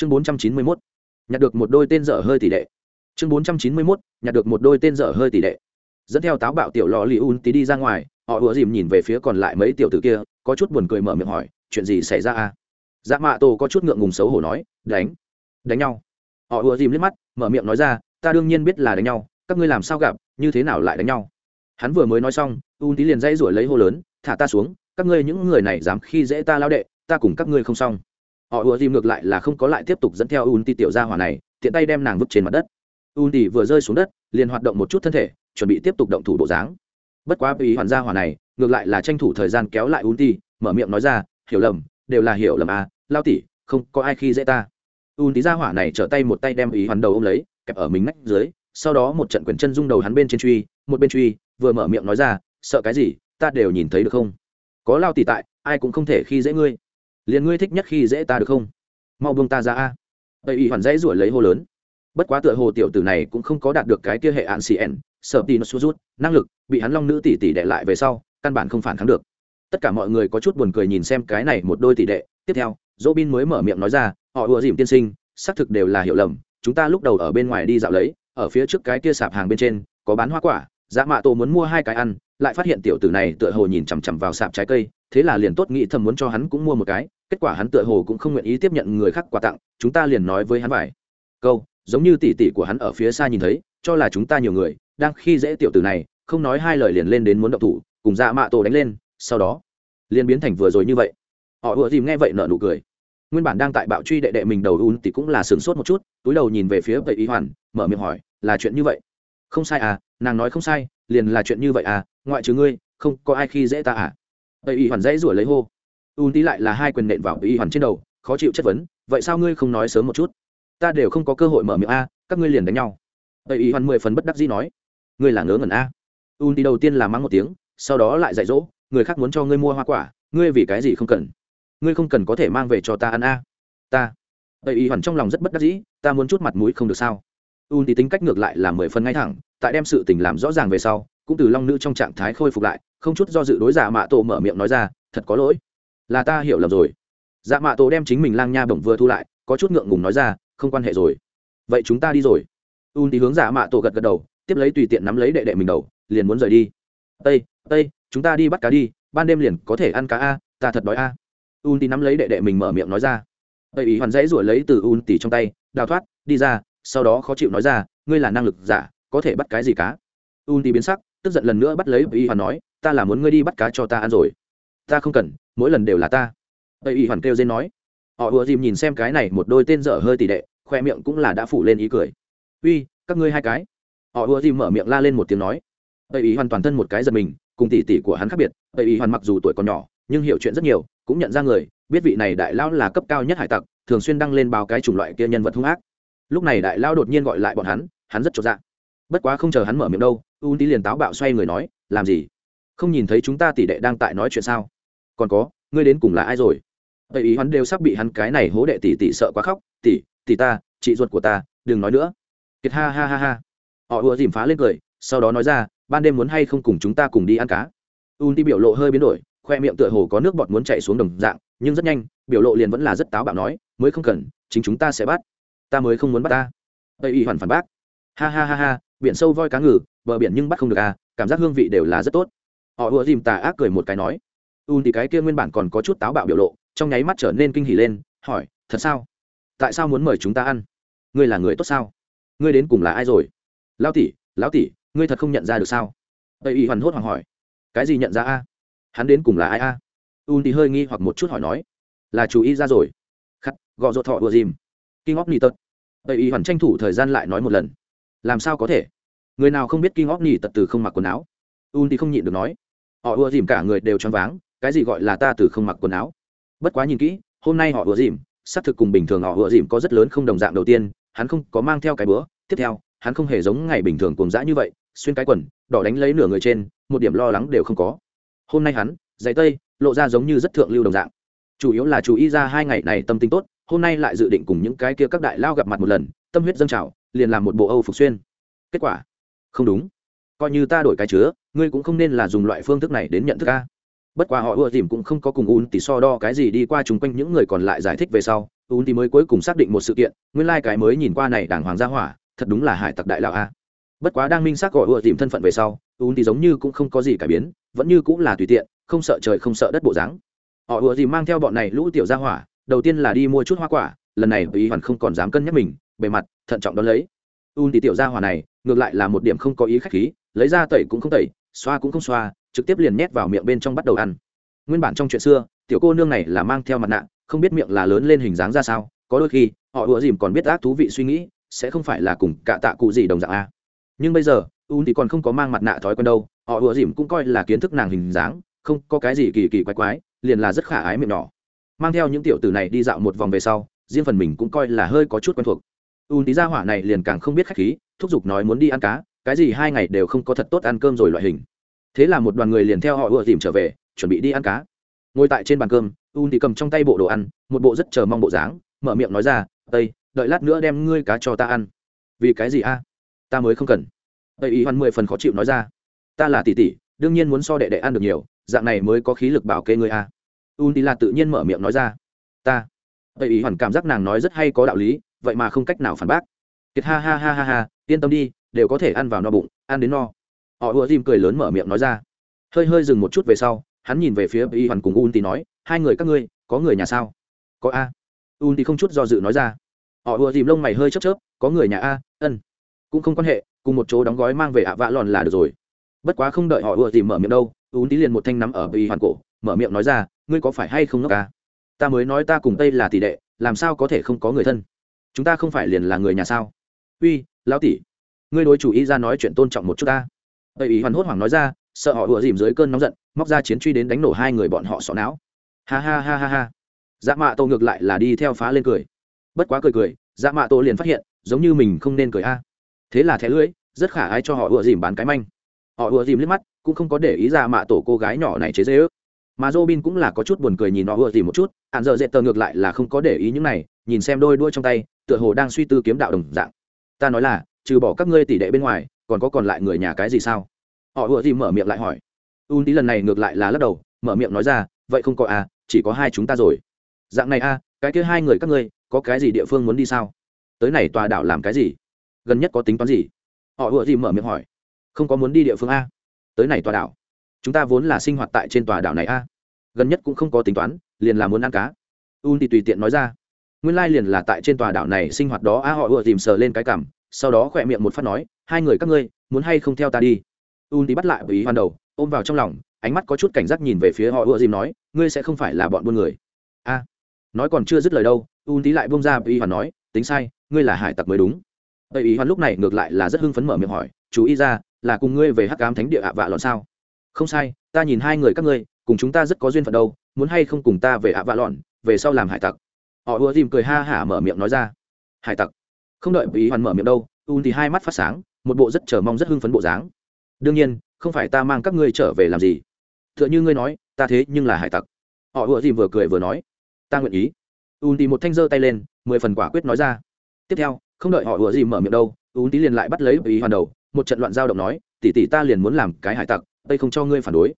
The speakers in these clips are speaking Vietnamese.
chương bốn trăm chín mươi mốt, nhặt được một đôi tên dở hơi tỷ lệ chương bốn trăm chín mươi mốt, nhặt được một đôi tên dở hơi tỷ lệ dẫn theo táo bạo tiểu lò li un tí đi ra ngoài, họ ùa dìm nhìn về phía còn lại mấy tiểu tử kia, có chút buồn cười mở miệng hỏi, chuyện gì xảy ra à dạ mạ tổ có chút ngượng ngùng xấu hổ nói, đánh đánh nhau. Họ ùa dìm liếc mắt, mở miệng nói ra, ta đương nhiên biết là đánh nhau, các ngươi làm sao gặp, như thế nào lại đánh nhau? Hắn vừa mới nói xong, un tí liền dây rủi lấy hô lớn, thả ta xuống, các ngươi những người này dám khi dễ ta lao đệ, ta cùng các ngươi không xong họ ùa dìm ngược lại là không có lại tiếp tục dẫn theo un tí tiểu ra hỏa này tiện tay đem nàng vứt trên mặt đất. Un Ti vừa rơi xuống đất liền hoạt động một chút thân thể chuẩn bị tiếp tục động thủ bộ dáng. Bất quá vì hoàn gia hỏa này ngược lại là tranh thủ thời gian kéo lại un Ti, mở miệng nói ra hiểu lầm đều là hiểu lầm à lao tỉ không có ai khi dễ ta. Un tí gia hỏa này trở tay một tay đem ý hoàn đầu ôm lấy kẹp ở mình nách dưới sau đó một trận quyền chân rung đầu hắn bên trên truy một bên truy vừa mở miệng nói ra sợ cái gì ta đều nhìn thấy được không? Có lao tỉ tại ai cũng không thể khi dễ ngươi liền ngươi thích nhất khi dễ ta được không? Mau buông ta ra a. Tây y hoàn dãy ruổi lấy hô lớn. Bất quá tựa hồ tiểu tử này cũng không có đạt được cái kia hệ hạn cn sợ tì nó rút, năng lực, bị hắn long nữ tỷ tỷ đệ lại về sau, căn bản không phản kháng được. Tất cả mọi người có chút buồn cười nhìn xem cái này một đôi tỷ đệ. Tiếp theo dỗ bin mới mở miệng nói ra, họ ùa dìm tiên sinh, xác thực đều là hiểu lầm, chúng ta lúc đầu ở bên ngoài đi dạo lấy, ở phía trước cái kia sạp hàng bên trên, có bán hoa quả dạ mạ tổ muốn mua hai cái ăn, lại phát hiện tiểu tử này tựa hồ nhìn chằm chằm vào sạp trái cây, thế là liền tốt nghĩ thầm muốn cho hắn cũng mua một cái kết quả hắn tựa hồ cũng không nguyện ý tiếp nhận người khác quà tặng, chúng ta liền nói với hắn vài câu, giống như tỷ tỷ của hắn ở phía xa nhìn thấy, cho là chúng ta nhiều người, đang khi dễ tiểu tử này, không nói hai lời liền lên đến muốn động thủ, cùng dạ mạ tổ đánh lên, sau đó, liền biến thành vừa rồi như vậy. Họ ùa dìm nghe vậy nợ nụ cười. Nguyên bản đang tại bạo truy đệ đệ mình đầu un thì cũng là sửng sốt một chút, túi đầu nhìn về phía vậy ý hoàn, mở miệng hỏi, là chuyện như vậy? Không sai à nàng nói không sai, liền là chuyện như vậy à ngoại trừ ngươi, không có ai khi dễ ta à. Vậy ý hoàn dãy rủa lấy hô un tí lại là hai quyền nện vào bậy ý hoàn trên đầu, khó chịu chất vấn, vậy sao ngươi không nói sớm một chút? Ta đều không có cơ hội mở miệng a, các ngươi liền đánh nhau. Bậy ý hoàn mười phần bất đắc dĩ nói, ngươi là ngớ ngẩn a. Un tí đầu tiên là mắng một tiếng, sau đó lại dạy dỗ, người khác muốn cho ngươi mua hoa quả, ngươi vì cái gì không cần? Ngươi không cần có thể mang về cho ta ăn a. Ta. Tây y hoàn trong lòng rất bất đắc dĩ, ta muốn chút mặt mũi không được sao? U tí tính cách ngược lại là mười phần ngay thẳng, tại đem sự tình làm rõ ràng về sau, cũng từ long nữ trong trạng thái khôi phục lại, không chút do dự đối giả mạ tổ mở miệng nói ra, thật có lỗi là ta hiểu lầm rồi. Dạ mạ tổ đem chính mình lang nha bổng vừa thu lại, có chút ngượng ngùng nói ra, không quan hệ rồi. Vậy chúng ta đi rồi. Un đi hướng dạ mạ tổ gật gật đầu, tiếp lấy tùy tiện nắm lấy đệ đệ mình đầu, liền muốn rời đi. Tây tây, chúng ta đi bắt cá đi, ban đêm liền có thể ăn cá a, ta thật đói a. Un đi nắm lấy đệ đệ mình mở miệng nói ra. Tây ý hoàn dãy ruổi lấy từ un tỉ trong tay, đào thoát, đi ra, sau đó khó chịu nói ra, ngươi là năng lực giả, có thể bắt cái gì cá? Un tì biến sắc, tức giận lần nữa bắt lấy ý hoàn nói, ta là muốn ngươi đi bắt cá cho ta ăn rồi ta không cần, mỗi lần đều là ta. Tây ý hoàn kêu dên nói. Họ ùa dìm nhìn xem cái này một đôi tên dở hơi tỷ đệ, khoe miệng cũng là đã phủ lên ý cười. Uy, các ngươi hai cái. Họ ùa dìm mở miệng la lên một tiếng nói. Tây ý hoàn toàn thân một cái giật mình, cùng tỷ tỷ của hắn khác biệt, tây ý hoàn mặc dù tuổi còn nhỏ, nhưng hiểu chuyện rất nhiều, cũng nhận ra người, biết vị này đại lão là cấp cao nhất hải tặc, thường xuyên đăng lên báo cái chủng loại kia nhân vật hung ác. Lúc này đại lão đột nhiên gọi lại bọn hắn hắn rất cho dạ. Bất quá không chờ hắn mở miệng đâu un tí liền táo bạo xoay người nói, làm gì? Không nhìn thấy chúng ta tỷ đệ đang tại nói chuyện sao? Còn có, ngươi đến cùng là ai rồi? Tây ý hắn đều sắp bị hắn cái này hố đệ tỷ tỷ sợ quá khóc. Tỷ tỷ ta, chị ruột của ta, đừng nói nữa. Kiệt ha ha ha ha. Họ ùa dìm phá lên cười, sau đó nói ra, ban đêm muốn hay không cùng chúng ta cùng đi ăn cá? Un đi biểu lộ hơi biến đổi, khoe miệng tựa hồ có nước bọt muốn chạy xuống đồng dạng, nhưng rất nhanh, biểu lộ liền vẫn là rất táo bạo nói, mới không cần, chính chúng ta sẽ bắt. Ta mới không muốn bắt ta. Tây y hoàn phản bác. Ha ha ha ha, biển sâu voi cá ngừ, bờ biển nhưng bắt không được à cảm giác hương vị đều là rất tốt. Họ ùa dìm tà ác cười một cái nói un thì cái kia nguyên bản còn có chút táo bạo biểu lộ, trong nháy mắt trở nên kinh hỉ lên, hỏi, thật sao? Tại sao muốn mời chúng ta ăn? Ngươi là người tốt sao? Ngươi đến cùng là ai rồi? Lão tỷ lão tỷ, ngươi thật không nhận ra được sao? Tây y hoàn hốt hoảng hỏi, cái gì nhận ra a? Hắn đến cùng là ai a? Un thì hơi nghi hoặc một chút hỏi nói, là chú ý ra rồi. Khắc, gọ rột thọ vừa dìm. Kinh óc nỉ tật tây y hoàn tranh thủ thời gian lại nói một lần, làm sao có thể? Người nào không biết kinh óc nỉ tật từ không mặc quần áo? Un thì không nhịn được nói, họ ưa dìm cả người đều choáng váng cái gì gọi là ta từ không mặc quần áo? Bất quá nhìn kỹ, hôm nay họ ùa dìm, xác thực cùng bình thường họ ùa dìm có rất lớn không đồng dạng đầu tiên, hắn không có mang theo cái bữa tiếp theo, hắn không hề giống ngày bình thường cuồng dã như vậy, xuyên cái quần, đỏ đánh lấy nửa người trên, một điểm lo lắng đều không có. Hôm nay hắn, giày tây, lộ ra giống như rất thượng lưu đồng dạng. Chủ yếu là chú ý ra hai ngày này tâm tính tốt, hôm nay lại dự định cùng những cái kia các đại lao gặp mặt một lần, tâm huyết dâng trào, liền làm một bộ âu phục xuyên. Kết quả? Không đúng. Coi như ta đổi cái chứa, ngươi cũng không nên là dùng loại phương thức này đến nhận thức ca bất quá họ ưa tìm cũng không có cùng un tỉ so đo cái gì đi qua chung quanh những người còn lại giải thích về sau un thì mới cuối cùng xác định một sự kiện, nguyên lai、like、cái mới nhìn qua này đảng hoàng gia hỏa, thật đúng là hải tặc đại lão a. Bất quá đang minh xác gọi ưa tìm thân phận về sau un thì giống như cũng không có gì cải biến, vẫn như cũng là tùy tiện, không sợ trời không sợ đất bộ dáng. Họ ưa dìm mang theo bọn này lũ tiểu gia hỏa, đầu tiên là đi mua chút hoa quả, lần này ý hoàn không còn dám cân nhắc mình, bề mặt, thận trọng đón lấy. Un thì tiểu gia hỏa này, ngược lại là một điểm không có ý khách khí, lấy ra tẩy cũng không tẩy, xoa cũng không xoa trực tiếp liền nhét vào miệng bên trong bắt đầu ăn. Nguyên bản trong chuyện xưa, tiểu cô nương này là mang theo mặt nạ, không biết miệng là lớn lên hình dáng ra sao, có đôi khi, họ ủa dìm còn biết ác thú vị suy nghĩ, sẽ không phải là cùng cả tạ cụ gì đồng dạng a. Nhưng bây giờ un thì còn không có mang mặt nạ thói quen đâu, họ ủa dìm cũng coi là kiến thức nàng hình dáng, không có cái gì kỳ kỳ quái quái, liền là rất khả ái miệng nhỏ. Mang theo những tiểu tử này đi dạo một vòng về sau, riêng phần mình cũng coi là hơi có chút quen thuộc. Un tí ra hỏa này liền càng không biết khách khí, thúc giục nói muốn đi ăn cá, cái gì hai ngày đều không có thật tốt ăn cơm rồi loại hình thế là một đoàn người liền theo họ ùa dìm trở về, chuẩn bị đi ăn cá. Ngồi tại trên bàn cơm, un thì cầm trong tay bộ đồ ăn, một bộ rất chờ mong bộ dáng, mở miệng nói ra, tây, đợi lát nữa đem ngươi cá cho ta ăn. Vì cái gì a? Ta mới không cần. Tây ý hoan mười phần khó chịu nói ra, ta là tỷ tỷ, đương nhiên muốn so đệ đệ ăn được nhiều, dạng này mới có khí lực bảo kê ngươi a. Un thì là tự nhiên mở miệng nói ra, ta. Tây ý hoàn cảm giác nàng nói rất hay có đạo lý, vậy mà không cách nào phản bác. Kiệt ha ha ha ha ha, yên tâm đi, đều có thể ăn vào no bụng, ăn đến no họ ùa dìm cười lớn mở miệng nói ra. Hơi hơi dừng một chút về sau, hắn nhìn về phía y hoàn cùng un thì nói, hai người các ngươi, có người nhà sao? Có a. Un thì không chút do dự nói ra. Họ ùa dìm lông mày hơi chớp chớp, có người nhà a, ân, cũng không quan hệ, cùng một chỗ đóng gói mang về ạ vạ lòn là được rồi. Bất quá không đợi họ ùa dìm mở miệng đâu un tí liền một thanh nắm ở y hoàn cổ, mở miệng nói ra, ngươi có phải hay không ngốc ca ta mới nói ta cùng tây là tỷ đệ, làm sao có thể không có người thân? Chúng ta không phải liền là người nhà sao? Uy, lão tỷ, ngươi đối chủ ý ra nói chuyện tôn trọng một chút ta tây ý hoàn hốt hoảng nói ra sợ họ ùa dìm dưới cơn nóng giận móc ra chiến truy đến đánh nổ hai người bọn họ xỏ não. Ha ha ha ha ha. Dạ mạ tô ngược lại là đi theo phá lên cười. Bất quá cười cười dạ mạ tô liền phát hiện giống như mình không nên cười a. Thế là thẻ lưỡi rất khả ái cho họ ùa dìm bán cái manh. Họ ùa dìm liếc mắt cũng không có để ý dạ mạ tổ cô gái nhỏ này chế dễ ước mà Robin cũng là có chút buồn cười nhìn nó vừa tìm một chút, hẳn giờ dệt tờ ngược lại là không có để ý những này, nhìn xem đôi đuôi trong tay, tựa hồ đang suy tư kiếm đạo đồng dạng. Ta nói là, trừ bỏ các ngươi tỷ đệ bên ngoài, còn có còn lại người nhà cái gì sao? Họ ủa tìm mở miệng lại hỏi. Un tí lần này ngược lại là lắc đầu, mở miệng nói ra, vậy không có à, chỉ có hai chúng ta rồi. Dạng này a, à, cái kia hai người các ngươi, có cái gì địa phương muốn đi sao? Tới này tòa đảo làm cái gì? Gần nhất có tính toán gì? Họ ủa tìm mở miệng hỏi. Không có muốn đi địa phương a. Tới này tòa đảo chúng ta vốn là sinh hoạt tại trên tòa đảo này a gần nhất cũng không có tính toán liền là muốn ăn cá un thì tùy tiện nói ra nguyên lai liền là tại trên tòa đảo này sinh hoạt đó a họ ủa tìm sờ lên cái cảm sau đó khỏe miệng một phát nói hai người các ngươi, muốn hay không theo ta đi? Un đi bắt lại với ý hoàn đầu, ôm vào trong lòng, ánh mắt có chút cảnh giác nhìn về phía họ ưa dìm nói, ngươi sẽ không phải là bọn buôn người. A. Nói còn chưa dứt lời đâu un tí lại bông ra với ý hoàn nói, tính sai, ngươi là hải tặc mới đúng. Bởi ý hoàn lúc này ngược lại là rất hưng phấn mở miệng hỏi, chú ý ra, là cùng ngươi về hắc cám thánh địa ạ vạ lọn sao? Không sai, ta nhìn hai người các ngươi, cùng chúng ta rất có duyên phận đâu, muốn hay không cùng ta về ạ vạ lọn, về sau làm hải tặc? Họ ưa dìm cười ha hả mở miệng nói ra, hải tặc. Không đợi ý hoàn mở miệng đâu un thì hai mắt phát sáng một bộ rất chờ mong rất hưng phấn bộ dáng. Đương nhiên, không phải ta mang các ngươi trở về làm gì. T h ư ợ n h ư ngươi nói, ta thế nhưng là hải tặc. Họ vừa dìm vừa cười vừa nói. Ta nguyện ý. Ùn tì một thanh giơ tay lên, mười phần quả quyết nói ra. Tiếp theo, không đợi họ vừa dìm mở miệng đâu, ùn tí liền lại bắt lấy ý hoàn đầu, một trận loạn giao động nói tỉ tỉ ta liền muốn làm cái hải tặc, đây không cho ngươi phản đối.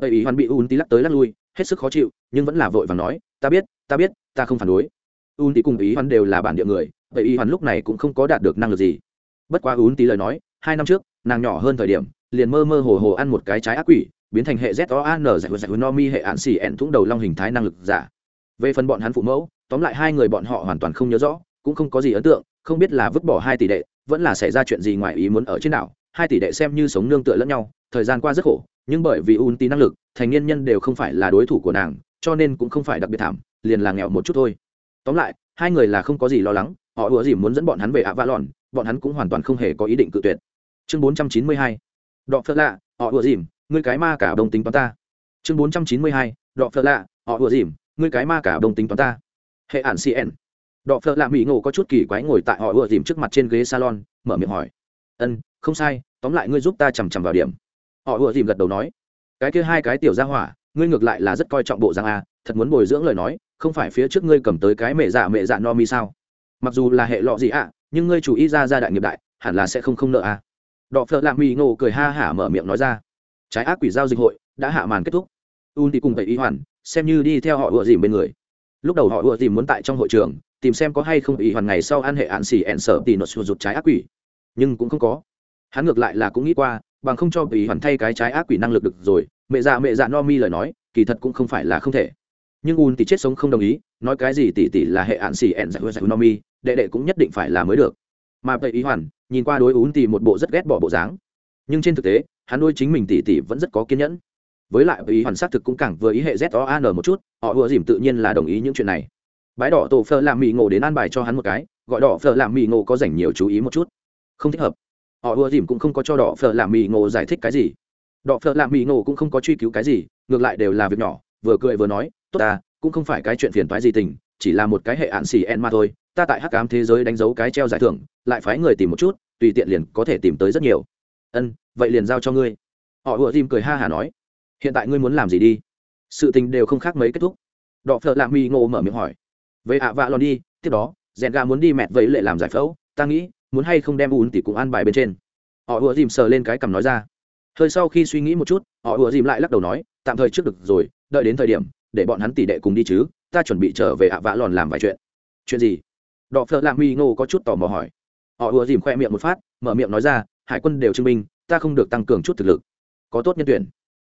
Tây ý hoàn bị ùn tí lắc tới lắc lui, hết sức khó chịu, nhưng vẫn là vội và nói, ta biết ta biết, ta không phản đối. Ùn tí cùng ý hoàn đều là bản địa người vậy ý hoàn lúc này cũng không có đạt được năng lực gì bất quá ún tí lời nói, hai năm trước, nàng nhỏ hơn thời điểm, liền mơ mơ hồ hồ ăn một cái trái ác quỷ, biến thành hệ z o a n giải giải no mi hệ ạn xỉ ẹn thủng đầu long hình thái năng lực giả. Về phần bọn hắn phụ mẫu, tóm lại hai người bọn họ hoàn toàn không nhớ rõ, cũng không có gì ấn tượng, không biết là vứt bỏ hai tỷ đệ, vẫn là xảy ra chuyện gì ngoài ý muốn ở trên đảo. Hai tỷ đệ xem như sống nương tựa lẫn nhau, thời gian qua rất khổ, nhưng bởi vì un tí năng lực, thành niên nhân đều không phải là đối thủ của nàng, cho nên cũng không phải đặc biệt thảm, liền là nghèo một chút thôi. Tóm lại, hai người là không có gì lo lắng, họ ủa gì muốn dẫn bọn hắn về ạ vạ lòn bọn hắn cũng hoàn toàn không hề có ý định cự tuyệt. Chương bốn trăm chín mươi hai, đọ phật lạ, họ ủa dìm, ngươi cái ma cả đồng tính toán ta. Chương bốn trăm chín mươi hai, đọ phật lạ, họ ủa dìm, ngươi cái ma cả đồng tính toán ta. Hệ ản cn đọ phật lạ mỹ ngộ có chút kỳ quái ngồi tại họ ủa dìm trước mặt trên ghế salon, mở miệng hỏi. Ân, không sai, tóm lại ngươi giúp ta chằm chằm vào điểm. Họ ùa dìm gật đầu nói. Cái kia hai cái tiểu ra hỏa, ngươi ngược lại là rất coi trọng bộ giang a, thật muốn bồi dưỡng lời nói, không phải phía trước ngươi cầm tới cái mẹ dạ mẹ dạ no mi sao? Mặc dù là hệ lọ gì ạ nhưng ngươi chủ ý ra ra đại nghiệp đại, hẳn là sẽ không không nợ a đọ phợ lạ mi ngộ cười ha hả mở miệng nói ra. Trái ác quỷ giao dịch hội đã hạ màn kết thúc. Un thì cùng tẩy ý hoàn, xem như đi theo họ ùa dìm bên người. Lúc đầu họ ùa dìm muốn tại trong hội trường, tìm xem có hay không ý hoàn ngày sau ăn hệ ạn xì ẹn sở tì nốt sụt rụt trái ác quỷ. Nhưng cũng không có. Hắn ngược lại là cũng nghĩ qua, bằng không cho ý hoàn thay cái trái ác quỷ năng lực được rồi, mẹ già mẹ già no mi lời nói, kỳ thật cũng không phải là không thể. Nhưng un thì chết sống không đồng ý, nói cái gì tỷ tỷ là hệ ạn xì ẹn giải giải no mi đệ đệ cũng nhất định phải là mới được. Mà vậy ý hoàn, nhìn qua đối ún thì một bộ rất ghét bỏ bộ dáng. Nhưng trên thực tế, hắn nuôi chính mình tỉ tỉ vẫn rất có kiên nhẫn. Với lại ý hoàn xác thực cũng càng vừa ý hệ z o an một chút, họ ùa dìm tự nhiên là đồng ý những chuyện này. Bãi đỏ tổ phơ làm mì ngộ đến an bài cho hắn một cái, gọi đỏ phở làm mì ngộ có dành nhiều chú ý một chút. Không thích hợp. Họ ùa dìm cũng không có cho đỏ phở làm mì ngộ giải thích cái gì. Đỏ phở làm mì ngộ cũng không có truy cứu cái gì, ngược lại đều là việc nhỏ, vừa cười vừa nói, tốt ta, cũng không phải cái chuyện phiền toái gì tình, chỉ là một cái hệ ạn xì en mà thôi ta tại hắc cám thế giới đánh dấu cái treo giải thưởng, lại phái người tìm một chút, tùy tiện liền có thể tìm tới rất nhiều. Ân, vậy liền giao cho ngươi. Họ ùa dìm cười ha hả nói. Hiện tại ngươi muốn làm gì đi? Sự tình đều không khác mấy kết thúc. Đọ phợ lạ mi ngộ mở miệng hỏi. Vậy ạ, vạ lòn đi, tiếp đó, rèn gà muốn đi mẹt vậy lệ làm giải phẫu, ta nghĩ, muốn hay không đem ùn thì cũng ăn bài bên trên. Họ ùa dìm sờ lên cái cằm nói ra. Hơi sau khi suy nghĩ một chút, họ ùa dìm lại lắc đầu nói, tạm thời trước được rồi, đợi đến thời điểm, để bọn hắn tỉ đệ cùng đi chứ, ta chuẩn bị trở về ạ, vạ lòn làm vài chuyện. Chuyện gì? Đọ phợ lạ mi Ngô có chút tò mò hỏi. Họ ùa dìm khoe miệng một phát, mở miệng nói ra, hải quân đều chứng minh, ta không được tăng cường chút thực lực. Có tốt nhân tuyển.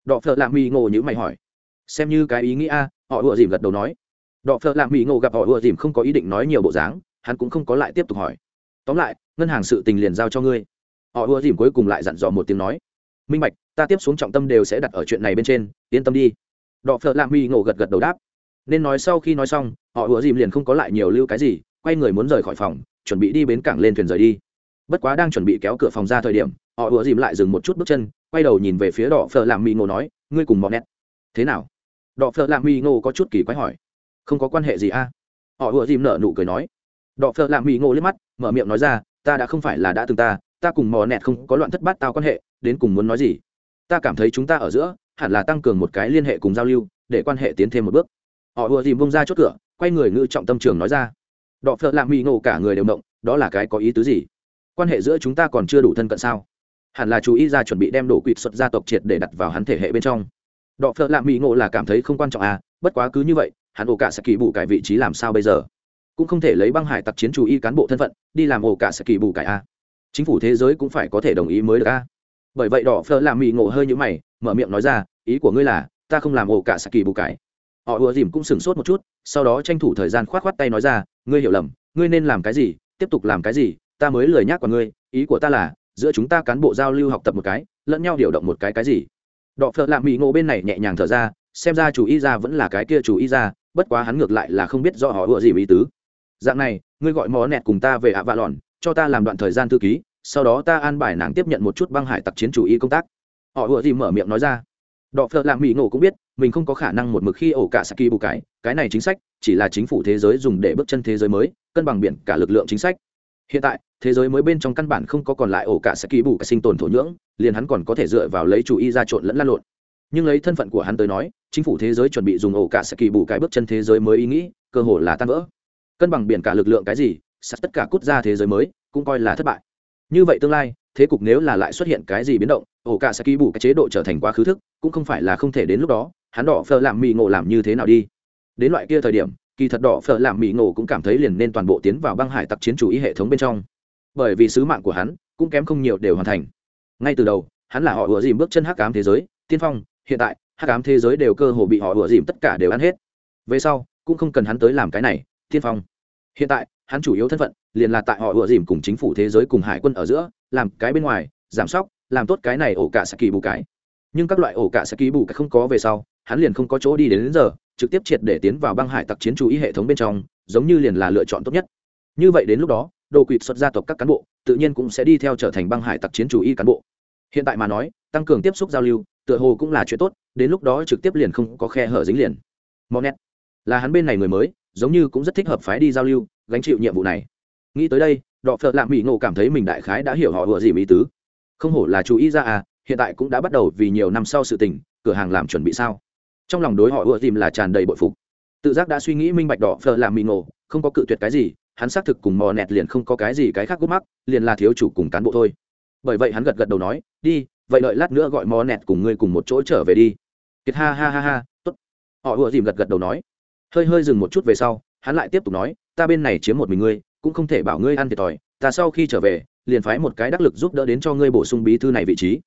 Đọ phợ lạ mi ngô nhữ mày hỏi. Xem như cái ý nghĩ a, họ ùa dìm gật đầu nói. Đọ phợ lạ mi ngô gặp họ ùa dìm không có ý định nói nhiều bộ dáng, hắn cũng không có lại tiếp tục hỏi. Tóm lại, ngân hàng sự tình liền giao cho ngươi. Họ ùa dìm cuối cùng lại dặn dò một tiếng nói. Minh bạch, ta tiếp xuống trọng tâm đều sẽ đặt ở chuyện này bên trên, yên tâm đi. Đọ phợ lạ mi ngộ gật gật đầu đáp. Nên nói sau khi nói xong, họ ùa dìm liền không có lại nhiều lưu cái gì quay người muốn rời khỏi phòng, chuẩn bị đi bến cảng lên thuyền rời đi. Bất quá đang chuẩn bị kéo cửa phòng ra thời điểm, họ ùa dìm lại dừng một chút bước chân, quay đầu nhìn về phía đỏ phở làm mỹ ngộ nói, ngươi cùng mò nét thế nào? Đỏ phở làm mỹ ngộ có chút kỳ quái hỏi, không có quan hệ gì a? Họ ùa dìm nở nụ cười nói. Đỏ phở làm mỹ ngộ liếc mắt, mở miệng nói ra, ta đã không phải là đã từng ta ta cùng mò nẹt không có loạn thất bát tao quan hệ, đến cùng muốn nói gì? Ta cảm thấy chúng ta ở giữa, hẳn là tăng cường một cái liên hệ cùng giao lưu, để quan hệ tiến thêm một bước. Họ ùa dìm bông ra chốt cửa, quay người ngự trọng tâm trường nói ra đọ phợ lạ mỹ ngộ cả người đều động, đó là cái có ý tứ gì? Quan hệ giữa chúng ta còn chưa đủ thân cận sao? Hẳn là chú ý ra chuẩn bị đem đổ quỵt xuất gia tộc triệt để đặt vào hắn thể hệ bên trong. Đọ phợ lạ mỹ ngộ là cảm thấy không quan trọng à bất quá cứ như vậy, hắn ổ cả sẽ kỳ bù cải vị trí làm sao bây giờ? Cũng không thể lấy băng hải tặc chiến chú ý cán bộ thân phận, đi làm ổ cả sẽ kỳ bù cải a chính phủ thế giới cũng phải có thể đồng ý mới được a bởi vậy đỏ phở làm mì ngộ hơi như mày, mở miệng nói ra, ý của ngươi là, ta không làm ổ cả sẽ kỳ bù cải họ ùa dìm cũng sửng sốt một chút, sau đó tranh thủ thời gian k h o á t k h o á t tay nói ra, ngươi hiểu lầm, ngươi nên làm cái gì, tiếp tục làm cái gì, ta mới lời nhắc vào ngươi, ý của ta là, giữa chúng ta cán bộ giao lưu học tập một cái, lẫn nhau điều động một cái cái gì? Đọ phợ lạ mỹ ngộ bên này nhẹ nhàng thở ra, xem ra chủ y ra vẫn là cái kia chủ y ra bất quá hắn ngược lại là không biết do họ ùa dìm ý tứ. Dạng này, ngươi gọi mò nẹt cùng ta về ạ vạ lòn, cho ta làm đoạn thời gian thư ký, sau đó ta an bài nàng tiếp nhận một chút băng hải tặc chiến chủ y công tác. Họ ùa dìm mở miệng nói ra. Đọ phợ lạ mỹ ngộ cũng biết mình không có khả năng một mực khi ổ cả saki bù cái cái này chính sách chỉ là chính phủ thế giới dùng để bước chân thế giới mới, cân bằng biển cả lực lượng chính sách. Hiện tại, thế giới mới bên trong căn bản không có còn lại ổ cả saki bù cái sinh tồn thổ nhưỡng, liền hắn còn có thể dựa vào lấy chủ y ra trộn lẫn lan lộn. Nhưng lấy thân phận của hắn tới nói, chính phủ thế giới chuẩn bị dùng ổ cả saki bù cái bước chân thế giới mới ý nghĩ, cơ hội là tan vỡ. Cân bằng biển cả lực lượng cái gì sắp tất cả quốc gia thế giới mới, cũng coi là thất bại. Như vậy tương lai, thế cục nếu là lại xuất hiện cái gì biến động, ổ cả saki bù cái chế độ trở thành quá khứ thức, cũng không phải là không thể đến lúc đó hắn đỏ phở làm mì ngộ làm như thế nào đi. Đến loại kia thời điểm, kỳ thật đỏ phở làm mì ngộ cũng cảm thấy liền nên toàn bộ tiến vào băng hải tặc chiến chủ ý hệ thống bên trong. Bởi vì sứ mạng của hắn cũng kém không nhiều đều hoàn thành. Ngay từ đầu, hắn là họ ủa dìm bước chân hắc ám thế giới, tiên phong, hiện tại, hắc ám thế giới đều cơ hồ bị họ ủa dìm tất cả đều ăn hết. Về sau, cũng không cần hắn tới làm cái này, tiên phong. Hiện tại, hắn chủ yếu thân phận liền là tại họ ủa dìm cùng chính phủ thế giới cùng hải quân ở giữa, làm cái bên ngoài giảm sóc làm tốt cái này ổ cả saki bù cái. Nhưng các loại ổ cả saki bù cái không có về sau hắn liền không có chỗ đi đến, đến giờ trực tiếp triệt để tiến vào băng hải tặc chiến chú ý hệ thống bên trong giống như liền là lựa chọn tốt nhất. Như vậy đến lúc đó đồ quỵt xuất gia tộc các cán bộ tự nhiên cũng sẽ đi theo trở thành băng hải tặc chiến chú ý cán bộ. Hiện tại mà nói tăng cường tiếp xúc giao lưu tựa hồ cũng là chuyện tốt đến lúc đó trực tiếp liền không có khe hở dính liền. Monet là hắn bên này người mới giống như cũng rất thích hợp phái đi giao lưu gánh chịu nhiệm vụ này. Nghĩ tới đây đọ phợ lạm mỹ ngộ cảm thấy mình đại khái đã hiểu họ vừa gì ý tứ. Không hổ là chú ý ra à hiện tại cũng đã bắt đầu vì nhiều năm sau sự tình cửa hàng làm chuẩn bị sao? Trong lòng đối họ ưa tìm là tràn đầy bội phục. Tự giác đã suy nghĩ minh bạch đỏ phờ làm mì ngộ, không có cự tuyệt cái gì, hắn xác thực cùng mò nẹt liền không có cái gì cái khác gút mắc, liền là thiếu chủ cùng cán bộ thôi. Bởi vậy hắn gật gật đầu nói, đi, vậy đợi lát nữa gọi mò nẹt cùng ngươi cùng một chỗ trở về đi. Kiệt ha ha ha ha, tốt. Họ ưa tìm gật gật đầu nói. Hơi hơi dừng một chút về sau, hắn lại tiếp tục nói, ta bên này chiếm một mình ngươi, cũng không thể bảo ngươi ăn thiệt thòi, ta sau khi trở về, liền phái một cái đắc lực giúp đỡ đến cho ngươi bổ sung bí thư này vị trí.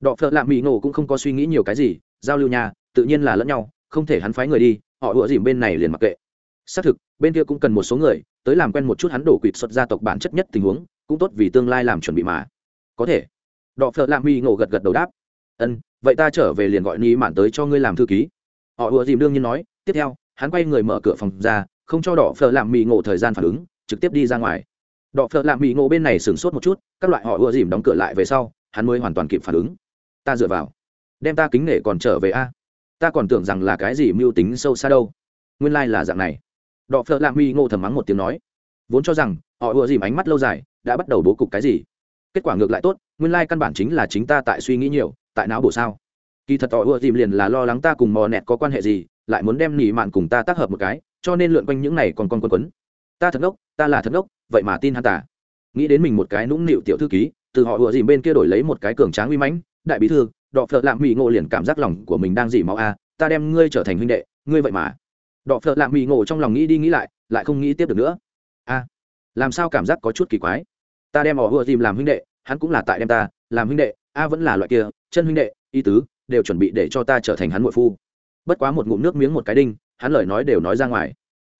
Đọ phợ lạ mỹ ngộ cũng không có suy nghĩ nhiều cái gì, giao lưu nhà tự nhiên là lẫn nhau, không thể hắn phái người đi, họ ủa dìm bên này liền mặc kệ. Xác thực, bên kia cũng cần một số người, tới làm quen một chút hắn đổ quỵt xuất gia tộc bản chất nhất tình huống, cũng tốt vì tương lai làm chuẩn bị mà. Có thể. Đọ phợ lạ mi ngộ gật gật đầu đáp. Ân, vậy ta trở về liền gọi ni mạn tới cho ngươi làm thư ký. Họ ủa dìm đương nhiên nói. Tiếp theo, hắn quay người mở cửa phòng ra, không cho đỏ phở làm mỹ ngộ thời gian phản ứng, trực tiếp đi ra ngoài. Đỏ phở làm mỹ ngộ bên này sửng sốt một chút, các loại họ ùa dìm đóng cửa lại về sau, hắn mới hoàn toàn kịp phản ứng. Ta dựa vào. Đem ta kính nể còn trở về a ta còn tưởng rằng là cái gì mưu tính sâu xa đâu. Nguyên lai、like、là dạng này. Đọ phợ lạ Huy ngộ thầm mắng một tiếng nói. Vốn cho rằng, họ ùa dìm ánh mắt lâu dài, đã bắt đầu bố cục cái gì? Kết quả ngược lại tốt, nguyên lai、like、căn bản chính là chính ta tại suy nghĩ nhiều, tại não bổ sao? Kỳ thật họ ùa dìm liền là lo lắng ta cùng mò nẹt có quan hệ gì, lại muốn đem nỉ mạn cùng ta tác hợp một cái, cho nên lượn quanh những này còn con quân quấn. Ta thật ngốc ta là thật ngốc vậy mà tin hắn ta. Nghĩ đến mình một cái nũng nịu tiểu thư ký, từ họ ùa dìm bên kia đổi lấy một cái cường tráng uy mãnh, đại bí thư đọ phợ lạm mỹ ngộ liền cảm giác lòng của mình đang dỉ máu a, ta đem ngươi trở thành huynh đệ, ngươi vậy mà. Đọ phợ lạm mỹ ngộ trong lòng nghĩ đi nghĩ lại lại không nghĩ tiếp được nữa. A, làm sao cảm giác có chút kỳ quái? Ta đem họ vừa tìm làm huynh đệ, hắn cũng là tại đem ta làm huynh đệ, a vẫn là loại kia, chân huynh đệ y tứ, đều chuẩn bị để cho ta trở thành hắn nội phu. Bất quá một ngụm nước miếng một cái đinh, hắn lời nói đều nói ra ngoài.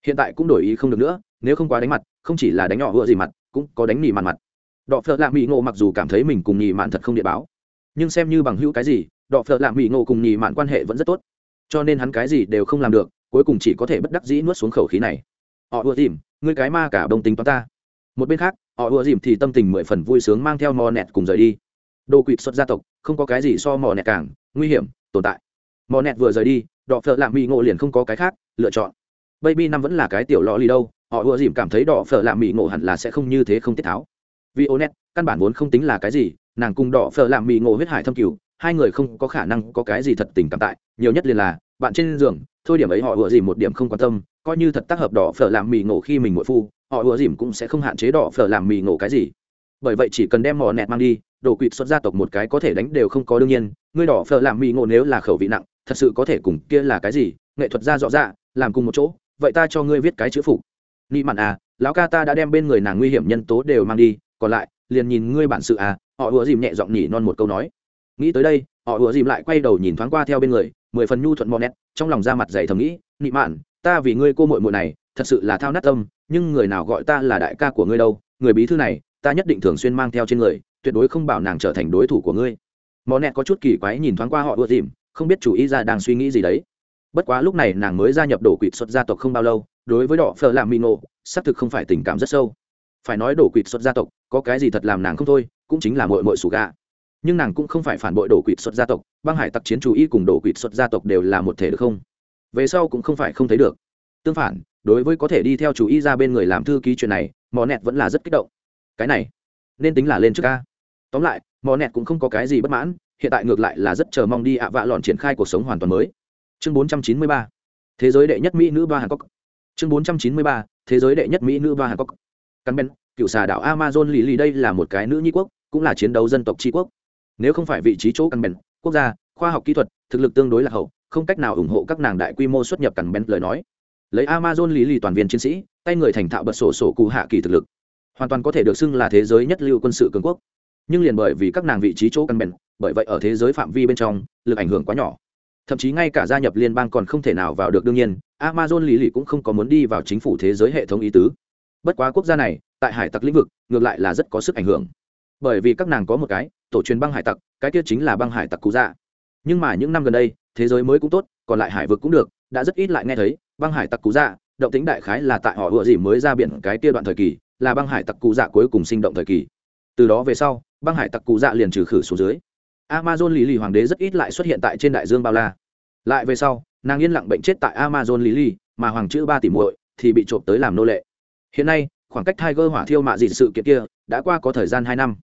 Hiện tại cũng đổi ý không được nữa, nếu không quá đánh mặt, không chỉ là đánh nhỏ vừa gì mặt, cũng có đánh nhì mạn mặt. Đọ phợ lạ mỹ ngộ mặc dù cảm thấy mình cùng nhì mạn thật không địa báo nhưng xem như bằng hữu cái gì, đọ phợ lạ mỹ ngộ cùng nhì mạn quan hệ vẫn rất tốt. Cho nên hắn cái gì đều không làm được, cuối cùng chỉ có thể bất đắc dĩ nuốt xuống khẩu khí này. Họ ùa dìm, ngươi cái ma cả đồng tính toán ta. Một bên khác, họ ùa dìm thì tâm tình mười phần vui sướng mang theo mò nẹt cùng rời đi. Đồ quỵt xuất gia tộc, không có cái gì so mò nẹt càng nguy hiểm, tồn tại. Mò nẹt vừa rời đi, đọ phợ lạ mỹ ngộ liền không có cái khác, lựa chọn. Baby năm vẫn là cái tiểu lò lì đâu, họ ùa dìm cảm thấy đỏ phở lạ mỹ ngộ hẳn là sẽ không như thế không tiết tháo. Vì ô net căn bản vốn không tính là cái gì nàng cùng đỏ phở làm mì ngộ huyết hải thâm cửu, hai người không có khả năng có cái gì thật tình cảm tại, nhiều nhất liền là, bạn trên giường, thôi điểm ấy họ ủa dìm một điểm không quan tâm, coi như thật tác hợp đỏ phở làm mì ngộ khi mình muội phu, họ ủa dìm cũng sẽ không hạn chế đỏ phở làm mì ngộ cái gì. Bởi vậy chỉ cần đem mò nẹt mang đi, đồ quỵt xuất gia tộc một cái có thể đánh đều không có đương nhiên ngươi đỏ phở làm mì ngộ nếu là khẩu vị nặng, thật sự có thể cùng kia là cái gì, nghệ thuật ra rõ ra làm cùng một chỗ, vậy ta cho ngươi viết cái chữ phục. Nị mặn à lão ca ta đã đem bên người nàng nguy hiểm nhân tố đều mang đi, còn lại liền nhìn ngươi bản sự à họ ùa dìm nhẹ giọng nhỉ non một câu nói. Nghĩ tới đây, họ ùa dìm lại quay đầu nhìn thoáng qua theo bên người, mười phần nhu thuận mò nét trong lòng ra mặt dày thầm nghĩ, nị mạn, ta vì ngươi cô mội mội này, thật sự là thao nát tâm, nhưng người nào gọi ta là đại ca của ngươi đâu, người bí thư này, ta nhất định thường xuyên mang theo trên người, tuyệt đối không bảo nàng trở thành đối thủ của ngươi. Mò nét có chút kỳ quái nhìn thoáng qua họ ùa dìm, không biết chủ ý ra đang suy nghĩ gì đấy. Bất quá lúc này nàng mới gia nhập đổ quỵt xuất gia tộc không bao lâu, đối với đỏ phở làm mì ngộ, xác thực không phải tình cảm rất sâu. Phải nói đổ quỵt xuất gia tộc có cái gì thật làm nàng không thôi, cũng chính là mội mội sủ gà. Nhưng nàng cũng không phải phản bội đổ quỵt xuất gia tộc, băng hải tặc chiến chủ y cùng đổ quỵt xuất gia tộc đều là một thể được không? Về sau cũng không phải không thấy được. Tương phản, đối với có thể đi theo chủ y ra bên người làm thư ký chuyện này mò nẹt vẫn là rất kích động. Cái này, nên tính là lên trước ca. Tóm lại mò nẹt cũng không có cái gì bất mãn, hiện tại ngược lại là rất chờ mong đi ạ vạ lọn triển khai cuộc sống hoàn toàn mới. Chương 493 thế giới đệ nhất mỹ nữ ba hàn cốc chương 493 thế giới đệ nhất mỹ nữ ba hàn cốc căn ben cựu xà đảo amazon lì lì đây là một cái nữ nhi quốc, cũng là chiến đấu dân tộc tri quốc. Nếu không phải vị trí chỗ căn bèn quốc gia, khoa học kỹ thuật, thực lực tương đối là hậu, không cách nào ủng hộ các nàng đại quy mô xuất nhập căn bèn lời nói. Lấy amazon lì lì toàn viên chiến sĩ, tay người thành thạo bật sổ sổ cụ hạ kỳ thực lực, hoàn toàn có thể được xưng là thế giới nhất lưu quân sự cường quốc. Nhưng liền bởi vì các nàng vị trí chỗ căn bèn bởi vậy ở thế giới phạm vi bên trong, lực ảnh hưởng quá nhỏ. Thậm chí ngay cả gia nhập liên bang còn không thể nào vào được đương nhiên, amazon lý lì cũng không có muốn đi vào chính phủ thế giới hệ thống ý tứ. Bất quá quốc gia này tại hải tặc lĩnh vực, ngược lại là rất có sức ảnh hưởng. Bởi vì các nàng có một cái, tổ truyền băng hải tặc, cái kia chính là băng hải tặc cú dạ. Nhưng mà những năm gần đây, thế giới mới cũng tốt, còn lại hải vực cũng được, đã rất ít lại nghe thấy, băng hải tặc cú dạ động tính đại khái là tại họ vừa gì mới ra biển cái kia đoạn thời kỳ, là băng hải tặc cú dạ cuối cùng sinh động thời kỳ. Từ đó về sau, băng hải tặc cụ dạ liền trừ khử xuống dưới. Amazon lý lì hoàng đế rất ít lại xuất hiện tại trên đại dương bao la. Lại về sau, nàng yên lặng bệnh chết tại amazon lý lì mà hoàng chữ ba tỷ muội thì bị trộm tới làm nô lệ. Hiện nay khoảng cách tiger hỏa thiêu mạ dịt sự kiện kia đã qua có thời gian hai năm.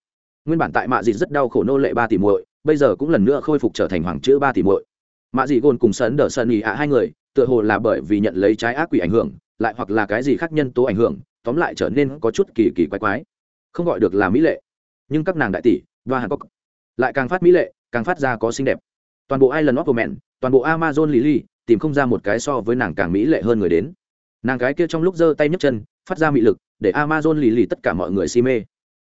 Nguyên bản tại mạ dịt rất đau khổ nô lệ ba tỷ muội, bây giờ cũng lần nữa khôi phục trở thành hoàng chữ ba tỷ muội. Mạ dị gồn cùng sấn đờ sân ý ạ hai người, tựa hồ là bởi vì nhận lấy trái ác quỷ ảnh hưởng, lại hoặc là cái gì khác nhân tố ảnh hưởng, tóm lại trở nên có chút kỳ kỳ quái quái. Không gọi được là mỹ lệ. Nhưng các nàng đại tỷ và hàn cốc lại càng phát mỹ lệ, càng phát ra có xinh đẹp. Toàn bộ island of men toàn bộ amazon lily tìm không ra một cái so với nàng càng mỹ lệ hơn người đến. Nàng cái kia trong lúc giơ tay nhấc chân phát ra mị lực, để amazon lì lì tất cả mọi người si mê.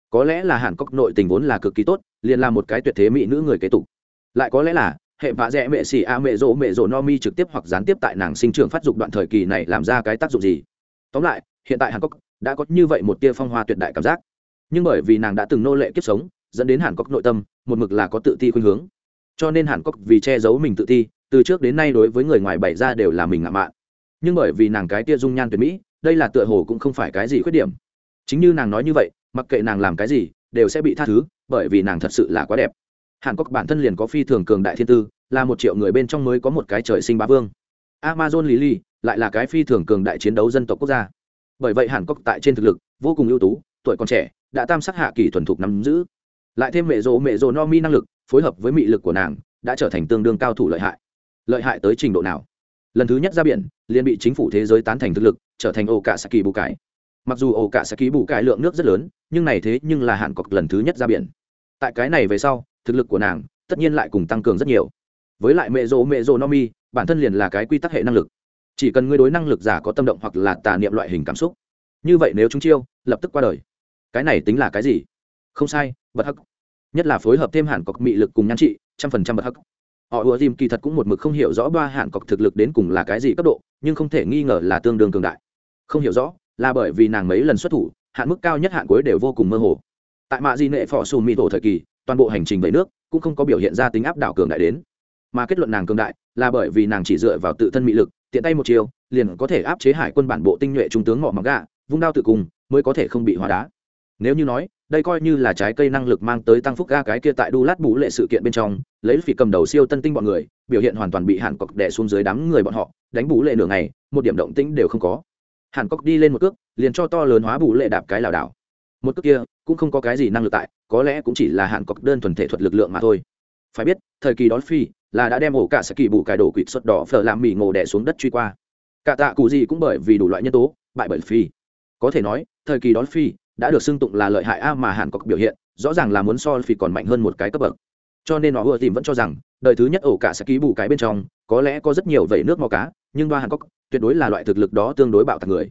Có lẽ là hàn cốc nội tình vốn là cực kỳ tốt, liền là một cái tuyệt thế mỹ nữ người kế tục. Lại có lẽ là, hệ vạ rẽ mẹ xì a mẹ rỗ mẹ rỗ no mi trực tiếp hoặc gián tiếp tại nàng sinh trưởng phát dục đoạn thời kỳ này làm ra cái tác dụng gì. Tóm lại, hiện tại hàn cốc đã có như vậy một tia phong hoa tuyệt đại cảm giác. Nhưng bởi vì nàng đã từng nô lệ kiếp sống, dẫn đến hàn cốc nội tâm, một mực là có tự ti khuynh hướng. Cho nên hàn cốc vì che giấu mình tự ti, từ trước đến nay đối với người ngoài bày ra đều là mình ngạo mạn. Nhưng bởi vì nàng cái tia dung nhan tuyệt mỹ đây là tựa hồ cũng không phải cái gì khuyết điểm. Chính như nàng nói như vậy, mặc kệ nàng làm cái gì, đều sẽ bị tha thứ, bởi vì nàng thật sự là quá đẹp. Hàn cốc bản thân liền có phi thường cường đại thiên tư, là một triệu người bên trong mới có một cái trời sinh bá vương. Amazon lý lại là cái phi thường cường đại chiến đấu dân tộc quốc gia. Bởi vậy hàn cốc tại trên thực lực vô cùng ưu tú, tuổi còn trẻ, đã tam sắc hạ kỳ thuần thục nắm giữ. Lại thêm mẹ rộ mẹ rộ no mi năng lực, phối hợp với mị lực của nàng, đã trở thành tương đương cao thủ lợi hại. Lợi hại tới trình độ nào? Lần thứ nhất ra biển, liền bị chính phủ thế giới tán thành thực lực, trở thành ổ cả saki bù cải mặc dù ổ cả saki bù cải lượng nước rất lớn, nhưng này thế nhưng là hạn cọc lần thứ nhất ra biển. Tại cái này về sau, thực lực của nàng tất nhiên lại cùng tăng cường rất nhiều. Với lại mẹ rỗ mẹ rỗ no mi, bản thân liền là cái quy tắc hệ năng lực. Chỉ cần ngươi đối năng lực giả có tâm động hoặc là tà niệm loại hình cảm xúc, như vậy nếu chúng chiêu, lập tức qua đời. Cái này tính là cái gì? Không sai, bật hắc. Nhất là phối hợp thêm hẳn cọc mị lực cùng nhan trị, trăm phần trăm bật hắc họ ùa dìm kỳ thật cũng một mực không hiểu rõ ba hạn cọc thực lực đến cùng là cái gì cấp độ, nhưng không thể nghi ngờ là tương đương cường đại. Không hiểu rõ, là bởi vì nàng mấy lần xuất thủ, hạn mức cao nhất hạn cuối đều vô cùng mơ hồ. Tại mạ di nệ phò xù mỹ tổ thời kỳ, toàn bộ hành trình về nước cũng không có biểu hiện ra tính áp đảo cường đại đến. Mà kết luận nàng cường đại là bởi vì nàng chỉ dựa vào tự thân mỹ lực, tiện tay một chiều, liền có thể áp chế hải quân bản bộ tinh nhuệ trung tướng ngọ mặc gà vung đao tự cùng, mới có thể không bị hóa đá nếu như nói, đây coi như là trái cây năng lực mang tới tăng phúc ga cái kia tại đu lát bú lệ sự kiện bên trong, lấy phỉ cầm đầu siêu tân tinh bọn người, biểu hiện hoàn toàn bị hàn cọc đè xuống dưới đám người bọn họ, đánh bú lệ nửa ngày, một điểm động tĩnh đều không có. Hàn cọc đi lên một cước, liền cho to lớn hóa bú lệ đạp cái lảo đảo. Một cước kia, cũng không có cái gì năng lực tại, có lẽ cũng chỉ là hàn cọc đơn thuần thể thuật lực lượng mà thôi. Phải biết, thời kỳ đón phi là đã đem ổ cả sẽ kỳ bù cải đổ quỵt xuất đỏ phở làm mì ngộ đè xuống đất truy qua. Cả tạ cụ gì cũng bởi vì đủ loại nhân tố, bại bởi phi. Có thể nói, thời kỳ đón phi đã được xưng tụng là lợi hại a mà hàn cọc biểu hiện, rõ ràng là muốn so phi còn mạnh hơn một cái cấp bậc. Cho nên họ vừa tìm vẫn cho rằng, đời thứ nhất ổ cả sẽ ký bù cái bên trong, có lẽ có rất nhiều vẩy nước mò cá, nhưng ba hàn cốc tuyệt đối là loại thực lực đó tương đối bạo tạc người.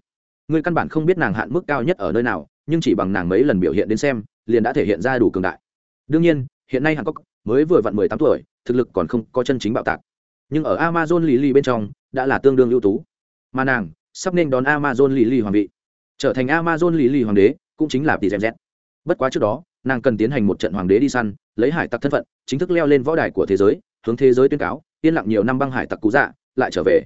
Người căn bản không biết nàng hạn mức cao nhất ở nơi nào, nhưng chỉ bằng nàng mấy lần biểu hiện đến xem, liền đã thể hiện ra đủ cường đại. Đương nhiên, hiện nay hàn cốc mới vừa vặn mười tám tuổi, thực lực còn không có chân chính bạo tạc. Nhưng ở amazon lì lì bên trong, đã là tương đương ưu tú. Mà nàng sắp nên đón amazon lì lì hoàng vị. Trở thành amazon lì lì hoàng đế cũng chính là tỷ dèm z. Bất quá trước đó, nàng cần tiến hành một trận hoàng đế đi săn, lấy hải tặc thân phận, chính thức leo lên võ đài của thế giới, hướng thế giới tuyên cáo, yên lặng nhiều năm băng hải tặc cú dạ lại trở về.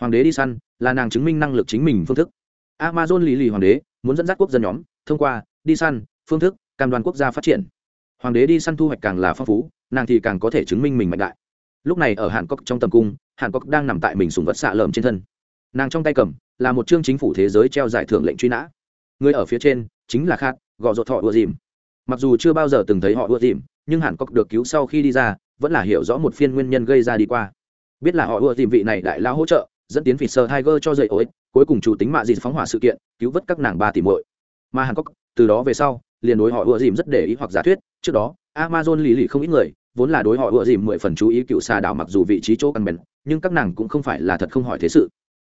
Hoàng đế đi săn là nàng chứng minh năng lực chính mình phương thức. Amazon lì lì hoàng đế muốn dẫn dắt quốc dân nhóm, thông qua, đi săn, phương thức, cam đoan quốc gia phát triển. Hoàng đế đi săn thu hoạch càng là phong phú, nàng thì càng có thể chứng minh mình mạnh đại. Lúc này ở hàn cốc trong tầm cung, hàn cốc đang nằm tại mình sùng vật xạ lợm trên thân. Nàng trong tay cầm là một chương chính phủ thế giới treo giải thưởng lệnh truy nã. Người ở phía trên chính là khát, gọ rột thọ ùa dìm. Mặc dù chưa bao giờ từng thấy họ ùa dìm, nhưng hàn cốc được cứu sau khi đi ra, vẫn là hiểu rõ một phiên nguyên nhân gây ra đi qua. Biết là họ ùa dìm vị này đại lao hỗ trợ, dẫn tiến vị sơ tiger cho dậy ối cuối cùng chủ tính mạ dìm phóng hỏa sự kiện, cứu vớt các nàng ba tỷ muội. Mà hàn cốc từ đó về sau, liền đối họ ùa dìm rất để ý hoặc giả thuyết, trước đó, amazon lì lì không ít người, vốn là đối họ ùa dìm mười phần chú ý cựu xa đảo mặc dù vị trí chỗ căn bền, nhưng các nàng cũng không phải là thật không hỏi thế sự.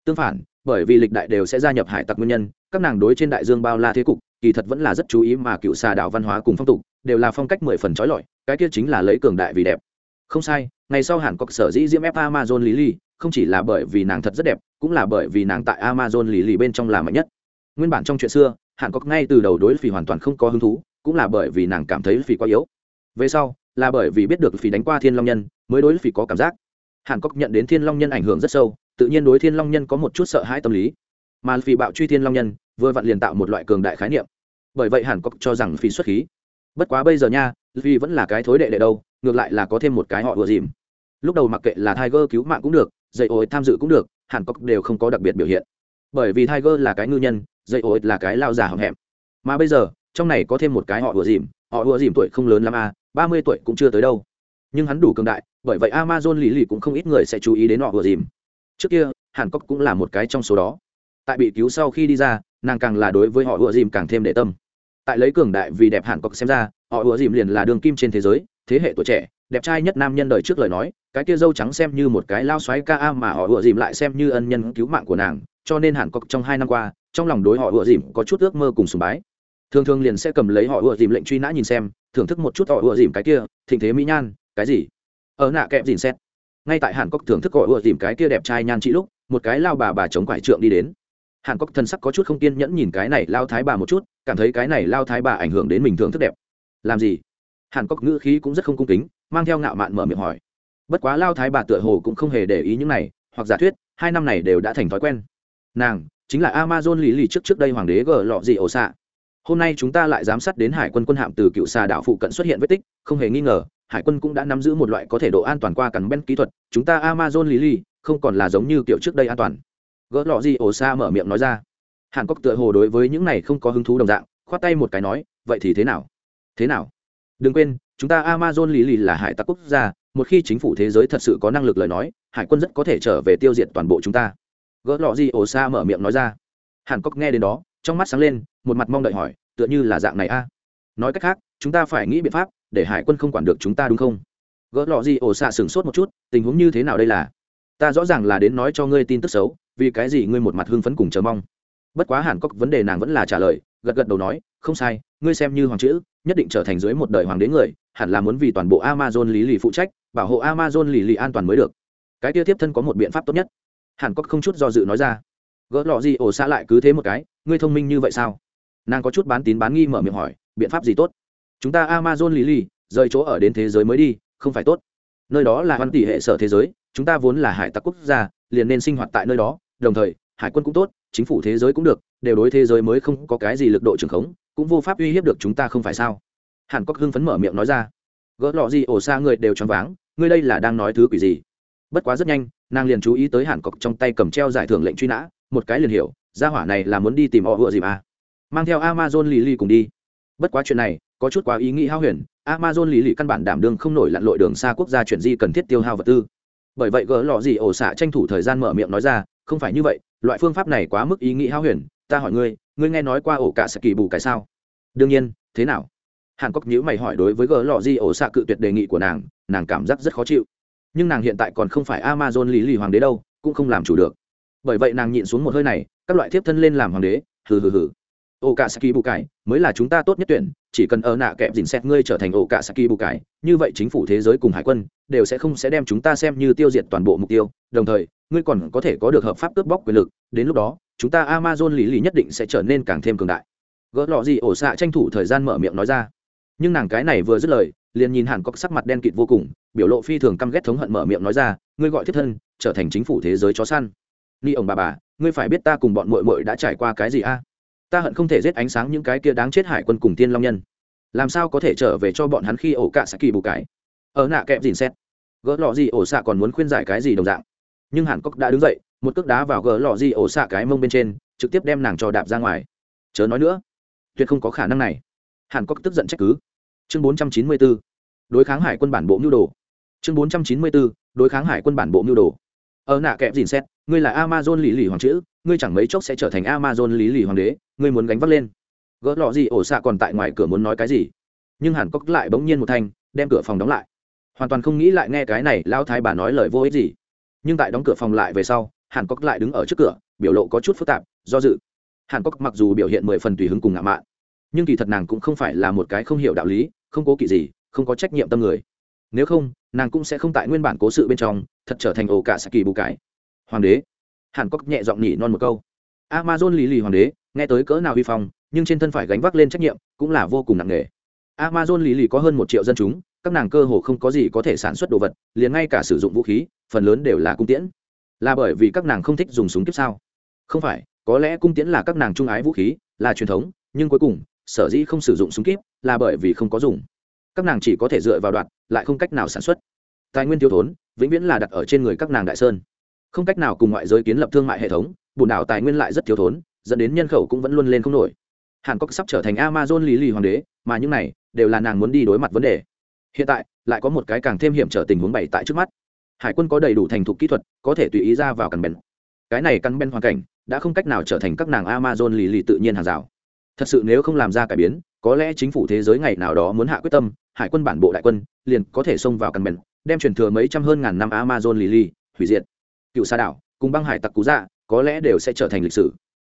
Tương phản, bởi vì lịch đại đều sẽ gia nhập hải tặc nguyên nhân, các nàng đối trên đại dương bao la thế cục kỳ thật vẫn là rất chú ý mà cựu xà đảo văn hóa cùng phong tục, đều là phong cách mười phần trói lọi, cái kia chính là lấy cường đại vì đẹp. Không sai, ngày sau hàn cọc sở dĩ diễm ép amazon lý ly không chỉ là bởi vì nàng thật rất đẹp, cũng là bởi vì nàng tại amazon lý ly bên trong là mạnh nhất. Nguyên bản trong chuyện xưa, hàn cọc ngay từ đầu đối phỉ hoàn toàn không có hứng thú, cũng là bởi vì nàng cảm thấy phỉ quá yếu. Về sau, là bởi vì biết được phỉ đánh qua thiên long nhân, mới đối phỉ có cảm giác. Hàn cốc nhận đến thiên long nhân ảnh hưởng rất sâu, tự nhiên đối thiên long nhân có một chút sợ hãi tâm lý. Mà phỉ bạo truy thiên long nhân, vừa vặn liền tạo một loại cường đại khái niệm bởi vậy hàn cốc cho rằng phi xuất khí. Bất quá bây giờ nha vì vẫn là cái thối đệ đệ đâu, ngược lại là có thêm một cái họ vừa dìm. Lúc đầu mặc kệ là tiger cứu mạng cũng được dây ối tham dự cũng được, hàn cốc đều không có đặc biệt biểu hiện. Bởi vì tiger là cái ngư nhân dây ối là cái lao già hậm hẹm. Mà bây giờ, trong này có thêm một cái họ vừa dìm, họ vừa dìm tuổi không lớn lắm à ba mươi tuổi cũng chưa tới đâu. Nhưng hắn đủ cường đại, bởi vậy amazon lì lì cũng không ít người sẽ chú ý đến họ vừa dìm. Trước kia, hàn cốc cũng là một cái trong số đó. Tại bị cứu sau khi đi ra, nàng càng là đối với họ ùa dìm càng thêm để tâm tại lấy cường đại vì đẹp hàn cọc xem ra, họ ùa dìm liền là đường kim trên thế giới, thế hệ tuổi trẻ, đẹp trai nhất nam nhân đời trước lời nói, cái kia dâu trắng xem như một cái lao xoáy ca a mà họ ựa dìm lại xem như ân nhân cứu mạng của nàng, cho nên hàn cọc trong hai năm qua, trong lòng đối họ ựa dìm có chút ước mơ cùng sùng bái. Thường thường liền sẽ cầm lấy họ ựa dìm lệnh truy nã nhìn xem, thưởng thức một chút họ ựa dìm cái kia, thịnh thế mỹ nhan, cái gì? Ở nạ kẹp dìn xét. Ngay tại hàn cốc thưởng thức họ ựa dìm cái kia đẹp trai nhan chị lúc, một cái lao bà bà chống quải trượng đi đến hàn cốc thân sắc có chút không kiên nhẫn nhìn cái này lao thái bà một chút, cảm thấy cái này lao thái bà ảnh hưởng đến mình thường thức đẹp. Làm gì? Hàn cốc ngữ khí cũng rất không cung kính, mang theo ngạo mạn mở miệng hỏi. Bất quá lao thái bà tựa hồ cũng không hề để ý những này, hoặc giả thuyết, hai năm này đều đã thành thói quen. Nàng, chính là amazon lý lì trước trước đây hoàng đế gờ lọ gì ổ xạ. Hôm nay chúng ta lại giám sát đến hải quân quân hạm từ cựu xà đảo phụ cận xuất hiện vết tích, không hề nghi ngờ, hải quân cũng đã nắm giữ một loại có thể độ an toàn qua cắn ben kỹ thuật. Chúng ta amazon lý lì không còn là giống như kiểu trước đây an toàn gỡ lọ gì ổ xa mở miệng nói ra. Hàn cốc tựa hồ đối với những này không có hứng thú đồng dạng, khoát tay một cái nói, vậy thì thế nào? Thế nào? Đừng quên, chúng ta amazon lý lì là hải tặc quốc gia, một khi chính phủ thế giới thật sự có năng lực lời nói, hải quân rất có thể trở về tiêu diệt toàn bộ chúng ta. Gỡ lọ gì ổ xa mở miệng nói ra. Hàn cốc nghe đến đó, trong mắt sáng lên, một mặt mong đợi hỏi, tựa như là dạng này a? Nói cách khác, chúng ta phải nghĩ biện pháp để hải quân không quản được chúng ta đúng không? Gỡ lọ gì ổ xạ sửng sốt một chút, tình huống như thế nào đây là? Ta rõ ràng là đến nói cho ngươi tin tức xấu, vì cái gì ngươi một mặt hưng phấn cùng chờ mong. Bất quá hàn cốc vấn đề nàng vẫn là trả lời, gật gật đầu nói, không sai, ngươi xem như hoàng chữ, nhất định trở thành dưới một đời hoàng đế người, hẳn là muốn vì toàn bộ amazon lý lì phụ trách, bảo hộ amazon lý lì an toàn mới được. Cái kia tiếp thân có một biện pháp tốt nhất. Hàn cốc không chút do dự nói ra. Gỡ lọ gì ổ xa lại cứ thế một cái, ngươi thông minh như vậy sao? Nàng có chút bán tín bán nghi mở miệng hỏi, biện pháp gì tốt? Chúng ta amazon lý lì, rời chỗ ở đến thế giới mới đi, không phải tốt. Nơi đó là văn tỷ hệ sở thế giới chúng ta vốn là hải tặc quốc gia, liền nên sinh hoạt tại nơi đó, đồng thời, hải quân cũng tốt, chính phủ thế giới cũng được, đều đối thế giới mới không có cái gì lực độ trưởng khống, cũng vô pháp uy hiếp được chúng ta không phải sao? Hàn cốc hưng phấn mở miệng nói ra. Gỡ lọ gì, ổ xa người đều choáng váng, ngươi đây là đang nói thứ quỷ gì? Bất quá rất nhanh, nàng liền chú ý tới hàn cốc trong tay cầm treo giải thưởng lệnh truy nã, một cái liền hiểu, gia hỏa này là muốn đi tìm họ vựa gì mà. Mang theo amazon lì lì cùng đi. Bất quá chuyện này, có chút quá ý nghĩ hao huyền, amazon lì lì căn bản đảm đương không nổi lặn lội đường xa quốc gia chuyển di cần thiết tiêu hao vật tư bởi vậy gỡ lọ gì ổ xạ tranh thủ thời gian mở miệng nói ra, không phải như vậy, loại phương pháp này quá mức ý nghĩ hao huyền, ta hỏi ngươi ngươi nghe nói qua ổ cả sẽ kỳ bù cái sao? Đương nhiên, thế nào? Hàn cốc nhữ mày hỏi đối với gỡ lọ gì ổ xạ cự tuyệt đề nghị của nàng nàng cảm giác rất khó chịu. Nhưng nàng hiện tại còn không phải amazon lý lì hoàng đế đâu, cũng không làm chủ được. Bởi vậy nàng nhịn xuống một hơi này, các loại thiếp thân lên làm hoàng đế, hừ hừ hừ ổ cả saki bù cải mới là chúng ta tốt nhất tuyển, chỉ cần ở nạ kẹp dình xét ngươi trở thành ổ cả saki bù cải như vậy chính phủ thế giới cùng hải quân đều sẽ không sẽ đem chúng ta xem như tiêu diệt toàn bộ mục tiêu. Đồng thời, ngươi còn có thể có được hợp pháp cướp bóc quyền lực, đến lúc đó, chúng ta amazon lý lý nhất định sẽ trở nên càng thêm cường đại. Gỡ lọ gì ổ xạ tranh thủ thời gian mở miệng nói ra. Nhưng nàng cái này vừa dứt lời, liền nhìn hàn có sắc mặt đen kịt vô cùng, biểu lộ phi thường căm ghét thống hận mở miệng nói ra, ngươi gọi thiết thân, trở thành chính phủ thế giới chó săn. Ni ông bà bà, ngươi phải biết ta cùng bọn mội mội đã trải qua cái gì a? Ta hận không thể giết ánh sáng những cái kia đáng chết hải quân cùng tiên long nhân. Làm sao có thể trở về cho bọn hắn khi ổ cạ kỳ bù cái? Ở nạ kẹp dìn xét. Gỡ lọ gì ổ xạ còn muốn khuyên giải cái gì đồng dạng. Nhưng hàn cốc đã đứng dậy, một cước đá vào gỡ lọ gì ổ xạ cái mông bên trên, trực tiếp đem nàng cho đạp ra ngoài. Chớ nói nữa, tuyệt không có khả năng này. Hàn cốc tức giận trách cứ. Chương bốn trăm chín mươi 494 đối kháng hải quân bản bộ mưu đồ. Chương bốn trăm chín mươi 494 đối kháng hải quân bản bộ mưu đồ. Ở nạ kẹp dìn xét ngươi là amazon lý lì hoàng chữ, ngươi chẳng mấy chốc sẽ trở thành amazon lý lì hoàng đế, ngươi muốn gánh vác lên. Gỡ lọ gì, ổ xạ còn tại ngoài cửa muốn nói cái gì? Nhưng hàn cốc lại bỗng nhiên một thanh, đem cửa phòng đóng lại. Hoàn toàn không nghĩ lại nghe cái này lao thái bà nói lời vô ích gì. Nhưng tại đóng cửa phòng lại về sau, hàn cốc lại đứng ở trước cửa, biểu lộ có chút phức tạp, do dự. Hàn cốc mặc dù biểu hiện mười phần tùy hứng cùng ngạo mạn, nhưng kỳ thật nàng cũng không phải là một cái không hiểu đạo lý, không cố kỵ gì, không có trách nhiệm tâm người. Nếu không, nàng cũng sẽ không tại nguyên bản cố sự bên trong, thật trở thành ổ cả sa kỳ bù cái hoàng đế. Hàn cốc nhẹ giọng nhỉ non một câu. Amazon lì lì hoàng đế, nghe tới cỡ nào vi phong, nhưng trên thân phải gánh vác lên trách nhiệm, cũng là vô cùng nặng nề. Amazon lì lì có hơn một triệu dân chúng, các nàng cơ hồ không có gì có thể sản xuất đồ vật, liền ngay cả sử dụng vũ khí, phần lớn đều là cung tiễn. Là bởi vì các nàng không thích dùng súng kiếp sao? Không phải, có lẽ cung tiễn là các nàng trung ái vũ khí, là truyền thống, nhưng cuối cùng, sở dĩ không sử dụng súng kíp là bởi vì không có dùng. Các nàng chỉ có thể dựa vào đoạn, lại không cách nào sản xuất. Tài nguyên thiếu thốn, vĩnh viễn là đặt ở trên người các nàng đại sơn không cách nào cùng ngoại giới kiến lập thương mại hệ thống, bùn đảo tài nguyên lại rất thiếu thốn, dẫn đến nhân khẩu cũng vẫn luôn lên không nổi. Hàn cốc sắp trở thành amazon lý lì hoàng đế, mà những này đều là nàng muốn đi đối mặt vấn đề. Hiện tại, lại có một cái càng thêm hiểm trở tình huống bày tại trước mắt. Hải quân có đầy đủ thành thục kỹ thuật, có thể tùy ý ra vào căn bèn. Cái này căn bèn hoàn cảnh đã không cách nào trở thành các nàng amazon lì lì tự nhiên hàng rào. Thật sự nếu không làm ra cải biến, có lẽ chính phủ thế giới ngày nào đó muốn hạ quyết tâm, hải quân bản bộ đại quân liền có thể xông vào căn bèn, đem truyền thừa mấy trăm hơn ngàn năm amazon lily hủy diệt cựu sa đảo, cùng băng hải tặc cú dạ có lẽ đều sẽ trở thành lịch sử.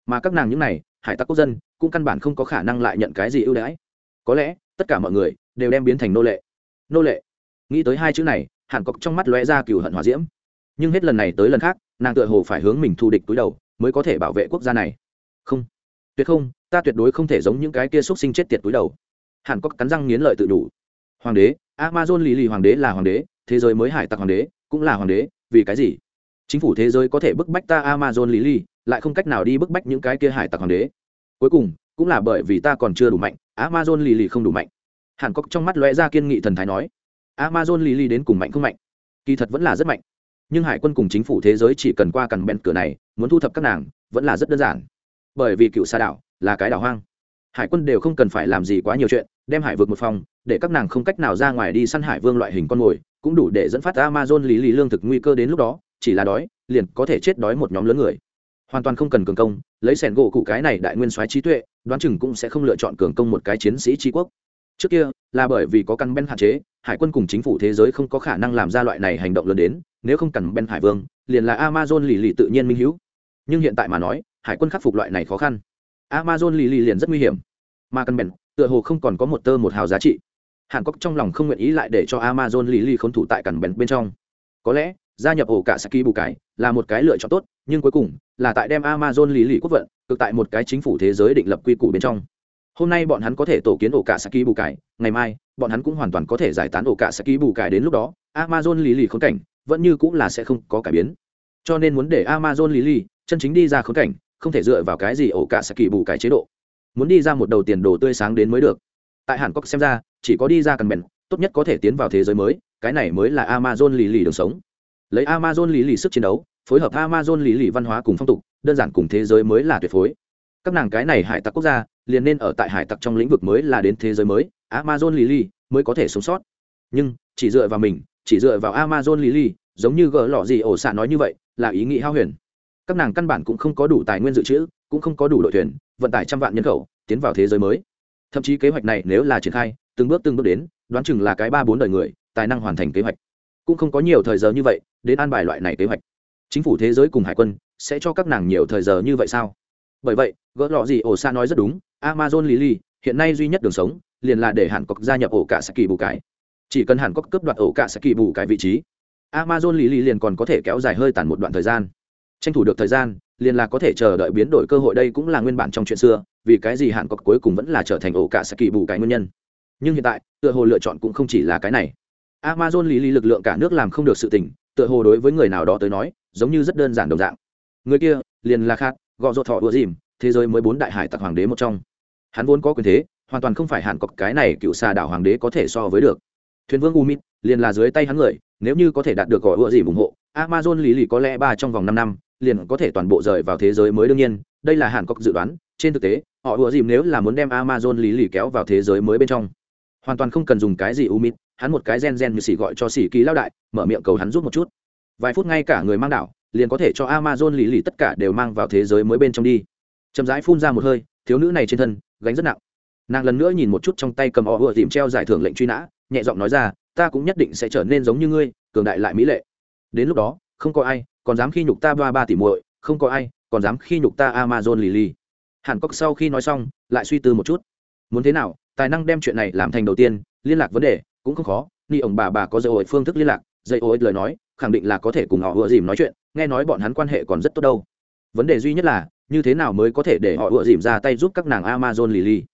Mà các nàng những này, hải tặc quốc dân, cũng căn bản không có khả năng lại nhận cái gì ưu đãi. Có lẽ, tất cả mọi người đều đem biến thành nô lệ. Nô lệ. Nghĩ tới hai chữ này, hàn cọc trong mắt lóe ra cừu hận hòa diễm. Nhưng hết lần này tới lần khác, nàng tựa hồ phải hướng mình thù địch túi đầu, mới có thể bảo vệ quốc gia này. Không. Tuyệt không, ta tuyệt đối không thể giống những cái kia x u ấ t sinh chết tiệt túi đầu. Hàn cọc cắn răng nghiến lợi tự đủ. Hoàng đế, amazon lì lì hoàng đế là hoàng đế, thế giới mới hải tặc hoàng đế cũng là hoàng đế, vì cái gì? Chính phủ thế giới có thể bức bách ta amazon lý lì lại không cách nào đi bức bách những cái kia hải tặc hoàng đế. Cuối cùng, cũng là bởi vì ta còn chưa đủ mạnh, amazon lì lì không đủ mạnh. Hàn cốc trong mắt lóe ra kiên nghị thần thái nói, amazon lì lì đến cùng mạnh không mạnh? Kỳ thật vẫn là rất mạnh. Nhưng hải quân cùng chính phủ thế giới chỉ cần qua cằn bèn cửa này, muốn thu thập các nàng, vẫn là rất đơn giản. Bởi vì cựu xa đảo là cái đảo hoang. Hải quân đều không cần phải làm gì quá nhiều chuyện, đem hải vượt một phòng, để các nàng không cách nào ra ngoài đi săn hải vương loại hình con mồi, cũng đủ để dẫn phát amazon lý lý lương thực nguy cơ đến lúc đó chỉ là đói, liền có thể chết đói một nhóm lớn người. Hoàn toàn không cần cường công, lấy sẻn gỗ cụ cái này đại nguyên soái trí tuệ, đoán chừng cũng sẽ không lựa chọn cường công một cái chiến sĩ tri quốc. Trước kia, là bởi vì có căn ben hạn chế, hải quân cùng chính phủ thế giới không có khả năng làm ra loại này hành động lớn đến, nếu không cần ben hải vương, liền là amazon lì lì tự nhiên minh hữu. Nhưng hiện tại mà nói, hải quân khắc phục loại này khó khăn, amazon lì lì liền rất nguy hiểm. Mà căn ben tựa hồ không còn có một tơ một hào giá trị. Hàn cốc trong lòng không nguyện ý lại để cho amazon lì lì khốn thủ tại căn ben bên trong. Có lẽ gia nhập ổ cả saki bù cái là một cái lựa chọn tốt, nhưng cuối cùng là tại đem amazon lý lì quốc vận cực tại một cái chính phủ thế giới định lập quy củ bên trong. Hôm nay bọn hắn có thể tổ kiến ổ cả saki bù cải, ngày mai, bọn hắn cũng hoàn toàn có thể giải tán ổ cả saki bù cải đến lúc đó, amazon lý lì khốn cảnh vẫn như cũng là sẽ không có cải biến. Cho nên muốn để amazon lý lì chân chính đi ra khốn cảnh, không thể dựa vào cái gì ổ cả saki bù cải chế độ. Muốn đi ra một đầu tiền đồ tươi sáng đến mới được. Tại hàn quốc xem ra, chỉ có đi ra cần bèn tốt nhất có thể tiến vào thế giới mới, cái này mới là amazon lì lì đường sống lấy amazon lý lì sức chiến đấu, phối hợp amazon lý lì văn hóa cùng phong tục, đơn giản cùng thế giới mới là tuyệt phối. Các nàng cái này hải tặc quốc gia, liền nên ở tại hải tặc trong lĩnh vực mới là đến thế giới mới, amazon lý lì mới có thể sống sót. Nhưng, chỉ dựa vào mình, chỉ dựa vào amazon lý lì, giống như gỡ lọ gì ổ xạ nói như vậy, là ý nghĩ hao huyền. Các nàng căn bản cũng không có đủ tài nguyên dự trữ, cũng không có đủ đội thuyền vận tải trăm vạn nhân khẩu, tiến vào thế giới mới. Thậm chí kế hoạch này nếu là triển khai, từng bước từng bước đến, đoán chừng là cái ba bốn đời người, tài năng hoàn thành kế hoạch cũng không có nhiều thời giờ như vậy đến an bài loại này kế hoạch. Chính phủ thế giới cùng hải quân sẽ cho các nàng nhiều thời giờ như vậy sao? Bởi vậy, gỡ lọ gì ổ xa nói rất đúng, amazon lily, hiện nay duy nhất đường sống, liền là để hàn cốc gia nhập ổ cả saki bù cái. Chỉ cần hàn cốc cướp đoạt ổ cả saki bù cái vị trí, amazon lily liền còn có thể kéo dài hơi tàn một đoạn thời gian. Tranh thủ được thời gian, liền là có thể chờ đợi biến đổi cơ hội đây cũng là nguyên bản trong chuyện xưa, vì cái gì hàn cốc cuối cùng vẫn là trở thành ổ cả saki bù cái nguyên nhân. Nhưng hiện tại, tựa hồ lựa chọn cũng không chỉ là cái này amazon lý lý lực lượng cả nước làm không được sự tình, tựa hồ đối với người nào đó tới nói, giống như rất đơn giản đồng dạng. Người kia, liền là khác gọ rột thọ ùa dìm, thế giới mới bốn đại hải tặc hoàng đế một trong. Hắn vốn có quyền thế, hoàn toàn không phải hàn cọc cái này cựu xà đảo hoàng đế có thể so với được. Thuyền vương umit liền là dưới tay hắn người, nếu như có thể đạt được gọ ùa dìm ủng hộ, amazon lý lì có lẽ ba trong vòng năm năm, liền có thể toàn bộ rời vào thế giới mới đương nhiên, đây là hàn cọc dự đoán, trên thực tế, họ ùa dìm nếu là muốn đem amazon lý lì kéo vào thế giới mới bên trong. Hoàn toàn không cần dùng cái gì umit hắn một cái gen gen như xỉ gọi cho xỉ ký lao đại, mở miệng cầu hắn giúp một chút. Vài phút ngay cả người mang đảo liền có thể cho amazon lì lì tất cả đều mang vào thế giới mới bên trong đi. Chậm rãi phun ra một hơi, thiếu nữ này trên thân, gánh rất nặng. Nàng lần nữa nhìn một chút trong tay cầm họ vừa tìm treo giải thưởng lệnh truy nã, nhẹ giọng nói ra, ta cũng nhất định sẽ trở nên giống như ngươi, cường đại lại mỹ lệ. Đến lúc đó, không có ai, còn dám khi nhục ta ba ba tỷ muội, không có ai, còn dám khi nhục ta amazon lì lì. Hàn cốc sau khi nói xong, lại suy tư một chút. Muốn thế nào, tài năng đem chuyện này làm thành đầu tiên, liên lạc vấn đề cũng không khó, ni ông bà bà có dây ổi phương thức liên lạc, dây ổi lời nói, khẳng định là có thể cùng họ ựa dìm nói chuyện, nghe nói bọn hắn quan hệ còn rất tốt đâu. Vấn đề duy nhất là, như thế nào mới có thể để họ ựa dìm ra tay giúp các nàng amazon lì lì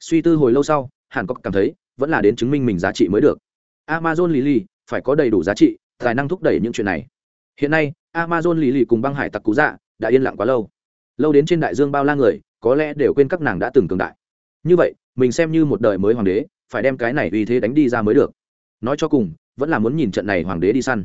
suy tư hồi lâu sau, hàn cốc cảm thấy, vẫn là đến chứng minh mình giá trị mới được. Amazon lì lì phải có đầy đủ giá trị, tài năng thúc đẩy những chuyện này. Hiện nay, amazon lì lì cùng băng hải tặc cú dạ đã yên lặng quá lâu. Lâu đến trên đại dương bao la người, có lẽ đều quên các nàng đã từng cường đại. Như vậy, mình xem như một đời mới hoàng đế phải đem cái này uy thế đánh đi ra mới được. Nói cho cùng, vẫn là muốn nhìn trận này hoàng đế đi săn.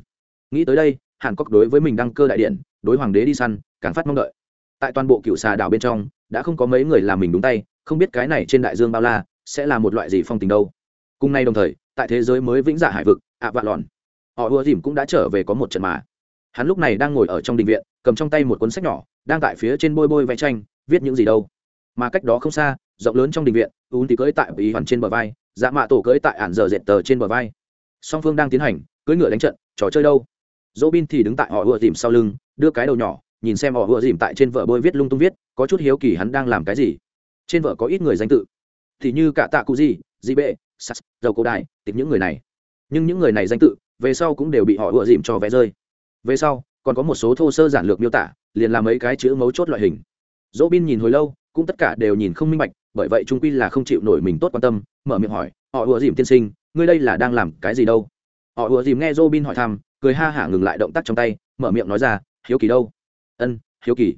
Nghĩ tới đây, hàn cốc đối với mình đăng cơ đại điện, đối hoàng đế đi săn, càng phát mong đợi. Tại toàn bộ cựu xà đảo bên trong, đã không có mấy người làm mình đúng tay, không biết cái này trên đại dương bao la, sẽ là một loại gì phong tình đâu. Cùng nay đồng thời, tại thế giới mới vĩnh dạ hải vực, ạ vạn lòn. Họ ùa dìm cũng đã trở về có một trận mà. Hắn lúc này đang ngồi ở trong đình viện, cầm trong tay một cuốn sách nhỏ, đang tại phía trên bôi bôi vẽ tranh, viết những gì đâu. Mà cách đó không xa, rộng lớn trong đình viện, ún thì cưỡi tại ý hoàn trên bờ vai dạ mạ tổ cưỡi tại ản giờ dệt tờ trên bờ vai. Song phương đang tiến hành, cưỡi ngựa đánh trận, trò chơi đâu? Dỗ bin thì đứng tại họ ùa dìm sau lưng, đưa cái đầu nhỏ, nhìn xem họ ùa dìm tại trên vợ bôi viết lung tung viết, có chút hiếu kỳ hắn đang làm cái gì. Trên vợ có ít người danh tự. Thì như cả tạ cụ gì, dị bệ sas dầu cổ đại tìm những người này. Nhưng những người này danh tự, về sau cũng đều bị họ ùa dìm cho vé rơi. Về sau, còn có một số thô sơ giản lược miêu tả, liền làm mấy cái chữ mấu chốt loại hình. Dỗ bin nhìn hồi lâu, cũng tất cả đều nhìn không minh bạch bởi vậy trung quy là không chịu nổi mình tốt quan tâm, mở miệng hỏi, họ ùa dìm tiên sinh, ngươi đây là đang làm cái gì đâu? Họ ùa dìm nghe dỗ bin hỏi thăm, cười ha hả ngừng lại động tác trong tay, mở miệng nói ra, hiếu kỳ đâu? Ân, hiếu kỳ.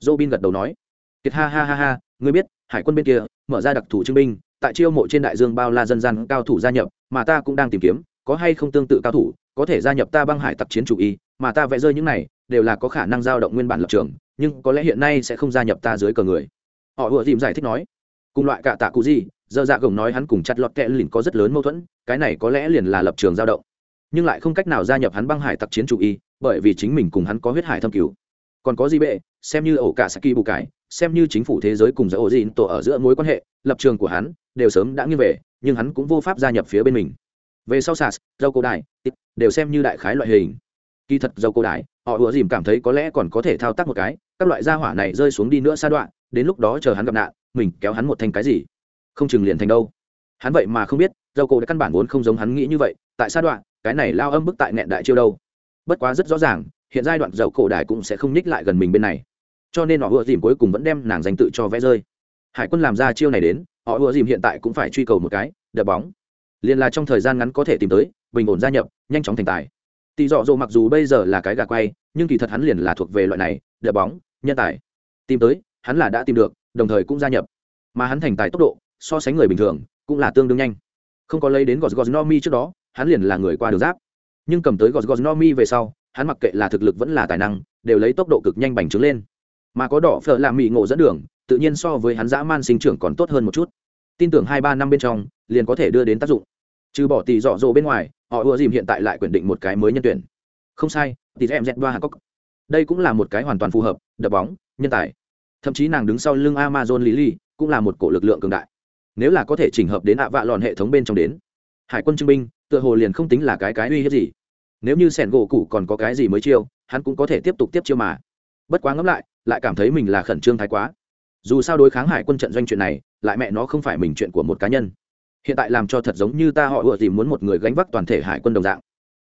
Dỗ bin gật đầu nói, kiệt ha ha ha ha, ngươi biết, hải quân bên kia, mở ra đặc thù trưng binh, tại chiêu mộ trên đại dương bao la dân gian cao thủ gia nhập, mà ta cũng đang tìm kiếm, có hay không tương tự cao thủ, có thể gia nhập ta băng hải tặc chiến chủ y, mà ta vẽ rơi những này, đều là có khả năng giao động nguyên bản lập trường, nhưng có lẽ hiện nay sẽ không gia nhập ta dưới cờ người. Họ ùa dìm giải thích nói cùng loại cả tạ cụ gì giờ dạ gồng nói hắn cùng chặt lọt kẹ lìn có rất lớn mâu thuẫn cái này có lẽ liền là lập trường giao động. Nhưng lại không cách nào gia nhập hắn băng hải tặc chiến chủ y bởi vì chính mình cùng hắn có huyết hải thâm cứu. Còn có gì bệ xem như ổ cả saki bù cải, xem như chính phủ thế giới cùng giới ổ dịn tổ ở giữa mối quan hệ lập trường của hắn đều sớm đã nghiêng về nhưng hắn cũng vô pháp gia nhập phía bên mình. Về sau sas dâu cổ đại đều xem như đại khái loại hình. Kỳ thật dâu cổ đại họ ủa dìm cảm thấy có lẽ còn có thể thao tác một cái các loại gia hỏa này rơi xuống đi nữa xa đoạn đến lúc đó chờ hắn gặp nạn mình kéo hắn một thanh cái gì? Không chừng liền thành đâu. Hắn vậy mà không biết, dâu cổ đã căn bản vốn không giống hắn nghĩ như vậy, tại sa đoạn, cái này lao âm bức tại nẹn đại chiêu đâu. Bất quá rất rõ ràng, hiện giai đoạn dầu cổ đại cũng sẽ không nhích lại gần mình bên này. Cho nên họ ùa dìm cuối cùng vẫn đem nàng danh tự cho vẽ rơi. Hải quân làm ra chiêu này đến, họ ùa dìm hiện tại cũng phải truy cầu một cái, đập bóng. Liền là trong thời gian ngắn có thể tìm tới, bình ổn gia nhập, nhanh chóng thành tài. Tỷ dọ dỗ mặc dù bây giờ là cái gà quay, nhưng kỳ thật hắn liền là thuộc về loại này, đập bóng, nhân tài. Tìm tới, hắn là đã tìm được đồng thời cũng gia nhập. Mà hắn thành tài tốc độ, so sánh người bình thường, cũng là tương đương nhanh. Không có lấy đến gos gos no trước đó, hắn liền là người qua đường giáp. Nhưng cầm tới gos gos no về sau, hắn mặc kệ là thực lực vẫn là tài năng, đều lấy tốc độ cực nhanh bành trướng lên. Mà có đỏ phở làm mị ngộ dẫn đường, tự nhiên so với hắn dã man sinh trưởng còn tốt hơn một chút. Tin tưởng hai ba năm bên trong, liền có thể đưa đến tác dụng. Trừ bỏ tỷ dọ dỗ bên ngoài, họ ùa dìm hiện tại lại quyết định một cái mới nhân tuyển. Không sai, tỷ em dẹt ba hàn cốc đây cũng là một cái hoàn toàn phù hợp, đập bóng, nhân tài thậm chí nàng đứng sau lưng amazon lily cũng là một cổ lực lượng cường đại. Nếu là có thể chỉnh hợp đến ạ vạ lòn hệ thống bên trong đến, hải quân trưng binh, tựa hồ liền không tính là cái cái uy hiếp gì. Nếu như sẻn gỗ cụ còn có cái gì mới chiêu, hắn cũng có thể tiếp tục tiếp chiêu mà. Bất quá ngẫm lại lại cảm thấy mình là khẩn trương thái quá. Dù sao đối kháng hải quân trận doanh chuyện này, lại mẹ nó không phải mình chuyện của một cá nhân. Hiện tại làm cho thật giống như ta họ ủa tìm muốn một người gánh vác toàn thể hải quân đồng dạng.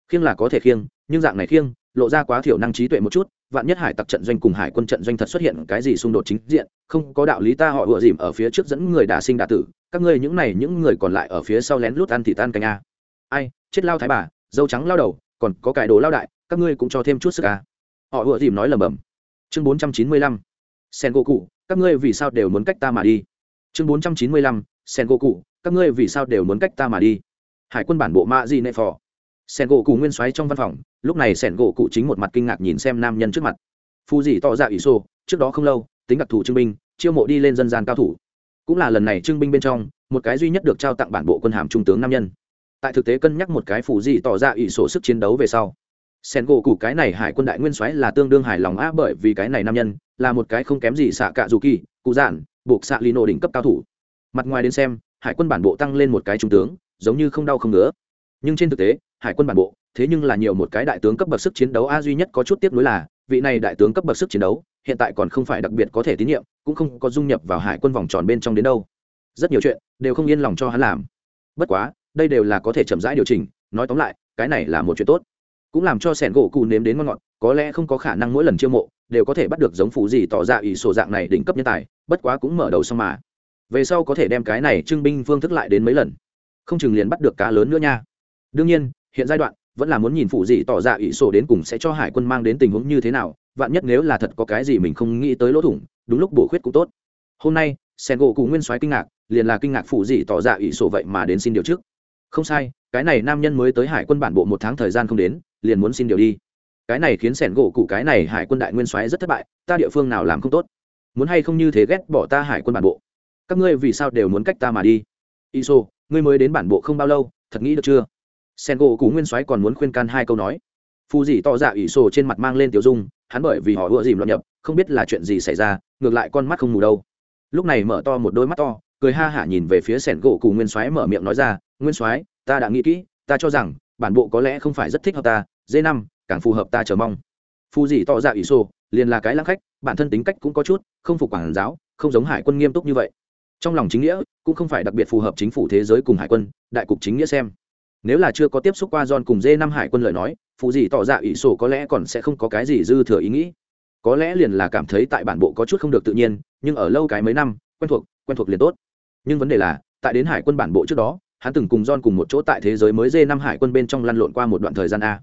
Khiêng là có thể khiêng, nhưng dạng này khiêng, lộ ra quá thiểu năng trí tuệ một chút vạn nhất hải tặc trận doanh cùng hải quân trận doanh thật xuất hiện cái gì xung đột chính diện, không có đạo lý ta họ ựa dìm ở phía trước dẫn người đả sinh đả tử, các ngươi những này những người còn lại ở phía sau lén lút ăn thì tan canh a. Ai, chết lao thái bà, dâu trắng lao đầu, còn có cải đồ lao đại, các ngươi cũng cho thêm chút sức a. Họ ựa dìm nói lầm bầm chương bốn trăm chín mươi lăm sen gỗ cụ các ngươi vì sao đều muốn cách ta mà đi? Chương bốn trăm chín mươi lăm sen gỗ cụ các ngươi vì sao đều muốn cách ta mà đi? Hải quân bản bộ ma di nệ phò. Sẻn gỗ cụ nguyên xoáy trong văn phòng, lúc này Sẻn gỗ cụ chính một mặt kinh ngạc nhìn xem nam nhân trước mặt. Phu dì tỏ ra ỷ xô trước đó không lâu, tính đặc thù trưng binh, chiêu mộ đi lên dân gian cao thủ. Cũng là lần này trưng binh bên trong, một cái duy nhất được trao tặng bản bộ quân hàm trung tướng nam nhân. Tại thực tế cân nhắc một cái phù dì tỏ ra ỷ sổ sức chiến đấu về sau, sen gỗ cụ cái này hải quân đại nguyên soái là tương đương hài lòng á bởi vì cái này nam nhân là một cái không kém gì xạ cạ dù kỳ, cụ giản, buộc xạ lino đỉnh cấp cao thủ. Mặt ngoài đến xem, hải quân bản bộ tăng lên một cái trung tướng, giống như không đau không ngứa. Nhưng trên thực tế hải quân bản bộ, thế nhưng là nhiều một cái đại tướng cấp bậc sức chiến đấu a duy nhất có chút tiếp nối là, vị này đại tướng cấp bậc sức chiến đấu, hiện tại còn không phải đặc biệt có thể tín nhiệm, cũng không có dung nhập vào hải quân vòng tròn bên trong đến đâu. Rất nhiều chuyện đều không yên lòng cho hắn làm. Bất quá, đây đều là có thể chậm rãi điều chỉnh, nói tóm lại, cái này là một chuyện tốt. Cũng làm cho sẻn gỗ cụ nếm đến ngon ngọt, có lẽ không có khả năng mỗi lần chiêu mộ, đều có thể bắt được giống phụ gì tỏ ra ỷ sổ dạng này đỉnh cấp nhân tài, bất quá cũng mở đầu xong mà. Về sau có thể đem cái này trưng binh phương thức lại đến mấy lần. Không chừng liền bắt được cá lớn nữa nha. Đương nhiên hiện giai đoạn, vẫn là muốn nhìn phụ gì tỏ ra ỷ sổ đến cùng sẽ cho hải quân mang đến tình huống như thế nào, vạn nhất nếu là thật có cái gì mình không nghĩ tới lỗ thủng, đúng lúc bổ khuyết cũng tốt. Hôm nay, sen gỗ cụ nguyên soái kinh ngạc, liền là kinh ngạc phụ gì tỏ ra ỷ sổ vậy mà đến xin điều trước. Không sai, cái này nam nhân mới tới hải quân bản bộ một tháng thời gian không đến, liền muốn xin điều đi. Cái này khiến sẻn gỗ cụ cái này hải quân đại nguyên soái rất thất bại, ta địa phương nào làm không tốt? Muốn hay không như thế ghét bỏ ta hải quân bản bộ? Các ngươi vì sao đều muốn cách ta mà đi? Iso, ngươi mới đến bản bộ không bao lâu, thật nghĩ được chưa? Sen gỗ Cú nguyên soái còn muốn khuyên can hai câu nói. Phù dì to dạ ỷ sổ trên mặt mang lên tiểu dung, hắn bởi vì họ ưa dìm loạn nhập, không biết là chuyện gì xảy ra, ngược lại con mắt không mù đâu. Lúc này mở to một đôi mắt to, cười ha hả nhìn về phía sẻn gỗ cù nguyên soái mở miệng nói ra, nguyên soái, ta đã nghĩ kỹ, ta cho rằng, bản bộ có lẽ không phải rất thích hợp ta d năm, càng phù hợp ta chờ mong. Phù dì tỏ ra dạ ỷ sô liền là cái lãng khách, bản thân tính cách cũng có chút, không phục quản giáo, không giống hải quân nghiêm túc như vậy. Trong lòng chính nghĩa, cũng không phải đặc biệt phù hợp chính phủ thế giới cùng hải quân, đại cục chính nghĩa xem nếu là chưa có tiếp xúc qua john cùng dê năm hải quân lời nói, phụ gì tỏ ra ỷ sổ có lẽ còn sẽ không có cái gì dư thừa ý nghĩ. Có lẽ liền là cảm thấy tại bản bộ có chút không được tự nhiên, nhưng ở lâu cái mấy năm, quen thuộc quen thuộc liền tốt. Nhưng vấn đề là, tại đến hải quân bản bộ trước đó, hắn từng cùng John cùng một chỗ tại thế giới mới dê năm hải quân bên trong lăn lộn qua một đoạn thời gian a.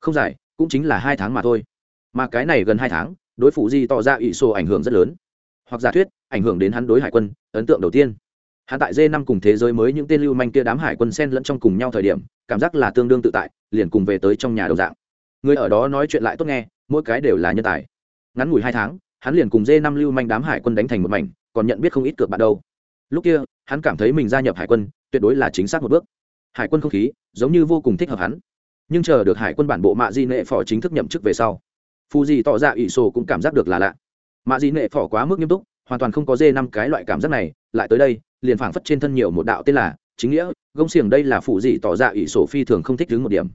Không dài, cũng chính là hai tháng mà thôi. Mà cái này gần hai tháng, đối phụ di tỏ ra ỷ sổ ảnh hưởng rất lớn. Hoặc giả thuyết, ảnh hưởng đến hắn đối hải quân, ấn tượng đầu tiên hắn tại d năm cùng thế giới mới những tên lưu manh kia đám hải quân sen lẫn trong cùng nhau thời điểm, cảm giác là tương đương tự tại, liền cùng về tới trong nhà đầu dạng. Người ở đó nói chuyện lại tốt nghe, mỗi cái đều là nhân tài. Ngắn ngủi hai tháng, hắn liền cùng d năm lưu manh đám hải quân đánh thành một mảnh, còn nhận biết không ít cược bạn đâu. Lúc kia, hắn cảm thấy mình gia nhập hải quân, tuyệt đối là chính xác một bước. Hải quân không khí, giống như vô cùng thích hợp hắn. Nhưng chờ được hải quân bản bộ mạ di nệ phò chính thức nhậm chức về sau phù gì tỏ ra ỷ sổ cũng cảm giác được là lạ. Mạ di nệ phò quá mức nghiêm túc, hoàn toàn không có dê năm cái loại cảm giác này, lại tới đây liền phảng phất trên thân nhiều một đạo tên là chính nghĩa, gông xiềng đây là phụ gì tỏ ra ỷ sổ phi thường không thích đứng một điểm.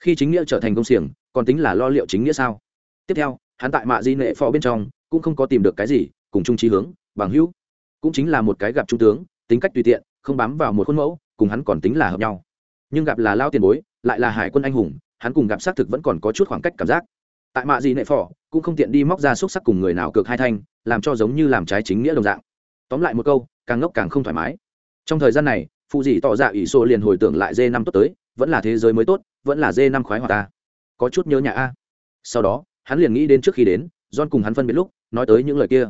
Khi chính nghĩa trở thành gông xiềng, còn tính là lo liệu chính nghĩa sao? Tiếp theo, hắn tại mạ di nệ phò bên trong, cũng không có tìm được cái gì, cùng chung trí hướng, bằng hữu. Cũng chính là một cái gặp trung tướng, tính cách tùy tiện, không bám vào một khuôn mẫu, cùng hắn còn tính là hợp nhau. Nhưng gặp là lao tiền bối, lại là hải quân anh hùng, hắn cùng gặp xác thực vẫn còn có chút khoảng cách cảm giác. Tại mạ gì nệ phỏ cũng không tiện đi móc ra xúc sắc cùng người nào cược hai thanh, làm cho giống như làm trái chính nghĩa đồng dạng tóm lại một câu, càng ngốc càng không thoải mái. Trong thời gian này, phụ dị tỏ ra ỷ xô liền hồi tưởng lại dê năm tốt tới, vẫn là thế giới mới tốt, vẫn là dê năm khoái hoạt ta. Có chút nhớ nhà a. Sau đó, hắn liền nghĩ đến trước khi đến, john cùng hắn phân biệt lúc, nói tới những lời kia.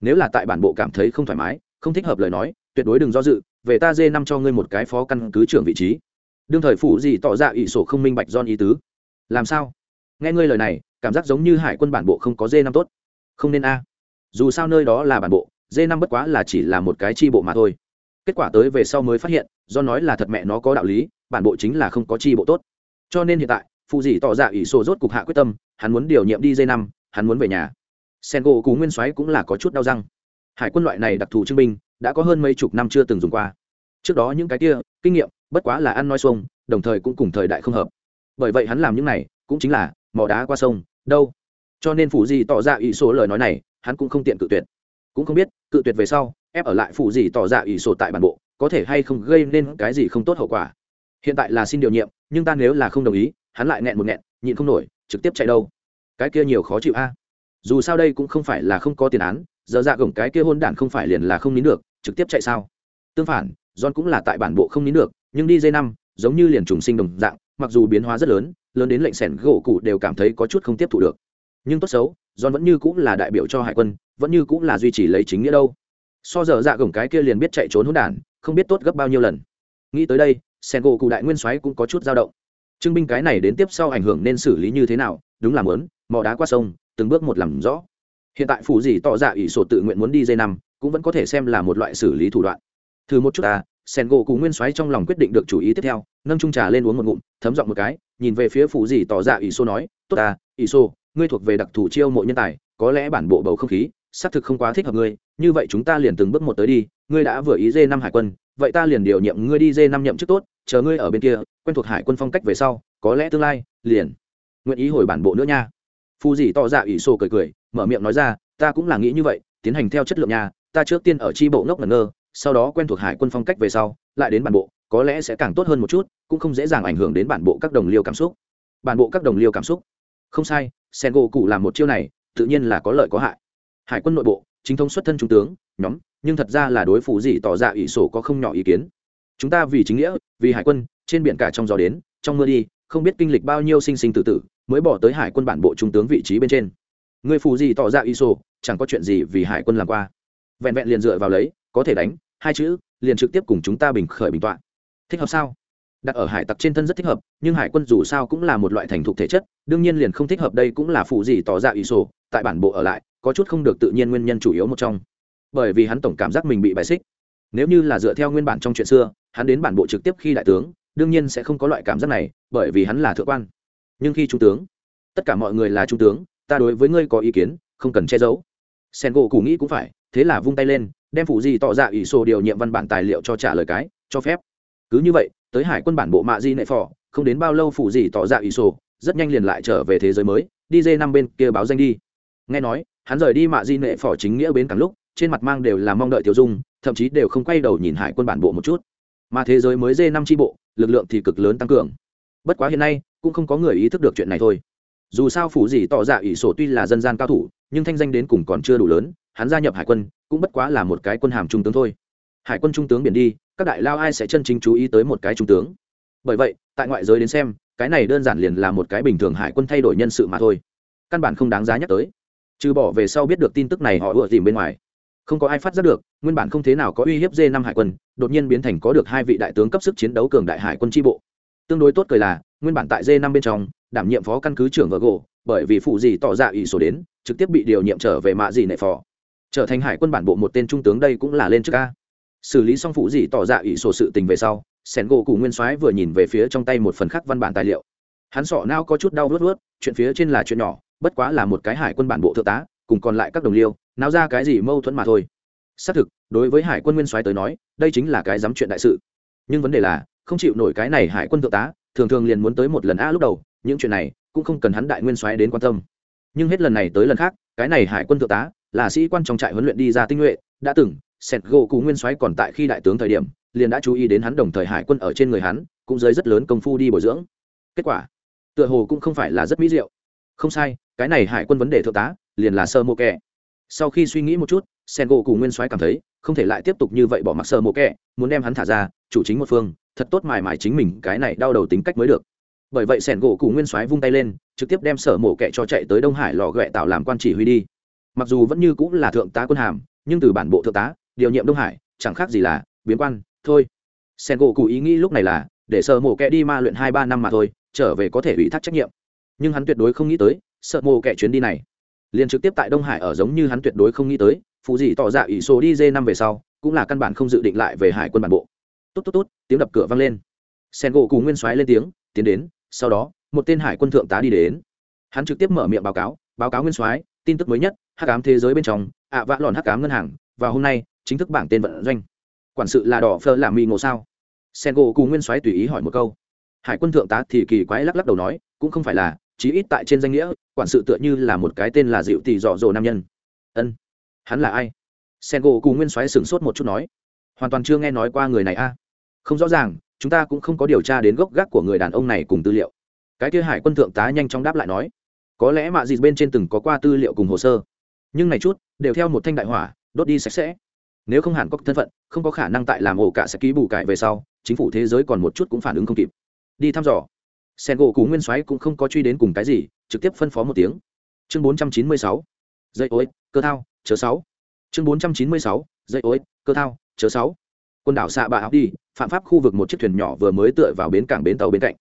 Nếu là tại bản bộ cảm thấy không thoải mái, không thích hợp lời nói, tuyệt đối đừng do dự, về ta dê năm cho ngươi một cái phó căn cứ trưởng vị trí. Đương thời phụ gì tỏ ra ỷ sổ không minh bạch john ý tứ. Làm sao? Nghe ngươi lời này, cảm giác giống như hải quân bản bộ không có dê năm tốt. Không nên a. Dù sao nơi đó là bản bộ d năm bất quá là chỉ là một cái chi bộ mà thôi. Kết quả tới về sau mới phát hiện, do nói là thật mẹ nó có đạo lý, bản bộ chính là không có chi bộ tốt. Cho nên hiện tại, phụ dì tỏ ra ỷ sổ rốt cục hạ quyết tâm, hắn muốn điều nhiệm đi d năm, hắn muốn về nhà. Sen gỗ cú nguyên soái cũng là có chút đau răng. Hải quân loại này đặc thù trưng binh, đã có hơn mấy chục năm chưa từng dùng qua. Trước đó những cái kia, kinh nghiệm, bất quá là ăn nói xuông, đồng thời cũng cùng thời đại không hợp. Bởi vậy hắn làm những này, cũng chính là mỏ đá qua sông, đâu. Cho nên phụ gì tỏ ra ý số lời nói này, hắn cũng không tiện cự tuyệt. Cũng không biết cự tuyệt về sau, ép ở lại phụ gì tỏ ra ỷ sổ tại bản bộ, có thể hay không gây nên cái gì không tốt hậu quả. Hiện tại là xin điều nhiệm, nhưng ta nếu là không đồng ý, hắn lại nghẹn một nghẹn, nhịn không nổi, trực tiếp chạy đâu. Cái kia nhiều khó chịu a. Dù sao đây cũng không phải là không có tiền án, giờ dạ gồng cái kia hôn đản không phải liền là không nín được, trực tiếp chạy sao? Tương phản, john cũng là tại bản bộ không nín được, nhưng đi dây năm, giống như liền trùng sinh đồng dạng, mặc dù biến hóa rất lớn lớn đến lệnh sẻn gỗ cụ đều cảm thấy có chút không tiếp thu được nhưng tốt xấu, john vẫn như cũng là đại biểu cho hải quân, vẫn như cũng là duy trì lấy chính nghĩa đâu. So giờ dạ gồng cái kia liền biết chạy trốn hôn đản, không biết tốt gấp bao nhiêu lần. Nghĩ tới đây sen gỗ cụ đại nguyên soái cũng có chút dao động. Chứng binh cái này đến tiếp sau ảnh hưởng nên xử lý như thế nào, đúng là muốn, mò đá qua sông, từng bước một làm rõ. Hiện tại phủ gì tỏ dạ ỷ sổ tự nguyện muốn đi dây năm, cũng vẫn có thể xem là một loại xử lý thủ đoạn. Thử một chút à sen gỗ cụ nguyên soái trong lòng quyết định được chủ ý tiếp theo, nâng trung trà lên uống một ngụm, thấm giọng một cái, nhìn về phía phủ gì tỏ dạ ỷ sô nói, tốt à ỷ sô ngươi thuộc về đặc thù chiêu mộ nhân tài, có lẽ bản bộ bầu không khí, xác thực không quá thích hợp ngươi, như vậy chúng ta liền từng bước một tới đi, ngươi đã vừa ý dê năm hải quân, vậy ta liền điều nhiệm ngươi đi dê năm nhậm chức tốt, chờ ngươi ở bên kia, quen thuộc hải quân phong cách về sau, có lẽ tương lai, liền nguyện ý hồi bản bộ nữa nha. Phù dì tỏ dạ ủy sổ cười cười, mở miệng nói ra, ta cũng là nghĩ như vậy, tiến hành theo chất lượng nhà ta trước tiên ở tri bộ ngốc ngẩn ngơ, sau đó quen thuộc hải quân phong cách về sau, lại đến bản bộ, có lẽ sẽ càng tốt hơn một chút, cũng không dễ dàng ảnh hưởng đến bản bộ các đồng liêu cảm xúc. Bản bộ các đồng liêu cảm xúc. Không sai sen gỗ cụ làm một chiêu này, tự nhiên là có lợi có hại. Hải quân nội bộ, chính thống xuất thân trung tướng, nhóm, nhưng thật ra là đối phủ gì tỏ ra ỷ sổ có không nhỏ ý kiến. Chúng ta vì chính nghĩa, vì hải quân, trên biển cả trong gió đến, trong mưa đi, không biết kinh lịch bao nhiêu sinh sinh tử tử, mới bỏ tới hải quân bản bộ trung tướng vị trí bên trên. Người phù gì tỏ dạ ra iso chẳng có chuyện gì vì hải quân làm qua. Vẹn vẹn liền dựa vào lấy, có thể đánh, hai chữ, liền trực tiếp cùng chúng ta bình khởi bình tọa. Thích hợp sao? Đặt ở hải tặc trên thân rất thích hợp, nhưng hải quân dù sao cũng là một loại thành thục thể chất, đương nhiên liền không thích hợp đây cũng là phụ gì tỏ ra ý sổ, tại bản bộ ở lại, có chút không được tự nhiên nguyên nhân chủ yếu một trong. Bởi vì hắn tổng cảm giác mình bị bài xích. Nếu như là dựa theo nguyên bản trong chuyện xưa, hắn đến bản bộ trực tiếp khi đại tướng, đương nhiên sẽ không có loại cảm giác này, bởi vì hắn là thượng quan. Nhưng khi trung tướng, tất cả mọi người là trung tướng, ta đối với ngươi có ý kiến, không cần che giấu. Sen gỗ củ nghĩ cũng phải, thế là vung tay lên, đem phụ gì tỏ ra ủy sổ điều nhiệm văn bản tài liệu cho trả lời cái, cho phép. Cứ như vậy tới hải quân bản bộ mạ di nệ phò, không đến bao lâu phụ gì tỏ dạ ra ý sổ, rất nhanh liền lại trở về thế giới mới, đi dê năm bên kia báo danh đi. Nghe nói, hắn rời đi mạ di nệ phò chính nghĩa bến càng lúc, trên mặt mang đều là mong đợi tiêu dung, thậm chí đều không quay đầu nhìn hải quân bản bộ một chút. Mà thế giới mới dê năm tri bộ, lực lượng thì cực lớn tăng cường. Bất quá hiện nay, cũng không có người ý thức được chuyện này thôi. Dù sao phủ gì tỏ ra ỷ sổ tuy là dân gian cao thủ, nhưng thanh danh đến cùng còn chưa đủ lớn, hắn gia nhập hải quân, cũng bất quá là một cái quân hàm trung tướng thôi. Hải quân trung tướng biển đi các đại lao ai sẽ chân chính chú ý tới một cái trung tướng. Bởi vậy, tại ngoại giới đến xem, cái này đơn giản liền là một cái bình thường hải quân thay đổi nhân sự mà thôi. Căn bản không đáng giá nhắc tới. Trừ bỏ về sau biết được tin tức này họ ủa tìm bên ngoài. Không có ai phát giác được, nguyên bản không thế nào có uy hiếp dê năm hải quân, đột nhiên biến thành có được hai vị đại tướng cấp sức chiến đấu cường đại hải quân tri bộ. Tương đối tốt cười là, nguyên bản tại dê năm bên trong, đảm nhiệm phó căn cứ trưởng vợ gỗ bởi vì phụ gì tỏ ra ủy sổ đến, trực tiếp bị điều nhiệm trở về mạ gì nệ phò. Trở thành hải quân bản bộ một tên trung tướng đây cũng là lên trước ca xử lý xong phụ gì tỏ ra ủy sổ sự tình về sau sẻn gỗ cụ nguyên soái vừa nhìn về phía trong tay một phần khắc văn bản tài liệu. Hắn sọ nao có chút đau vớt vớt chuyện phía trên là chuyện nhỏ, bất quá là một cái hải quân bản bộ thượng tá, cùng còn lại các đồng liêu, náo ra cái gì mâu thuẫn mà thôi. Xác thực, đối với hải quân nguyên soái tới nói, đây chính là cái dám chuyện đại sự. Nhưng vấn đề là, không chịu nổi cái này hải quân thượng tá, thường thường liền muốn tới một lần a lúc đầu, những chuyện này cũng không cần hắn đại nguyên soái đến quan tâm. Nhưng hết lần này tới lần khác, cái này hải quân thượng tá, là sĩ quan trong trại huấn luyện đi ra tinh nhuệ, đã từng sẹt gỗ cụ nguyên soái còn tại khi đại tướng thời điểm, liền đã chú ý đến hắn đồng thời hải quân ở trên người hắn, cũng dưới rất lớn công phu đi bồi dưỡng. Kết quả, tựa hồ cũng không phải là rất mỹ diệu. Không sai, cái này hải quân vấn đề thượng tá, liền là sơ mô kẹ sau khi suy nghĩ một chút sen gỗ cù nguyên soái cảm thấy, không thể lại tiếp tục như vậy bỏ mặc sơ mô kẹ muốn đem hắn thả ra, chủ chính một phương, thật tốt mài mài chính mình, cái này đau đầu tính cách mới được. Bởi vậy sẻn gỗ cụ nguyên soái vung tay lên, trực tiếp đem sở mổ kẹ cho chạy tới đông hải lò ghẹ tạo làm quan chỉ huy đi. Mặc dù vẫn như cũng là thượng tá quân hàm, nhưng từ bản bộ thượng tá điều nhiệm đông hải, chẳng khác gì là biến quan, thôi. Sen gỗ cụ ý nghĩ lúc này là, để sợ mổ kẹ đi ma luyện hai ba năm mà thôi, trở về có thể ủy thác trách nhiệm. Nhưng hắn tuyệt đối không nghĩ tới sợ mổ kẹ chuyến đi này, liền trực tiếp tại đông hải ở giống như hắn tuyệt đối không nghĩ tới, phụ dị tỏ ra ỷ số đi dê năm về sau, cũng là căn bản không dự định lại về hải quân bản bộ. Tốt tốt tốt, tiếng đập cửa vang lên. Sen gỗ Cụ nguyên soái lên tiếng, tiến đến, sau đó, một tên hải quân thượng tá đi đến. Hắn trực tiếp mở miệng báo cáo báo cáo nguyên soái, tin tức mới nhất, hắc ám thế giới bên trong, ạ vã lòn hắc ám ngân hàng, và hôm nay chính thức bảng tên vận doanh. Quản sự là đỏ phơ làm mì ngộ sao? Sen gỗ cùng nguyên soái tùy ý hỏi một câu. Hải quân thượng tá thì kỳ quái lắc lắc đầu nói, cũng không phải là, chí ít tại trên danh nghĩa, quản sự tựa như là một cái tên là dịu tỷ dọ dồ nam nhân. Ân, hắn là ai? Sen gỗ cùng nguyên soái sửng sốt một chút nói. Hoàn toàn chưa nghe nói qua người này a. Không rõ ràng, chúng ta cũng không có điều tra đến gốc gác của người đàn ông này cùng tư liệu. Cái kia hải quân thượng tá nhanh chóng đáp lại nói. Có lẽ mạ dịt bên trên từng có qua tư liệu cùng hồ sơ. Nhưng này chút, đều theo một thanh đại hỏa, đốt đi sạch sẽ nếu không hàn có thân phận, không có khả năng tại làm ổ cả sẽ ký bù cải về sau, chính phủ thế giới còn một chút cũng phản ứng không kịp. Đi thăm dò. Sen gỗ cú nguyên soái cũng không có truy đến cùng cái gì, trực tiếp phân phó một tiếng. Chương bốn trăm chín mươi sáu. Dây ối, cơ thao, chớ sáu. Chương bốn trăm chín mươi sáu. Dây ối, cơ thao, chớ sáu. Quần đảo xạ bạ áo đi, phạm pháp khu vực một chiếc thuyền nhỏ vừa mới tựa vào bến cảng bến tàu bên cạnh.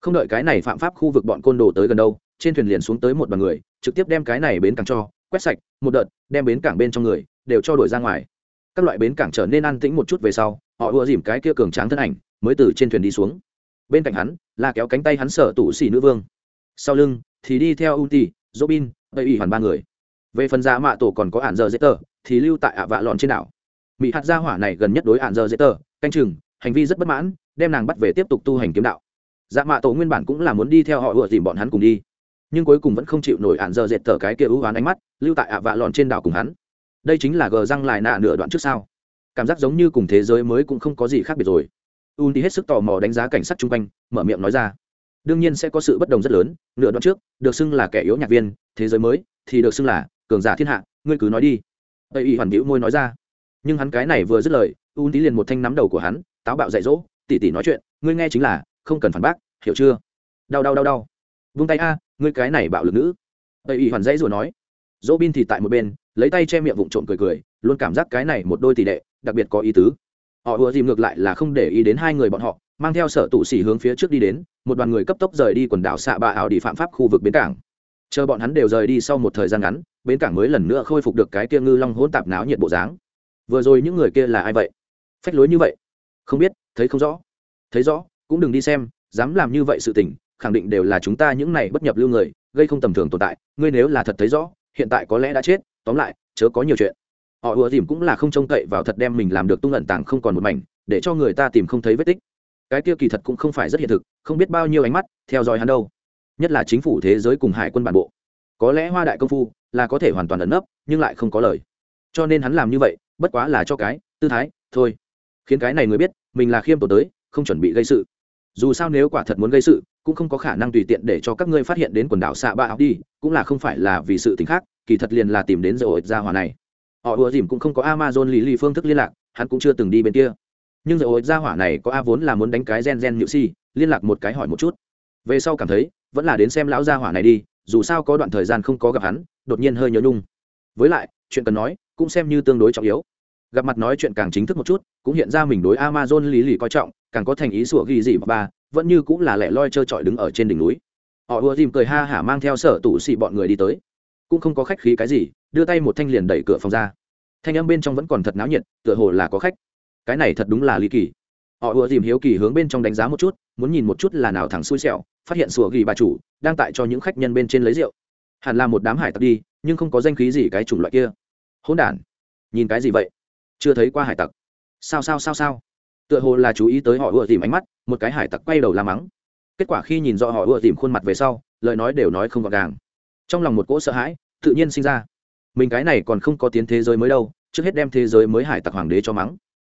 Không đợi cái này phạm pháp khu vực bọn côn đồ tới gần đâu, trên thuyền liền xuống tới một đoàn người, trực tiếp đem cái này bến cảng cho, quét sạch, một đợt, đem bến cảng bên trong người, đều cho đổi ra ngoài các loại bến cảng trở nên an tĩnh một chút về sau, họ ùa dìm cái kia cường tráng thân ảnh, mới từ trên thuyền đi xuống. Bên cạnh hắn, là kéo cánh tay hắn sở tủ xỉ nữ vương. Sau lưng, thì đi theo uti robin, tây ủy hoàn ba người. Về phần giá mạ tổ còn có ản giờ dễ tờ, thì lưu tại ạ vạ lòn trên đảo. Mỹ hạt gia hỏa này gần nhất đối ạn giờ dễ tờ, canh chừng, hành vi rất bất mãn, đem nàng bắt về tiếp tục tu hành kiếm đạo. Dạ mạ tổ nguyên bản cũng là muốn đi theo họ ùa dìm bọn hắn cùng đi, nhưng cuối cùng vẫn không chịu nổi ạn giờ dệt tờ cái kia ưu hoán ánh mắt, lưu tại ạ vạ lòn trên đảo cùng hắn đây chính là gờ răng lại nạ nửa đoạn trước sau cảm giác giống như cùng thế giới mới cũng không có gì khác biệt rồi. Un thì hết sức tò mò đánh giá cảnh sát chung quanh, mở miệng nói ra. Đương nhiên sẽ có sự bất đồng rất lớn, nửa đoạn trước, được xưng là kẻ yếu nhạc viên, thế giới mới, thì được xưng là cường giả thiên hạ, ngươi cứ nói đi. Tây y hoàn hữu môi nói ra. Nhưng hắn cái này vừa dứt lời un tí liền một thanh nắm đầu của hắn, táo bạo dạy dỗ tỉ tỉ nói chuyện, ngươi nghe chính là, không cần phản bác, hiểu chưa? Đau đau đau đau. Vung tay a, ngươi cái này bạo lực nữ. Tây y hoàn dãy rồi nói. Dỗ bin thì tại một bên lấy tay che miệng vụng trộm cười cười, luôn cảm giác cái này một đôi tỷ đệ, đặc biệt có ý tứ. Họ ùa dìm ngược lại là không để ý đến hai người bọn họ, mang theo sở tụ xỉ hướng phía trước đi đến, một đoàn người cấp tốc rời đi quần đảo xạ bạ ảo đi phạm pháp khu vực bến cảng. Chờ bọn hắn đều rời đi sau một thời gian ngắn, bến cảng mới lần nữa khôi phục được cái kia ngư long hỗn tạp náo nhiệt bộ dáng. Vừa rồi những người kia là ai vậy? Phách lối như vậy. Không biết, thấy không rõ. Thấy rõ, cũng đừng đi xem, dám làm như vậy sự tình, khẳng định đều là chúng ta những này bất nhập lưu người, gây không tầm thường tồn tại, ngươi nếu là thật thấy rõ, hiện tại có lẽ đã chết tóm lại, chớ có nhiều chuyện. Họ ùa dìm cũng là không trông cậy vào thật đem mình làm được tung ẩn tàng không còn một mảnh, để cho người ta tìm không thấy vết tích. Cái kia kỳ thật cũng không phải rất hiện thực, không biết bao nhiêu ánh mắt, theo dõi hắn đâu. Nhất là chính phủ thế giới cùng hải quân bản bộ. Có lẽ hoa đại công phu là có thể hoàn toàn ẩn nấp, nhưng lại không có lời. Cho nên hắn làm như vậy, bất quá là cho cái tư thái, thôi. Khiến cái này người biết, mình là khiêm tổ tới, không chuẩn bị gây sự. Dù sao nếu quả thật muốn gây sự cũng không có khả năng tùy tiện để cho các ngươi phát hiện đến quần đảo xạ ba học đi cũng là không phải là vì sự t khác, kỳ thật liền là tìm đến dầu ổi ra hòa này. Họ ùa dìm cũng không có amazon lý lì phương thức liên lạc, hắn cũng chưa từng đi bên kia. Nhưng dầu ổi ra hỏa này có a vốn là muốn đánh cái gen gen nhự si, liên lạc một cái hỏi một chút. Về sau cảm thấy, vẫn là đến xem lão gia hỏa này đi, dù sao có đoạn thời gian không có gặp hắn, đột nhiên hơi nhớ nhung. Với lại, chuyện cần nói, cũng xem như tương đối trọng yếu. Gặp mặt nói chuyện càng chính thức một chút, cũng hiện ra mình đối amazon lý lì coi trọng, càng có thành ý sủa ghi gì ba vẫn như cũng là lẻ loi trơ trọi đứng ở trên đỉnh núi. Họ ùa dìm cười ha hả mang theo sở tủ xị bọn người đi tới. Cũng không có khách khí cái gì, đưa tay một thanh liền đẩy cửa phòng ra. Thanh âm bên trong vẫn còn thật náo nhiệt, tựa hồ là có khách. Cái này thật đúng là ly kỳ. Họ ùa dìm hiếu kỳ hướng bên trong đánh giá một chút, muốn nhìn một chút là nào thẳng xui xẹo phát hiện sủa ghi bà chủ, đang tại cho những khách nhân bên trên lấy rượu. Hẳn là một đám hải tặc đi, nhưng không có danh khí gì cái chủng loại kia. Hỗn đản, nhìn cái gì vậy? Chưa thấy qua hải tặc. Sao sao sao sao? Tựa hồ là chú ý tới họ ùa dìm ánh mắt, một cái hải tặc quay đầu la mắng. Kết quả khi nhìn rõ họ ùa dìm khuôn mặt về sau, lời nói đều nói không gọn gàng. Trong lòng một cỗ sợ hãi, tự nhiên sinh ra. Mình cái này còn không có tiến thế giới mới đâu, trước hết đem thế giới mới hải tặc hoàng đế cho mắng.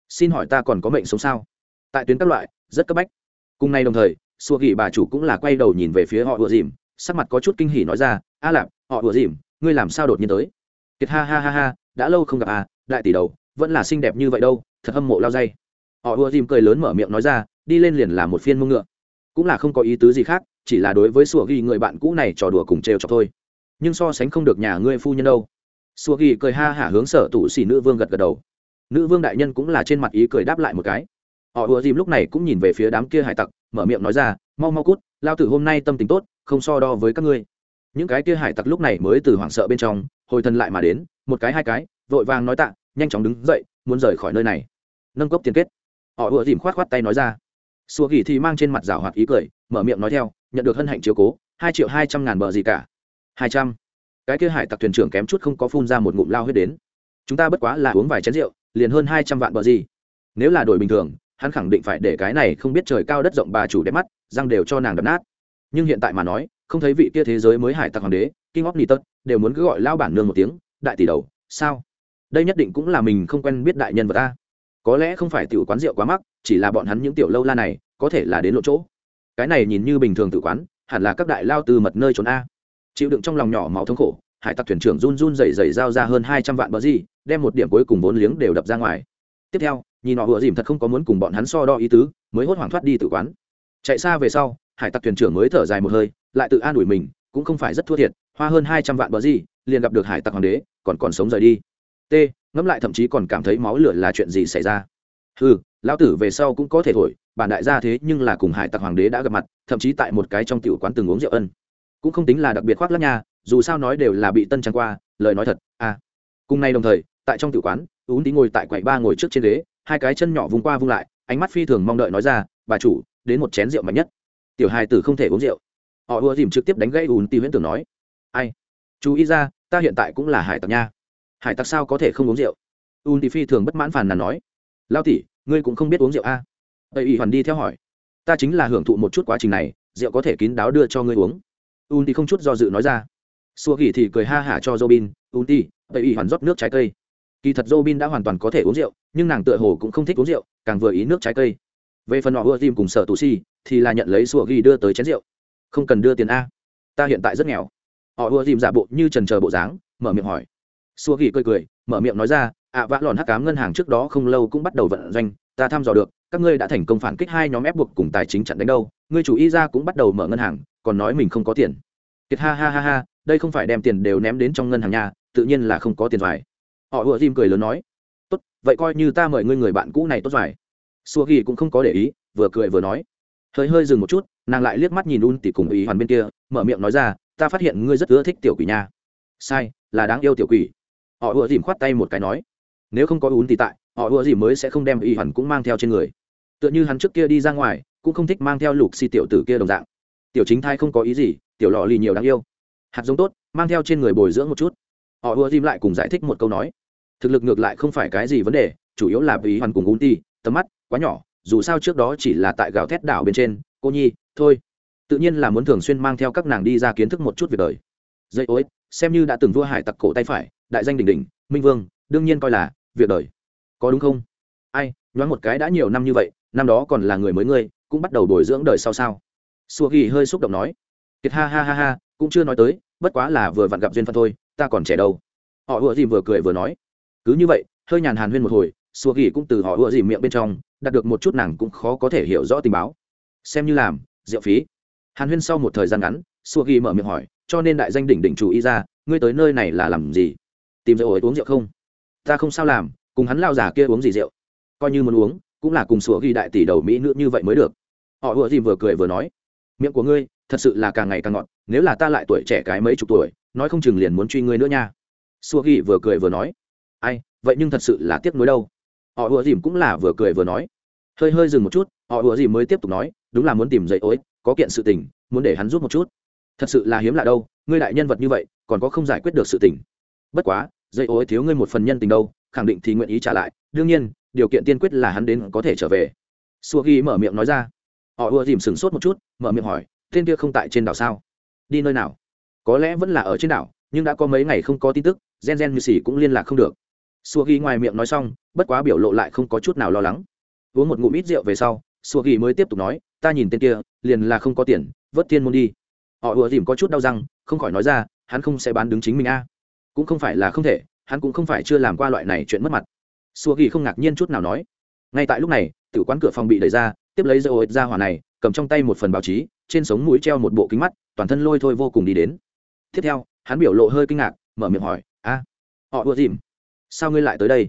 Xin hỏi ta còn có mệnh sống sao? Tại tuyến các loại, rất cấp bách. Cùng nay đồng thời xua gỉ bà chủ cũng là quay đầu nhìn về phía họ ùa dìm sắc mặt có chút kinh hỉ nói ra, a lạp, họ ùa dìm ngươi làm sao đột nhiên tới? Kiệt ha ha ha ha, đã lâu không gặp à đại tỷ đầu, vẫn là xinh đẹp như vậy đâu, thật hâm mộ lao dây họ ùa dìm cười lớn mở miệng nói ra, đi lên liền là một phiên mông ngựa. Cũng là không có ý tứ gì khác, chỉ là đối với sùa ghi người bạn cũ này trò đùa cùng trêu chọc thôi. Nhưng so sánh không được nhà ngươi phu nhân đâu. Sùa ghi cười ha hả hướng sở tủ xỉ nữ vương gật gật đầu. Nữ vương đại nhân cũng là trên mặt ý cười đáp lại một cái. Họ ùa dìm lúc này cũng nhìn về phía đám kia hải tặc, mở miệng nói ra, mau mau cút, lao tử hôm nay tâm tình tốt, không so đo với các ngươi. Những cái kia hải tặc lúc này mới từ hoảng sợ bên trong, hồi thân lại mà đến, một cái hai cái, vội vàng nói tạ, nhanh chóng đứng dậy, muốn rời khỏi nơi này. Nâng cốc tiền kết họ ùa dìm khoát khoát tay nói ra. Xua gỉ thì mang trên mặt rào hoạt ý cười, mở miệng nói theo, nhận được hân hạnh chiếu cố, hai triệu hai trăm ngàn bờ gì cả. Hai trăm. Cái kia hải tặc thuyền trưởng kém chút không có phun ra một ngụm lao huyết đến. Chúng ta bất quá là uống vài chén rượu, liền hơn hai trăm vạn bờ gì. Nếu là đổi bình thường, hắn khẳng định phải để cái này không biết trời cao đất rộng bà chủ đẹp mắt, răng đều cho nàng đập nát. Nhưng hiện tại mà nói, không thấy vị kia thế giới mới hải tặc hoàng đế, king of nitot đều muốn cứ gọi lao bản nương một tiếng, đại tỷ đầu, sao? Đây nhất định cũng là mình không quen biết đại nhân vật ta có lẽ không phải tiểu quán rượu quá mắc, chỉ là bọn hắn những tiểu lâu la này, có thể là đến lộ chỗ. Cái này nhìn như bình thường tự quán, hẳn là các đại lao từ mật nơi trốn a. Chịu đựng trong lòng nhỏ máu thống khổ, hải tặc thuyền trưởng run run dày dày giao ra hơn hai trăm vạn bờ gì, đem một điểm cuối cùng vốn liếng đều đập ra ngoài. Tiếp theo, nhìn họ vừa dìm thật không có muốn cùng bọn hắn so đo ý tứ, mới hốt hoảng thoát đi tự quán. Chạy xa về sau, hải tặc thuyền trưởng mới thở dài một hơi, lại tự an ủi mình, cũng không phải rất thua thiệt, hoa hơn hai trăm vạn bờ gì, liền gặp được hải tặc hoàng đế, còn còn sống rời đi. T ngẫm lại thậm chí còn cảm thấy máu lửa là chuyện gì xảy ra. Ừ lão tử về sau cũng có thể thổi, bản đại gia thế nhưng là cùng hải tặc hoàng đế đã gặp mặt, thậm chí tại một cái trong tiểu quán từng uống rượu ân. Cũng không tính là đặc biệt khoác lắc nha, dù sao nói đều là bị tân trang qua, lời nói thật à. Cùng nay đồng thời, tại trong tiểu quán, ún tí ngồi tại quầy ba ngồi trước trên ghế, hai cái chân nhỏ vung qua vung lại, ánh mắt phi thường mong đợi nói ra, bà chủ, đến một chén rượu mạnh nhất. Tiểu hài tử không thể uống rượu. Họ ùa dìm trực tiếp đánh gãy ún tí huyễn tưởng nói, ai? Chú ý ra, ta hiện tại cũng là hải tặc nha hải tặc sao có thể không uống rượu? Un thì phi thường bất mãn phàn nàn nói. Lao tỷ, ngươi cũng không biết uống rượu a à? tây y hoàn đi theo hỏi. Ta chính là hưởng thụ một chút quá trình này, rượu có thể kín đáo đưa cho ngươi uống. Un thì không chút do dự nói ra. Xua kỳ thì cười ha hả cho robin. Un ti tây y hoàn rót nước trái cây. Kỳ thật robin đã hoàn toàn có thể uống rượu, nhưng nàng tựa hồ cũng không thích uống rượu, càng vừa ý nước trái cây. Về phần họ ưa tim cùng sở tù si, thì là nhận lấy xua ghi đưa tới chén rượu. Không cần đưa tiền a. Ta hiện tại rất nghèo. Họ ưa tìm giả bộ như trần chờ bộ dáng, mở miệng hỏi xua ghi cười cười, mở miệng nói ra ạ vã lòn hắc cám ngân hàng trước đó không lâu cũng bắt đầu vận doanh, ta thăm dò được, các ngươi đã thành công phản kích hai nhóm ép buộc cùng tài chính chặn đánh đâu, ngươi chủ y ra cũng bắt đầu mở ngân hàng, còn nói mình không có tiền. Kiệt ha ha ha ha, đây không phải đem tiền đều ném đến trong ngân hàng nhà, tự nhiên là không có tiền vải. Họ ùa dìm cười lớn nói, tốt, vậy coi như ta mời ngươi người bạn cũ này tốt vải. Xua ghi cũng không có để ý, vừa cười vừa nói, hơi hơi dừng một chút, nàng lại liếc mắt nhìn un tỉ cùng ý hoàn bên kia, mở miệng nói ra, ta phát hiện ngươi rất ưa thích tiểu quỷ nha. Sai, là đáng yêu tiểu quỷ họ ùa dìm khoát tay một cái nói, nếu không có ún thì tại, họ ùa dìm mới sẽ không đem ý hẳn cũng mang theo trên người. Tựa như hắn trước kia đi ra ngoài, cũng không thích mang theo lục xì tiểu tử kia đồng dạng. Tiểu chính thai không có ý gì, tiểu lọ lì nhiều đáng yêu. Hạt giống tốt, mang theo trên người bồi dưỡng một chút. Họ ùa dìm lại cùng giải thích một câu nói, thực lực ngược lại không phải cái gì vấn đề, chủ yếu là vì hoàn cùng ún ti tầm mắt quá nhỏ, dù sao trước đó chỉ là tại gào thét đảo bên trên, cô nhi, thôi. Tự nhiên là muốn thường xuyên mang theo các nàng đi ra kiến thức một chút việc đời. Dây ối xem như đã từng vua hải tặc cổ tay phải đại danh đỉnh đỉnh, minh vương, đương nhiên coi là việc đời. Có đúng không? Ai, nhoáng một cái đã nhiều năm như vậy, năm đó còn là người mới ngươi, cũng bắt đầu bồi dưỡng đời sau sao? Xua ghi hơi xúc động nói. Kiệt ha ha ha ha, cũng chưa nói tới, bất quá là vừa vặn gặp duyên phận thôi, ta còn trẻ đâu. Họ ùa dìm vừa cười vừa nói. Cứ như vậy, hơi nhàn hàn huyên một hồi xua ghi cũng từ họ ùa dìm miệng bên trong, đạt được một chút nàng cũng khó có thể hiểu rõ tình báo. Xem như làm diệu phí. Hàn huyên sau một thời gian ngắn xua ghi mở miệng hỏi, cho nên đại danh đỉnh đỉnh chủ ý ra, ngươi tới nơi này là làm gì? Tìm rượu ấy uống rượu không? Ta không sao làm, cùng hắn lao giả kia uống gì rượu? Coi như muốn uống, cũng là cùng sủa ghi đại tỷ đầu mỹ nữ như vậy mới được. Họ vừa dìm vừa cười vừa nói, miệng của ngươi, thật sự là càng ngày càng ngọt, nếu là ta lại tuổi trẻ cái mấy chục tuổi, nói không chừng liền muốn truy ngươi nữa nha. Sủa ghi vừa cười vừa nói, ai, vậy nhưng thật sự là tiếc nuối đâu. Họ vừa dìm cũng là vừa cười vừa nói, hơi hơi dừng một chút. Họ vừa dìm mới tiếp tục nói, đúng là muốn tìm dậy ối có kiện sự tình, muốn để hắn giúp một chút. Thật sự là hiếm lạ đâu, ngươi đại nhân vật như vậy, còn có không giải quyết được sự tình bất quá, dây ối thiếu ngươi một phần nhân tình đâu, khẳng định thì nguyện ý trả lại, đương nhiên, điều kiện tiên quyết là hắn đến có thể trở về. Xua ghi mở miệng nói ra. Họ ưa dìm sửng sốt một chút, mở miệng hỏi, tên kia không tại trên đảo sao? Đi nơi nào? Có lẽ vẫn là ở trên đảo, nhưng đã có mấy ngày không có tin tức, gen gen như xỉ cũng liên lạc không được. Xua ghi ngoài miệng nói xong, bất quá biểu lộ lại không có chút nào lo lắng. Uống một ngụm ít rượu về sau xua ghi mới tiếp tục nói, ta nhìn tên kia, liền là không có tiền, vớt thiên môn đi. Họ ùa dìm có chút đau răng, không khỏi nói ra, hắn không sẽ bán đứng chính mình a cũng không phải là không thể, hắn cũng không phải chưa làm qua loại này chuyện mất mặt. Xua ghi không ngạc nhiên chút nào nói. Ngay tại lúc này tử quán cửa phòng bị đẩy ra, tiếp lấy dây ô ra hỏa này, cầm trong tay một phần báo chí, trên sống mũi treo một bộ kính mắt, toàn thân lôi thôi vô cùng đi đến. Tiếp theo, hắn biểu lộ hơi kinh ngạc, mở miệng hỏi, a, họ ùa dìm, sao ngươi lại tới đây?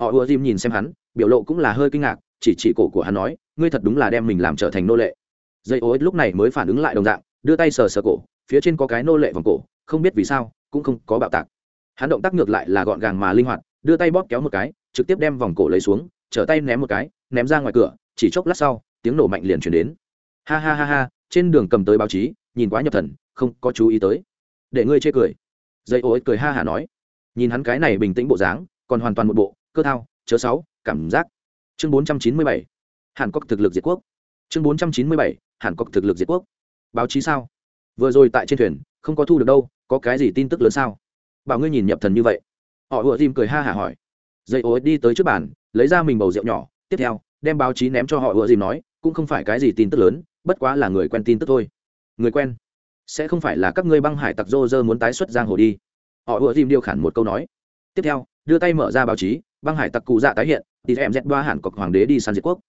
Họ ùa dìm nhìn xem hắn, biểu lộ cũng là hơi kinh ngạc, chỉ chỉ cổ của hắn nói, ngươi thật đúng là đem mình làm trở thành nô lệ. Dây ô lúc này mới phản ứng lại đồng dạng, đưa tay sờ sờ cổ, phía trên có cái nô lệ vòng cổ, không biết vì sao, cũng không có bạo tạc hắn động tác ngược lại là gọn gàng mà linh hoạt, đưa tay bóp kéo một cái, trực tiếp đem vòng cổ lấy xuống, trở tay ném một cái, ném ra ngoài cửa, chỉ chốc lát sau, tiếng nổ mạnh liền chuyển đến. Ha ha ha ha, trên đường cầm tới báo chí, nhìn quá nhập thần, không có chú ý tới. Để ngươi chê cười. Dây ô cười ha hả nói. Nhìn hắn cái này bình tĩnh bộ dáng, còn hoàn toàn một bộ, cơ thao, chớ sáu cảm giác. Chương bốn trăm chín mươi bảy, hàn quốc thực lực diệt quốc. Chương bốn trăm chín mươi bảy, hàn quốc thực lực diệt quốc. Báo chí sao? Vừa rồi tại trên thuyền, không có thu được đâu, có cái gì tin tức lớn sao? Bảo ngươi nhìn nhập thần như vậy. Họ ùa dìm cười ha hả hỏi. Dây ô đi tới trước bàn, lấy ra mình bầu rượu nhỏ, tiếp theo, đem báo chí ném cho họ ùa dìm nói, cũng không phải cái gì tin tức lớn, bất quá là người quen tin tức thôi. Người quen? Sẽ không phải là các ngươi băng hải tặc rô rơ muốn tái xuất giang hồ đi. Họ ùa dìm điêu khản một câu nói. Tiếp theo, đưa tay mở ra báo chí, băng hải tặc cụ dạ tái hiện, thì em dẹt đoa hẳn cọc hoàng đế đi săn diệt quốc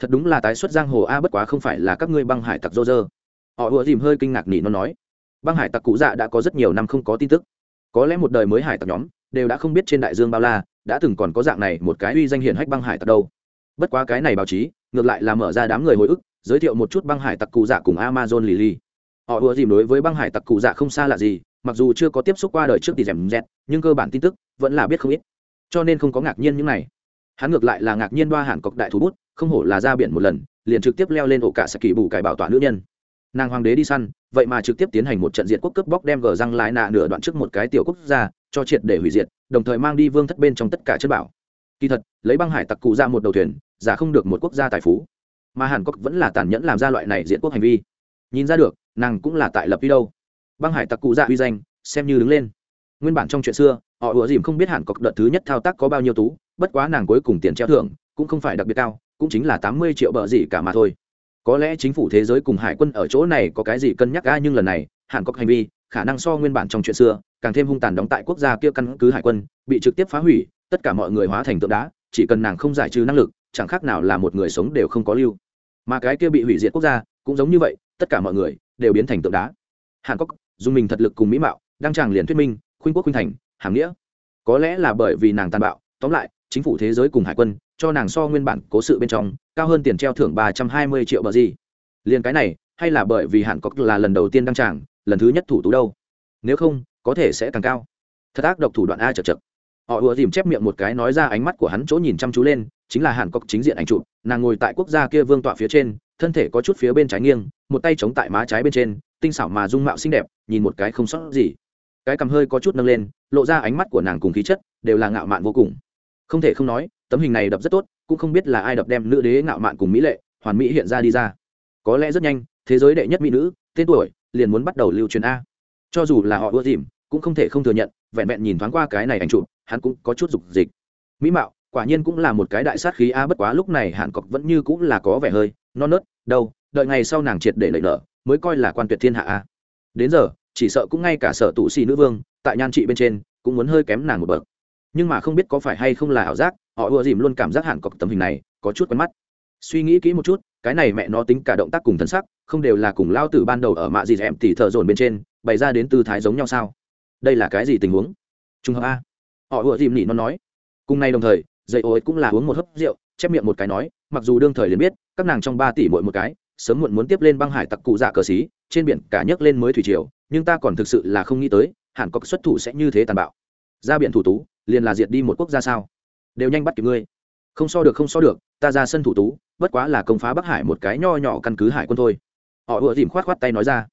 thật đúng là tái xuất giang hồ a, bất quá không phải là các ngươi băng hải tặc rô rơ. Họ ùa dìm hơi kinh ngạc nỉ nó nói. Băng hải tặc cụ dạ đã có rất nhiều năm không có tin tức có lẽ một đời mới hải tặc nhóm, đều đã không biết trên đại dương bao la, đã từng còn có dạng này một cái uy danh hiển hách băng hải tặc đâu. Bất quá cái này báo chí, ngược lại là mở ra đám người hồi ức, giới thiệu một chút băng hải tặc cụ dạ cùng amazon lì lì họ ưa dìm đối với băng hải tặc cụ dạ không xa lạ gì, mặc dù chưa có tiếp xúc qua đời trước thì rèm rẹt, nhưng cơ bản tin tức vẫn là biết không ít. Cho nên không có ngạc nhiên những này. Hắn ngược lại là ngạc nhiên đoa hẳn cọc đại thú bút, không hổ là ra biển một lần, liền trực tiếp leo lên ổ cả sạc kỳ bù cải bảo tỏa nữ nhân nàng hoàng đế đi săn, vậy mà trực tiếp tiến hành một trận diệt quốc cướp bóc đem gờ răng lại nạ nửa đoạn trước một cái tiểu quốc gia, cho triệt để hủy diệt, đồng thời mang đi vương thất bên trong tất cả chất bảo. Kỳ thật, lấy băng hải tặc cụ ra một đầu thuyền, giả không được một quốc gia tài phú. Mà hàn quốc vẫn là tàn nhẫn làm ra loại này diện quốc hành vi. Nhìn ra được, nàng cũng là tại lập đi đâu. Băng hải tặc cụ dạ uy danh, xem như đứng lên. Nguyên bản trong chuyện xưa, họ ủa dìm không biết hàn cọc đợt thứ nhất thao tác có bao nhiêu tú, bất quá nàng cuối cùng tiền treo thưởng, cũng không phải đặc biệt cao, cũng chính là tám mươi triệu bờ gì cả mà thôi có lẽ chính phủ thế giới cùng hải quân ở chỗ này có cái gì cân nhắc ga nhưng lần này, hàn cốc hành vi, khả năng so nguyên bản trong chuyện xưa, càng thêm hung tàn đóng tại quốc gia kia căn cứ hải quân, bị trực tiếp phá hủy, tất cả mọi người hóa thành tượng đá, chỉ cần nàng không giải trừ năng lực, chẳng khác nào là một người sống đều không có lưu. Mà cái kia bị hủy diệt quốc gia, cũng giống như vậy, tất cả mọi người đều biến thành tượng đá. Hàn cốc dùng mình thật lực cùng mỹ mạo đang tràng liền thuyết minh, khuynh quốc khuynh thành, hàm nghĩa. Có lẽ là bởi vì nàng tàn bạo, tóm lại chính phủ thế giới cùng hải quân, cho nàng so nguyên bản cố sự bên trong, cao hơn tiền treo thưởng ba trăm hai mươi triệu bờ gì. Liền cái này, hay là bởi vì hàn cốc là lần đầu tiên đăng tràng, lần thứ nhất thủ tú đâu? Nếu không, có thể sẽ càng cao. Thật ác độc thủ đoạn a chật chật. Họ ùa dìm chép miệng một cái nói ra ánh mắt của hắn chỗ nhìn chăm chú lên, chính là hàn cốc chính diện ảnh chụp, nàng ngồi tại quốc gia kia vương tọa phía trên, thân thể có chút phía bên trái nghiêng, một tay chống tại má trái bên trên, tinh xảo mà dung mạo xinh đẹp, nhìn một cái không sót gì. Cái cằm hơi có chút nâng lên, lộ ra ánh mắt của nàng cùng khí chất, đều là ngạo mạn vô cùng không thể không nói, tấm hình này đập rất tốt, cũng không biết là ai đập đem nữ đế ngạo mạn cùng mỹ lệ, hoàn mỹ hiện ra đi ra. Có lẽ rất nhanh, thế giới đệ nhất mỹ nữ, tên tuổi, liền muốn bắt đầu lưu truyền a. Cho dù là họ ưa dìm, cũng không thể không thừa nhận, vẹn vẹn nhìn thoáng qua cái này ảnh chụp, hắn cũng có chút dục dịch. Mỹ mạo, quả nhiên cũng là một cái đại sát khí a, bất quá lúc này hàn cọc vẫn như cũng là có vẻ hơi, non nớt đâu đợi ngày sau nàng triệt để lợi nở, mới coi là quan tuyệt thiên hạ a. Đến giờ, chỉ sợ cũng ngay cả sở tụ xì nữ vương, tại nhan trị bên trên, cũng muốn hơi kém nàng một bậc nhưng mà không biết có phải hay không là ảo giác, họ ùa dìm luôn cảm giác hạn cọc tấm hình này, có chút quen mắt. Suy nghĩ kỹ một chút, cái này mẹ nó tính cả động tác cùng thân sắc, không đều là cùng lao từ ban đầu ở mạ gì em thì thợ dồn bên trên, bày ra đến tư thái giống nhau sao? Đây là cái gì tình huống? Trùng hợp a. Họ ùa dìm nỉ nó nói. Cùng nay đồng thời dây ô cũng là uống một hớp rượu, chép miệng một cái nói, mặc dù đương thời liền biết, các nàng trong ba tỷ mỗi một cái, sớm muộn muốn tiếp lên băng hải tặc cụ dạ cờ xí, trên biển cả nhấc lên mới thủy triều, nhưng ta còn thực sự là không nghĩ tới hàn có xuất thủ sẽ như thế tàn bạo. Ra biển thủ tú liền là diệt đi một quốc gia sao? Đều nhanh bắt kịp ngươi. Không so được, không so được, ta ra sân thủ tú, bất quá là công phá bắc hải một cái nho nhỏ căn cứ hải quân thôi. Họ ùa dìm khoát khoát tay nói ra.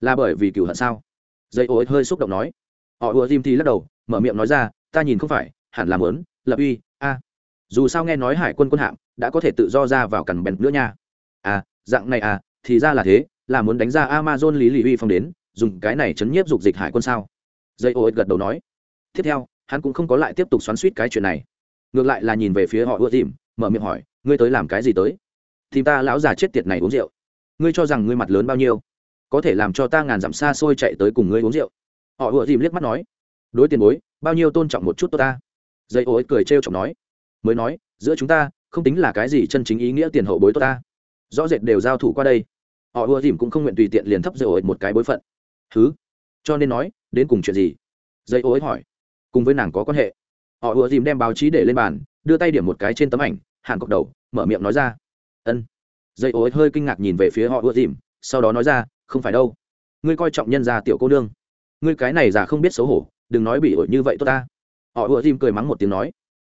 Là bởi vì cựu hận sao? Dây ô hơi xúc động nói. Họ ùa dìm thì lắc đầu, mở miệng nói ra, ta nhìn không phải, hẳn làm lớn lập uy, a. Dù sao nghe nói hải quân quân hạm đã có thể tự do ra vào cằn bèn nữa nha. À dạng này à thì ra là thế, là muốn đánh ra amazon lý lì uy phong đến, dùng cái này chấn nhiếp dục dịch hải quân sao? Dây ô gật đầu nói. Tiếp theo hắn cũng không có lại tiếp tục xoắn suýt cái chuyện này. Ngược lại là nhìn về phía họ ưa dìm, mở miệng hỏi, ngươi tới làm cái gì tới? Thì ta lão già chết tiệt này uống rượu. Ngươi cho rằng ngươi mặt lớn bao nhiêu? Có thể làm cho ta ngàn dặm xa xôi chạy tới cùng ngươi uống rượu. Họ ưa dìm liếc mắt nói, đối tiền bối, bao nhiêu tôn trọng một chút tôi ta. Dây ô cười trêu chọc nói, mới nói, giữa chúng ta, không tính là cái gì chân chính ý nghĩa tiền hậu bối tôi ta. Rõ rệt đều giao thủ qua đây. Họ ưa dìm cũng không nguyện tùy tiện liền thấp dây ô một cái bối phận. Thứ cho nên nói, đến cùng chuyện gì? Dây ô hỏi cùng với nàng có quan hệ. Họ ùa dìm đem báo chí để lên bàn, đưa tay điểm một cái trên tấm ảnh hàn cọc đầu, mở miệng nói ra. Ân. Dây ối hơi kinh ngạc nhìn về phía họ ùa dìm, sau đó nói ra, không phải đâu. Ngươi coi trọng nhân gia tiểu cô nương. Ngươi cái này già không biết xấu hổ, đừng nói bị ổi như vậy tốt ta. Họ ùa dìm cười mắng một tiếng nói.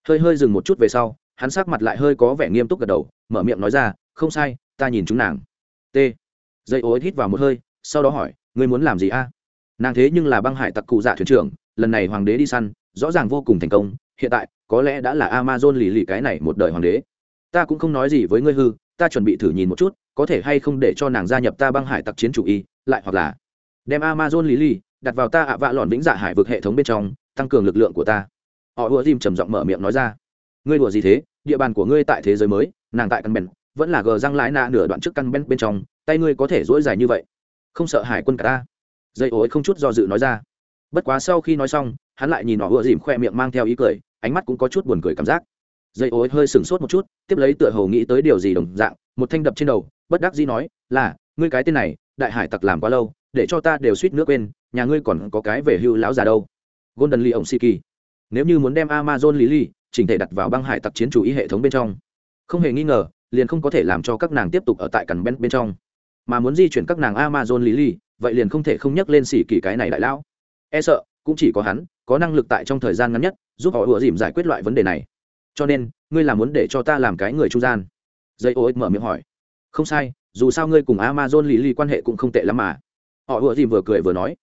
Hơi hơi dừng một chút về sau, hắn sắc mặt lại hơi có vẻ nghiêm túc gật đầu, mở miệng nói ra, không sai, ta nhìn chúng nàng. T. Dây ối hít vào một hơi, sau đó hỏi, ngươi muốn làm gì a? Nàng thế nhưng là băng hải tặc cụ dạ thuyền trưởng lần này hoàng đế đi săn, rõ ràng vô cùng thành công, hiện tại, có lẽ đã là amazon lì lì cái này một đời hoàng đế. Ta cũng không nói gì với ngươi hư, ta chuẩn bị thử nhìn một chút, có thể hay không để cho nàng gia nhập ta băng hải tặc chiến chủ y, lại hoặc là đem amazon lì lì đặt vào ta ạ vạ lọn vĩnh dạ hải vực hệ thống bên trong, tăng cường lực lượng của ta. Họ ùa dìm trầm giọng mở miệng nói ra. Ngươi đùa gì thế? Địa bàn của ngươi tại thế giới mới, nàng tại căn bèn, vẫn là gờ răng lái nạ nửa đoạn trước căn bèn bên trong, tay ngươi có thể dỗi dài như vậy. Không sợ hải quân cả ta. Dây ối không chút do dự nói ra bất quá sau khi nói xong, hắn lại nhìn họ ựa dìm khoe miệng mang theo ý cười, ánh mắt cũng có chút buồn cười cảm giác. Dây ối hơi sừng sốt một chút, tiếp lấy tựa hồ nghĩ tới điều gì đồng dạng, một thanh đập trên đầu, bất đắc dĩ nói, là, ngươi cái tên này, đại hải tặc làm quá lâu, để cho ta đều suýt nước quên, nhà ngươi còn có cái về hưu lão già đâu. Golden lee ổng siki. Nếu như muốn đem amazon lý ly chỉnh thể đặt vào băng hải tặc chiến chủ ý hệ thống bên trong, không hề nghi ngờ, liền không có thể làm cho các nàng tiếp tục ở tại cằn bên bên trong. Mà muốn di chuyển các nàng amazon lý ly vậy liền không thể không nhắc lên xỉ kỳ cái này đại lão e sợ, cũng chỉ có hắn, có năng lực tại trong thời gian ngắn nhất, giúp họ ủa dìm giải quyết loại vấn đề này. Cho nên, ngươi là muốn để cho ta làm cái người trung gian? Dây ô ích mở miệng hỏi. Không sai, dù sao ngươi cùng amazon lì lì quan hệ cũng không tệ lắm mà. Họ ủa dìm vừa cười vừa nói.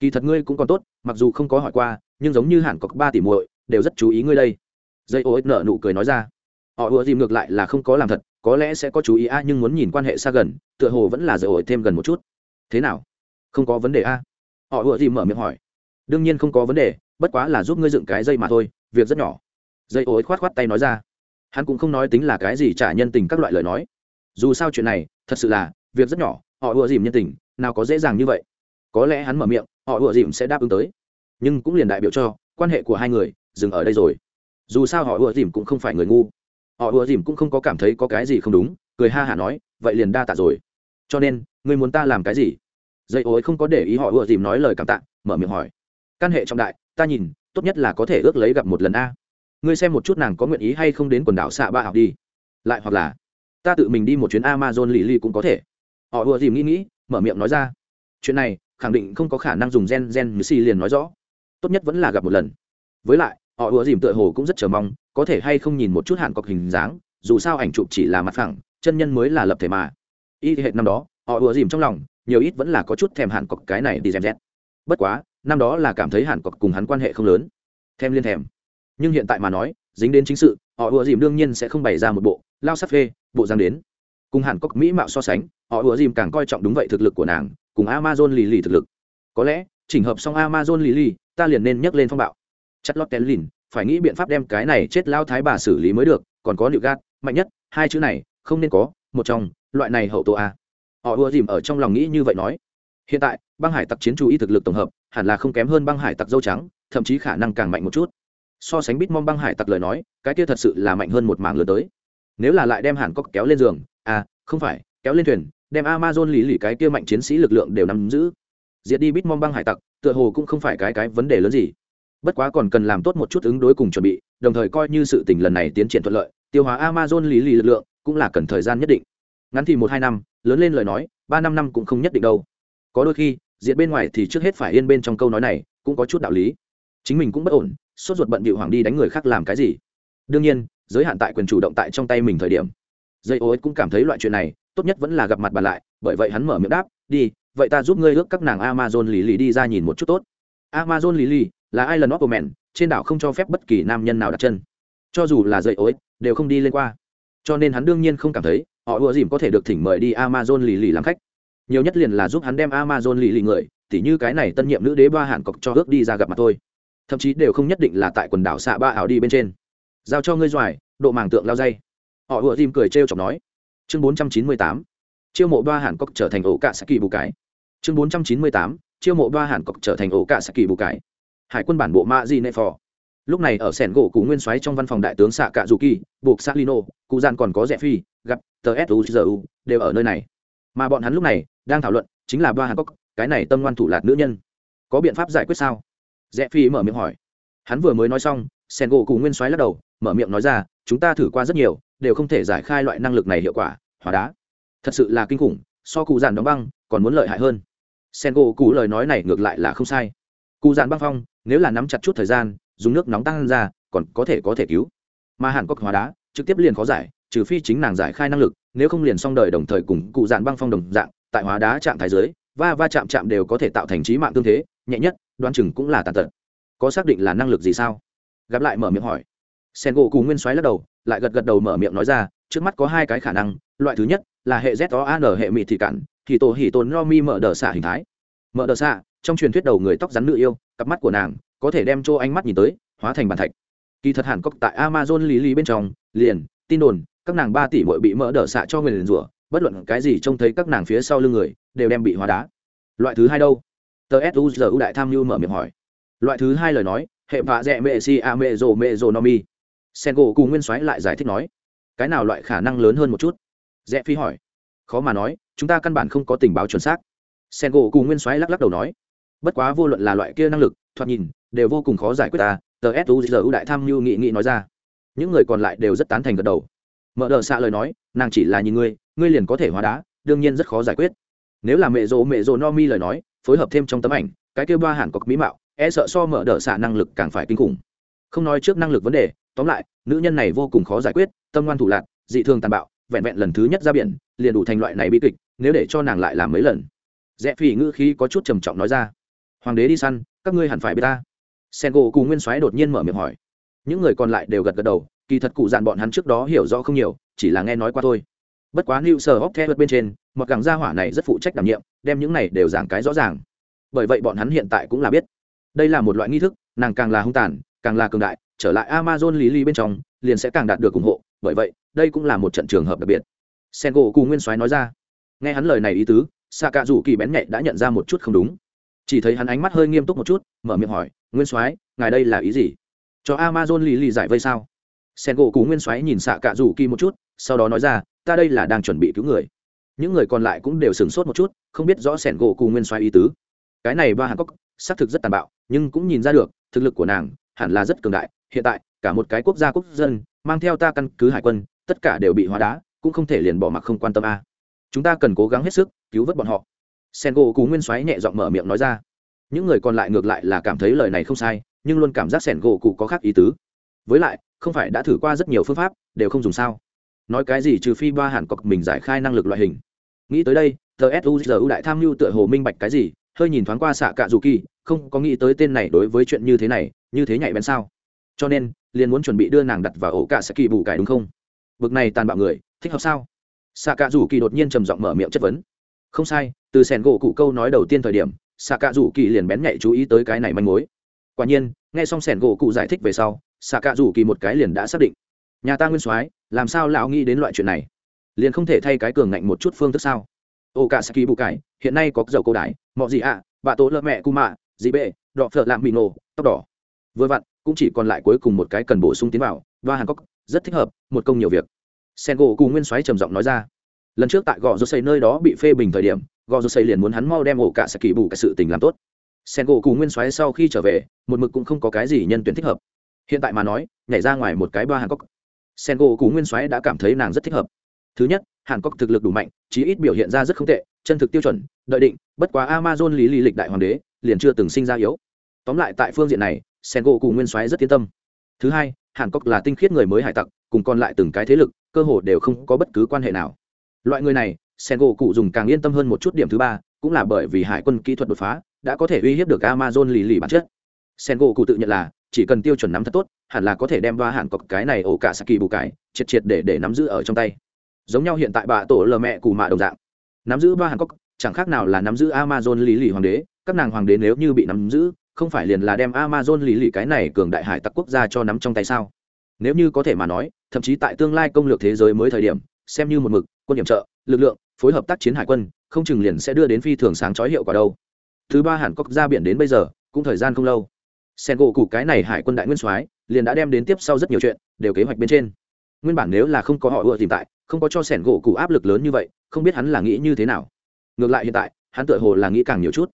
Kỳ thật ngươi cũng còn tốt, mặc dù không có hỏi qua, nhưng giống như hẳn có ba tỷ muội, đều rất chú ý ngươi đây. Dây ô ích nở nụ cười nói ra. Họ ủa dìm ngược lại là không có làm thật, có lẽ sẽ có chú ý a, nhưng muốn nhìn quan hệ xa gần, tựa hồ vẫn là dây ô ích thêm gần một chút. Thế nào? Không có vấn đề a? Họ ủa dìm mở miệng hỏi đương nhiên không có vấn đề, bất quá là giúp ngươi dựng cái dây mà thôi, việc rất nhỏ. Dây ối khoát khoát tay nói ra. Hắn cũng không nói tính là cái gì trả nhân tình các loại lời nói. Dù sao chuyện này, thật sự là, việc rất nhỏ, họ ùa dìm nhân tình, nào có dễ dàng như vậy. Có lẽ hắn mở miệng, họ ùa dìm sẽ đáp ứng tới. Nhưng cũng liền đại biểu cho, quan hệ của hai người, dừng ở đây rồi. Dù sao họ ùa dìm cũng không phải người ngu. Họ ùa dìm cũng không có cảm thấy có cái gì không đúng, cười ha hả nói, vậy liền đa tạ rồi. Cho nên người muốn ta làm cái gì? Dây ối không có để ý họ ùa dìm nói lời cảm tạ, mở miệng hỏi căn hệ trọng đại, ta nhìn, tốt nhất là có thể ước lấy gặp một lần a. Ngươi xem một chút nàng có nguyện ý hay không đến quần đảo xạ ba học đi. Lại hoặc là, ta tự mình đi một chuyến amazon lì lì cũng có thể. Họ ùa dìm nghĩ nghĩ, mở miệng nói ra. Chuyện này, khẳng định không có khả năng dùng gen gen như si liền nói rõ. Tốt nhất vẫn là gặp một lần. Với lại, họ ùa dìm tựa hồ cũng rất chờ mong, có thể hay không nhìn một chút hạn cọc hình dáng, dù sao ảnh chụp chỉ là mặt phẳng, chân nhân mới là lập thể mà. Y hệt năm đó, họ ùa dìm trong lòng, nhiều ít vẫn là có chút thèm hạn cọc cái này đi xem xét bất quá năm đó là cảm thấy hàn cọc cùng hắn quan hệ không lớn. Thêm liên thèm. Nhưng hiện tại mà nói, dính đến chính sự, họ ùa dìm đương nhiên sẽ không bày ra một bộ lao sắt phê, bộ giang đến. Cùng hàn cọc mỹ mạo so sánh, họ ùa dìm càng coi trọng đúng vậy thực lực của nàng, cùng amazon lì lì thực lực. Có lẽ, chỉnh hợp xong amazon lì lì, ta liền nên nhắc lên phong bạo. Chất lót tén lìn, phải nghĩ biện pháp đem cái này chết lao thái bà xử lý mới được, còn có nịu gạt mạnh nhất, hai chữ này, không nên có, một trong, loại này hậu tổ a. Họ ùa dìm ở trong lòng nghĩ như vậy nói hiện tại, băng hải tặc chiến chú ý thực lực tổng hợp hẳn là không kém hơn băng hải tặc dâu trắng, thậm chí khả năng càng mạnh một chút. So sánh bít mong băng hải tặc lời nói, cái kia thật sự là mạnh hơn một mảng lớn tới. Nếu là lại đem hàn cốc kéo lên giường à không phải, kéo lên thuyền, đem amazon lý lì cái kia mạnh chiến sĩ lực lượng đều nắm giữ. Diệt đi bít mong băng hải tặc, tựa hồ cũng không phải cái cái vấn đề lớn gì. Bất quá còn cần làm tốt một chút ứng đối cùng chuẩn bị, đồng thời coi như sự tình lần này tiến triển thuận lợi, tiêu hóa amazon lý lì lực lượng cũng là cần thời gian nhất định. Ngắn thì một hai năm, lớn lên lời nói, ba năm năm cũng không nhất định đâu có đôi khi diệt bên ngoài thì trước hết phải yên bên trong câu nói này, cũng có chút đạo lý. Chính mình cũng bất ổn, sốt ruột bận bị hoàng đi đánh người khác làm cái gì? Đương nhiên, giới hạn tại quyền chủ động tại trong tay mình thời điểm. Dây ô cũng cảm thấy loại chuyện này, tốt nhất vẫn là gặp mặt bàn lại, bởi vậy hắn mở miệng đáp, đi, vậy ta giúp ngươi ước các nàng amazon lì lì đi ra nhìn một chút tốt. Amazon lì lì là ai lần óc của mẹn, trên đảo không cho phép bất kỳ nam nhân nào đặt chân. Cho dù là dây ô đều không đi lên qua. Cho nên hắn đương nhiên không cảm thấy, họ ùa dìm có thể được thỉnh mời đi amazon lì lì làm khách nhiều nhất liền là giúp hắn đem amazon lì lì người, tỉ như cái này tân nhiệm nữ đế ba hàn cọc cho ước đi ra gặp mặt thôi. Thậm chí đều không nhất định là tại quần đảo xạ ba ảo đi bên trên. Giao cho ngươi doài, độ màng tượng lao dây. Họ ùa dìm cười trêu chọc nói. Chương bốn trăm chín mươi tám, chiêu mộ ba hàn cọc trở thành ổ cạ saki bù cái chương bốn trăm chín mươi tám, chiêu mộ ba hàn cọc trở thành ổ cạ saki bù cái hải quân bản bộ ma di nệ phò. Lúc này ở sẻn gỗ cú nguyên soái trong văn phòng đại tướng xạ cạ dù kỳ, buộc xác lino, cụ gian còn có Rẻ phi, gặp tờ suzu đều ở nơi này. Mà bọn hắn lúc này đang thảo luận chính là ba hàn cốc cái này tâm ngoan thủ lạt nữ nhân. Có biện pháp giải quyết sao? Rẽ phi mở miệng hỏi. Hắn vừa mới nói xong, sen gỗ cụ nguyên soái lắc đầu, mở miệng nói ra, chúng ta thử qua rất nhiều, đều không thể giải khai loại năng lực này hiệu quả, hóa đá. Thật sự là kinh khủng, so cụ giản đóng băng, còn muốn lợi hại hơn. Sen gỗ cụ lời nói này ngược lại là không sai. Cụ giản băng phong, nếu là nắm chặt chút thời gian, dùng nước nóng tăng ra, còn có thể có thể cứu. Mà hàn cốc hóa đá, trực tiếp liền khó giải, trừ phi chính nàng giải khai năng lực, nếu không liền xong đời đồng thời cùng cụ dạn băng phong đồng dạng tại hóa đá chạm thái giới va va chạm chạm đều có thể tạo thành trí mạng tương thế, nhẹ nhất đoan chừng cũng là tàn tật. Có xác định là năng lực gì sao? Gặp lại mở miệng hỏi. Sen gỗ cù nguyên xoáy lắc đầu, lại gật gật đầu mở miệng nói ra, trước mắt có hai cái khả năng, loại thứ nhất là hệ z o an hệ mị thị cản thì tổ hỉ tồn no mi mở đờ xạ hình thái. Mở đờ xạ, trong truyền thuyết đầu người tóc rắn nữ yêu, cặp mắt của nàng có thể đem chỗ ánh mắt nhìn tới, hóa thành bàn thạch. Kỳ thật hẳn cốc tại amazon lý lý bên trong, liền, tin đồn, các nàng ba tỷ muội bị mở đờ xạ cho người liền rủa bất luận cái gì trông thấy các nàng phía sau lưng người, đều đem bị hóa đá. Loại thứ hai đâu? Tờ suzu đại tham mưu mở miệng hỏi. Loại thứ hai lời nói, hệ vạ dẹ mệ si a mệ rồ mệ rồ no mi. Sen gỗ cùng nguyên soái lại giải thích nói, cái nào loại khả năng lớn hơn một chút? Dẹ phi hỏi. Khó mà nói, chúng ta căn bản không có tình báo chuẩn xác. Sen gỗ cùng nguyên soái lắc lắc đầu nói, bất quá vô luận là loại kia năng lực, thoạt nhìn, đều vô cùng khó giải quyết ta, tờ suzu đại tham mưu nghị nghị nói ra. Những người còn lại đều rất tán thành gật đầu. Mở đờ xạ lời nói, nàng chỉ là nhìn ngươi ngươi liền có thể hóa đá, đương nhiên rất khó giải quyết. Nếu là mẹ rỗ mẹ rỗ no mi lời nói, phối hợp thêm trong tấm ảnh, cái kêu ba hẳn cọc mỹ mạo e sợ so mở đỡ xạ năng lực càng phải kinh khủng. Không nói trước năng lực vấn đề, tóm lại, nữ nhân này vô cùng khó giải quyết, tâm ngoan thủ lạc, dị thường tàn bạo, vẹn vẹn lần thứ nhất ra biển, liền đủ thành loại này bi kịch, nếu để cho nàng lại làm mấy lần. Rẽ phỉ ngữ khí có chút trầm trọng nói ra. Hoàng đế đi săn, các ngươi hẳn phải biết ta. Sen gỗ cùng nguyên soái đột nhiên mở miệng hỏi. Những người còn lại đều gật gật đầu, kỳ thật cụ dàn bọn hắn trước đó hiểu rõ không nhiều, chỉ là nghe nói qua thôi bất quá new sở hóc theo bên trên một gàng gia hỏa này rất phụ trách đảm nhiệm, đem những này đều giảng cái rõ ràng. Bởi vậy bọn hắn hiện tại cũng là biết. Đây là một loại nghi thức, nàng càng là hung tàn, càng là cường đại, trở lại amazon lý lý bên trong, liền sẽ càng đạt được ủng hộ. Bởi vậy, đây cũng là một trận trường hợp đặc biệt. Sen gỗ cùng nguyên soái nói ra. Nghe hắn lời này ý tứ xạ cạ rủ kỳ bén nhạy đã nhận ra một chút không đúng. Chỉ thấy hắn ánh mắt hơi nghiêm túc một chút, mở miệng hỏi, nguyên soái, ngài đây là ý gì? Cho amazon lý lý giải vây sao? Sen gỗ cú nguyên Soái nhìn xạ cạ rủ kỳ một chút, sau đó nói ra ta đây là đang chuẩn bị cứu người. Những người còn lại cũng đều sửng sốt một chút, không biết rõ sẻn gỗ cù nguyên xoáy ý tứ. Cái này ba hàn cốc xác thực rất tàn bạo, nhưng cũng nhìn ra được, thực lực của nàng hẳn là rất cường đại. Hiện tại, cả một cái quốc gia quốc dân, mang theo ta căn cứ hải quân, tất cả đều bị hóa đá, cũng không thể liền bỏ mặc không quan tâm a. Chúng ta cần cố gắng hết sức, cứu vớt bọn họ. Sen gỗ cú nguyên xoáy nhẹ giọng mở miệng nói ra. Những người còn lại ngược lại là cảm thấy lời này không sai, nhưng luôn cảm giác sẻn gỗ cụ có khác ý tứ. Với lại, không phải đã thử qua rất nhiều phương pháp, đều không dùng sao nói cái gì trừ phi ba hẳn cọc mình giải khai năng lực loại hình. Nghĩ tới đây, tờ suzu đại tham mưu tựa hồ minh bạch cái gì, hơi nhìn thoáng qua xạ cạ dù kỳ, không có nghĩ tới tên này đối với chuyện như thế này, như thế nhạy bén sao. Cho nên, liền muốn chuẩn bị đưa nàng đặt vào ổ cả sẽ kỳ bù cải đúng không? Bực này tàn bạo người, thích hợp sao? Xạ cạ rủ kỳ đột nhiên trầm giọng mở miệng chất vấn. Không sai, từ sẻn gỗ cụ câu nói đầu tiên thời điểm xạ cạ rủ kỳ liền bén nhạy chú ý tới cái này manh mối. Quả nhiên, nghe xong sẻn gỗ cụ giải thích về sau xạ cạ rủ kỳ một cái liền đã xác định. Nhà ta nguyên soái làm sao lão nghĩ đến loại chuyện này? Liền không thể thay cái cường ngạnh một chút phương thức sao? Ô cả saki bù cải hiện nay có dầu cổ đái mọi gì ạ? À, bà tố lợ mẹ cu mạ dị bệ đọ phợ lạm mì nổ tóc đỏ. Vừa vặn cũng chỉ còn lại cuối cùng một cái cần bổ sung tiến vào và hàn cốc rất thích hợp một công nhiều việc. Sen gỗ cùng nguyên soái trầm giọng nói ra. Lần trước tại gò rô xây nơi đó bị phê bình thời điểm gò rô xây liền muốn hắn mau đem ổ cả saki bù cải sự tình làm tốt. Sen gỗ cùng nguyên soái sau khi trở về một mực cũng không có cái gì nhân tuyển thích hợp. Hiện tại mà nói nhảy ra ngoài một cái ba hàn cốc sen gỗ cú nguyên soái đã cảm thấy nàng rất thích hợp. Thứ nhất, hàn cốc thực lực đủ mạnh, chí ít biểu hiện ra rất không tệ, chân thực tiêu chuẩn, đợi định, bất quá amazon lý lý lịch đại hoàng đế, liền chưa từng sinh ra yếu. Tóm lại tại phương diện này, sen gỗ cú nguyên soái rất yên tâm. Thứ hai, hàn cốc là tinh khiết người mới hải tặc, cùng còn lại từng cái thế lực, cơ hồ đều không có bất cứ quan hệ nào. Loại người này, sen gỗ cụ dùng càng yên tâm hơn một chút điểm thứ ba, cũng là bởi vì hải quân kỹ thuật đột phá, đã có thể uy hiếp được amazon lì lì bản chất. Sen gỗ cụ tự nhận là chỉ cần tiêu chuẩn nắm thật tốt, hẳn là có thể đem ba hàn cọc cái này ổ cả saki bù cái, triệt triệt để để nắm giữ ở trong tay. Giống nhau hiện tại bà tổ lờ mẹ cù mạ đồng dạng. Nắm giữ ba hàn cọc, chẳng khác nào là nắm giữ amazon lý lì hoàng đế, các nàng hoàng đế nếu như bị nắm giữ, không phải liền là đem amazon lý lì cái này cường đại hải tặc quốc gia cho nắm trong tay sao? Nếu như có thể mà nói, thậm chí tại tương lai công lược thế giới mới thời điểm, xem như một mực, quân điểm trợ, lực lượng, phối hợp tác chiến hải quân, không chừng liền sẽ đưa đến phi thường sáng chói hiệu quả đâu. Thứ ba hàn cốc ra biển đến bây giờ, cũng thời gian không lâu sen gỗ cụ cái này hải quân đại nguyên soái liền đã đem đến tiếp sau rất nhiều chuyện, đều kế hoạch bên trên. Nguyên bản nếu là không có họ ựa tìm tại, không có cho sẻn gỗ cụ áp lực lớn như vậy, không biết hắn là nghĩ như thế nào. Ngược lại hiện tại, hắn tựa hồ là nghĩ càng nhiều chút.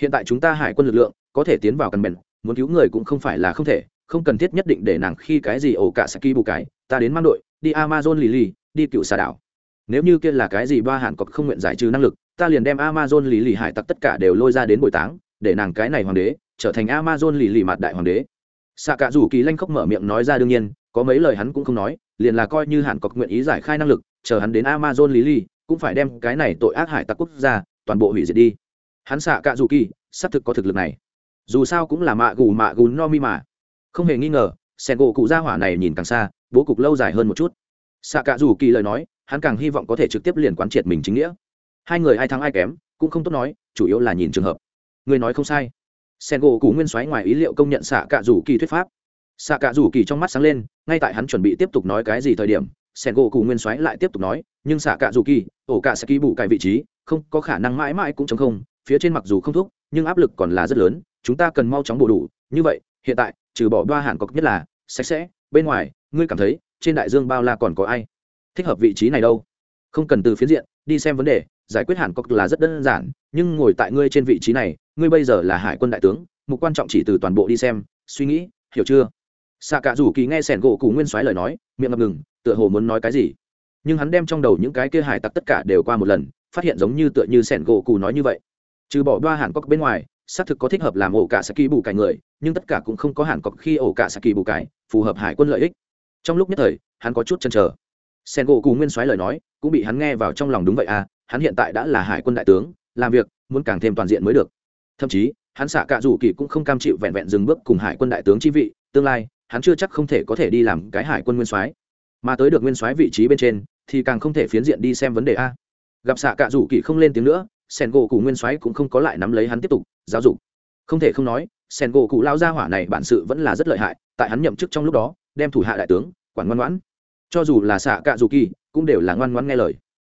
Hiện tại chúng ta hải quân lực lượng, có thể tiến vào căn bền, muốn cứu người cũng không phải là không thể, không cần thiết nhất định để nàng khi cái gì ổ cả saki bù cái, ta đến mang đội, đi amazon lì lì, đi cựu xà đảo. Nếu như kia là cái gì ba hạn cọc không nguyện giải trừ năng lực, ta liền đem amazon lì lì hải tặc tất cả đều lôi ra đến bồi táng, để nàng cái này hoàng đế trở thành amazon lì lì mặt đại hoàng đế. Xạ cả rủ kỳ lanh khóc mở miệng nói ra đương nhiên, có mấy lời hắn cũng không nói, liền là coi như hẳn cọc nguyện ý giải khai năng lực, chờ hắn đến amazon lì lì, cũng phải đem cái này tội ác hải tặc quốc gia, toàn bộ hủy diệt đi. Hắn xạ cả rủ kỳ, xác thực có thực lực này. Dù sao cũng là mạ gù mạ gù no mi mà. Không hề nghi ngờ, sen gỗ cụ gia hỏa này nhìn càng xa, bố cục lâu dài hơn một chút. Xạ cả dù kỳ lời nói, hắn càng hy vọng có thể trực tiếp liền quán triệt mình chính nghĩa. Hai người ai thắng ai kém, cũng không tốt nói, chủ yếu là nhìn trường hợp. Người nói không sai sen gỗ cụ nguyên soái ngoài ý liệu công nhận xạ cả Rủ kỳ thuyết pháp. Xạ cả Rủ kỳ trong mắt sáng lên, ngay tại hắn chuẩn bị tiếp tục nói cái gì thời điểm sen gỗ cụ nguyên soái lại tiếp tục nói, nhưng xạ cả Rủ kỳ, ổ cả sẽ ký bù cài vị trí, không có khả năng mãi mãi cũng chống không, phía trên mặc dù không thúc, nhưng áp lực còn là rất lớn, chúng ta cần mau chóng bổ đủ. Như vậy, hiện tại, trừ bỏ đoa Hạn cọc nhất là, sạch sẽ, bên ngoài, ngươi cảm thấy, trên đại dương bao la còn có ai? Thích hợp vị trí này đâu? Không cần từ phiến diện, đi xem vấn đề giải quyết hàn cọc là rất đơn giản, nhưng ngồi tại ngươi trên vị trí này, ngươi bây giờ là hải quân đại tướng, mục quan trọng chỉ từ toàn bộ đi xem, suy nghĩ, hiểu chưa? Xạ cả rủ kỳ nghe sẻn gỗ cụ nguyên soái lời nói, miệng ngập ngừng, tựa hồ muốn nói cái gì. Nhưng hắn đem trong đầu những cái kia hải tặc tất cả đều qua một lần, phát hiện giống như tựa như sẻn gỗ cụ nói như vậy. Trừ bỏ ba hàn cọc bên ngoài, xác thực có thích hợp làm ổ cả saki bù cải người, nhưng tất cả cũng không có hàn cọc khi ổ cả saki bù cải phù hợp hải quân lợi ích. Trong lúc nhất thời, hắn có chút chăn trở sen gỗ cù nguyên soái lời nói, cũng bị hắn nghe vào trong lòng đúng vậy à hắn hiện tại đã là hải quân đại tướng, làm việc, muốn càng thêm toàn diện mới được. Thậm chí, hắn xạ cạ dù kỳ cũng không cam chịu vẹn vẹn dừng bước cùng hải quân đại tướng chi vị, tương lai, hắn chưa chắc không thể có thể đi làm cái hải quân nguyên soái. Mà tới được nguyên soái vị trí bên trên, thì càng không thể phiến diện đi xem vấn đề a. Gặp xạ cạ rủ kỳ không lên tiếng nữa, sen gỗ cụ nguyên soái cũng không có lại nắm lấy hắn tiếp tục, giáo dục. Không thể không nói, sen gỗ cụ lao gia hỏa này bản sự vẫn là rất lợi hại, tại hắn nhậm chức trong lúc đó, đem thủ hạ đại tướng, quản ngoan ngoãn. Cho dù là xạ cạ rủ kỳ, cũng đều là ngoan ngoãn nghe lời.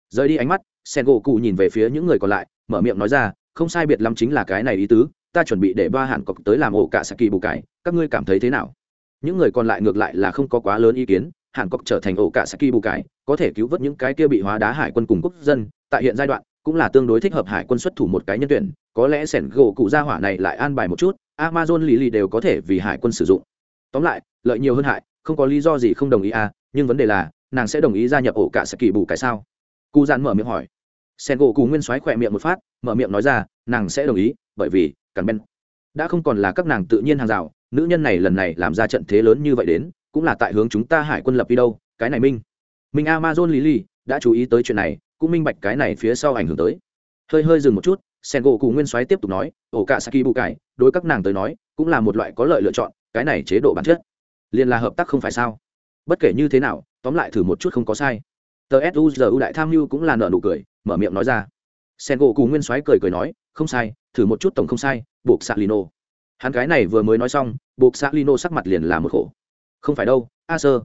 Rời đi ánh mắt sen gỗ cụ nhìn về phía những người còn lại, mở miệng nói ra, không sai biệt lắm chính là cái này ý tứ, ta chuẩn bị để ba hạn cọc tới làm ổ cả saki bù cải, các ngươi cảm thấy thế nào? Những người còn lại ngược lại là không có quá lớn ý kiến hàn cọc trở thành ổ cả saki bù cải, có thể cứu vớt những cái kia bị hóa đá hải quân cùng quốc dân, tại hiện giai đoạn, cũng là tương đối thích hợp hải quân xuất thủ một cái nhân tuyển, có lẽ sẻn gỗ cụ gia hỏa này lại an bài một chút, amazon lì lì đều có thể vì hải quân sử dụng. Tóm lại, lợi nhiều hơn hại, không có lý do gì không đồng ý à nhưng vấn đề là, nàng sẽ đồng ý gia nhập ổ cả Saki bù cải sao? Cụ dạn mở miệng hỏi. Sen gỗ cù nguyên soái khỏe miệng một phát, mở miệng nói ra, nàng sẽ đồng ý, bởi vì cản ben, đã không còn là các nàng tự nhiên hàng rào, nữ nhân này lần này làm ra trận thế lớn như vậy đến, cũng là tại hướng chúng ta hải quân lập đi đâu, cái này minh. Minh amazon lý lì đã chú ý tới chuyện này, cũng minh bạch cái này phía sau ảnh hưởng tới. Hơi hơi dừng một chút, sen gỗ cù nguyên soái tiếp tục nói, ổ cả saki bù cải, đối các nàng tới nói, cũng là một loại có lợi lựa chọn, cái này chế độ bản chất, liền là hợp tác không phải sao? Bất kể như thế nào, tóm lại thử một chút không có sai tờ suzu đại tham mưu cũng là nợ nụ cười, mở miệng nói ra. Sen gỗ cù nguyên soái cười cười nói, không sai, thử một chút tổng không sai, buộc xạ lino hắn cái này vừa mới nói xong, buộc xạ lino sắc mặt liền là một khổ. Không phải đâu, a sơ,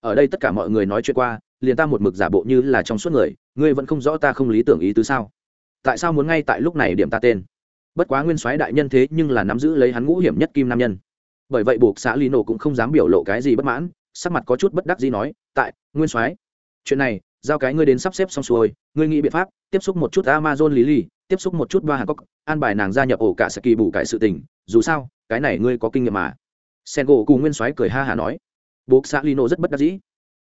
ở đây tất cả mọi người nói chuyện qua, liền ta một mực giả bộ như là trong suốt người, ngươi vẫn không rõ ta không lý tưởng ý tứ sao? Tại sao muốn ngay tại lúc này điểm ta tên? Bất quá nguyên soái đại nhân thế nhưng là nắm giữ lấy hắn ngũ hiểm nhất kim nam nhân. Bởi vậy buộc xã lino cũng không dám biểu lộ cái gì bất mãn, sắc mặt có chút bất đắc gì nói, tại, nguyên soái, chuyện này giao cái ngươi đến sắp xếp xong xuôi, ngươi nghĩ biện pháp, tiếp xúc một chút amazon lý lì tiếp xúc một chút ba hàn cốc an bài nàng gia nhập ổ cả sẽ kỳ bù cải sự tình. Dù sao, cái này ngươi có kinh nghiệm mà. Sen gỗ cùng nguyên soái cười ha hà nói. Buộc xã lino rất bất đắc dĩ.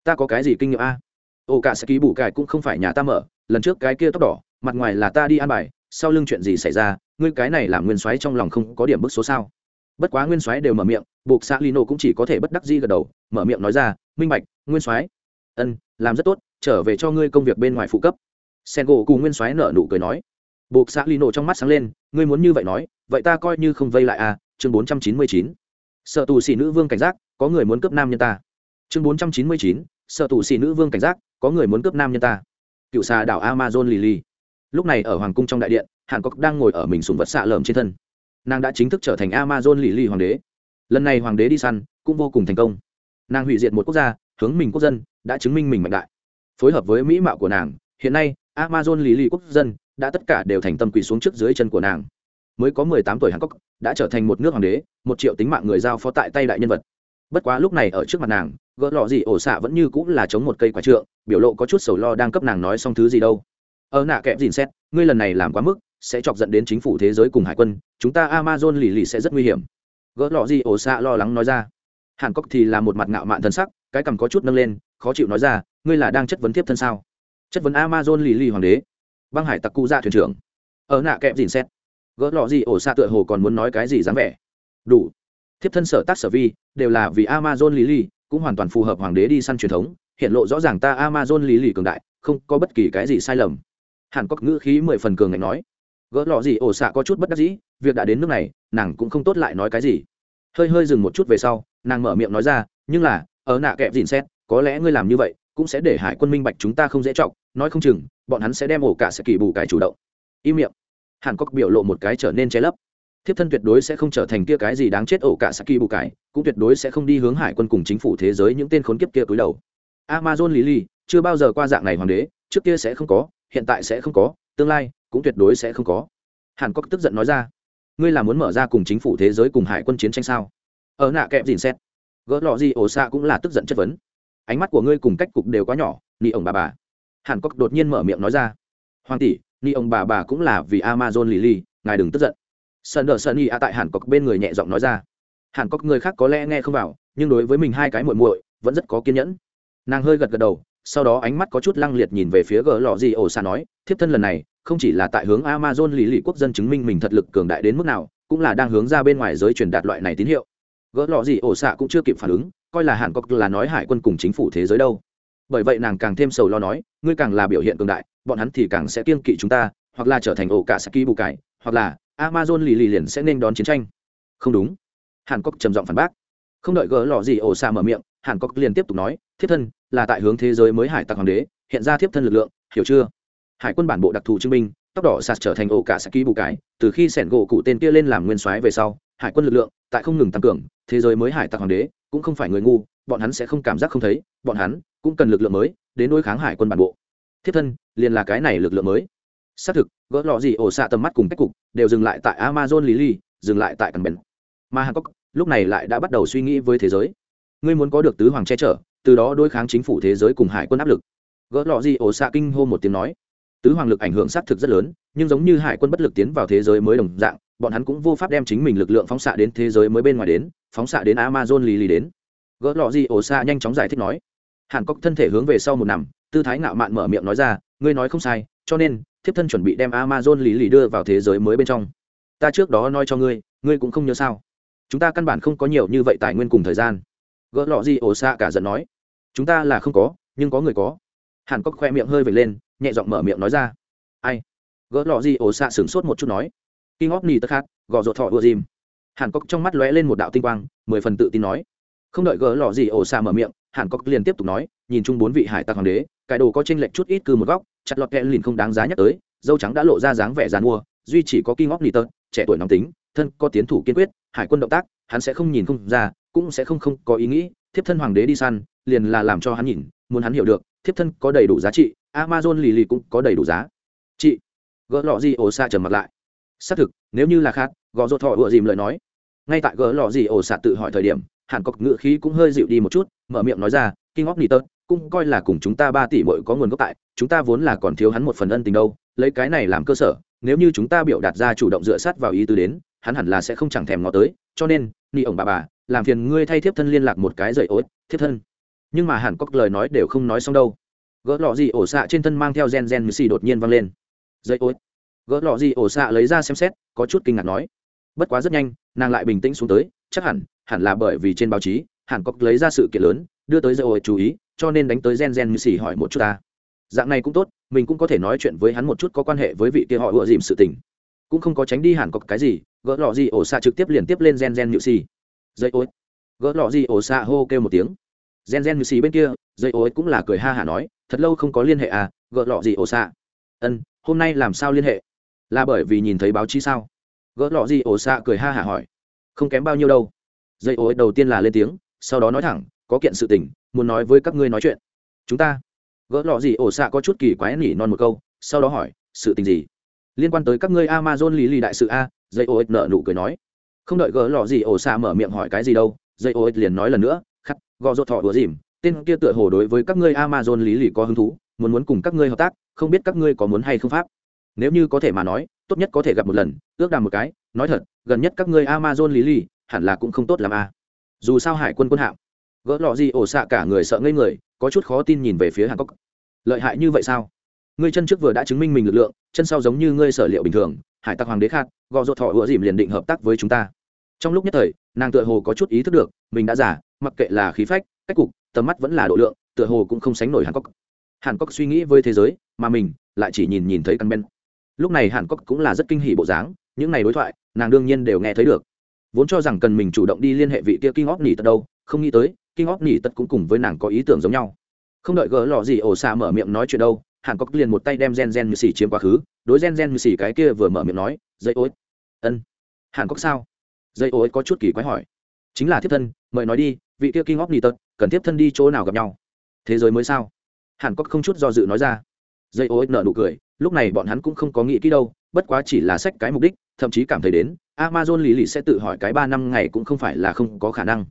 Ta có cái gì kinh nghiệm a? Ổ cả sẽ kỳ bù cải cũng không phải nhà ta mở, lần trước cái kia tóc đỏ, mặt ngoài là ta đi an bài, sau lưng chuyện gì xảy ra, ngươi cái này làm nguyên soái trong lòng không có điểm bức số sao? Bất quá nguyên soái đều mở miệng, buộc xã lino cũng chỉ có thể bất đắc dĩ gật đầu, mở miệng nói ra, minh bạch, nguyên soái, ân, làm rất tốt trở về cho ngươi công việc bên ngoài phụ cấp. Sen gỗ cùng nguyên soái nở nụ cười nói. Buộc xã lino trong mắt sáng lên, ngươi muốn như vậy nói, vậy ta coi như không vây lại à chương bốn trăm chín mươi chín. Sợ tù xỉ nữ vương cảnh giác, có người muốn cướp nam nhân ta. Chương bốn trăm chín mươi chín, sợ tù xỉ nữ vương cảnh giác, có người muốn cướp nam nhân ta. Cựu xà đảo amazon lily. Lúc này ở hoàng cung trong đại điện, hàn cốc đang ngồi ở mình sùng vật xạ lởm trên thân. Nàng đã chính thức trở thành amazon lily hoàng đế. Lần này hoàng đế đi săn cũng vô cùng thành công. Nàng hủy diệt một quốc gia, hướng mình quốc dân, đã chứng minh mình mạnh đại phối hợp với mỹ mạo của nàng, hiện nay, amazon lily quốc dân đã tất cả đều thành tâm quỳ xuống trước dưới chân của nàng. Mới có mười tám tuổi hàn cốc đã trở thành một nước hoàng đế, một triệu tính mạng người giao phó tại tay đại nhân vật. Bất quá lúc này ở trước mặt nàng, gỡ lọ gì ổ xạ vẫn như cũng là chống một cây quả trượng, biểu lộ có chút sầu lo đang cấp nàng nói xong thứ gì đâu. Ở nạ kẹp dìn xét, ngươi lần này làm quá mức, sẽ chọc dẫn đến chính phủ thế giới cùng hải quân, chúng ta amazon lì lì sẽ rất nguy hiểm. Gỡ lọ gì ổ xạ lo lắng nói ra. Hàn cốc thì là một mặt ngạo mạn thân sắc, cái cằm có chút nâng lên, khó chịu nói ra ngươi là đang chất vấn tiếp thân sao? Chất vấn amazon lì lì hoàng đế. Băng hải tặc cụ ra thuyền trưởng. Ở nạ kẹp dìn xét. Gỡ lọ gì ổ xạ tựa hồ còn muốn nói cái gì dáng vẻ. Đủ. Thiếp thân sở tác sở vi đều là vì amazon lý lì, cũng hoàn toàn phù hợp hoàng đế đi săn truyền thống, hiện lộ rõ ràng ta amazon lý lì cường đại, không có bất kỳ cái gì sai lầm. Hàn cốc ngữ khí mười phần cường ngạnh nói. Gỡ lọ gì ổ xạ có chút bất đắc dĩ, việc đã đến nước này, nàng cũng không tốt lại nói cái gì. Hơi hơi dừng một chút về sau, nàng mở miệng nói ra, nhưng là, ở nạ kẹp dìn xét, có lẽ ngươi làm như vậy cũng sẽ để hải quân minh bạch chúng ta không dễ trọng nói không chừng, bọn hắn sẽ đem ổ cả sẽ kỳ bù cái chủ động. Im miệng. Hàn cốc biểu lộ một cái trở nên che lấp. Thiếp thân tuyệt đối sẽ không trở thành kia cái gì đáng chết ổ cả saki bù cải, cũng tuyệt đối sẽ không đi hướng hải quân cùng chính phủ thế giới những tên khốn kiếp kia cúi đầu. Amazon lý lý chưa bao giờ qua dạng này hoàng đế, trước kia sẽ không có, hiện tại sẽ không có, tương lai cũng tuyệt đối sẽ không có. Hàn cốc tức giận nói ra, ngươi là muốn mở ra cùng chính phủ thế giới cùng hải quân chiến tranh sao? Ở nạ kẹp dìn xét. Gỡ lọ gì ổ xạ cũng là tức giận chất vấn ánh mắt của ngươi cùng cách cục đều quá nhỏ, ni ông bà bà. Hàn cốc đột nhiên mở miệng nói ra. Hoàng tỷ, ni ông bà bà cũng là vì amazon lì lì ngài đừng tức giận. Sơn đờ sơn y a tại hàn cốc bên người nhẹ giọng nói ra. Hàn cốc người khác có lẽ nghe không vào, nhưng đối với mình hai cái muội muội, vẫn rất có kiên nhẫn. Nàng hơi gật gật đầu, sau đó ánh mắt có chút lăng liệt nhìn về phía gờ lò gì ổ xa nói, thiếp thân lần này, không chỉ là tại hướng amazon lì lì quốc dân chứng minh mình thật lực cường đại đến mức nào, cũng là đang hướng ra bên ngoài giới truyền đạt loại này tín hiệu. Gỡ lọ gì ổ xạ cũng chưa kịp phản ứng coi là hàn cốc là nói hải quân cùng chính phủ thế giới đâu. Bởi vậy nàng càng thêm sầu lo nói, ngươi càng là biểu hiện cường đại, bọn hắn thì càng sẽ kiên kỵ chúng ta, hoặc là trở thành ổ cả saki bù cải hoặc là amazon lì lì liền sẽ nên đón chiến tranh. Không đúng. Hàn cốc trầm giọng phản bác. Không đợi gỡ lọ gì ổ xa mở miệng, hàn cốc liền tiếp tục nói, thiếp thân, là tại hướng thế giới mới hải tặc hoàng đế, hiện ra thiếp thân lực lượng, hiểu chưa? Hải quân bản bộ đặc thù chứng minh, tóc đỏ sạt trở thành ổ cả saki bù cải từ khi sẻn gỗ cụ tên kia lên làm nguyên soái về sau, hải quân lực lượng tại không ngừng tăng cường, thế giới mới hải tặc hoàng đế cũng không phải người ngu, bọn hắn sẽ không cảm giác không thấy, bọn hắn cũng cần lực lượng mới đến đối kháng hải quân bản bộ. Thiết thân, liền là cái này lực lượng mới. Xác thực, gỡ lọ gì ổ xạ tầm mắt cùng cách cục, đều dừng lại tại amazon lý ly dừng lại tại cần bền mà hàn cốc lúc này lại đã bắt đầu suy nghĩ với thế giới. Ngươi muốn có được tứ hoàng che chở, từ đó đối kháng chính phủ thế giới cùng hải quân áp lực. Gỡ lọ gì ổ xạ kinh hô một tiếng nói. Tứ hoàng lực ảnh hưởng xác thực rất lớn, nhưng giống như hải quân bất lực tiến vào thế giới mới đồng dạng, bọn hắn cũng vô pháp đem chính mình lực lượng phóng xạ đến thế giới mới bên ngoài đến phóng xạ đến amazon lì lì đến. Gỡ lọ gì, ổ xạ nhanh chóng giải thích nói. Hàn cốc thân thể hướng về sau một nằm, tư thái ngạo mạn mở miệng nói ra, ngươi nói không sai, cho nên, thiếp thân chuẩn bị đem amazon lì lì đưa vào thế giới mới bên trong. Ta trước đó nói cho ngươi ngươi cũng không nhớ sao? Chúng ta căn bản không có nhiều như vậy tài nguyên cùng thời gian. Gỡ lọ gì, ổ xạ cả giận nói. Chúng ta là không có, nhưng có người có. Hàn cốc khoe miệng hơi vệt lên, nhẹ giọng mở miệng nói ra. Ai? Gỡ lọ gì, ổ xạ sửng sốt một chút nói. Kinh óc nỉ tất khát, gò rột thọ ùa dìm hàn cốc trong mắt lóe lên một đạo tinh quang, mười phần tự tin nói. Không đợi gỡ lọ gì, ổ xạ mở miệng, hàn cốc liền tiếp tục nói, nhìn chung bốn vị hải tặc hoàng đế cải đồ có tranh lệch chút ít cư một góc, chặt lọt kẹ lìn không đáng giá nhắc tới, dâu trắng đã lộ ra dáng vẻ dàn mua, duy chỉ có kinh ngóc nỉ tợn trẻ tuổi nóng tính, thân có tiến thủ kiên quyết, hải quân động tác, hắn sẽ không nhìn không ra, cũng sẽ không không có ý nghĩ, thiếp thân hoàng đế đi săn, liền là làm cho hắn nhìn, muốn hắn hiểu được, thiếp thân có đầy đủ giá trị, amazon lì lì cũng có đầy đủ giá. Trị gỡ lọ gì, ổ xa trầm mặt lại. Xác thực nếu như là khác, gõ rột thọ ựa dìm lời nói. Ngay tại gỡ lọ gì ổ xạ tự hỏi thời điểm, hàn cọc ngự khí cũng hơi dịu đi một chút, mở miệng nói ra kinh óc nỉ tớt cũng coi là cùng chúng ta ba tỷ mội có nguồn gốc tại, chúng ta vốn là còn thiếu hắn một phần ân tình đâu, lấy cái này làm cơ sở, nếu như chúng ta biểu đạt ra chủ động dựa sát vào ý tứ đến, hắn hẳn là sẽ không chẳng thèm ngó tới, cho nên, ni ổng bà bà, làm phiền ngươi thay thiếp thân liên lạc một cái dậy ối thiếp thân. Nhưng mà hàn cọc lời nói đều không nói xong đâu. Gỡ lọ gì ổ xạ trên thân mang theo gen gen mười xì đột nhiên vang lên. Dậy ối gỡ lọ gì ổ xạ lấy ra xem xét, có chút kinh ngạc nói. Bất quá rất nhanh, nàng lại bình tĩnh xuống tới, chắc hẳn hẳn là bởi vì trên báo chí, hàn cốc lấy ra sự kiện lớn, đưa tới dầu ối chú ý, cho nên đánh tới gen gen như xì hỏi một chút ta. Dạng này cũng tốt, mình cũng có thể nói chuyện với hắn một chút có quan hệ với vị kia họ ựa dìm sự tình. Cũng không có tránh đi hẳn có cái gì, gỡ lọ gì ổ xạ trực tiếp liền tiếp lên gen gen như xì dây ối gỡ lọ gì ổ xạ hô kêu một tiếng. Gen gen như xì bên kia dây ối cũng là cười ha hả nói, thật lâu không có liên hệ à gỡ lọ gì ổ xạ. Ân, hôm nay làm sao liên hệ? Là bởi vì nhìn thấy báo chí sao? Gỡ lọ gì ổ xạ cười ha hả hỏi. Không kém bao nhiêu đâu. Dây ối đầu tiên là lên tiếng, sau đó nói thẳng, có kiện sự tình, muốn nói với các ngươi nói chuyện. Chúng ta. Gỡ lọ gì ổ xạ có chút kỳ quái nỉ non một câu, sau đó hỏi, sự tình gì? Liên quan tới các ngươi amazon lý lì đại sự a, dây ô nợ nụ cười nói. Không đợi gỡ lọ gì ổ xạ mở miệng hỏi cái gì đâu, dây ô liền nói lần nữa, khắc, gò rột thọ đùa dìm, tên kia tựa hồ đối với các ngươi amazon lý lì có hứng thú, muốn muốn cùng các ngươi hợp tác, không biết các ngươi có muốn hay không pháp nếu như có thể mà nói, tốt nhất có thể gặp một lần, ước đàm một cái, nói thật, gần nhất các ngươi amazon lý lì hẳn là cũng không tốt làm a à. dù sao hải quân quân hạm, gỡ lọ gì ổ xạ cả người sợ ngây người, có chút khó tin nhìn về phía hàn cốc lợi hại như vậy sao? Ngươi chân trước vừa đã chứng minh mình lực lượng, chân sau giống như ngươi sở liệu bình thường, hải tặc hoàng đế khát gò ruột thọ ựa dìm liền định hợp tác với chúng ta. Trong lúc nhất thời, nàng tựa hồ có chút ý thức được, mình đã giả mặc kệ là khí phách, cách cục, tầm mắt vẫn là độ lượng, tựa hồ cũng không sánh nổi hàn cốc hàn cốc suy nghĩ với thế giới, mà mình lại chỉ nhìn nhìn thấy căn ben lúc này hàn cốc cũng là rất kinh hỉ bộ dáng, những này đối thoại, nàng đương nhiên đều nghe thấy được. Vốn cho rằng cần mình chủ động đi liên hệ vị kia kinh óc nỉ tật đâu, không nghĩ tới kinh óc nỉ tật cũng cùng với nàng có ý tưởng giống nhau. Không đợi gỡ lò gì, ổ xạ mở miệng nói chuyện đâu, hàn cốc liền một tay đem gen gen như xì chiếm quá khứ, đối gen gen như xì cái kia vừa mở miệng nói, dây ối ân. Hàn cốc sao? Dây ối có chút kỳ quái hỏi. Chính là thiếp thân, mời nói đi, vị kia kinh óc nỉ tật, cần thiếp thân đi chỗ nào gặp nhau? Thế giới mới sao? Hàn cốc không chút do dự nói ra. Dây ối nở nụ cười lúc này bọn hắn cũng không có nghĩ kỹ đâu, bất quá chỉ là sách cái mục đích, thậm chí cảm thấy đến, amazon lý lì sẽ tự hỏi cái ba năm ngày cũng không phải là không có khả năng.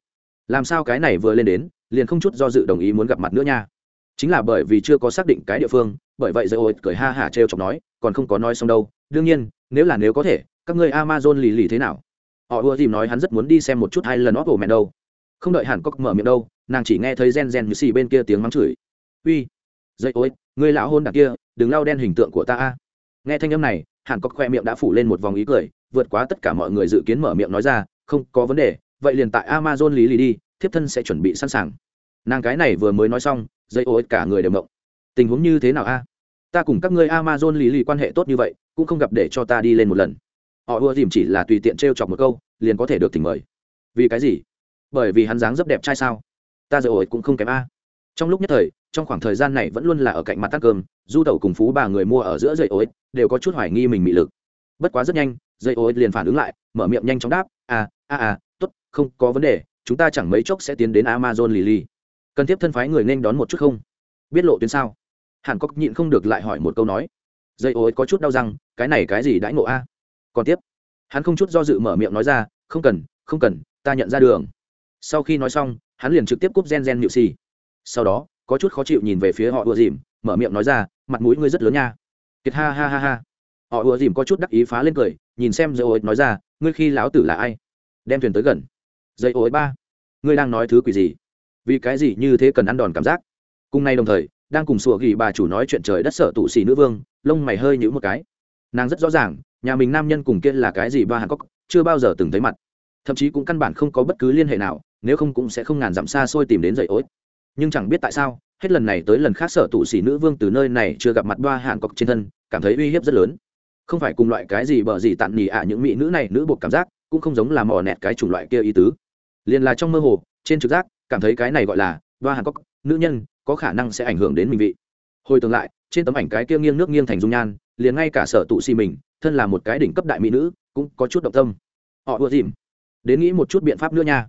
Làm sao cái này vừa lên đến, liền không chút do dự đồng ý muốn gặp mặt nữa nha. Chính là bởi vì chưa có xác định cái địa phương, bởi vậy dây ôi cười ha hả trêu chọc nói, còn không có nói xong đâu. Đương nhiên, nếu là nếu có thể, các người amazon lì lì thế nào? Họ ưa tìm nói hắn rất muốn đi xem một chút hai lần óp ổ mẹ đâu. Không đợi hẳn có mở miệng đâu, nàng chỉ nghe thấy gen gen như xì bên kia tiếng mắng chửi. Uy dây ôi người lão hôn đặc kia, đừng lau đen hình tượng của ta a. Nghe thanh âm này, hàn cọc khoe miệng đã phủ lên một vòng ý cười, vượt quá tất cả mọi người dự kiến mở miệng nói ra, không, có vấn đề, vậy liền tại amazon lý lì đi, thiếp thân sẽ chuẩn bị sẵn sàng. Nàng cái này vừa mới nói xong, dây ô cả người đều mộng tình huống như thế nào a? Ta cùng các ngươi amazon lý lì quan hệ tốt như vậy, cũng không gặp để cho ta đi lên một lần. Họ ưa dìm chỉ là tùy tiện t r e o chọc một câu, liền có thể được tình mời. Vì cái gì? Bởi vì hắn dáng rất đẹp trai sao? Ta dây ô cũng không kém a trong lúc nhất thời, trong khoảng thời gian này vẫn luôn là ở cạnh mặt tăng cơm, du tẩu cùng phú bà người mua ở giữa dây ối đều có chút hoài nghi mình bị lực. Bất quá rất nhanh, dây ối liền phản ứng lại, mở miệng nhanh chóng đáp à à à t ố t không có vấn đề, chúng ta chẳng mấy chốc sẽ tiến đến amazon lì lì cần tiếp thân phái người nên đón một chút không? Biết lộ tuyến sao? Hàn cốc nhịn không được lại hỏi một câu nói. Dây ối có chút đau răng, cái này cái gì đãi ngộ a? Còn tiếp, hắn không chút do dự mở miệng nói ra, không cần không cần, ta nhận ra đường. Sau khi nói xong, hắn liền trực tiếp cúp gen gen nhự xì sau đó, có chút khó chịu nhìn về phía họ ùa dìm, mở miệng nói ra, mặt mũi ngươi rất lớn nha. Kiệt ha ha ha ha. Họ ùa dìm có chút đắc ý phá lên cười, nhìn xem dây ô nói ra, ngươi khi lão tử là ai? Đem thuyền tới gần. Dây ô ba, ngươi đang nói thứ quỷ gì? Vì cái gì như thế cần ăn đòn cảm giác? Cùng nay đồng thời, đang cùng sủa gỉ bà chủ nói chuyện trời đất sợ tụ xì nữ vương, lông mày hơi nhữ một cái. Nàng rất rõ ràng, nhà mình nam nhân cùng kia là cái gì ba hàn cốc chưa bao giờ từng thấy mặt. Thậm chí cũng căn bản không có bất cứ liên hệ nào, nếu không cũng sẽ không ngàn dặm xa xôi tìm đến dậy ối nhưng chẳng biết tại sao, hết lần này tới lần khác sở tụ xỉ nữ vương từ nơi này chưa gặp mặt đoa hàn cọc trên thân, cảm thấy uy hiếp rất lớn. Không phải cùng loại cái gì bờ gì tặn nhì ạ, những mỹ nữ này nữ buộc cảm giác, cũng không giống là mò nẹt cái chủng loại kia ý tứ. Liền là trong mơ hồ, trên trực giác, cảm thấy cái này gọi là đoa hàn cốc nữ nhân, có khả năng sẽ ảnh hưởng đến mình vị. Hồi tương lại, trên tấm ảnh cái kia nghiêng nước nghiêng thành dung nhan, liền ngay cả sở tụ xì mình, thân là một cái đỉnh cấp đại mỹ nữ, cũng có chút động tâm. Họ ưa dìm. Đến nghĩ một chút biện pháp nữa nha.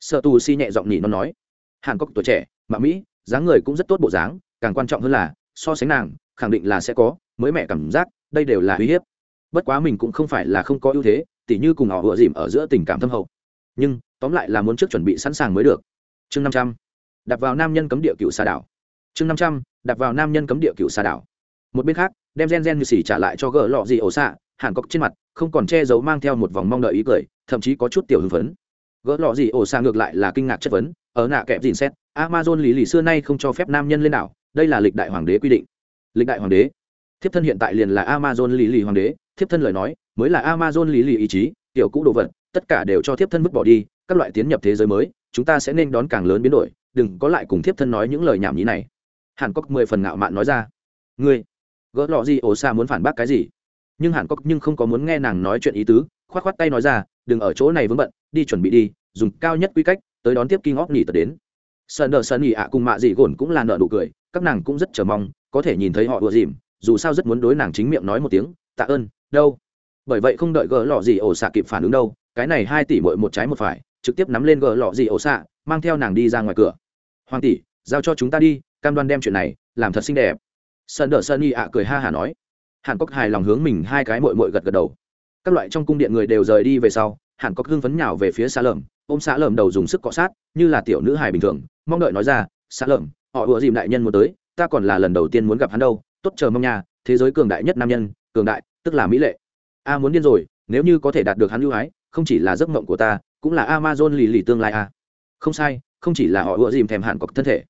Sở tụ xì nhẹ giọng nhỉ nó nói. Hàn cốc tuổi trẻ mà mỹ, dáng người cũng rất tốt bộ dáng, càng quan trọng hơn là, so sánh nàng, khẳng định là sẽ có, mới mẹ cảm giác, đây đều là uy hiếp. Bất quá mình cũng không phải là không có ưu thế, tỉ như cùng họ vừa dìm ở giữa tình cảm thâm hậu. Nhưng, tóm lại là muốn trước chuẩn bị sẵn sàng mới được. Chương năm trăm đặt vào nam nhân cấm địa cựu xà đảo. Chương năm trăm đặt vào nam nhân cấm địa cựu xà đảo. Một bên khác, đem gen gen như xỉ trả lại cho gỡ lọ gì ổ xạ, hàn cốc trên mặt, không còn che giấu mang theo một vòng mong đợi ý cười, thậm chí có chút tiểu hưng phấn. Gỡ lọ gì ổ xạ ngược lại là kinh ngạc chất vấn ở nạ kẹp dìn xét, amazon lý lì xưa nay không cho phép nam nhân lên đảo, đây là lịch đại hoàng đế quy định. Lịch đại hoàng đế. Thiếp thân hiện tại liền là amazon lý lì hoàng đế, thiếp thân lời nói, mới là amazon lý lì ý chí, tiểu cũ đồ vật, tất cả đều cho thiếp thân vứt bỏ đi, các loại tiến nhập thế giới mới, chúng ta sẽ nên đón càng lớn biến đổi, đừng có lại cùng thiếp thân nói những lời nhảm nhí này. Hàn cốc mười phần ngạo mạn nói ra. Ngươi, gỡ lọ gì ổ xa muốn phản bác cái gì? Nhưng hàn cốc nhưng không có muốn nghe nàng nói chuyện ý tứ, khoát khoát tay nói ra, đừng ở chỗ này vướng bận, đi chuẩn bị đi, dùng cao nhất quy cách tới đón tiếp King óc nỉ tật đến. Sơn đờ sơn nỉ ạ cùng mạ dị gồn cũng là nở nụ cười, các nàng cũng rất chờ mong, có thể nhìn thấy họ ùa dìm, dù sao rất muốn đối nàng chính miệng nói một tiếng, tạ ơn, đâu? Bởi vậy không đợi gỡ lọ gì ổ xạ kịp phản ứng đâu, cái này hai tỷ muội một trái một phải, trực tiếp nắm lên gỡ lọ gì ổ xạ, mang theo nàng đi ra ngoài cửa. Hoàng tỷ, giao cho chúng ta đi, cam đoan đem chuyện này làm thật xinh đẹp. Sơn đờ sơn y ạ cười ha hả nói. Hàn cốc hài lòng hướng mình hai cái muội muội gật gật đầu. Các loại trong cung điện người đều rời đi về sau hàn cốc hưng phấn nhào về phía xa lởm ôm xã lởm đầu dùng sức cọ sát, như là tiểu nữ hài bình thường, mong đợi nói ra xã lởm họ ùa dìm đại nhân muốn tới, ta còn là lần đầu tiên muốn gặp hắn đâu, tốt chờ mong nhà thế giới cường đại nhất nam nhân, cường đại, tức là mỹ lệ. A muốn điên rồi, nếu như có thể đạt được hắn ưu ái, không chỉ là giấc mộng của ta, cũng là amazon lì lì tương lai a. Không sai, không chỉ là họ ùa dìm thèm hàn cốc thân thể.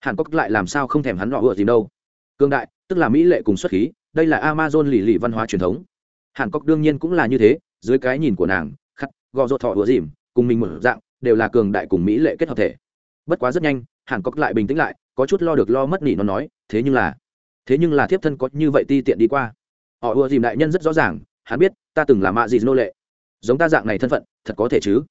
Hàn cốc lại làm sao không thèm hắn họ ùa dìm đâu? Cường đại, tức là mỹ lệ cùng xuất khí, đây là amazon lì lì văn hóa truyền thống. Hàn cốc đương nhiên cũng là như thế, dưới cái nhìn của nàng gò rột thọ ùa dìm, cùng mình một dạng, đều là cường đại cùng mỹ lệ kết hợp thể. Bất quá rất nhanh, hàn cốc lại bình tĩnh lại, có chút lo được lo mất nỉ nó nói, thế nhưng là, thế nhưng là thiếp thân có như vậy ti tiện đi qua. Họ ùa dìm đại nhân rất rõ ràng, hắn biết, ta từng là mạ dị nô lệ. Giống ta dạng này thân phận, thật có thể chứ?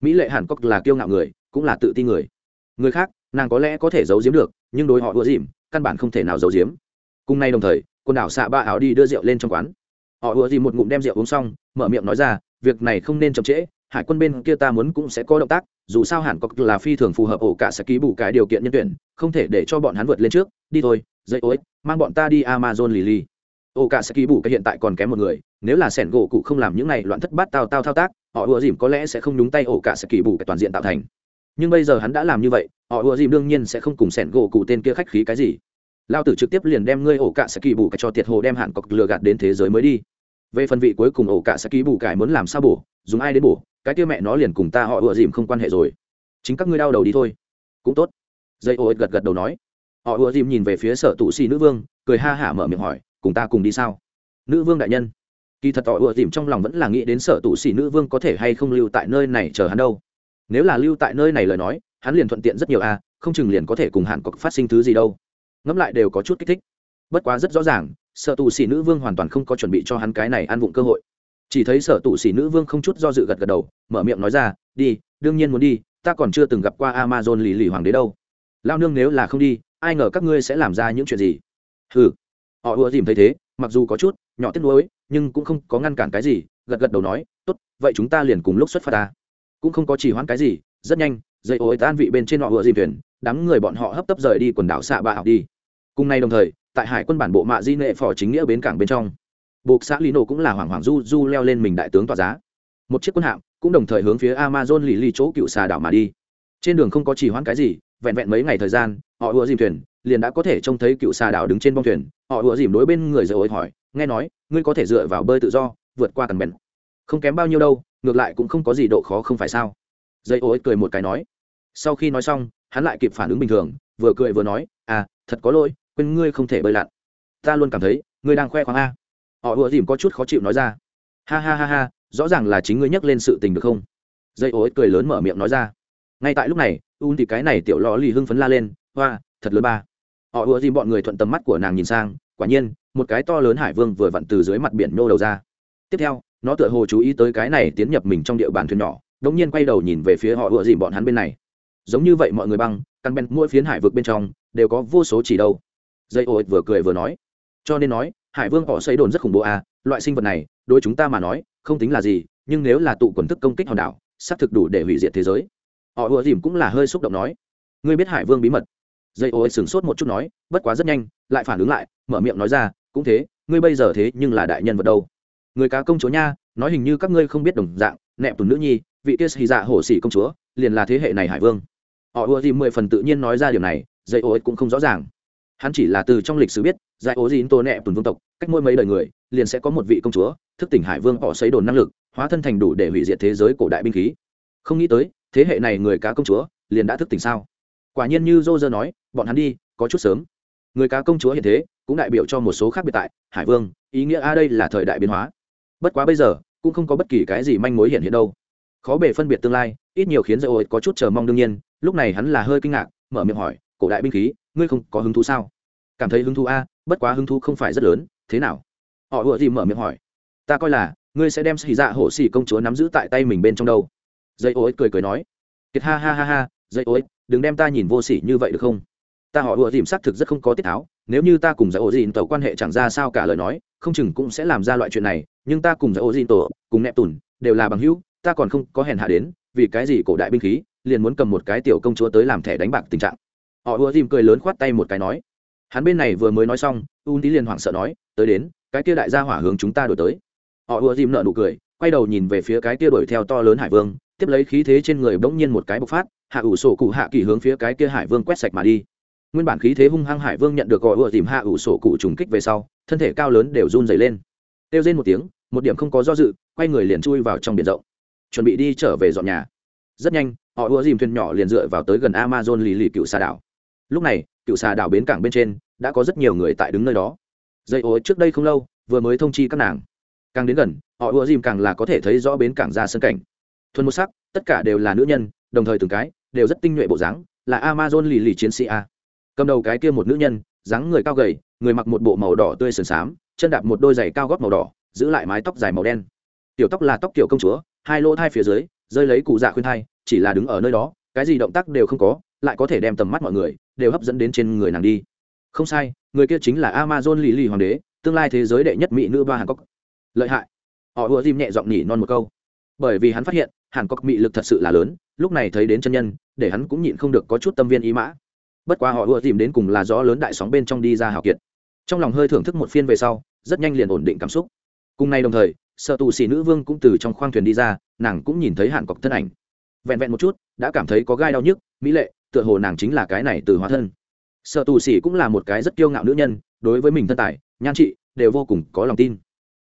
Mỹ lệ hàn cốc là kiêu ngạo người, cũng là tự ti người. Người khác, nàng có lẽ có thể giấu giếm được, nhưng đối họ ùa dìm, căn bản không thể nào giấu giếm. Cùng nay đồng thời, quần đảo xạ ba áo đi đưa rượu lên trong quán họ ùa gì một ngụm đem rượu uống xong, mở miệng nói ra, việc này không nên chậm trễ, hải quân bên kia ta muốn cũng sẽ có động tác, dù sao hẳn có là phi thường phù hợp ổ cả sẽ ký bù cái điều kiện nhân tuyển, không thể để cho bọn hắn vượt lên trước. Đi thôi dây ối, mang bọn ta đi amazon lì lì. Ổ cả sẽ ký bù cái hiện tại còn kém một người, nếu là sẻn gỗ cụ không làm những này loạn thất bát tao tao thao tác, họ ùa dìm có lẽ sẽ không đúng tay ổ cả sẽ kỳ bù cái toàn diện tạo thành. Nhưng bây giờ hắn đã làm như vậy, họ ùa dìm đương nhiên sẽ không cùng sẻn gỗ cụ tên kia khách khí cái gì lao tử trực tiếp liền đem ngươi ổ cạ sẽ kỳ bù cho tiệt hồ đem hạn cọc lừa gạt đến thế giới mới đi. Về phần vị cuối cùng ổ cạ sẽ kỳ bù cải muốn làm sao bổ dùng ai đến bổ cái kia mẹ nó liền cùng ta họ ựa dìm không quan hệ rồi. Chính các ngươi đau đầu đi thôi. Cũng tốt. Dây ô gật gật đầu nói. Họ ựa dìm nhìn về phía sở tụ xì nữ vương cười ha hả mở miệng hỏi cùng ta cùng đi sao? Nữ vương đại nhân. Kỳ thật họ ựa dìm trong lòng vẫn là nghĩ đến sở tụ xì nữ vương có thể hay không lưu tại nơi này chờ hắn đâu. Nếu là lưu tại nơi này lời nói hắn liền thuận tiện rất nhiều a à, không chừng liền có thể cùng hạn cọc phát sinh thứ gì đâu ngẫm lại đều có chút kích thích. Bất quá rất rõ ràng sở tù xỉ nữ vương hoàn toàn không có chuẩn bị cho hắn cái này ăn vụng cơ hội. Chỉ thấy sở tụ xỉ nữ vương không chút do dự gật gật đầu mở miệng nói ra đi đương nhiên muốn đi ta còn chưa từng gặp qua amazon lì lì hoàng đế đâu. Lao nương nếu là không đi ai ngờ các ngươi sẽ làm ra những chuyện gì? Hừ, họ ùa dìm thấy thế mặc dù có chút nhỏ tiếc nuối nhưng cũng không có ngăn cản cái gì gật gật đầu nói tốt vậy chúng ta liền cùng lúc xuất phát ta. Cũng không có trì hoãn cái gì rất nhanh dây ô tan vị bên trên họ vừa dìm thuyền, đám người bọn họ hấp tấp rời đi quần đảo xạ bạ học đi. Cùng nay đồng thời, tại hải quân bản bộ mạ di nệ phò chính nghĩa bến cảng bên trong, buộc xã lino cũng là hoàng hoàng du du leo lên mình đại tướng tỏa giá. Một chiếc quân hạm cũng đồng thời hướng phía amazon lì lì chỗ cựu xà đảo mà đi. Trên đường không có chỉ hoãn cái gì, vẹn vẹn mấy ngày thời gian, họ ùa dìm thuyền, liền đã có thể trông thấy cựu xà đảo đứng trên bông thuyền. Họ ùa dìm đối bên người dợ ối hỏi, nghe nói, ngươi có thể dựa vào bơi tự do, vượt qua cần bèn không kém bao nhiêu đâu, ngược lại cũng không có gì độ khó không phải sao? Dây ối cười một cái nói. Sau khi nói xong, hắn lại kịp phản ứng bình thường, vừa cười vừa nói à thật có lỗi, quên ngươi không thể bơi lặn. Ta luôn cảm thấy, ngươi đang khoe khoang a. Họ ùa dìm có chút khó chịu nói ra. Ha ha ha ha, rõ ràng là chính ngươi nhắc lên sự tình được không? Dây ối cười lớn mở miệng nói ra. Ngay tại lúc này un thì cái này tiểu lò lì hưng phấn la lên, hoa, thật lớn ba. Họ ùa dìm bọn người thuận tầm mắt của nàng nhìn sang, quả nhiên, một cái to lớn hải vương vừa vặn từ dưới mặt biển nô đầu ra. Tiếp theo, nó tựa hồ chú ý tới cái này tiến nhập mình trong địa bàn thuyền nhỏ đống nhiên quay đầu nhìn về phía họ ùa dìm bọn hắn bên này. Giống như vậy mọi người băng, căn bên mỗi phiến hải vực bên trong đều có vô số chỉ đâu. Dây ô vừa cười vừa nói. Cho nên nói, hải vương họ xây đồn rất khủng bố à loại sinh vật này, đối chúng ta mà nói, không tính là gì, nhưng nếu là tụ quần thức công kích hòn đảo, xác thực đủ để hủy diệt thế giới. Họ ùa dìm cũng là hơi xúc động nói. Ngươi biết hải vương bí mật. Dây ô sửng sốt một chút nói, bất quá rất nhanh, lại phản ứng lại, mở miệng nói ra, cũng thế, ngươi bây giờ thế nhưng là đại nhân vật đâu? Người cá công chúa nha, nói hình như các ngươi không biết đồng dạng, nẹp tùn nữ nhi vị kia xì dạ hổ xỉ công chúa, liền là thế hệ này hải vương. Họ ùa dìm mười phần tự nhiên nói ra điều này dây ô cũng không rõ ràng. Hắn chỉ là từ trong lịch sử biết, dạy ô dìm tô nẹ tùn vương tộc, cách mỗi mấy đời người, liền sẽ có một vị công chúa, thức tỉnh hải vương họ xấy đồn năng lực, hóa thân thành đủ để hủy diệt thế giới cổ đại binh khí. Không nghĩ tới, thế hệ này người cá công chúa, liền đã thức tỉnh sao? Quả nhiên như dô dơ nói, bọn hắn đi, có chút sớm. Người cá công chúa hiện thế, cũng đại biểu cho một số khác biệt tại, hải vương, ý nghĩa a đây là thời đại biến hóa. Bất quá bây giờ, cũng không có bất kỳ cái gì manh mối hiện hiện đâu khó bề phân biệt tương lai, ít nhiều khiến dây ô có chút chờ mong đương nhiên, lúc này hắn là hơi kinh ngạc, mở miệng hỏi, cổ đại binh khí, ngươi không có hứng thú sao? Cảm thấy hứng thú a, bất quá hứng thú không phải rất lớn, thế nào? Họ ủa gì mở miệng hỏi, ta coi là, ngươi sẽ đem xì dạ hổ xì công chúa nắm giữ tại tay mình bên trong đâu. Dây ô cười cười nói, kiệt, ha ha ha ha dây ô đừng đem ta nhìn vô sỉ như vậy được không? Ta họ ủa dìm xác thực rất không có tiết tháo, nếu như ta cùng dây ổ dìn tổ quan hệ chẳng ra sao cả lời nói, không chừng cũng sẽ làm ra loại chuyện này, nhưng ta cùng dây ổ dìn tổ, cùng nẹp tùn đều là bằng hữu ta còn không có hèn hạ đến, vì cái gì cổ đại binh khí, liền muốn cầm một cái tiểu công chúa tới làm thẻ đánh bạc tình trạng. Họ ùa dìm cười lớn khoát tay một cái nói. Hắn bên này vừa mới nói xong un tí liền hoảng sợ nói, tới đến, cái kia đại gia hỏa hướng chúng ta đổi tới. Họ ùa dìm nợ nụ cười, quay đầu nhìn về phía cái kia đuổi theo to lớn hải vương, tiếp lấy khí thế trên người bỗng nhiên một cái bộc phát, hạ ủ sổ cụ hạ kỳ hướng phía cái kia hải vương quét sạch mà đi. Nguyên bản khí thế hung hăng hải vương nhận được gọi ùa dìm hạ ủ sổ cụ trùng kích về sau, thân thể cao lớn đều run dày lên. Kêu rên một tiếng, một điểm không có do dự, quay người liền chui vào trong biển rộng chuẩn bị đi trở về dọn nhà. Rất nhanh, họ ùa dìm thuyền nhỏ liền dựa vào tới gần amazon lì lì cựu xà đảo. Lúc này, cựu xà đảo bến cảng bên trên đã có rất nhiều người tại đứng nơi đó. Dây ô trước đây không lâu, vừa mới thông chi các nàng. Càng đến gần, họ ùa dìm càng là có thể thấy rõ bến cảng ra sân cảnh. Thuần một sắc, tất cả đều là nữ nhân, đồng thời từng cái đều rất tinh nhuệ bộ dáng, là amazon lì lì chiến sĩ a. Cầm đầu cái kia một nữ nhân, dáng người cao gầy, người mặc một bộ màu đỏ tươi sườn xám, chân đạp một đôi giày cao gót màu đỏ, giữ lại mái tóc dài màu đen. Tiểu tóc là tóc kiểu công chúa hai lỗ thai phía dưới, rơi lấy cụ dạ khuyên thai, chỉ là đứng ở nơi đó, cái gì động tác đều không có, lại có thể đem tầm mắt mọi người đều hấp dẫn đến trên người nàng đi. Không sai, người kia chính là amazon lì lì hoàng đế, tương lai thế giới đệ nhất mỹ nữ ba hàn cốc lợi hại. Họ ùa dìm nhẹ giọng nhỉ non một câu. Bởi vì hắn phát hiện, hàn cốc mị lực thật sự là lớn, lúc này thấy đến chân nhân, để hắn cũng nhịn không được có chút tâm viên ý mã. Bất quá họ ùa dìm đến cùng là gió lớn đại sóng bên trong đi ra hào kiệt. Trong lòng hơi thưởng thức một phiên về sau, rất nhanh liền ổn định cảm xúc. Cùng nay đồng thời sợ tù xì nữ vương cũng từ trong khoang thuyền đi ra, nàng cũng nhìn thấy hàn cọc thân ảnh. Vẹn vẹn một chút, đã cảm thấy có gai đau nhức, mỹ lệ, tựa hồ nàng chính là cái này từ hóa thân. Sợ tù xì cũng là một cái rất kiêu ngạo nữ nhân, đối với mình thân tài, nhan trị đều vô cùng có lòng tin.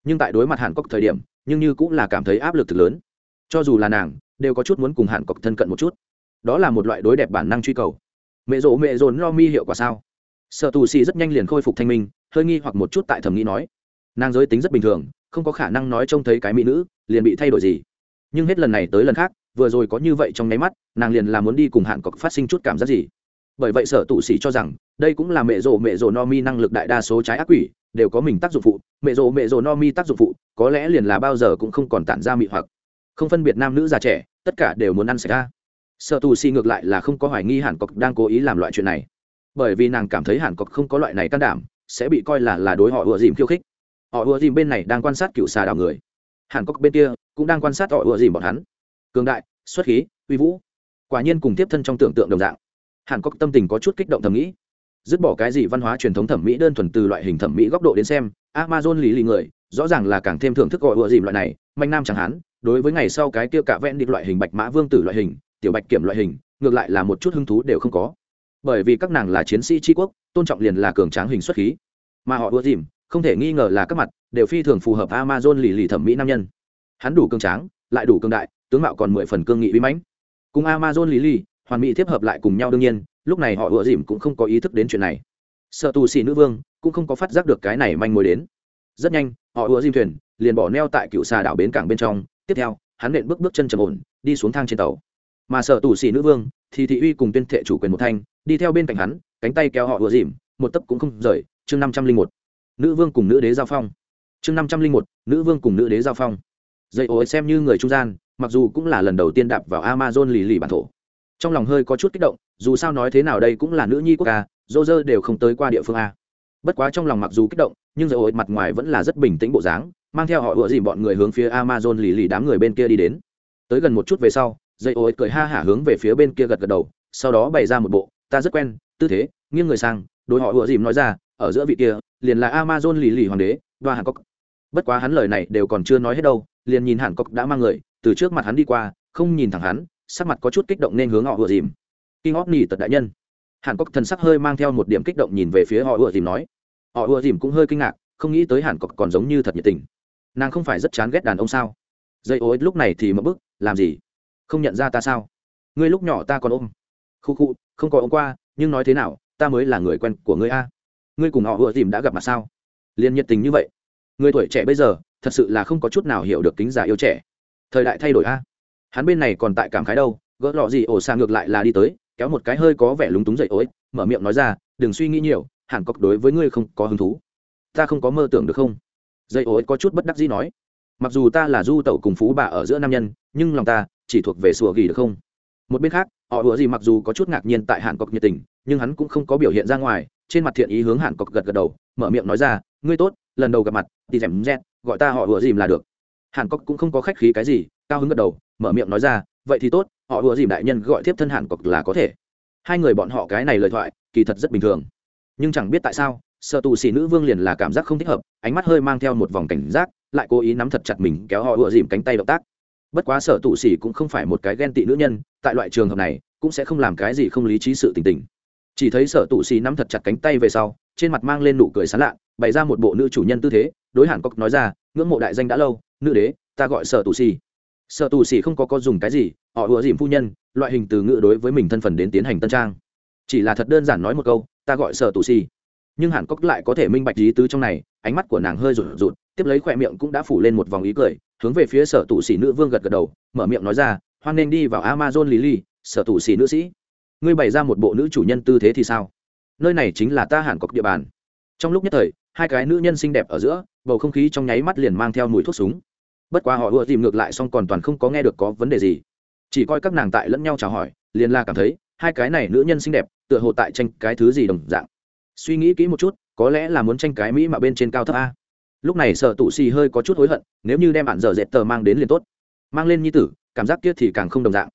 Nhưng tại đối mặt hàn Cọc thời điểm, nhưng như cũng là cảm thấy áp lực thực lớn. Cho dù là nàng, đều có chút muốn cùng hàn Cọc thân cận một chút. Đó là một loại đối đẹp bản năng truy cầu. Mẹ rỗ, mẹ rồn lo mi hiệu quả sao? Sợ tù xì rất nhanh liền khôi phục thanh minh, hơi nghi hoặc một chút tại thẩm nghĩ nói. Nàng giới tính rất bình thường không có khả năng nói trông thấy cái mỹ nữ, liền bị thay đổi gì. Nhưng hết lần này tới lần khác, vừa rồi có như vậy trong nháy mắt, nàng liền là muốn đi cùng hạn cọc phát sinh chút cảm giác gì. Bởi vậy sở tụ sĩ cho rằng, đây cũng là mẹ rồ mẹ rồ no mi năng lực đại đa số trái ác quỷ, đều có mình tác dụng phụ, mẹ rồ mẹ rồ no mi tác dụng phụ, có lẽ liền là bao giờ cũng không còn tản ra mị hoặc. Không phân biệt nam nữ già trẻ, tất cả đều muốn ăn sạch ra. Sở tù xì ngược lại là không có hoài nghi hàn cọc đang cố ý làm loại chuyện này. Bởi vì nàng cảm thấy hàn cọc không có loại này can đảm, sẽ bị coi là là đối họ ùa dìm khiêu khích họ ùa dìm bên này đang quan sát cựu xà đảo người. Hàn cốc bên kia cũng đang quan sát họ ùa dìm bọn hắn. Cường đại, xuất khí, uy vũ. Quả nhiên cùng tiếp thân trong tưởng tượng đồng dạng. Hàn cốc tâm tình có chút kích động thầm nghĩ. Dứt bỏ cái gì văn hóa truyền thống thẩm mỹ đơn thuần từ loại hình thẩm mỹ góc độ đến xem, amazon lý lì người, rõ ràng là càng thêm thưởng thức gọi ùa dìm loại này. Manh nam chẳng hạn, đối với ngày sau cái kia cả vẹn định loại hình bạch mã vương tử loại hình, tiểu bạch kiểm loại hình, ngược lại là một chút hứng thú đều không có. Bởi vì các nàng là chiến sĩ tri quốc, tôn trọng liền là cường tráng hình xuất khí. Mà họ ùa dìm không thể nghi ngờ là các mặt đều phi thường phù hợp amazon lì lì thẩm mỹ nam nhân. Hắn đủ cường tráng, lại đủ cường đại, tướng mạo còn mười phần cương nghị uy mãnh. Cùng amazon lì lì, hoàn mỹ tiếp hợp lại cùng nhau đương nhiên, lúc này họ ựa dìm cũng không có ý thức đến chuyện này. Sợ tù xì nữ vương cũng không có phát giác được cái này manh mối đến. Rất nhanh, họ ựa dìm thuyền liền bỏ neo tại cựu xà đảo bến cảng bên trong. Tiếp theo, hắn nện bước bước chân trầm ổn, đi xuống thang trên tàu. Mà sợ tù xì nữ vương thì thị uy cùng tuyên thệ chủ quyền một thanh, đi theo bên cạnh hắn, cánh tay kéo họ ựa dìm, một tấc cũng không rời, chương năm trăm linh một nữ vương cùng nữ đế giao phong. Chương năm trăm linh một, nữ vương cùng nữ đế giao phong. Dây ô xem như người trung gian, mặc dù cũng là lần đầu tiên đạp vào amazon lì lì bản thổ. Trong lòng hơi có chút kích động, dù sao nói thế nào đây cũng là nữ nhi quốc ca dô dơ đều không tới qua địa phương a. Bất quá trong lòng mặc dù kích động, nhưng dây ô mặt ngoài vẫn là rất bình tĩnh bộ dáng, mang theo họ ựa dìm bọn người hướng phía amazon lì lì đám người bên kia đi đến. Tới gần một chút về sau, dây ô cười ha hả hướng về phía bên kia gật gật đầu, sau đó bày ra một bộ, ta rất quen, tư thế, nghiêng người sang, đối họ ựa dìm nói ra ở giữa vị kia, liền là amazon lì lì hoàng đế và hàn cốc. Bất quá hắn lời này đều còn chưa nói hết đâu, liền nhìn hàn cốc đã mang người, từ trước mặt hắn đi qua, không nhìn thẳng hắn, sắc mặt có chút kích động nên hướng họ vừa dìm. Kinh óc nỉ tật đại nhân. Hàn cốc thần sắc hơi mang theo một điểm kích động nhìn về phía họ vừa dìm nói. Họ vừa dìm cũng hơi kinh ngạc, không nghĩ tới hàn cốc còn giống như thật nhiệt tình. Nàng không phải rất chán ghét đàn ông sao? Dây ô lúc này thì mất bức, làm gì? Không nhận ra ta sao? Ngươi lúc nhỏ ta còn ôm. Khu khu, không có ôm qua, nhưng nói thế nào, ta mới là người quen của ngươi a ngươi cùng họ vừa tìm đã gặp mặt sao? Liền nhiệt tình như vậy. Người tuổi trẻ bây giờ, thật sự là không có chút nào hiểu được kính giả yêu trẻ. Thời đại thay đổi a. Hắn bên này còn tại cảm khái đâu, gỡ lọ gì, ổ xa ngược lại là đi tới, kéo một cái hơi có vẻ lúng túng dậy ối, mở miệng nói ra, đừng suy nghĩ nhiều, hẳn cọc đối với ngươi không có hứng thú. Ta không có mơ tưởng được không? Dậy ối có chút bất đắc dĩ nói, mặc dù ta là du tẩu cùng phú bà ở giữa nam nhân, nhưng lòng ta chỉ thuộc về sùa gỉ được không? Một bên khác, họ vừa gì mặc dù có chút ngạc nhiên tại hàn cọc nhiệt tình, nhưng hắn cũng không có biểu hiện ra ngoài trên mặt thiện ý hướng hàn cọc gật gật đầu, mở miệng nói ra, ngươi tốt, lần đầu gặp mặt, thì rèm rét gọi ta họ ủa dìm là được. Hàn cọc cũng không có khách khí cái gì, cao hứng gật đầu, mở miệng nói ra, vậy thì tốt, họ ủa dìm đại nhân gọi tiếp thân hàn cọc là có thể. Hai người bọn họ cái này lời thoại, kỳ thật rất bình thường. Nhưng chẳng biết tại sao, sợ tù xì nữ vương liền là cảm giác không thích hợp, ánh mắt hơi mang theo một vòng cảnh giác, lại cố ý nắm thật chặt mình, kéo họ ựa dìm cánh tay động tác. Bất quá sở tù xì cũng không phải một cái ghen tị nữ nhân, tại loại trường hợp này, cũng sẽ không làm cái gì không lý trí sự tình tình chỉ thấy sở tụ xì nắm thật chặt cánh tay về sau, trên mặt mang lên nụ cười sán lạ bày ra một bộ nữ chủ nhân tư thế, đối hàn cốc nói ra, ngưỡng mộ đại danh đã lâu, nữ đế, ta gọi sở tụ xì. Sở tụ xì không có có dùng cái gì, họ ùa dìm phu nhân, loại hình từ ngữ đối với mình thân phần đến tiến hành tân trang. Chỉ là thật đơn giản nói một câu, ta gọi sở tụ xì. Nhưng hàn cốc lại có thể minh bạch lý tứ trong này, ánh mắt của nàng hơi rụt rụt, tiếp lấy khỏe miệng cũng đã phủ lên một vòng ý cười, hướng về phía sở tụ xì nữ vương gật gật đầu, mở miệng nói ra, hoan nên đi vào amazon lý sở tụ xì nữ sĩ ngươi bày ra một bộ nữ chủ nhân tư thế thì sao? Nơi này chính là ta hàn cọc địa bàn. Trong lúc nhất thời, hai cái nữ nhân xinh đẹp ở giữa, bầu không khí trong nháy mắt liền mang theo mùi thuốc súng. Bất quá họ ùa tìm ngược lại xong còn toàn không có nghe được có vấn đề gì. Chỉ coi các nàng tại lẫn nhau chào hỏi, liền là cảm thấy hai cái này nữ nhân xinh đẹp, tựa hồ tại tranh cái thứ gì đồng dạng. Suy nghĩ kỹ một chút, có lẽ là muốn tranh cái mỹ mà bên trên cao thấp a. Lúc này sợ tụ xì hơi có chút hối hận, nếu như đem bạn dở dệt tờ mang đến liền tốt. Mang lên nhi tử, cảm giác kia thì càng không đồng dạng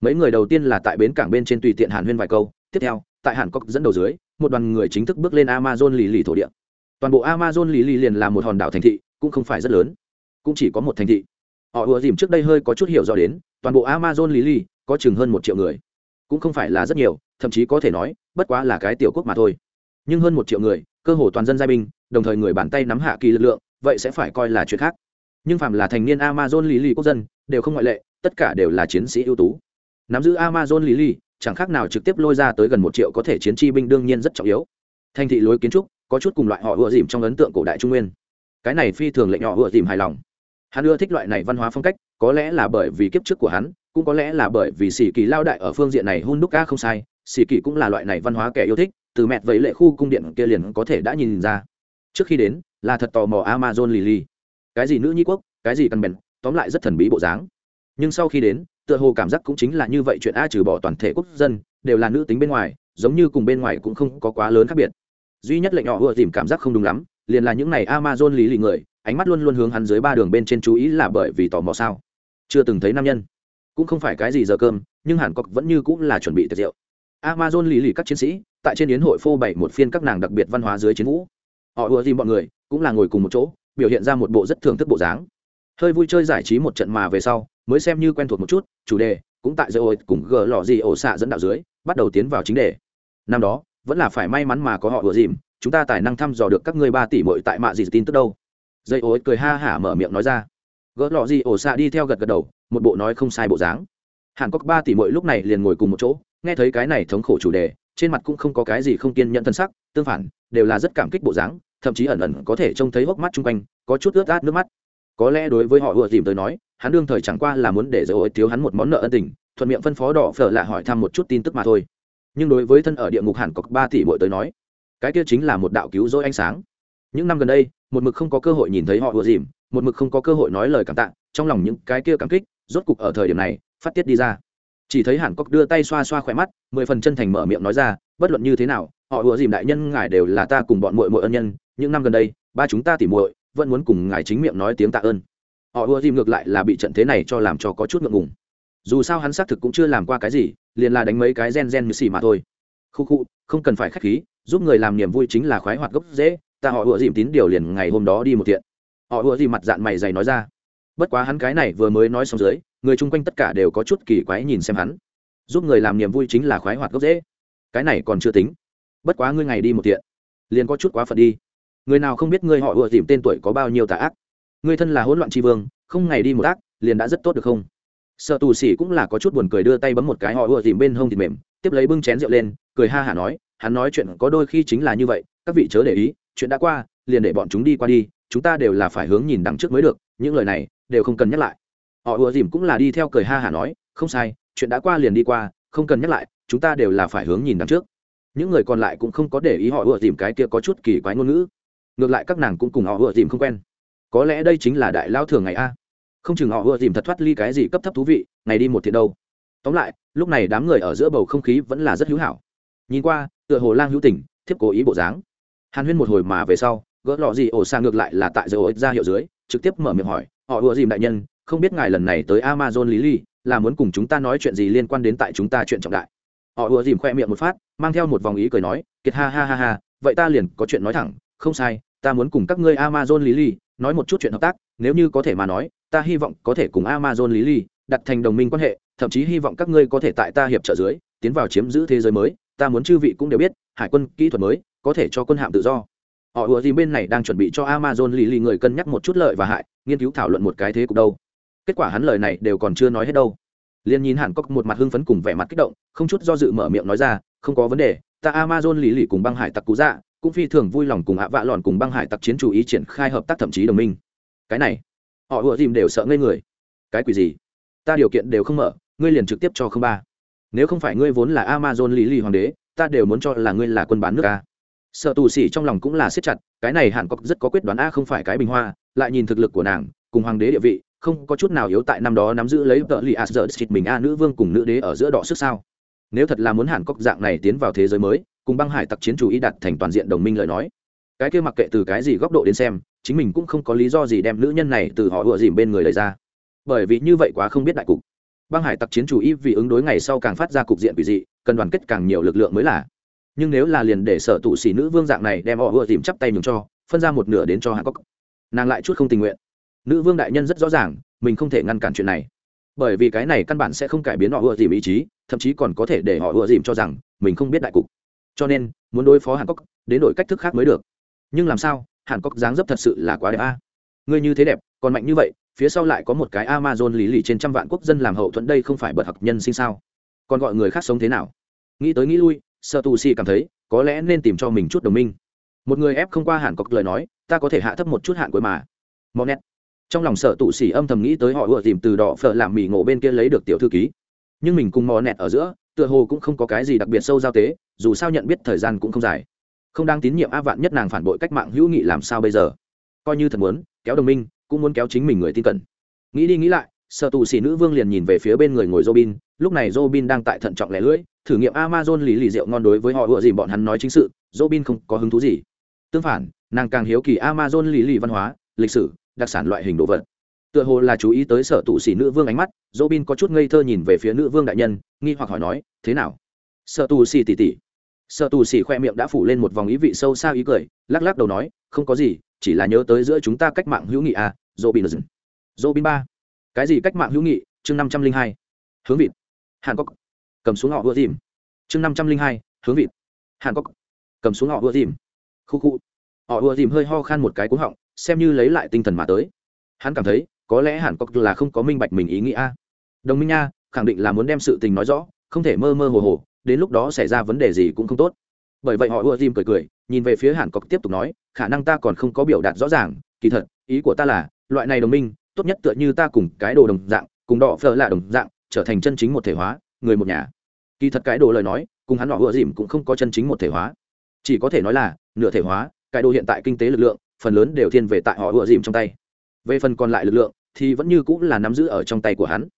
mấy người đầu tiên là tại bến cảng bên trên tùy tiện hàn huyên vài câu, tiếp theo, tại hàn cốc dẫn đầu dưới, một đoàn người chính thức bước lên amazon lì lì thổ địa. Toàn bộ amazon lì lì liền là một hòn đảo thành thị, cũng không phải rất lớn, cũng chỉ có một thành thị. Họ ùa dìm trước đây hơi có chút hiểu rõ đến, toàn bộ amazon lì lì có chừng hơn một triệu người. Cũng không phải là rất nhiều, thậm chí có thể nói, bất quá là cái tiểu quốc mà thôi. Nhưng hơn một triệu người, cơ hồ toàn dân giai binh, đồng thời người bàn tay nắm hạ kỳ lực lượng, vậy sẽ phải coi là chuyện khác. Nhưng phạm là thành niên amazon lý lì quốc dân, đều không ngoại lệ, tất cả đều là chiến sĩ ưu tú nắm giữ amazon lý chẳng khác nào trực tiếp lôi ra tới gần một triệu có thể chiến chi binh đương nhiên rất trọng yếu. Thành thị lối kiến trúc, có chút cùng loại họ ưa dìm trong ấn tượng cổ đại trung nguyên. Cái này phi thường lệnh họ ưa dìm hài lòng. Hắn ưa thích loại này văn hóa phong cách, có lẽ là bởi vì kiếp trước của hắn, cũng có lẽ là bởi vì sĩ kỳ lao đại ở phương diện này hôn đúc ca không sai sĩ kỳ cũng là loại này văn hóa kẻ yêu thích, từ mẹt vẫy lệ khu cung điện kia liền có thể đã nhìn ra. Trước khi đến, là thật tò mò amazon lì lì cái gì nữ nhi quốc, cái gì căn bèn, tóm lại rất thần bí bộ dáng. Nhưng sau khi đến tựa hồ cảm giác cũng chính là như vậy chuyện a trừ bỏ toàn thể quốc dân, đều là nữ tính bên ngoài, giống như cùng bên ngoài cũng không có quá lớn khác biệt. Duy nhất lệnh họ vừa tìm cảm giác không đúng lắm, liền là những này amazon lý lì người, ánh mắt luôn luôn hướng hắn dưới ba đường bên trên chú ý là bởi vì tò mò sao. Chưa từng thấy nam nhân. Cũng không phải cái gì giờ cơm, nhưng hàn cọc vẫn như cũng là chuẩn bị tiệc rượu. Amazon lý lì các chiến sĩ, tại trên yến hội phô bày một phiên các nàng đặc biệt văn hóa dưới chiến vũ. Họ ùa tìm bọn người, cũng là ngồi cùng một chỗ, biểu hiện ra một bộ rất thưởng thức bộ dáng. Hơi vui chơi giải trí một trận mà về sau mới xem như quen thuộc một chút, chủ đề cũng tại dây ôi cùng gờ lò gì ổ xạ dẫn đạo dưới, bắt đầu tiến vào chính đề. Năm đó, vẫn là phải may mắn mà có họ ùa dìm, chúng ta tài năng thăm dò được các ngươi ba tỷ mội tại mạ gì tin tức đâu. Dây ôi cười ha hả mở miệng nói ra. Gỡ lọ gì ổ xạ đi theo gật gật đầu, một bộ nói không sai bộ dáng. Hàn cốc ba tỷ mội lúc này liền ngồi cùng một chỗ, nghe thấy cái này thống khổ chủ đề, trên mặt cũng không có cái gì không kiên nhận thân sắc, tương phản, đều là rất cảm kích bộ dáng, thậm chí ẩn ẩn có thể trông thấy hốc mắt chung quanh, có chút ướt át nước mắt. Có lẽ đối với họ vừa tìm tới nói hắn đương thời chẳng qua là muốn để dỡ ối thiếu hắn một món nợ ân tình, thuận miệng phân phó đỏ phở lại hỏi thăm một chút tin tức mà thôi. Nhưng đối với thân ở địa ngục hẳn cọc ba tỷ bội tới nói, cái kia chính là một đạo cứu rỗi ánh sáng. Những năm gần đây, một mực không có cơ hội nhìn thấy họ vừa dìm, một mực không có cơ hội nói lời cảm tạ, trong lòng những cái kia cảm kích, rốt cục ở thời điểm này, phát tiết đi ra. Chỉ thấy hàn cốc đưa tay xoa xoa khỏe mắt, mười phần chân thành mở miệng nói ra, bất luận như thế nào, họ vừa dìm đại nhân ngài đều là ta cùng bọn muội muội ân nhân, những năm gần đây, ba chúng ta tỉ muội vẫn muốn cùng ngài chính miệng nói tiếng tạ ơn họ ưa dìm ngược lại là bị trận thế này cho làm cho có chút ngượng ngùng. Dù sao hắn xác thực cũng chưa làm qua cái gì, liền là đánh mấy cái gen gen như xì mà thôi. Khu khu, không cần phải k h á c h khí, giúp người làm niềm vui chính là khoái hoạt gốc dễ ta họ ưa dìm tín điều liền ngày hôm đó đi một thiện. Họ ưa dìm mặt dạng mày dày nói ra. Bất quá hắn cái này vừa mới nói xong dưới, người chung quanh tất cả đều có chút kỳ quái nhìn xem hắn. Giúp người làm niềm vui chính là khoái hoạt gốc dễ cái này còn chưa tính. Bất quá ngươi ngày đi một thiện, liền có chút quá phận đi. Người nào không biết ngươi họ ưa dìm tên tuổi có bao nhiêu tà ác ngươi thân là hỗn loạn tri vương, không ngày đi một tác liền đã rất tốt được không? Sợ tù sĩ cũng là có chút buồn cười đưa tay bấm một cái họ ùa dìm bên hông thịt mềm, tiếp lấy bưng chén rượu lên, cười ha hả nói, hắn nói chuyện có đôi khi chính là như vậy, các vị chớ để ý, chuyện đã qua, liền để bọn chúng đi qua đi, chúng ta đều là phải hướng nhìn đằng trước mới được, những lời này đều không cần nhắc lại. Họ ùa dìm cũng là đi theo cười ha hả nói, không sai, chuyện đã qua liền đi qua, không cần nhắc lại, chúng ta đều là phải hướng nhìn đằng trước. Những người còn lại cũng không có để ý họ ùa dìm cái kia có chút kỳ quái ngôn ngữ. Ngược lại các nàng cũng cùng họ ùa dìm không quen có lẽ đây chính là đại lao thường ngày a. Không chừng họ ưa dìm thật thoát ly cái gì cấp thấp thú vị, ngày đi một thiện đâu. Tóm lại, lúc này đám người ở giữa bầu không khí vẫn là rất hữu hảo. Nhìn qua, tựa hồ lang hữu tình, thiếp cố ý bộ dáng. Hàn huyên một hồi mà về sau, gỡ lọ gì ổ sang ngược lại là tại dầu ích ra hiệu dưới, trực tiếp mở miệng hỏi, họ ưa dìm đại nhân, không biết ngài lần này tới amazon lý ly là muốn cùng chúng ta nói chuyện gì liên quan đến tại chúng ta chuyện trọng đại? Họ ưa dìm khoe miệng một phát, mang theo một vòng ý cười nói, kiệt ha ha ha ha, vậy ta liền có chuyện nói thẳng, không sai, ta muốn cùng các ngươi amazon lý ly nói một chút chuyện hợp tác, nếu như có thể mà nói, ta hy vọng có thể cùng amazon lý ly đặt thành đồng minh quan hệ, thậm chí hy vọng các ngươi có thể tại ta hiệp trợ dưới, tiến vào chiếm giữ thế giới mới, ta muốn chư vị cũng đều biết, hải quân kỹ thuật mới, có thể cho quân hạm tự do. Họ ùa gì bên này đang chuẩn bị cho amazon lì lì người cân nhắc một chút lợi và hại, nghiên cứu thảo luận một cái thế cục đâu. Kết quả hắn lời này đều còn chưa nói hết đâu. Liền nhìn hàn cốc một mặt hưng phấn cùng vẻ mặt kích động, không chút do dự mở miệng nói ra, không có vấn đề, ta amazon lì lì cùng băng hải tặc cú dạ cũng phi thường vui lòng cùng hạ vạ lòn cùng băng hải tặc chiến chủ ý triển khai hợp tác thậm chí đồng minh. Cái này, họ ùa dìm đều sợ ngây người. Cái quỷ gì? Ta điều kiện đều không mở, ngươi liền trực tiếp cho không ba. Nếu không phải ngươi vốn là amazon lý lì hoàng đế, ta đều muốn cho là ngươi là quân bán nước a. Sợ tù xỉ trong lòng cũng là siết chặt, cái này hàn cốc rất có quyết đoán a không phải cái bình hoa, lại nhìn thực lực của nàng, cùng hoàng đế địa vị, không có chút nào yếu tại năm đó nắm giữ lấy tợ lì a giờ xịt mình a nữ vương cùng nữ đế ở giữa đỏ sức sao. Nếu thật là muốn hàn cốc dạng này tiến vào thế giới mới cùng băng hải tặc chiến chủ ý đặt thành toàn diện đồng minh lời nói. Cái kia mặc kệ từ cái gì góc độ đến xem, chính mình cũng không có lý do gì đem nữ nhân này từ họ ựa dìm bên người lời ra. Bởi vì như vậy quá không biết đại cục. Băng hải tặc chiến chủ y vì ứng đối ngày sau càng phát ra cục diện quỷ dị, cần đoàn kết càng nhiều lực lượng mới là. Nhưng nếu là liền để sở tụ xỉ nữ vương dạng này đem họ ựa dìm chắp tay nhường cho, phân ra một nửa đến cho hàn cốc nàng lại chút không tình nguyện. Nữ vương đại nhân rất rõ ràng, mình không thể ngăn cản chuyện này. Bởi vì cái này căn bản sẽ không cải biến họ ưa dìm ý chí, thậm chí còn có thể để họ ưa dìm cho rằng mình không biết đại cục cho nên muốn đối phó hàn cốc đến đổi cách thức khác mới được nhưng làm sao hàn cốc dáng dấp thật sự là quá đẹp a ngươi như thế đẹp còn mạnh như vậy phía sau lại có một cái amazon lý lì trên trăm vạn quốc dân làm hậu thuẫn đây không phải bật học nhân sinh sao còn gọi người khác sống thế nào nghĩ tới nghĩ lui sợ tù si cảm thấy có lẽ nên tìm cho mình chút đồng minh một người ép không qua hàn cốc lời nói ta có thể hạ thấp một chút hạn cuối mà monet trong lòng sợ tụ xỉ âm thầm nghĩ tới họ ùa tìm từ đỏ phở làm mì ngộ bên kia lấy được tiểu thư ký nhưng mình cùng mò nẹt ở giữa tựa hồ cũng không có cái gì đặc biệt sâu giao tế, dù sao nhận biết thời gian cũng không dài. Không đang tín nhiệm a vạn nhất nàng phản bội cách mạng hữu nghị làm sao bây giờ? Coi như thật muốn, kéo đồng minh, cũng muốn kéo chính mình người tin cẩn. Nghĩ đi nghĩ lại, sợ tù xỉ nữ vương liền nhìn về phía bên người ngồi robin, lúc này robin đang tại thận trọng lẻ lưỡi, thử nghiệm amazon lì lì rượu ngon đối với họ ựa gì bọn hắn nói chính sự, robin không có hứng thú gì. Tương phản, nàng càng hiếu kỳ amazon lì lì văn hóa, lịch sử, đặc sản loại hình đồ vật tựa hồ là chú ý tới sở tụ sĩ nữ vương ánh mắt, robin có chút ngây thơ nhìn về phía nữ vương đại nhân, nghi hoặc hỏi nói, thế nào? Sở tù xì tỉ tỉ. Sở tù xì khoe miệng đã phủ lên một vòng ý vị sâu xa ý cười, lắc lắc đầu nói, không có gì, chỉ là nhớ tới giữa chúng ta cách mạng hữu nghị à dỗ bin dỗ bin ba. Cái gì cách mạng hữu nghị? Chương năm trăm linh hai. Hướng vịt. Hàn cốc cầm xuống họ vừa dìm. Chương năm trăm linh hai. Hướng vịt. Hàn cốc cầm xuống họ vừa dìm. Khu khu. Họ vừa dìm hơi ho khan một cái cúng họng, xem như lấy lại tinh thần mà tới. Hắn cảm thấy có lẽ hàn cốc là không có minh bạch mình ý nghĩa a. Đồng minh nha, khẳng định là muốn đem sự tình nói rõ, không thể mơ mơ hồ hồ, đến lúc đó xảy ra vấn đề gì cũng không tốt. Bởi vậy họ ưa dìm cười cười, nhìn về phía hàn cốc tiếp tục nói, khả năng ta còn không có biểu đạt rõ ràng, kỳ thật, ý của ta là, loại này đồng minh, tốt nhất tựa như ta cùng cái đồ đồng dạng, cùng đỏ phở là đồng dạng, trở thành chân chính một thể hóa, người một nhà. Kỳ thật cái đồ lời nói, cùng hắn họ ưa dìm cũng không có chân chính một thể hóa. Chỉ có thể nói là, nửa thể hóa, cái đồ hiện tại kinh tế lực lượng, phần lớn đều thiên về tại họ ưa dìm trong tay về phần còn lại lực lượng thì vẫn như cũng là nắm giữ ở trong tay của hắn.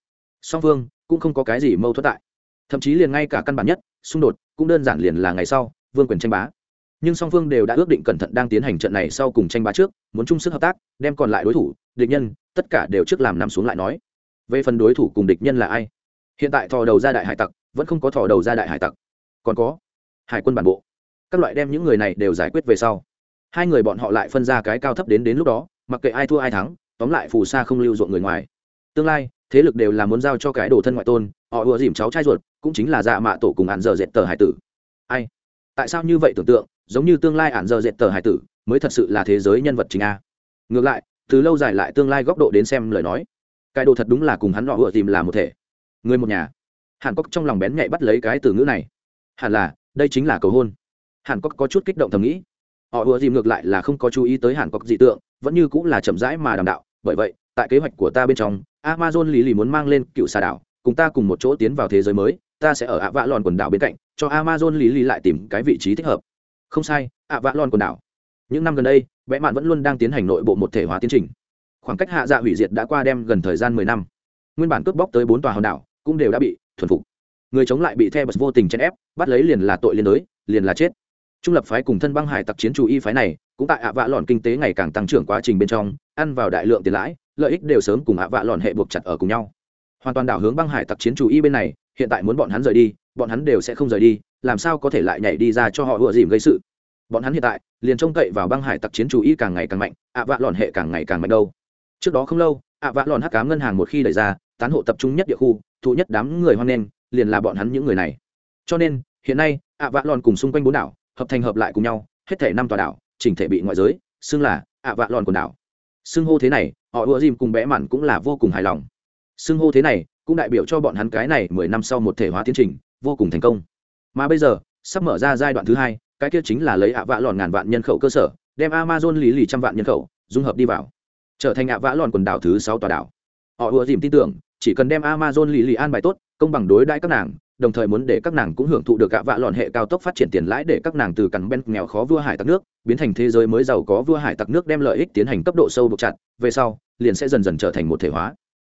Song phương cũng không có cái gì mâu thuẫn tại. Thậm chí liền ngay cả căn bản nhất, xung đột cũng đơn giản liền là ngày sau, vương quyền tranh bá. Nhưng song phương đều đã ước định cẩn thận đang tiến hành trận này sau cùng tranh bá trước, muốn chung sức hợp tác, đem còn lại đối thủ, địch nhân, tất cả đều trước làm nằm xuống lại nói. Về phần đối thủ cùng địch nhân là ai? Hiện tại thò đầu ra đại hải tặc, vẫn không có thò đầu ra đại hải tặc. Còn có hải quân bản bộ. Các loại đem những người này đều giải quyết về sau. Hai người bọn họ lại phân ra cái cao thấp đến đến lúc đó mặc kệ ai thua ai thắng, tóm lại phù sa không lưu ruộng người ngoài. Tương lai, thế lực đều là muốn giao cho cái đồ thân ngoại tôn, họ ùa dìm cháu trai ruột, cũng chính là dạ mạ tổ cùng ạn giờ dệt tờ hải tử. Ai? Tại sao như vậy tưởng tượng, giống như tương lai ản giờ dệt tờ hải tử mới thật sự là thế giới nhân vật chính a? Ngược lại, từ lâu dài lại tương lai góc độ đến xem lời nói, cái đồ thật đúng là cùng hắn họ ùa dìm là một thể. Người một nhà. Hàn cốc trong lòng bén nhạy bắt lấy cái từ ngữ này. Hẳn là, đây chính là cầu hôn. Hàn cốc có chút kích động thầm nghĩ. Họ ùa dìm ngược lại là không có chú ý tới hàn cốc dị tượng vẫn như cũng là chậm rãi mà đàm đạo, bởi vậy, tại kế hoạch của ta bên trong, amazon lý lì muốn mang lên cựu xà đảo, cùng ta cùng một chỗ tiến vào thế giới mới, ta sẽ ở ạ vạ lòn quần đảo bên cạnh, cho amazon lý lì lại tìm cái vị trí thích hợp. Không sai, ạ vạ lòn quần đảo. Những năm gần đây, vẽ mạn vẫn luôn đang tiến hành nội bộ một thể hóa tiến trình. Khoảng cách hạ dạ hủy diệt đã qua đem gần thời gian mười năm. Nguyên bản cướp bóc tới bốn tòa hòn đảo, cũng đều đã bị thuần phục. Người chống lại bị the bật vô tình chèn ép, bắt lấy liền là tội liên đới liền là chết. Trung lập phái cùng thân băng hải tặc chiến chủ y phái này cũng tại ạ vạ lòn kinh tế ngày càng tăng trưởng quá trình bên trong, ăn vào đại lượng tiền lãi, lợi ích đều sớm cùng ạ vạ lòn hệ buộc chặt ở cùng nhau. Hoàn toàn đảo hướng băng hải tặc chiến chủ y bên này, hiện tại muốn bọn hắn rời đi, bọn hắn đều sẽ không rời đi, làm sao có thể lại nhảy đi ra cho họ ùa dìm gây sự? Bọn hắn hiện tại, liền trông cậy vào băng hải tặc chiến chủ y càng ngày càng mạnh, ạ vạ lòn hệ càng ngày càng mạnh đâu. Trước đó không lâu, ạ vạ lòn hắc cám ngân hàng một khi đẩy ra, tán hộ tập trung nhất địa khu, thụ nhất đám người hoan nghênh, liền là bọn hắn những người này. Cho nên, hiện nay, ạ vạ lòn cùng xung quanh bốn đảo, hợp thành hợp lại cùng nhau, hết thể năm tòa đảo chỉnh thể bị ngoại giới, xưng là ạ vạ lòn quần đảo. Xưng hô thế này, họ ùa dìm cùng bé mặn cũng là vô cùng hài lòng. Xưng hô thế này cũng đại biểu cho bọn hắn cái này mười năm sau một thể hóa tiến trình, vô cùng thành công. Mà bây giờ, sắp mở ra giai đoạn thứ hai, cái kia chính là lấy ạ vạ lòn ngàn vạn nhân khẩu cơ sở, đem amazon lý lì trăm vạn nhân khẩu, dung hợp đi vào. Trở thành ạ vã lòn quần đảo thứ sáu tòa đảo. Họ ùa dìm tin tưởng, chỉ cần đem amazon lì lì an bài tốt, công bằng đối đãi các nàng đồng thời muốn để các nàng cũng hưởng thụ được ạ vạ lọn hệ cao tốc phát triển tiền lãi để các nàng từ cằn ben nghèo khó vua hải tặc nước, biến thành thế giới mới giàu có vua hải tặc nước đem lợi ích tiến hành cấp độ sâu buộc chặt, về sau, liền sẽ dần dần trở thành một thể hóa.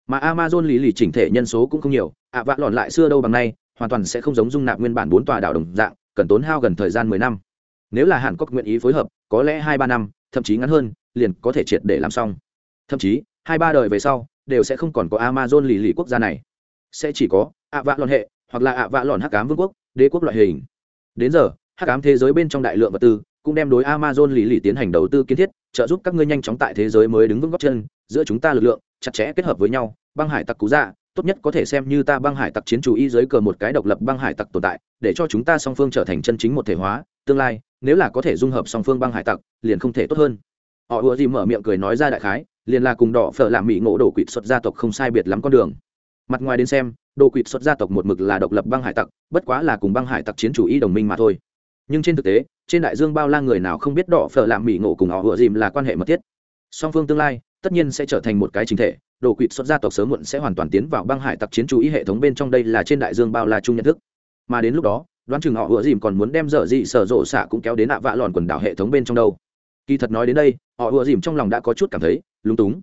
Mà amazon lì lì chỉnh thể nhân số cũng không nhiều, ạ vạ lọn lại xưa đâu bằng nay, hoàn toàn sẽ không giống dung nạp nguyên bản bốn tòa đảo đồng dạng, cần tốn hao gần thời gian mười năm. Nếu là hàn quốc nguyện ý phối hợp, có lẽ hai ba năm, thậm chí ngắn hơn, liền có thể triệt để làm xong. Thậm chí, hai ba đời về sau, đều sẽ không còn có amazon lì lì quốc gia này. Sẽ chỉ có ạ vạ lọn hệ hoặc là ạ vạ lòn hắc ám vương quốc, đế quốc loại hình. Đến giờ, hắc ám thế giới bên trong đại lượng vật tư cũng đem đối amazon lì lì tiến hành đầu tư kiến thiết, trợ giúp các ngươi nhanh chóng tại thế giới mới đứng vững góc chân, giữa chúng ta lực lượng chặt chẽ kết hợp với nhau, băng hải tặc cú dạ tốt nhất có thể xem như ta băng hải tặc chiến chủ y dưới cờ một cái độc lập băng hải tặc tồn tại, để cho chúng ta song phương trở thành chân chính một thể hóa, tương lai, nếu là có thể dung hợp song phương băng hải tặc, liền không thể tốt hơn. Họ ùa gì mở miệng cười nói ra đại khái, liền là cùng đỏ phở làm mỹ ngộ đổ quỵt xuất gia tộc không sai biệt lắm con đường. Mặt ngoài đến xem đồ quỵt xuất gia tộc một mực là độc lập băng hải tặc, bất quá là cùng băng hải tặc chiến chủ y đồng minh mà thôi. Nhưng trên thực tế, trên đại dương bao la người nào không biết đỏ phở làm mỹ ngộ cùng họ vừa dìm là quan hệ mật thiết. Song phương tương lai, tất nhiên sẽ trở thành một cái chính thể, đồ quỵt xuất gia tộc sớm muộn sẽ hoàn toàn tiến vào băng hải tặc chiến chủ y hệ thống bên trong đây là trên đại dương bao la chung nhận thức. Mà đến lúc đó, đoán chừng họ vừa dìm còn muốn đem dở dị sở rộ xạ cũng kéo đến ạ vạ lòn quần đảo hệ thống bên trong đâu. Kỳ thật nói đến đây, họ vừa dìm trong lòng đã có chút cảm thấy lúng túng.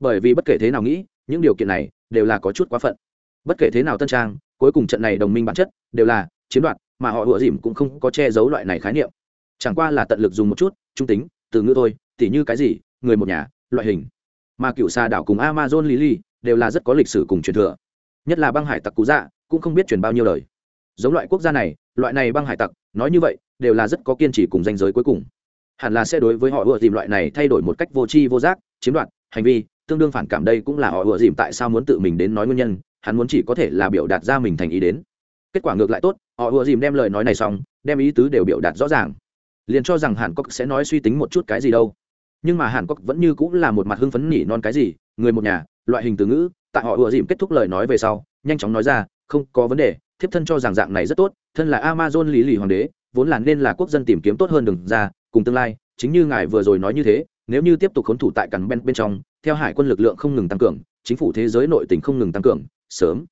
Bởi vì bất kể thế nào nghĩ, những điều kiện này đều là có chút quá phận bất kể thế nào tân trang, cuối cùng trận này đồng minh bản chất đều là chiếm đoạt, mà họ ủa dìm cũng không có che giấu loại này khái niệm. Chẳng qua là tận lực dùng một chút, trung tính, từ ngữ thôi, tỉ như cái gì, người một nhà, loại hình. Mà cựu xa đảo cùng amazon lily đều là rất có lịch sử cùng truyền thừa. Nhất là băng hải tặc cú dạ cũng không biết truyền bao nhiêu lời. Giống loại quốc gia này, loại này băng hải tặc, nói như vậy, đều là rất có kiên trì cùng danh giới cuối cùng. Hẳn là sẽ đối với họ ủa dìm loại này thay đổi một cách vô tri vô giác, chiếm đoạt, hành vi, tương đương phản cảm đây cũng là họ ủa dìm tại sao muốn tự mình đến nói nguyên nhân hắn muốn chỉ có thể là biểu đạt ra mình thành ý đến. Kết quả ngược lại tốt, họ ùa dìm đem lời nói này xong, đem ý tứ đều biểu đạt rõ ràng. Liền cho rằng hàn cốc sẽ nói suy tính một chút cái gì đâu. Nhưng mà hàn cốc vẫn như cũng là một mặt hưng phấn nhỉ non cái gì, người một nhà, loại hình từ ngữ, tại họ ùa dìm kết thúc lời nói về sau, nhanh chóng nói ra, không có vấn đề, thiếp thân cho rằng dạng này rất tốt, thân là amazon lý lì hoàng đế, vốn là nên là quốc dân tìm kiếm tốt hơn đừng ra, cùng tương lai, chính như ngài vừa rồi nói như thế, nếu như tiếp tục khốn thủ tại cắn bên bên trong, theo hải quân lực lượng không ngừng tăng cường, chính phủ thế giới nội tỉnh không ngừng tăng cường sớm.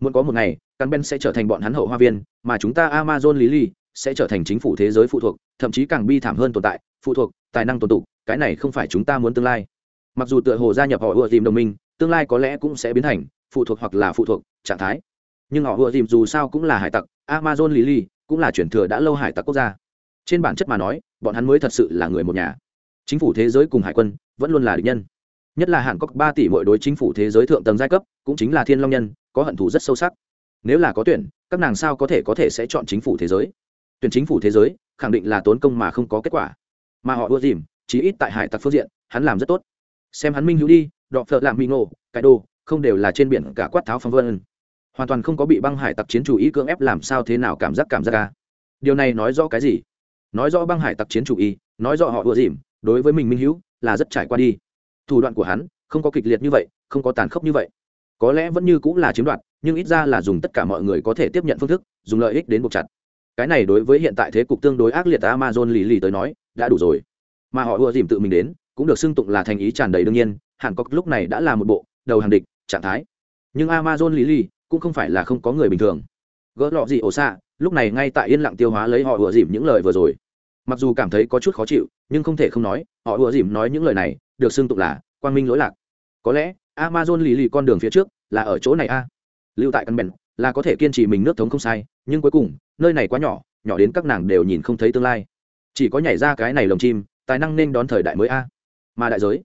Muốn có một ngày, căn bên sẽ trở thành bọn hắn hậu hoa viên, mà chúng ta amazon lý lý sẽ trở thành chính phủ thế giới phụ thuộc, thậm chí càng bi thảm hơn tồn tại, phụ thuộc, tài năng tồn tụ, cái này không phải chúng ta muốn tương lai. Mặc dù tựa hồ gia nhập họ ưa tìm đồng minh, tương lai có lẽ cũng sẽ biến thành phụ thuộc hoặc là phụ thuộc trạng thái. Nhưng họ ưa dìm dù sao cũng là hải tặc, amazon lý lý cũng là chuyển thừa đã lâu hải tặc quốc gia. Trên bản chất mà nói, bọn hắn mới thật sự là người một nhà. Chính phủ thế giới cùng hải quân vẫn luôn là địch nhân nhất là hàn cốc ba tỷ mỗi đối chính phủ thế giới thượng tầng giai cấp, cũng chính là thiên long nhân, có hận thù rất sâu sắc. Nếu là có tuyển, các nàng sao có thể có thể sẽ chọn chính phủ thế giới? Tuyển chính phủ thế giới, khẳng định là tốn công mà không có kết quả. Mà họ ưa dìm, chí ít tại hải tặc phương diện, hắn làm rất tốt. Xem hắn minh hữu đi, đọ phợ làm minh nổ cái đồ, không đều là trên biển cả quát tháo phong vân. Hoàn toàn không có bị băng hải tặc chiến chủ ý cưỡng ép làm sao thế nào cảm giác cảm giác ca điều này nói rõ cái gì? Nói rõ băng hải tặc chiến chủ ý, nói rõ họ ưa dìm, đối với mình minh hữu, là rất trải qua đi thủ đoạn của hắn không có kịch liệt như vậy, không có tàn khốc như vậy. Có lẽ vẫn như cũng là chiếm đoạt, nhưng ít ra là dùng tất cả mọi người có thể tiếp nhận phương thức, dùng lợi ích đến buộc chặt. Cái này đối với hiện tại thế cục tương đối ác liệt amazon lì lì tới nói, đã đủ rồi. Mà họ ưa dìm tự mình đến, cũng được xưng tụng là thành ý tràn đầy đương nhiên, hàn cốc lúc này đã là một bộ đầu hàng địch, trạng thái. Nhưng amazon lì lì cũng không phải là không có người bình thường. Gỡ lọ gì ổ xạ, lúc này ngay tại yên lặng tiêu hóa lấy họ ưa dìm những lời vừa rồi. Mặc dù cảm thấy có chút khó chịu, nhưng không thể không nói, họ ưa dìm nói những lời này được xưng tụng là quang minh lỗi lạc. Có lẽ, amazon lì lì con đường phía trước là ở chỗ này a. Lưu tại căn bèn là có thể kiên trì mình nước thống không sai, nhưng cuối cùng, nơi này quá nhỏ nhỏ đến các nàng đều nhìn không thấy tương lai. Chỉ có nhảy ra cái này lồng chim, tài năng nên đón thời đại mới a. Mà đại giới,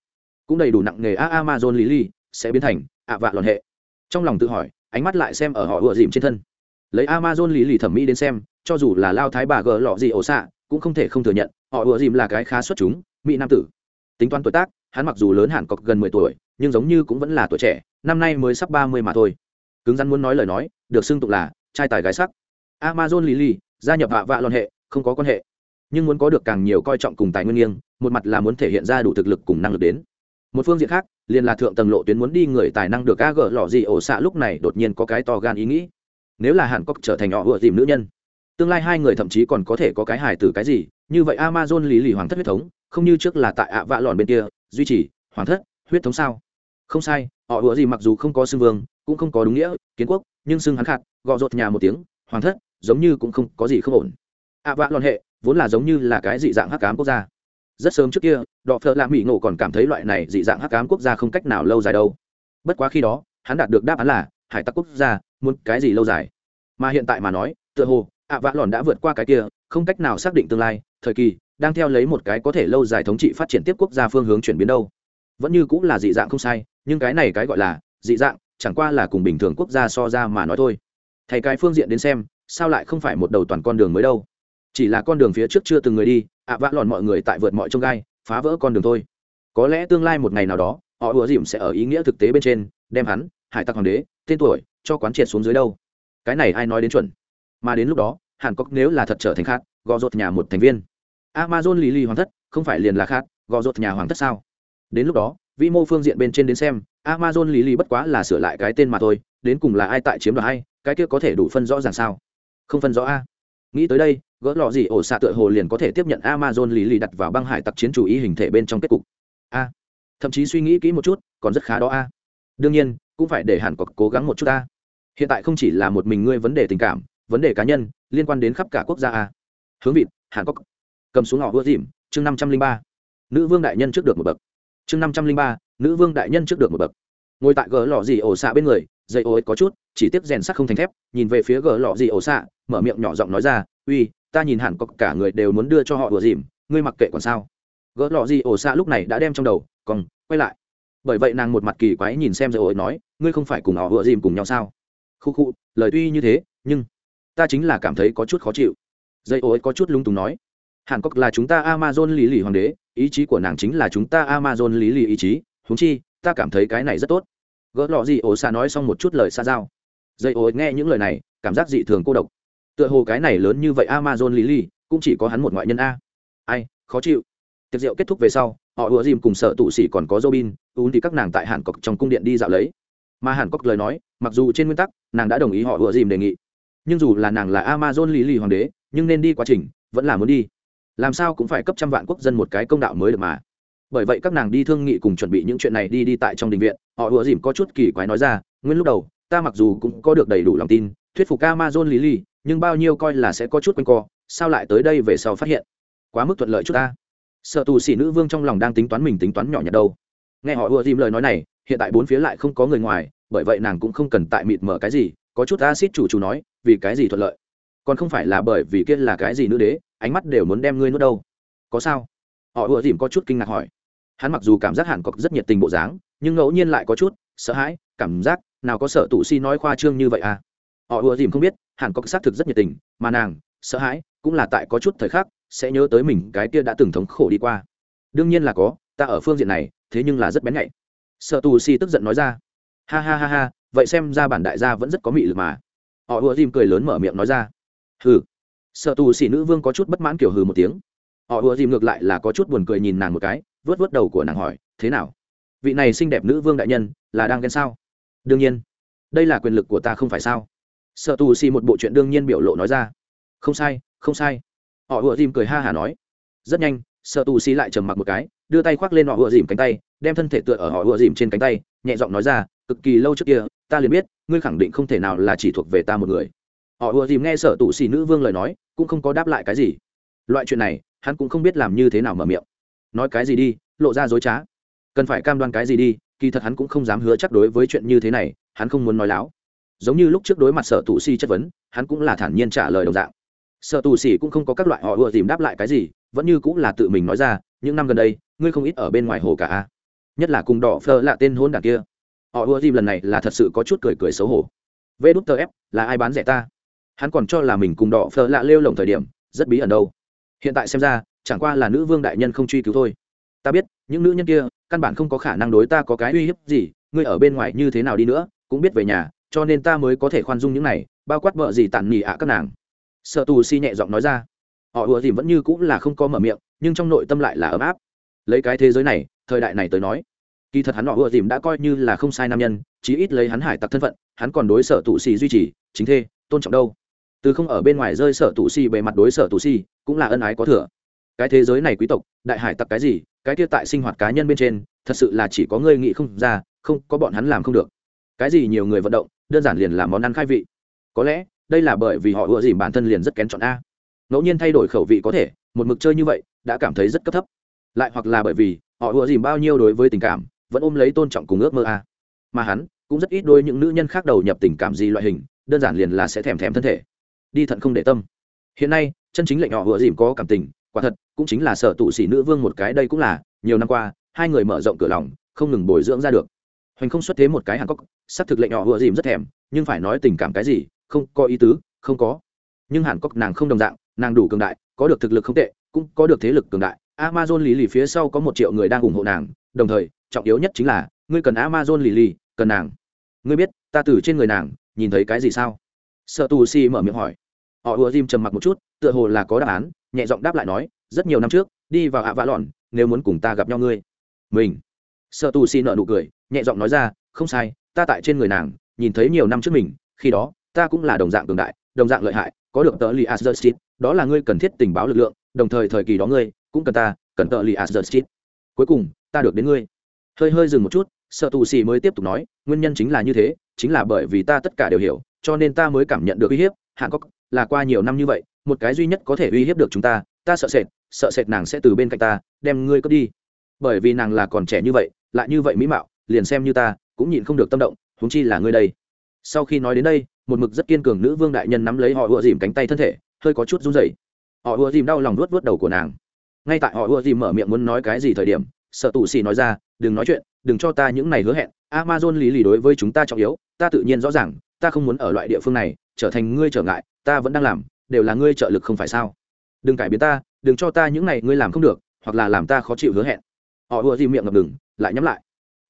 cũng đầy đủ nặng nghề a, amazon lì lì sẽ biến thành ạ vạ lọn hệ. Trong lòng tự hỏi, ánh mắt lại xem ở họ ựa dìm trên thân. Lấy amazon lý lì thẩm mỹ đến xem, cho dù là lao thái bà gờ lọ gì ổ xạ, cũng không thể không thừa nhận, họ ựa dìm là cái khá xuất chúng, mỹ nam tử. Tính toán tuổi tác hắn mặc dù lớn hẳn cọc gần mười tuổi, nhưng giống như cũng vẫn là tuổi trẻ, năm nay mới sắp ba mươi mà thôi. Cứng rắn muốn nói lời nói, được xưng tụng là trai tài gái sắc. Amazon lily, gia nhập hạ vạ lọn hệ, không có quan hệ. Nhưng muốn có được càng nhiều coi trọng cùng tài nguyên nghiêng, một mặt là muốn thể hiện ra đủ thực lực cùng năng lực đến. Một phương diện khác, liền là thượng tầng lộ tuyến muốn đi người tài năng được a gỡ lọ gì ổ xạ lúc này đột nhiên có cái to gan ý nghĩ. Nếu là hàn cốc trở thành họ vừa tìm nữ nhân, tương lai hai người thậm chí còn có thể có cái hài từ cái gì, như vậy amazon lý lì hoàng thất huyết thống, không như trước là tại ạ vạ lòn bên kia duy trì hoàng thất, huyết thống sao? Không sai, họ ủa gì mặc dù không có xưng vương, cũng không có đúng nghĩa, kiến quốc, nhưng xưng hắn khạt, gọ rột nhà một tiếng hoàng thất, giống như cũng không có gì không ổn. Ạ vạ lòn hệ, vốn là giống như là cái dị dạng hắc cám quốc gia. Rất sớm trước kia, đọ phợ lạ mỹ ngộ còn cảm thấy loại này dị dạng hắc cám quốc gia không cách nào lâu dài đâu. Bất quá khi đó, hắn đạt được đáp án là, hải tặc quốc gia, muốn cái gì lâu dài? Mà hiện tại mà nói, tựa hồ ạ vạ lòn đã vượt qua cái kia, không cách nào xác định tương lai, thời kỳ đang theo lấy một cái có thể lâu dài thống trị phát triển tiếp quốc gia phương hướng chuyển biến đâu. Vẫn như cũng là dị dạng không sai, nhưng cái này cái gọi là dị dạng, chẳng qua là cùng bình thường quốc gia so ra mà nói thôi. Thầy cái phương diện đến xem, sao lại không phải một đầu toàn con đường mới đâu? Chỉ là con đường phía trước chưa từng người đi, ạ vã lòn mọi người tại vượt mọi trông gai, phá vỡ con đường thôi. Có lẽ tương lai một ngày nào đó, họ ùa dìm sẽ ở ý nghĩa thực tế bên trên, đem hắn, hải tặc hoàng đế, tên tuổi, cho quán triệt xuống dưới đâu. Cái này ai nói đến chuẩn? Mà đến lúc đó, hàn cốc nếu là thật trở thành khác, gò rột nhà một thành viên amazon lì lì hoàng thất, không phải liền là khác, gò rột nhà hoàng thất sao? Đến lúc đó vĩ mô phương diện bên trên đến xem, amazon lì lì bất quá là sửa lại cái tên mà thôi, đến cùng là ai tại chiếm đoạt hay cái kia có thể đủ phân rõ ràng sao? Không phân rõ a. Nghĩ tới đây, gỡ lọ gì ổ xạ tựa hồ liền có thể tiếp nhận amazon lì lì đặt vào băng hải tặc chiến chủ ý hình thể bên trong kết cục. A. Thậm chí suy nghĩ kỹ một chút, còn rất khá đó a. Đương nhiên, cũng phải để hẳn có cố gắng một chút a. Hiện tại không chỉ là một mình ngươi vấn đề tình cảm, vấn đề cá nhân, liên quan đến khắp cả quốc gia a. Hướng vịt, hàn cốc cầm xuống họ vua dìm, chương năm trăm linh ba. Nữ vương đại nhân trước được một bậc. Chương năm trăm linh ba, nữ vương đại nhân trước được một bậc. Ngồi tại gờ lọ dì ổ xạ bên người, dây ô có chút, chỉ tiếp rèn sắc không thành thép, nhìn về phía gờ lọ dì ổ xạ, mở miệng nhỏ giọng nói ra, uy, ta nhìn hẳn có cả người đều muốn đưa cho họ đùa dìm, ngươi mặc kệ còn sao? Gỡ lọ gì ổ xạ lúc này đã đem trong đầu, còn quay lại. Bởi vậy nàng một mặt kỳ quái nhìn xem dây ô nói, ngươi không phải cùng họ đùa dìm cùng nhau sao? Khu khu, lời tuy như thế, nhưng ta chính là cảm thấy có chút khó chịu. Dây ô có chút lung túng nói hàn cốc là chúng ta amazon lý lì hoàng đế, ý chí của nàng chính là chúng ta amazon lý lì ý chí húng chi, ta cảm thấy cái này rất tốt. Gỡ lọ gì, ổ xa nói xong một chút lời xa giao. Dây ổ nghe những lời này, cảm giác dị thường cô độc. Tựa hồ cái này lớn như vậy amazon lý lì, cũng chỉ có hắn một ngoại nhân a. Ai, khó chịu. Tiệc rượu kết thúc về sau, họ ùa dìm cùng sợ tụ xỉ còn có robin ún thì các nàng tại hàn cốc trong cung điện đi dạo lấy. Mà hàn cốc lời nói, mặc dù trên nguyên tắc, nàng đã đồng ý họ ùa dìm đề nghị. Nhưng dù là nàng là amazon lý lì hoàng đế, nhưng nên đi quá trình, vẫn là muốn đi làm sao cũng phải cấp trăm vạn quốc dân một cái công đạo mới được mà. Bởi vậy các nàng đi thương nghị cùng chuẩn bị những chuyện này đi đi tại trong đình viện, họ ùa dìm có chút kỳ quái nói ra, nguyên lúc đầu, ta mặc dù cũng có được đầy đủ lòng tin, thuyết phục amazon lý lý nhưng bao nhiêu coi là sẽ có chút quanh co, sao lại tới đây về sau phát hiện? Quá mức thuận lợi chút ta. Sợ tù sĩ nữ vương trong lòng đang tính toán mình tính toán nhỏ nhặt đâu. Nghe họ ùa dìm lời nói này, hiện tại bốn phía lại không có người ngoài, bởi vậy nàng cũng không cần tại mịt mở cái gì, có chút acid chủ chủ nói, vì cái gì thuận lợi? Còn không phải là bởi vì kia là cái gì nữ đế? Ánh mắt đều muốn đem ngươi nuốt đâu. Có sao? Họ ùa dìm có chút kinh ngạc hỏi. Hắn mặc dù cảm giác hàn cọc rất nhiệt tình bộ dáng, nhưng ngẫu nhiên lại có chút sợ hãi, cảm giác nào có sợ tụ si nói khoa trương như vậy à? Họ ùa dìm không biết, hàn cọc xác thực rất nhiệt tình, mà nàng sợ hãi cũng là tại có chút thời khắc sẽ nhớ tới mình cái kia đã từng thống khổ đi qua. Đương nhiên là có, ta ở phương diện này, thế nhưng là rất bén nhạy. Sợ tù si tức giận nói ra. Ha ha ha ha, vậy xem ra bản đại gia vẫn rất có mị lực mà. Họ ùa dìm cười lớn mở miệng nói ra. Hừ sợ tù xỉ nữ vương có chút bất mãn kiểu hừ một tiếng. Họ ùa dìm ngược lại là có chút buồn cười nhìn nàng một cái vớt vớt đầu của nàng hỏi, thế nào? Vị này xinh đẹp nữ vương đại nhân, là đang ghen sao? Đương nhiên. Đây là quyền lực của ta không phải sao? Sợ tù xì một bộ chuyện đương nhiên biểu lộ nói ra. Không sai không sai. Họ ùa dìm cười ha hả nói. Rất nhanh sợ tù xì lại trầm mặc một cái, đưa tay khoác lên họ ùa dìm cánh tay, đem thân thể tựa ở họ ùa dìm trên cánh tay, nhẹ giọng nói ra, cực kỳ lâu trước kia, ta liền biết, ngươi khẳng định không thể nào là chỉ thuộc về ta một người họ ùa dìm nghe sở tụ xì nữ vương lời nói, cũng không có đáp lại cái gì. Loại chuyện này, hắn cũng không biết làm như thế nào mở miệng. Nói cái gì đi, lộ ra dối trá. Cần phải cam đoan cái gì đi, kỳ thật hắn cũng không dám hứa chắc đối với chuyện như thế này, hắn không muốn nói láo. Giống như lúc trước đối mặt sở tụ xì chất vấn, hắn cũng là thản nhiên trả lời đồng dạng. Sở tù xì cũng không có các loại họ ùa dìm đáp lại cái gì, vẫn như cũng là tự mình nói ra, những năm gần đây, ngươi không ít ở bên ngoài hồ cả nhất là cùng đỏ phơ là tên hôn đảng kia. Họ ùa dìm lần này là thật sự có chút cười cười xấu hổ. Vê đút tờ ép, là ai bán rẻ ta? Hắn còn cho là mình cùng đỏ phở lạ lêu lồng thời điểm, rất bí ẩn đâu. Hiện tại xem ra, chẳng qua là nữ vương đại nhân không truy cứu thôi. Ta biết, những nữ nhân kia, căn bản không có khả năng đối ta có cái uy hiếp gì, ngươi ở bên ngoài như thế nào đi nữa, cũng biết về nhà, cho nên ta mới có thể khoan dung những này, bao quát vợ gì tàn nhì ạ các nàng. Sợ tù si nhẹ giọng nói ra. Họ ùa dìm vẫn như cũng là không có mở miệng, nhưng trong nội tâm lại là ấm áp. Lấy cái thế giới này, thời đại này tới nói, kỳ thật hắn họ ùa dìm đã coi như là không sai nam nhân, chí ít lấy hắn hải tặc thân phận, hắn còn đối sở tù si duy trì, chính thê, tôn trọng đâu từ không ở bên ngoài rơi sở tù si bề mặt đối sở tù si, cũng là ân ái có thừa. Cái thế giới này quý tộc, đại hải tặc cái gì, cái kia tại sinh hoạt cá nhân bên trên, thật sự là chỉ có ngươi nghĩ không ra, không có bọn hắn làm không được. Cái gì nhiều người vận động, đơn giản liền là món ăn khai vị. Có lẽ, đây là bởi vì họ ưa dìm bản thân liền rất kén chọn a. Ngẫu nhiên thay đổi khẩu vị có thể, một mực chơi như vậy, đã cảm thấy rất cấp thấp. Lại hoặc là bởi vì, họ ưa dìm bao nhiêu đối với tình cảm, vẫn ôm lấy tôn trọng cùng ước mơ a. Mà hắn, cũng rất ít đôi những nữ nhân khác đầu nhập tình cảm gì loại hình, đơn giản liền là sẽ thèm thèm thân thể đi thận không để tâm. Hiện nay, chân chính lệnh họ vừa dìm có cảm tình, quả thật, cũng chính là sở tụ sĩ nữ vương một cái đây cũng là, nhiều năm qua, hai người mở rộng cửa lòng, không ngừng bồi dưỡng ra được. Hoành không xuất thế một cái hàn cốc xác thực lệnh họ vừa dìm rất thèm, nhưng phải nói tình cảm cái gì, không có ý tứ, không có. Nhưng hàn cốc nàng không đồng dạng, nàng đủ cường đại, có được thực lực không tệ, cũng có được thế lực cường đại. Amazon lì lì phía sau có một triệu người đang ủng hộ nàng, đồng thời, trọng yếu nhất chính là, ngươi cần amazon lì lì cần nàng. Ngươi biết, ta từ trên người nàng, nhìn thấy cái gì sao? Sợ tù si mở miệng hỏi. Họ ùa dìm trầm mặc một chút, tựa hồ là có đáp án, nhẹ giọng đáp lại nói, rất nhiều năm trước, đi vào ạ vã lọn, nếu muốn cùng ta gặp nhau ngươi. Mình? Sợ tù si nợ nụ cười, nhẹ giọng nói ra, không sai, ta tại trên người nàng, nhìn thấy nhiều năm trước mình, khi đó, ta cũng là đồng dạng cường đại, đồng dạng lợi hại, có được tờ li asdustit đó là ngươi cần thiết tình báo lực lượng, đồng thời thời kỳ đó ngươi, cũng cần ta, cần tờ li asdustit cuối cùng, ta được đến ngươi. Hơi hơi dừng một chút sợ tù xì mới tiếp tục nói, nguyên nhân chính là như thế, chính là bởi vì ta tất cả đều hiểu cho nên ta mới cảm nhận được uy hiếp, Hạng cốc là qua nhiều năm như vậy, một cái duy nhất có thể uy hiếp được chúng ta ta sợ sệt sợ sệt nàng sẽ từ bên cạnh ta, đem ngươi cướp đi. Bởi vì nàng là còn trẻ như vậy, lại như vậy mỹ mạo, liền xem như ta, cũng nhịn không được tâm động, huống chi là ngươi đây. Sau khi nói đến đây, một mực rất kiên cường nữ vương đại nhân nắm lấy họ ùa dìm cánh tay thân thể, hơi có chút run rẩy. Họ ùa dìm đau lòng nuốt vớt đầu của nàng. Ngay tại họ ùa dìm mở miệng muốn nói cái gì thời điểm, sợ tù xì nói ra, đừng nói chuyện, đừng cho ta những này hứa hẹn, amazon lý lì đối với chúng ta trọng yếu, ta tự nhiên rõ ràng ta không muốn ở loại địa phương này, trở thành ngươi trở ngại, ta vẫn đang làm, đều là ngươi trợ lực không phải sao? Đừng cải biến ta, đừng cho ta những này ngươi làm không được, hoặc là làm ta khó chịu hứa hẹn. Họ ùa dìm miệng ngập đừng lại nhắm lại.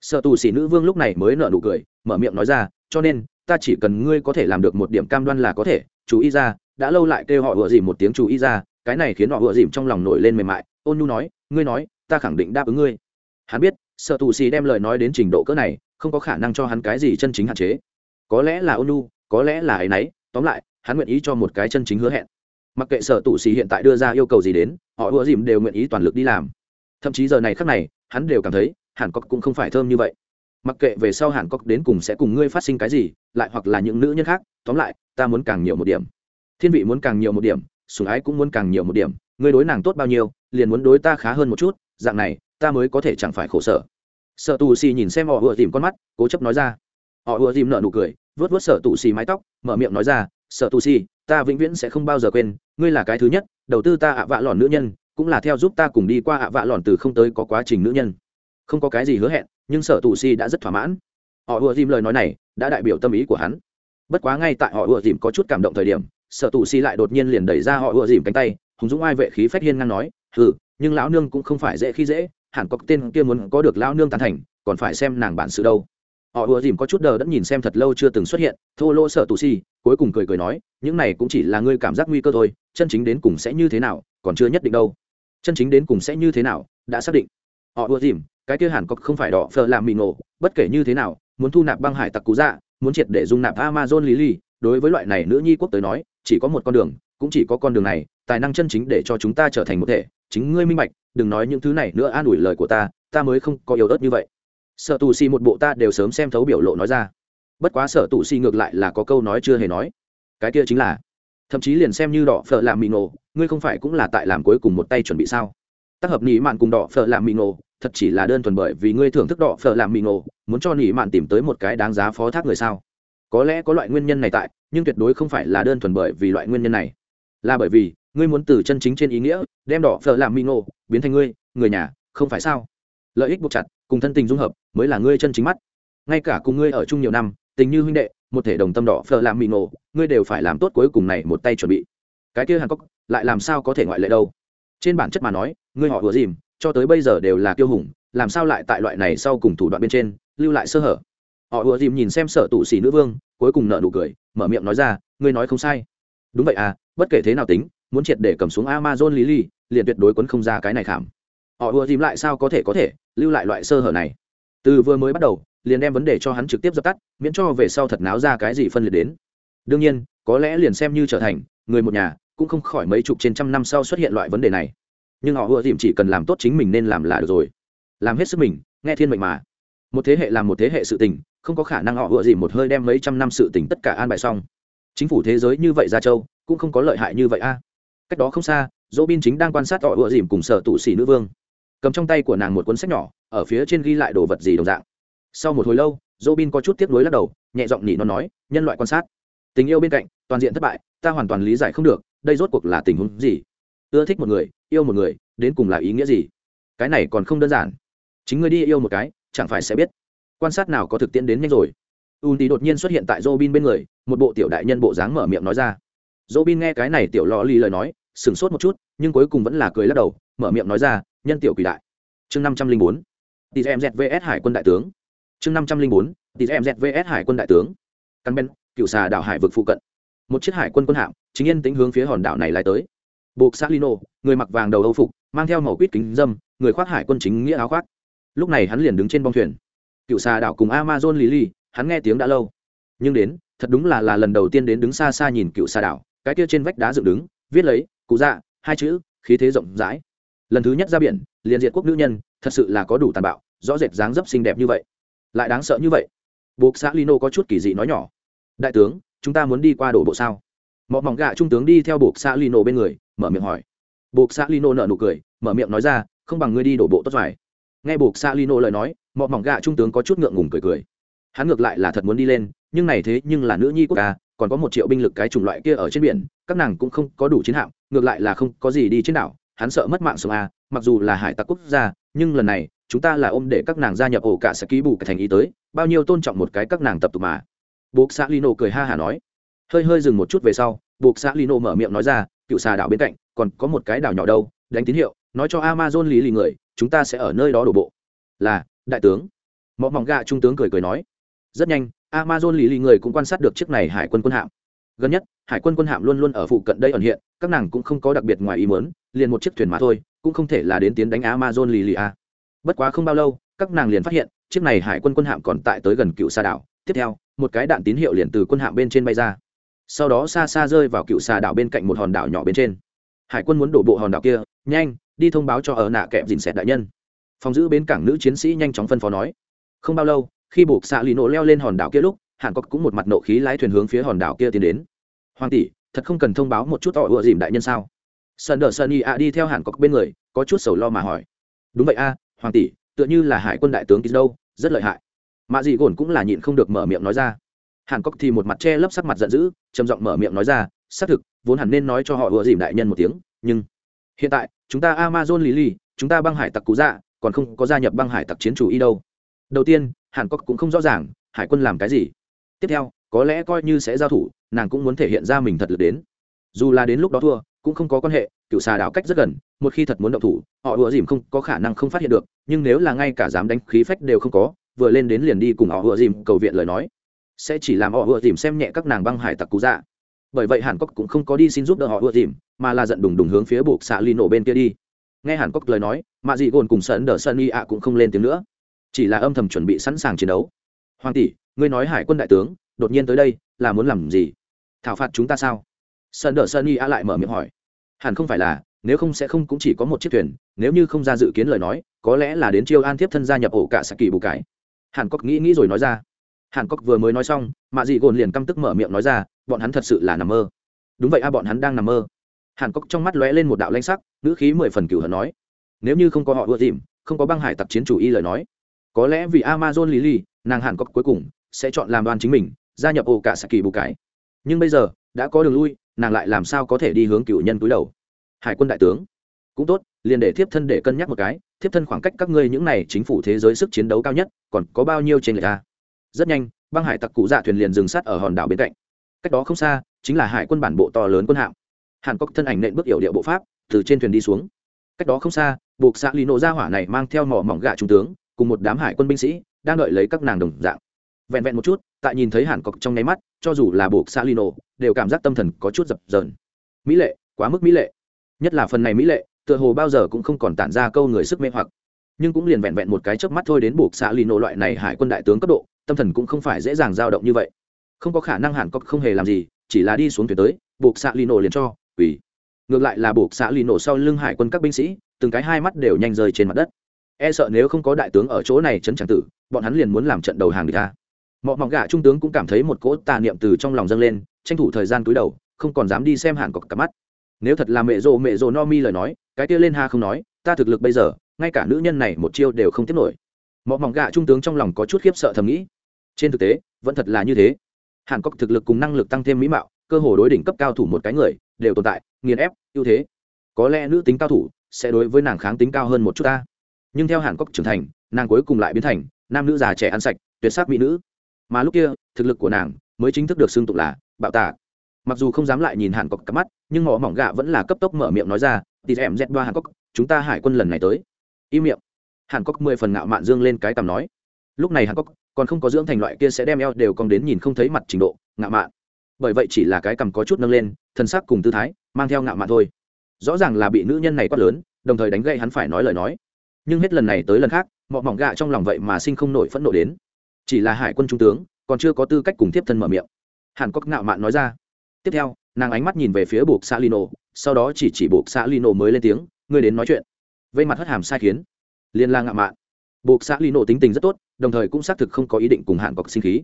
Sợ tù xỉ nữ vương lúc này mới nở nụ cười, mở miệng nói ra, cho nên, ta chỉ cần ngươi có thể làm được một điểm cam đoan là có thể, chú ý ra, đã lâu lại kêu họ ùa dìm một tiếng chú ý ra, cái này khiến họ ùa dìm trong lòng nổi lên mềm mại. Ôn nhu nói, ngươi nói, ta khẳng định đáp ứng ngươi. Hắn biết, sợ tù xì đem lời nói đến trình độ cỡ này, không có khả năng cho hắn cái gì chân chính hạn chế có lẽ là ôn nhu, có lẽ là ấ y n ấ y tóm lại, hắn nguyện ý cho một cái chân chính hứa hẹn. Mặc kệ sở Tụ xì hiện tại đưa ra yêu cầu gì đến, họ ưa dìm đều nguyện ý toàn lực đi làm. Thậm chí giờ này khác này, hắn đều cảm thấy, hàn cốc cũng không phải thơm như vậy. Mặc kệ về sau hàn cốc đến cùng sẽ cùng ngươi phát sinh cái gì, lại hoặc là những nữ nhân khác, tóm lại, ta muốn càng nhiều một điểm. Thiên vị muốn càng nhiều một điểm, sủng ái cũng muốn càng nhiều một điểm, ngươi đối nàng tốt bao nhiêu, liền muốn đối ta khá hơn một chút, dạng này, ta mới có thể chẳng phải khổ sở. Sợ tù xì nhìn xem họ ùa tìm con mắt, cố chấp nói ra họ ùa Dìm nợ nụ cười vớt vớt sở tù xì mái tóc, mở miệng nói ra, sở tù xì, ta vĩnh viễn sẽ không bao giờ quên, ngươi là cái thứ nhất, đầu tư ta ạ vạ lòn nữ nhân, cũng là theo giúp ta cùng đi qua ạ vạ lòn từ không tới có quá trình nữ nhân. Không có cái gì hứa hẹn, nhưng sở tù xì đã rất thỏa mãn. Họ ùa dìm lời nói này đã đại biểu tâm ý của hắn. Bất quá ngay tại họ ùa dìm có chút cảm động thời điểm, sở tù xì lại đột nhiên liền đẩy ra họ ùa dìm cánh tay, hùng dũng ai vệ khí phách hiên ngang nói ừ nhưng lão nương cũng không phải dễ khi dễ, hẳn có tên kia muốn có được lão nương tán thành, còn phải xem nàng bản sự đâu họ ùa dìm có chút đờ đẫn nhìn xem thật lâu chưa từng xuất hiện, thô lỗ sợ tù si, cuối cùng cười cười nói, những này cũng chỉ là ngươi cảm giác nguy cơ thôi, chân chính đến cùng sẽ như thế nào, còn chưa nhất định đâu. Chân chính đến cùng sẽ như thế nào, đã xác định. Họ ùa dìm, cái kia hẳn cọc không phải đỏ phờ làm mì nổ bất kể như thế nào, muốn thu nạp băng hải tặc cú dạ muốn triệt để dung nạp amazon lý lý đối với loại này nữ nhi quốc tới nói, chỉ có một con đường, cũng chỉ có con đường này, tài năng chân chính để cho chúng ta trở thành một thể, chính ngươi minh bạch, đừng nói những thứ này nữa an ủi lời của ta ta mới không có yếu ớt như vậy. Sở tù xì một bộ ta đều sớm xem thấu biểu lộ nói ra. Bất quá sở tù xì ngược lại là có câu nói chưa hề nói. Cái kia chính là, thậm chí liền xem như đỏ phở làm mì nổ ngươi không phải cũng là tại làm cuối cùng một tay chuẩn bị sao? Tác hợp nỉ mạn cùng đỏ phở làm mì nổ thật chỉ là đơn thuần bởi vì ngươi thưởng thức đỏ phở làm mì nổ muốn cho nỉ mạn tìm tới một cái đáng giá phó thác người sao? Có lẽ có loại nguyên nhân này tại, nhưng tuyệt đối không phải là đơn thuần bởi vì loại nguyên nhân này. Là bởi vì, ngươi muốn từ chân chính trên ý nghĩa, đem đỏ phở làm mì nổ biến thành ngươi, người nhà, không phải sao? Lợi ích buộc chặt cùng thân tình dung hợp, mới là ngươi chân chính mắt. Ngay cả cùng ngươi ở chung nhiều năm, tình như huynh đệ, một thể đồng tâm đỏ phờ làm mị nổ ngươi đều phải làm tốt cuối cùng này một tay chuẩn bị. Cái kia hàn cốc lại làm sao có thể ngoại lệ đâu? Trên bản chất mà nói, ngươi họ vừa dìm, cho tới bây giờ đều là tiêu hùng, làm sao lại tại loại này sau cùng thủ đoạn bên trên, lưu lại sơ hở? Họ vừa dìm nhìn xem sở tụ xỉ nữ vương, cuối cùng nợ nụ cười, mở miệng nói ra, ngươi nói không sai. Đúng vậy à bất kể thế nào tính, muốn triệt để cầm xuống amazon lý ly liền tuyệt đối quấn không ra cái này khảm họ ùa dìm lại sao có thể có thể lưu lại loại sơ hở này? Từ vừa mới bắt đầu, liền đem vấn đề cho hắn trực tiếp dập tắt, miễn cho về sau thật náo ra cái gì phân liệt đến. Đương nhiên, có lẽ liền xem như trở thành người một nhà, cũng không khỏi mấy chục trên trăm năm sau xuất hiện loại vấn đề này. Nhưng họ ưa dìm chỉ cần làm tốt chính mình nên làm là được rồi. Làm hết sức mình, nghe thiên mệnh mà. Một thế hệ làm một thế hệ sự tình, không có khả năng họ ưa dìm một hơi đem mấy trăm năm sự tình tất cả an bài xong. Chính phủ thế giới như vậy ra châu, cũng không có lợi hại như vậy a. Cách đó không xa dỗ bin chính đang quan sát họ ưa dìm cùng sở tụ xỉ nữ vương cầm trong tay của nàng một cuốn sách nhỏ, ở phía trên ghi lại đồ vật gì đồng dạng. Sau một hồi lâu, robin bin có chút tiếp nối lắc đầu, nhẹ giọng nhỉ nó nói, nhân loại quan sát. Tình yêu bên cạnh, toàn diện thất bại, ta hoàn toàn lý giải không được, đây rốt cuộc là tình huống gì? Ưa thích một người, yêu một người, đến cùng là ý nghĩa gì? Cái này còn không đơn giản. Chính ngươi đi yêu một cái, chẳng phải sẽ biết. Quan sát nào có thực tiễn đến nhanh rồi. U tí đột nhiên xuất hiện tại robin bên người, một bộ tiểu đại nhân bộ dáng mở miệng nói ra. Robin nghe cái này tiểu lọ lì lời nói, sửng sốt một chút nhưng cuối cùng vẫn là cười lắc đầu, mở miệng nói ra, nhân tiểu quỷ đại. Chương năm trăm linh bốn. Tỷ em vs hải quân đại tướng. Chương năm trăm linh bốn. Tỷ em vs hải quân đại tướng. Căn ben cựu xà đảo hải vực phụ cận. Một chiếc hải quân quân hạm, chính yên tính hướng phía hòn đảo này lại tới. Buộc xác lino người mặc vàng đầu âu phục, mang theo màu quýt kính dâm, người khoác hải quân chính nghĩa áo khoác. Lúc này hắn liền đứng trên bong thuyền. Cựu xà đảo cùng amazon lì lì hắn nghe tiếng đã lâu. Nhưng đến, thật đúng là là lần đầu tiên đến đứng xa xa nhìn cựu xà đảo, cái kia trên vách đá dựng đứng, viết lấy, cụ dạ hai chữ, khí thế rộng rãi. Lần thứ nhất ra biển, liền diệt quốc nữ nhân, thật sự là có đủ tàn bạo, rõ rệt dáng dấp xinh đẹp như vậy. Lại đáng sợ như vậy. Buộc xã lino có chút kỳ dị nói nhỏ. Đại tướng, chúng ta muốn đi qua đổ bộ sao? Mọi mỏng gạ trung tướng đi theo buộc xã lino bên người, mở miệng hỏi. Buộc xã lino nở nụ cười, mở miệng nói ra, không bằng ngươi đi đổ bộ tốt phải nghe buộc xã lino lời nói mọi mỏng gạ trung tướng có chút ngượng ngùng cười cười. Hắn ngược lại là thật muốn đi lên, nhưng này thế nhưng là nữ nhi quốc ca còn có một triệu binh lực cái chủng loại kia ở trên biển, các nàng cũng không có đủ chiến hạm, ngược lại là không có gì đi trên đảo, hắn sợ mất mạng sống a mặc dù là hải tặc quốc gia, nhưng lần này, chúng ta là ôm để các nàng gia nhập ổ cả sẽ ký bù cả thành ý tới, bao nhiêu tôn trọng một cái các nàng tập tục mà. Buộc xã lino cười ha hả nói. Hơi hơi dừng một chút về sau, buộc xã lino mở miệng nói ra, cựu xà đảo bên cạnh, còn có một cái đảo nhỏ đâu, đánh tín hiệu, nói cho amazon lý lì người, chúng ta sẽ ở nơi đó đổ bộ. Là, đại tướng. Mọ mỏng gạ trung tướng cười cười nói. Rất nhanh amazon lý lý người cũng quan sát được chiếc này hải quân quân hạm. Gần nhất, hải quân quân hạm luôn luôn ở phụ cận đây ẩn hiện, các nàng cũng không có đặc biệt ngoài ý muốn, liền một chiếc thuyền mà thôi, cũng không thể là đến tiến đánh amazon lì lì a bất quá không bao lâu, các nàng liền phát hiện, chiếc này hải quân quân hạm còn tại tới gần cựu xa đảo. Tiếp theo, một cái đạn tín hiệu liền từ quân hạm bên trên bay ra. Sau đó xa xa rơi vào cựu xà đảo bên cạnh một hòn đảo nhỏ bên trên. Hải quân muốn đổ bộ hòn đảo kia, nhanh, đi thông báo cho ở nạ kẹp dìn xẹt đại nhân. Phòng giữ bến cảng nữ chiến sĩ nhanh chóng phân phó nói. Không bao lâu khi buộc xạ lì nổ leo lên hòn đảo kia lúc hàn cốc cũng một mặt nộ khí lái thuyền hướng phía hòn đảo kia tiến đến. Hoàng tỷ, thật không cần thông báo một chút tỏ ựa dìm đại nhân sao? Sơn đờ sơn y a đi theo hàn cốc bên người, có chút sầu lo mà hỏi. Đúng vậy a, hoàng tỷ, tựa như là hải quân đại tướng ký đâu rất lợi hại. Mạ dị gồn cũng là nhịn không được mở miệng nói ra. Hàn cốc thì một mặt che lấp sắc mặt giận dữ, trầm giọng mở miệng nói ra, xác thực, vốn hẳn nên nói cho họ ựa dìm đại nhân một tiếng, nhưng hiện tại, chúng ta amazon lì lì chúng ta băng hải tặc cú dạ còn không có gia nhập băng hải tặc chiến chủ y đâu. Đầu tiên hàn cốc cũng không rõ ràng hải quân làm cái gì. tiếp theo, có lẽ coi như sẽ giao thủ, nàng cũng muốn thể hiện ra mình thật lực đến. dù là đến lúc đó thua, cũng không có quan hệ, cựu xà đảo cách rất gần, một khi thật muốn động thủ, họ ùa dìm không có khả năng không phát hiện được, nhưng nếu là ngay cả dám đánh khí phách đều không có, vừa lên đến liền đi cùng họ ùa dìm cầu viện lời nói. sẽ chỉ làm họ ùa dìm xem nhẹ các nàng băng hải tặc cú dạ. bởi vậy hàn cốc cũng không có đi xin giúp đỡ họ ùa dìm, mà là giận đùng đùng hướng phía buộc xạ ly nổ bên kia đi. nghe hàn cốc lời nói, mạ dị gồn cùng sơn đờ Sơn y ạ cũng không lên tiếng nữa chỉ là âm thầm chuẩn bị sẵn sàng chiến đấu. Hoàng tỷ, ngươi nói hải quân đại tướng, đột nhiên tới đây, là muốn làm gì? Thảo phạt chúng ta sao? Sơn đờ Sơn y a lại mở miệng hỏi. Hẳn không phải là, nếu không sẽ không cũng chỉ có một chiếc thuyền, nếu như không ra dự kiến lời nói, có lẽ là đến chiêu an thiếp thân gia nhập ổ cả saki bù cải. Hàn cốc nghĩ nghĩ rồi nói ra. Hàn cốc vừa mới nói xong, mạ dị gồn liền căm tức mở miệng nói ra, bọn hắn thật sự là nằm mơ. Đúng vậy a, bọn hắn đang nằm mơ. Hàn cốc trong mắt lóe lên một đạo lanh sắc, ngữ khí mười phần cửu hờ nói. Nếu như không có họ ưa dìm, không có băng hải tặc chiến chủ y lời nói có lẽ vì amazon lý ly nàng hàn cốc cuối cùng, sẽ chọn làm đoàn chính mình, gia nhập ổ cả saki bù cái. Nhưng bây giờ, đã có đường lui, nàng lại làm sao có thể đi hướng cựu nhân túi đầu? Hải quân đại tướng. Cũng tốt, liền để thiếp thân để cân nhắc một cái, thiếp thân khoảng cách các ngươi những này chính phủ thế giới sức chiến đấu cao nhất, còn có bao nhiêu trên người ta? Rất nhanh, băng hải tặc cụ dạ thuyền liền dừng sát ở hòn đảo bên cạnh. Cách đó không xa, chính là hải quân bản bộ to lớn quân hạm. Hàn cốc thân ảnh nện bước yểu điệu bộ pháp, từ trên thuyền đi xuống. Cách đó không xa, buộc xạ lì nộ ra hỏa này mang theo mỏ mỏng gà trung tướng cùng một đám hải quân binh sĩ đang đợi lấy các nàng đồng dạng. Vẹn vẹn một chút tại nhìn thấy hàn cốc trong nháy mắt cho dù là buộc xã lino, đều cảm giác tâm thần có chút dập dờn. Mỹ lệ quá mức mỹ lệ. Nhất là phần này mỹ lệ tựa hồ bao giờ cũng không còn tản ra câu người sức mê hoặc. Nhưng cũng liền vẹn vẹn một cái chớp mắt thôi đến buộc xã lì nổ loại này hải quân đại tướng cấp độ tâm thần cũng không phải dễ dàng dao động như vậy. Không có khả năng hàn cốc không hề làm gì chỉ là đi xuống thuyền tới buộc xã lì nổ liền cho quỳ. Ngược lại là buộc xã lì nổ sau lưng hải quân các binh sĩ từng cái hai mắt đều nhanh rơi trên mặt đất e sợ nếu không có đại tướng ở chỗ này chấn tràng tử, bọn hắn liền muốn làm trận đầu hàng địch ta. Mọi mỏng Gà trung tướng cũng cảm thấy một cỗ tà niệm từ trong lòng dâng lên, tranh thủ thời gian túi đầu, không còn dám đi xem hàn cọc cả mắt. Nếu thật là mẹ rồ mẹ rồ no mi lời nói, cái kia lên ha không nói, ta thực lực bây giờ, ngay cả nữ nhân này một chiêu đều không tiếp nổi. Mọi mỏng Gà trung tướng trong lòng có chút khiếp sợ thầm nghĩ. Trên thực tế, vẫn thật là như thế. Hàn cọc thực lực cùng năng lực tăng thêm mỹ mạo, cơ hồ đối đỉnh cấp cao thủ một cái người, đều tồn tại, nghiền ép, ưu thế. Có lẽ nữ tính cao thủ sẽ đối với nàng kháng tính cao hơn một chút ta nhưng theo hàn cốc trưởng thành, nàng cuối cùng lại biến thành nam nữ già trẻ ăn sạch, tuyệt sắc mỹ nữ. Mà lúc kia, thực lực của nàng mới chính thức được xưng tụng là bạo tạ. mặc dù không dám lại nhìn hàn cốc cắp mắt, nhưng họ mỏng gạ vẫn là cấp tốc mở miệng nói ra thì em z ba hàn cốc, chúng ta hải quân lần này tới. Im miệng. Hàn cốc mười phần ngạo mạn dương lên cái cằm nói, lúc này hàn cốc, còn không có dưỡng thành loại kia sẽ đem eo đều cong đến nhìn không thấy mặt trình độ, ngạo mạn. Bởi vậy chỉ là cái cằm có chút nâng lên, thân sắc cùng tư thái, mang theo ngạo mạn thôi. Rõ ràng là bị nữ nhân này quát lớn, đồng thời đánh gậy hắn phải nói lời nói nhưng hết lần này tới lần khác, mọ mỏng gạ trong lòng vậy mà sinh không nổi phẫn nộ đến. Chỉ là hải quân trung tướng, còn chưa có tư cách cùng tiếp thân mở miệng. Hàn cốc ngạo mạn nói ra. Tiếp theo, nàng ánh mắt nhìn về phía buộc xã lino sau đó chỉ chỉ buộc xã lino mới lên tiếng, ngươi đến nói chuyện. Vây mặt hất hàm sai khiến. Liên la ngạo mạn. Buộc xã lino tính tình rất tốt, đồng thời cũng xác thực không có ý định cùng hàn cốc sinh khí.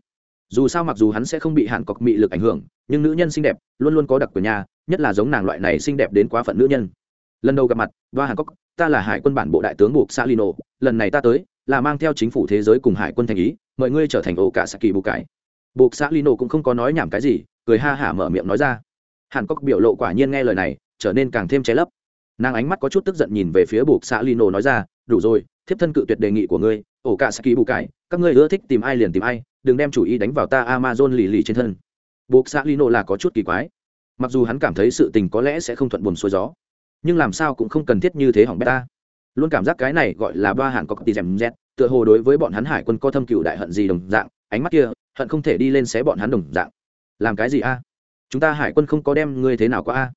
Dù sao mặc dù hắn sẽ không bị hàn cọc mị lực ảnh hưởng, nhưng nữ nhân xinh đẹp, luôn luôn có đặc quyền nhà, nhất là giống nàng loại này xinh đẹp đến quá phận nữ nhân lần đầu gặp mặt và hàn cốc, ta là hải quân bản bộ đại tướng buộc xã lino, lần này ta tới là mang theo chính phủ thế giới cùng hải quân thành ý, mời ngươi trở thành ổ cả saki bù cái buộc xã lino cũng không có nói nhảm cái gì, cười ha hả mở miệng nói ra. Hàn cốc biểu lộ quả nhiên nghe lời này, trở nên càng thêm che lấp. Nàng ánh mắt có chút tức giận nhìn về phía buộc xã lino nói ra, đủ rồi, thiếp thân cự tuyệt đề nghị của ngươi, ổ cả saki bù cải, các ngươi ưa thích tìm ai liền tìm ai, đừng đem chủ ý đánh vào ta amazon lì lì trên thân. Buộc xã lino là có chút kỳ quái. Mặc dù hắn cảm thấy sự tình có lẽ sẽ không thuận buồn xuôi gió nhưng làm sao cũng không cần thiết như thế hỏng bét ta. Luôn cảm giác cái này gọi là ba hàn có tì dèm z, tựa hồ đối với bọn hắn hải quân có thâm cựu đại hận gì đồng dạng, ánh mắt kia, hận không thể đi lên xé bọn hắn đồng dạng. Làm cái gì a? Chúng ta hải quân không có đem ngươi thế nào qua a?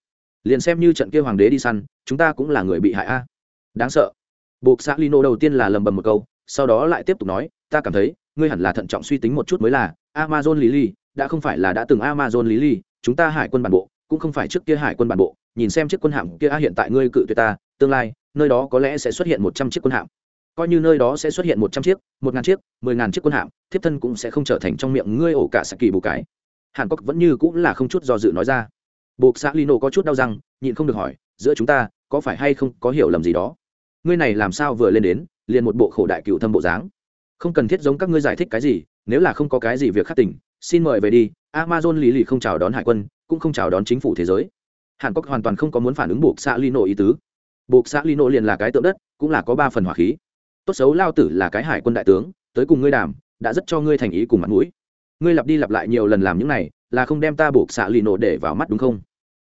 Liền xem như trận kia hoàng đế đi săn, chúng ta cũng là người bị hại a. Đáng sợ. Buộc xã lino đầu tiên là lầm bầm một câu, sau đó lại tiếp tục nói, ta cảm thấy, ngươi hẳn là thận trọng suy tính một chút mới là, amazon lý đã không phải là đã từng amazon lý chúng ta hải quân bản bộ, cũng không phải trước kia hải quân bản bộ nhìn xem chiếc quân hạm kia hiện tại ngươi cự tuyệt ta tương lai nơi đó có lẽ sẽ xuất hiện một trăm chiếc quân hạm. Coi như nơi đó sẽ xuất hiện một trăm chiếc một ngàn chiếc mười ngàn chiếc quân hạm thiếp thân cũng sẽ không trở thành trong miệng ngươi ổ cả saki bù cái. Hàn cốc vẫn như cũng là không chút do dự nói ra. Buộc xã lino có chút đau răng nhịn không được hỏi giữa chúng ta có phải hay không có hiểu lầm gì đó? Ngươi này làm sao vừa lên đến liền một bộ khổ đại cựu thâm bộ dáng? Không cần thiết giống các ngươi giải thích cái gì nếu là không có cái gì việc khắc tỉnh, xin mời về đi. Amazon lý lì không chào đón hải quân cũng không chào đón chính phủ thế giới hàn Cốc hoàn toàn không có muốn phản ứng buộc xã lino ý tứ buộc xã lino liền là cái tượng đất cũng là có ba phần hỏa khí tốt xấu lao tử là cái hải quân đại tướng tới cùng ngươi đàm đã rất cho ngươi thành ý cùng mặt mũi ngươi lặp đi lặp lại nhiều lần làm những này là không đem ta buộc xạ Lino nổ để vào mắt đúng không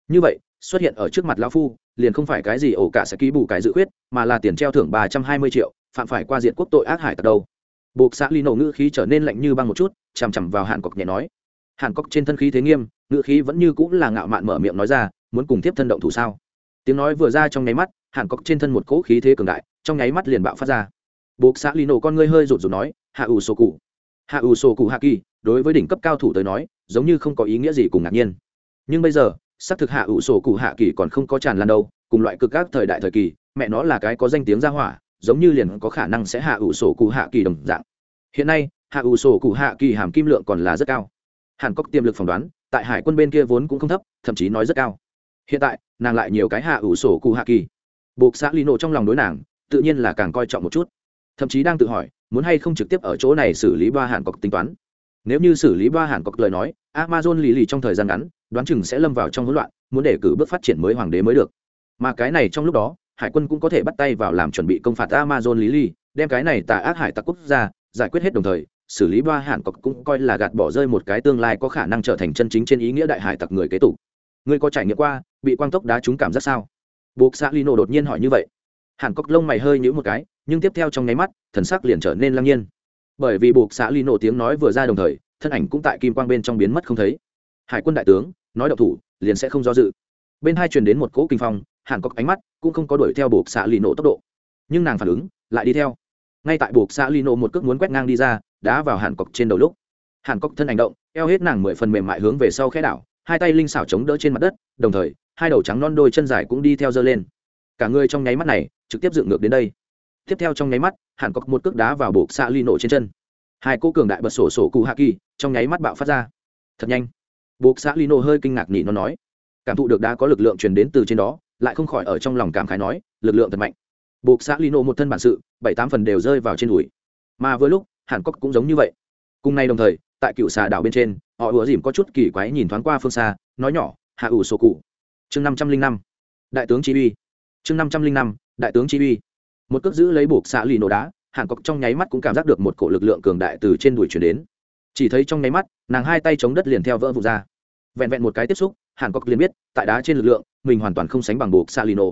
như vậy xuất hiện ở trước mặt lão phu liền không phải cái gì ổ cả sẽ ký bù cái dự khuyết mà là tiền treo thưởng ba trăm hai mươi triệu phạm phải qua diện quốc tội ác hải tặc đâu buộc xạ Lino nổ ngữ khí trở nên lạnh như băng một chút chằm chằm vào hàn cọc nhẹ nói hàn cọc trên thân khí thế nghiêm ngữ khí vẫn như cũng là ngạo mạn mở miệng nói ra muốn cùng tiếp thân động thủ sao? Tiếng nói vừa ra trong nháy mắt hàn cọc trên thân một cỗ khí thế cường đại, trong nháy mắt liền bạo phát ra. Buộc xã lino con ngươi hơi rụt rụt nói, hạ ủ sổ cụ. Hạ ủ sổ cụ hạ kỳ, đối với đỉnh cấp cao thủ tới nói, giống như không có ý nghĩa gì cùng ngạc nhiên. Nhưng bây giờ, xác thực hạ ủ sổ cụ hạ kỳ còn không có tràn lan đâu, cùng loại cực các thời đại thời kỳ, mẹ nó là cái có danh tiếng ra hỏa, giống như liền có khả năng sẽ hạ ủ sổ cụ hạ kỳ đồng dạng. Hiện nay, hạ ủ sổ cụ hạ kỳ hàm kim lượng còn là rất cao. Hàn cốc tiềm lực phỏng đoán, tại hải quân bên kia vốn cũng không thấp, thậm chí nói rất cao hiện tại, nàng lại nhiều cái hạ ủ sổ cụ hạ kỳ. Buộc xã lino trong lòng đối nàng, tự nhiên là càng coi trọng một chút. Thậm chí đang tự hỏi, muốn hay không trực tiếp ở chỗ này xử lý ba hàn cọc tính toán. Nếu như xử lý ba hàn cọc lời nói, amazon lì lì trong thời gian ngắn, đoán chừng sẽ lâm vào trong hỗn loạn, muốn để cử bước phát triển mới hoàng đế mới được. Mà cái này trong lúc đó, hải quân cũng có thể bắt tay vào làm chuẩn bị công phạt amazon lý lì, đem cái này tà ác hải tặc quốc gia giải quyết hết đồng thời, xử lý ba hàn cọc cũng coi là gạt bỏ rơi một cái tương lai có khả năng trở thành chân chính trên ý nghĩa đại hải tặc người kế tục. Người có trải nghiệm qua bị quang tốc đá trúng cảm giác sao? Buộc xã lino đột nhiên hỏi như vậy. Hàn cọc lông mày hơi nhữ một cái, nhưng tiếp theo trong nháy mắt, thần sắc liền trở nên lăng nhiên. Bởi vì buộc xã lino tiếng nói vừa ra đồng thời, thân ảnh cũng tại kim quang bên trong biến mất không thấy. Hải quân đại tướng, nói độc thủ, liền sẽ không do dự. Bên hai truyền đến một cỗ kinh phong, hàn cọc ánh mắt cũng không có đuổi theo buộc xạ Lino tốc độ. Nhưng nàng phản ứng lại đi theo. Ngay tại buộc xạ Lino một cước muốn quét ngang đi ra, đá vào hàn cọc trên đầu lúc. Hàn cọc thân hành động, eo hết nàng mười phần mềm mại hướng về sau khe đảo, hai tay linh xảo chống đỡ trên mặt đất, đồng thời hai đầu trắng non đôi chân dài cũng đi theo dơ lên. Cả người trong nháy mắt này, trực tiếp dựng ngược đến đây. Tiếp theo trong nháy mắt hàn cọc một cước đá vào buộc xạ ly nổ trên chân. Hai cô cường đại bật sổ sổ cụ hạ kỳ, trong nháy mắt bạo phát ra. Thật nhanh. Buộc xạ ly nổ hơi kinh ngạc nhị nó nói. Cảm thụ được đã có lực lượng truyền đến từ trên đó, lại không khỏi ở trong lòng cảm khái nói, lực lượng thật mạnh. Buộc xã lino một thân bản sự, bảy tám phần đều rơi vào trên đùi. Mà với lúc hàn cốc cũng giống như vậy. Cùng nay đồng thời, tại cựu xà đảo bên trên, họ ùa dìm có chút kỳ quái nhìn thoáng qua phương xa, nói nhỏ, hạ ủ sổ cụ chương năm trăm linh năm, đại tướng chỉ uy. Chương năm trăm linh năm, đại tướng chỉ uy. Một cước giữ lấy buộc xạ lì nổ đá, hàn cọc trong nháy mắt cũng cảm giác được một cổ lực lượng cường đại từ trên đùi chuyển đến. Chỉ thấy trong nháy mắt, nàng hai tay chống đất liền theo vỡ vụt ra. Vẹn vẹn một cái tiếp xúc, hàn cọc liền biết, tại đá trên lực lượng, mình hoàn toàn không sánh bằng buộc salino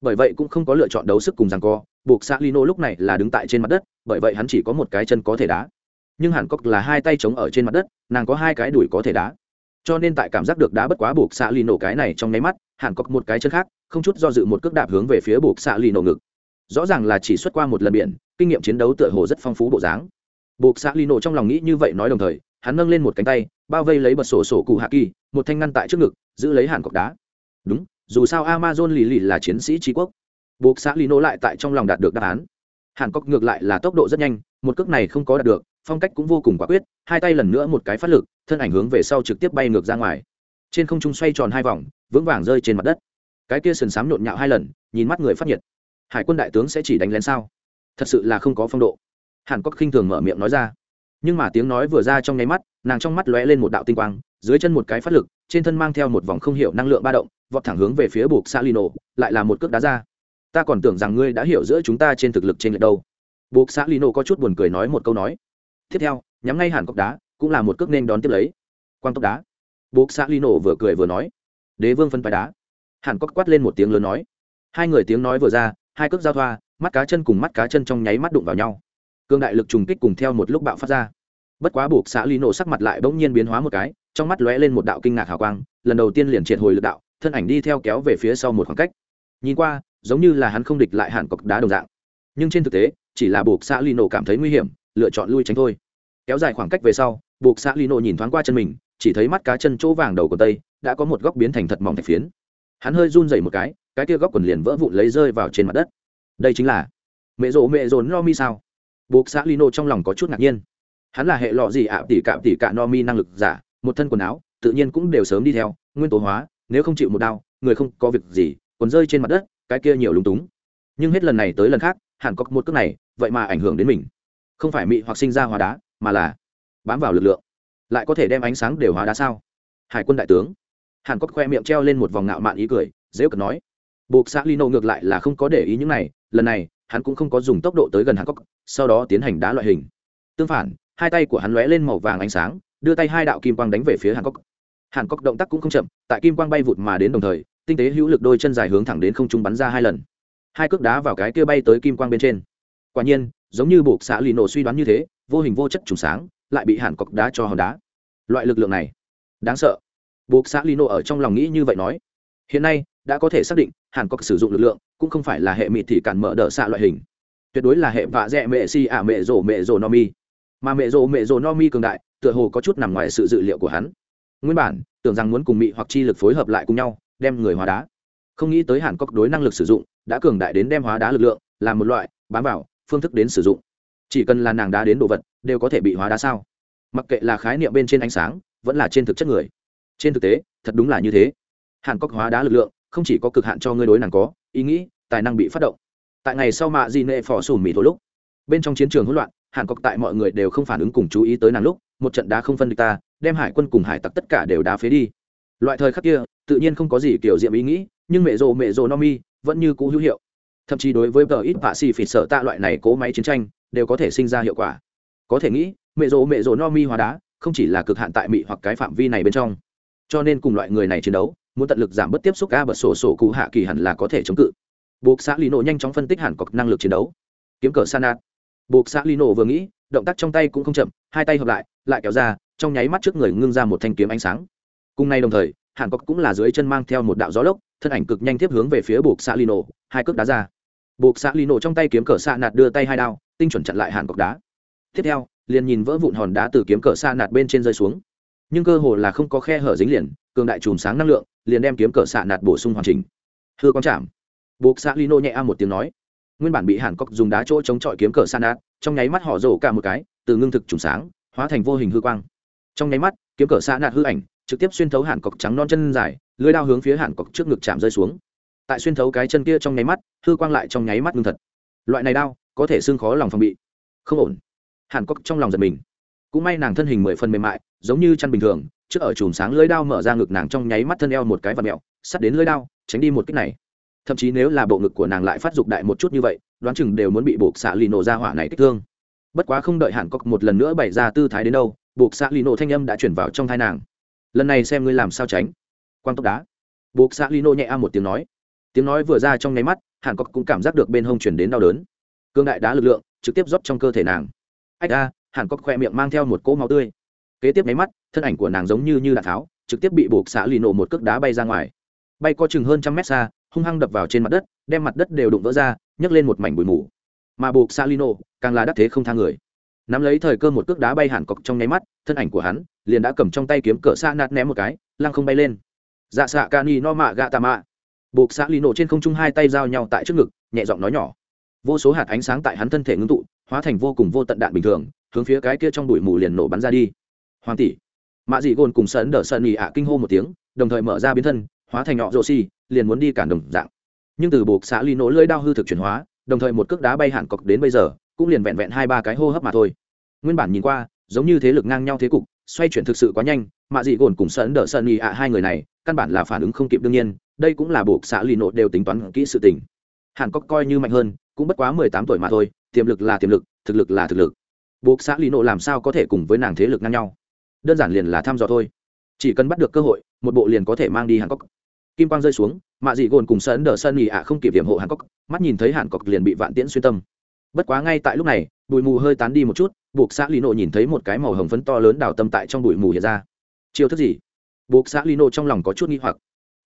bởi vậy cũng không có lựa chọn đấu sức cùng rằng co, buộc salino lúc này là đứng tại trên mặt đất, bởi vậy hắn chỉ có một cái chân có thể đá. Nhưng hàn cốc là hai tay chống ở trên mặt đất, nàng có hai cái đùi có thể đá cho nên tại cảm giác được đá bất quá buộc xạ lì nổ cái này trong nháy mắt hàn cốc một cái chân khác, không chút do dự một cước đạp hướng về phía buộc xạ lì nổ ngực. Rõ ràng là chỉ xuất qua một lần biển, kinh nghiệm chiến đấu tựa hồ rất phong phú bộ dáng. Buộc xạ lì nổ trong lòng nghĩ như vậy nói đồng thời, hắn nâng lên một cánh tay, bao vây lấy bật sổ sổ cụ hạ kỳ, một thanh ngăn tại trước ngực, giữ lấy hàn cọc đá. Đúng, dù sao amazon lì lì là chiến sĩ trí quốc. Buộc xã lino lại tại trong lòng đạt được đáp án. Hàn cọc ngược lại là tốc độ rất nhanh, một cước này không có đạt được phong cách cũng vô cùng quả quyết, hai tay lần nữa một cái phát lực, thân ảnh hướng về sau trực tiếp bay ngược ra ngoài. Trên không trung xoay tròn hai vòng, vững vàng rơi trên mặt đất. Cái kia sườn sám nhộn nhạo hai lần, nhìn mắt người phát nhiệt. Hải quân đại tướng sẽ chỉ đánh lén sao? Thật sự là không có phong độ. Hàn cốc khinh thường mở miệng nói ra. Nhưng mà tiếng nói vừa ra trong nháy mắt, nàng trong mắt lóe lên một đạo tinh quang, dưới chân một cái phát lực, trên thân mang theo một vòng không hiểu năng lượng ba động, vọt thẳng hướng về phía buộc salino lại là một cước đá ra. Ta còn tưởng rằng ngươi đã hiểu giữa chúng ta trên thực lực trên lệch đâu. Buộc salino có chút buồn cười nói một câu nói tiếp theo, nhắm ngay hàn cốc đá, cũng là một cước nên đón tiếp lấy. Quang tốc đá. Buộc xã lý nổ vừa cười vừa nói. Đế vương phân phái đá. Hàn cốc quát lên một tiếng lớn nói. Hai người tiếng nói vừa ra, hai cước giao thoa, mắt cá chân cùng mắt cá chân trong nháy mắt đụng vào nhau. Cương đại lực trùng kích cùng theo một lúc bạo phát ra. Bất quá buộc xã lý nổ sắc mặt lại bỗng nhiên biến hóa một cái, trong mắt lóe lên một đạo kinh ngạc hào quang, lần đầu tiên liền triệt hồi lực đạo, thân ảnh đi theo kéo về phía sau một khoảng cách. Nhìn qua, giống như là hắn không địch lại hàn cọc đá đồng dạng. Nhưng trên thực tế, chỉ là buộc xã lý nổ cảm thấy nguy hiểm lựa chọn lui tránh thôi. Kéo dài khoảng cách về sau, buộc xã Lino nhìn thoáng qua chân mình, chỉ thấy mắt cá chân chỗ vàng đầu của tây đã có một góc biến thành thật mỏng thạch phiến. Hắn hơi run dày một cái cái kia góc quần liền vỡ vụn lấy rơi vào trên mặt đất. Đây chính là mẹ rộ mẹ rồn no mi sao? Buộc xã lino trong lòng có chút ngạc nhiên. Hắn là hệ lọ gì ạ? Tỉ cạm tỉ cạ no mi năng lực giả, một thân quần áo, tự nhiên cũng đều sớm đi theo, nguyên tố hóa, nếu không chịu một đau, người không có việc gì còn rơi trên mặt đất, cái kia nhiều lúng túng. Nhưng hết lần này tới lần khác, hẳn có một cước này, vậy mà ảnh hưởng đến mình không phải mị hoặc sinh ra hóa đá, mà là bám vào lực lượng. Lại có thể đem ánh sáng đều hóa đá sao? Hải quân đại tướng. Hàn cốc khoe miệng treo lên một vòng ngạo mạn ý cười, dễ cật nói. Buộc xã lino ngược lại là không có để ý những này, lần này, hắn cũng không có dùng tốc độ tới gần hàn cốc sau đó tiến hành đá loại hình. Tương phản, hai tay của hắn lóe lên màu vàng ánh sáng, đưa tay hai đạo kim quang đánh về phía hàn cốc hàn cốc động tác cũng không chậm, tại kim quang bay vụt mà đến đồng thời, tinh tế hữu lực đôi chân dài hướng thẳng đến không trung bắn ra hai lần. Hai cước đá vào cái kia bay tới kim quang bên trên. Quả nhiên giống như buộc xã lì nổ suy đoán như thế, vô hình vô chất trùng sáng, lại bị hàn cọc đá cho hòn đá. Loại lực lượng này, đáng sợ. Buộc xã lì nổ ở trong lòng nghĩ như vậy nói, hiện nay, đã có thể xác định hàn cọc sử dụng lực lượng cũng không phải là hệ mịt thì cản mở đỡ xạ loại hình. Tuyệt đối là hệ vạ dẹ mẹ si ả mẹ rổ mẹ rổ no mi. Mà mẹ rổ mẹ rổ no mi cường đại, tựa hồ có chút nằm ngoài sự dự liệu của hắn. Nguyên bản, tưởng rằng muốn cùng mị hoặc chi lực phối hợp lại cùng nhau, đem người hóa đá. Không nghĩ tới hàn cốc đối năng lực sử dụng đã cường đại đến đem hóa đá lực lượng làm một loại bám vào phương thức đến sử dụng. Chỉ cần là nàng đá đến đồ vật, đều có thể bị hóa đá sao? Mặc kệ là khái niệm bên trên ánh sáng, vẫn là trên thực chất người. Trên thực tế, thật đúng là như thế. Hàn cốc hóa đá lực lượng, không chỉ có cực hạn cho ngươi đối nàng có, ý nghĩ, tài năng bị phát động. Tại ngày sau mạ di nệ phò sùn mỹ thổ lúc, bên trong chiến trường hỗn loạn, hàn cốc tại mọi người đều không phản ứng cùng chú ý tới nàng lúc, một trận đá không phân địch ta, đem hải quân cùng hải tặc tất cả đều đá phế đi. Loại thời khắc kia, tự nhiên không có gì kiểu diệm ý nghĩ, nhưng mẹ rồ mẹ rồ no mi vẫn như cũ hữu hiệu thậm chí đối với tờ ít vạ xì phỉ sợ tạ loại này cố máy chiến tranh, đều có thể sinh ra hiệu quả. Có thể nghĩ, mẹ rỗ mẹ rỗ no mi hóa đá không chỉ là cực hạn tại mỹ hoặc cái phạm vi này bên trong. Cho nên cùng loại người này chiến đấu, muốn tận lực giảm bớt tiếp xúc a bật sổ sổ cụ hạ kỳ hẳn là có thể chống cự. Buộc xã lino nhanh chóng phân tích hẳn có năng lực chiến đấu. Kiếm cờ sanat. Buộc xã lino vừa nghĩ, động tác trong tay cũng không chậm, hai tay hợp lại lại kéo ra, trong nháy mắt trước người ngưng ra một thanh kiếm ánh sáng. Cùng nay đồng thời, hàn cốc cũng là dưới chân mang theo một đạo gió lốc, thân ảnh cực nhanh tiếp hướng về phía buộc xã lino, hai cước đá ra buộc Ly nổ trong tay kiếm cờ xạ nạt đưa tay hai đao, tinh chuẩn chặn lại hàn cọc đá. Tiếp theo, liền nhìn vỡ vụn hòn đá từ kiếm cờ xạ nạt bên trên rơi xuống. Nhưng cơ hồ là không có khe hở dính liền, cường đại chùm sáng năng lượng, liền đem kiếm cờ xạ nạt bổ sung hoàn chỉnh. Hư con chạm. Buộc xạ lino nhẹ a một tiếng nói. Nguyên bản bị hàn cọc dùng đá chỗ chống chọi kiếm cờ xạ nạt, trong nháy mắt họ rổ cả một cái, từ ngưng thực chùm sáng, hóa thành vô hình hư quang. Trong nháy mắt, kiếm cờ xạ nạt hư ảnh, trực tiếp xuyên thấu hàn cọc trắng non chân dài lưới đao hướng phía hàn cọc trước ngực chạm rơi xuống tại xuyên thấu cái chân kia trong nháy mắt hư quang lại trong nháy mắt ngưng thật. Loại này đau, có thể xương khó lòng phòng bị. Không ổn. Hàn cốc trong lòng giật mình. Cũng may nàng thân hình mười phần mềm mại giống như chăn bình thường trước ở chùm sáng lưỡi đao mở ra ngực nàng trong nháy mắt thân eo một cái và mẹo sắt đến lưỡi đao tránh đi một cách này. Thậm chí nếu là bộ ngực của nàng lại phát dục đại một chút như vậy đoán chừng đều muốn bị buộc xạ lì nổ ra hỏa này kích thương. Bất quá không đợi hàn cốc một lần nữa bày ra tư thái đến đâu buộc xạ lì nổ thanh âm đã chuyển vào trong thai nàng. Lần này xem ngươi làm sao tránh. Quang tốc đá. Buộc xạ lì nổ nhẹ a một tiếng nói tiếng nói vừa ra trong nháy mắt, hàn cốc cũng cảm giác được bên hông chuyển đến đau đớn. Cương đại đá lực lượng trực tiếp rót trong cơ thể nàng. Ách a, hàn cốc khoe miệng mang theo một cỗ máu tươi. Kế tiếp nháy mắt, thân ảnh của nàng giống như như đạn tháo, trực tiếp bị buộc xạ lì nổ một cước đá bay ra ngoài. Bay có chừng hơn trăm mét xa, hung hăng đập vào trên mặt đất, đem mặt đất đều đụng vỡ ra, nhấc lên một mảnh bụi mù. Mà buộc xạ lì nổ, càng là đắc thế không thang người. Nắm lấy thời cơ một cước đá bay hàn cọc trong nháy mắt, thân ảnh của hắn liền đã cầm trong tay kiếm cỡ xa nạt ném một cái, lăng không bay lên. Dạ xạ ca ni no mạ gạ tà mạ buộc xã lì nổ trên không trung hai tay giao nhau tại trước ngực, nhẹ giọng nói nhỏ. Vô số hạt ánh sáng tại hắn thân thể ngưng tụ, hóa thành vô cùng vô tận đạn bình thường, hướng phía cái kia trong bụi mù liền nổ bắn ra đi. Hoàng tỷ. Mạ dị gồn cùng sơn đỡ sơn nhị ạ kinh hô một tiếng, đồng thời mở ra biến thân, hóa thành nhọ rô xi liền muốn đi cản đồng dạng. Nhưng từ buộc xã ly nổ lưỡi đao hư thực chuyển hóa, đồng thời một cước đá bay hạn cọc đến bây giờ, cũng liền vẹn vẹn hai ba cái hô hấp mà thôi. Nguyên bản nhìn qua, giống như thế lực ngang nhau thế cục, xoay chuyển thực sự quá nhanh, mạ dị gồn cùng sơn đỡ sơn nhị ạ hai người này căn bản là phản ứng không kịp đương nhiên, đây cũng là buộc xã lì nộ đều tính toán kỹ sự tình. Hàn cốc coi như mạnh hơn, cũng bất quá mười tám tuổi mà thôi, tiềm lực là tiềm lực, thực lực là thực lực. Buộc xã lì nộ làm sao có thể cùng với nàng thế lực ngang nhau? Đơn giản liền là thăm dò thôi. Chỉ cần bắt được cơ hội, một bộ liền có thể mang đi hàn cốc kim quang rơi xuống, mạ dị gồn cùng sơn đờ sơn nhì ạ không kịp hiểm hộ hàn cốc mắt nhìn thấy hàn cốc liền bị vạn tiễn xuyên tâm. Bất quá ngay tại lúc này, bụi mù hơi tán đi một chút, buộc xã lì nộ nhìn thấy một cái màu hồng phấn to lớn đào tâm tại trong bụi mù hiện ra. Chiêu thức gì? Buộc xã Lino trong lòng có chút nghi hoặc.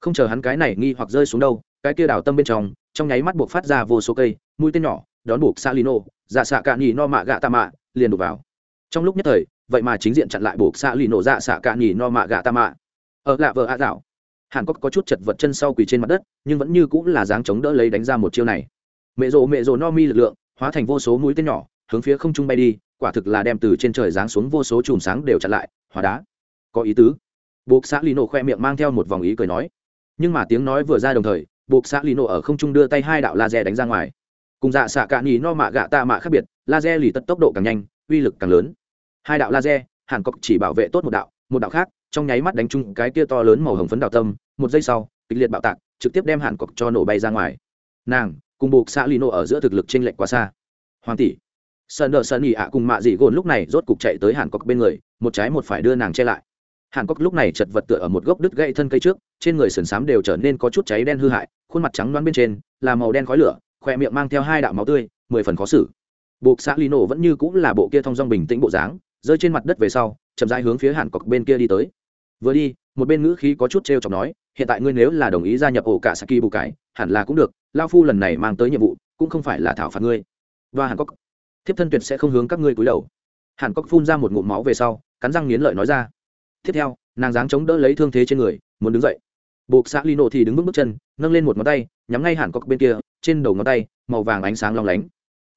Không chờ hắn cái này nghi hoặc rơi xuống đâu cái kia đào tâm bên trong trong nháy mắt buộc phát ra vô số cây mũi tên nhỏ đón buộc xã Lino, dạ xạ cạn nhì no mạ gạ tạ mạ liền đục vào. Trong lúc nhất thời vậy mà chính diện chặn lại buộc xã lino dạ xạ cạn nhì no mạ gạ tạ mạ. Ở lạ vợ ạ dạo hàn cốc có chút chật vật chân sau quỳ trên mặt đất nhưng vẫn như cũng là dáng chống đỡ lấy đánh ra một chiêu này. Mẹ rộ mẹ rộ no mi lực lượng hóa thành vô số mũi tên nhỏ hướng phía không trung bay đi quả thực là đem từ trên trời giáng xuống vô số chùm sáng đều chặn lại hóa đá. Có ý tứ buộc xã Lino khoe miệng mang theo một vòng ý cười nói. Nhưng mà tiếng nói vừa ra đồng thời, buộc xã Lino ở không trung đưa tay hai đạo laser đánh ra ngoài. Cùng dạ xạ cạn nhì no mạ gạ tạ mạ khác biệt, laser lì tất tốc độ càng nhanh, uy lực càng lớn. Hai đạo laser, hàn cọc chỉ bảo vệ tốt một đạo một đạo khác, trong nháy mắt đánh chung cái kia to lớn màu hồng phấn đào tâm, một giây sau, kịch liệt bạo tạc, trực tiếp đem hàn cọc cho nổ bay ra ngoài. Nàng, cùng buộc xã lino ở giữa thực lực t r ê n lệch quá xa. Hoàng tỷ, sơn đờ sơn ỉ ạ cùng mạ dị gồn lúc này rốt cục chạy tới hàn cọc bên người, một trái một phải đưa nàng che lại hàn cốc lúc này chật vật tựa ở một gốc đứt gãy thân cây trước, trên người sườn xám đều trở nên có chút cháy đen hư hại, khuôn mặt trắng loáng bên trên là màu đen khói lửa, khoe miệng mang theo hai đạo máu tươi, mười phần khó xử. Buộc xã lino vẫn như cũng là bộ kia thong dong bình tĩnh bộ dáng, rơi trên mặt đất về sau, chậm rãi hướng phía hàn cốc bên kia đi tới. Vừa đi, một bên ngữ khí có chút t r chọc nói, hiện tại ngươi nếu là đồng ý gia nhập ổ cả saki bù cái hẳn là cũng được lao phu lần này mang tới nhiệm vụ, cũng không phải là thảo phạt ngươi. Và hàn cốc thiếp thân tuyệt sẽ không hướng các ngươi cúi đầu. Hàn cốc phun ra một ngụm máu về sau, cắn răng nghiến lợi nói ra tiếp theo, nàng dáng chống đỡ lấy thương thế trên người, muốn đứng dậy. Buộc xã lino thì đứng vững bước chân, nâng lên một ngón tay, nhắm ngay hẳn cọc bên kia, trên đầu ngón tay, màu vàng ánh sáng long lánh.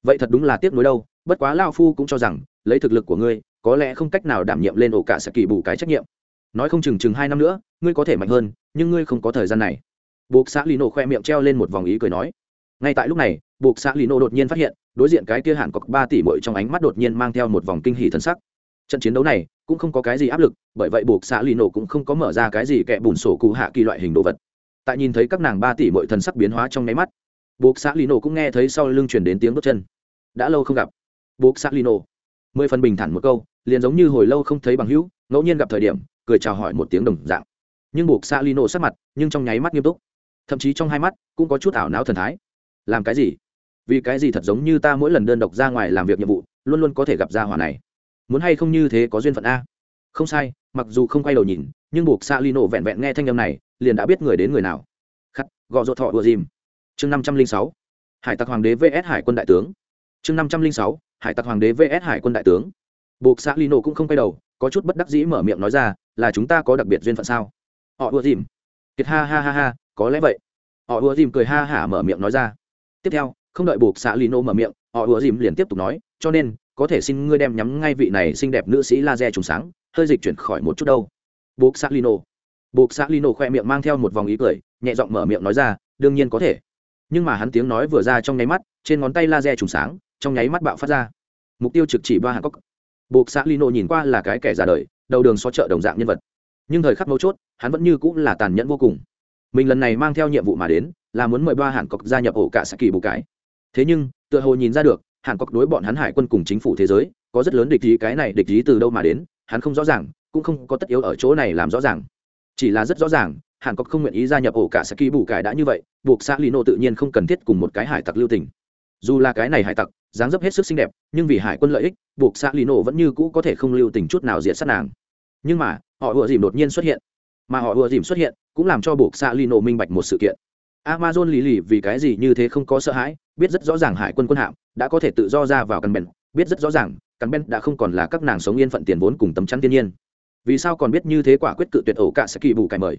Vậy thật đúng là tiếc nuối đâu, bất quá lao phu cũng cho rằng, lấy thực lực của ngươi, có lẽ không cách nào đảm nhiệm lên ổ cả sẽ kỳ bù cái trách nhiệm. Nói không chừng chừng hai năm nữa, ngươi có thể mạnh hơn, nhưng ngươi không có thời gian này. Buộc xã lino khoe miệng treo lên một vòng ý cười nói. Ngay tại lúc này, buộc xã lino đột nhiên phát hiện, đối diện cái kia hẳn cọc ba tỷ bội trong ánh mắt đột nhiên mang theo một vòng kinh hỉ thân sắc trận chiến đấu này cũng không có cái gì áp lực, bởi vậy buộc xã lino cũng không có mở ra cái gì kẻ bùn sổ cụ hạ kỳ loại hình đồ vật. Tại nhìn thấy các nàng ba tỷ mọi thần sắc biến hóa trong nháy mắt, buộc xã lino cũng nghe thấy sau lưng chuyển đến tiếng bước chân. Đã lâu không gặp. Buộc xã lino mười phần bình thản một câu, liền giống như hồi lâu không thấy bằng hữu, ngẫu nhiên gặp thời điểm, cười chào hỏi một tiếng đồng dạng. Nhưng buộc xa lino sát mặt, nhưng trong nháy mắt nghiêm túc. Thậm chí trong hai mắt, cũng có chút ảo não thần thái. Làm cái gì? Vì cái gì thật giống như ta mỗi lần đơn độc ra ngoài làm việc nhiệm vụ, luôn luôn có thể gặp ra hỏa này? Muốn hay không như thế có duyên phận a? Không sai, mặc dù không quay đầu nhìn, nhưng buộc xa nổ vẹn vẹn nghe thanh âm này, liền đã biết người đến người nào. Khắc gọ ruột thọ ùa dìm. Chương năm trăm linh sáu, hải tặc hoàng đế vs hải quân đại tướng. Chương năm trăm linh sáu, hải tặc hoàng đế vs hải quân đại tướng. Buộc xã nổ cũng không quay đầu, có chút bất đắc dĩ mở miệng nói ra, là chúng ta có đặc biệt duyên phận sao? Họ ùa dìm. Kiệt ha ha ha ha, có lẽ vậy. Họ ùa dìm cười ha hả mở miệng nói ra. Tiếp theo, không đợi buộc xã nổ mở miệng, họ ùa dìm liền tiếp tục nói, cho nên có thể xin ngươi đem nhắm ngay vị này xinh đẹp nữ sĩ laser trùng sáng, hơi dịch chuyển khỏi một chút đâu. Buộc xác lino. Buộc xác lino khoe miệng mang theo một vòng ý cười, nhẹ giọng mở miệng nói ra, đương nhiên có thể. Nhưng mà hắn tiếng nói vừa ra trong nháy mắt, trên ngón tay laser trùng sáng, trong nháy mắt bạo phát ra. Mục tiêu trực chỉ ba Hạng cốc. Buộc xác lino nhìn qua là cái kẻ già đời, đầu đường xó chợ đồng dạng nhân vật. Nhưng thời khắc mấu chốt, hắn vẫn như cũng là tàn nhẫn vô cùng. Mình lần này mang theo nhiệm vụ mà đến, là muốn mời ba Hạng cốc gia nhập ổ cả sa kỳ bù cái. Thế nhưng, tựa hồ nhìn ra được hàn cốc đối bọn hắn hải quân cùng chính phủ thế giới, có rất lớn địch ý, cái này địch ý từ đâu mà đến, hắn không rõ ràng, cũng không có tất yếu ở chỗ này làm rõ ràng. Chỉ là rất rõ ràng, hàn cốc không nguyện ý gia nhập ổ cả sa kỳ bù cái đã như vậy, buộc xã lino tự nhiên không cần thiết cùng một cái hải tặc lưu tình. Dù là cái này hải tặc, dáng dấp hết sức xinh đẹp, nhưng vì hải quân lợi ích, buộc xã lino vẫn như cũ có thể không lưu tình chút nào diệt sát nàng. Nhưng mà, họ ùa dìm đột nhiên xuất hiện. Mà họ ùa dìm xuất hiện, cũng làm cho buộc xã lino minh bạch một sự kiện. Amazon lì lì vì cái gì như thế không có sợ hãi, biết rất rõ ràng hải quân quân hạm đã có thể tự do ra vào căn bèn, biết rất rõ ràng, căn bèn đã không còn là các nàng sống yên phận tiền vốn cùng tấm chắn thiên nhiên. Vì sao còn biết như thế quả quyết cự tuyệt ổ cả sẽ kỳ bù cải mời?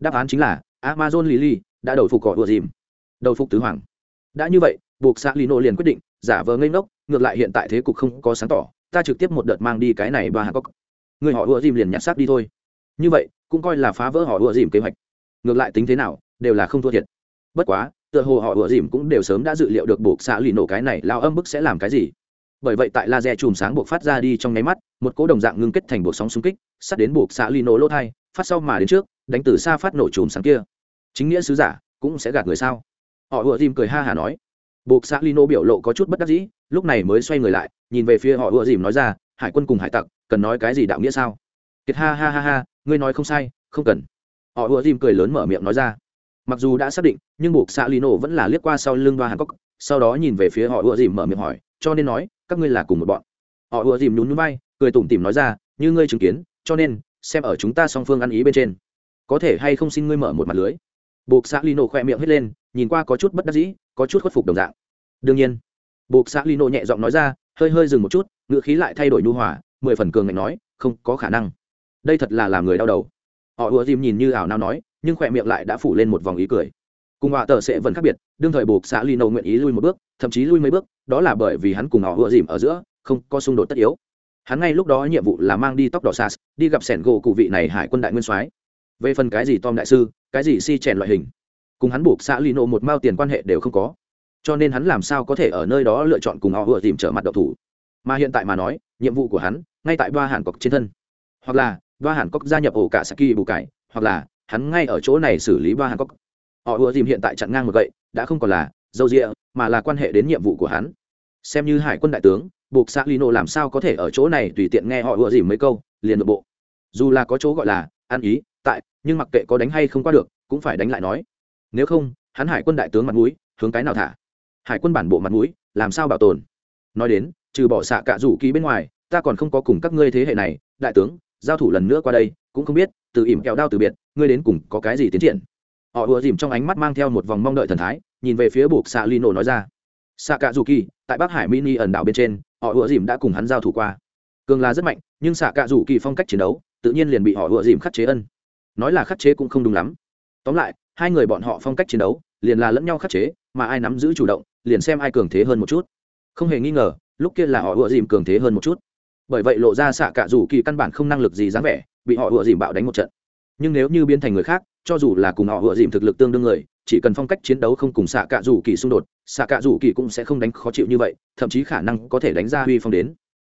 Đáp án chính là amazon lily đã đầu phục cỏ ùa dìm, đầu phục tứ hoàng. Đã như vậy, buộc xã lino liền quyết định, giả vờ ngây ngốc, ngược lại hiện tại thế cục không có sáng tỏ, ta trực tiếp một đợt mang đi cái này ba hạt cốc. Người họ ùa dìm liền nhặt xác đi thôi. Như vậy, cũng coi là phá vỡ họ ùa dìm kế hoạch. Ngược lại tính thế nào, đều là không thua thiệt. Bất quá tựa hồ họ ủa dìm cũng đều sớm đã dự liệu được buộc xã lì nổ cái này lao âm bức sẽ làm cái gì. Bởi vậy tại laser chùm sáng buộc phát ra đi trong nháy mắt, một cỗ đồng dạng ngưng kết thành buộc sóng xung kích, sắt đến buộc xã lì nổ lỗ thai, phát sau mà đến trước, đánh từ xa phát nổ chùm sáng kia. Chính nghĩa sứ giả cũng sẽ gạt người sao? Họ ủa dìm cười ha hả nói. Buộc xã nổ biểu lộ có chút bất đắc dĩ, lúc này mới xoay người lại, nhìn về phía họ ủa dìm nói ra, hải quân cùng hải tặc, cần nói cái gì đạo nghĩa sao? Kiệt ha ha ha ha, ngươi nói không sai, không cần. Họ ủa dìm cười lớn mở miệng nói ra mặc dù đã xác định, nhưng buộc xạ lì nổ vẫn là liếc qua sau lưng đoa hàn cốc, sau đó nhìn về phía họ ùa dìm mở miệng hỏi, cho nên nói, các ngươi là cùng một bọn? Họ ùa dìm nhún nhún bay cười tủm tỉm nói ra, như ngươi chứng kiến, cho nên, xem ở chúng ta song phương ăn ý bên trên. Có thể hay không xin ngươi mở một mặt lưới? Buộc xã lino khoe miệng hết lên, nhìn qua có chút bất đắc dĩ, có chút khuất phục đồng dạng. Đương nhiên. Buộc xã lino nhẹ giọng nói ra, hơi hơi dừng một chút ngựa khí lại thay đổi nhu hòa, mười phần cường ngạnh nói, không có khả năng. Đây thật là làm người đau đầu. Họ ùa dìm nhìn như ảo nào nói nhưng khỏe miệng lại đã phủ lên một vòng ý cười. Cùng họa tờ sẽ vẫn khác biệt, đương thời buộc xã lino nguyện ý lui một bước, thậm chí lui mấy bước, đó là bởi vì hắn cùng họ ùa dìm ở giữa, không có xung đột tất yếu. Hắn ngay lúc đó nhiệm vụ là mang đi tóc đỏ sas, đi gặp sẻn gỗ cụ vị này hải quân đại nguyên soái. Về phần cái gì tom đại sư, cái gì si chèn loại hình, cùng hắn buộc xã lino một mao tiền quan hệ đều không có. Cho nên hắn làm sao có thể ở nơi đó lựa chọn cùng họ vừa tìm trở mặt độc thủ. Mà hiện tại mà nói, nhiệm vụ của hắn, ngay tại ba hàn cọc trên thân. Hoặc là ba hàn cọc gia nhập ổ cả saki bù cải, hoặc là hắn ngay ở chỗ này xử lý ba hàn cọc họ ùa dìm hiện tại chặn ngang một gậy, đã không còn là dâu rịa, mà là quan hệ đến nhiệm vụ của hắn. Xem như hải quân đại tướng, buộc xã lino làm sao có thể ở chỗ này tùy tiện nghe họ ùa dìm mấy câu, liền nội bộ. Dù là có chỗ gọi là ăn ý, tại, nhưng mặc kệ có đánh hay không qua được, cũng phải đánh lại nói. Nếu không, hắn hải quân đại tướng mặt mũi, hướng cái nào thả? Hải quân bản bộ mặt mũi, làm sao bảo tồn? Nói đến, trừ bỏ xạ cả rủ ký bên ngoài, ta còn không có cùng các ngươi thế hệ này, đại tướng, giao thủ lần nữa qua đây, cũng không biết, từ ỉm kẹo đao từ biệt ngươi đến cùng có cái gì tiến triển? Họ ùa dìm trong ánh mắt mang theo một vòng mong đợi thần thái, nhìn về phía buộc xạ lino nói ra. Xạ cạ dù kỳ tại bắc hải mini ẩn đảo bên trên, họ ùa dìm đã cùng hắn giao thủ qua. Cường là rất mạnh, nhưng xạ cạ dù kỳ phong cách chiến đấu, tự nhiên liền bị họ ùa dìm khắc chế ân. Nói là khắc chế cũng không đúng lắm. Tóm lại, hai người bọn họ phong cách chiến đấu, liền là lẫn nhau khắc chế, mà ai nắm giữ chủ động, liền xem ai cường thế hơn một chút. Không hề nghi ngờ, lúc kia là họ ùa dìm cường thế hơn một chút. Bởi vậy lộ ra xạ cạ dù kỳ căn bản không năng lực gì dáng vẻ, bị họ ùa dìm bạo đánh một trận nhưng nếu như biến thành người khác, cho dù là cùng họ ùa dìm thực lực tương đương người, chỉ cần phong cách chiến đấu không cùng xạ cạ rủ kỳ xung đột xạ cạ rủ kỳ cũng sẽ không đánh khó chịu như vậy, thậm chí khả năng có thể đánh ra huy phong đến.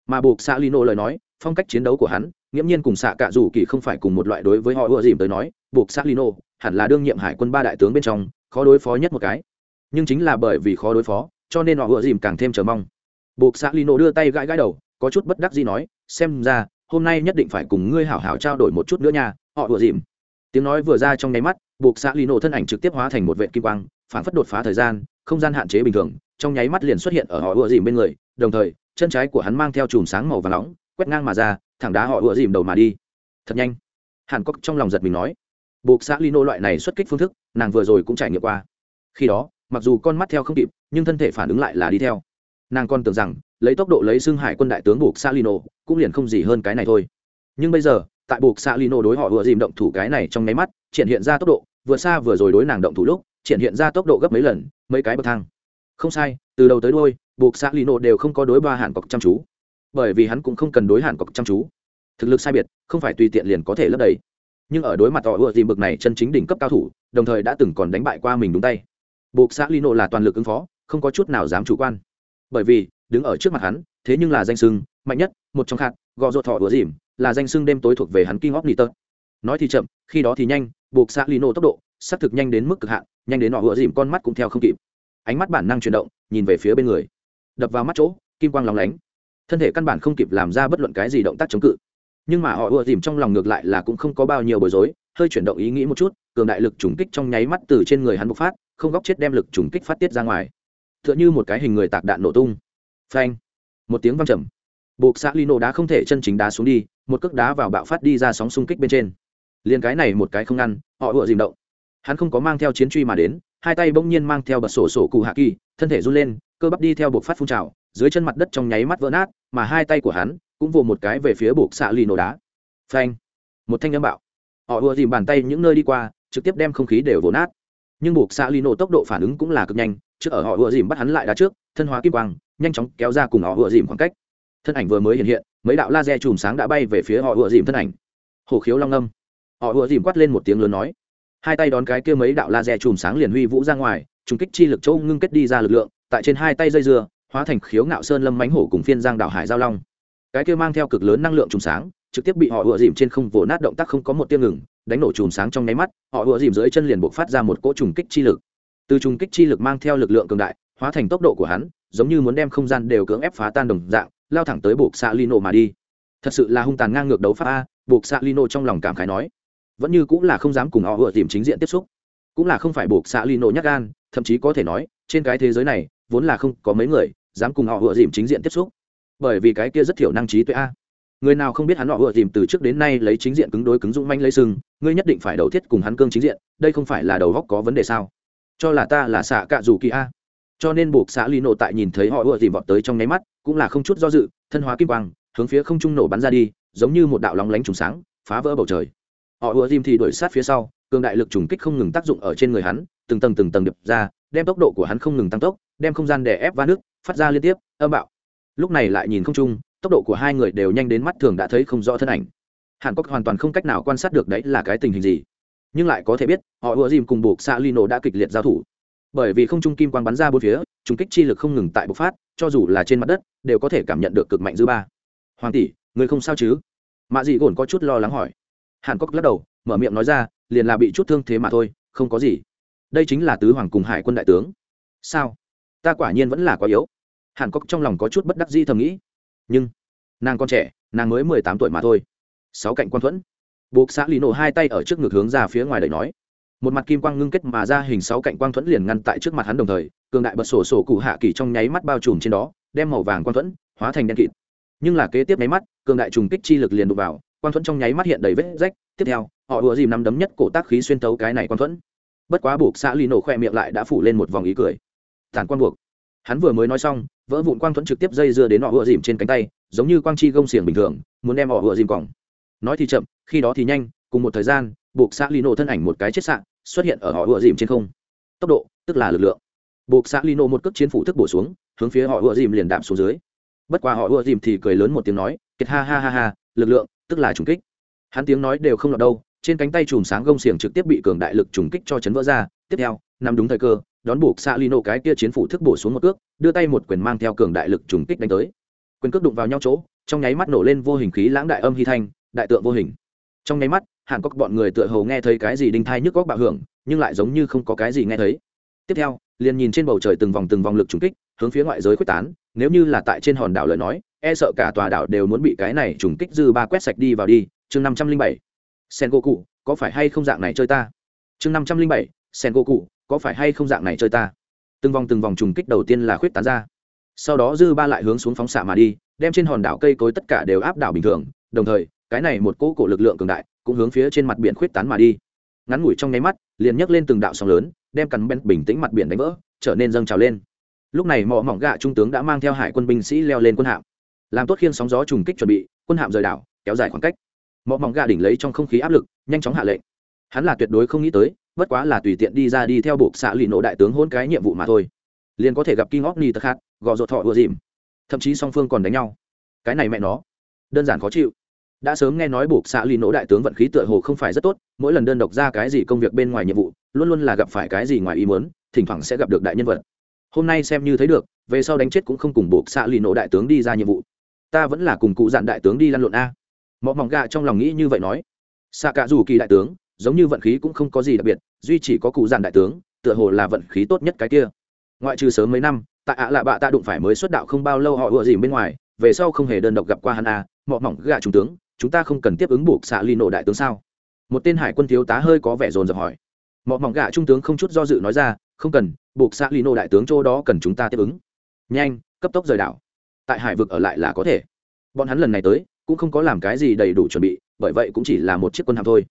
Mà buộc xạ lino lời nói, phong cách chiến đấu của hắn, nghiễm nhiên cùng xạ cạ rủ kỳ không phải cùng một loại đối với họ ùa dìm tới nói, buộc xạ lino hẳn là đương nhiệm hải quân ba đại tướng bên trong, khó đối phó nhất một cái. Nhưng chính là bởi vì khó đối phó, cho nên họ ùa dìm càng thêm chờ mong. Buộc xạ lino đưa tay gãi gãi đầu, có chút bất đắc gì nói, xem ra, hôm nay nhất định phải cùng ngươi hảo hảo trao đổi một chút nữa nha họ đùa dìm. Tiếng nói vừa ra trong nháy mắt, buộc xạ lino thân ảnh trực tiếp hóa thành một vệ kim quang, phản phất đột phá thời gian, không gian hạn chế bình thường, trong nháy mắt liền xuất hiện ở họ đùa dìm bên người, đồng thời, chân trái của hắn mang theo chùm sáng màu và nóng, quét ngang mà ra, thẳng đá họ đùa dìm đầu mà đi. Thật nhanh. Hàn cốc trong lòng giật mình nói. Buộc xã lino loại này xuất kích phương thức, nàng vừa rồi cũng trải nghiệm qua. Khi đó, mặc dù con mắt theo không kịp, nhưng thân thể phản ứng lại là đi theo. Nàng còn tưởng rằng, lấy tốc độ lấy xưng hải quân đại tướng buộc xã lino, cũng liền không gì hơn cái này thôi. Nhưng bây giờ tại buộc xã lino đối họ vừa dìm động thủ cái này trong nháy mắt, triển hiện ra tốc độ, vừa xa vừa rồi đối nàng động thủ lúc, triển hiện ra tốc độ gấp mấy lần, mấy cái bậc thang. Không sai, từ đầu tới đôi buộc xã lino đều không có đối ba hàn cọc chăm chú. Bởi vì hắn cũng không cần đối hàn cọc chăm chú. Thực lực sai biệt, không phải tùy tiện liền có thể lấp đầy. Nhưng ở đối mặt họ ưa dìm bực này chân chính đỉnh cấp cao thủ, đồng thời đã từng còn đánh bại qua mình đúng tay. Buộc xã lino là toàn lực ứng phó, không có chút nào dám chủ quan. Bởi vì, đứng ở trước mặt hắn, thế nhưng là danh sưng, mạnh nhất, một trong khát gò ruột thọ ưa dìm là danh sưng đêm tối thuộc về hắn King of Niter. Nói thì chậm, khi đó thì nhanh, buộc xạ Lino tốc độ, sắp thực nhanh đến mức cực hạn, nhanh đến nọ vừa dìm con mắt cũng theo không kịp. Ánh mắt bản năng chuyển động, nhìn về phía bên người. Đập vào mắt chỗ, kim quang lóng lánh. Thân thể căn bản không kịp làm ra bất luận cái gì động tác chống cự. Nhưng mà họ ùa dìm trong lòng ngược lại là cũng không có bao nhiêu bối rối, hơi chuyển động ý nghĩ một chút, cường đại lực trùng kích trong nháy mắt từ trên người hắn bộc phát, không góc chết đem lực trùng kích phát tiết ra ngoài. Tựa như một cái hình người tạc đạn nổ tung. Phanh! Một tiếng vang trầm. Buộc xạ Lino đã không thể chân chính đá xuống đi, một cước đá vào bạo phát đi ra sóng xung kích bên trên. Liền cái này một cái không ngăn, họ ựa dìm động. Hắn không có mang theo chiến truy mà đến, hai tay bỗng nhiên mang theo bật sổ sổ cụ hạ kỳ, thân thể run lên, cơ bắp đi theo buộc phát phun trào, dưới chân mặt đất trong nháy mắt vỡ nát, mà hai tay của hắn cũng vồ một cái về phía buộc xạ lì nổ đá. Phanh! Một thanh âm bạo. Họ ùa dìm bàn tay những nơi đi qua, trực tiếp đem không khí đều vồ nát. Nhưng buộc xạ lì nổ tốc độ phản ứng cũng là cực nhanh, trước ở họ ùa dìm bắt hắn lại đá trước, thân hóa kim quang, nhanh chóng kéo ra cùng họ ùa dìm khoảng cách thân ảnh vừa mới hiện hiện, mấy đạo laser chùm sáng đã bay về phía họ ùa dìm thân ảnh. Hổ khiếu long âm. Họ ùa dìm quát lên một tiếng lớn nói. Hai tay đón cái kia mấy đạo laser chùm sáng liền huy vũ ra ngoài, trùng kích chi lực châu ngưng kết đi ra lực lượng, tại trên hai tay dây dưa, hóa thành khiếu ngạo sơn lâm mánh hổ cùng phiên giang đảo hải giao long. Cái kia mang theo cực lớn năng lượng chùm sáng, trực tiếp bị họ ùa dìm trên không vỗ nát động tác không có một tiêu ngừng, đánh nổ chùm sáng trong nháy mắt, họ ùa dìm dưới chân liền buộc phát ra một cỗ trùng kích chi lực. Từ trùng kích chi lực mang theo lực lượng cường đại, hóa thành tốc độ của hắn, giống như muốn đem không gian đều cưỡng ép phá tan đồng dạng lao thẳng tới buộc xạ lino mà đi. Thật sự là hung tàn ngang ngược đấu pháp a, buộc xạ lino trong lòng cảm khái nói. Vẫn như cũng là không dám cùng họ vừa tìm chính diện tiếp xúc. Cũng là không phải buộc xạ lino nhắc gan, thậm chí có thể nói, trên cái thế giới này, vốn là không có mấy người dám cùng họ vừa dìm chính diện tiếp xúc. Bởi vì cái kia rất thiểu năng trí tuệ a. Người nào không biết hắn họ vừa dìm từ trước đến nay lấy chính diện cứng đối cứng dũng manh lấy sừng, ngươi nhất định phải đầu thiết cùng hắn cương chính diện, đây không phải là đầu góc có vấn đề sao? Cho là ta là xạ cạ dù kỳ a cho nên buộc xã lino tại nhìn thấy họ ùa dìm vọt tới trong nháy mắt, cũng là không chút do dự, thân hóa kim quang, hướng phía không trung nổ bắn ra đi, giống như một đạo lóng lánh trùng sáng, phá vỡ bầu trời. Họ ùa dìm thì đuổi sát phía sau, cường đại lực trùng kích không ngừng tác dụng ở trên người hắn, từng tầng từng tầng đập ra, đem tốc độ của hắn không ngừng tăng tốc, đem không gian đè ép va nước, phát ra liên tiếp, âm bạo. Lúc này lại nhìn không trung, tốc độ của hai người đều nhanh đến mắt thường đã thấy không rõ thân ảnh. Hàn quốc hoàn toàn không cách nào quan sát được đấy là cái tình hình gì. Nhưng lại có thể biết, họ ùa dìm cùng buộc xã lino đã kịch liệt giao thủ bởi vì không trung kim quang bắn ra bốn phía, trùng kích chi lực không ngừng tại bộc phát, cho dù là trên mặt đất, đều có thể cảm nhận được cực mạnh dư ba. Hoàng tỷ, người không sao chứ? Mạ dị gồn có chút lo lắng hỏi. Hàn cốc lắc đầu, mở miệng nói ra, liền là bị chút thương thế mà thôi, không có gì. Đây chính là tứ hoàng cùng hải quân đại tướng. Sao? Ta quả nhiên vẫn là quá yếu. Hàn cốc trong lòng có chút bất đắc di thầm nghĩ. Nhưng, nàng con trẻ, nàng mới mười tám tuổi mà thôi. Sáu cạnh quan thuẫn. Buộc xã lì nổ hai tay ở trước ngực hướng ra phía ngoài đời nói một mặt kim quang ngưng kết mà ra hình sáu cạnh quang thuẫn liền ngăn tại trước mặt hắn đồng thời, cường đại bật sổ sổ cụ hạ kỳ trong nháy mắt bao trùm trên đó, đem màu vàng quang thuẫn hóa thành đen kịt. Nhưng là kế tiếp nháy mắt, cường đại trùng kích chi lực liền đụng vào, quang thuẫn trong nháy mắt hiện đầy vết rách. Tiếp theo, họ ùa dìm nắm đấm nhất cổ tác khí xuyên tấu cái này quang thuẫn. Bất quá buộc xã ly nổ khoe miệng lại đã phủ lên một vòng ý cười. Tàn quan buộc. Hắn vừa mới nói xong, vỡ vụn quang thuẫn trực tiếp dây dưa đến họ ùa dìm trên cánh tay, giống như quang chi gông xiềng bình thường, muốn đem họ ùa dìm còng. Nói thì chậm, khi đó thì nhanh, cùng một thời gian buộc xã lino thân ảnh một cái chết sạn, xuất hiện ở họ ùa dìm trên không. Tốc độ, tức là lực lượng. Buộc xã lino một cước chiến phủ thức bổ xuống, hướng phía họ ùa dìm liền đạp xuống dưới. Bất quá họ ùa dìm thì cười lớn một tiếng nói, kiệt ha ha ha ha, lực lượng, tức là trùng kích. Hắn tiếng nói đều không lọt đâu, trên cánh tay chùm sáng gông xiềng trực tiếp bị cường đại lực trùng kích cho chấn vỡ ra. Tiếp theo nằm đúng thời cơ, đón buộc xã lino cái kia chiến phủ thức bổ xuống một cước, đưa tay một quyền mang theo cường đại lực trùng kích đánh tới. Quyền cước đụng vào nhau chỗ, trong nháy mắt nổ lên vô hình khí lãng đại âm hy thanh, đại tượng vô hình. Trong nháy mắt hàn cốc bọn người tựa hồ nghe thấy cái gì đinh thai nhức góc bạo hưởng, nhưng lại giống như không có cái gì nghe thấy. Tiếp theo, liền nhìn trên bầu trời từng vòng từng vòng lực trùng kích, hướng phía ngoại giới quyết tán, nếu như là tại trên hòn đảo lời nói e sợ cả tòa đảo đều muốn bị cái này trùng kích dư ba quét sạch đi vào đi. Chương năm trăm linh bảy sen gỗ cụ có phải hay không dạng này chơi ta? Chương năm trăm linh bảy sen gỗ cụ có phải hay không dạng này chơi ta? Từng vòng từng vòng trùng kích đầu tiên là khuyết tán ra. Sau đó dư ba lại hướng xuống phóng xạ mà đi, đem trên hòn đảo cây cối tất cả đều áp đảo bình thường, đồng thời cái này một cỗ cổ lực lượng cường đại cũng hướng phía trên mặt biển khuyết tán mà đi. Ngắn ngủi trong nháy mắt, liền nhấc lên từng đạo sóng lớn, đem cắn bên bình tĩnh mặt biển đánh vỡ, trở nên dâng trào lên. Lúc này mỏ mỏng gạ trung tướng đã mang theo hải quân binh sĩ leo lên quân hạm. Làm tốt khiên sóng gió trùng kích chuẩn bị, quân hạm rời đảo, kéo dài khoảng cách. Mỏ mỏng gạ đỉnh lấy trong không khí áp lực, nhanh chóng hạ lệnh. Hắn là tuyệt đối không nghĩ tới, bất quá là tùy tiện đi ra đi theo buộc xạ lì nộ đại tướng hôn cái nhiệm vụ mà thôi. Liền có thể gặp kinh óc ni tật khát, gò rột thọ ùa dìm. Thậm chí song phương còn đánh nhau. Cái này mẹ nó, đơn giản khó chịu đã sớm nghe nói buộc xạ lì nỗ đại tướng vận khí tựa hồ không phải rất tốt, mỗi lần đơn độc ra cái gì công việc bên ngoài nhiệm vụ, luôn luôn là gặp phải cái gì ngoài ý muốn, thỉnh thoảng sẽ gặp được đại nhân vật. Hôm nay xem như thấy được, về sau đánh chết cũng không cùng buộc xạ lì nỗ đại tướng đi ra nhiệm vụ. Ta vẫn là cùng cụ dạn đại tướng đi lăn lộn a. Mọi mỏng gà trong lòng nghĩ như vậy nói. Xạ cả dù kỳ đại tướng, giống như vận khí cũng không có gì đặc biệt, duy chỉ có cụ dạn đại tướng, tựa hồ là vận khí tốt nhất cái kia. Ngoại trừ sớm mấy năm tại ạ lạ bạ ta đụng phải mới xuất đạo không bao lâu họ ựa gì bên ngoài, về sau không hề đơn độc gặp qua hắn a mọi mỏng gà trung tướng chúng ta không cần tiếp ứng buộc xạ ly nổ đại tướng sao? Một tên hải quân thiếu tá hơi có vẻ dồn dập hỏi. Mọi mỏng gạ trung tướng không chút do dự nói ra, không cần, buộc xạ ly nổ đại tướng chỗ đó cần chúng ta tiếp ứng. Nhanh, cấp tốc rời đảo. Tại hải vực ở lại là có thể. Bọn hắn lần này tới, cũng không có làm cái gì đầy đủ chuẩn bị, bởi vậy cũng chỉ là một chiếc quân hạm thôi.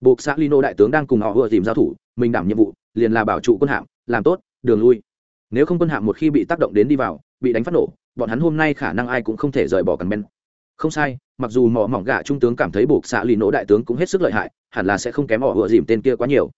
Buộc xã lino đại tướng đang cùng họ vừa tìm giao thủ, mình đảm nhiệm vụ, liền là bảo trụ quân hạm, làm tốt, đường lui. Nếu không quân hạm một khi bị tác động đến đi vào, bị đánh phát nổ, bọn hắn hôm nay khả năng ai cũng không thể rời bỏ cần ben không sai mặc dù mỏ mỏng gạ trung tướng cảm thấy buộc xạ lì nổ đại tướng cũng hết sức lợi hại, hẳn là sẽ không kém họ vừa dìm tên kia quá nhiều.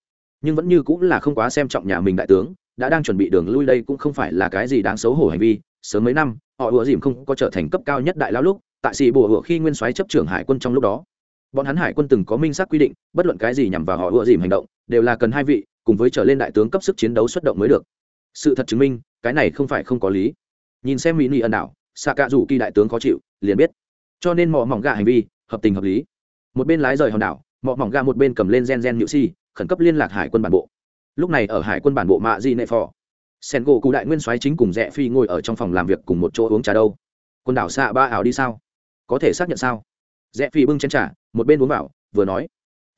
Nhưng vẫn như cũng là không quá xem trọng nhà mình đại tướng, đã đang chuẩn bị đường lui đây cũng không phải là cái gì đáng xấu hổ hành vi. Sớm mấy năm, họ vừa dìm không có trở thành cấp cao nhất đại lao lúc, tại xì bùa hựa khi nguyên soái chấp trưởng hải quân trong lúc đó. Bọn hắn hải quân từng có minh xác quy định, bất luận cái gì nhằm vào họ ựa dìm hành động, đều là cần hai vị, cùng với trở lên đại tướng cấp sức chiến đấu xuất động mới được. Sự thật chứng minh, cái này không phải không có lý. Nhìn xem mỹ nị ẩn đảo xạ cạ rủ kỳ đại tướng khó chịu, liền biết cho nên mỏ mỏng gà hành vi, hợp tình hợp lý. Một bên lái rời hòn đảo mỏ mỏng gà một bên cầm lên gen gen nhự si khẩn cấp liên lạc hải quân bản bộ. Lúc này ở hải quân bản bộ mạ di nệ phò sen gỗ cụ đại nguyên soái chính cùng rẽ phi ngồi ở trong phòng làm việc cùng một chỗ uống trà đâu. Quần đảo xạ ba ảo đi sao? Có thể xác nhận sao? Rẽ phi bưng chén trà, một bên uống vào, vừa nói.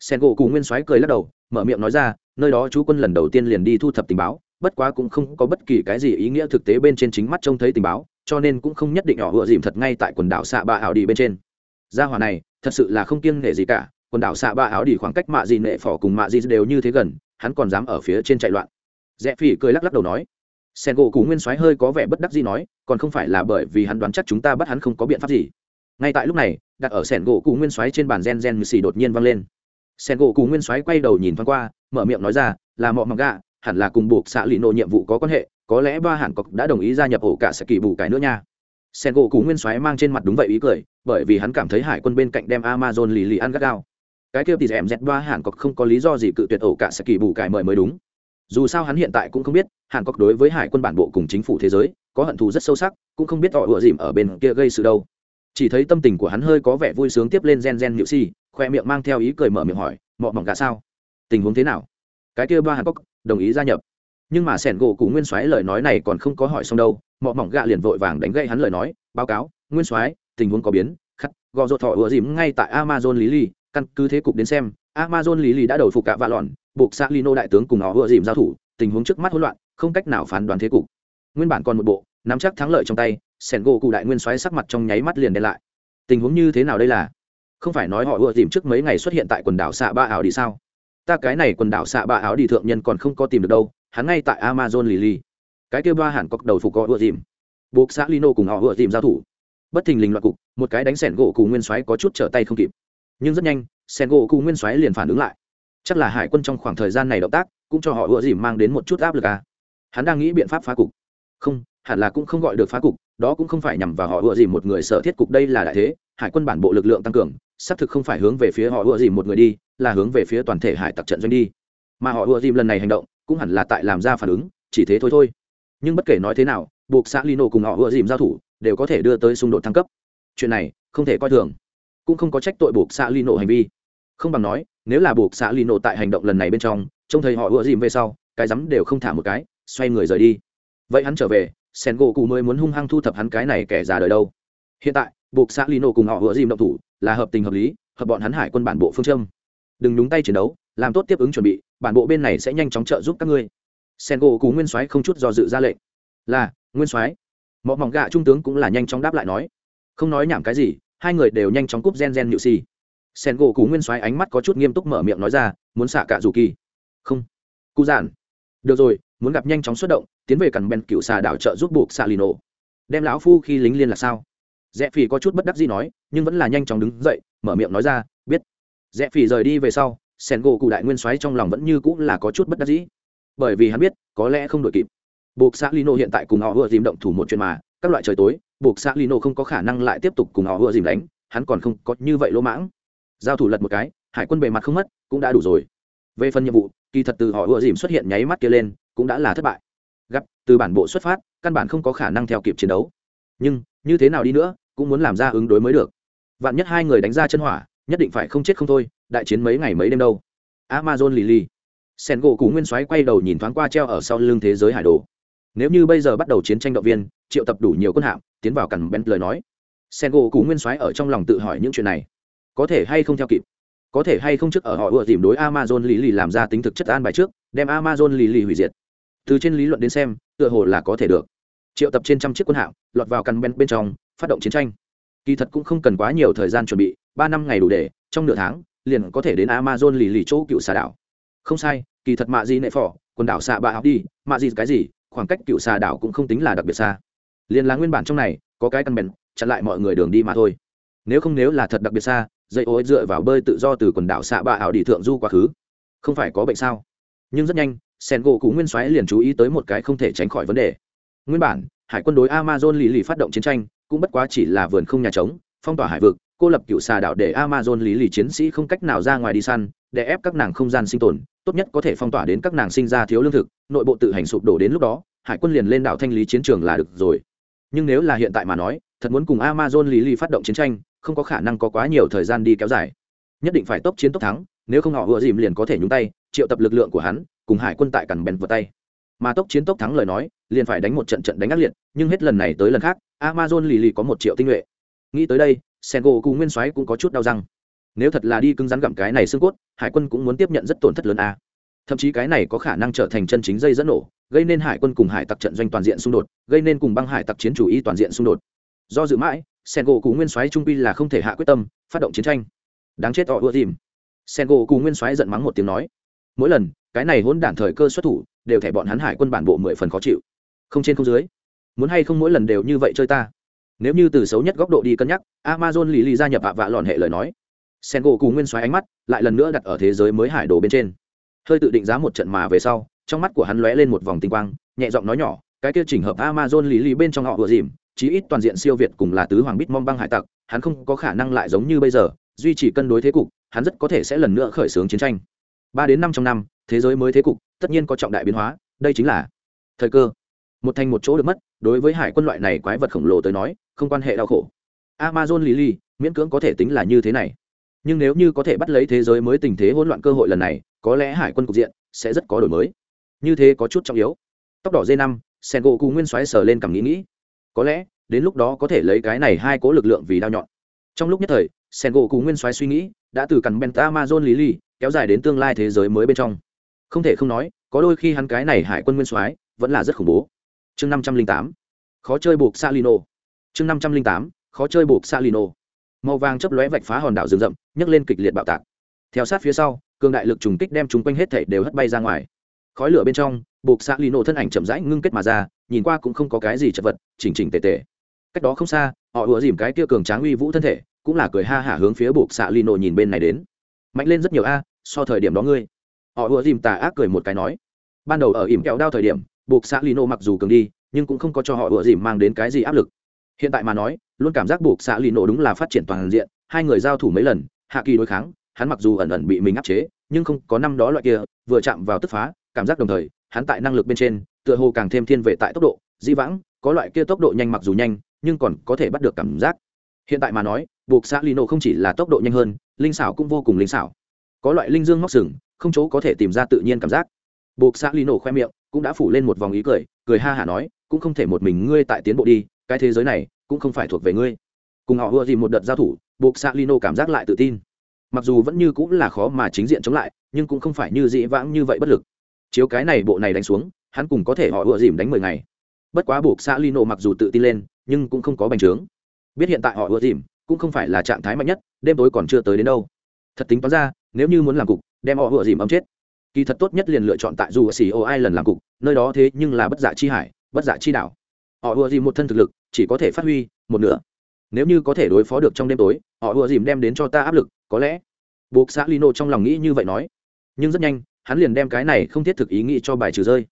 Sen gỗ cụ nguyên soái cười lắc đầu, mở miệng nói ra, nơi đó chú quân lần đầu tiên liền đi thu thập tình báo, bất quá cũng không có bất kỳ cái gì ý nghĩa thực tế bên trên chính mắt trông thấy tình báo cho nên cũng không nhất định họ vừa dìm thật ngay tại quần đảo xạ ba ảo đi bên trên. Gia hỏa này, thật sự là không kiêng nể gì cả, quần đảo xạ ba ảo đi khoảng cách mạ gì nệ phỏ cùng mạ gì đều như thế gần, hắn còn dám ở phía trên chạy loạn. Rẽ phi cười lắc lắc đầu nói, sen gỗ Cú nguyên soái hơi có vẻ bất đắc gì nói, còn không phải là bởi vì hắn đoán chắc chúng ta bắt hắn không có biện pháp gì. Ngay tại lúc này, đặt ở sẻn gỗ cụ nguyên soái trên bàn gen gen xì đột nhiên văng lên. Sẻn gỗ cụ nguyên soái quay đầu nhìn thoáng qua, mở miệng nói ra, là mọ mặc gạ hẳn là cùng buộc xạ lì nộ nhiệm vụ có quan hệ, có lẽ ba hàn cọc đã đồng ý gia nhập ổ cả sẽ kỳ bù cái nữa nha. Sen gỗ cú nguyên soái mang trên mặt đúng vậy ý cười, bởi vì hắn cảm thấy hải quân bên cạnh đem amazon lì lì ăn gắt gao. Cái kia thì dẻm dẹt ba hàn cọc không có lý do gì cự tuyệt ổ cả sẽ kỳ bù cải mời mới đúng. Dù sao hắn hiện tại cũng không biết hàn cọc đối với hải quân bản bộ cùng chính phủ thế giới, có hận thù rất sâu sắc, cũng không biết họ ựa dìm ở bên kia gây sự đâu. Chỉ thấy tâm tình của hắn hơi có vẻ vui sướng tiếp lên gen gen nhự si, khoe miệng mang theo ý cười mở miệng hỏi, mọ mỏng gà sao? Tình huống thế nào? Cái kia ba hàn cọc đồng ý gia nhập. Nhưng mà sẻn gỗ cụ nguyên soái lời nói này còn không có hỏi xong đâu mọ mỏng gạ liền vội vàng đánh gậy hắn lời nói báo cáo nguyên soái tình huống có biến khắc gò rột thọ ùa dìm ngay tại amazon lý lì căn cứ thế cục đến xem amazon lý lì đã đầu phục cả vạ lòn, buộc xác lino đại tướng cùng họ ùa dìm giao thủ tình huống trước mắt hỗn loạn không cách nào phán đoán thế cục. Nguyên bản còn một bộ nắm chắc thắng lợi trong tay sẻn gỗ cụ đại nguyên soái sắc mặt trong nháy mắt liền đen lại. Tình huống như thế nào đây là? Không phải nói họ ùa dìm trước mấy ngày xuất hiện tại quần đảo xạ ba ảo đi sao? Ta cái này quần đảo xạ bạ áo đi thượng nhân còn không có tìm được đâu, hắn ngay tại amazon lì lì cái kêu ba hẳn có đầu phục họ ựa dìm. Buộc xã lino cùng họ ựa dìm giao thủ. Bất thình lình loạt cục, một cái đánh sẻn gỗ cụ nguyên soái có chút trở tay không kịp. Nhưng rất nhanh, sẻn gỗ cụ nguyên soái liền phản ứng lại. Chắc là hải quân trong khoảng thời gian này động tác, cũng cho họ ựa dìm mang đến một chút áp lực à. Hắn đang nghĩ biện pháp phá cục. Không, hẳn là cũng không gọi được phá cục, đó cũng không phải nhằm vào họ ựa dìm một người sở thiết cục đây là đại thế, hải quân bản bộ lực lượng tăng cường xác thực không phải hướng về phía họ ùa dìm một người đi, là hướng về phía toàn thể hải tặc trận doanh đi. Mà họ ùa dìm lần này hành động, cũng hẳn là tại làm ra phản ứng, chỉ thế thôi thôi. Nhưng bất kể nói thế nào, buộc xã lino cùng họ ùa dìm giao thủ, đều có thể đưa tới xung đột thăng cấp. Chuyện này, không thể coi thường. Cũng không có trách tội buộc xã lino hành vi. Không bằng nói, nếu là buộc xã lino tại hành động lần này bên trong, trông thấy họ ùa dìm về sau, cái rắm đều không thả một cái, xoay người rời đi. Vậy hắn trở về sen gỗ cụ mới muốn hung hăng thu thập hắn cái này kẻ già đời đâu. Hiện tại, buộc xã lino cùng họ ùa dìm động thủ là hợp tình hợp lý, hợp bọn hắn hải quân bản bộ phương châm. Đừng nhúng tay chiến đấu, làm tốt tiếp ứng chuẩn bị, bản bộ bên này sẽ nhanh chóng trợ giúp các ngươi. Sen gỗ cú nguyên soái không chút do dự ra lệnh. Là, nguyên soái. Mọ mỏng gạ trung tướng cũng là nhanh chóng đáp lại nói. Không nói nhảm cái gì, hai người đều nhanh chóng cúp gen gen nhự xì. Sen gỗ cú nguyên soái ánh mắt có chút nghiêm túc mở miệng nói ra, muốn xả cả dù kỳ? Không. Cụ giản. Được rồi, muốn gặp nhanh chóng xuất động, tiến về cằn bèn cựu xà đảo trợ giúp buộc xà lì nổ. Đem lão phu khi lính liên là sao? Rẽ phì có chút bất đắc gì nói, nhưng vẫn là nhanh chóng đứng dậy, mở miệng nói ra, biết. Rẽ phì rời đi về sau, sen gỗ cụ đại nguyên soái trong lòng vẫn như cũng là có chút bất đắc dĩ. Bởi vì hắn biết, có lẽ không đội kịp. Buộc xã lino hiện tại cùng họ vừa dìm động thủ một chuyện mà, các loại trời tối, buộc xã lino không có khả năng lại tiếp tục cùng họ vừa dìm đánh, hắn còn không có như vậy lỗ mãng. Giao thủ lật một cái, hải quân bề mặt không mất, cũng đã đủ rồi. Về phần nhiệm vụ, kỳ thật từ họ vừa dìm xuất hiện nháy mắt kia lên, cũng đã là thất bại. Gặp, từ bản bộ xuất phát, căn bản không có khả năng theo kịp chiến đấu. Nhưng, như thế nào đi nữa cũng muốn làm ra ứng đối mới được. Vạn nhất hai người đánh ra chân hỏa, nhất định phải không chết không thôi, đại chiến mấy ngày mấy đêm đâu. Amazon lì lì sen gỗ cú nguyên soái quay đầu nhìn thoáng qua treo ở sau lưng thế giới hải đồ. Nếu như bây giờ bắt đầu chiến tranh động viên, triệu tập đủ nhiều quân hạm, tiến vào cằn bén lời nói. Sen gỗ cú nguyên soái ở trong lòng tự hỏi những chuyện này. Có thể hay không theo kịp? Có thể hay không trước ở họ vừa tìm đối amazon lì lì làm ra tính thực chất an bài trước, đem amazon lì lì hủy diệt. Từ trên lý luận đến xem, tựa hồ là có thể được. Triệu tập trên trăm chiếc quân hạm, lọt vào căn bên bên trong phát động chiến tranh. Kỳ thật cũng không cần quá nhiều thời gian chuẩn bị, ba năm ngày đủ để, trong nửa tháng, liền có thể đến amazon lì lì chỗ cựu xà đảo. Không sai, kỳ thật mạ gì nệ phỏ, quần đảo xạ bạ học đi, mạ gì cái gì, khoảng cách cựu xà đảo cũng không tính là đặc biệt xa. Liền là nguyên bản trong này, có cái căn bèn chặn lại mọi người đường đi mà thôi. Nếu không nếu là thật đặc biệt xa, dây ô dựa vào bơi tự do từ quần đảo xạ bạ ảo đi thượng du quá khứ. Không phải có bệnh sao? Nhưng rất nhanh sen gỗ cụ nguyên soái liền chú ý tới một cái không thể tránh khỏi vấn đề. Nguyên bản, hải quân đối amazon lì lì phát động chiến tranh cũng bất quá chỉ là vườn không nhà trống, phong tỏa hải vực, cô lập cựu xà đảo để amazon lý lì chiến sĩ không cách nào ra ngoài đi săn, để ép các nàng không gian sinh tồn, tốt nhất có thể phong tỏa đến các nàng sinh ra thiếu lương thực, nội bộ tự hành sụp đổ đến lúc đó, hải quân liền lên đảo thanh lý chiến trường là được rồi. Nhưng nếu là hiện tại mà nói, thật muốn cùng amazon lý lì phát động chiến tranh, không có khả năng có quá nhiều thời gian đi kéo dài. Nhất định phải tốc chiến tốc thắng, nếu không họ vừa dìm liền có thể nhúng tay, triệu tập lực lượng của hắn, cùng hải quân tại cằn bèn vượt tay. Mà tốc chiến tốc thắng lời nói, liền phải đánh một trận trận đánh ác liệt, nhưng hết lần này tới lần khác amazon lì lì có một triệu tinh nhuệ. Nghĩ tới đây sen gỗ cụ nguyên soái cũng có chút đau răng. Nếu thật là đi cứng rắn gặm cái này xương cốt, hải quân cũng muốn tiếp nhận rất tổn thất lớn a. Thậm chí cái này có khả năng trở thành chân chính dây dẫn nổ, gây nên hải quân cùng hải tặc trận doanh toàn diện xung đột, gây nên cùng băng hải tặc chiến chủ y toàn diện xung đột. Do dự mãi sen gỗ cụ nguyên soái trung pi là không thể hạ quyết tâm, phát động chiến tranh. Đáng chết họ ưa tìm sen gỗ cụ nguyên soái giận mắng một tiếng nói. Mỗi lần, cái này hỗn đản thời cơ xuất thủ, đều thẻ bọn hắn hải quân bản bộ mười phần khó chịu. Không trên không dưới muốn hay không mỗi lần đều như vậy chơi ta? Nếu như từ xấu nhất góc độ đi cân nhắc, amazon lì lì gia nhập hạ vạ lọn hệ lời nói. Sen gỗ cùng nguyên xoáy ánh mắt lại lần nữa đặt ở thế giới mới hải đồ bên trên. Hơi tự định giá một trận mà về sau, trong mắt của hắn lóe lên một vòng tinh quang, nhẹ giọng nói nhỏ, cái kia chỉnh hợp amazon lì lì bên trong họ vừa dìm, chí ít toàn diện siêu việt cùng là tứ hoàng bít mong băng hải tặc, hắn không có khả năng lại giống như bây giờ, duy trì cân đối thế cục, hắn rất có thể sẽ lần nữa khởi xướng chiến tranh. Ba đến năm trong năm, thế giới mới thế cục, tất nhiên có trọng đại biến hóa, đây chính là thời cơ. Một thành một chỗ được mất đối với hải quân loại này quái vật khổng lồ tới nói, không quan hệ đau khổ. Amazon lily, miễn cưỡng có thể tính là như thế này. Nhưng nếu như có thể bắt lấy thế giới mới tình thế hỗn loạn cơ hội lần này, có lẽ hải quân cục diện sẽ rất có đổi mới. Như thế có chút trọng yếu. Tóc đỏ d năm sen gỗ cù nguyên xoáy sờ lên cầm nghĩ nghĩ. Có lẽ, đến lúc đó có thể lấy cái này hai cố lực lượng vì đao nhọn. Trong lúc nhất thời sen gỗ cù nguyên xoáy suy nghĩ, đã từ cằn benta amazon lý ly kéo dài đến tương lai thế giới mới bên trong. Không thể không nói, có đôi khi hắn cái này hải quân nguyên soái vẫn là rất khủng bố chương năm trăm linh tám, khó chơi buộc salino. Chương năm trăm linh tám, khó chơi buộc salino. Màu vàng chấp lóe vạch phá hòn đảo rừng rậm, nhấc lên kịch liệt bạo tạc. Theo sát phía sau, cường đại lực trùng kích đem chúng quanh hết thảy đều hất bay ra ngoài. Khói lửa bên trong, buộc xạ lì nổ thân ảnh chậm rãi ngưng kết mà ra, nhìn qua cũng không có cái gì chật vật, chỉnh chỉnh tề tề. Cách đó không xa, họ ùa dìm cái kia cường tráng uy vũ thân thể, cũng là cười ha hả hướng phía buộc xạ lì nổ nhìn bên này đến. Mạnh lên rất nhiều a, so thời điểm đó ngươi. Họ ùa dìm tà ác cười một cái nói. Ban đầu ở ỉm kẹo đao thời điểm buộc xã Lino mặc dù cường đi, nhưng cũng không có cho họ ùa dìm mang đến cái gì áp lực. Hiện tại mà nói, luôn cảm giác buộc xã Lino đúng là phát triển toàn diện, hai người giao thủ mấy lần, hạ kỳ đối kháng, hắn mặc dù ẩn ẩn bị mình áp chế, nhưng không có năm đó loại kia, vừa chạm vào tức phá, cảm giác đồng thời, hắn tại năng lực bên trên, tựa hồ càng thêm thiên về tại tốc độ di vãng, có loại kia tốc độ nhanh mặc dù nhanh, nhưng còn có thể bắt được cảm giác. Hiện tại mà nói, buộc xã lino không chỉ là tốc độ nhanh hơn, linh xảo cũng vô cùng linh xảo. Có loại linh dương móc sừng, không chỗ có thể tìm ra tự nhiên cảm giác. Buộc xã lino khoe miệng cũng đã phủ lên một vòng ý cười cười ha hả nói, cũng không thể một mình ngươi tại tiến bộ đi, cái thế giới này cũng không phải thuộc về ngươi. Cùng họ vừa gì một đợt giao thủ, buộc xạ lino cảm giác lại tự tin. Mặc dù vẫn như cũng là khó mà chính diện chống lại, nhưng cũng không phải như dĩ vãng như vậy bất lực. Chiếu cái này bộ này đánh xuống, hắn cùng có thể họ ựa dìm đánh mười ngày. Bất quá buộc xã lino mặc dù tự tin lên, nhưng cũng không có bành trướng. Biết hiện tại họ ựa dìm cũng không phải là trạng thái mạnh nhất, đêm tối còn chưa tới đến đâu. Thật tính toán ra, nếu như muốn làm cục, đem họ ựa dìm ấm chết kỳ thật tốt nhất liền lựa chọn tại dù ở xì ô ai lần làm cục, nơi đó thế nhưng là bất giả chi hải, bất giả chi đảo. Họ ùa dìm một thân thực lực, chỉ có thể phát huy một nửa. Nếu như có thể đối phó được trong đêm tối, họ ùa dìm đem đến cho ta áp lực, có lẽ. Buộc xã lino trong lòng nghĩ như vậy nói. Nhưng rất nhanh, hắn liền đem cái này không thiết thực ý nghĩ cho bài trừ rơi.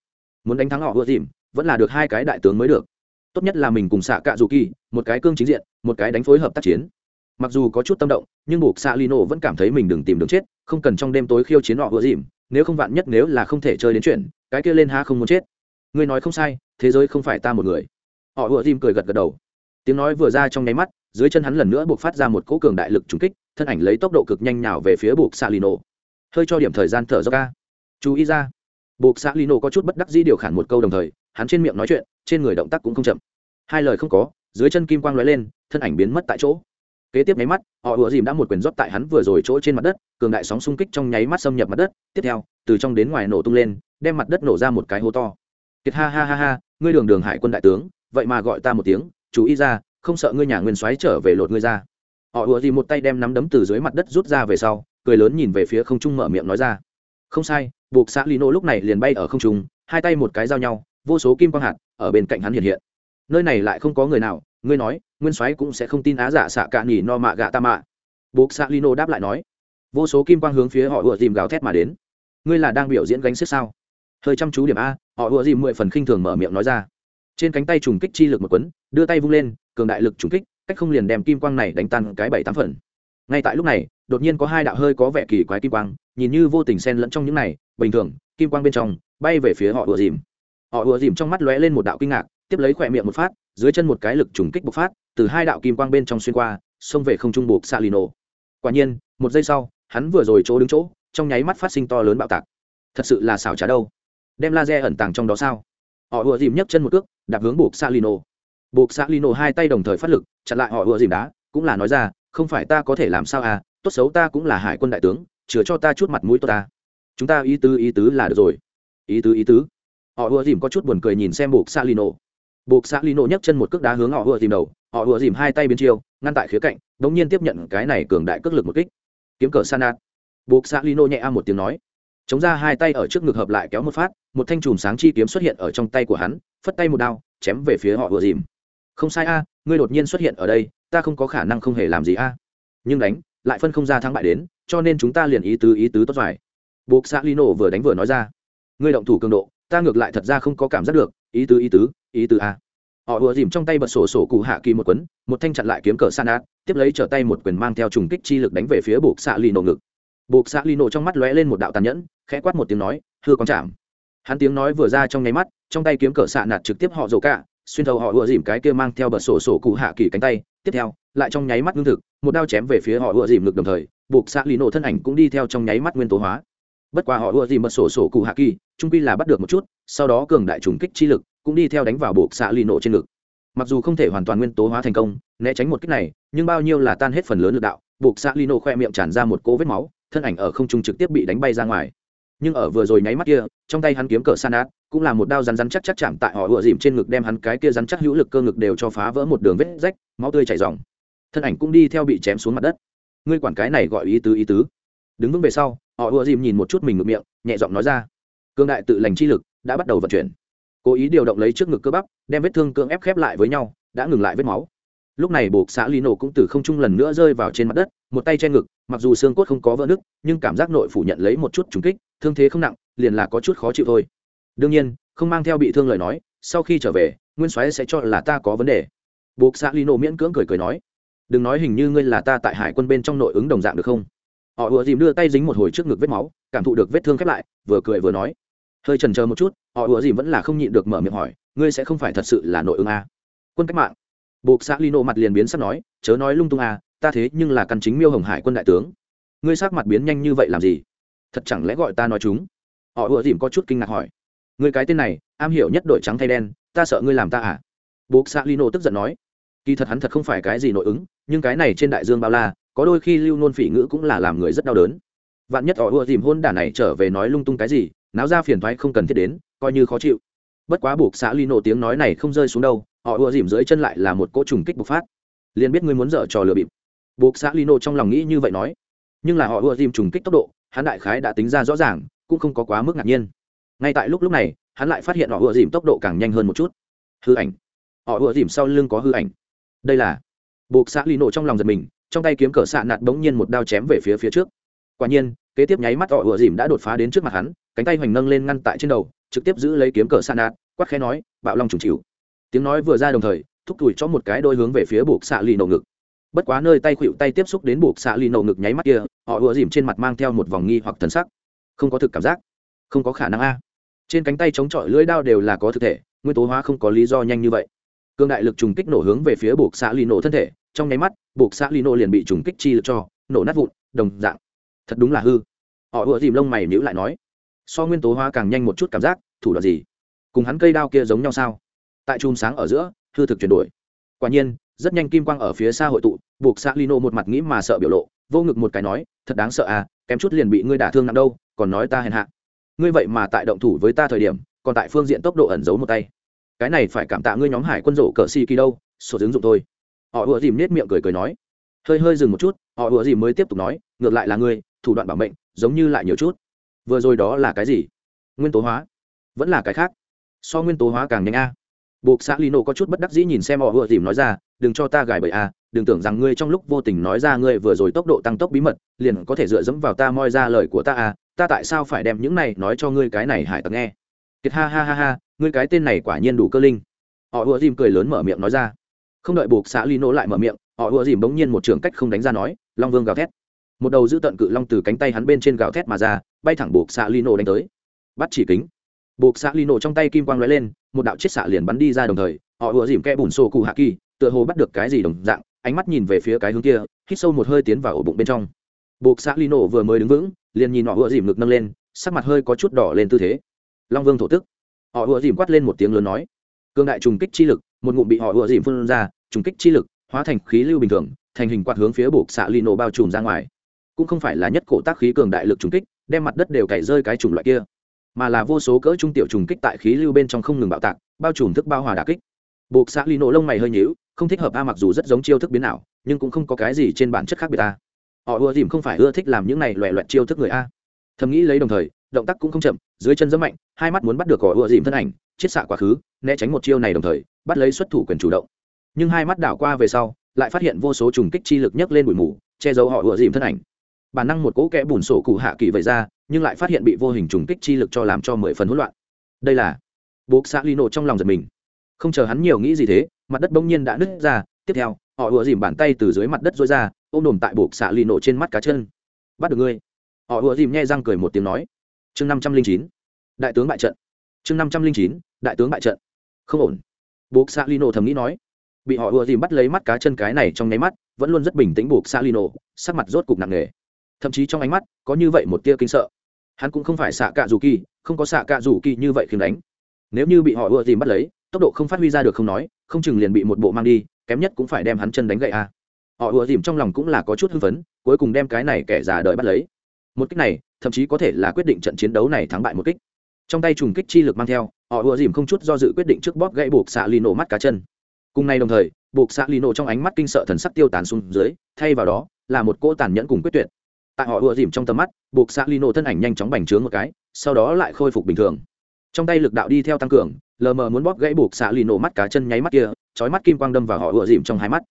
Muốn đánh thắng họ ùa dìm, vẫn là được hai cái đại tướng mới được. Tốt nhất là mình cùng xạ cạ dù kỳ, một cái cương chính diện, một cái đánh phối hợp tác chiến. Mặc dù có chút tâm động, nhưng buộc xạ lino vẫn cảm thấy mình đừng tìm đường chết, không cần trong đêm tối khiêu chiến họ ùa dìm nếu không vạn nhất nếu là không thể chơi đến chuyện, cái kia lên ha không muốn chết. Ngươi nói không sai, thế giới không phải ta một người. Họ ùa dìm cười gật gật đầu. Tiếng nói vừa ra trong nháy mắt, dưới chân hắn lần nữa buộc phát ra một cỗ cường đại lực trùng kích, thân ảnh lấy tốc độ cực nhanh nào về phía buộc salino. Hơi cho điểm thời gian thở do ca chú ý ra. Buộc salino có chút bất đắc dĩ điều khản một câu đồng thời, hắn trên miệng nói chuyện, trên người động tác cũng không chậm. Hai lời không có, dưới chân kim quang lóe lên, thân ảnh biến mất tại chỗ kế tiếp nháy mắt, họ ùa dìm đã một quyền rót tại hắn vừa rồi chỗ trên mặt đất, cường đại sóng xung kích trong nháy mắt xâm nhập mặt đất. Tiếp theo, từ trong đến ngoài nổ tung lên, đem mặt đất nổ ra một cái hố to. Kiệt ha ha ha ha, ngươi đường đường hải quân đại tướng, vậy mà gọi ta một tiếng, chú ý ra, không sợ ngươi nhà nguyên soái trở về lột ngươi ra. Họ ùa dìm một tay đem nắm đấm từ dưới mặt đất rút ra về sau, cười lớn nhìn về phía không trung mở miệng nói ra. Không sai, buộc xã lino lúc này liền bay ở không trung, hai tay một cái giao nhau, vô số kim quang hạt ở bên cạnh hắn hiện hiện. Nơi này lại không có người nào ngươi nói, nguyên soái cũng sẽ không tin á giả xạ cạ nhỉ no mạ gạ ta mạ. Buộc xạ lino đáp lại nói, vô số kim quang hướng phía họ ùa dìm gào thét mà đến. Ngươi là đang biểu diễn gánh xếp sao? Hơi chăm chú điểm a, họ ùa dìm mười phần khinh thường mở miệng nói ra. Trên cánh tay trùng kích chi lực một quấn đưa tay vung lên, cường đại lực trùng kích, cách không liền đem kim quang này đánh tan cái bảy tám phần. Ngay tại lúc này, đột nhiên có hai đạo hơi có vẻ kỳ quái kim quang, nhìn như vô tình xen lẫn trong những này, bình thường, kim quang bên trong, bay về phía họ ùa dìm. Họ ùa dìm trong mắt lóe lên một đạo kinh ngạc, tiếp lấy khỏe miệng một phát dưới chân một cái lực trùng kích bộc phát, từ hai đạo kim quang bên trong xuyên qua, xông về không trung buộc salino. Quả nhiên, một giây sau, hắn vừa rồi chỗ đứng chỗ, trong nháy mắt phát sinh to lớn bạo tạc. Thật sự là xảo trá đâu? Đem laser ẩn tàng trong đó sao? Họ ùa dìm nhấc chân một cước, đạp hướng buộc salino. Buộc xa lino hai tay đồng thời phát lực, chặn lại họ ùa dìm đá, cũng là nói ra, không phải ta có thể làm sao à tốt xấu ta cũng là hải quân đại tướng chứa cho ta chút mặt mũi tốt ta. Chúng ta ý tứ ý tứ là được rồi. Ý tứ ý tứ. Họ ùa dìm có chút buồn cười nhìn xem buộc xa lino buộc xã lino nhấc chân một cước đá hướng họ ùa dìm đầu, họ ùa dìm hai tay bên chiêu, ngăn tại khía cạnh đ ỗ n g nhiên tiếp nhận cái này cường đại cước lực một kích. Kiếm cờ sanat. Buộc xã lino nhẹ a một tiếng nói. Chống ra hai tay ở trước ngực hợp lại kéo một phát, một thanh chùm sáng chi kiếm xuất hiện ở trong tay của hắn, phất tay một đao, chém về phía họ ùa dìm. Không sai a, ngươi đột nhiên xuất hiện ở đây, ta không có khả năng không hề làm gì a. Nhưng đánh, lại phân không ra thắng bại đến, cho nên chúng ta liền ý tứ ý tứ tốt vải buộc xã lino vừa đánh vừa nói ra. Ngươi động thủ cường độ, ta ngược lại thật ra không có cảm giác được ý tứ ý tứ ý tứ a. Họ vừa dìm trong tay bật sổ sổ cụ hạ kỳ một quấn một thanh chặn lại kiếm cờ san át tiếp lấy trở tay một quyền mang theo trùng kích chi lực đánh về phía buộc xạ lì nổ ngực. Buộc xạ lì nổ trong mắt lóe lên một đạo tàn nhẫn, khẽ quát một tiếng nói, hư con chạm. Hắn tiếng nói vừa ra trong nháy mắt, trong tay kiếm cờ xạ nạt trực tiếp họ rổ cả, xuyên thầu họ ùa dìm cái kia mang theo bật sổ sổ cụ hạ kỳ cánh tay. Tiếp theo, lại trong nháy mắt ngưng thực, một đao chém về phía họ ùa dìm ngực đồng thời, buộc xạ lì nổ thân ảnh cũng đi theo trong nháy mắt nguyên tố hóa bất quá họ ưa dìm mật sổ sổ cụ hạ kỳ, trung quy là bắt được một chút, sau đó cường đại trùng kích chi lực, cũng đi theo đánh vào buộc xạ lì nổ trên ngực. Mặc dù không thể hoàn toàn nguyên tố hóa thành công, né tránh một kích này, nhưng bao nhiêu là tan hết phần lớn lực đạo, buộc xạ lì nổ khoe miệng tràn ra một cỗ vết máu, thân ảnh ở không trung trực tiếp bị đánh bay ra ngoài. Nhưng ở vừa rồi nháy mắt kia, trong tay hắn kiếm cờ san át, cũng là một đao rắn rắn chắc chắc chạm tại họ ựa dìm trên ngực đem hắn cái kia rắn chắc hữu lực cơ ngực đều cho phá vỡ một đường vết rách, máu tươi chảy dòng thân ảnh cũng đi theo bị chém xuống mặt đất. Ngươi quản cái này gọi ý tứ ý tứ. Đứng vững về sau họ ùa dìm nhìn một chút mình ngực miệng, nhẹ giọng nói ra, cương đại tự lành chi lực đã bắt đầu vận chuyển. Cố ý điều động lấy trước ngực cơ bắp, đem vết thương cương ép khép lại với nhau, đã ngừng lại vết máu. Lúc này buộc xã lý nổ cũng từ không trung lần nữa rơi vào trên mặt đất, một tay che ngực, mặc dù xương cốt không có vỡ nứt, nhưng cảm giác nội phủ nhận lấy một chút trúng kích, thương thế không nặng, liền là có chút khó chịu thôi. Đương nhiên, không mang theo bị thương lời nói, sau khi trở về, nguyên soái sẽ cho là ta có vấn đề. Buộc xã lý nổ miễn cưỡng cười cười nói, đừng nói hình như ngươi là ta tại hải quân bên trong nội ứng đồng dạng được không? Họ ùa dìm đưa tay dính một hồi trước ngực vết máu, cảm thụ được vết thương khép lại, vừa cười vừa nói. Hơi trần chờ một chút, họ ùa dìm vẫn là không nhịn được mở miệng hỏi, ngươi sẽ không phải thật sự là nội ứng a quân cách mạng. Buộc xã lino mặt liền biến sắp nói, chớ nói lung tung a ta thế nhưng là căn chính miêu hồng hải quân đại tướng. Ngươi sắc mặt biến nhanh như vậy làm gì? Thật chẳng lẽ gọi ta nói chúng? Họ ùa dìm có chút kinh ngạc hỏi, "Ngươi cái tên này, am hiểu nhất đội trắng thay đen, ta sợ ngươi làm ta à? Buộc xã lino tức giận nói, kỳ thật hắn thật không phải cái gì nội ứng nhưng cái này trên đại dương bao la, có đôi khi lưu nôn phỉ ngữ cũng là làm người rất đau đớn. Vạn nhất họ ưa dìm hôn đả này trở về nói lung tung cái gì, náo ra phiền thoái không cần thiết đến, coi như khó chịu. Bất quá buộc xã ly nổ tiếng nói này không rơi xuống đâu, họ ưa dìm dưới chân lại là một cỗ trùng kích bộc phát. Liền biết ngươi muốn dở trò lừa bịp. Buộc xã ly nổ trong lòng nghĩ như vậy nói. Nhưng là họ ưa dìm trùng kích tốc độ, hắn đại khái đã tính ra rõ ràng, cũng không có quá mức ngạc nhiên. Ngay tại lúc lúc này, hắn lại phát hiện họ ưa dìm tốc độ càng nhanh hơn một chút. Hư ảnh. Họ ưa dìm sau lưng có hư ảnh. Đây là buộc xã lì nổ trong lòng giật mình, trong tay kiếm cờ xạ nạt bỗng nhiên một đao chém về phía phía trước. Quả nhiên, kế tiếp nháy mắt họ ựa dìm đã đột phá đến trước mặt hắn, cánh tay hoành nâng lên ngăn tại trên đầu, trực tiếp giữ lấy kiếm cờ xạ nạt, quát khẽ nói, bạo long trùng chịu. Tiếng nói vừa ra đồng thời, thúc thủi cho một cái đôi hướng về phía buộc xạ lì nổ ngực. Bất quá nơi tay khuỵu tay tiếp xúc đến buộc xạ lì nổ ngực nháy mắt kia, họ ựa dìm trên mặt mang theo một vòng nghi hoặc thần sắc. Không có thực cảm giác, không có khả năng a. Trên cánh tay chống chọi lưỡi đao đều là có thực thể, nguyên tố hóa không có lý do nhanh như vậy. Cương đại lực trùng kích nổ hướng về phía buộc xạ lì nổ thân thể trong nháy mắt, buộc xã lino liền bị trùng kích chi lực cho nổ nát vụn, đồng dạng. Thật đúng là hư. Họ ùa dìm lông mày nhữ lại nói, so nguyên tố hóa càng nhanh một chút cảm giác, thủ đoạn gì? Cùng hắn cây đao kia giống nhau sao? Tại chùm sáng ở giữa, hư thực chuyển đổi. Quả nhiên, rất nhanh kim quang ở phía xa hội tụ, buộc xã lino một mặt nghĩ mà sợ biểu lộ, vô ngực một cái nói, thật đáng sợ à kém chút liền bị ngươi đả thương nặng đâu, còn nói ta hèn hạ. Ngươi vậy mà tại động thủ với ta thời điểm, còn tại phương diện tốc độ ẩn giấu một tay. Cái này phải cảm tạ ngươi nhóm hải quân rộ cờ si kỳ đâu, sổ ứng dụng thôi họ ùa dìm nết miệng cười cười nói. Hơi hơi dừng một chút, họ ùa dìm mới tiếp tục nói, ngược lại là ngươi, thủ đoạn bảo mệnh, giống như lại nhiều chút. Vừa rồi đó là cái gì? Nguyên tố hóa. Vẫn là cái khác. So nguyên tố hóa càng nhanh a. Buộc xã lino có chút bất đắc dĩ nhìn xem họ ùa dìm nói ra, đừng cho ta gài bậy a, đừng tưởng rằng ngươi trong lúc vô tình nói ra ngươi vừa rồi tốc độ tăng tốc bí mật, liền có thể dựa dẫm vào ta moi ra lời của ta a, ta tại sao phải đem những này nói cho ngươi cái này hải tặc nghe? Kiệt ha ha ha ha, ngươi cái tên này quả nhiên đủ cơ linh. Họ ùa dìm cười lớn mở miệng nói ra không đợi buộc xã lino lại mở miệng, họ ùa dìm bỗng nhiên một trường cách không đánh ra nói, long vương gào thét. Một đầu giữ tận cự long từ cánh tay hắn bên trên gào thét mà ra, bay thẳng buộc xã lino đánh tới. Bắt chỉ kính. Buộc xạ lino trong tay kim quang lóe lên, một đạo chiết xạ liền bắn đi ra đồng thời, họ ùa dìm kẽ bùn xô cụ hạ kỳ, tựa hồ bắt được cái gì đồng dạng, ánh mắt nhìn về phía cái hướng kia, hít sâu một hơi tiến vào ổ bụng bên trong. Buộc xạ lino vừa mới đứng vững, liền nhìn họ ùa dìm ngực nâng lên, sắc mặt hơi có chút đỏ lên tư thế. Long vương thổ tức. Họ ùa dìm quát lên một tiếng lớn nói. Cương đại trùng kích chi lực, một ngụm bị họ ùa dìm phun ra trùng kích chi lực, hóa thành khí lưu bình thường, thành hình quạt hướng phía buộc xạ lì nổ bao trùm ra ngoài. Cũng không phải là nhất cổ tác khí cường đại lực trùng kích, đem mặt đất đều cày rơi cái chủng loại kia, mà là vô số cỡ trung tiểu trùng kích tại khí lưu bên trong không ngừng bạo tạc, bao trùm thức bao hòa đà kích. Buộc xạ li nổ lông mày hơi nhíu, không thích hợp a, mặc dù rất giống chiêu thức biến ảo, nhưng cũng không có cái gì trên bản chất khác biệt a. Họ ưa dìm không phải ưa thích làm những này loẹ loẹt chiêu thức người a. Thầm nghĩ lấy đồng thời, động tác cũng không chậm, dưới chân rất mạnh, hai mắt muốn bắt được họ ưa dìm thân ảnh, chiết xạ quá khứ, né tránh một chiêu này đồng thời, bắt lấy xuất thủ quyền chủ động nhưng hai mắt đảo qua về sau, lại phát hiện vô số trùng kích chi lực nhấc lên bụi mù, che giấu họ ưa dìm thân ảnh. Bản năng một cỗ kẽ bùn sổ cụ hạ kỳ vậy ra, nhưng lại phát hiện bị vô hình trùng kích chi lực cho làm cho mười phần hỗn loạn. Đây là buộc xã lino trong lòng giật mình. Không chờ hắn nhiều nghĩ gì thế, mặt đất bỗng nhiên đã nứt ra, tiếp theo, họ ùa dìm bàn tay từ dưới mặt đất dối ra, ôm đồm tại buộc xạ lì nổ trên mắt cá chân. Bắt được ngươi. Họ ùa dìm nghe răng cười một tiếng nói. Chương năm trăm linh chín, đại tướng bại trận. Chương năm trăm linh chín, đại tướng bại trận. Không ổn. Buộc xạ lì nổ thầm nghĩ nói bị họ ùa dìm bắt lấy mắt cá chân cái này trong nháy mắt, vẫn luôn rất bình tĩnh buộc xa lino sắc mặt rốt cục nặng nề. Thậm chí trong ánh mắt, có như vậy một tia kinh sợ. Hắn cũng không phải xạ cạ dù kỳ, không có xạ cạ dù kỳ như vậy khiến đánh. Nếu như bị họ ùa dìm bắt lấy, tốc độ không phát huy ra được không nói, không chừng liền bị một bộ mang đi, kém nhất cũng phải đem hắn chân đánh gậy a à. họ ùa dìm trong lòng cũng là có chút hưng phấn, cuối cùng đem cái này kẻ già đời bắt lấy. Một kích này, thậm chí có thể là quyết định trận chiến đấu này thắng bại một kích. Trong tay trùng kích chi lực mang theo, họ ùa dìm không chút do dự quyết định trước bóp gãy buộc xạ lì nổ mắt cá chân cùng nay đồng thời, buộc xạ lì nổ trong ánh mắt kinh sợ thần sắc tiêu tàn xuống dưới, thay vào đó, là một cỗ tàn nhẫn cùng quyết tuyệt. Tại họ ùa dìm trong tầm mắt, buộc xạ lì nổ thân ảnh nhanh chóng bành trướng một cái, sau đó lại khôi phục bình thường. Trong tay lực đạo đi theo tăng cường, lờ mờ muốn bóp gãy buộc xạ lì nổ mắt cá chân nháy mắt kia trói mắt kim quang đâm vào họ ùa dìm trong hai mắt.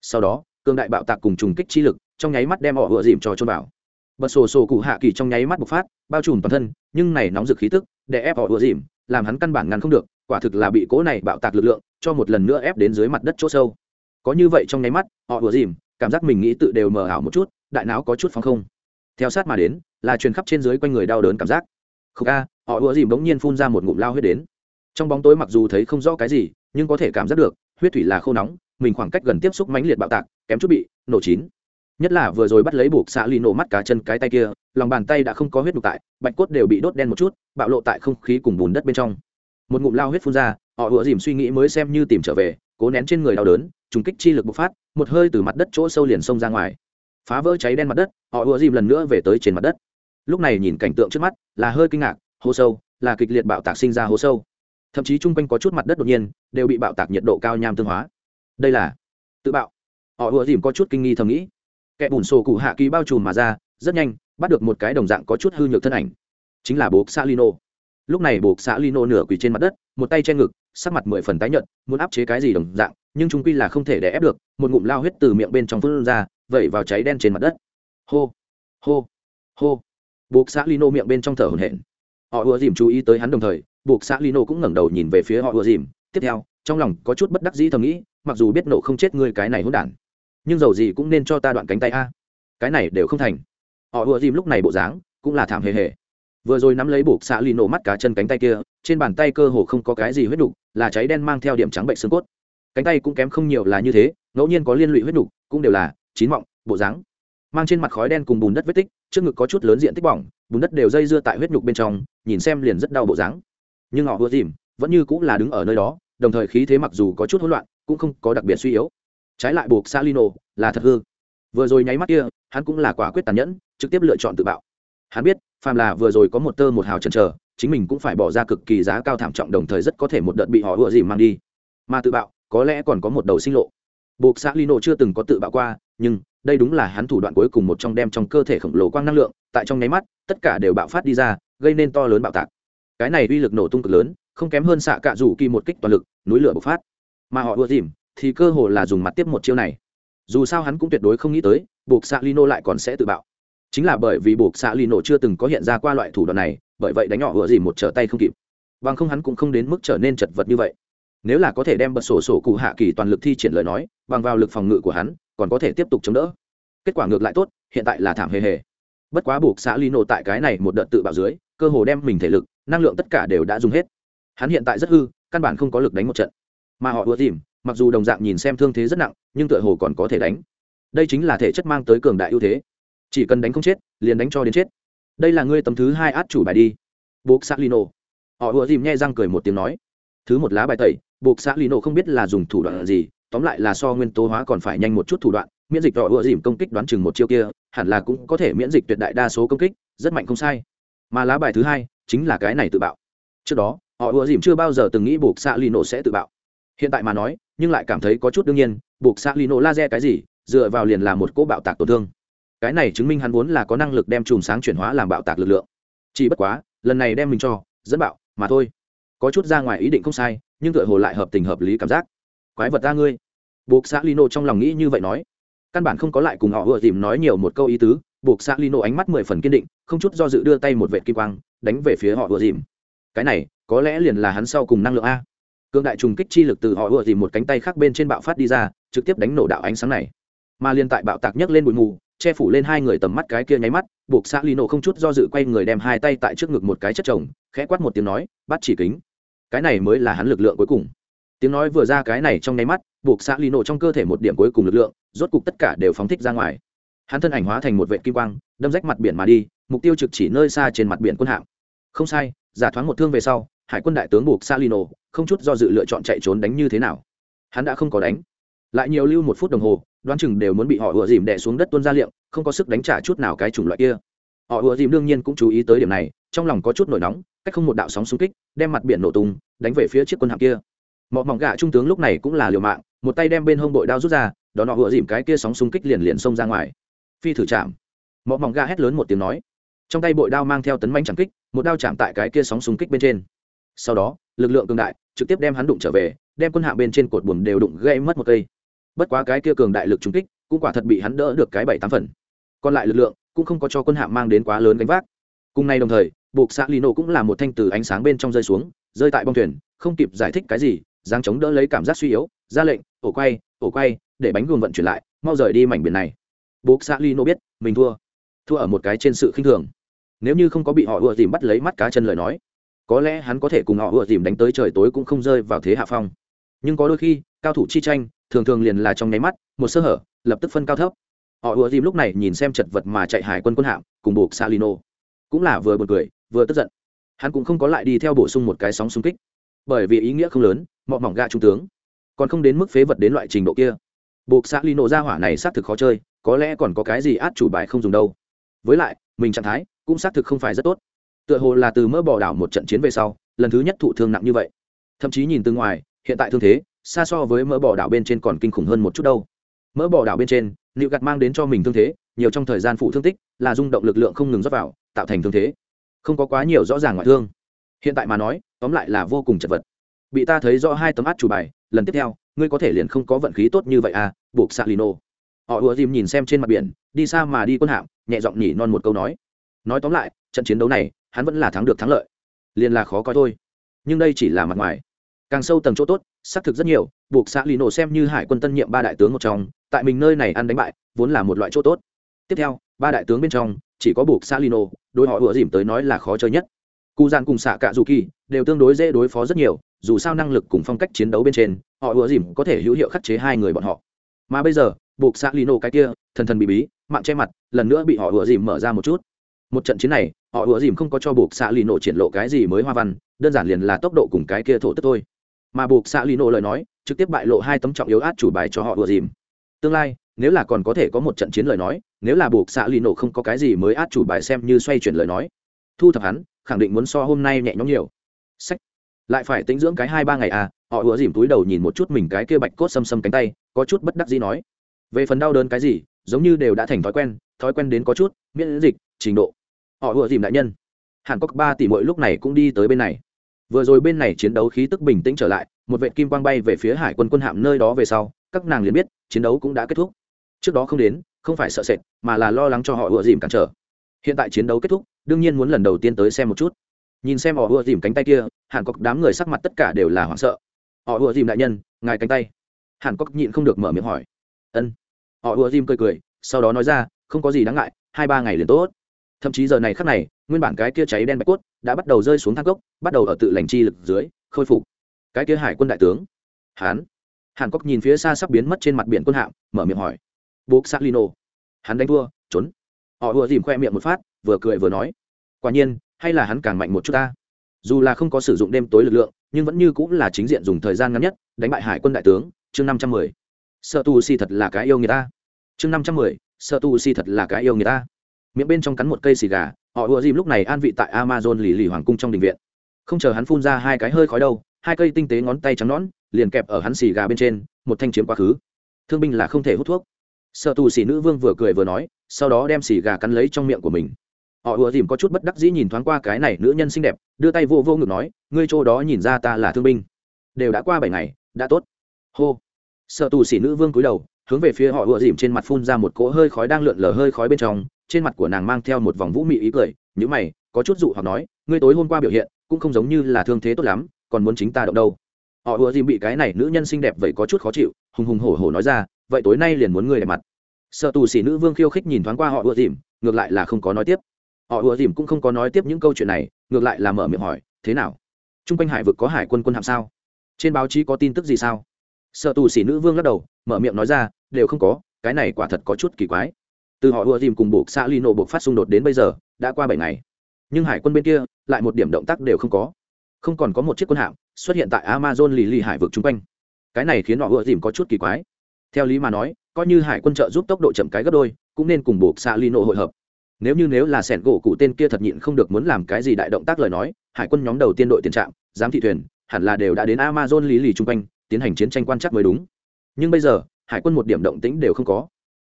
Sau đó cương đại bạo tạc cùng trùng kích chi lực, trong nháy mắt đem họ ùa dìm cho trôn vào. Bật sổ sổ cụ hạ kỳ trong nháy mắt bộc phát, bao trùm toàn thân, nhưng này nóng rực khí tức để ép họ ùa dìm, làm hắn căn bản ngăn không được quả thực là bị cố này bạo tạc lực lượng, cho một lần nữa ép đến dưới mặt đất chỗ sâu. Có như vậy trong nháy mắt, họ ùa dìm, cảm giác mình nghĩ tự đều mờ ảo một chút, đại não có chút phóng không. Theo sát mà đến, là truyền khắp trên dưới quanh người đau đớn cảm giác. Không a, họ ùa dìm bỗng nhiên phun ra một ngụm lao huyết đến. Trong bóng tối mặc dù thấy không rõ cái gì, nhưng có thể cảm giác được, huyết thủy là khô nóng, mình khoảng cách gần tiếp xúc mãnh liệt bạo tạc, kém chút bị nổ chín. Nhất là vừa rồi bắt lấy buộc xạ lì nổ mắt cá chân cái tay kia, lòng bàn tay đã không có huyết đục tại, bạch cốt đều bị đốt đen một chút, bạo lộ tại không khí cùng bùn đất bên trong một ngụm lao huyết phun ra, họ ủa dìm suy nghĩ mới xem như tìm trở về, cố nén trên người đau đớn, trùng kích chi lực bộc phát, một hơi từ mặt đất chỗ sâu liền xông ra ngoài. Phá vỡ cháy đen mặt đất, họ ủa dìm lần nữa về tới trên mặt đất. Lúc này nhìn cảnh tượng trước mắt, là hơi kinh ngạc hố sâu, là kịch liệt bạo tạc sinh ra hố sâu. Thậm chí chung quanh có chút mặt đất đột nhiên, đều bị bạo tạc nhiệt độ cao nham tương hóa. Đây là tự bạo. Họ ủa dìm có chút kinh nghi thầm nghĩ. Kẻ bùn sổ cụ hạ ký bao trùm mà ra, rất nhanh, bắt được một cái đồng dạng có chút hư nhược thân ảnh. Chính là bố Salino. lino lúc này buộc xã lino nửa quỳ trên mặt đất, một tay che ngực, sắc mặt mười phần tái nhợt, muốn áp chế cái gì đồng dạng, nhưng chúng quy là không thể đè ép được, một ngụm lao huyết từ miệng bên trong phun ra, vẩy vào cháy đen trên mặt đất. Hô hô hô. Buộc xã lino miệng bên trong thở hổn hển. Họ ùa dìm chú ý tới hắn đồng thời, buộc xã lino cũng ngẩng đầu nhìn về phía họ ùa dìm. Tiếp theo, trong lòng có chút bất đắc dĩ thầm nghĩ, mặc dù biết nộ không chết ngươi cái này hỗn đản, nhưng dầu gì cũng nên cho ta đoạn cánh tay a. Cái này đều không thành. Họ ùa dìm lúc này bộ dáng cũng là thảm hề hề vừa rồi nắm lấy buộc xạ lì nổ mắt cá chân cánh tay kia, trên bàn tay cơ hồ không có cái gì huyết đục, là cháy đen mang theo điểm trắng bệnh xương cốt. Cánh tay cũng kém không nhiều là như thế, ngẫu nhiên có liên lụy huyết đục, cũng đều là chín mọng, bộ dáng. Mang trên mặt khói đen cùng bùn đất vết tích, trước ngực có chút lớn diện tích bỏng, bùn đất đều dây dưa tại huyết nhục bên trong, nhìn xem liền rất đau bộ dáng. Nhưng họ vừa dìm, vẫn như cũng là đứng ở nơi đó, đồng thời khí thế mặc dù có chút hỗn loạn, cũng không có đặc biệt suy yếu. Trái lại buộc salino là thật hư. Vừa rồi nháy mắt kia, hắn cũng là quả quyết tàn nhẫn, trực tiếp lựa chọn tự bạo. Hắn biết phàm là vừa rồi có một tơ một hào chần chờ, chính mình cũng phải bỏ ra cực kỳ giá cao thảm trọng đồng thời rất có thể một đợt bị họ ựa dìm mang đi. Mà tự bạo, có lẽ còn có một đầu sinh lộ. Buộc xã lino chưa từng có tự bạo qua, nhưng đây đúng là hắn thủ đoạn cuối cùng một trong đem trong cơ thể khổng lồ quang năng lượng, tại trong nháy mắt, tất cả đều bạo phát đi ra, gây nên to lớn bạo tạc. Cái này uy lực nổ tung cực lớn, không kém hơn xạ cạ rủ kỳ một kích toàn lực, núi lửa bộc phát. Mà họ ưa dìm, thì cơ hồ là dùng mặt tiếp một chiêu này. Dù sao hắn cũng tuyệt đối không nghĩ tới, buộc xạ lino lại còn sẽ tự bạo chính là bởi vì buộc xạ lino chưa từng có hiện ra qua loại thủ đoạn này, bởi vậy đánh nhỏ vừa dìm một trở tay không kịp. Bằng không hắn cũng không đến mức trở nên chật vật như vậy. Nếu là có thể đem bật sổ sổ cụ hạ kỳ toàn lực thi triển lời nói, bằng vào lực phòng ngự của hắn, còn có thể tiếp tục chống đỡ. Kết quả ngược lại tốt, hiện tại là thảm hề hề. Bất quá buộc xã lino tại cái này một đợt tự bạo dưới, cơ hồ đem mình thể lực, năng lượng tất cả đều đã dùng hết. Hắn hiện tại rất hư, căn bản không có lực đánh một trận. Mà họ ưa tìm mặc dù đồng dạng nhìn xem thương thế rất nặng, nhưng tựa hồ còn có thể đánh. Đây chính là thể chất mang tới cường đại ưu thế chỉ cần đánh không chết, liền đánh cho đến chết. Đây là ngươi tấm thứ hai át chủ bài đi. Buộc xác lino họ ưa dìm nhẹ răng cười một tiếng nói. Thứ một lá bài tẩy, buộc xác lino không biết là dùng thủ đoạn gì, tóm lại là so nguyên tố hóa còn phải nhanh một chút thủ đoạn, miễn dịch họ ùa dìm công kích đoán chừng một chiêu kia, hẳn là cũng có thể miễn dịch tuyệt đại đa số công kích, rất mạnh không sai. Mà lá bài thứ hai chính là cái này tự bạo. Trước đó, họ ùa dìm chưa bao giờ từng nghĩ buộc xạ lino sẽ tự bạo. Hiện tại mà nói, nhưng lại cảm thấy có chút đương nhiên, buộc xạ lino laser cái gì, dựa vào liền là một cỗ bạo tạc tổn thương cái này chứng minh hắn vốn là có năng lực đem chùm sáng chuyển hóa làm bạo tạc lực lượng. Chỉ bất quá, lần này đem mình cho, dẫn bạo, mà thôi. Có chút ra ngoài ý định không sai, nhưng tựa hồ lại hợp tình hợp lý cảm giác. Quái vật ra ngươi. Buộc xã lino trong lòng nghĩ như vậy nói. Căn bản không có lại cùng họ vừa tìm nói nhiều một câu ý tứ, buộc xã lino ánh mắt mười phần kiên định, không chút do dự đưa tay một vệ kim quang, đánh về phía họ vừa tìm cái này, có lẽ liền là hắn sau cùng năng lượng a. Cương đại trùng kích chi lực từ họ vừa tìm một cánh tay khác bên trên bạo phát đi ra, trực tiếp đánh nổ đạo ánh sáng này. Mà liên tại bạo tạc nhấc lên bụi mù che phủ lên hai người tầm mắt cái kia nháy mắt, buộc xã lino không chút do dự quay người đem hai tay tại trước ngực một cái chất chồng, khẽ quát một tiếng nói, bắt chỉ kính. Cái này mới là hắn lực lượng cuối cùng. Tiếng nói vừa ra cái này trong nháy mắt, buộc xạ lì nổ trong cơ thể một điểm cuối cùng lực lượng, rốt cục tất cả đều phóng thích ra ngoài. Hắn thân ảnh hóa thành một vệ kim quang, đâm rách mặt biển mà đi, mục tiêu trực chỉ nơi xa trên mặt biển quân hạm. Không sai, giả thoáng một thương về sau, hải quân đại tướng buộc salino không chút do dự lựa chọn chạy trốn đánh như thế nào. Hắn đã không có đánh lại nhiều lưu một phút đồng hồ, đoán chừng đều muốn bị họ ùa dìm đẻ xuống đất tuôn ra liệm không có sức đánh trả chút nào cái chủng loại kia. Họ ùa dìm đương nhiên cũng chú ý tới điểm này, trong lòng có chút nổi nóng, cách không một đạo sóng xung kích, đem mặt biển nổ tung, đánh về phía chiếc quân hạm kia. Mọ mỏng gạ trung tướng lúc này cũng là liều mạng, một tay đem bên hông bội đao rút ra đón họ ùa dìm cái kia sóng xung kích liền liền xông ra ngoài. Phi thử chạm. Mọ mỏng gạ hét lớn một tiếng nói. Trong tay bội đao mang theo tấn manh chẳng kích, một đao chạm tại cái kia sóng xung kích bên trên. Sau đó, lực lượng cường đại trực tiếp đem hắn đụng trở về, đem quân hạ bên trên cột buồm đều đụng gây mất một cây bất quá cái kia cường đại lực trúng kích, cũng quả thật bị hắn đỡ được cái bảy tám phần. Còn lại lực lượng, cũng không có cho quân hạ mang đến quá lớn gánh vác. Cùng nay đồng thời, buộc xã lino cũng là một thanh từ ánh sáng bên trong rơi xuống, rơi tại bong thuyền, không kịp giải thích cái gì, dáng chống đỡ lấy cảm giác suy yếu, ra lệnh, ổ quay ổ quay, để bánh gồm vận chuyển lại, mau rời đi mảnh biển này. Buộc xã lino biết, mình thua. Thua ở một cái trên sự khinh thường. Nếu như không có bị họ ùa tìm bắt lấy mắt cá chân lời nói, có lẽ hắn có thể cùng họ ùa tìm đánh tới trời tối cũng không rơi vào thế hạ phong. Nhưng có đôi khi, cao thủ chi tranh thường thường liền là trong nháy mắt, một sơ hở, lập tức phân cao thấp. Họ ùa dìm lúc này nhìn xem chật vật mà chạy hải quân quân hạm, cùng buộc salino. Cũng là vừa buồn cười, vừa tức giận. Hắn cũng không có lại đi theo bổ sung một cái sóng xung kích. Bởi vì ý nghĩa không lớn, mọ mỏng ga trung tướng. Còn không đến mức phế vật đến loại trình độ kia. Buộc xã lino ra hỏa này xác thực khó chơi, có lẽ còn có cái gì át chủ bài không dùng đâu. Với lại, mình trạng thái cũng xác thực không phải rất tốt. Tựa hồ là từ mỡ bỏ đảo một trận chiến về sau, lần thứ nhất thụ thương nặng như vậy. Thậm chí nhìn từ ngoài, hiện tại thương thế xa so với mỡ bỏ đảo bên trên còn kinh khủng hơn một chút đâu. Mỡ bỏ đảo bên trên, nịu gạt mang đến cho mình thương thế, nhiều trong thời gian phụ thương tích, là rung động lực lượng không ngừng rót vào, tạo thành thương thế. Không có quá nhiều rõ ràng ngoại thương. Hiện tại mà nói, tóm lại là vô cùng chật vật. Bị ta thấy rõ hai tấm át chủ bài, lần tiếp theo, ngươi có thể liền không có vận khí tốt như vậy à buộc xạ lino họ ùa dìm nhìn xem trên mặt biển, đi xa mà đi quân hạm, nhẹ giọng nhỉ non một câu nói. Nói tóm lại, trận chiến đấu này, hắn vẫn là thắng được thắng lợi. Liền là khó coi thôi. Nhưng đây chỉ là mặt ngoài càng sâu tầng chỗ tốt, xác thực rất nhiều, buộc xã lì nổ xem như hải quân tân nhiệm ba đại tướng một trong, tại mình nơi này ăn đánh bại, vốn là một loại chỗ tốt. Tiếp theo, ba đại tướng bên trong, chỉ có buộc xã lì nổ đôi họ vừa dìm tới nói là khó chơi nhất. Cụ gian cùng xạ cả dù kỳ đều tương đối dễ đối phó rất nhiều, dù sao năng lực cùng phong cách chiến đấu bên trên, họ vừa dìm có thể hữu hiệu khắc chế hai người bọn họ. Mà bây giờ, buộc xã lì nổ cái kia, thần thần bị bí, mạng che mặt, lần nữa bị họ vừa dìm mở ra một chút. Một trận chiến này, họ ủa dìm không có cho buộc xạ lì nổ triển lộ cái gì mới hoa văn, đơn giản liền là tốc độ cùng cái kia thổ tức thôi mà buộc xạ lì nổ lời nói, trực tiếp bại lộ hai tấm trọng yếu át chủ bài cho họ ủa dìm. Tương lai, nếu là còn có thể có một trận chiến lời nói, nếu là buộc xạ lì nổ không có cái gì mới át chủ bài xem như xoay chuyển lời nói, thu thập hắn, khẳng định muốn so hôm nay nhẹ nhõm nhiều. Sách. Lại phải tính dưỡng cái hai ba ngày à họ ủa dìm túi đầu nhìn một chút mình cái kia bạch cốt xâm xâm cánh tay, có chút bất đắc gì nói. Về phần đau đớn cái gì, giống như đều đã thành thói quen thói quen đến có chút, miễn dịch, trình độ. Họ ùa dìm đại nhân. Hàn cốc ba tỷ mỗi lúc này cũng đi tới bên này vừa rồi bên này chiến đấu khí tức bình tĩnh trở lại, một vệ kim quang bay về phía hải quân quân hạm nơi đó về sau, các nàng liền biết, chiến đấu cũng đã kết thúc. Trước đó không đến, không phải sợ sệt, mà là lo lắng cho họ ùa dìm cản trở. Hiện tại chiến đấu kết thúc, đương nhiên muốn lần đầu tiên tới xem một chút. Nhìn xem họ ùa dìm cánh tay kia, hàn cốc đám người sắc mặt tất cả đều là hoảng sợ. Họ ùa dìm đại nhân, ngài cánh tay. Hàn cốc nhịn không được mở miệng hỏi. Ân. Họ ùa dìm cười cười, sau đó nói ra, không có gì đáng ngại, hai ba ngày liền tốt thậm chí giờ này khắc này, nguyên bản cái kia cháy đen bạch cốt đã bắt đầu rơi xuống thang cốc, bắt đầu ở tự lành chi lực dưới, khôi phục. Cái kia hải quân đại tướng hán hàn cốc nhìn phía xa sắp biến mất trên mặt biển quân hạm, mở miệng hỏi. Buộc xác lino hắn đánh thua, trốn. Họ vừa dìm khoe miệng một phát, vừa cười vừa nói. Quả nhiên, hay là hắn càng mạnh một chút ta. Dù là không có sử dụng đêm tối lực lượng, nhưng vẫn như cũng là chính diện dùng thời gian ngắn nhất, đánh bại hải quân đại tướng, chương năm trăm mười. Sợ tu si thật là cái yêu người ta. Chương năm trăm mười, sợ tu si thật là cái yêu người ta miệng bên trong cắn một cây xì gà, họ ùa dìm lúc này an vị tại amazon lì lì hoàng cung trong đình viện. Không chờ hắn phun ra hai cái hơi khói đâu, hai cây tinh tế ngón tay trắng nõn, liền kẹp ở hắn xì gà bên trên, một thanh chiếm quá khứ. Thương binh là không thể hút thuốc. Sợ tù xì nữ vương vừa cười vừa nói, sau đó đem xì gà cắn lấy trong miệng của mình. Họ ùa dìm có chút bất đắc dĩ nhìn thoáng qua cái này nữ nhân xinh đẹp, đưa tay vô vô ngực nói, ngươi chỗ đó nhìn ra ta là thương binh. Đều đã qua bảy ngày, đã tốt. Hô. Sợ tù xì nữ vương cúi đầu, hướng về phía họ ùa dìm trên mặt phun ra một cỗ hơi khói đang lượn lờ hơi khói bên trong trên mặt của nàng mang theo một vòng vũ mị ý cười nhữ mày, có chút dụ hoặc nói, ngươi tối hôm qua biểu hiện, cũng không giống như là thương thế tốt lắm, còn muốn chính ta động đâu? Họ ùa dìm bị cái này nữ nhân xinh đẹp vậy có chút khó chịu, hùng hùng hổ hổ nói ra, vậy tối nay liền muốn ngươi đẹp mặt. Sợ tù xỉ nữ vương khiêu khích nhìn thoáng qua họ ùa dìm, ngược lại là không có nói tiếp. Họ ùa dìm cũng không có nói tiếp những câu chuyện này, ngược lại là mở miệng hỏi, thế nào? T r u n g quanh hải vực có hải quân quân hạm sao? Trên báo chí có tin tức gì sao? Sợ tù xỉ nữ vương lắc đầu, mở miệng nói ra, đều không có, cái này quả thật có chút kỳ quái từ họ ùa dìm cùng buộc xã lino buộc phát xung đột đến bây giờ, đã qua bảy ngày. Nhưng hải quân bên kia, lại một điểm động tác đều không có. Không còn có một chiếc quân hạm xuất hiện tại amazon lì lì hải vực chung quanh. Cái này khiến họ ùa dìm có chút kỳ quái. Theo lý mà nói, coi như hải quân trợ giúp tốc độ chậm cái gấp đôi, cũng nên cùng buộc xã lino hội hợp. Nếu như nếu là sẻn gỗ cụ tên kia thật nhịn không được muốn làm cái gì đại động tác lời nói, hải quân nhóm đầu tiên đội tiền trạm, giám thị thuyền, hẳn là đều đã đến amazon lý lì chung quanh, tiến hành chiến tranh quan chắc mới đúng. Nhưng bây giờ, hải quân một điểm động tĩnh đều không có.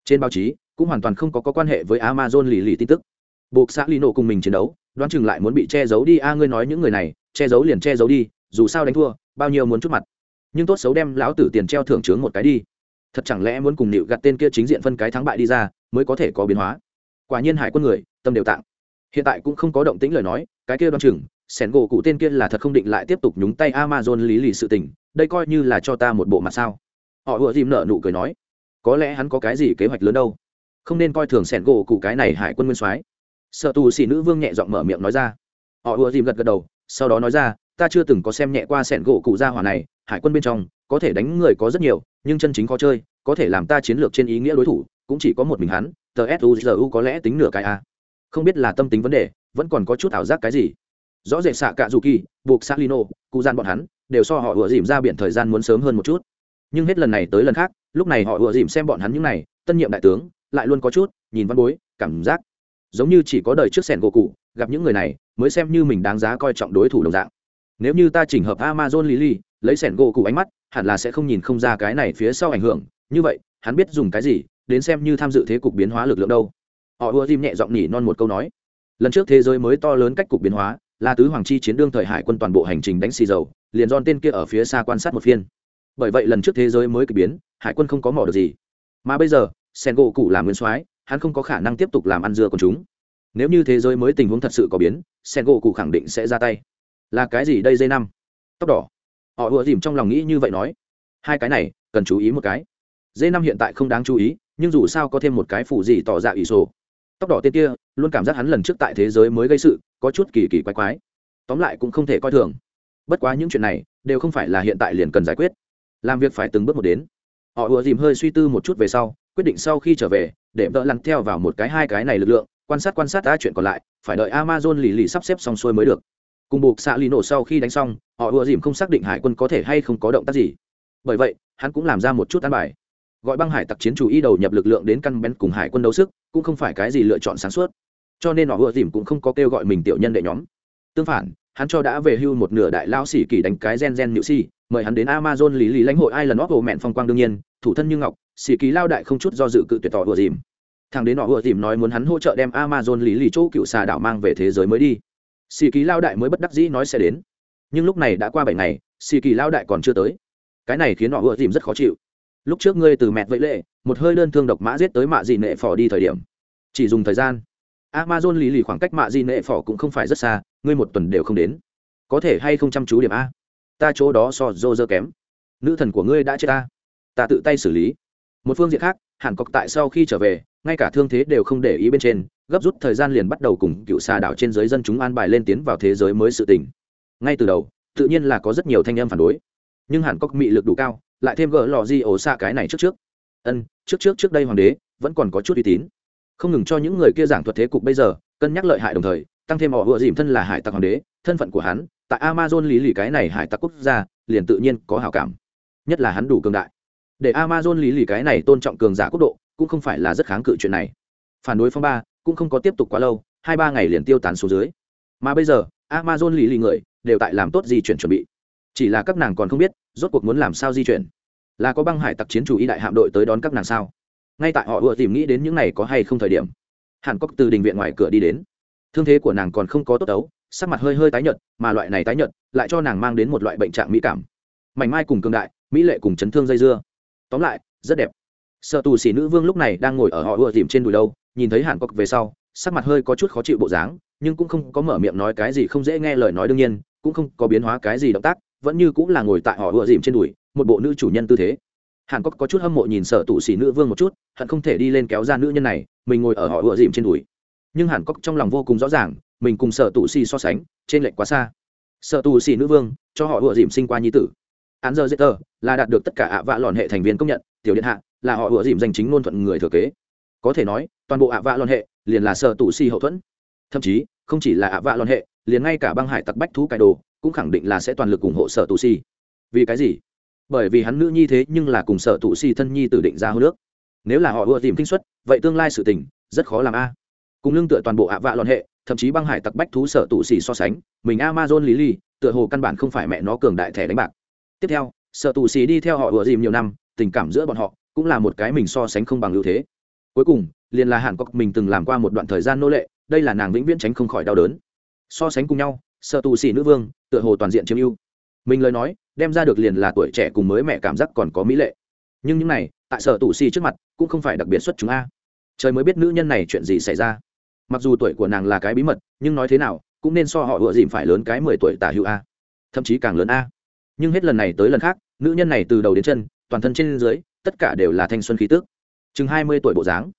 Trên báo chí cũng hoàn toàn không có, có quan hệ với amazon lì lì tin tức. Buộc xã lì nổ cùng mình chiến đấu đoán chừng lại muốn bị che giấu đi. A ngươi nói những người này che giấu liền che giấu đi dù sao đánh thua bao nhiêu muốn chút mặt. Nhưng tốt xấu đem lão tử tiền treo thưởng trướng một cái đi. Thật chẳng lẽ muốn cùng nịu gặt tên kia chính diện phân cái thắng bại đi ra mới có thể có biến hóa? Quả nhiên hải quân người tâm đều tạng. Hiện tại cũng không có động tĩnh lời nói cái kia đoán chừng sẻn gỗ cụ tên kia là thật không định lại tiếp tục nhúng tay amazon lý lì sự tình đây coi như là cho ta một bộ mặt sao? Họ ùa dìm nợ nụ cười nói có lẽ hắn có cái gì kế hoạch lớn đâu? Không nên coi thường sẻn gỗ cụ cái này hải quân nguyên soái. Sợ tù xỉ nữ vương nhẹ giọng mở miệng nói ra. Họ ùa dìm gật gật đầu, sau đó nói ra, ta chưa từng có xem nhẹ qua sẻn gỗ cụ gia hỏa này, hải quân bên trong, có thể đánh người có rất nhiều, nhưng chân chính khó chơi, có thể làm ta chiến lược trên ý nghĩa đối thủ, cũng chỉ có một mình hắn, tờ suzu có lẽ tính nửa cái a. Không biết là tâm tính vấn đề, vẫn còn có chút ảo giác cái gì. Rõ rệt xạ cả dù kỳ, buộc s lino, cụ gian bọn hắn, đều so họ ùa dìm ra biển thời gian muốn sớm hơn một chút. Nhưng hết lần này tới lần khác, lúc này họ ùa dìm xem bọn hắn những này, tân nhiệm đại tướng lại luôn có chút nhìn văn bối, cảm giác giống như chỉ có đời trước sẻn gỗ cụ, gặp những người này mới xem như mình đáng giá coi trọng đối thủ đồng dạng. Nếu như ta chỉnh hợp amazon lily, lấy sẻn gỗ cụ ánh mắt, hẳn là sẽ không nhìn không ra cái này phía sau ảnh hưởng. Như vậy, hắn biết dùng cái gì, đến xem như tham dự thế cục biến hóa lực lượng đâu. Họ ưa tim nhẹ giọng nhỉ non một câu nói. Lần trước thế giới mới to lớn cách cục biến hóa, là tứ hoàng chi chiến đương thời hải quân toàn bộ hành trình đánh xì dầu, liền don tên kia ở phía xa quan sát một phiên. Bởi vậy lần trước thế giới mới k ỳ biến, hải quân không có mỏ được gì. Mà bây giờ sen gỗ cụ làm nguyên soái, hắn không có khả năng tiếp tục làm ăn dưa của chúng. Nếu như thế giới mới tình huống thật sự có biến, sen gỗ cụ khẳng định sẽ ra tay. Là cái gì đây dây năm? Tóc đỏ. Họ ùa dìm trong lòng nghĩ như vậy nói. Hai cái này, cần chú ý một cái. Dây năm hiện tại không đáng chú ý, nhưng dù sao có thêm một cái phủ gì tỏ dạ ra ỷ sổ. Tóc đỏ tên kia, luôn cảm giác hắn lần trước tại thế giới mới gây sự, có chút kỳ kỳ quái quái. Tóm lại cũng không thể coi thường. Bất quá những chuyện này, đều không phải là hiện tại liền cần giải quyết. Làm việc phải từng bước một đến. Họ ùa dìm hơi suy tư một chút về sau quyết định sau khi trở về, để vợ lăn theo vào một cái hai cái này lực lượng, quan sát quan sát đã chuyện còn lại, phải đợi amazon lì lì sắp xếp xong xuôi mới được. Cùng buộc xạ lì nổ sau khi đánh xong, họ ùa dìm không xác định hải quân có thể hay không có động tác gì. Bởi vậy, hắn cũng làm ra một chút ăn bài. Gọi băng hải tặc chiến chủ y đầu nhập lực lượng đến căn bén cùng hải quân đấu sức, cũng không phải cái gì lựa chọn sáng suốt. Cho nên họ ùa dìm cũng không có kêu gọi mình tiểu nhân đệ nhóm. Tương phản hắn cho đã về hưu một nửa đại lao xỉ kỳ đánh cái gen gen nhự si, mời hắn đến amazon lý lý lãnh hội ai lần óc hồ mẹn phong quang đương nhiên, thủ thân như ngọc xỉ kỳ lao đại không chút do dự cự tuyệt tỏ vừa dìm. Thằng đến họ vừa dìm nói muốn hắn hỗ trợ đem amazon lý lý chỗ cựu xà đảo mang về thế giới mới đi. Xỉ kỳ lao đại mới bất đắc dĩ nói sẽ đến. Nhưng lúc này đã qua bảy ngày xỉ kỳ lao đại còn chưa tới. Cái này khiến họ vừa dìm rất khó chịu. Lúc trước ngươi từ mẹt vẫy lệ, một hơi đơn thương độc mã giết tới mạ dị nệ phò đi thời điểm. Chỉ dùng thời gian. Amazon lý lì khoảng cách mạ dị nệ phò cũng không phải rất xa ngươi một tuần đều không đến. Có thể hay không chăm chú điểm a? Ta chỗ đó so dô dơ kém. Nữ thần của ngươi đã chết ta. Ta tự tay xử lý. Một phương diện khác, hàn cọc tại sau khi trở về, ngay cả thương thế đều không để ý bên trên, gấp rút thời gian liền bắt đầu cùng cựu xà đảo trên giới dân chúng an bài lên tiến vào thế giới mới sự tình. Ngay từ đầu, tự nhiên là có rất nhiều thanh âm phản đối. Nhưng hàn cọc mị lực đủ cao, lại thêm gỡ lò di ổ xa cái này trước trước. Ân, trước trước trước đây hoàng đế vẫn còn có chút uy tín. Không ngừng cho những người kia giảng thuật thế cục bây giờ, cân nhắc lợi hại đồng thời tăng thêm họ vừa dìm thân là hải tặc hoàng đế, thân phận của hắn, tại amazon lý lì cái này hải tặc quốc gia, liền tự nhiên có hảo cảm. Nhất là hắn đủ cường đại. Để amazon lý lì cái này tôn trọng cường giả quốc độ, cũng không phải là rất kháng cự chuyện này. Phản đối phong ba, cũng không có tiếp tục quá lâu, hai ba ngày liền tiêu tán xuống dưới. Mà bây giờ, amazon lý lì người, đều tại làm tốt di chuyển chuẩn bị. Chỉ là các nàng còn không biết, rốt cuộc muốn làm sao di chuyển. Là có băng hải tặc chiến chủ y đại hạm đội tới đón các nàng sao? Ngay tại họ vừa tìm nghĩ đến những này có hay không thời điểm. Hàn cốc từ đình viện ngoài cửa đi đến thương thế của nàng còn không có tốt đấu sắc mặt hơi hơi tái nhợt, mà loại này tái nhợt lại cho nàng mang đến một loại bệnh trạng mỹ cảm. Mảnh mai cùng cường đại, mỹ lệ cùng chấn thương dây dưa. Tóm lại, rất đẹp. Sợ tù xỉ nữ vương lúc này đang ngồi ở họ ùa dìm trên đùi đâu nhìn thấy hàn cốc về sau, sắc mặt hơi có chút khó chịu bộ dáng, nhưng cũng không có mở miệng nói cái gì không dễ nghe lời nói đương nhiên, cũng không có biến hóa cái gì động tác, vẫn như cũng là ngồi tại họ ùa dìm trên đùi, một bộ nữ chủ nhân tư thế. Hàn cốc có chút hâm mộ nhìn sợ tù xỉ nữ vương một chút, hận không thể đi lên kéo ra nữ nhân này, mình ngồi ở họ ùa dìm trên đùi nhưng hàn cốc trong lòng vô cùng rõ ràng, mình cùng sợ tù xì so sánh, trên lệnh quá xa. Sợ tù xì nữ vương, cho họ ủa dìm sinh qua nhi tử. Án giờ dễ tờ, là đạt được tất cả ạ vạ lòn hệ thành viên công nhận, tiểu điện hạ, là họ ủa dìm danh chính ngôn thuận người thừa kế. Có thể nói, toàn bộ ạ vạ lòn hệ, liền là sở tù si hậu thuẫn. Thậm chí, không chỉ là ạ vạ lòn hệ, liền ngay cả băng hải tặc bách thú cải đồ, cũng khẳng định là sẽ toàn lực ủng hộ sở tù si vì cái gì? Bởi vì hắn nữ nhi thế nhưng là cùng sở tù si thân nhi tử định ra hô nước nếu là họ ủa dìm kinh xuất vậy tương lai sự tình, rất khó làm a cùng lương tựa toàn bộ ạ vạ lọn hệ, thậm chí băng hải tặc bách thú sở tù xỉ so sánh, mình amazon lý ly tựa hồ căn bản không phải mẹ nó cường đại thẻ đánh bạc. Tiếp theo, sở tù xỉ đi theo họ ủa dìm nhiều năm, tình cảm giữa bọn họ cũng là một cái mình so sánh không bằng ưu thế. Cuối cùng, liền là hàn cốc mình từng làm qua một đoạn thời gian nô lệ, đây là nàng vĩnh viễn tránh không khỏi đau đớn. So sánh cùng nhau, sở tù xỉ nữ vương, tựa hồ toàn diện chiếm ưu. Mình lời nói, đem ra được liền là tuổi trẻ cùng mới mẹ cảm giác còn có mỹ lệ. Nhưng những này, tại sở tù xỉ trước mặt, cũng không phải đặc biệt xuất chúng a. Trời mới biết nữ nhân này chuyện gì xảy ra mặc dù tuổi của nàng là cái bí mật, nhưng nói thế nào, cũng nên so họ ựa dìm phải lớn cái mười tuổi tả hữu a. Thậm chí càng lớn a. Nhưng hết lần này tới lần khác, nữ nhân này từ đầu đến chân, toàn thân trên dưới, tất cả đều là thanh xuân khí tước chừng hai mươi tuổi bộ dáng.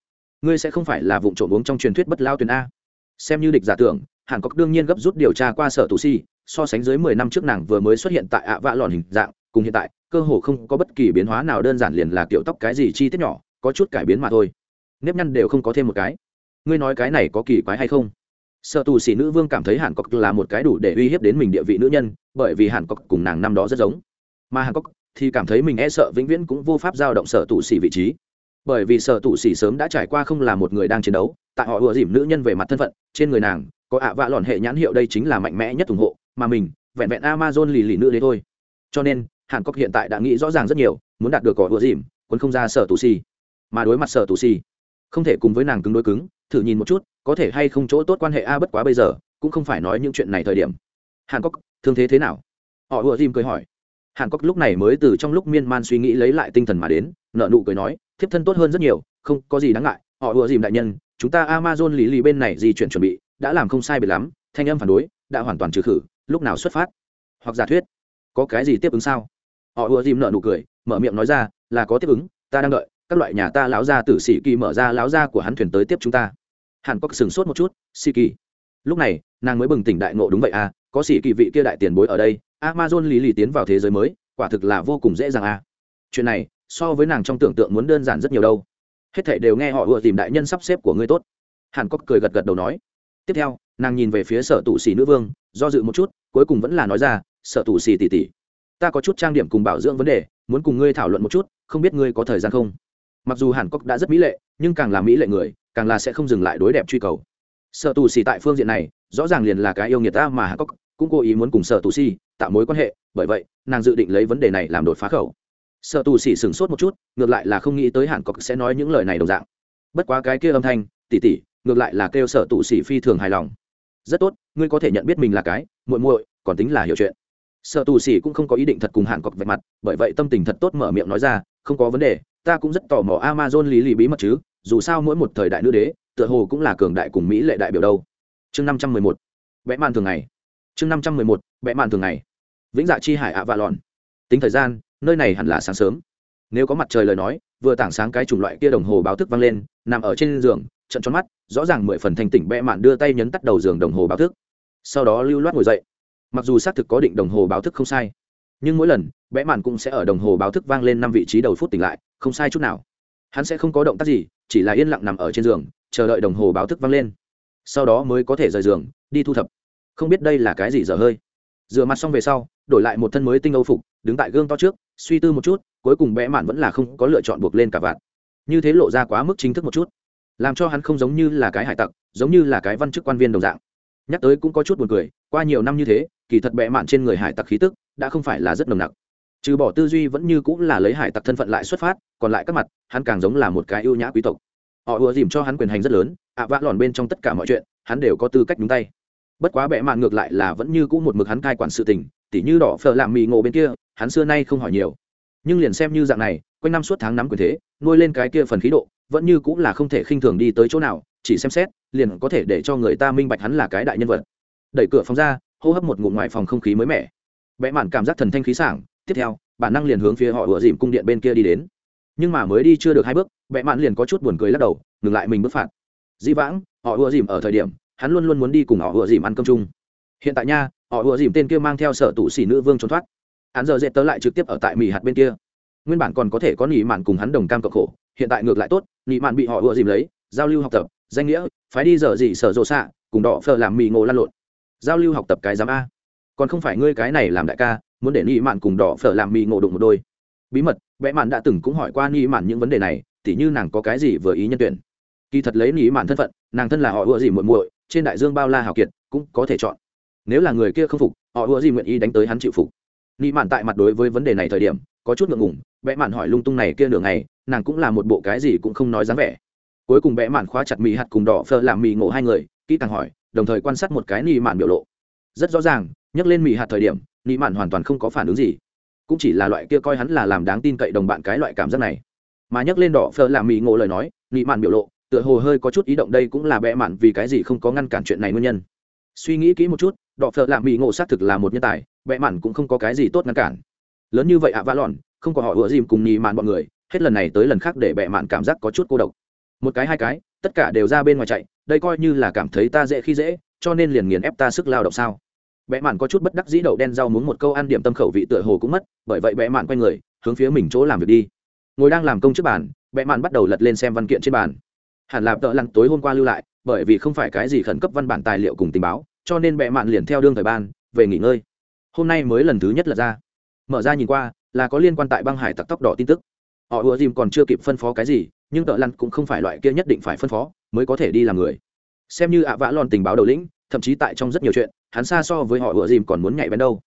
Ngươi sẽ không phải là vụ trộm uống trong truyền thuyết bất lao tuyền a. Xem như địch giả tưởng, hàn cốc đương nhiên gấp rút điều tra qua sở tù si, so sánh dưới mười năm trước nàng vừa mới xuất hiện tại ạ vạ lòn hình dạng, cùng hiện tại, cơ hồ không có bất kỳ biến hóa nào đơn giản liền là kiểu tóc cái gì chi tiết nhỏ, có chút cải biến mà thôi. Nếp nhăn đều không có thêm một cái ngươi nói cái này có kỳ quái hay không? Sợ tù sĩ nữ vương cảm thấy hàn cốc là một cái đủ để uy hiếp đến mình địa vị nữ nhân bởi vì hàn cốc cùng nàng năm đó rất giống. Mà hàn cốc thì cảm thấy mình e sợ vĩnh viễn cũng vô pháp giao động sở tù sĩ vị trí. Bởi vì sở tù sĩ sớm đã trải qua không là một người đang chiến đấu tại họ ùa dìm nữ nhân về mặt thân phận trên người nàng có ạ vạ lòn hệ nhãn hiệu đây chính là mạnh mẽ nhất ủng hộ mà mình vẹn vẹn amazon lì lì nữ đấy thôi. Cho nên hàn cốc hiện tại đã nghĩ rõ ràng rất nhiều muốn đạt được cỏ ùa dìm quân không ra sở tù sĩ, mà đối mặt sở tù sĩ, không thể cùng với nàng cứng đối cứng thử nhìn một chút, có thể hay không chỗ tốt quan hệ a bất quá bây giờ, cũng không phải nói những chuyện này thời điểm. Hàn cốc thương thế thế nào? Họ ùa dìm cười hỏi. Hàn cốc lúc này mới từ trong lúc miên man suy nghĩ lấy lại tinh thần mà đến nợ nụ cười nói, thiếp thân tốt hơn rất nhiều, không có gì đáng ngại. Họ ùa dìm đại nhân, chúng ta amazon lì lì bên này di chuyển chuẩn bị, đã làm không sai biệt lắm, thanh âm phản đối, đã hoàn toàn trừ khử, lúc nào xuất phát? Hoặc giả thuyết, có cái gì tiếp ứng sao? Họ ùa dìm nợ nụ cười, mở miệng nói ra, là có tiếp ứng, ta đang đợi, các loại nhà ta lão gia tử sĩ kỳ mở ra, lão gia của hắn thuyền tới tiếp chúng ta hàn cốc sừng sốt một chút xì kỳ lúc này, nàng mới bừng tỉnh đại ngộ đúng vậy à có xì kỳ vị kia đại tiền bối ở đây, amazon lý lì tiến vào thế giới mới, quả thực là vô cùng dễ dàng à. Chuyện này, so với nàng trong tưởng tượng muốn đơn giản rất nhiều đâu. Hết thảy đều nghe họ vừa tìm đại nhân sắp xếp của ngươi tốt. Hàn cốc cười gật gật đầu nói. Tiếp theo, nàng nhìn về phía sở tụ xì nữ vương, do dự một chút, cuối cùng vẫn là nói ra, sở tụ xì tỉ tỉ ta có chút trang điểm cùng bảo dưỡng vấn đề, muốn cùng ngươi thảo luận một chút, không biết ngươi có thời gian không? Mặc dù hàn cốc đã rất mỹ lệ, nhưng càng là mỹ lệ người càng là sẽ không dừng lại đối đẹp truy cầu. Sợ tù xì tại phương diện này, rõ ràng liền là cái yêu nghiệt ta mà hàn cốc cũng cố ý muốn cùng sợ tù xì tạo mối quan hệ, bởi vậy, nàng dự định lấy vấn đề này làm đột phá khẩu. Sợ tù xì sửng sốt một chút, ngược lại là không nghĩ tới hàn cốc sẽ nói những lời này đồng dạng. Bất quá cái kia âm thanh, tỉ tỉ, ngược lại là kêu sợ tù xì phi thường hài lòng. Rất tốt, ngươi có thể nhận biết mình là cái, muội muội, còn tính là hiểu chuyện. Sợ tù xì cũng không có ý định thật cùng hàn cốc vạch mặt, bởi vậy tâm tình thật tốt mở miệng nói ra, không có vấn đề, ta cũng rất tò mò amazon lý lì bí mật chứ dù sao mỗi một thời đại nữ đế, tựa hồ cũng là cường đại cùng mỹ lệ đại biểu đâu. Chương năm trăm mười một vẽ màn thường ngày. Chương năm trăm mười một vẽ màn thường ngày. Vĩnh dạ chi hải ạ vạ lòn tính thời gian, nơi này hẳn là sáng sớm. Nếu có mặt trời lời nói, vừa tảng sáng cái chủng loại kia đồng hồ báo thức vang lên, nằm ở trên giường trận tròn mắt, rõ ràng mười phần thành tỉnh bẽ mạn đưa tay nhấn tắt đầu giường đồng hồ báo thức. Sau đó lưu loát ngồi dậy. Mặc dù xác thực có định đồng hồ báo thức không sai, nhưng mỗi lần, bẽ mạn cũng sẽ ở đồng hồ báo thức vang lên năm vị trí đầu phút tỉnh lại, không sai chút nào. Hắn sẽ không có động tác gì chỉ là yên lặng nằm ở trên giường, chờ đợi đồng hồ báo thức vang lên. Sau đó mới có thể rời giường, đi thu thập. Không biết đây là cái gì dở hơi. Rửa mặt xong về sau, đổi lại một thân mới tinh âu phục, đứng tại gương to trước, suy tư một chút, cuối cùng bẽ mạn vẫn là không có lựa chọn buộc lên cả vạn. Như thế lộ ra quá mức chính thức một chút. Làm cho hắn không giống như là cái hải tặc, giống như là cái văn chức quan viên đồng dạng. Nhắc tới cũng có chút buồn cười, qua nhiều năm như thế, kỳ thật bẽ mạn trên người hải tặc khí tức đã không phải là rất nồng nặc trừ bỏ tư duy vẫn như cũng là lấy hải tặc thân phận lại xuất phát, còn lại các mặt, hắn càng giống là một cái ưu nhã quý tộc. Họ ùa dìm cho hắn quyền hành rất lớn, ạ vã lòn bên trong tất cả mọi chuyện, hắn đều có tư cách nhúng tay. Bất quá bệ mạng ngược lại là vẫn như cũ một mực hắn cai quản sự tình, tỉ như đỏ phở làm mì ngộ bên kia, hắn xưa nay không hỏi nhiều. Nhưng liền xem như dạng này, quanh năm suốt tháng nắm quyền thế, nuôi lên cái kia phần khí độ, vẫn như cũng là không thể khinh thường đi tới chỗ nào, chỉ xem xét, liền có thể để cho người ta minh bạch hắn là cái đại nhân vật. Đẩy cửa phòng ra, hô hấp một ngụm ngoài phòng không khí mới mẻ. Bẽ mạn cảm giác thần thanh khí sảng tiếp theo, bản năng liền hướng phía họ ủa dìm cung điện bên kia đi đến. Nhưng mà mới đi chưa được hai bước vẽ mạn liền có chút buồn cười lắc đầu, ngừng lại mình bước phạt. Dĩ vãng, họ ủa dìm ở thời điểm, hắn luôn luôn muốn đi cùng họ ủa dìm ăn cơm chung. Hiện tại nha, họ ủa dìm tên kia mang theo sở tụ xỉ nữ vương trốn thoát. Hắn giờ dệt tớ lại trực tiếp ở tại mỹ hạt bên kia. Nguyên bản còn có thể có nỉ mạn cùng hắn đồng cam cộng khổ, hiện tại ngược lại tốt, nỉ mạn bị họ ủa dìm lấy, giao lưu học tập, danh nghĩa, phái đi giờ gì sở rộ xạ, cùng đỏ phờ làm mì ngộ lan lộn. Giao lưu học tập cái giám a. Còn không phải ngươi cái này làm đại ca muốn để nỉ mạn cùng đỏ phở làm mì ngộ đụng một đôi. Bí mật vẽ mạn đã từng cũng hỏi qua nỉ mạn những vấn đề này, tỉ như nàng có cái gì vừa ý nhân tuyển. Kỳ thật lấy nỉ mạn thân phận, nàng thân là họ ưa gì muội muội, trên đại dương bao la hào kiệt, cũng có thể chọn. Nếu là người kia không phục, họ ưa gì nguyện ý đánh tới hắn chịu phục. Nỉ mạn tại mặt đối với vấn đề này thời điểm, có chút ngượng ngùng vẽ mạn hỏi lung tung này kia nửa ngày, nàng cũng là một bộ cái gì cũng không nói dáng vẻ. Cuối cùng vẽ mạn khóa chặt mì hạt cùng đỏ phơ làm mì ngộ hai người, kỹ càng hỏi, đồng thời quan sát một cái nỉ mạn biểu lộ. Rất rõ ràng, nhắc lên mì hạt thời điểm nị mạn hoàn toàn không có phản ứng gì. Cũng chỉ là loại kia coi hắn là làm đáng tin cậy đồng bạn cái loại cảm giác này. Mà nhắc lên đỏ phờ làm mỹ ngộ lời nói, nị mạn biểu lộ, tựa hồ hơi có chút ý động đây cũng là bẽ mạn vì cái gì không có ngăn cản chuyện này nguyên nhân. Suy nghĩ kỹ một chút, đỏ phở làm mỹ ngộ xác thực là một nhân tài bẽ mạn cũng không có cái gì tốt ngăn cản. Lớn như vậy ạ vã lòn, không có họ ủa dìm cùng nị mạn bọn người, hết lần này tới lần khác để bẹ mạn cảm giác có chút cô độc. Một cái hai cái, tất cả đều ra bên ngoài chạy, đây coi như là cảm thấy ta dễ khi dễ, cho nên liền nghiền ép ta sức lao động sao? Bẽ mạn có chút bất đắc dĩ đậu đen rau muốn một câu ăn điểm tâm khẩu vị tựa hồ cũng mất, bởi vậy bẽ mạn quay người, hướng phía mình chỗ làm việc đi. Ngồi đang làm công trước bàn bẽ mạn bắt đầu lật lên xem văn kiện trên bàn. Hẳn là tợ lặn tối hôm qua lưu lại, bởi vì không phải cái gì khẩn cấp văn bản tài liệu cùng tình báo, cho nên bẽ mạn liền theo đương thời ban, về nghỉ ngơi. Hôm nay mới lần thứ nhất lật ra. Mở ra nhìn qua, là có liên quan tại băng hải tặc tóc đỏ tin tức. Họ ùa dìm còn chưa kịp phân phó cái gì, nhưng tợ lặn cũng không phải loại kia nhất định phải phân phó, mới có thể đi làm người. Xem như ạ vã lòn tình báo đầu lĩnh thậm chí tại trong rất nhiều chuyện, hắn xa so với họ ựa dìm còn muốn nhảy bén đâu.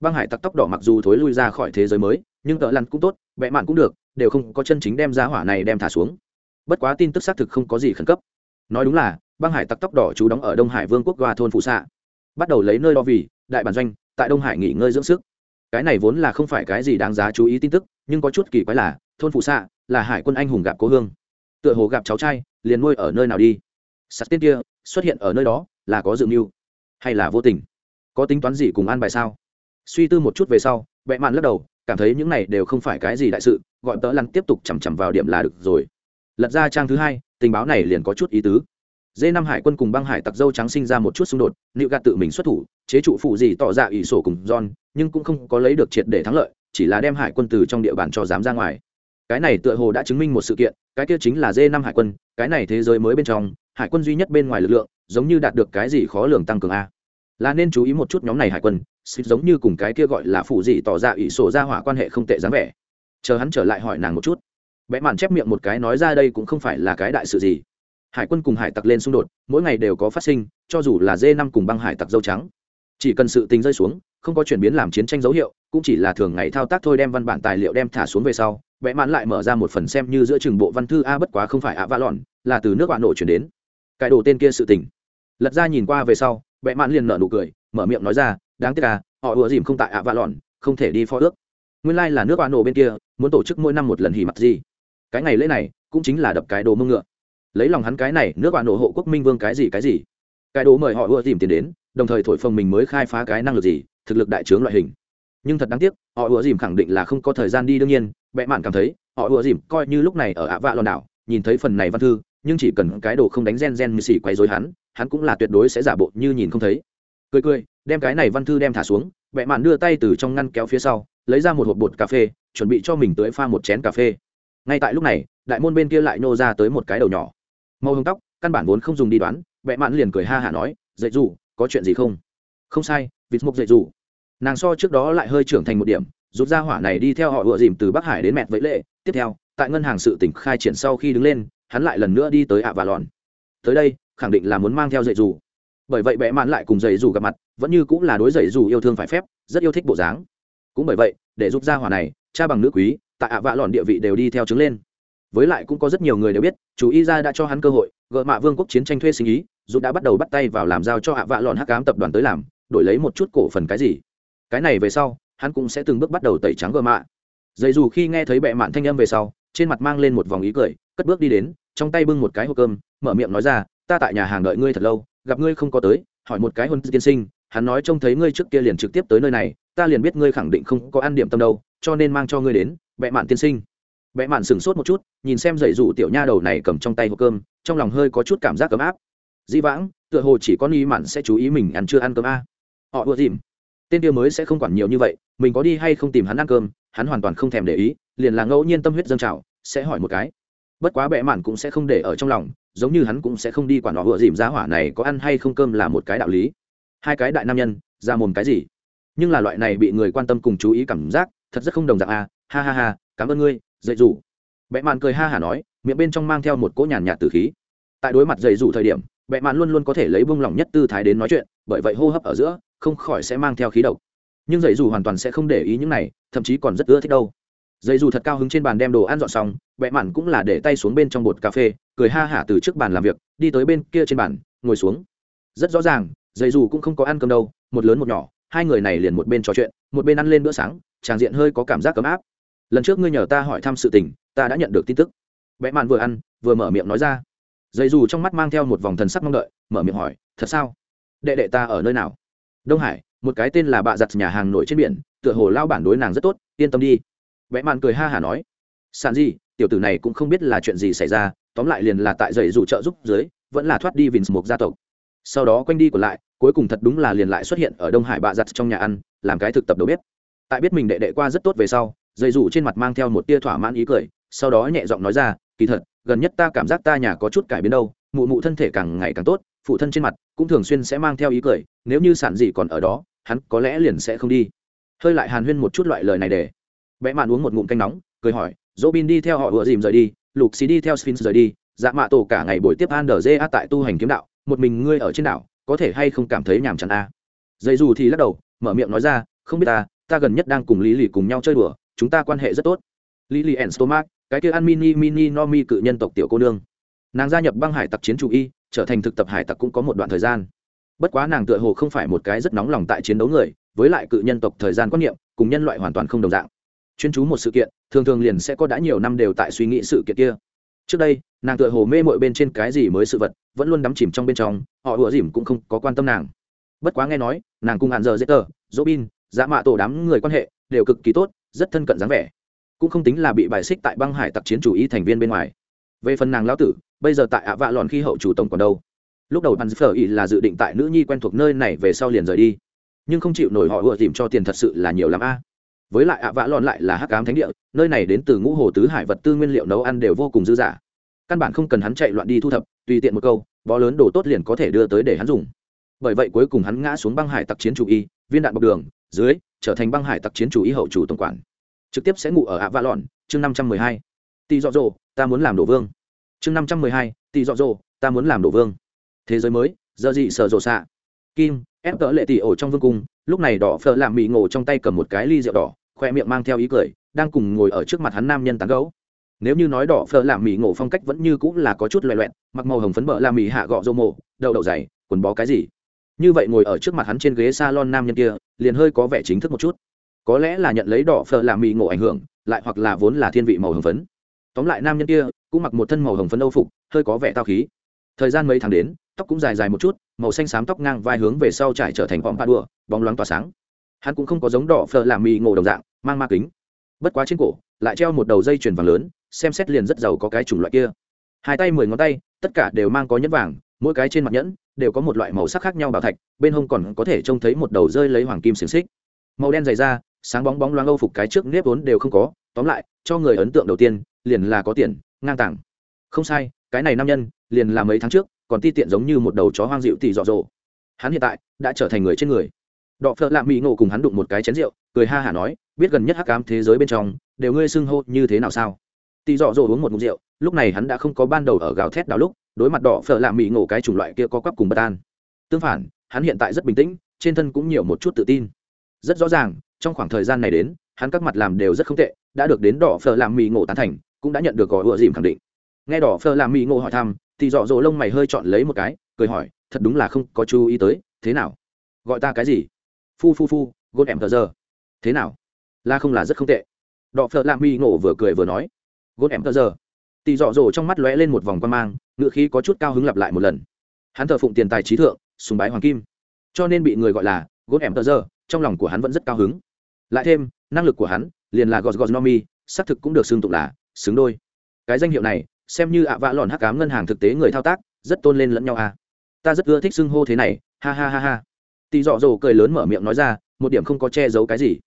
Băng hải tặc tóc đỏ mặc dù thối lui ra khỏi thế giới mới, nhưng tợ lặn cũng tốt vẽ mạn cũng được, đều không có chân chính đem ra hỏa này đem thả xuống. Bất quá tin tức xác thực không có gì khẩn cấp. Nói đúng là, băng hải tặc tóc đỏ chú đóng ở đông hải vương quốc goa thôn phụ xạ. Bắt đầu lấy nơi đo vì, đại bản doanh, tại đông hải nghỉ ngơi dưỡng sức. Cái này vốn là không phải cái gì đáng giá chú ý tin tức, nhưng có chút kỳ quái là, thôn phụ xạ là hải quân anh hùng gặp cố hương. Tựa hồ gặp cháu trai, liền nuôi ở nơi nào đi. Sắt tên kia, xuất hiện ở nơi đó là có dự mưu hay là vô tình? Có tính toán gì cùng an bài sao? Suy tư một chút về sau vẽ mạn lắc đầu, cảm thấy những này đều không phải cái gì đại sự, gọi tớ lăn tiếp tục chằm chằm vào điểm là được rồi. Lật ra trang thứ hai, tình báo này liền có chút ý tứ. Dê năm hải quân cùng băng hải tặc dâu trắng sinh ra một chút xung đột, nịu gạt tự mình xuất thủ, chế trụ phụ gì tỏ ra ỷ sổ cùng john, nhưng cũng không có lấy được triệt để thắng lợi, chỉ là đem hải quân từ trong địa bàn cho dám ra ngoài. Cái này tựa hồ đã chứng minh một sự kiện, cái kia chính là dê năm hải quân, cái này thế giới mới bên trong, hải quân duy nhất bên ngoài lực lượng giống như đạt được cái gì khó lường tăng cường a. Là nên chú ý một chút nhóm này hải quân xịt giống như cùng cái kia gọi là phụ gì tỏ ra ỷ sổ ra hỏa quan hệ không tệ dáng vẻ. Chờ hắn trở lại hỏi nàng một chút. Vẽ mạn chép miệng một cái nói ra đây cũng không phải là cái đại sự gì. Hải quân cùng hải tặc lên xung đột, mỗi ngày đều có phát sinh, cho dù là dê năm cùng băng hải tặc dâu trắng. Chỉ cần sự tình rơi xuống, không có chuyển biến làm chiến tranh dấu hiệu, cũng chỉ là thường ngày thao tác thôi đem văn bản tài liệu đem thả xuống về sau vẽ mãn lại mở ra một phần xem như giữa trường bộ văn thư a bất quá không phải ạ vã lòn là từ nước bạn nổ chuyển đến. Cái đồ tên kia sự tình lật ra nhìn qua về sau vẽ mạn liền nở nụ cười, mở miệng nói ra, đáng tiếc à họ ùa dìm không tại ạ Vạ lòn không thể đi phó ước. Nguyên lai、like、là nước Oan nổ bên kia, muốn tổ chức mỗi năm một lần hỉ mặt gì. Cái ngày lễ này, cũng chính là đập cái đồ mông ngựa. Lấy lòng hắn cái này, nước Oan nổ hộ quốc minh vương cái gì cái gì. Cái đồ mời họ ùa dìm tiền đến, đồng thời thổi phồng mình mới khai phá cái năng lực gì, thực lực đại trướng loại hình. Nhưng thật đáng tiếc, họ ùa dìm khẳng định là không có thời gian đi, đương nhiên, bệ mạn cảm thấy, họ ùa dìm coi như lúc này ở ạ vạ lòn đảo, nhìn thấy phần này văn thư nhưng chỉ cần cái đồ không đánh gen gen như xỉ quay dối hắn hắn cũng là tuyệt đối sẽ giả bộ như nhìn không thấy. Cười cười, đem cái này văn thư đem thả xuống, bệ mạn đưa tay từ trong ngăn kéo phía sau, lấy ra một hộp bột cà phê, chuẩn bị cho mình tới pha một chén cà phê. Ngay tại lúc này, đại môn bên kia lại nô ra tới một cái đầu nhỏ. Màu hồng tóc, căn bản vốn không dùng đi đoán, bệ mạn liền cười ha hả nói dạy dù, có chuyện gì không? Không sai, vịt mục dạy dù. Nàng so trước đó lại hơi trưởng thành một điểm, rút ra hỏa này đi theo họ ựa dìm từ bắc hải đến mẹt vẫy lệ. Tiếp theo, tại ngân hàng sự tỉnh khai triển sau khi đứng lên hắn lại lần nữa đi tới ạ và lòn tới đây, khẳng định là muốn mang theo dạy dù. Bởi vậy bẽ mạn lại cùng dạy dù gặp mặt, vẫn như cũng là đối dạy dù yêu thương phải phép, rất yêu thích bộ dáng. Cũng bởi vậy, để giúp ra hỏa này, cha bằng nữ quý, tại ạ vạ lòn địa vị đều đi theo chứng lên. Với lại cũng có rất nhiều người đều biết, chú y ra đã cho hắn cơ hội gợ mạ vương quốc chiến tranh thuê sinh ý, dù đã bắt đầu bắt tay vào làm giao cho ạ vạ lòn hắc cám tập đoàn tới làm, đổi lấy một chút cổ phần cái gì. Cái này về sau, hắn cũng sẽ từng bước bắt đầu tẩy trắng gợ mạ. Dạy dù khi nghe thấy bệ mạn thanh âm về sau, trên mặt mang lên một vòng ý cười, cất bước đi đến trong tay bưng một cái hộp cơm, mở miệng nói ra, ta tại nhà hàng đợi ngươi thật lâu, gặp ngươi không có tới, hỏi một cái hôn tiên sinh, hắn nói trông thấy ngươi trước kia liền trực tiếp tới nơi này, ta liền biết ngươi khẳng định không có ăn điểm tâm đâu, cho nên mang cho ngươi đến bệ mạn tiên sinh. Bệ mạn sửng sốt một chút, nhìn xem dạy dù tiểu nha đầu này cầm trong tay hộp cơm, trong lòng hơi có chút cảm giác ấm áp. Dĩ vãng, tựa hồ chỉ có ni mạn sẽ chú ý mình ăn chưa ăn cơm a. Họ ưa dìm. Tên kia mới sẽ không quản nhiều như vậy, mình có đi hay không tìm hắn ăn cơm, hắn hoàn toàn không thèm để ý, liền là ngẫu nhiên tâm huyết dâng trào, sẽ hỏi một cái bất quá bệ mạn cũng sẽ không để ở trong lòng, giống như hắn cũng sẽ không đi quản họ vừa dìm giá hỏa này có ăn hay không cơm là một cái đạo lý. Hai cái đại nam nhân, ra mồm cái gì? Nhưng là loại này bị người quan tâm cùng chú ý cảm giác, thật rất không đồng dạng à? Ha ha ha, cảm ơn ngươi dạy dù bệ mạn cười ha hả nói, miệng bên trong mang theo một cỗ nhàn nhạt từ khí. Tại đối mặt dạy dù thời điểm, bệ mạn luôn luôn có thể lấy bông lỏng nhất tư thái đến nói chuyện, bởi vậy hô hấp ở giữa, không khỏi sẽ mang theo khí độc. Nhưng dạy dù hoàn toàn sẽ không để ý những này, thậm chí còn rất ưa thích đâu dây dù thật cao hứng trên bàn đem đồ ăn dọn xong bệ mạn cũng là để tay xuống bên trong bột cà phê, cười ha hả từ trước bàn làm việc, đi tới bên kia trên bàn, ngồi xuống. Rất rõ ràng dây dù cũng không có ăn cơm đâu, một lớn một nhỏ, hai người này liền một bên trò chuyện, một bên ăn lên bữa sáng, tràng diện hơi có cảm giác ấm áp. Lần trước ngươi nhờ ta hỏi thăm sự tình, ta đã nhận được tin tức. Vẽ mạn vừa ăn, vừa mở miệng nói ra. Dây dù trong mắt mang theo một vòng thần sắc mong đợi, mở miệng hỏi, thật sao? Đệ đệ ta ở nơi nào? Đông hải, một cái tên là bạ giặt nhà hàng nổi trên biển, tựa hồ lao bản đối nàng rất tốt, yên tâm đi vẽ mạn cười ha hả nói, sàn gì, tiểu tử này cũng không biết là chuyện gì xảy ra, tóm lại liền là tại dây dù trợ giúp dưới, vẫn là thoát đi vins một gia tộc. Sau đó quanh đi còn lại, cuối cùng thật đúng là liền lại xuất hiện ở đông hải bạ giặt trong nhà ăn, làm cái thực tập đầu bếp. Tại biết mình đệ đệ qua rất tốt về sau dây dù trên mặt mang theo một tia thỏa mãn ý cười, sau đó nhẹ giọng nói ra, kỳ thật, gần nhất ta cảm giác ta nhà có chút cải biến đâu, mụ mụ thân thể càng ngày càng tốt, phụ thân trên mặt cũng thường xuyên sẽ mang theo ý cười, nếu như sản gì còn ở đó, hắn có lẽ liền sẽ không đi. Hơi lại hàn huyên một chút loại lời này để vẽ mạn uống một ngụm canh nóng, cười hỏi dỗ bin đi theo họ vừa dìm rời đi, lục xí đi theo sphinx rời đi dạ mạ tổ cả ngày buổi tiếp an đờ a tại tu hành kiếm đạo, một mình ngươi ở trên đảo, có thể hay không cảm thấy nhàm chán a? À? dây dù thì lắc đầu, mở miệng nói ra, không biết ta ta gần nhất đang cùng lý lì cùng nhau chơi đùa, chúng ta quan hệ rất tốt. Lý lì and stomach cái kia ăn mini mini no mi cự nhân tộc tiểu cô nương. Nàng gia nhập băng hải tặc chiến chủ y, trở thành thực tập hải tặc cũng có một đoạn thời gian. Bất quá nàng tựa hồ không phải một cái rất nóng lòng tại chiến đấu người, với lại cự nhân tộc thời gian quan niệm, cùng nhân loại hoàn toàn không đồng dạng chuyên chú một sự kiện, thường thường liền sẽ có đã nhiều năm đều tại suy nghĩ sự kiện kia. Trước đây, nàng tựa hồ mê mội bên trên cái gì mới sự vật, vẫn luôn đắm chìm trong bên trong, họ ủa dìm cũng không có quan tâm nàng. Bất quá nghe nói, nàng cùng hạn giờ dễ tờ dỗ bin dã dạ mạ tổ đám người quan hệ đều cực kỳ tốt, rất thân cận dáng vẻ. Cũng không tính là bị bài xích tại băng hải tặc chiến chủ ý thành viên bên ngoài. Về phần nàng lão tử, bây giờ tại ạ vạ lòn khi hậu chủ tổng còn đâu? Lúc đầu hắn phở ý là dự định tại nữ nhi quen thuộc nơi này về sau liền rời đi. Nhưng không chịu nổi họ ủa dìm cho tiền thật sự là nhiều lắm a với lại ạ vạ lòn lại là hắc ám thánh địa, nơi này đến từ ngũ hồ tứ hải vật tư nguyên liệu nấu ăn đều vô cùng dư dả. Căn bản không cần hắn chạy loạn đi thu thập, tùy tiện một câu, bó lớn đồ tốt liền có thể đưa tới để hắn dùng. Bởi vậy cuối cùng hắn ngã xuống băng hải tặc chiến chủ y, viên đạn bọc đường, dưới, trở thành băng hải tặc chiến chủ y hậu chủ tổng quản. Trực tiếp sẽ ngủ ở ạ vạ lòn chương năm trăm mười hai. Tỷ dọ dỗ, ta muốn làm đồ vương. Chương năm trăm mười hai tỷ dọ dỗ, ta muốn làm đồ vương. Thế giới mới, giờ dị sợ rộ xạ? Kim, ép cỡ lệ tỷ ổ trong vương cung, lúc này đỏ phở làm mị ngộ trong tay cầm một cái ly rượu đỏ khoe miệng mang theo ý cười, đang cùng ngồi ở trước mặt hắn nam nhân tán gấu nếu như nói đỏ phở làm mì ngộ phong cách vẫn như cũng là có chút loẹ loẹn mặc màu hồng phấn bợ làm mì hạ gọ rô mộ, đậu đậu dày, quần bó cái gì. Như vậy ngồi ở trước mặt hắn trên ghế salon nam nhân kia, liền hơi có vẻ chính thức một chút. Có lẽ là nhận lấy đỏ phở làm mì ngộ ảnh hưởng, lại hoặc là vốn là thiên vị màu hồng phấn. Tóm lại nam nhân kia, cũng mặc một thân màu hồng phấn âu phục, hơi có vẻ tao khí. Thời gian mấy tháng đến, tóc cũng dài dài một chút, màu xanh xám tóc ngang vai hướng về sau trải trở thành vòng pa đua bóng loáng tỏa sáng. Hắn cũng không có giống đỏ phở làm mì ngộ đồng dạng mang ma kính. Bất quá trên cổ, lại treo một đầu dây chuyền vàng lớn, xem xét liền rất giàu có cái chủng loại kia. Hai tay, mười ngón tay, tất cả đều mang có nhẫn vàng, mỗi cái trên mặt nhẫn đều có một loại màu sắc khác nhau bảo thạch, bên hông còn có thể trông thấy một đầu rơi lấy hoàng kim xiềng xích. Màu đen dày da sáng bóng bóng loáng âu phục cái trước nếp vốn đều không có, tóm lại, cho người ấn tượng đầu tiên, liền là có tiền, ngang tàng. Không sai, cái này nam nhân, liền là mấy tháng trước, còn ti tiện giống như một đầu chó hoang dịu tỉ dọ dỗ. Hắn hiện tại đã trở thành người trên người đọ phợ lạ mỹ ngộ cùng hắn đụng một cái chén rượu, cười ha hả nói, biết gần nhất hắc cám thế giới bên trong, đều ngươi xưng hô như thế nào sao? Tỳ dọ dỗ uống một mục rượu, lúc này hắn đã không có ban đầu ở gào thét đào lúc, đối mặt đỏ phở lạ mỹ ngộ cái chủng loại kia có quắp cùng bất an. Tương phản, hắn hiện tại rất bình tĩnh, trên thân cũng nhiều một chút tự tin. Rất rõ ràng, trong khoảng thời gian này đến, hắn các mặt làm đều rất không tệ, đã được đến đỏ phở làm mỹ ngộ tán thành, cũng đã nhận được gọi ựa dìm khẳng định. Nghe đỏ phở làm mỹ ngộ hỏi thăm thì dọ dỗ lông mày hơi chọn lấy một cái, cười hỏi, thật đúng là không có chú ý tới, thế nào? Gọi ta cái gì? Phu phu phu, gôn em thờ giờ. Thế nào? Là không là rất không tệ. Đọ phợ làm Mi ngộ vừa cười vừa nói. Gôn em thờ giờ. Tỳ dọ dỗ trong mắt lóe lên một vòng quan mang, ngựa khí có chút cao hứng lặp lại một lần. Hắn thờ phụng tiền tài trí thượng, sùng bái hoàng kim. Cho nên bị người gọi là gôn em thờ giờ, trong lòng của hắn vẫn rất cao hứng. Lại thêm, năng lực của hắn, liền là gos gos nomi xác thực cũng được xưng tụng là xứng đôi. Cái danh hiệu này, xem như ạ vạ lòn hắc cám ngân hàng thực tế người thao tác, rất tôn lên lẫn nhau à. ta rất ưa thích xưng hô thế này, ha ha ha ha tỳ dọ dỗ cười lớn mở miệng nói ra, một điểm không có che giấu cái gì.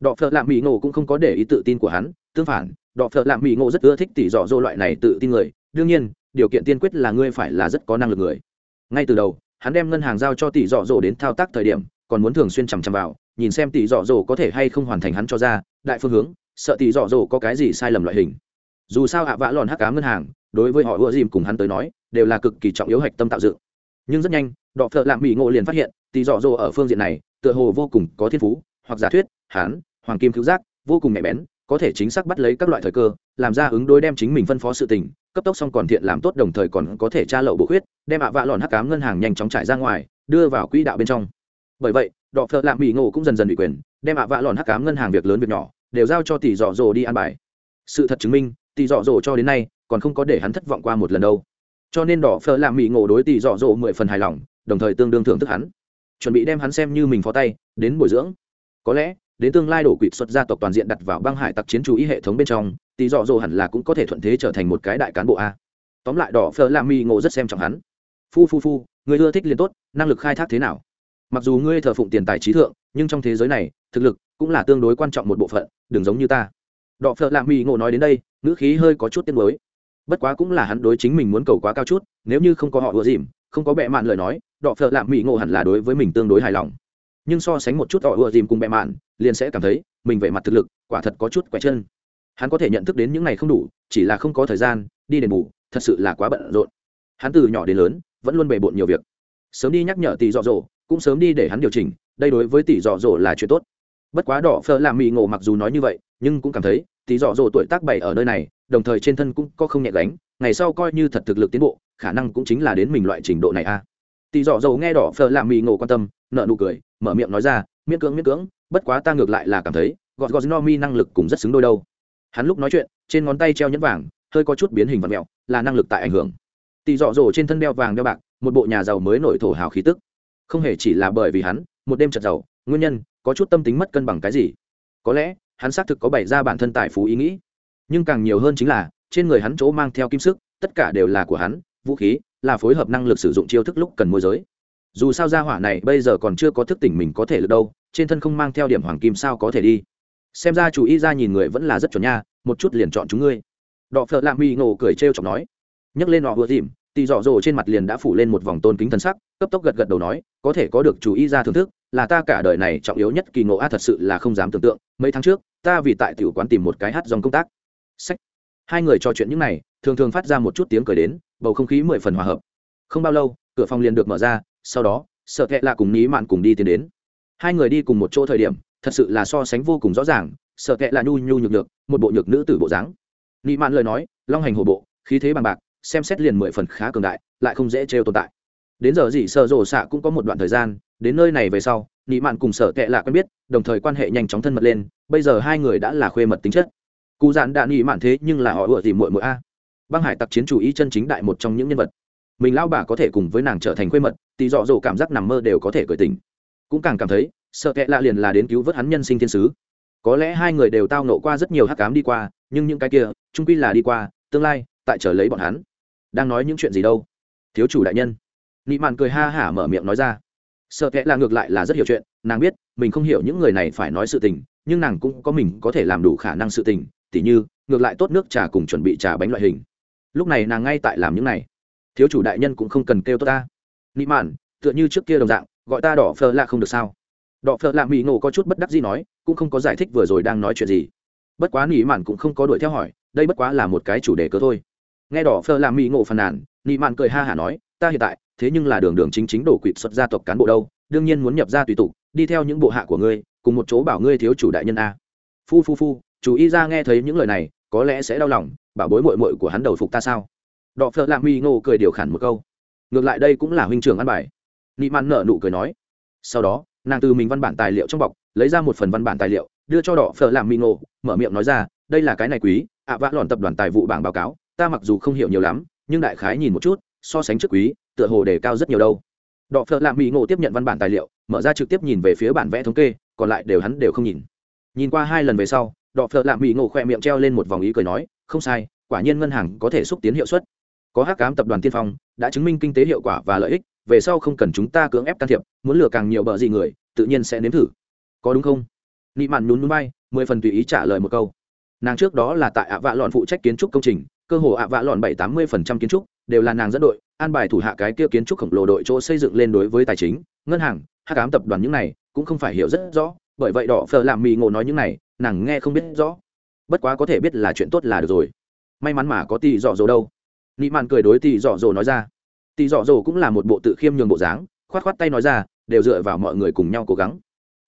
Đọ phợ lạ mỹ ngộ cũng không có để ý tự tin của hắn, tương phản, đọ phợ lạ mỹ ngộ rất ưa thích tỳ dọ dỗ loại này tự tin người. Đương nhiên, điều kiện tiên quyết là ngươi phải là rất có năng lực người. Ngay từ đầu, hắn đem ngân hàng giao cho tỷ dọ dỗ đến thao tác thời điểm, còn muốn thường xuyên chằm chằm vào, nhìn xem tỷ dọ dỗ có thể hay không hoàn thành hắn cho ra, đại phương hướng, sợ tỷ dọ dỗ có cái gì sai lầm loại hình. Dù sao ạ vã lòn hắc cá ngân hàng, đối với họ ưa dìm cùng hắn tới nói, đều là cực kỳ trọng yếu hạch tâm tạo dựng. Nhưng rất nhanh đọ phợ lạm mỹ ngộ liền phát hiện tỷ dọ dỗ ở phương diện này, tựa hồ vô cùng có thiên phú, hoặc giả thuyết hán hoàng kim cứu giác, vô cùng nhạy bén, có thể chính xác bắt lấy các loại thời cơ, làm ra ứng đối đem chính mình phân phó sự tình, cấp tốc xong còn thiện làm tốt đồng thời còn có thể tra lậu bộ khuyết, đem ạ vạ lòn hắc cám ngân hàng nhanh chóng trải ra ngoài, đưa vào quỹ đạo bên trong. Bởi vậy, đọ phợ lạm mỹ ngộ cũng dần dần bị quyền, đem ạ vạ lòn hắc cám ngân hàng việc lớn việc nhỏ, đều giao cho tỷ dọ dỗ đi ăn bài. Sự thật chứng minh tỷ dọ dỗ cho đến nay, còn không có để hắn thất vọng qua một lần đâu. Cho nên đỏ phở làm mỹ ngộ đối tỷ dọ dỗ mười phần hài lòng đồng thời tương đương thưởng thức hắn. Chuẩn bị đem hắn xem như mình phó tay, đến bồi dưỡng. Có lẽ, đến tương lai đổ quỵt xuất gia tộc toàn diện đặt vào băng hải tặc chiến chú ý hệ thống bên trong tỷ dọ dồ hẳn là cũng có thể thuận thế trở thành một cái đại cán bộ a. Tóm lại đỏ phở làm mi ngộ rất xem trọng hắn. Phu phu phu, người ưa thích liền tốt, năng lực khai thác thế nào? Mặc dù ngươi thờ phụng tiền tài trí thượng, nhưng trong thế giới này, thực lực cũng là tương đối quan trọng một bộ phận, đừng giống như ta. Đọ phợ lạ mỹ ngộ nói đến đây, ngữ khí hơi có chút tiếc mới bất quá cũng là hắn đối chính mình muốn cầu quá cao chút, nếu như không có họ ùa dìm, không có bệ mạn lời nói đọ phợ lạ mỹ ngộ hẳn là đối với mình tương đối hài lòng. Nhưng so sánh một chút họ ùa dìm cùng bẹ mạn, liền sẽ cảm thấy mình về mặt thực lực quả thật có chút quẻ chân. Hắn có thể nhận thức đến những này không đủ, chỉ là không có thời gian, đi đền bù, thật sự là quá bận rộn. Hắn từ nhỏ đến lớn, vẫn luôn bề bộn nhiều việc. Sớm đi nhắc nhở tỷ dọ dỗ, cũng sớm đi để hắn điều chỉnh, đây đối với tỷ dọ dỗ là chuyện tốt. Bất quá đỏ phở làm mì ngộ mặc dù nói như vậy, nhưng cũng cảm thấy tỷ dọ dỗ tuổi tác bảy ở nơi này, đồng thời trên thân cũng có không nhẹ gánh, ngày sau coi như thật thực lực tiến bộ, khả năng cũng chính là đến mình loại trình độ này a. à tỷ dọ dỗ nghe đỏ phở làm mì ngộ quan tâm nợ nụ cười, mở miệng nói ra, miễn cưỡng miễn cưỡng, bất quá ta ngược lại là cảm thấy, gọt gọt no mi năng lực cũng rất xứng đôi đâu. Hắn lúc nói chuyện, trên ngón tay treo nhẫn vàng, hơi có chút biến hình vật mẹo, là năng lực tại ảnh hưởng. Tỷ dọ dỗ trên thân đeo vàng đeo bạc, một bộ nhà giàu mới nổi thổ hào khí tức. Không hề chỉ là bởi vì hắn, một đêm chật giàu, nguyên nhân, có chút tâm tính mất cân bằng cái gì. Có lẽ, hắn xác thực có bày ra bản thân tài phú ý nghĩ. Nhưng càng nhiều hơn chính là, trên người hắn chỗ mang theo kim sức, tất cả đều là của hắn, vũ khí là phối hợp năng lực sử dụng chiêu thức lúc cần môi giới. Dù sao gia hỏa này bây giờ còn chưa có thức tỉnh mình có thể được đâu, trên thân không mang theo điểm hoàng kim sao có thể đi. Xem ra chủ y ra nhìn người vẫn là rất chuẩn nha, một chút liền chọn chúng ngươi. Đọ phợ lạ mỹ ngộ cười trêu chọc nói. Nhấc lên họ vừa dìm, tì dọ dỗ trên mặt liền đã phủ lên một vòng tôn kính thân sắc, cấp tốc gật gật đầu nói, có thể có được chủ y ra thưởng thức, là ta cả đời này trọng yếu nhất kỳ ngộ a, thật sự là không dám tưởng tượng, mấy tháng trước, ta vì tại tiểu quán tìm một cái hát dòng công tác. Sách. Hai người trò chuyện những này, thường thường phát ra một chút tiếng cười đến bầu không khí mười phần hòa hợp. Không bao lâu, cửa phòng liền được mở ra, sau đó sợ kệ lạ cùng ní mạn cùng đi tiến đến. Hai người đi cùng một chỗ thời điểm, thật sự là so sánh vô cùng rõ ràng sợ kệ lạ nhu nhu nhược được một bộ nhược nữ tử bộ dáng. Ní mạn lời nói, long hành hồ bộ, khí thế bằng bạc, xem xét liền mười phần khá cường đại, lại không dễ trêu tồn tại. Đến giờ gì sợ rổ xạ cũng có một đoạn thời gian, đến nơi này về sau nị mạn cùng sở tệ lạ quen biết, đồng thời quan hệ nhanh chóng thân mật lên, bây giờ hai người đã là khuê mật tính chất. Cụ dạn đã nị mạn thế nhưng là họ ủa gì muội muội a băng hải tặc chiến chủ ý chân chính đại một trong những nhân vật. Mình lao bà có thể cùng với nàng trở thành khuê mật thì dọ dỗ cảm giác nằm mơ đều có thể cởi tình cũng càng cảm thấy, sợ kệ lạ liền là đến cứu vớt hắn nhân sinh thiên sứ. Có lẽ hai người đều tao nộ qua rất nhiều hắc cám đi qua, nhưng những cái kia trung quy là đi qua, tương lai, tại trở lấy bọn hắn. Đang nói những chuyện gì đâu? Thiếu chủ đại nhân. Nị mạn cười ha hả mở miệng nói ra. Sợ kệ là ngược lại là rất hiểu chuyện, nàng biết, mình không hiểu những người này phải nói sự tình, nhưng nàng cũng có mình có thể làm đủ khả năng sự tình, tỉ như, ngược lại tốt nước trà cùng chuẩn bị trà bánh loại hình lúc này nàng ngay tại làm những này. Thiếu chủ đại nhân cũng không cần kêu tôi ta. Nị mạn, tựa như trước kia đồng dạng, gọi ta đỏ phờ lạ không được sao? Đỏ phờ lạ mỹ ngộ có chút bất đắc gì nói, cũng không có giải thích vừa rồi đang nói chuyện gì. Bất quá nị mạn cũng không có đuổi theo hỏi, đây bất quá là một cái chủ đề cớ thôi. Nghe đỏ phờ lạ mỹ ngộ phàn nàn, nị mạn cười ha hả nói, ta hiện tại, thế nhưng là đường đường chính chính đổ quỵt xuất gia tộc cán bộ đâu, đương nhiên muốn nhập ra tùy tục, đi theo những bộ hạ của ngươi, cùng một chỗ bảo ngươi thiếu chủ đại nhân a. Phu phu phu chủ y ra nghe thấy những lời này, có lẽ sẽ đau lòng bảo bối mội mội của hắn đầu phục ta sao? Đọ phợ lạ mỹ Ngô cười điều khản một câu. Ngược lại đây cũng là huynh trưởng ăn bài. Nị Man nở nụ cười nói. Sau đó, nàng từ mình văn bản tài liệu trong bọc, lấy ra một phần văn bản tài liệu, đưa cho đỏ phở làm mỹ ngộ mở miệng nói ra, đây là cái này quý, ạ vã lòn tập đoàn tài vụ bảng báo cáo, ta mặc dù không hiểu nhiều lắm, nhưng đại khái nhìn một chút, so sánh trước quý, tựa hồ đề cao rất nhiều đâu. Đọ phở làm mỹ ngộ tiếp nhận văn bản tài liệu, mở ra trực tiếp nhìn về phía bản vẽ thống kê, còn lại đều hắn đều không nhìn. Nhìn qua hai lần về sau, đọ phở làm mỹ ngộ khỏe miệng treo lên một vòng ý cười nói không sai, quả nhiên ngân hàng có thể xúc tiến hiệu suất. Có hắc cám tập đoàn tiên phong, đã chứng minh kinh tế hiệu quả và lợi ích, về sau không cần chúng ta cưỡng ép can thiệp, muốn lừa càng nhiều bợ gì người, tự nhiên sẽ nếm thử. Có đúng không? Nị mạn nhún núi bay mười phần tùy ý trả lời một câu. Nàng trước đó là tại ạ vạ lọn phụ trách kiến trúc công trình, cơ hồ ạ vạ lọn bảy tám mươi phần trăm kiến trúc đều là nàng dẫn đội, an bài thủ hạ cái kia kiến trúc khổng lồ đội chỗ xây dựng lên đối với tài chính, ngân hàng hát cám tập đoàn những này cũng không phải hiểu rất rõ, bởi vậy đỏ phờ làm mì ngộ nói những này, nàng nghe không biết rõ bất quá có thể biết là chuyện tốt là được rồi. May mắn mà có tỷ dọ dỗ đâu. Nị mạn cười đối tỷ dọ dỗ nói ra. Tỷ dọ dỗ cũng là một bộ tự khiêm nhường bộ dáng, khoát khoát tay nói ra, đều dựa vào mọi người cùng nhau cố gắng.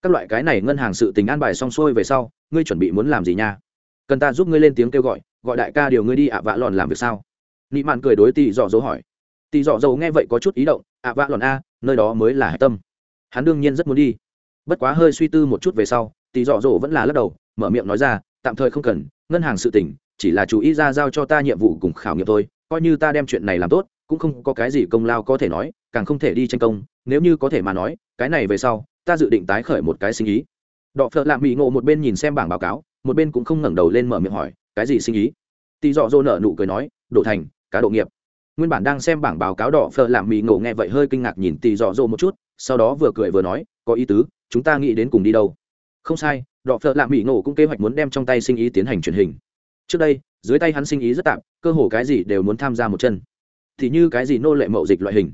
Các loại cái này ngân hàng sự tình an bài xong xuôi về sau, ngươi chuẩn bị muốn làm gì nha? Cần ta giúp ngươi lên tiếng kêu gọi gọi đại ca điều ngươi đi ạ vạ lòn làm việc sao? Nị mạn cười đối tỷ dọ dỗ hỏi. Tỷ dọ dỗ nghe vậy có chút ý động, ạ vạ lòn a, nơi đó mới là hạ tâm. Hắn đương nhiên rất muốn đi. Bất quá hơi suy tư một chút về sau tỷ dọ dỗ vẫn là lắc đầu, mở miệng nói ra tạm thời không cần, ngân hàng sự tỉnh chỉ là chú ý ra giao cho ta nhiệm vụ cùng khảo nghiệm thôi, coi như ta đem chuyện này làm tốt, cũng không có cái gì công lao có thể nói, càng không thể đi tranh công, nếu như có thể mà nói, cái này về sau, ta dự định tái khởi một cái sinh ý. Đọ phợ lạ mỹ ngộ một bên nhìn xem bảng báo cáo, một bên cũng không ngẩng đầu lên mở miệng hỏi, cái gì sinh ý? Tỳ dọ dô nở nụ cười nói độ thành, cá độ nghiệp. Nguyên bản đang xem bảng báo cáo đỏ phở làm mì ngộ nghe vậy hơi kinh ngạc nhìn tỳ dọ dô một chút, sau đó vừa cười vừa nói, có ý tứ, chúng ta nghĩ đến cùng đi đâu? Không sai đọ phợ lạ mỹ ngộ cũng kế hoạch muốn đem trong tay sinh ý tiến hành truyền hình. Trước đây dưới tay hắn sinh ý rất tạm cơ hồ cái gì đều muốn tham gia một chân. Thì như cái gì nô lệ mậu dịch loại hình.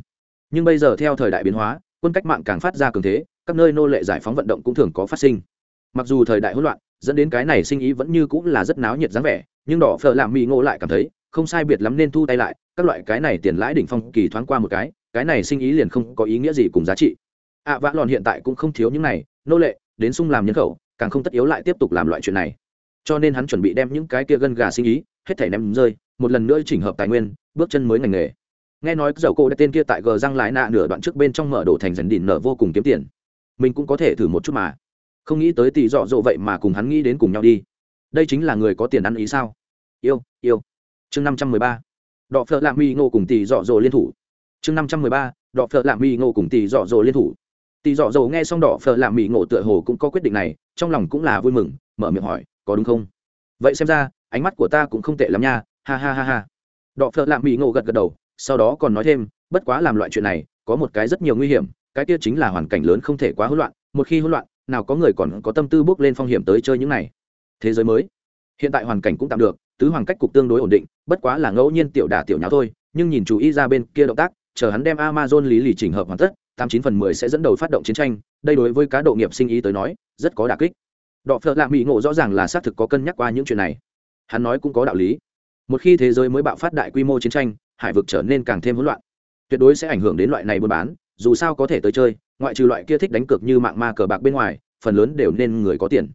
Nhưng bây giờ theo thời đại biến hóa quân cách mạng càng phát ra cường thế các nơi nô lệ giải phóng vận động cũng thường có phát sinh. Mặc dù thời đại hỗn loạn dẫn đến cái này sinh ý vẫn như cũng là rất náo nhiệt dáng vẻ nhưng đỏ phở làm mỹ ngộ lại cảm thấy không sai biệt lắm nên thu tay lại các loại cái này tiền lãi đỉnh phong kỳ thoáng qua một cái cái này sinh ý liền không có ý nghĩa gì cùng giá trị. Ạ à, vã lòn hiện tại cũng không thiếu những này nô lệ đến sung làm nhân khẩu càng không tất yếu lại tiếp tục làm loại chuyện này. Cho nên hắn chuẩn bị đem những cái kia gân gà sinh ý, hết thể ném rơi, một lần nữa chỉnh hợp tài nguyên, bước chân mới ngành nghề. Nghe nói dầu cô đã tên kia tại gờ răng lái nạ nửa đoạn trước bên trong mở đổ thành dần đỉnh nở vô cùng kiếm tiền. Mình cũng có thể thử một chút mà. Không nghĩ tới tỷ dọ dỗ vậy mà cùng hắn nghĩ đến cùng nhau đi. Đây chính là người có tiền ăn ý sao? Yêu yêu. Chương năm trăm mười ba. Đọ phợ lạ mi ngô cùng tỷ dọ dỗ liên thủ. Chương năm trăm mười ba, đọ phợ lạ mi ngô cùng tỷ dọ dỗ liên thủ tỷ dọ dầu nghe xong đỏ phở làm mỹ ngộ tựa hồ cũng có quyết định này, trong lòng cũng là vui mừng, mở miệng hỏi, có đúng không? Vậy xem ra, ánh mắt của ta cũng không tệ lắm nha, ha ha ha ha. Đỏ phở làm mỹ ngộ gật gật đầu, sau đó còn nói thêm, bất quá làm loại chuyện này, có một cái rất nhiều nguy hiểm, cái kia chính là hoàn cảnh lớn không thể quá hỗn loạn, một khi hỗn loạn, nào có người còn có tâm tư bước lên phong hiểm tới chơi những này. Thế giới mới, hiện tại hoàn cảnh cũng tạm được, tứ hoàng cách cục tương đối ổn định, bất quá là ngẫu nhiên tiểu đà tiểu nháo thôi, nhưng nhìn chú ý ra bên kia động tác, chờ hắn đem amazon lý lì chỉnh hợp hoàn tất tám chín phần mười sẽ dẫn đầu phát động chiến tranh, đây đối với cá độ nghiệp sinh ý tới nói, rất có đà kích. Đọ phợ lạ mỹ ngộ rõ ràng là xác thực có cân nhắc qua những chuyện này. Hắn nói cũng có đạo lý. Một khi thế giới mới bạo phát đại quy mô chiến tranh, hải vực trở nên càng thêm hỗn loạn. Tuyệt đối sẽ ảnh hưởng đến loại này buôn bán, dù sao có thể tới chơi, ngoại trừ loại kia thích đánh cược như mạng ma cờ bạc bên ngoài, phần lớn đều nên người có tiền.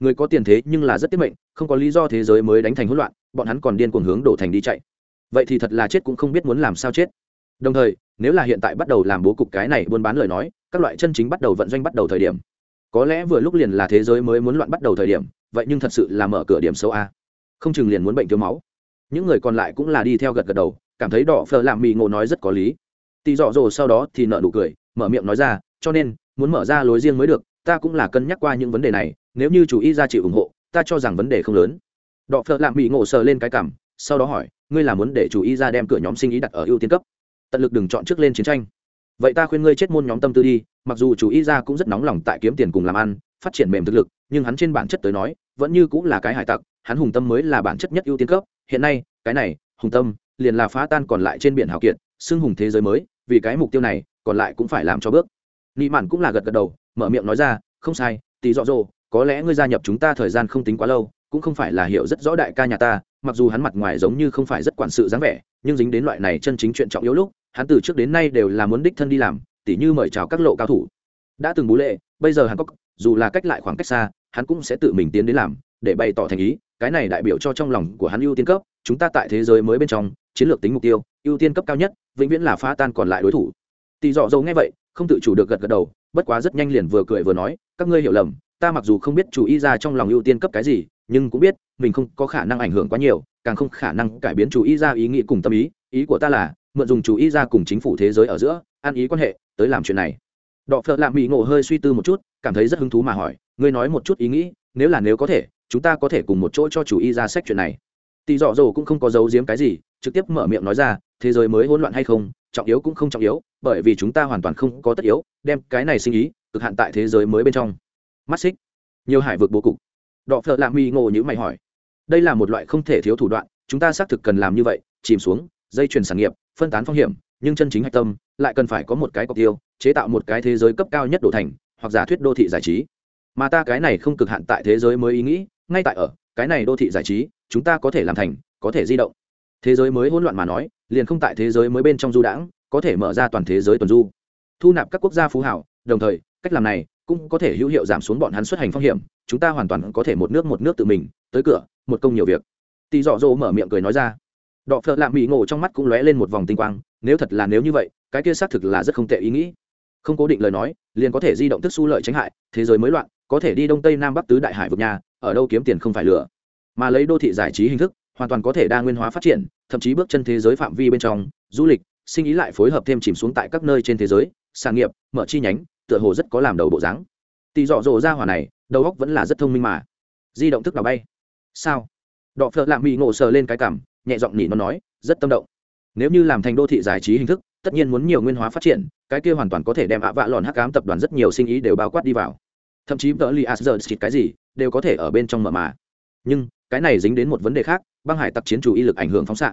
Người có tiền thế nhưng là rất tiết mệnh, không có lý do thế giới mới đánh thành hỗn loạn, bọn hắn còn điên cuồng hướng đổ thành đi chạy. Vậy thì thật là chết cũng không biết muốn làm sao chết. Đồng thời nếu là hiện tại bắt đầu làm bố cục cái này buôn bán lời nói, các loại chân chính bắt đầu vận doanh bắt đầu thời điểm. Có lẽ vừa lúc liền là thế giới mới muốn loạn bắt đầu thời điểm, vậy nhưng thật sự là mở cửa điểm sâu a. Không chừng liền muốn bệnh thiếu máu. Những người còn lại cũng là đi theo gật gật đầu, cảm thấy đỏ phờ làm mì ngộ nói rất có lý. Tì dọ dồ sau đó thì nợ nụ cười, mở miệng nói ra, cho nên, muốn mở ra lối riêng mới được, ta cũng là cân nhắc qua những vấn đề này, nếu như chủ y ra chịu ủng hộ, ta cho rằng vấn đề không lớn. Đọ phợ lạm mì ngộ sờ lên cái cảm sau đó hỏi, ngươi là muốn để chủ y ra đem cửa nhóm sinh ý đặt ở ưu tiên cấp? Tận lực đừng chọn trước lên chiến tranh. Vậy ta khuyên ngươi chết môn nhóm tâm tư đi, mặc dù chủ y ra cũng rất nóng lòng tại kiếm tiền cùng làm ăn, phát triển mềm thực lực, nhưng hắn trên bản chất tới nói, vẫn như cũng là cái hải tặc, hắn hùng tâm mới là bản chất nhất ưu tiên cấp. Hiện nay, cái này, hùng tâm, liền là phá tan còn lại trên biển hào kiệt, xưng hùng thế giới mới, vì cái mục tiêu này, còn lại cũng phải làm cho bước. Nị mạn cũng là gật gật đầu, mở miệng nói ra, không sai tí rõ rồ có lẽ ngươi gia nhập chúng ta thời gian không tính quá lâu, cũng không phải là hiểu rất rõ đại ca nhà ta mặc dù hắn mặt ngoài giống như không phải rất quản sự dáng vẻ, nhưng dính đến loại này chân chính chuyện trọng yếu lúc, hắn từ trước đến nay đều là muốn đích thân đi làm, tỉ như mời chào các lộ cao thủ. Đã từng bú lệ, bây giờ hắn có dù là cách lại khoảng cách xa, hắn cũng sẽ tự mình tiến đến làm, để bày tỏ thành ý, cái này đại biểu cho trong lòng của hắn ưu tiên cấp, chúng ta tại thế giới mới bên trong, chiến lược tính mục tiêu, ưu tiên cấp cao nhất, vĩnh viễn là phá tan còn lại đối thủ. Tỷ dọ dâu nghe vậy, không tự chủ được gật gật đầu, bất quá rất nhanh liền vừa cười vừa nói, các ngươi hiểu lầm ta mặc dù không biết chủ y ra trong lòng ưu tiên cấp cái gì, nhưng cũng biết, mình không có khả năng ảnh hưởng quá nhiều, càng không khả năng cải biến chủ y ra ý nghĩ cùng tâm ý. Ý của ta là, mượn dùng chủ y ra cùng chính phủ thế giới ở giữa ăn ý quan hệ, tới làm chuyện này. Đọ phợ lạ mỹ ngộ hơi suy tư một chút, cảm thấy rất hứng thú mà hỏi, ngươi nói một chút ý nghĩ, nếu là nếu có thể, chúng ta có thể cùng một chỗ cho chủ y ra sách chuyện này. Tỳ dọ dồ cũng không có giấu giếm cái gì, trực tiếp mở miệng nói ra, thế giới mới hỗn loạn hay không, trọng yếu cũng không trọng yếu, bởi vì chúng ta hoàn toàn không có tất yếu, đem cái này sinh ý, cực hạn tại thế giới mới bên trong mắt xích. Nhiều hải vực bố cục. Đọ phợ lạ mi ngộ như mày hỏi. Đây là một loại không thể thiếu thủ đoạn, chúng ta xác thực cần làm như vậy, chìm xuống, dây chuyển sản nghiệp, phân tán phong hiểm, nhưng chân chính hạch tâm, lại cần phải có một cái cọc tiêu, chế tạo một cái thế giới cấp cao nhất đổ thành, hoặc giả thuyết đô thị giải trí. Mà ta cái này không cực hạn tại thế giới mới ý nghĩ, ngay tại ở, cái này đô thị giải trí, chúng ta có thể làm thành, có thể di động. Thế giới mới hỗn loạn mà nói, liền không tại thế giới mới bên trong du đãng, có thể mở ra toàn thế giới tuần du. Thu nạp các quốc gia phú hảo, đồng thời, cách làm này cũng có thể hữu hiệu giảm xuống bọn hắn xuất hành phong hiểm, chúng ta hoàn toàn có thể một nước một nước tự mình, tới cửa, một công nhiều việc. Tỳ dọ dỗ mở miệng cười nói ra. Đọ phợ lạ mỹ ngộ trong mắt cũng lóe lên một vòng tinh quang, nếu thật là nếu như vậy, cái kia xác thực là rất không tệ ý nghĩ. Không cố định lời nói, liền có thể di động tức su lợi tránh hại, thế giới mới loạn, có thể đi đông tây nam bắc tứ đại hải vực nhà, ở đâu kiếm tiền không phải lửa mà lấy đô thị giải trí hình thức, hoàn toàn có thể đa nguyên hóa phát triển, thậm chí bước chân thế giới phạm vi bên trong, du lịch, sinh ý lại phối hợp thêm chìm xuống tại các nơi trên thế giới, sản nghiệp, mở chi nhánh tựa hồ rất có làm đầu bộ dáng. Tỳ dọ dỗ ra hỏa này, đầu óc vẫn là rất thông minh mà. Di động thức đào bay. Sao? Đọ phợ lạ mỹ ngộ sờ lên cái cảm, nhẹ giọng nỉ nó nói, rất tâm động. Nếu như làm thành đô thị giải trí hình thức, tất nhiên muốn nhiều nguyên hóa phát triển, cái kia hoàn toàn có thể đem ạ vạ lòn hắc cám tập đoàn rất nhiều sinh ý đều bao quát đi vào. Thậm chí vợ li asger cái gì, đều có thể ở bên trong mở mà. Nhưng, cái này dính đến một vấn đề khác, băng hải tặc chiến chủ y lực ảnh hưởng phóng xạ.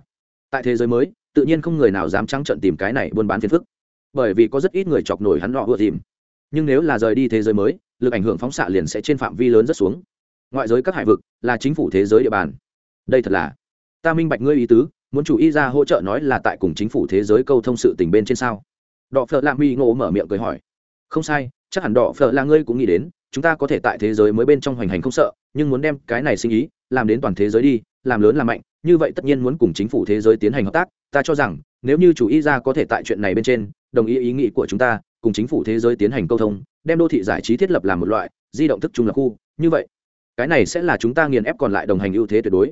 Tại thế giới mới, tự nhiên không người nào dám trắng trận tìm cái này buôn bán phiền phức. Bởi vì có rất ít người chọc nổi hắn họ vừa tìm nhưng nếu là rời đi thế giới mới, lực ảnh hưởng phóng xạ liền sẽ trên phạm vi lớn rất xuống. Ngoại giới các hải vực là chính phủ thế giới địa bàn. Đây thật là, ta minh bạch ngươi ý tứ, muốn chủ y ra hỗ trợ nói là tại cùng chính phủ thế giới câu thông sự tình bên trên sao? Đọ phợ lạ mi ngộ mở miệng cười hỏi. Không sai, chắc hẳn đọ phợ là ngươi cũng nghĩ đến, chúng ta có thể tại thế giới mới bên trong hoành hành không sợ, nhưng muốn đem cái này sinh ý, làm đến toàn thế giới đi, làm lớn làm mạnh, như vậy tất nhiên muốn cùng chính phủ thế giới tiến hành hợp tác. Ta cho rằng, nếu như chủ y ra có thể tại chuyện này bên trên, đồng ý ý nghĩ của chúng ta cùng chính phủ thế giới tiến hành câu thông, đem đô thị giải trí thiết lập làm một loại, di động thức trung lập khu. Như vậy, cái này sẽ là chúng ta nghiền ép còn lại đồng hành ưu thế tuyệt đối.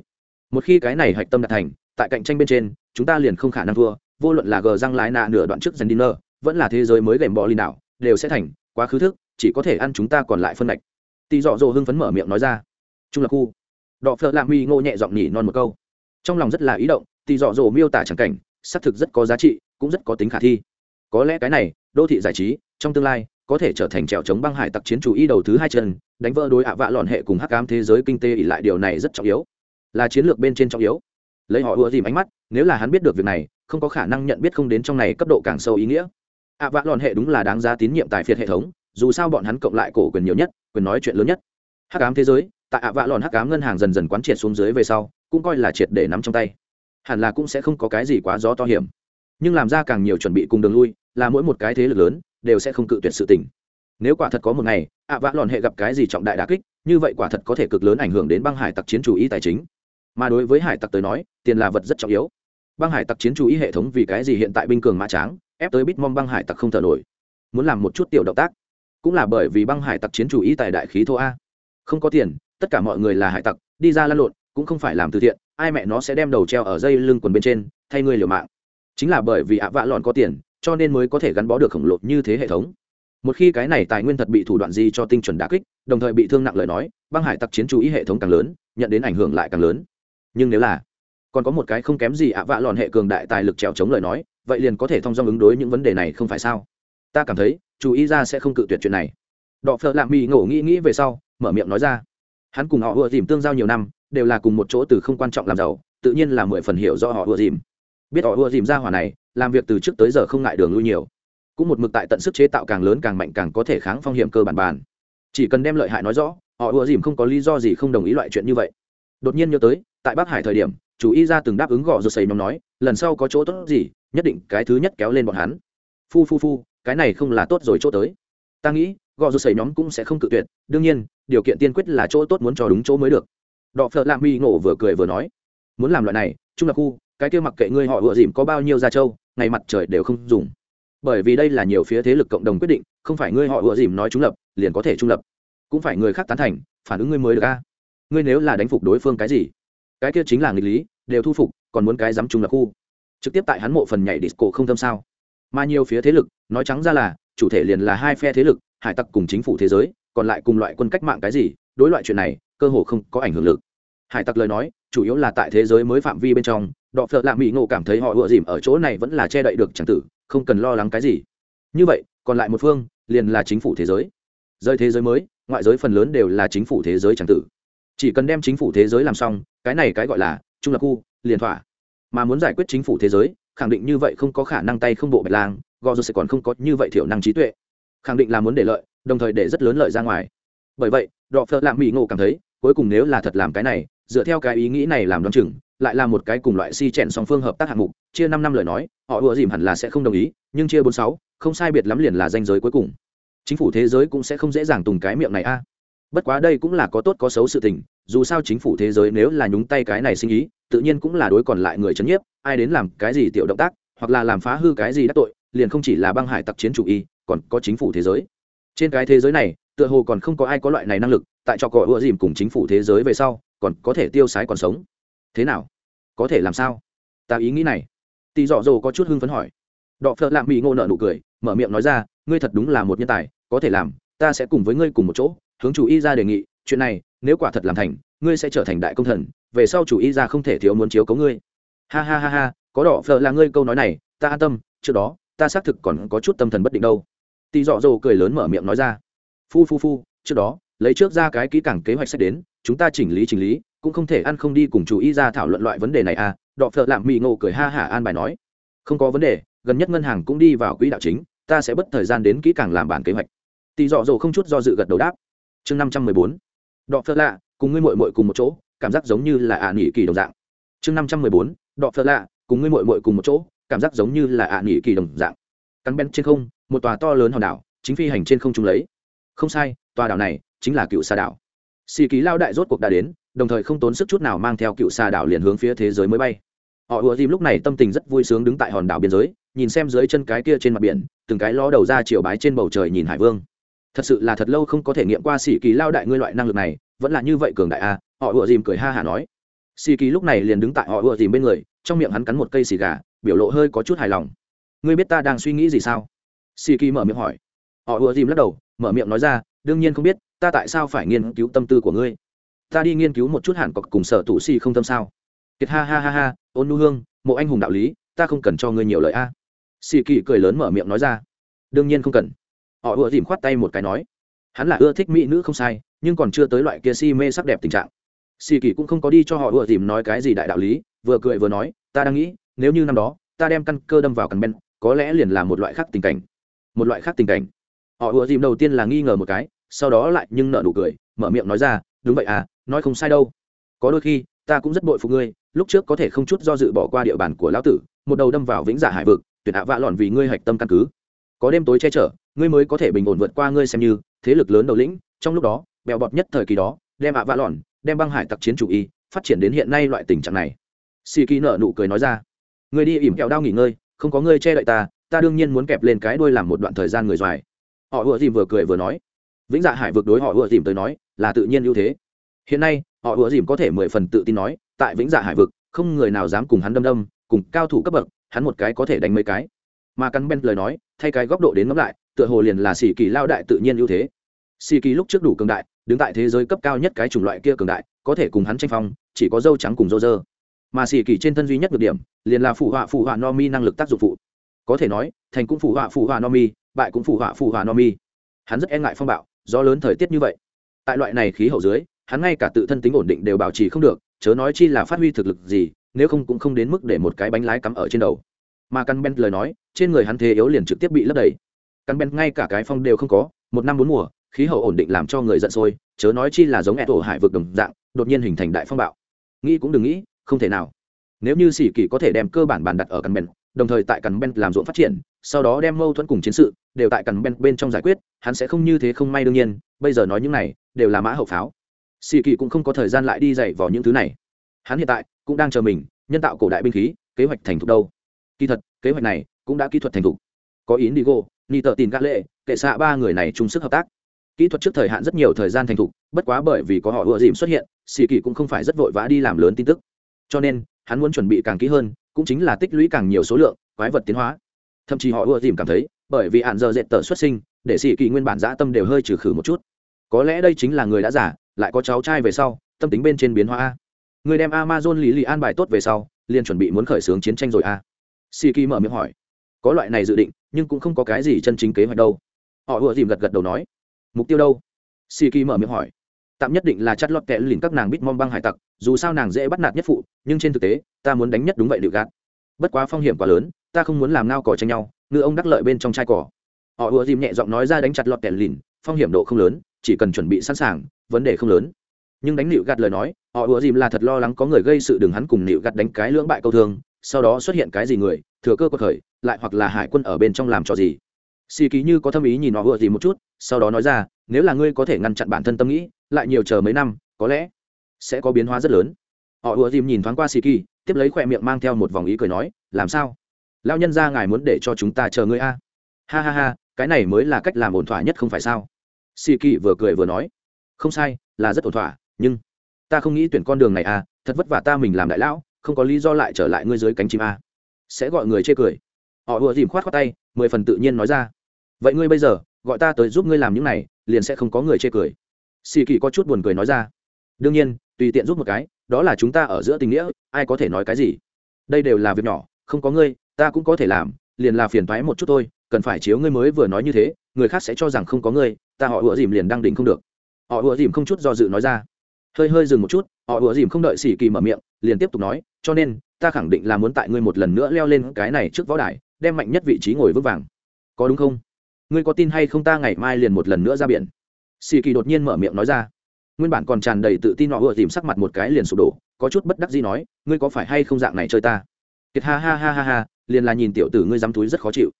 Một khi cái này hạch tâm đạt thành, tại cạnh tranh bên trên, chúng ta liền không khả năng thua, vô luận là gờ răng lái nạ nửa đoạn trước dần dinner vẫn là thế giới mới gệm bò lì đảo, đều sẽ thành quá khứ thức, chỉ có thể ăn chúng ta còn lại phân lệch tỳ dọ dỗ hưng phấn mở miệng nói ra. Trung lập khu. Đọ phợ lạ huy ngô nhẹ giọng nhỉ non một câu. Trong lòng rất là ý động tỳ dọ dỗ miêu tả chẳng cảnh, xác thực rất có giá trị, cũng rất có tính khả thi. Có lẽ cái này đô thị giải trí, trong tương lai, có thể trở thành trèo chống băng hải tặc chiến chủ y đầu thứ hai chân, đánh vỡ đối ạ vạ lọn hệ cùng hắc ám thế giới kinh tế ỉ lại điều này rất trọng yếu. Là chiến lược bên trên trọng yếu. Lấy họ ưa dìm ánh mắt, nếu là hắn biết được việc này, không có khả năng nhận biết không đến trong này cấp độ càng sâu ý nghĩa. ạ vạ lọn hệ đúng là đáng giá tín nhiệm tại phiệt hệ thống, dù sao bọn hắn cộng lại cổ quyền nhiều nhất, quyền nói chuyện lớn nhất. Hắc ám thế giới, tại ạ vạ lọn hắc ám ngân hàng dần dần quán triệt xuống dưới về sau, cũng coi là triệt để nắm trong tay. Hẳn là cũng sẽ không có cái gì quá gió to hiểm. Nhưng làm ra càng nhiều chuẩn bị cùng đường lui là mỗi một cái thế lực lớn đều sẽ không cự tuyệt sự tình. Nếu quả thật có một ngày, ạ vạ lòn hệ gặp cái gì trọng đại đà kích, như vậy quả thật có thể cực lớn ảnh hưởng đến băng hải tặc chiến chủ ý tài chính. Mà đối với hải tặc tới nói, tiền là vật rất trọng yếu. Băng hải tặc chiến chủ ý hệ thống vì cái gì hiện tại binh cường mã tráng, ép tới bít mong băng hải tặc không thở nổi. Muốn làm một chút tiểu động tác. Cũng là bởi vì băng hải tặc chiến chủ ý tại đại khí thô a. Không có tiền, tất cả mọi người là hải tặc, đi ra lăn lộn, cũng không phải làm từ thiện, ai mẹ nó sẽ đem đầu treo ở dây lưng quần bên trên, thay ngươi liều mạng. Chính là bởi vì ạ vạ lòn có tiền cho nên mới có thể gắn bó được khổng lồ như thế hệ thống. Một khi cái này tài nguyên thật bị thủ đoạn gì cho tinh chuẩn đà kích, đồng thời bị thương nặng lời nói, băng hải tặc chiến chú ý hệ thống càng lớn, nhận đến ảnh hưởng lại càng lớn. Nhưng nếu là còn có một cái không kém gì ạ vạ lòn hệ cường đại tài lực trèo chống lời nói, vậy liền có thể thông dong ứng đối những vấn đề này không phải sao? Ta cảm thấy, chú ý ra sẽ không cự tuyệt chuyện này. Đọ phợ lạng mỹ ngổ nghĩ nghĩ về sau, mở miệng nói ra. Hắn cùng họ ùa dìm tương giao nhiều năm, đều là cùng một chỗ từ không quan trọng làm giàu, tự nhiên là mười phần hiểu do họ ùa dìm biết họ ưa dìm ra hỏa này, làm việc từ trước tới giờ không ngại đường lui nhiều. Cũng một mực tại tận sức chế tạo càng lớn càng mạnh càng có thể kháng phong hiểm cơ bản bàn. Chỉ cần đem lợi hại nói rõ, họ ưa dìm không có lý do gì không đồng ý loại chuyện như vậy. Đột nhiên nhớ tới, tại bắc hải thời điểm chủ y ra từng đáp ứng gõ rồi xầy nhóm nói, lần sau có chỗ tốt gì, nhất định cái thứ nhất kéo lên bọn hắn. Phu phu phu, cái này không là tốt rồi chỗ tới. Ta nghĩ gò rồi xây nhóm cũng sẽ không cự tuyệt, đương nhiên, điều kiện tiên quyết là chỗ tốt muốn cho đúng chỗ mới được. Đọ phợ lạ mi ngộ vừa cười vừa nói, muốn làm loại này, trung lập khu cái kia mặc kệ ngươi họ ựa dìm có bao nhiêu gia châu, ngày mặt trời đều không dùng. Bởi vì đây là nhiều phía thế lực cộng đồng quyết định, không phải ngươi họ ựa dìm nói trung lập, liền có thể trung lập. Cũng phải người khác tán thành, phản ứng ngươi mới được a. Ngươi nếu là đánh phục đối phương cái gì? Cái kia chính là nghịch lý, đều thu phục, còn muốn cái dám trung lập khu. Trực tiếp tại hắn mộ phần nhảy disco không tâm sao? Mà nhiều phía thế lực, nói trắng ra là, chủ thể liền là hai phe thế lực, hải tặc cùng chính phủ thế giới, còn lại cùng loại quân cách mạng cái gì, đối loại chuyện này, cơ hồ không có ảnh hưởng lực. Hải tặc lời nói, chủ yếu là tại thế giới mới phạm vi bên trong đọ phợ lạ mỹ ngộ cảm thấy họ ựa dìm ở chỗ này vẫn là che đậy được c tử, không cần lo lắng cái gì. Như vậy, còn lại một phương liền là chính phủ thế giới. Rơi thế giới mới, ngoại giới phần lớn đều là chính phủ thế giới tràng tử. Chỉ cần đem chính phủ thế giới làm xong, cái này cái gọi là trung lập khu, liền thỏa. Mà muốn giải quyết chính phủ thế giới, khẳng định như vậy không có khả năng tay không bộ bạch lang gò sẽ còn không có như vậy thiểu năng trí tuệ. Khẳng định là muốn để lợi, đồng thời để rất lớn lợi ra ngoài. Bởi vậy, đọ phợ lạm mỹ ngộ cảm thấy, cuối cùng nếu là thật làm cái này, dựa theo cái ý nghĩ này làm đ o chừng lại là một cái cùng loại si chèn song phương hợp tác hạng mục, chia năm năm lời nói, họ ùa dìm hẳn là sẽ không đồng ý, nhưng chia bốn sáu, không sai biệt lắm liền là danh giới cuối cùng. Chính phủ thế giới cũng sẽ không dễ dàng tùng cái miệng này a. Bất quá đây cũng là có tốt có xấu sự tình, dù sao chính phủ thế giới nếu là nhúng tay cái này sinh ý, tự nhiên cũng là đối còn lại người chấn nhiếp, ai đến làm cái gì tiểu động tác, hoặc là làm phá hư cái gì đắc tội, liền không chỉ là băng hải tặc chiến chủ y, còn có chính phủ thế giới. Trên cái thế giới này, tựa hồ còn không có ai có loại này năng lực, tại cho cỏ ưa dìm cùng chính phủ thế giới về sau, còn có thể tiêu sái còn sống thế nào? Có thể làm sao? Ta ý nghĩ này. Tỳ dọ dồ có chút hưng phấn hỏi. Đọ phợ lạm bị ngô nợ nụ cười, mở miệng nói ra, ngươi thật đúng là một nhân tài, có thể làm, ta sẽ cùng với ngươi cùng một chỗ. Hướng chủ y ra đề nghị, chuyện này, nếu quả thật làm thành, ngươi sẽ trở thành đại công thần, về sau chủ y ra không thể thiếu muốn chiếu cấu ngươi. Ha ha ha ha, có đỏ phợ là ngươi câu nói này, ta an tâm, trước đó, ta xác thực còn có chút tâm thần bất định đâu. Tỳ dọ dồ cười lớn mở miệng nói ra. Phu phu phu, trước đó, lấy trước ra cái kỹ càng kế hoạch sẽ đến, chúng ta chỉnh lý chỉnh lý cũng không thể ăn không đi cùng chủ y ra thảo luận loại vấn đề này à đọ phợ lạm mỹ ngộ cười ha hả an bài nói. Không có vấn đề, gần nhất ngân hàng cũng đi vào quỹ đạo chính, ta sẽ bất thời gian đến kỹ càng làm bản kế hoạch. Tỳ dọ dồ không chút do dự gật đầu đáp. Chương năm trăm mười bốn. Đọ phợ lạ, cùng ngươi mội mội cùng một chỗ, cảm giác giống như là ạ à nghỉ kỳ đồng dạng. Chương năm trăm mười bốn. Đọ phợ lạ, cùng ngươi mội mội cùng một chỗ, cảm giác giống như là ạ à nghỉ kỳ đồng dạng. Cắn bên trên không, một tòa to lớn hòn đảo, chính phi hành trên không trung lấy. Không sai, tòa đảo này chính là cựu xa đảo. Xì ký lao đại rốt cuộc đã đến đồng thời không tốn sức chút nào mang theo cựu xà đảo liền hướng phía thế giới mới bay. Họ ùa dìm lúc này tâm tình rất vui sướng đứng tại hòn đảo biên giới nhìn xem dưới chân cái kia trên mặt biển từng cái ló đầu ra chiều bái trên bầu trời nhìn hải vương. Thật sự là thật lâu không có thể nghiệm qua sĩ kỳ lao đại ngươi loại năng lực này vẫn là như vậy cường đại a à, họ ùa dìm cười ha hả nói. Sĩ kỳ lúc này liền đứng tại họ ùa dìm bên người trong miệng hắn cắn một cây xì gà biểu lộ hơi có chút hài lòng. Ngươi biết ta đang suy nghĩ gì sao? Sĩ kỳ mở miệng hỏi. Họ ùa dìm lắc đầu mở miệng nói ra đương nhiên không biết ta tại sao phải nghiên cứu tâm tư của ngươi? Ta đi nghiên cứu một chút hẳn cọc cùng sở tụ si không tâm sao. Kiệt ha ha ha ha, ôn nu hương, mộ anh hùng đạo lý, ta không cần cho ngươi nhiều lời a. Xì kỳ cười lớn mở miệng nói ra. Đương nhiên không cần. Họ ùa dìm khoát tay một cái nói. Hắn là ưa thích mỹ nữ không sai, nhưng còn chưa tới loại kia si mê sắc đẹp tình trạng. Xì kỳ cũng không có đi cho họ ùa dìm nói cái gì đại đạo lý, vừa cười vừa nói, ta đang nghĩ, nếu như năm đó, ta đem căn cơ đâm vào căn ben có lẽ liền là một loại khác tình cảnh. Một loại khác tình cảnh. Họ ùa dìm đầu tiên là nghi ngờ một cái, sau đó lại nhưng nợ nụ cười, mở miệng nói ra, đúng vậy à nói không sai đâu. Có đôi khi, ta cũng rất bội phục ngươi, lúc trước có thể không chút do dự bỏ qua địa bàn của lão tử, một đầu đâm vào vĩnh dạ hải vực, tuyệt hạ vạ lọn vì ngươi hạch tâm căn cứ. Có đêm tối che chở, ngươi mới có thể bình ổn vượt qua ngươi xem như thế lực lớn đầu lĩnh, trong lúc đó, bèo bọt nhất thời kỳ đó, đem hạ vạ lọn, đem băng hải tặc chiến chủ y, phát triển đến hiện nay loại tình trạng này. Xì kỳ nợ nụ cười nói ra, ngươi đi ỉm kẹo đau nghỉ ngơi, không có ngươi che đậy ta ta đương nhiên muốn kẹp lên cái đuôi làm một đoạn thời gian người dài họ ùa dìm vừa cười vừa nói. Vĩnh dạ hải vực đối họ ùa dìm tới nói là tự nhiên ưu thế hiện nay, họ ủa dìm có thể mười phần tự tin nói, tại vĩnh dạ hải vực, không người nào dám cùng hắn đâm đâm, cùng cao thủ cấp bậc, hắn một cái có thể đánh mấy cái. Mà căn ben lời nói, thay cái góc độ đến ngẫm lại, tựa hồ liền là xì kỳ lao đại tự nhiên ưu thế. Xì kỳ lúc trước đủ cường đại, đứng tại thế giới cấp cao nhất cái chủng loại kia cường đại, có thể cùng hắn tranh phong, chỉ có dâu trắng cùng dâu dơ. Mà xì kỳ trên thân duy nhất được điểm, liền là phụ họa phụ họa no mi năng lực tác dụng phụ. Có thể nói, thành cũng phụ họa phụ họa no mi, bại cũng phụ họa phụ họa no mi. Hắn rất e ngại phong bạo, do lớn thời tiết như vậy. Tại loại này khí hậu dưới hắn ngay cả tự thân tính ổn định đều bảo trì không được, chớ nói chi là phát huy thực lực gì, nếu không cũng không đến mức để một cái bánh lái cắm ở trên đầu. Mà căn ben lời nói, trên người hắn thế yếu liền trực tiếp bị lấp đầy. Căn ben ngay cả cái phong đều không có, một năm bốn mùa, khí hậu ổn định làm cho người giận sôi, chớ nói chi là giống ẹ tổ hải vực đồng dạng, đột nhiên hình thành đại phong bạo. Nghĩ cũng đừng nghĩ, không thể nào. Nếu như sĩ kỳ có thể đem cơ bản bàn đặt ở căn ben, đồng thời tại căn ben làm ruộng phát triển, sau đó đem mâu thuẫn cùng chiến sự đều tại căn ben bên trong giải quyết, hắn sẽ không như thế không may đương nhiên, bây giờ nói những này đều là mã hậu pháo sĩ kỳ cũng không có thời gian lại đi dạy vào những thứ này. Hắn hiện tại cũng đang chờ mình, nhân tạo cổ đại binh khí, kế hoạch thành thục đâu. Kỳ thật, kế hoạch này cũng đã kỹ thuật thành thục. Có ý indigo ni tờ tin gã lệ, kệ xạ ba người này chung sức hợp tác. Kỹ thuật trước thời hạn rất nhiều thời gian thành thục, bất quá bởi vì có họ ùa dìm xuất hiện xì kỳ cũng không phải rất vội vã đi làm lớn tin tức. Cho nên, hắn muốn chuẩn bị càng kỹ hơn, cũng chính là tích lũy càng nhiều số lượng, quái vật tiến hóa. Thậm chí họ ưa dìm cảm thấy, bởi vì hạn giờ dệt tờ xuất sinh, để sĩ kỳ nguyên bản dã tâm đều hơi trừ khử một chút. Có lẽ đây chính là người đã giả lại có cháu trai về sau, tâm tính bên trên biến hóa người đem amazon lý lì an bài tốt về sau, liền chuẩn bị muốn khởi xướng chiến tranh rồi a. si kỳ mở miệng hỏi. Có loại này dự định, nhưng cũng không có cái gì chân chính kế hoạch đâu. Họ vừa dìm gật gật đầu nói. Mục tiêu đâu? Si kỳ mở miệng hỏi. Tạm nhất định là chắt lọt kẽ lìn các nàng bít mong băng hải tặc, dù sao nàng dễ bắt nạt nhất phụ, nhưng trên thực tế, ta muốn đánh nhất đúng vậy liệu gạt. Bất quá phong hiểm quá lớn, ta không muốn làm ngao cỏ tranh nhau, ngư ông đắc lợi bên trong chai cỏ họ ùa dìm nhẹ giọng nói ra đánh chặt lọt kẻ lìn, phong hiểm độ không lớn, chỉ cần chuẩn bị sẵn sàng vấn đề không lớn. Nhưng đánh nịu gạt lời nói, họ ùa dìm là thật lo lắng có người gây sự đừng hắn cùng nịu gạt đánh cái lưỡng bại câu thương, sau đó xuất hiện cái gì người, thừa cơ cuộc khởi, lại hoặc là hải quân ở bên trong làm trò gì. Xì ký như có tâm ý nhìn họ ùa dìm một chút, sau đó nói ra, nếu là ngươi có thể ngăn chặn bản thân tâm nghĩ, lại nhiều chờ mấy năm, có lẽ sẽ có biến hóa rất lớn. Họ ùa dìm nhìn thoáng qua xì kỳ tiếp lấy khỏe miệng mang theo một vòng ý cười nói, làm sao? Lao nhân ra ngài muốn để cho chúng ta chờ ngươi a? Ha ha ha, cái này mới là cách làm ổn thỏa nhất không phải sao? Xì kỳ vừa cười vừa nói không sai, là rất ổn thỏa, nhưng ta không nghĩ tuyển con đường này à thật vất vả ta mình làm đại lão, không có lý do lại trở lại ngươi dưới cánh chim à? sẽ gọi người chê cười. Họ ùa dìm khoát khoát tay, mười phần tự nhiên nói ra. Vậy ngươi bây giờ, gọi ta tới giúp ngươi làm những này, liền sẽ không có người chê cười. Xì kỳ có chút buồn cười nói ra. Đương nhiên, tùy tiện giúp một cái, đó là chúng ta ở giữa tình nghĩa, ai có thể nói cái gì. Đây đều là việc nhỏ, không có ngươi, ta cũng có thể làm, liền là phiền thoái một chút thôi, cần phải chiếu ngươi mới vừa nói như thế, người khác sẽ cho rằng không có ngươi, ta họ ủa dìm liền đang đỉnh không được họ ùa dìm không chút do dự nói ra. Hơi hơi dừng một chút, họ ùa dìm không đợi xỉ kỳ mở miệng, liền tiếp tục nói, cho nên, ta khẳng định là muốn tại ngươi một lần nữa leo lên cái này trước võ đài, đem mạnh nhất vị trí ngồi vững vàng. Có đúng không? Ngươi có tin hay không ta ngày mai liền một lần nữa ra biển? Xì kỳ đột nhiên mở miệng nói ra. Nguyên bản còn tràn đầy tự tin họ ùa dìm sắc mặt một cái liền sụp đổ, có chút bất đắc gì nói, ngươi có phải hay không dạng này chơi ta? Kiệt ha ha ha ha ha, liền là nhìn tiểu tử ngươi dám túi rất khó chịu.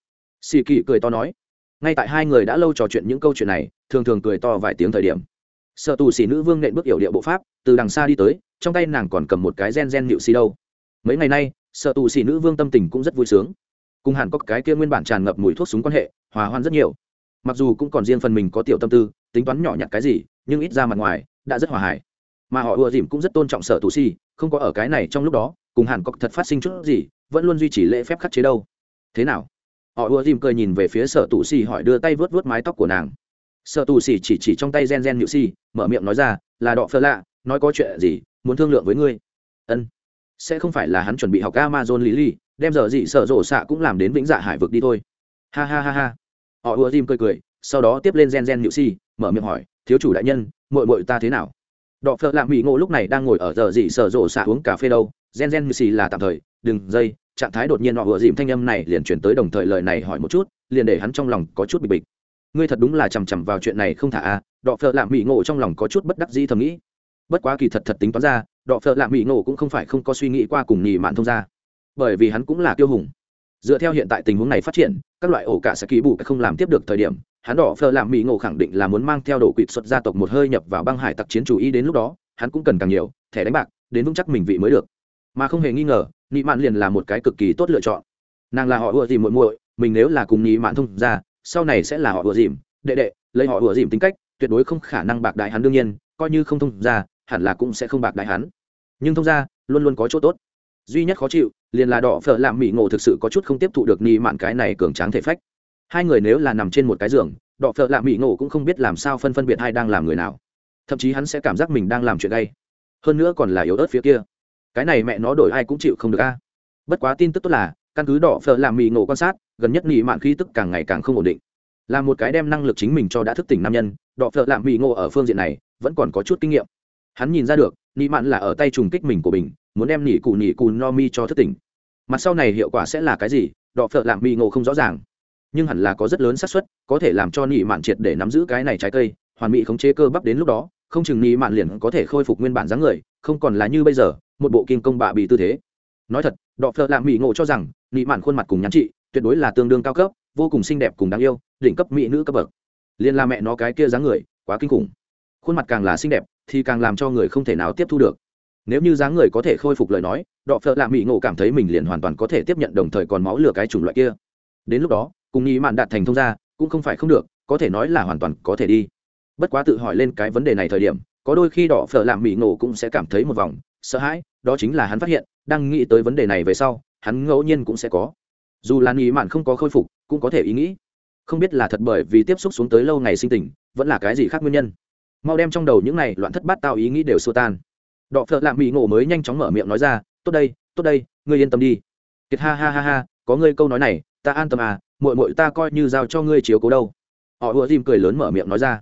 Xì kỳ cười to nói, ngay tại hai người đã lâu trò chuyện những câu chuyện này, thường thường cười to vài tiếng thời điểm sợ tù xỉ nữ vương nện bước yểu điệu bộ pháp, từ đằng xa đi tới, trong tay nàng còn cầm một cái gen gen nịu xì đâu. Mấy ngày nay sợ tù xỉ nữ vương tâm tình cũng rất vui sướng. Cùng hẳn có cái kia nguyên bản tràn ngập mùi thuốc súng quan hệ, hòa hoan rất nhiều. Mặc dù cũng còn riêng phần mình có tiểu tâm tư, tính toán nhỏ nhặt cái gì, nhưng ít ra mặt ngoài, đã rất hòa hài. Mà họ ùa dìm cũng rất tôn trọng sở tù xì không có ở cái này trong lúc đó, cùng hẳn có thật phát sinh chút gì, vẫn luôn duy trì lễ phép khắc chế đâu. Thế nào? Họ ùa dìm cười nhìn về phía sở tù xì hỏi đưa tay vớt vớt mái tóc của nàng sở tù xì chỉ chỉ trong tay gen gen nhự xì mở miệng nói ra, là đọ phơ lạ, nói có chuyện gì, muốn thương lượng với ngươi. Ân, sẽ không phải là hắn chuẩn bị học amazon lý ly đem giờ gì sở rổ xạ cũng làm đến vĩnh dạ hải vực đi thôi. Ha ha ha ha. Họ ùa dìm cười cười, sau đó tiếp lên gen gen nhự xì mở miệng hỏi, thiếu chủ đại nhân mội mội ta thế nào? Đọ phơ lạ mỹ ngộ lúc này đang ngồi ở giờ gì sở rổ xạ uống cà phê đâu, gen gen xì là tạm thời, đừng dây, trạng thái đột nhiên họ vừa dìm thanh âm này liền chuyển tới đồng thời lời này hỏi một chút, liền để hắn trong lòng có chút bị bịch ngươi thật đúng là chằm chằm vào chuyện này không thả a à, đọ phợ lạ mỹ ngộ trong lòng có chút bất đắc dĩ thầm nghĩ. Bất quá kỳ thật thật tính toán ra đọ phợ lạ mỹ ngộ cũng không phải không có suy nghĩ qua cùng nhì mạn thông ra. Bởi vì hắn cũng là tiêu hùng. Dựa theo hiện tại tình huống này phát triển các loại ổ cả sẽ ký bù không làm tiếp được thời điểm hắn đỏ phờ làm mỹ ngộ khẳng định là muốn mang theo đồ quỵt xuất gia tộc một hơi nhập vào băng hải tặc chiến chủ ý đến lúc đó hắn cũng cần càng nhiều thẻ đánh bạc đến vững chắc mình vị mới được. Mà không hề nghi ngờ nị mạn liền là một cái cực kỳ tốt lựa chọn. Nàng là họ ưa gì muội muội mình nếu là cùng nị mạn thông ra sau này sẽ là họ ùa dìm. Đệ đệ, lấy họ ùa dìm tính cách, tuyệt đối không khả năng bạc đại hắn đương nhiên, coi như không thông ra, hẳn là cũng sẽ không bạc đại hắn. Nhưng thông ra, luôn luôn có chỗ tốt. Duy nhất khó chịu, liền là đỏ phở làm mỹ ngộ thực sự có chút không tiếp thụ được ni mạn cái này cường tráng thể phách. Hai người nếu là nằm trên một cái giường đọ phở làm mỹ ngộ cũng không biết làm sao phân phân biệt hai đang làm người nào. Thậm chí hắn sẽ cảm giác mình đang làm chuyện gay. Hơn nữa còn là yếu ớt phía kia. Cái này mẹ nó đổi ai cũng chịu không được a. Bất quá tin tức tốt là, căn cứ đỏ phở làm mỹ ngộ quan sát gần nhất nị mạn khí tức càng ngày càng không ổn định. Là một cái đem năng lực chính mình cho đã thức tỉnh nam nhân, đọ phợ lạm mỹ ngộ ở phương diện này, vẫn còn có chút kinh nghiệm. Hắn nhìn ra được nị mạn là ở tay trùng kích mình của mình, muốn đem nỉ cụ nỉ cù no mi cho thức tỉnh. Mặt sau này hiệu quả sẽ là cái gì, đọ phợ lạm mỹ ngộ không rõ ràng. Nhưng hẳn là có rất lớn xác suất, có thể làm cho nị mạn triệt để nắm giữ cái này trái cây, hoàn mỹ khống chế cơ bắp đến lúc đó, không chừng nị mạn liền có thể khôi phục nguyên bản dáng người, không còn là như bây giờ, một bộ kim công bạ bị tư thế. Nói thật, đọ phợ lạm mỹ ngộ cho rằng nị mạn khuôn mặt cùng nhắn trị tuyệt đối là tương đương cao cấp vô cùng xinh đẹp cùng đáng yêu đỉnh cấp mỹ nữ cấp bậc. Liền là mẹ nó cái kia dáng người quá kinh khủng. Khuôn mặt càng là xinh đẹp thì càng làm cho người không thể nào tiếp thu được. Nếu như dáng người có thể khôi phục lời nói đọ phợ lạ mỹ ngộ cảm thấy mình liền hoàn toàn có thể tiếp nhận đồng thời còn máu lửa cái chủng loại kia. Đến lúc đó cùng nghĩ mạn đạt thành thông ra, cũng không phải không được có thể nói là hoàn toàn có thể đi. Bất quá tự hỏi lên cái vấn đề này thời điểm có đôi khi đỏ phở làm mỹ ngộ cũng sẽ cảm thấy một vòng sợ hãi đó chính là hắn phát hiện đang nghĩ tới vấn đề này về sau hắn ngẫu nhiên cũng sẽ có dù là nhị mạn không có khôi phục, cũng có thể ý nghĩ. Không biết là thật bởi vì tiếp xúc xuống tới lâu ngày sinh tình, vẫn là cái gì khác nguyên nhân. Mau đem trong đầu những này loạn thất bát tạo ý nghĩ đều xua tan. Đọ phợ lạm mỹ ngộ mới nhanh chóng mở miệng nói ra, tốt đây tốt đây, ngươi yên tâm đi. Kiệt ha ha ha ha, có ngươi câu nói này, ta an tâm à muội muội ta coi như giao cho ngươi chiếu cố đâu. Họ ùa dìm cười lớn mở miệng nói ra.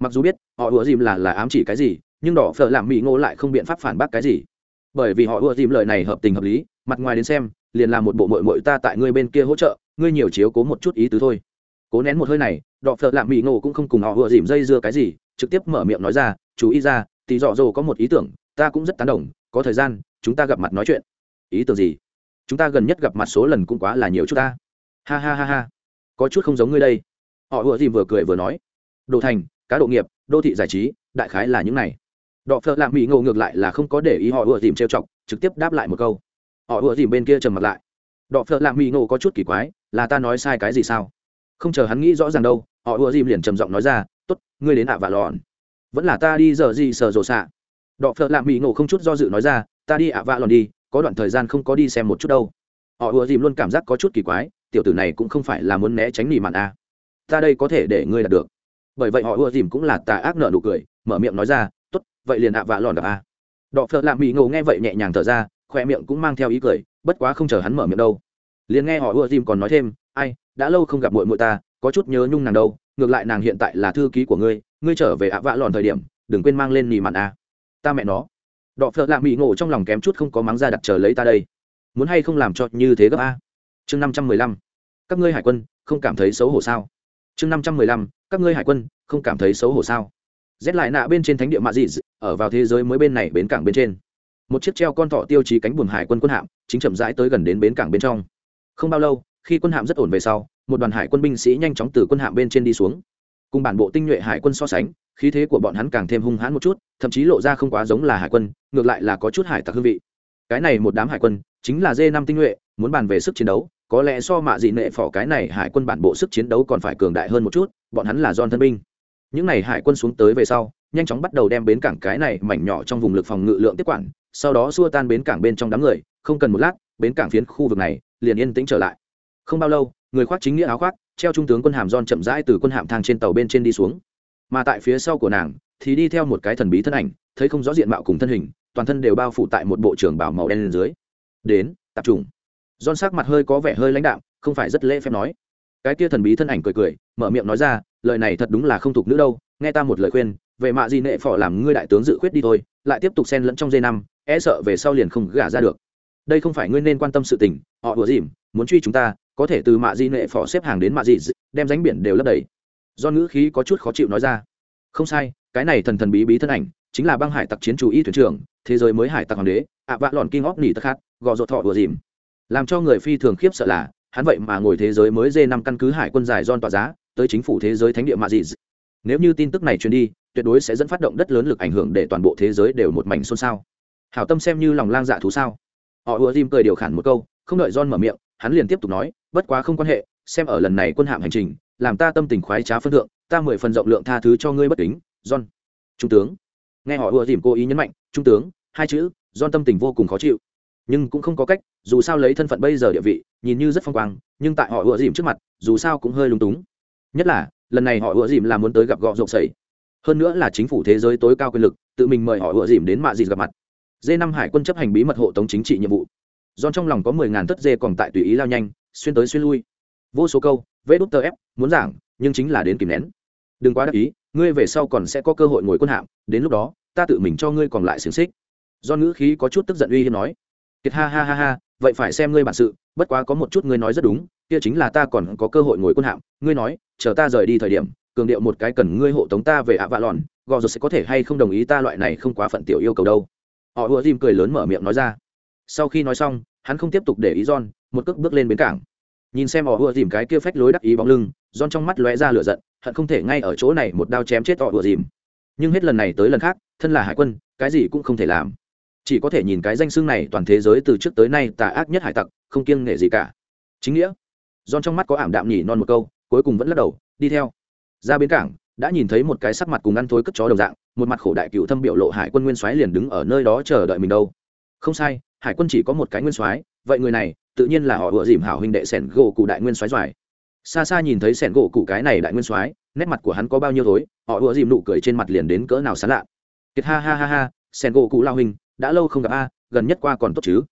Mặc dù biết, họ ùa dìm là là ám chỉ cái gì, nhưng đỏ phở làm mỹ ngô lại không biện pháp phản bác cái gì. Bởi vì họ ùa dìm lời này hợp tình hợp lý, mặt ngoài đến xem liền là một bộ mội mội ta tại ngươi bên kia hỗ trợ, ngươi nhiều chiếu cố một chút ý tứ thôi. Cố nén một hơi này, đọ phợ lạm mỹ ngộ cũng không cùng họ vừa dìm dây dưa cái gì, trực tiếp mở miệng nói ra, chú ý ra thì dọ dồ có một ý tưởng, ta cũng rất tán đồng, có thời gian, chúng ta gặp mặt nói chuyện. Ý tưởng gì? Chúng ta gần nhất gặp mặt số lần cũng quá là nhiều chút ta. Ha ha ha ha, có chút không giống ngươi đây. Họ vừa dìm vừa cười vừa nói. Đồ thành, cá độ nghiệp, đô thị giải trí, đại khái là những này. Đọ phợ lạm mỹ ngộ ngược lại là không có để ý họ vừa dìm trêu chọc, trực tiếp đáp lại một câu họ ùa dìm bên kia trầm mặt lại. Đọ phợ lạ mỹ ngộ có chút kỳ quái, là ta nói sai cái gì sao? Không chờ hắn nghĩ rõ ràng đâu, họ ùa dìm liền trầm giọng nói ra t ố t ngươi đến ạ vạ lòn vẫn là ta đi giờ gì sờ rồ xạ. Đọ phợ lạ mỹ ngộ không chút do dự nói ra, ta đi ạ vạ lòn đi, có đoạn thời gian không có đi xem một chút đâu. Họ ùa dìm luôn cảm giác có chút kỳ quái, tiểu tử này cũng không phải là muốn né tránh nỉ mặn à. ta đây có thể để ngươi đạt được. Bởi vậy họ ùa dìm cũng là tà ác nợ nụ cười, mở miệng nói ra t ố t vậy liền ạ vạ lòn gặp a. Đọ phợ lạ mỹ ngộ nghe vậy nhẹ nhàng thở ra khoe miệng cũng mang theo ý cười, bất quá không chờ hắn mở miệng đâu. Liền nghe họ ưa dìm còn nói thêm, ai, đã lâu không gặp mội mội ta, có chút nhớ nhung nàng đâu, ngược lại nàng hiện tại là thư ký của ngươi ngươi trở về ạ vạ lòn thời điểm, đừng quên mang lên nỉ mặn a. Ta mẹ nó. Đọ phợ lạ mỹ ngộ trong lòng kém chút không có mắng ra đặt chờ lấy ta đây. Muốn hay không làm cho như thế gấp a? Chương năm trăm mười lăm. Các ngươi hải quân, không cảm thấy xấu hổ sao? Chương năm trăm mười lăm. Các ngươi hải quân, không cảm thấy xấu hổ sao? Rét lại nạ bên trên thánh địa mạ dị, ở vào thế giới mới bên này bến cảng bên trên một chiếc treo con thọ tiêu chí cánh buồm hải quân quân hạm, chính chậm rãi tới gần đến bến cảng bên trong. Không bao lâu, khi quân hạm rất ổn về sau, một đoàn hải quân binh sĩ nhanh chóng từ quân hạm bên trên đi xuống. Cùng bản bộ tinh nhuệ hải quân so sánh, khí thế của bọn hắn càng thêm hung hãn một chút, thậm chí lộ ra không quá giống là hải quân, ngược lại là có chút hải tặc hương vị. Cái này một đám hải quân, chính là d năm tinh nhuệ, muốn bàn về sức chiến đấu, có lẽ so mạ dị nệ phỏ cái này hải quân bản bộ sức chiến đấu còn phải cường đại hơn một chút, bọn hắn là don thân binh. Những n à y hải quân xuống tới về sau, nhanh chóng bắt đầu đem bến cảng cái này mảnh nhỏ trong vùng lực phòng ngự lượng tiếp quản sau đó xua tan bến cảng bên trong đám người, không cần một lát, bến cảng phiến khu vực này liền yên tĩnh trở lại. Không bao lâu, người khoác chính nghĩa áo khoác, treo trung tướng quân hàm don chậm rãi từ quân hàm thang trên tàu bên trên đi xuống. Mà tại phía sau của nàng, thì đi theo một cái thần bí thân ảnh, thấy không rõ diện mạo cùng thân hình, toàn thân đều bao phủ tại một bộ trưởng bảo màu đen lên dưới. Đến tập trung don sắc mặt hơi có vẻ hơi lãnh đạm, không phải rất lễ phép nói. Cái kia thần bí thân ảnh cười cười, mở miệng nói ra, lời này thật đúng là không thuộc nữ đâu, nghe ta một lời khuyên về mạ gì nệ phỏ làm ngươi đại tướng dự khuyết đi thôi, lại tiếp tục xen lẫn trong dây năm e sợ về sau liền không gả ra được. Đây không phải ngươi nên quan tâm sự tình, họ đùa dìm, muốn truy chúng ta, có thể từ mạ di nệ phỏ xếp hàng đến mạ dị đem ránh biển đều lấp đầy. Do ngữ khí có chút khó chịu nói ra. Không sai, cái này thần thần bí bí thân ảnh, chính là băng hải tặc chiến chủ y thuyền trưởng, thế giới mới hải tặc hoàng đế, ạ vạ lòn kinh óc nỉ tắc khát gò rột thọ đùa dìm. Làm cho người phi thường khiếp sợ là, hắn vậy mà ngồi thế giới mới dê năm căn cứ hải quân dài don tỏa giá, tới chính phủ thế giới thánh địa mạ dị nếu như tin tức này truyền đi, tuyệt đối sẽ dẫn phát động đất lớn lực ảnh hưởng để toàn bộ thế giới đều một mảnh xôn xao. Hảo tâm xem như lòng lang dạ thú sao? Họ ùa dìm cười điều khản một câu, không đợi john mở miệng, hắn liền tiếp tục nói, bất quá không quan hệ, xem ở lần này quân hạm hành trình, làm ta tâm tình khoái trá phân thượng, ta mười phần rộng lượng tha thứ cho ngươi bất kính, john. Trung tướng. Nghe họ ùa dìm cố ý nhấn mạnh, trung tướng, hai chữ, john tâm tình vô cùng khó chịu. Nhưng cũng không có cách, dù sao lấy thân phận bây giờ địa vị, nhìn như rất phong quang, nhưng tại họ ùa dìm trước mặt, dù sao cũng hơi lung túng. Nhất là lần này họ ủa dìm là muốn tới gặp gọ rộng sẩy hơn nữa là chính phủ thế giới tối cao quyền lực, tự mình mời họ ủa dìm đến mạ dịt gặp mặt. D năm hải quân chấp hành bí mật hộ tống chính trị nhiệm vụ. Do trong lòng có mười ngàn tất dê còn tại tùy ý lao nhanh, xuyên tới xuyên lui. Vô số câu vê đút tờ ép, muốn giảng, nhưng chính là đến kìm nén. Đừng quá đắc ý, ngươi về sau còn sẽ có cơ hội ngồi quân hạm, đến lúc đó, ta tự mình cho ngươi còn lại xiềng xích. Do ngữ khí có chút tức giận uy hiếp nói. Kiệt ha ha ha ha, vậy phải xem ngươi bản sự, bất quá có một chút ngươi nói rất đúng kia chính là ta còn có cơ hội ngồi quân hạm, ngươi nói, chờ ta rời đi thời điểm, cường điệu một cái cần ngươi hộ tống ta về ạ vạ lòn, gò rồi sẽ có thể hay không đồng ý ta loại này không quá phận tiểu yêu cầu đâu. Họ ùa dìm cười lớn mở miệng nói ra. Sau khi nói xong, hắn không tiếp tục để ý john, một cước bước lên bến cảng. Nhìn xem họ ùa dìm cái kia phách lối đắc ý bóng lưng, john trong mắt lóe ra lửa giận, hận không thể ngay ở chỗ này một đao chém chết họ ùa dìm. Nhưng hết lần này tới lần khác, thân là hải quân, cái gì cũng không thể làm. Chỉ có thể nhìn cái danh xưng này toàn thế giới từ trước tới nay tà ác nhất hải tặc, không kiêng nghệ gì cả. Chính nghĩa. John trong mắt có ảm đạm nhỉ non một câu, cuối cùng vẫn lắc đầu, đi theo. Ra bến cảng, đã nhìn thấy một cái sắc mặt cùng ăn thối cất chó đồng dạng, một mặt khổ đại cựu thâm biểu lộ hải quân nguyên soái liền đứng ở nơi đó chờ đợi mình đâu. Không sai, hải quân chỉ có một cái nguyên soái, vậy người này, tự nhiên là họ vừa dìm hảo huynh đệ sẻn gỗ cụ đại nguyên soái doài. Xa xa nhìn thấy sẻn gỗ cụ cái này đại nguyên soái, nét mặt của hắn có bao nhiêu thối họ vừa dìm nụ cười trên mặt liền đến cỡ nào sán lạ. Kiệt ha ha ha ha, sẻn gỗ cụ lao huynh, đã lâu không gặp a, gần nhất qua còn tốt chứ?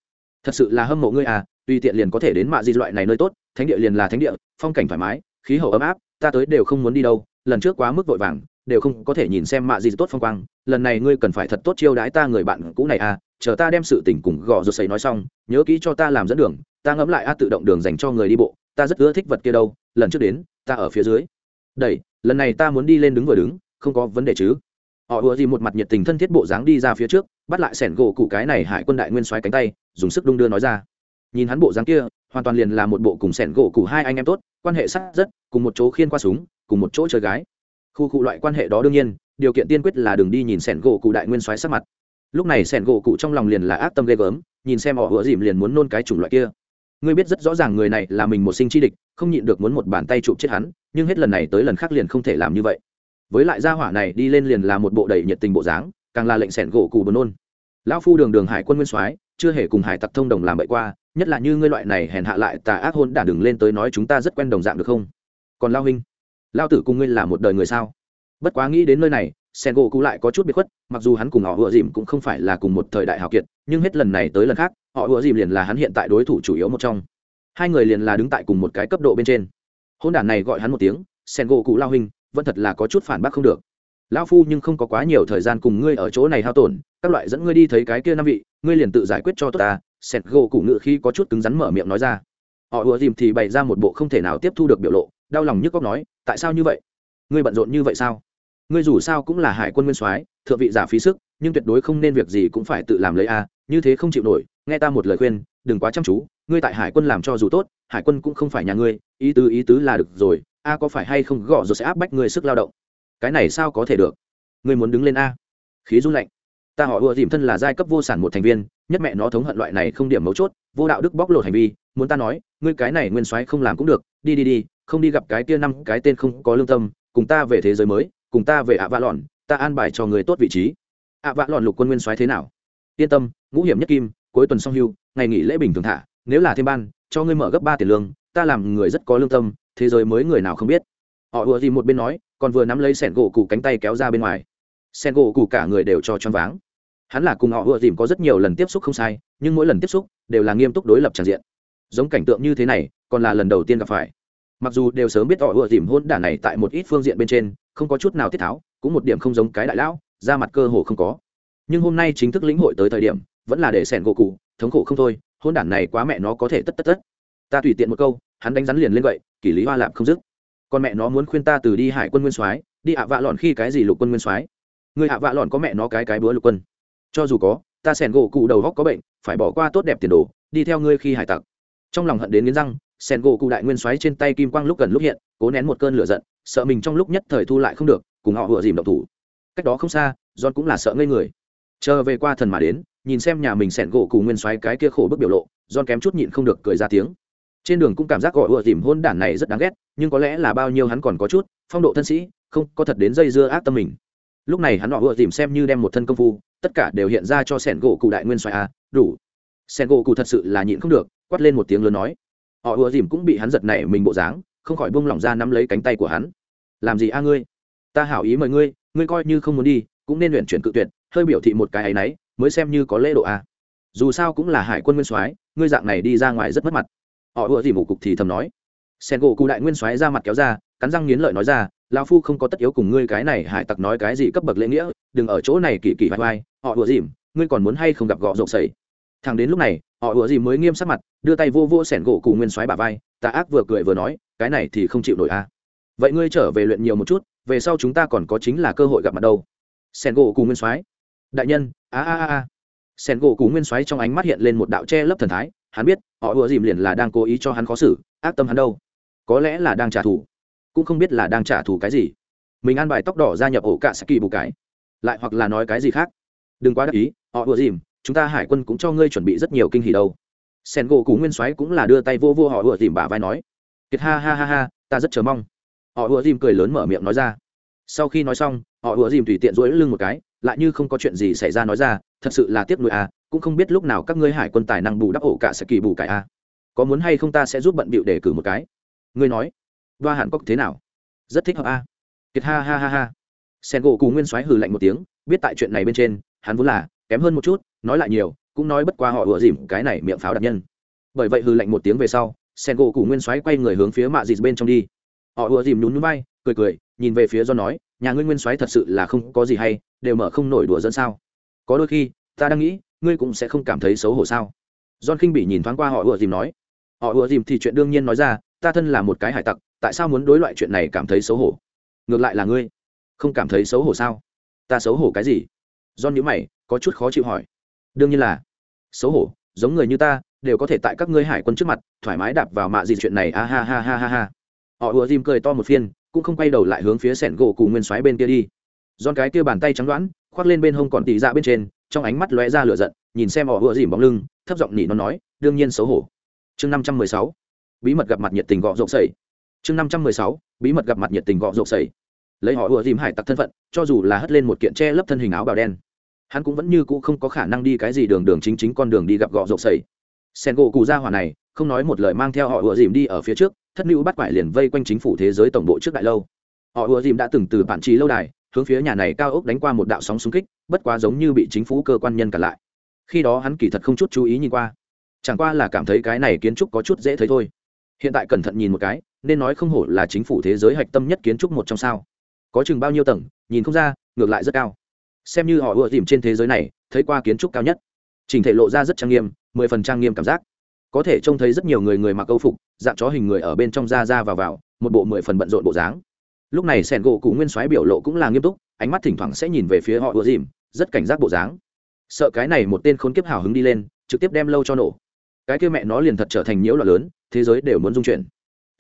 Thật sự là hâm mộ ngươi à tùy tiện liền có thể đến mạ di loại này nơi tốt thánh địa liền là thánh địa, phong cảnh thoải mái, khí hậu ấm áp, ta tới đều không muốn đi đâu, lần trước quá mức vội vàng, đều không có thể nhìn xem mạ gì tốt phong quang, lần này ngươi cần phải thật tốt chiêu đãi ta người bạn cũ này à chờ ta đem sự tình cùng gò rột xấy nói xong, nhớ kỹ cho ta làm dẫn đường, ta ngẫm lại a tự động đường dành cho người đi bộ, ta rất ưa thích vật kia đâu, lần trước đến, ta ở phía dưới. Đẩy, lần này ta muốn đi lên đứng vừa đứng, không có vấn đề chứ. Họ ùa gì một mặt nhiệt tình thân thiết bộ dáng đi ra phía trước, bắt lại sẻn gỗ cụ cái này hải quân đại nguyên xoáy cánh tay, dùng sức đung đưa nói ra. Nhìn hắn bộ dáng kia hoàn toàn liền là một bộ cùng sẻn gỗ cụ hai anh em tốt, quan hệ sát rất, cùng một chỗ khiên qua súng, cùng một chỗ chơi gái. Khu cụ loại quan hệ đó đương nhiên, điều kiện tiên quyết là đừng đi nhìn sẻn gỗ cụ đại nguyên Soái sắc mặt. Lúc này sẻn gỗ cụ trong lòng liền là ác tâm ghê gớm, nhìn xem họ hứa dìm liền muốn nôn cái chủng loại kia. Ngươi biết rất rõ ràng người này là mình một sinh chi địch, không nhịn được muốn một bàn tay chụp chết hắn, nhưng hết lần này tới lần khác liền không thể làm như vậy. Với lại gia hỏa này đi lên liền là một bộ đầy nhiệt tình bộ dáng, càng là lệnh sẻn gỗ cụ buồn nôn. Lão phu đường đường hải quân nguyên soái, chưa hề cùng hải tặc thông đồng làm bậy qua nhất là như ngươi loại này hèn hạ lại tà ác hôn đản đừng lên tới nói chúng ta rất quen đồng dạng được không? Còn lao huynh, lao tử cùng ngươi là một đời người sao? Bất quá nghĩ đến nơi này sen gỗ cụ lại có chút biệt khuất, mặc dù hắn cùng họ vừa dìm cũng không phải là cùng một thời đại hào kiệt, nhưng hết lần này tới lần khác, họ vừa dìm liền là hắn hiện tại đối thủ chủ yếu một trong. Hai người liền là đứng tại cùng một cái cấp độ bên trên. Hôn đản này gọi hắn một tiếng sen gỗ cụ lao huynh, vẫn thật là có chút phản bác không được. Lão phu nhưng không có quá nhiều thời gian cùng ngươi ở chỗ này hao tổn, các loại dẫn ngươi đi thấy cái kia năm vị, ngươi liền tự giải quyết cho tốt ta sẹt gỗ cụ ngự khi có chút cứng rắn mở miệng nói ra. Họ ùa dìm thì bày ra một bộ không thể nào tiếp thu được biểu lộ, đau lòng nhức cóc nói, tại sao như vậy? Ngươi bận rộn như vậy sao? Ngươi dù sao cũng là hải quân nguyên soái, thượng vị giả phí sức, nhưng tuyệt đối không nên việc gì cũng phải tự làm lấy a, như thế không chịu nổi, nghe ta một lời khuyên, đừng quá chăm chú, ngươi tại hải quân làm cho dù tốt, hải quân cũng không phải nhà ngươi, ý tứ ý tứ là được rồi, a có phải hay không gõ rồi sẽ áp bách ngươi sức lao động? Cái này sao có thể được? Ngươi muốn đứng lên a? Khí run lạnh. Ta họ ùa dìm thân là giai cấp vô sản một thành viên nhất mẹ nó thống hận loại này không điểm mấu chốt, vô đạo đức bóc lột hành vi, muốn ta nói, ngươi cái này nguyên soái không làm cũng được, đi đi đi, không đi gặp cái kia năm cái tên không có lương tâm, cùng ta về thế giới mới, cùng ta về ạ vạ lòn ta an bài cho người tốt vị trí. ạ vạ lòn lục quân nguyên soái thế nào? Yên tâm, ngũ hiểm nhất kim, cuối tuần song hưu, ngày nghỉ lễ bình thường thả, nếu là thêm ban, cho ngươi mở gấp ba tiền lương, ta làm người rất có lương tâm, thế giới mới người nào không biết. Họ ùa gì một bên nói, còn vừa nắm lấy sẻn gỗ cụ cánh tay kéo ra bên ngoài. Sen gỗ cụ cả người đều cho choáng váng hắn là cùng họ ùa dìm có rất nhiều lần tiếp xúc không sai, nhưng mỗi lần tiếp xúc đều là nghiêm túc đối lập tràn diện. Giống cảnh tượng như thế này, còn là lần đầu tiên gặp phải. Mặc dù đều sớm biết họ ùa dìm hôn đả này tại một ít phương diện bên trên, không có chút nào tiết tháo, cũng một điểm không giống cái đại lão ra mặt cơ hồ không có. Nhưng hôm nay chính thức lĩnh hội tới thời điểm, vẫn là để sẻn gỗ cụ, thống khổ không thôi, hôn đản này quá mẹ nó có thể tất tất tất. Ta tùy tiện một câu, hắn đánh rắn liền lên vậy kỷ lý hoa lạp không dứt. Con mẹ nó muốn khuyên ta từ đi hải quân nguyên soái, đi ạ vạ lọn khi cái gì lục quân nguyên soái? Người ạ vạ lọn có mẹ nó cái cái búa lục quân cho dù có, ta sẻn gỗ cụ đầu góc có bệnh, phải bỏ qua tốt đẹp tiền đồ, đi theo ngươi khi hải tặc. Trong lòng hận đến nghiến răng, sẻn gỗ cụ đại nguyên xoáy trên tay kim quang lúc gần lúc hiện, cố nén một cơn lửa giận, sợ mình trong lúc nhất thời thu lại không được, cùng họ vừa dìm độc thủ. Cách đó không xa, john cũng là sợ ngây người. Chờ về qua thần mà đến, nhìn xem nhà mình sẻn gỗ cụ nguyên xoáy cái kia khổ bức biểu lộ, john kém chút nhịn không được cười ra tiếng. Trên đường cũng cảm giác gọi ùa dìm hôn đản này rất đáng ghét, nhưng có lẽ là bao nhiêu hắn còn có chút, phong độ thân sĩ, không có thật đến dây dưa ác tâm mình lúc này hắn họ vừa dìm xem như đem một thân công phu tất cả đều hiện ra cho sẻn gỗ cụ đại nguyên xoài a à, đủ. Sẻn gỗ cụ thật sự là nhịn không được quát lên một tiếng lớn nói. Họ vừa dìm cũng bị hắn giật nảy mình bộ dáng không khỏi buông lỏng ra nắm lấy cánh tay của hắn. Làm gì a ngươi? Ta hảo ý mời ngươi ngươi coi như không muốn đi cũng nên luyện chuyển cự tuyệt hơi biểu thị một cái ấy nấy mới xem như có lễ độ a. Dù sao cũng là hải quân nguyên soái ngươi dạng này đi ra ngoài rất mất mặt. Họ ùa dìm ủ cục thì thầm nói. Sen gỗ cụ đại nguyên soái ra mặt kéo ra cắn răng nghiến lợi nói ra lão phu không có tất yếu cùng ngươi cái này hải tặc nói cái gì cấp bậc lễ nghĩa, đừng ở chỗ này kỳ kỳ vai vai họ ủa dìm, ngươi còn muốn hay không gặp gọ rộng sầy thằng đến lúc này, họ ủa dìm mới nghiêm sắc mặt, đưa tay vô vô sẻn gỗ cụ nguyên soái bà vai, tà ác vừa cười vừa nói, cái này thì không chịu nổi a à. vậy ngươi trở về luyện nhiều một chút, về sau chúng ta còn có chính là cơ hội gặp mặt đâu. Sẻn gỗ cụ nguyên soái, đại nhân, a a a a. Sẻn gỗ cụ nguyên soái trong ánh mắt hiện lên một đạo che lấp thần thái, hắn biết, họ ủa dìm liền là đang cố ý cho hắn khó xử, ác tâm hắn đâu. Có lẽ là đang trả thù cũng không biết là đang trả thù cái gì. Mình ăn bài tóc đỏ gia nhập ổ cả saki bù cái. Lại hoặc là nói cái gì khác. Đừng quá đắc ý, họ ùa dìm, chúng ta hải quân cũng cho ngươi chuẩn bị rất nhiều kinh hỉ đâu. Sen gỗ cú nguyên soái cũng là đưa tay vô vô họ ùa dìm bả vai nói. Kiệt ha ha ha ha, ta rất chờ mong. Họ ùa dìm cười lớn mở miệng nói ra. Sau khi nói xong, họ ùa dìm tùy tiện rỗi lưng một cái, lại như không có chuyện gì xảy ra nói ra, thật sự là tiếc nuôi à cũng không biết lúc nào các ngươi hải quân tài năng bù đắp ổ cả sẽ kỳ bù cải a à. có muốn hay không ta sẽ giúp bận bịu để cử một cái. Ngươi nói đoa hàn cốc thế nào? Rất thích hợp a. Kiệt ha ha ha ha. Sen gỗ cù nguyên soái hừ lạnh một tiếng, biết tại chuyện này bên trên, hắn vốn là kém hơn một chút, nói lại nhiều, cũng nói bất qua họ ủa dìm cái này miệng pháo đặc nhân. Bởi vậy hừ lạnh một tiếng về sau, sen gỗ cù nguyên soái quay người hướng phía mạ dịt bên trong đi. Họ ủa dìm nhún nhún bay cười cười, nhìn về phía do nói, nhà ngươi nguyên soái thật sự là không có gì hay, đều mở không nổi đùa dẫn sao? Có đôi khi, ta đang nghĩ, ngươi cũng sẽ không cảm thấy xấu hổ sao? John khinh bị nhìn thoáng qua họ ủa dìm nói. Họ ủa dìm thì chuyện đương nhiên nói ra, ta thân là một cái hải tặc tại sao muốn đối loại chuyện này cảm thấy xấu hổ? Ngược lại là ngươi. Không cảm thấy xấu hổ sao? Ta xấu hổ cái gì? Do nhữ mày, có chút khó chịu hỏi. Đương nhiên là. Xấu hổ, giống người như ta, đều có thể tại các ngươi hải quân trước mặt, thoải mái đạp vào mạ gì chuyện này, a ha ha ha ha ha. Họ ùa dìm cười to một phiên, cũng không quay đầu lại hướng phía sẻn gỗ cù nguyên xoáy bên kia đi. Giòn cái kia bàn tay trắng đoán, khoác lên bên hông còn tỉ ra bên trên, trong ánh mắt lóe ra lửa giận, nhìn xem họ ùa dìm bóng lưng, thấp giọng nỉ nó nói, đương nhiên xấu hổ. Chương năm trăm mười sáu. Bí mật gặp mặt nhiệt tình gọ rộng sẩy chương năm trăm mười sáu, bí mật gặp mặt nhiệt tình gọ rộp sẩy. Lấy họ ùa dìm hải tặc thân phận, cho dù là hất lên một kiện che lấp thân hình áo bào đen, hắn cũng vẫn như cũ không có khả năng đi cái gì đường đường chính chính con đường đi gặp gọ rộp sẩy. Sen gỗ cụ ra hỏa này, không nói một lời mang theo họ ùa dìm đi ở phía trước, thất nữ bắt quải liền vây quanh chính phủ thế giới tổng bộ trước đại lâu. Họ ùa dìm đã từng từ bản trí lâu đài, hướng phía nhà này cao ốc đánh qua một đạo sóng xung kích, bất quá giống như bị chính phủ cơ quan nhân cản lại. Khi đó hắn kỳ thật không chút chú ý nhìn qua. Chẳng qua là cảm thấy cái này kiến trúc có chút dễ thấy thôi. Hiện tại cẩn thận nhìn một cái nên nói không hổ là chính phủ thế giới hạch tâm nhất kiến trúc một trong sao. Có chừng bao nhiêu tầng, nhìn không ra, ngược lại rất cao. Xem như họ ưa tìm trên thế giới này, thấy qua kiến trúc cao nhất. Trình thể lộ ra rất trang nghiêm, mười phần trang nghiêm cảm giác. Có thể trông thấy rất nhiều người người mặc câu phục, dạng chó hình người ở bên trong ra ra vào vào, một bộ mười phần bận rộn bộ dáng. Lúc này sẻn gỗ cụ nguyên soái biểu lộ cũng là nghiêm túc, ánh mắt thỉnh thoảng sẽ nhìn về phía họ ưa dìm rất cảnh giác bộ dáng. Sợ cái này một tên khốn kiếp hào hứng đi lên, trực tiếp đem lâu cho nổ. Cái kia mẹ nó liền thật trở thành nhiễu loạn lớn, thế giới đều muốn dung chuyển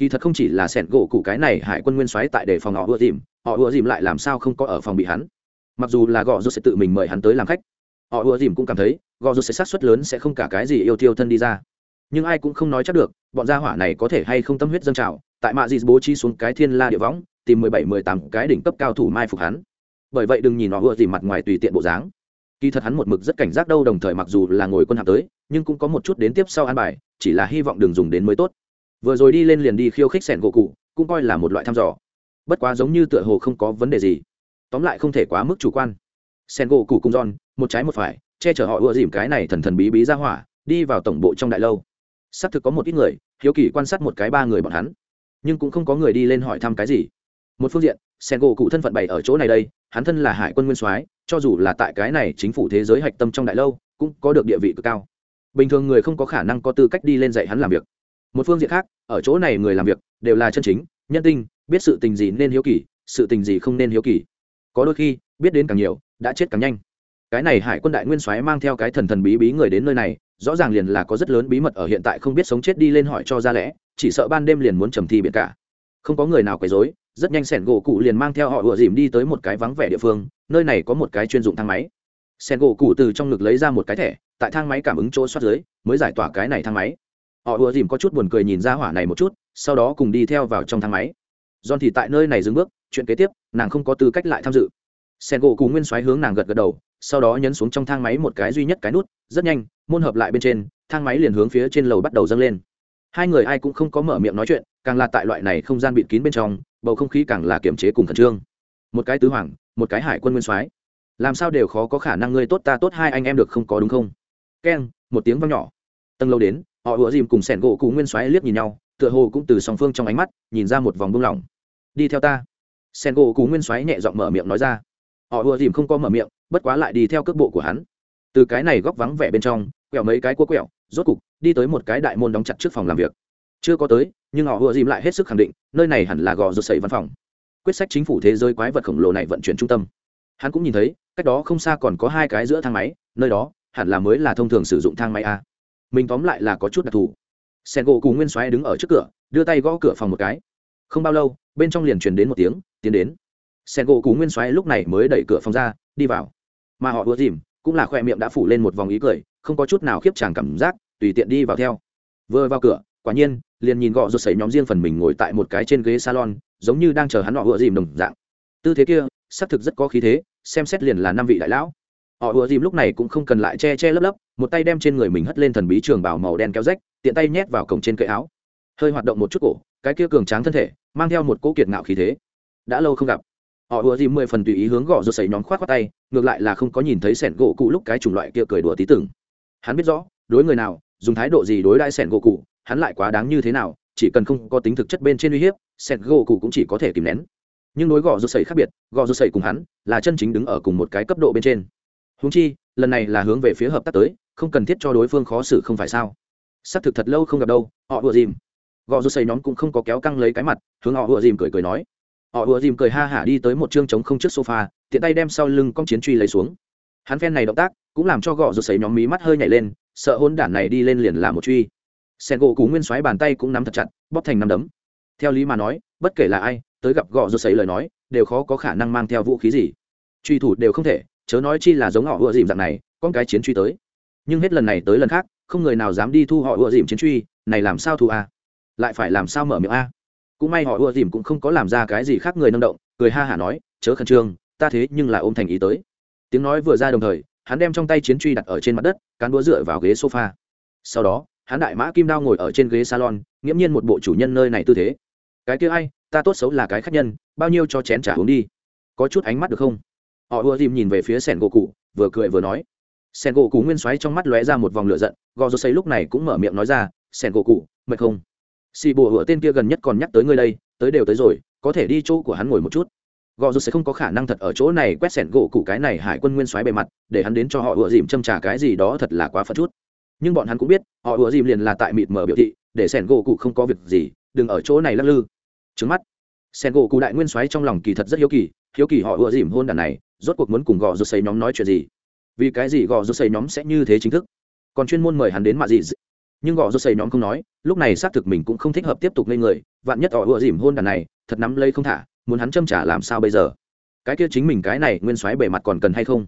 kỳ thật không chỉ là sẻn gỗ cụ cái này, hải quân nguyên soái tại đề phòng họ ưa dìm, họ ưa dìm lại làm sao không có ở phòng bị hắn. Mặc dù là gò rút sẽ tự mình mời hắn tới làm khách, họ ưa dìm cũng cảm thấy gò rút sẽ sát xuất lớn sẽ không cả cái gì yêu tiêu thân đi ra. Nhưng ai cũng không nói chắc được, bọn gia hỏa này có thể hay không tâm huyết dâng trào, tại mạ dì bố trí xuống cái thiên la địa võng, tìm mười bảy, mười tám cái đỉnh cấp cao thủ mai phục hắn. Bởi vậy đừng nhìn họ ưa dìm mặt ngoài tùy tiện bộ dáng. Kỳ thật hắn một mực rất cảnh giác đâu, đồng thời mặc dù là ngồi quân hạm tới, nhưng cũng có một chút đến tiếp sau an bài, chỉ là hy vọng đừng dùng đến mới tốt vừa rồi đi lên liền đi khiêu khích sẻn gỗ cụ, cũng coi là một loại thăm dò. Bất quá giống như tựa hồ không có vấn đề gì. Tóm lại không thể quá mức chủ quan. Sen gỗ cụ cung giòn một trái một phải, che chở họ ưa dìm cái này thần thần bí bí ra hỏa, đi vào tổng bộ trong đại lâu. Xác thực có một ít người, hiếu kỳ quan sát một cái ba người bọn hắn. Nhưng cũng không có người đi lên hỏi thăm cái gì. Một phương diện sen gỗ cụ thân phận bày ở chỗ này đây, hắn thân là hải quân nguyên soái, cho dù là tại cái này chính phủ thế giới hạch tâm trong đại lâu, cũng có được địa vị cực cao. Bình thường người không có khả năng có tư cách đi lên dạy hắn làm việc một phương diện khác, ở chỗ này người làm việc đều là chân chính, nhân tinh, biết sự tình gì nên hiếu kỳ, sự tình gì không nên hiếu kỳ. Có đôi khi, biết đến càng nhiều, đã chết càng nhanh. Cái này hải quân đại nguyên soái mang theo cái thần thần bí bí người đến nơi này, rõ ràng liền là có rất lớn bí mật ở hiện tại không biết sống chết đi lên hỏi cho ra lẽ, chỉ sợ ban đêm liền muốn trầm thi biệt cả. Không có người nào quấy rối, rất nhanh sẻn gỗ cụ liền mang theo họ ùa dìm đi tới một cái vắng vẻ địa phương, nơi này có một cái chuyên dụng thang máy. Sẻn gỗ cụ từ trong ngực lấy ra một cái thẻ, tại thang máy cảm ứng chỗ soát dưới, mới giải tỏa cái này thang máy họ ùa dìm có chút buồn cười nhìn ra hỏa này một chút, sau đó cùng đi theo vào trong thang máy. John thì tại nơi này dừng bước, chuyện kế tiếp, nàng không có tư cách lại tham dự. Sen gỗ cú nguyên xoáy hướng nàng gật gật đầu, sau đó nhấn xuống trong thang máy một cái duy nhất cái nút, rất nhanh, môn hợp lại bên trên, thang máy liền hướng phía trên lầu bắt đầu dâng lên. Hai người ai cũng không có mở miệng nói chuyện, càng là tại loại này không gian bịt kín bên trong, bầu không khí càng là kiềm chế cùng khẩn trương. Một cái tứ hoàng, một cái hải quân nguyên soái. Làm sao đều khó có khả năng ngươi tốt ta tốt hai anh em được không có đúng không? Keng, một tiếng vang nhỏ. Tầng lâu đến họ ủa dìm cùng sẻn gỗ cụ nguyên xoáy liếc nhìn nhau, tựa hồ cũng từ song phương trong ánh mắt, nhìn ra một vòng buông lỏng. Đi theo ta. Sẻn gỗ cụ nguyên xoáy nhẹ giọng mở miệng nói ra. Họ ùa dìm không có mở miệng, bất quá lại đi theo cước bộ của hắn. Từ cái này góc vắng vẻ bên trong, quẹo mấy cái cua quẹo, rốt cục đi tới một cái đại môn đóng chặt trước phòng làm việc. Chưa có tới, nhưng họ ùa dìm lại hết sức khẳng định, nơi này hẳn là gò rột sậy văn phòng. Quyết sách chính phủ thế giới quái vật khổng lồ này vận chuyển trung tâm. Hắn cũng nhìn thấy, cách đó không xa còn có hai cái giữa thang máy, nơi đó hẳn là mới là thông thường sử dụng thang máy a mình tóm lại là có chút đặc thù. Sen gỗ cùng nguyên soái đứng ở trước cửa, đưa tay gõ cửa phòng một cái. Không bao lâu, bên trong liền truyền đến một tiếng, tiến đến. Sen gỗ cùng nguyên soái lúc này mới đẩy cửa phòng ra, đi vào. Mà họ ùa dìm, cũng là khoe miệng đã phủ lên một vòng ý cười, không có chút nào khiếp tràng cảm giác, tùy tiện đi vào theo. Vừa vào cửa, quả nhiên, liền nhìn gọ rột sấy nhóm riêng phần mình ngồi tại một cái trên ghế salon, giống như đang chờ hắn họ ùa dìm đồng dạng. Tư thế kia, xác thực rất có khí thế, xem xét liền là năm vị đại lão. Họ ùa dìm lúc này cũng không cần lại che che lấp lấp một tay đem trên người mình hất lên thần bí trường bảo màu đen kéo rách, tiện tay nhét vào cổng trên cậy áo. Hơi hoạt động một chút cổ, cái kia cường tráng thân thể, mang theo một cỗ kiệt ngạo khí thế. Đã lâu không gặp. Họ ùa dìm mười phần tùy ý hướng gõ rột xấy nhóm khoát khoát tay, ngược lại là không có nhìn thấy sẻn gỗ cụ lúc cái chủng loại kia cười đùa tí tưởng. Hắn biết rõ, đối người nào, dùng thái độ gì đối đãi sẻn gỗ cụ, hắn lại quá đáng như thế nào, chỉ cần không có tính thực chất bên trên uy hiếp, sẻn gỗ cụ cũng chỉ có thể kìm nén. Nhưng đối gò rút sẩy khác biệt gò rút sẩy cùng hắn là chân chính đứng ở cùng một cái cấp độ bên trên. Húng chi lần này là hướng về phía hợp tác tới, không cần thiết cho đối phương khó xử không phải sao? Xác thực thật lâu không gặp đâu, họ ùa dìm. Gò rút xây nhóm cũng không có kéo căng lấy cái mặt, hướng họ ùa dìm cười cười nói. Họ ùa dìm cười ha hả đi tới một chương trống không trước sofa, tiện tay đem sau lưng con chiến truy lấy xuống. Hắn phen này động tác, cũng làm cho gò rút xây nhóm mí mắt hơi nhảy lên, sợ hôn đản này đi lên liền làm một truy. Sen gỗ cú nguyên xoáy bàn tay cũng nắm thật chặt, bóp thành nắm đấm. Theo lý mà nói, bất kể là ai, tới gặp gò rút sấy lời nói, đều khó có khả năng mang theo vũ khí gì. Truy thủ đều không thể chớ nói chi là giống họ ựa dìm dạng này, con cái chiến truy tới. Nhưng hết lần này tới lần khác, không người nào dám đi thu họ ựa dìm chiến truy, này làm sao thu a? Lại phải làm sao mở miệng a? Cũng may họ ựa dìm cũng không có làm ra cái gì khác người năng động, cười ha hả nói, chớ khẩn trương, ta thế nhưng là ôm thành ý tới. Tiếng nói vừa ra đồng thời, hắn đem trong tay chiến truy đặt ở trên mặt đất, cán đũa dựa vào ghế sofa. Sau đó, hắn đại mã kim đao ngồi ở trên ghế salon, nghiễm nhiên một bộ chủ nhân nơi này tư thế. Cái kia ai, ta tốt xấu là cái khách nhân, bao nhiêu cho chén trả uống đi. Có chút ánh mắt được không? Họ ùa dìm nhìn về phía sẻn gỗ cụ, vừa cười vừa nói. Sẻn gỗ cụ nguyên xoáy trong mắt lóe ra một vòng lửa giận, gò dô xây lúc này cũng mở miệng nói ra sẻn gỗ cụ, mệt không? Xì bùa hựa tên kia gần nhất còn nhắc tới ngươi đây, tới đều tới rồi, có thể đi chỗ của hắn ngồi một chút. Gò rô sẽ không có khả năng thật ở chỗ này quét sẻn gỗ cụ cái này hải quân nguyên xoáy bề mặt, để hắn đến cho họ ùa dìm châm trả cái gì đó thật là quá phật chút. Nhưng bọn hắn cũng biết, họ ùa dìm liền là tại mịt mở biểu thị, để sẻn gỗ cụ không có việc gì, đừng ở chỗ này lắc lư. Trứng mắt. Sẻn gỗ cụ đại nguyên soái trong lòng kỳ thật rất hiếu kỳ hiếu kỳ họ ùa dìm hôn đàn này, rốt cuộc muốn cùng gò rút xây nhóm nói chuyện gì? Vì cái gì gò rút xây nhóm sẽ như thế chính thức? Còn chuyên môn mời hắn đến mạ gì nhưng gò rút xây nhóm không nói, lúc này xác thực mình cũng không thích hợp tiếp tục lên người, vạn nhất họ ùa dìm hôn đàn này, thật nắm lây không thả, muốn hắn châm trả làm sao bây giờ? Cái kia chính mình cái này nguyên soái bề mặt còn cần hay không?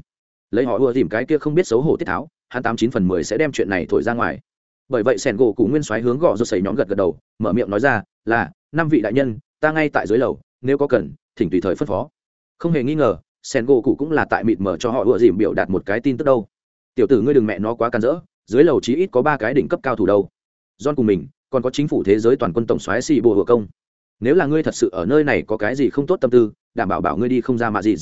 Lấy họ ùa dìm cái kia không biết xấu hổ tiết tháo, hắn tám chín phần mười sẽ đem chuyện này thổi ra ngoài. Bởi vậy sẻn gỗ cụ nguyên soái hướng gò rút xây nhóm gật gật đầu, mở miệng nói ra, là, năm vị đại nhân, ta ngay tại dưới lầu, nếu có cần, thỉnh tùy thời phân phó không hề nghi ngờ sen gỗ cụ cũng là tại mịt mở cho họ ựa dìm biểu đạt một cái tin tức đâu. Tiểu tử ngươi đừng mẹ nó quá can rỡ dưới lầu chí ít có ba cái đỉnh cấp cao thủ đâu. John cùng mình, còn có chính phủ thế giới toàn quân tổng xoáy xì bộ hựa công. Nếu là ngươi thật sự ở nơi này có cái gì không tốt tâm tư, đảm bảo bảo ngươi đi không ra mà gì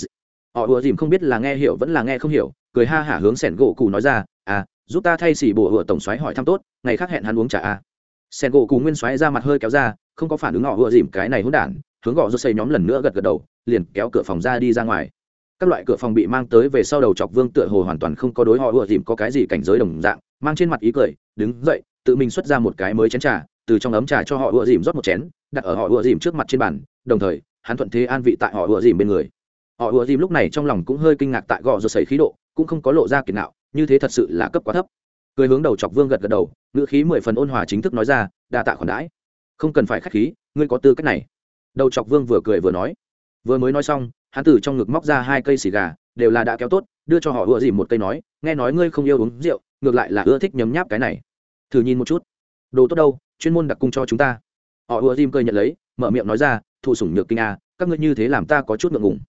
họ ựa dìm không biết là nghe hiểu vẫn là nghe không hiểu, cười ha hả hướng sẻn gỗ cụ nói ra à giúp ta thay xì bộ ùa tổng xoáy hỏi thăm tốt, ngày khác hẹn hắn uống trả a à. sẻn gỗ cụ nguyên xoáy ra mặt hơi kéo ra, không có phản ứng họ ựa dìm cái này hỗn đản hướng gõ rút xây nhóm lần nữa gật gật đầu, liền kéo cửa phòng ra đi ra ngoài. Các loại cửa phòng bị mang tới về sau đầu chọc vương tựa hồ hoàn toàn không có đối họ ùa dìm có cái gì cảnh giới đồng dạng, mang trên mặt ý cười, đứng dậy, tự mình xuất ra một cái mới chén trà, từ trong ấm trà cho họ ùa dìm rót một chén, đặt ở họ ùa dìm trước mặt trên bàn, đồng thời, hắn thuận thế an vị tại họ ùa dìm bên người. Họ ùa dìm lúc này trong lòng cũng hơi kinh ngạc tại gò rút xây khí độ, cũng không có lộ ra kiệt nạo, như thế thật sự là cấp quá thấp. Cười hướng đầu chọc vương gật gật đầu, ngữ khí mười phần ôn hòa chính thức nói ra, đa tạ khoản đãi. Không cần phải khách khí, ngươi có tư cách này đầu chọc vương vừa cười vừa nói. Vừa mới nói xong, hắn từ trong ngực móc ra hai cây xì gà, đều là đã kéo tốt, đưa cho họ ưa dìm một cây nói, nghe nói ngươi không yêu uống rượu, ngược lại là ưa thích nhấm nháp cái này. Thử nhìn một chút. Đồ tốt đâu, chuyên môn đặc cung cho chúng ta. Họ ưa dìm cười nhận lấy, mở miệng nói ra, thụ sủng nhược kinh a các ngươi như thế làm ta có chút ngượng ngùng.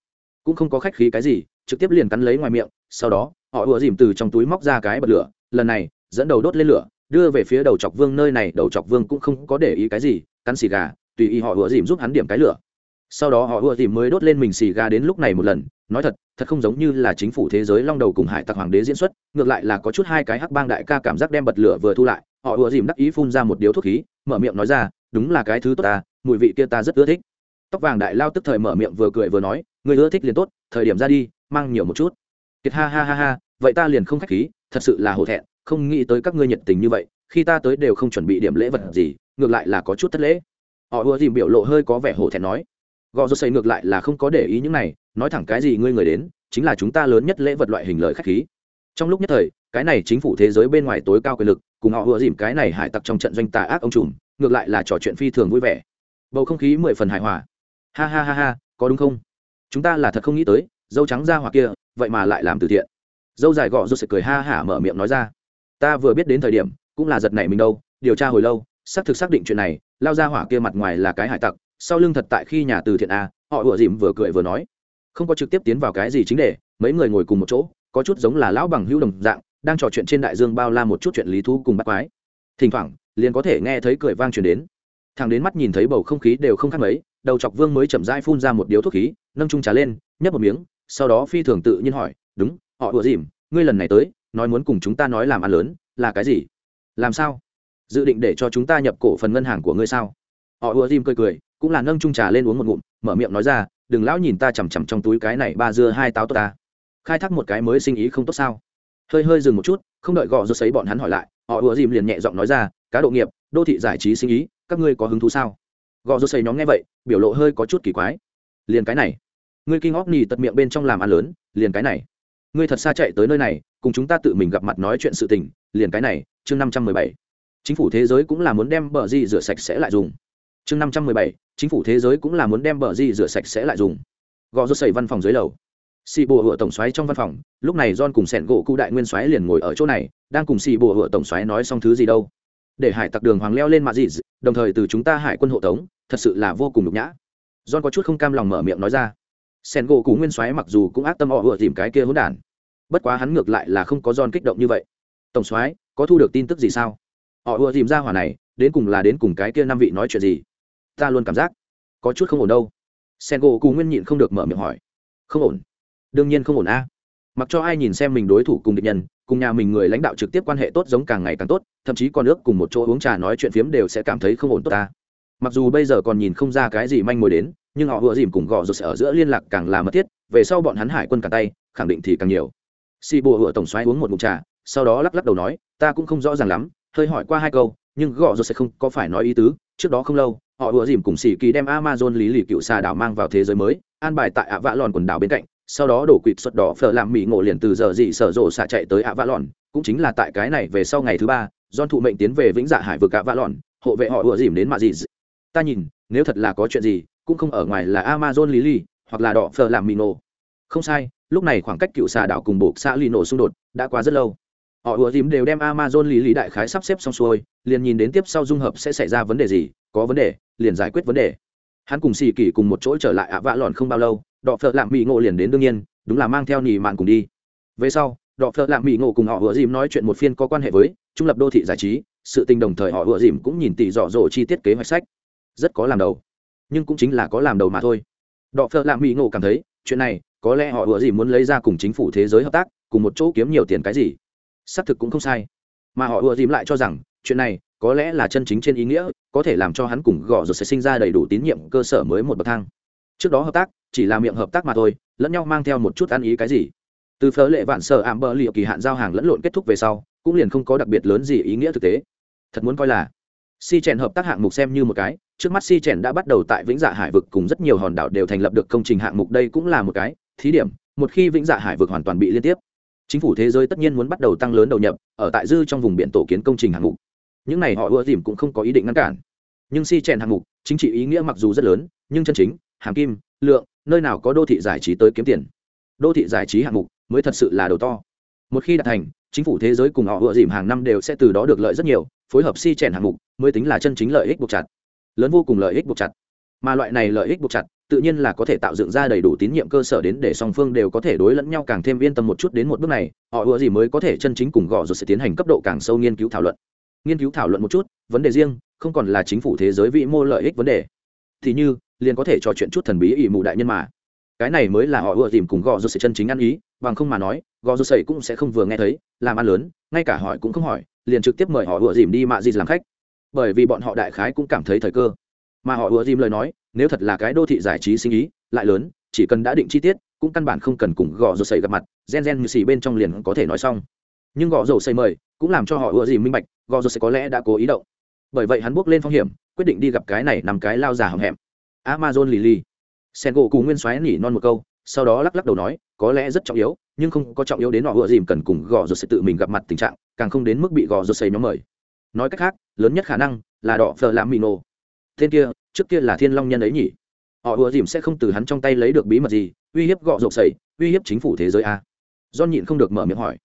Cũng không có khách khí cái gì, trực tiếp liền cắn lấy ngoài miệng, sau đó, họ ưa dìm từ trong túi móc ra cái bật lửa, lần này, dẫn đầu đốt lên lửa, đưa về phía đầu chọc vương, nơi này đầu chọc vương cũng không có để ý cái gì, cắn xì gà tùy ý họ ùa dìm giúp hắn điểm cái lửa. Sau đó họ ùa dìm mới đốt lên mình xì gà đến lúc này một lần, nói thật thật không giống như là chính phủ thế giới long đầu cùng hải tặc hoàng đế diễn xuất, ngược lại là có chút hai cái hắc bang đại ca cảm giác đem bật lửa vừa thu lại, họ ùa dìm đắc ý phun ra một điếu thuốc khí, mở miệng nói ra, đúng là cái thứ tốt ta, mùi vị kia ta rất ưa thích. Tóc vàng đại lao tức thời mở miệng vừa cười vừa nói người ưa thích liền tốt, thời điểm ra đi, mang nhiều một chút. Kiệt ha ha ha ha, vậy ta liền không khách khí, thật sự là hổ thẹn, không nghĩ tới các ngươi nhiệt tình như vậy, khi ta tới đều không chuẩn bị điểm lễ vật gì, ngược lại là có chút thất lễ họ ùa dìm biểu lộ hơi có vẻ hổ thẹn nói. Gò rô xây ngược lại là không có để ý những này, nói thẳng cái gì ngươi người đến, chính là chúng ta lớn nhất lễ vật loại hình lời khách khí. Trong lúc nhất thời, cái này chính phủ thế giới bên ngoài tối cao quyền lực, cùng họ ùa dìm cái này hải tặc trong trận doanh tà ác ông trùm, ngược lại là trò chuyện phi thường vui vẻ. Bầu không khí mười phần hài hòa. Ha ha ha ha, có đúng không? Chúng ta là thật không nghĩ tới, dâu trắng ra hoặc kia, vậy mà lại làm từ thiện. Dâu dài gọ rô sẽ cười ha hả mở miệng nói ra. Ta vừa biết đến thời điểm, cũng là giật này mình đâu, điều tra hồi lâu, xác thực xác định chuyện này lao ra hỏa kia mặt ngoài là cái hải tặc, sau lưng thật tại khi nhà từ thiện a, họ ủa dìm vừa cười vừa nói. Không có trực tiếp tiến vào cái gì chính để mấy người ngồi cùng một chỗ, có chút giống là lão bằng hữu đồng dạng, đang trò chuyện trên đại dương bao la một chút chuyện lý thú cùng bắt quái. Thỉnh thoảng, liền có thể nghe thấy cười vang truyền đến. Thằng đến mắt nhìn thấy bầu không khí đều không khác mấy, đầu chọc vương mới chậm rãi phun ra một điếu thuốc khí, nâng trung trà lên, nhấp một miếng, sau đó phi thường tự nhiên hỏi, đúng, họ ủa dìm, ngươi lần này tới, nói muốn cùng chúng ta nói làm ăn lớn, là cái gì? Làm sao? Dự định để cho chúng ta nhập cổ phần ngân hàng của ngươi sao? Họ ùa dìm cười cười, cũng là nâng trung trà lên uống một ngụm, mở miệng nói ra, đừng lão nhìn ta chằm chằm trong túi cái này ba dưa hai táo tốt ta. Khai thác một cái mới sinh ý không tốt sao? Hơi hơi dừng một chút, không đợi gò rút sấy bọn hắn hỏi lại, họ ùa dìm liền nhẹ giọng nói ra, cá độ nghiệp, đô thị giải trí sinh ý, các ngươi có hứng thú sao? Gò rút sấy nhóm nghe vậy, biểu lộ hơi có chút kỳ quái. Liền cái này. Ngươi kinh óc nhì tật miệng bên trong làm ăn lớn, liền cái này. Ngươi thật xa chạy tới nơi này, cùng chúng ta tự mình gặp mặt nói chuyện sự tình, liền cái này, chương năm trăm mười bảy chính phủ thế giới cũng là muốn đem bờ di rửa sạch sẽ lại dùng. Chương năm trăm mười bảy, chính phủ thế giới cũng là muốn đem bờ di rửa sạch sẽ lại dùng. Gò rô sấy văn phòng dưới lầu. Xì bùa hựa tổng xoáy trong văn phòng, lúc này john cùng sẻn gỗ cụ đại nguyên xoáy liền ngồi ở chỗ này, đang cùng xì bùa hựa tổng xoáy nói xong thứ gì đâu. Để hải tặc đường hoàng leo lên mạ dị đồng thời từ chúng ta hải quân hộ tống, thật sự là vô cùng nhục nhã. John có chút không cam lòng mở miệng nói ra. Sẻn gỗ cụ nguyên xoáy mặc dù cũng ác tâm họ vừa tìm cái kia hỗn đản, bất quá hắn ngược lại là không có john kích động như vậy. Tổng xoáy có thu được tin tức gì sao? Họ vừa tìm ra hỏa này, đến cùng là đến cùng cái kia năm vị nói chuyện gì? Ta luôn cảm giác có chút không ổn đâu. Sen gỗ cù nguyên nhịn không được mở miệng hỏi. Không ổn? Đương nhiên không ổn a. Mặc cho ai nhìn xem mình đối thủ cùng địch nhân, cùng nhà mình người lãnh đạo trực tiếp quan hệ tốt giống càng ngày càng tốt, thậm chí con ước cùng một chỗ uống trà nói chuyện phiếm đều sẽ cảm thấy không ổn tốt ta. Mặc dù bây giờ còn nhìn không ra cái gì manh mối đến, nhưng họ vừa dìm cùng gõ sẽ ở giữa liên lạc càng là mất thiết, về sau bọn hắn hải quân cả tay, khẳng định thì càng nhiều. Si bùa hựa tổng xoáy uống một mụn trà, sau đó lắc lắc đầu nói, ta cũng không rõ ràng lắm hơi hỏi qua hai câu, nhưng gõ rồi sẽ không có phải nói ý tứ. Trước đó không lâu, họ ùa dìm cùng xì kỳ đem amazon lý lì cựu xà đảo mang vào thế giới mới, an bài tại ạ vạ lòn quần đảo bên cạnh. Sau đó đổ quỵt xuất đỏ phở làm mỹ ngộ liền từ giờ dị sở rộ xạ chạy tới ạ vạ lòn cũng chính là tại cái này về sau ngày thứ ba don thụ mệnh tiến về vĩnh dạ hải vực ạ vạ lòn hộ vệ họ ùa dìm đến mạ dị ta nhìn, nếu thật là có chuyện gì, cũng không ở ngoài là amazon lý lì, hoặc là đỏ phở làm mỹ ngộ. Không sai, lúc này khoảng cách cựu xà đảo cùng buộc xã lì nổ xung đột đã qua rất lâu họ ùa dìm đều đem amazon lý lý đại khái sắp xếp xong xuôi, liền nhìn đến tiếp sau dung hợp sẽ xảy ra vấn đề gì, có vấn đề, liền giải quyết vấn đề. Hắn cùng xì kỳ cùng một chỗ trở lại ạ vạ lòn không bao lâu, đọ phợ lạm mỹ ngộ liền đến đương nhiên, đúng là mang theo nỉ mạn cùng đi. Về sau, đọ phợ lạm mỹ ngộ cùng họ ùa dìm nói chuyện một phiên có quan hệ với trung lập đô thị giải trí, sự tình đồng thời họ ùa dìm cũng nhìn tỉ dọ dỗ chi tiết kế hoạch sách. Rất có làm đầu, nhưng cũng chính là có làm đầu mà thôi. Đọ phợ lạm mỹ ngộ cảm thấy, chuyện này, có lẽ họ ùa dìm muốn lấy ra cùng chính phủ thế giới hợp tác, cùng một chỗ kiếm nhiều tiền cái gì xác thực cũng không sai. Mà họ vừa dìm lại cho rằng, chuyện này có lẽ là chân chính trên ý nghĩa, có thể làm cho hắn cùng gõ rồi sẽ sinh ra đầy đủ tín nhiệm cơ sở mới một bậc thang. Trước đó hợp tác, chỉ là miệng hợp tác mà thôi, lẫn nhau mang theo một chút ăn ý cái gì. Từ phớ lệ vạn sở ảm bờ liệu kỳ hạn giao hàng lẫn lộn kết thúc về sau, cũng liền không có đặc biệt lớn gì ý nghĩa thực tế. Thật muốn coi là, si chèn hợp tác hạng mục xem như một cái, trước mắt si chèn đã bắt đầu tại vĩnh dạ hải vực cùng rất nhiều hòn đảo đều thành lập được công trình hạng mục đây cũng là một cái thí điểm, một khi vĩnh dạ hải vực hoàn toàn bị liên tiếp chính phủ thế giới tất nhiên muốn bắt đầu tăng lớn đầu nhập ở tại dư trong vùng biển tổ kiến công trình hạng mục. Những này họ ưa dìm cũng không có ý định ngăn cản. Nhưng si chèn hạng mục, chính trị ý nghĩa mặc dù rất lớn, nhưng chân chính, hàm kim, lượng, nơi nào có đô thị giải trí tới kiếm tiền. Đô thị giải trí hạng mục mới thật sự là đầu to. Một khi đạt thành, chính phủ thế giới cùng họ ưa dìm hàng năm đều sẽ từ đó được lợi rất nhiều, phối hợp si chèn hạng mục mới tính là chân chính lợi ích buộc chặt. Lớn vô cùng lợi ích buộc chặt mà loại này lợi ích buộc chặt, tự nhiên là có thể tạo dựng ra đầy đủ tín nhiệm cơ sở đến để song phương đều có thể đối lẫn nhau càng thêm yên tâm một chút đến một bước này, họ ựa gì mới có thể chân chính cùng gõ rồi sẽ tiến hành cấp độ càng sâu nghiên cứu thảo luận. Nghiên cứu thảo luận một chút, vấn đề riêng, không còn là chính phủ thế giới vĩ mô lợi ích vấn đề. Thì như, liền có thể trò chuyện chút thần bí ỷ mụ đại nhân mà. Cái này mới là họ ưa tìm cùng gò rô sẽ chân chính ăn ý, bằng không mà nói, gò rô sậy cũng sẽ không vừa nghe thấy, làm ăn lớn, ngay cả hỏi cũng không hỏi, liền trực tiếp mời họ ưa dìm đi mạ gì làm khách. Bởi vì bọn họ đại khái cũng cảm thấy thời cơ mà họ ùa dìm lời nói, nếu thật là cái đô thị giải trí sinh ý, lại lớn, chỉ cần đã định chi tiết, cũng căn bản không cần cùng gò rổ sậy gặp mặt, gen gen như xì bên trong liền có thể nói xong. Nhưng gò rổ sậy mời, cũng làm cho họ ùa dìm minh bạch, gò rổ sậy có lẽ đã cố ý động. Bởi vậy hắn bước lên phong hiểm, quyết định đi gặp cái này nằm cái lao già hầm hẹm. Amazon lily sen gỗ cùng nguyên xoáy nỉ non một câu, sau đó lắc lắc đầu nói, có lẽ rất trọng yếu, nhưng không có trọng yếu đến họ vừa dìm cần cùng gò rột sẽ tự mình gặp mặt tình trạng, càng không đến mức bị gò rột xây nhóm mời. Nói cách khác, lớn nhất khả năng là đỏ phờ làm mì nổ tên kia, trước kia là thiên long nhân ấy nhỉ? Họ ùa dìm sẽ không từ hắn trong tay lấy được bí mật gì, uy hiếp gọ rộp sầy uy hiếp chính phủ thế giới a. Do nhịn không được mở miệng hỏi.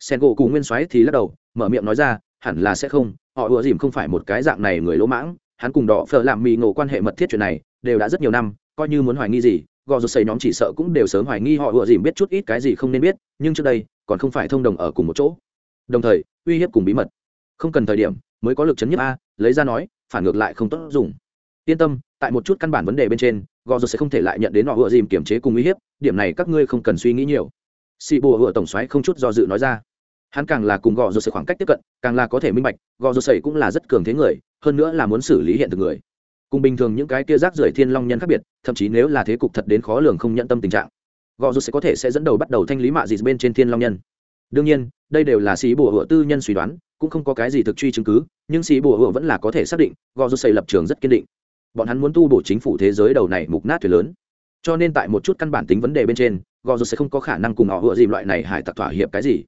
Sen gỗ cù nguyên soái thì lắc đầu, mở miệng nói ra, hẳn là sẽ không, họ ùa dìm không phải một cái dạng này người lỗ mãng, hắn cùng đỏ phở làm mì ngộ quan hệ mật thiết chuyện này, đều đã rất nhiều năm, coi như muốn hoài nghi gì gò rột xây nhóm chỉ sợ cũng đều sớm hoài nghi họ ùa dìm biết chút ít cái gì không nên biết, nhưng trước đây, còn không phải thông đồng ở cùng một chỗ. Đồng thời, uy hiếp cùng bí mật. Không cần thời điểm, mới có lực chấn nhiếp a, lấy ra nói, phản ngược lại không tốt dùng yên tâm, tại một chút căn bản vấn đề bên trên, gò rột sẽ không thể lại nhận đến họ ựa dìm kiểm chế cùng uy hiếp, điểm này các ngươi không cần suy nghĩ nhiều. Xì bùa ựa tổng xoáy không chút do dự nói ra. Hắn càng là cùng gò rột sẽ khoảng cách tiếp cận, càng là có thể minh bạch, gò rột sẽ cũng là rất cường thế người, hơn nữa là muốn xử lý hiện thực người. Cùng bình thường những cái kia rác rưởi thiên long nhân khác biệt, thậm chí nếu là thế cục thật đến khó lường không nhận tâm tình trạng, gò rút sẽ có thể sẽ dẫn đầu bắt đầu thanh lý mạ gì bên trên thiên long nhân. Đương nhiên, đây đều là sĩ bùa hựa tư nhân suy đoán, cũng không có cái gì thực truy chứng cứ, nhưng sĩ bùa hựa vẫn là có thể xác định, gò rút sẽ lập trường rất kiên định bọn hắn muốn tu bổ chính phủ thế giới đầu này mục nát thuyền lớn. Cho nên tại một chút căn bản tính vấn đề bên trên gò dù sẽ không có khả năng cùng họ ựa dìm loại này hải tặc thỏa hiệp cái gì.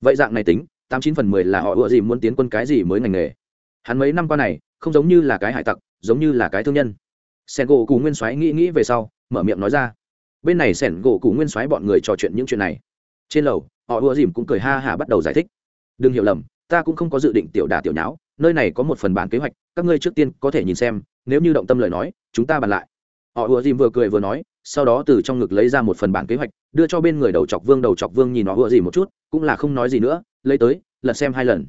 Vậy dạng này tính, tám chín phần mười là họ ựa dìm muốn tiến quân cái gì mới ngành nghề? Hắn mấy năm qua này, không giống như là cái hải tặc, giống như là cái thương nhân. Sen gỗ cù nguyên soái nghĩ nghĩ về sau, mở miệng nói ra. Bên này sẻn gỗ cù nguyên soái bọn người trò chuyện những chuyện này. Trên lầu, họ ùa dìm cũng cười ha hả bắt đầu giải thích. Đừng hiểu lầm, ta cũng không có dự định tiểu đà tiểu nháo, nơi này có một phần bản kế hoạch, các ngươi trước tiên có thể nhìn xem nếu như động tâm lời nói, chúng ta bàn lại. Họ ùa dìm vừa cười vừa nói, sau đó từ trong ngực lấy ra một phần bản kế hoạch, đưa cho bên người đầu chọc vương, đầu chọc vương nhìn họ ùa dìm một chút, cũng là không nói gì nữa, lấy tới, lật xem hai lần.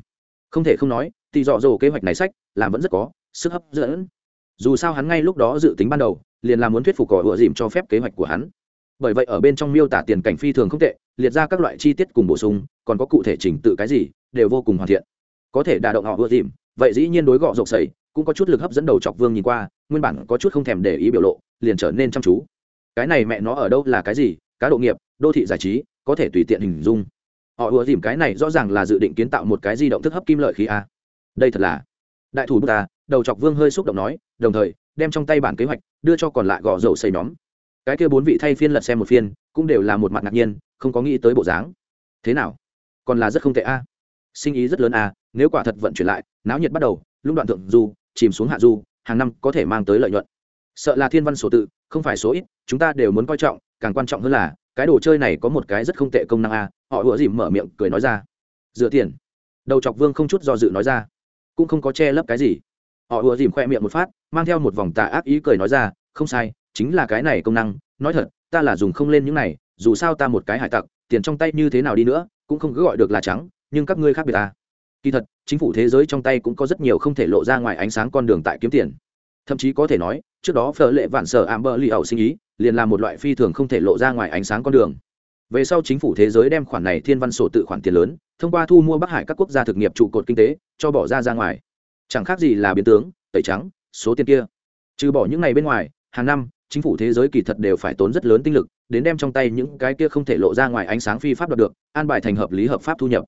Không thể không nói, thì dọ dồ kế hoạch này sách, làm vẫn rất có sức hấp dẫn. Dù sao hắn ngay lúc đó dự tính ban đầu, liền là muốn thuyết phục cỏ ựa dìm cho phép kế hoạch của hắn. Bởi vậy ở bên trong miêu tả tiền cảnh phi thường không tệ, liệt ra các loại chi tiết cùng bổ sung, còn có cụ thể trình tự cái gì, đều vô cùng hoàn thiện. Có thể đả động họ ưa dìm, vậy dĩ nhiên đối gọ rộng sầy cũng có chút lực hấp dẫn đầu chọc vương nhìn qua, nguyên bản có chút không thèm để ý biểu lộ, liền trở nên chăm chú. Cái này mẹ nó ở đâu là cái gì? Cá độ nghiệp, đô thị giải trí, có thể tùy tiện hình dung. Họ ùa dìm cái này rõ ràng là dự định kiến tạo một cái di động thức hấp kim lợi khí a. Đây thật là đại thủ bức ta đầu chọc vương hơi xúc động nói, đồng thời, đem trong tay bản kế hoạch đưa cho còn lại gò dầu xây nhóm. Cái kia bốn vị thay phiên lật xem một phiên, cũng đều là một mặt ngạc nhiên, không có nghĩ tới bộ dáng. Thế nào? Còn là rất không tệ a. Sinh ý rất lớn a, nếu quả thật vận chuyển lại, náo nhiệt bắt đầu lúc đoạn thượng du chìm xuống hạ du, hàng năm có thể mang tới lợi nhuận. Sợ là thiên văn số tự, không phải số ít, chúng ta đều muốn coi trọng, càng quan trọng hơn là, cái đồ chơi này có một cái rất không tệ công năng a, họ ủa dìm mở miệng cười nói ra. Dựa tiền. Đầu chọc vương không chút do dự nói ra. Cũng không có che lấp cái gì. Họ ùa dìm khoe miệng một phát, mang theo một vòng tà ác ý cười nói ra, không sai, chính là cái này công năng. Nói thật, ta là dùng không lên những này, dù sao ta một cái hải tặc, tiền trong tay như thế nào đi nữa, cũng không cứ gọi được là trắng, nhưng các ngươi khác biệt ta. Kỳ thật chính phủ thế giới trong tay cũng có rất nhiều không thể lộ ra ngoài ánh sáng con đường tại kiếm tiền. Thậm chí có thể nói, trước đó phở lệ vạn sở ảm bơ li ẩu sinh ý, liền là một loại phi thường không thể lộ ra ngoài ánh sáng con đường. Về sau chính phủ thế giới đem khoản này thiên văn sổ tự khoản tiền lớn, thông qua thu mua bắc hải các quốc gia thực nghiệp trụ cột kinh tế, cho bỏ ra ra ngoài. Chẳng khác gì là biến tướng, tẩy trắng, số tiền kia. Trừ bỏ những này bên ngoài, hàng năm, chính phủ thế giới kỳ thật đều phải tốn rất lớn tinh lực, đến đem trong tay những cái kia không thể lộ ra ngoài ánh sáng phi pháp đoạt được, an bài thành hợp lý hợp pháp thu nhập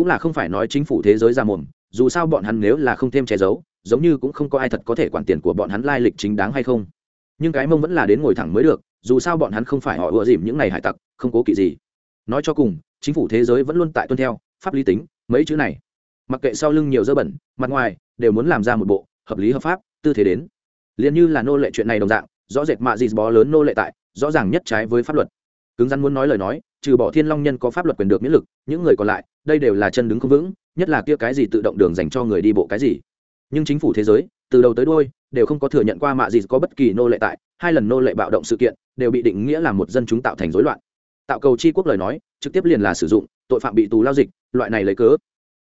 cũng là không phải nói chính phủ thế giới ra mồm, dù sao bọn hắn nếu là không thêm che giấu, giống như cũng không có ai thật có thể quản tiền của bọn hắn lai lịch chính đáng hay không. Nhưng cái mông vẫn là đến ngồi thẳng mới được, dù sao bọn hắn không phải họ ùa dìm những ngày hải tặc, không cố kỵ gì. Nói cho cùng, chính phủ thế giới vẫn luôn tại tuân theo, pháp lý tính, mấy chữ này. Mặc kệ sau lưng nhiều dơ bẩn, mặt ngoài, đều muốn làm ra một bộ, hợp lý hợp pháp, tư thế đến. Liền như là nô lệ chuyện này đồng dạng, rõ rệt mạ gì bó lớn nô lệ tại, rõ ràng nhất trái với pháp luật. Cứng rắn muốn nói lời nói trừ bỏ thiên long nhân có pháp luật quyền được miễn lực, những người còn lại, đây đều là chân đứng không vững, nhất là kia cái gì tự động đường dành cho người đi bộ cái gì. Nhưng chính phủ thế giới, từ đầu tới đôi đều không có thừa nhận qua mạ gì có bất kỳ nô lệ tại, hai lần nô lệ bạo động sự kiện, đều bị định nghĩa là một dân chúng tạo thành rối loạn. Tạo cầu chi quốc lời nói, trực tiếp liền là sử dụng, tội phạm bị tù lao dịch, loại này lấy cớ.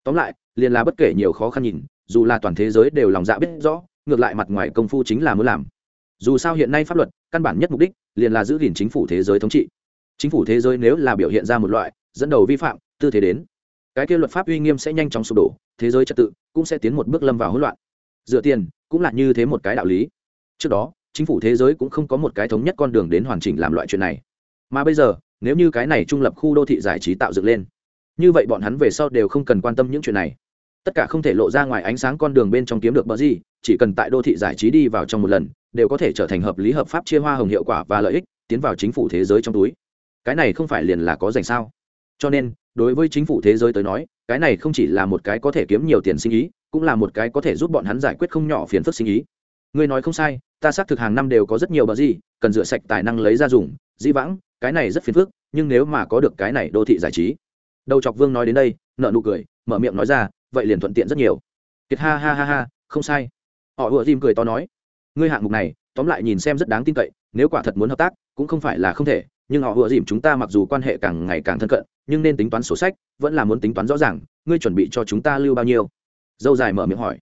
Tóm lại, liền là bất kể nhiều khó khăn nhìn, dù là toàn thế giới đều lòng dạ biết rõ, ngược lại mặt ngoài công phu chính là muốn làm. Dù sao hiện nay pháp luật, căn bản nhất mục đích, liền là giữ gìn chính phủ thế giới thống trị chính phủ thế giới nếu là biểu hiện ra một loại dẫn đầu vi phạm, tư thế đến, cái kia luật pháp uy nghiêm sẽ nhanh chóng sụp đổ, thế giới trật tự cũng sẽ tiến một bước lâm vào hỗn loạn. Dựa tiền cũng là như thế một cái đạo lý. Trước đó, chính phủ thế giới cũng không có một cái thống nhất con đường đến hoàn chỉnh làm loại chuyện này. Mà bây giờ, nếu như cái này trung lập khu đô thị giải trí tạo dựng lên, như vậy bọn hắn về sau đều không cần quan tâm những chuyện này. Tất cả không thể lộ ra ngoài ánh sáng con đường bên trong kiếm được bờ gì, chỉ cần tại đô thị giải trí đi vào trong một lần, đều có thể trở thành hợp lý hợp pháp chia hoa hồng hiệu quả và lợi ích, tiến vào chính phủ thế giới trong túi cái này không phải liền là có dành sao? Cho nên, đối với chính phủ thế giới tới nói, cái này không chỉ là một cái có thể kiếm nhiều tiền sinh ý, cũng là một cái có thể giúp bọn hắn giải quyết không nhỏ phiền phức sinh ý. Ngươi nói không sai, ta xác thực hàng năm đều có rất nhiều bờ gì, cần rửa sạch tài năng lấy ra dùng, dĩ vãng, cái này rất phiền phức, nhưng nếu mà có được cái này đô thị giải trí. Đầu chọc vương nói đến đây nợ nụ cười, mở miệng nói ra, vậy liền thuận tiện rất nhiều. Kiệt ha ha ha ha, không sai. Họ ùa tim cười to nói, ngươi hạng mục này, tóm lại nhìn xem rất đáng tin cậy, nếu quả thật muốn hợp tác, cũng không phải là không thể nhưng họ hùa dìm chúng ta mặc dù quan hệ càng ngày càng thân cận, nhưng nên tính toán sổ sách, vẫn là muốn tính toán rõ ràng, ngươi chuẩn bị cho chúng ta lưu bao nhiêu? Dâu dài mở miệng hỏi.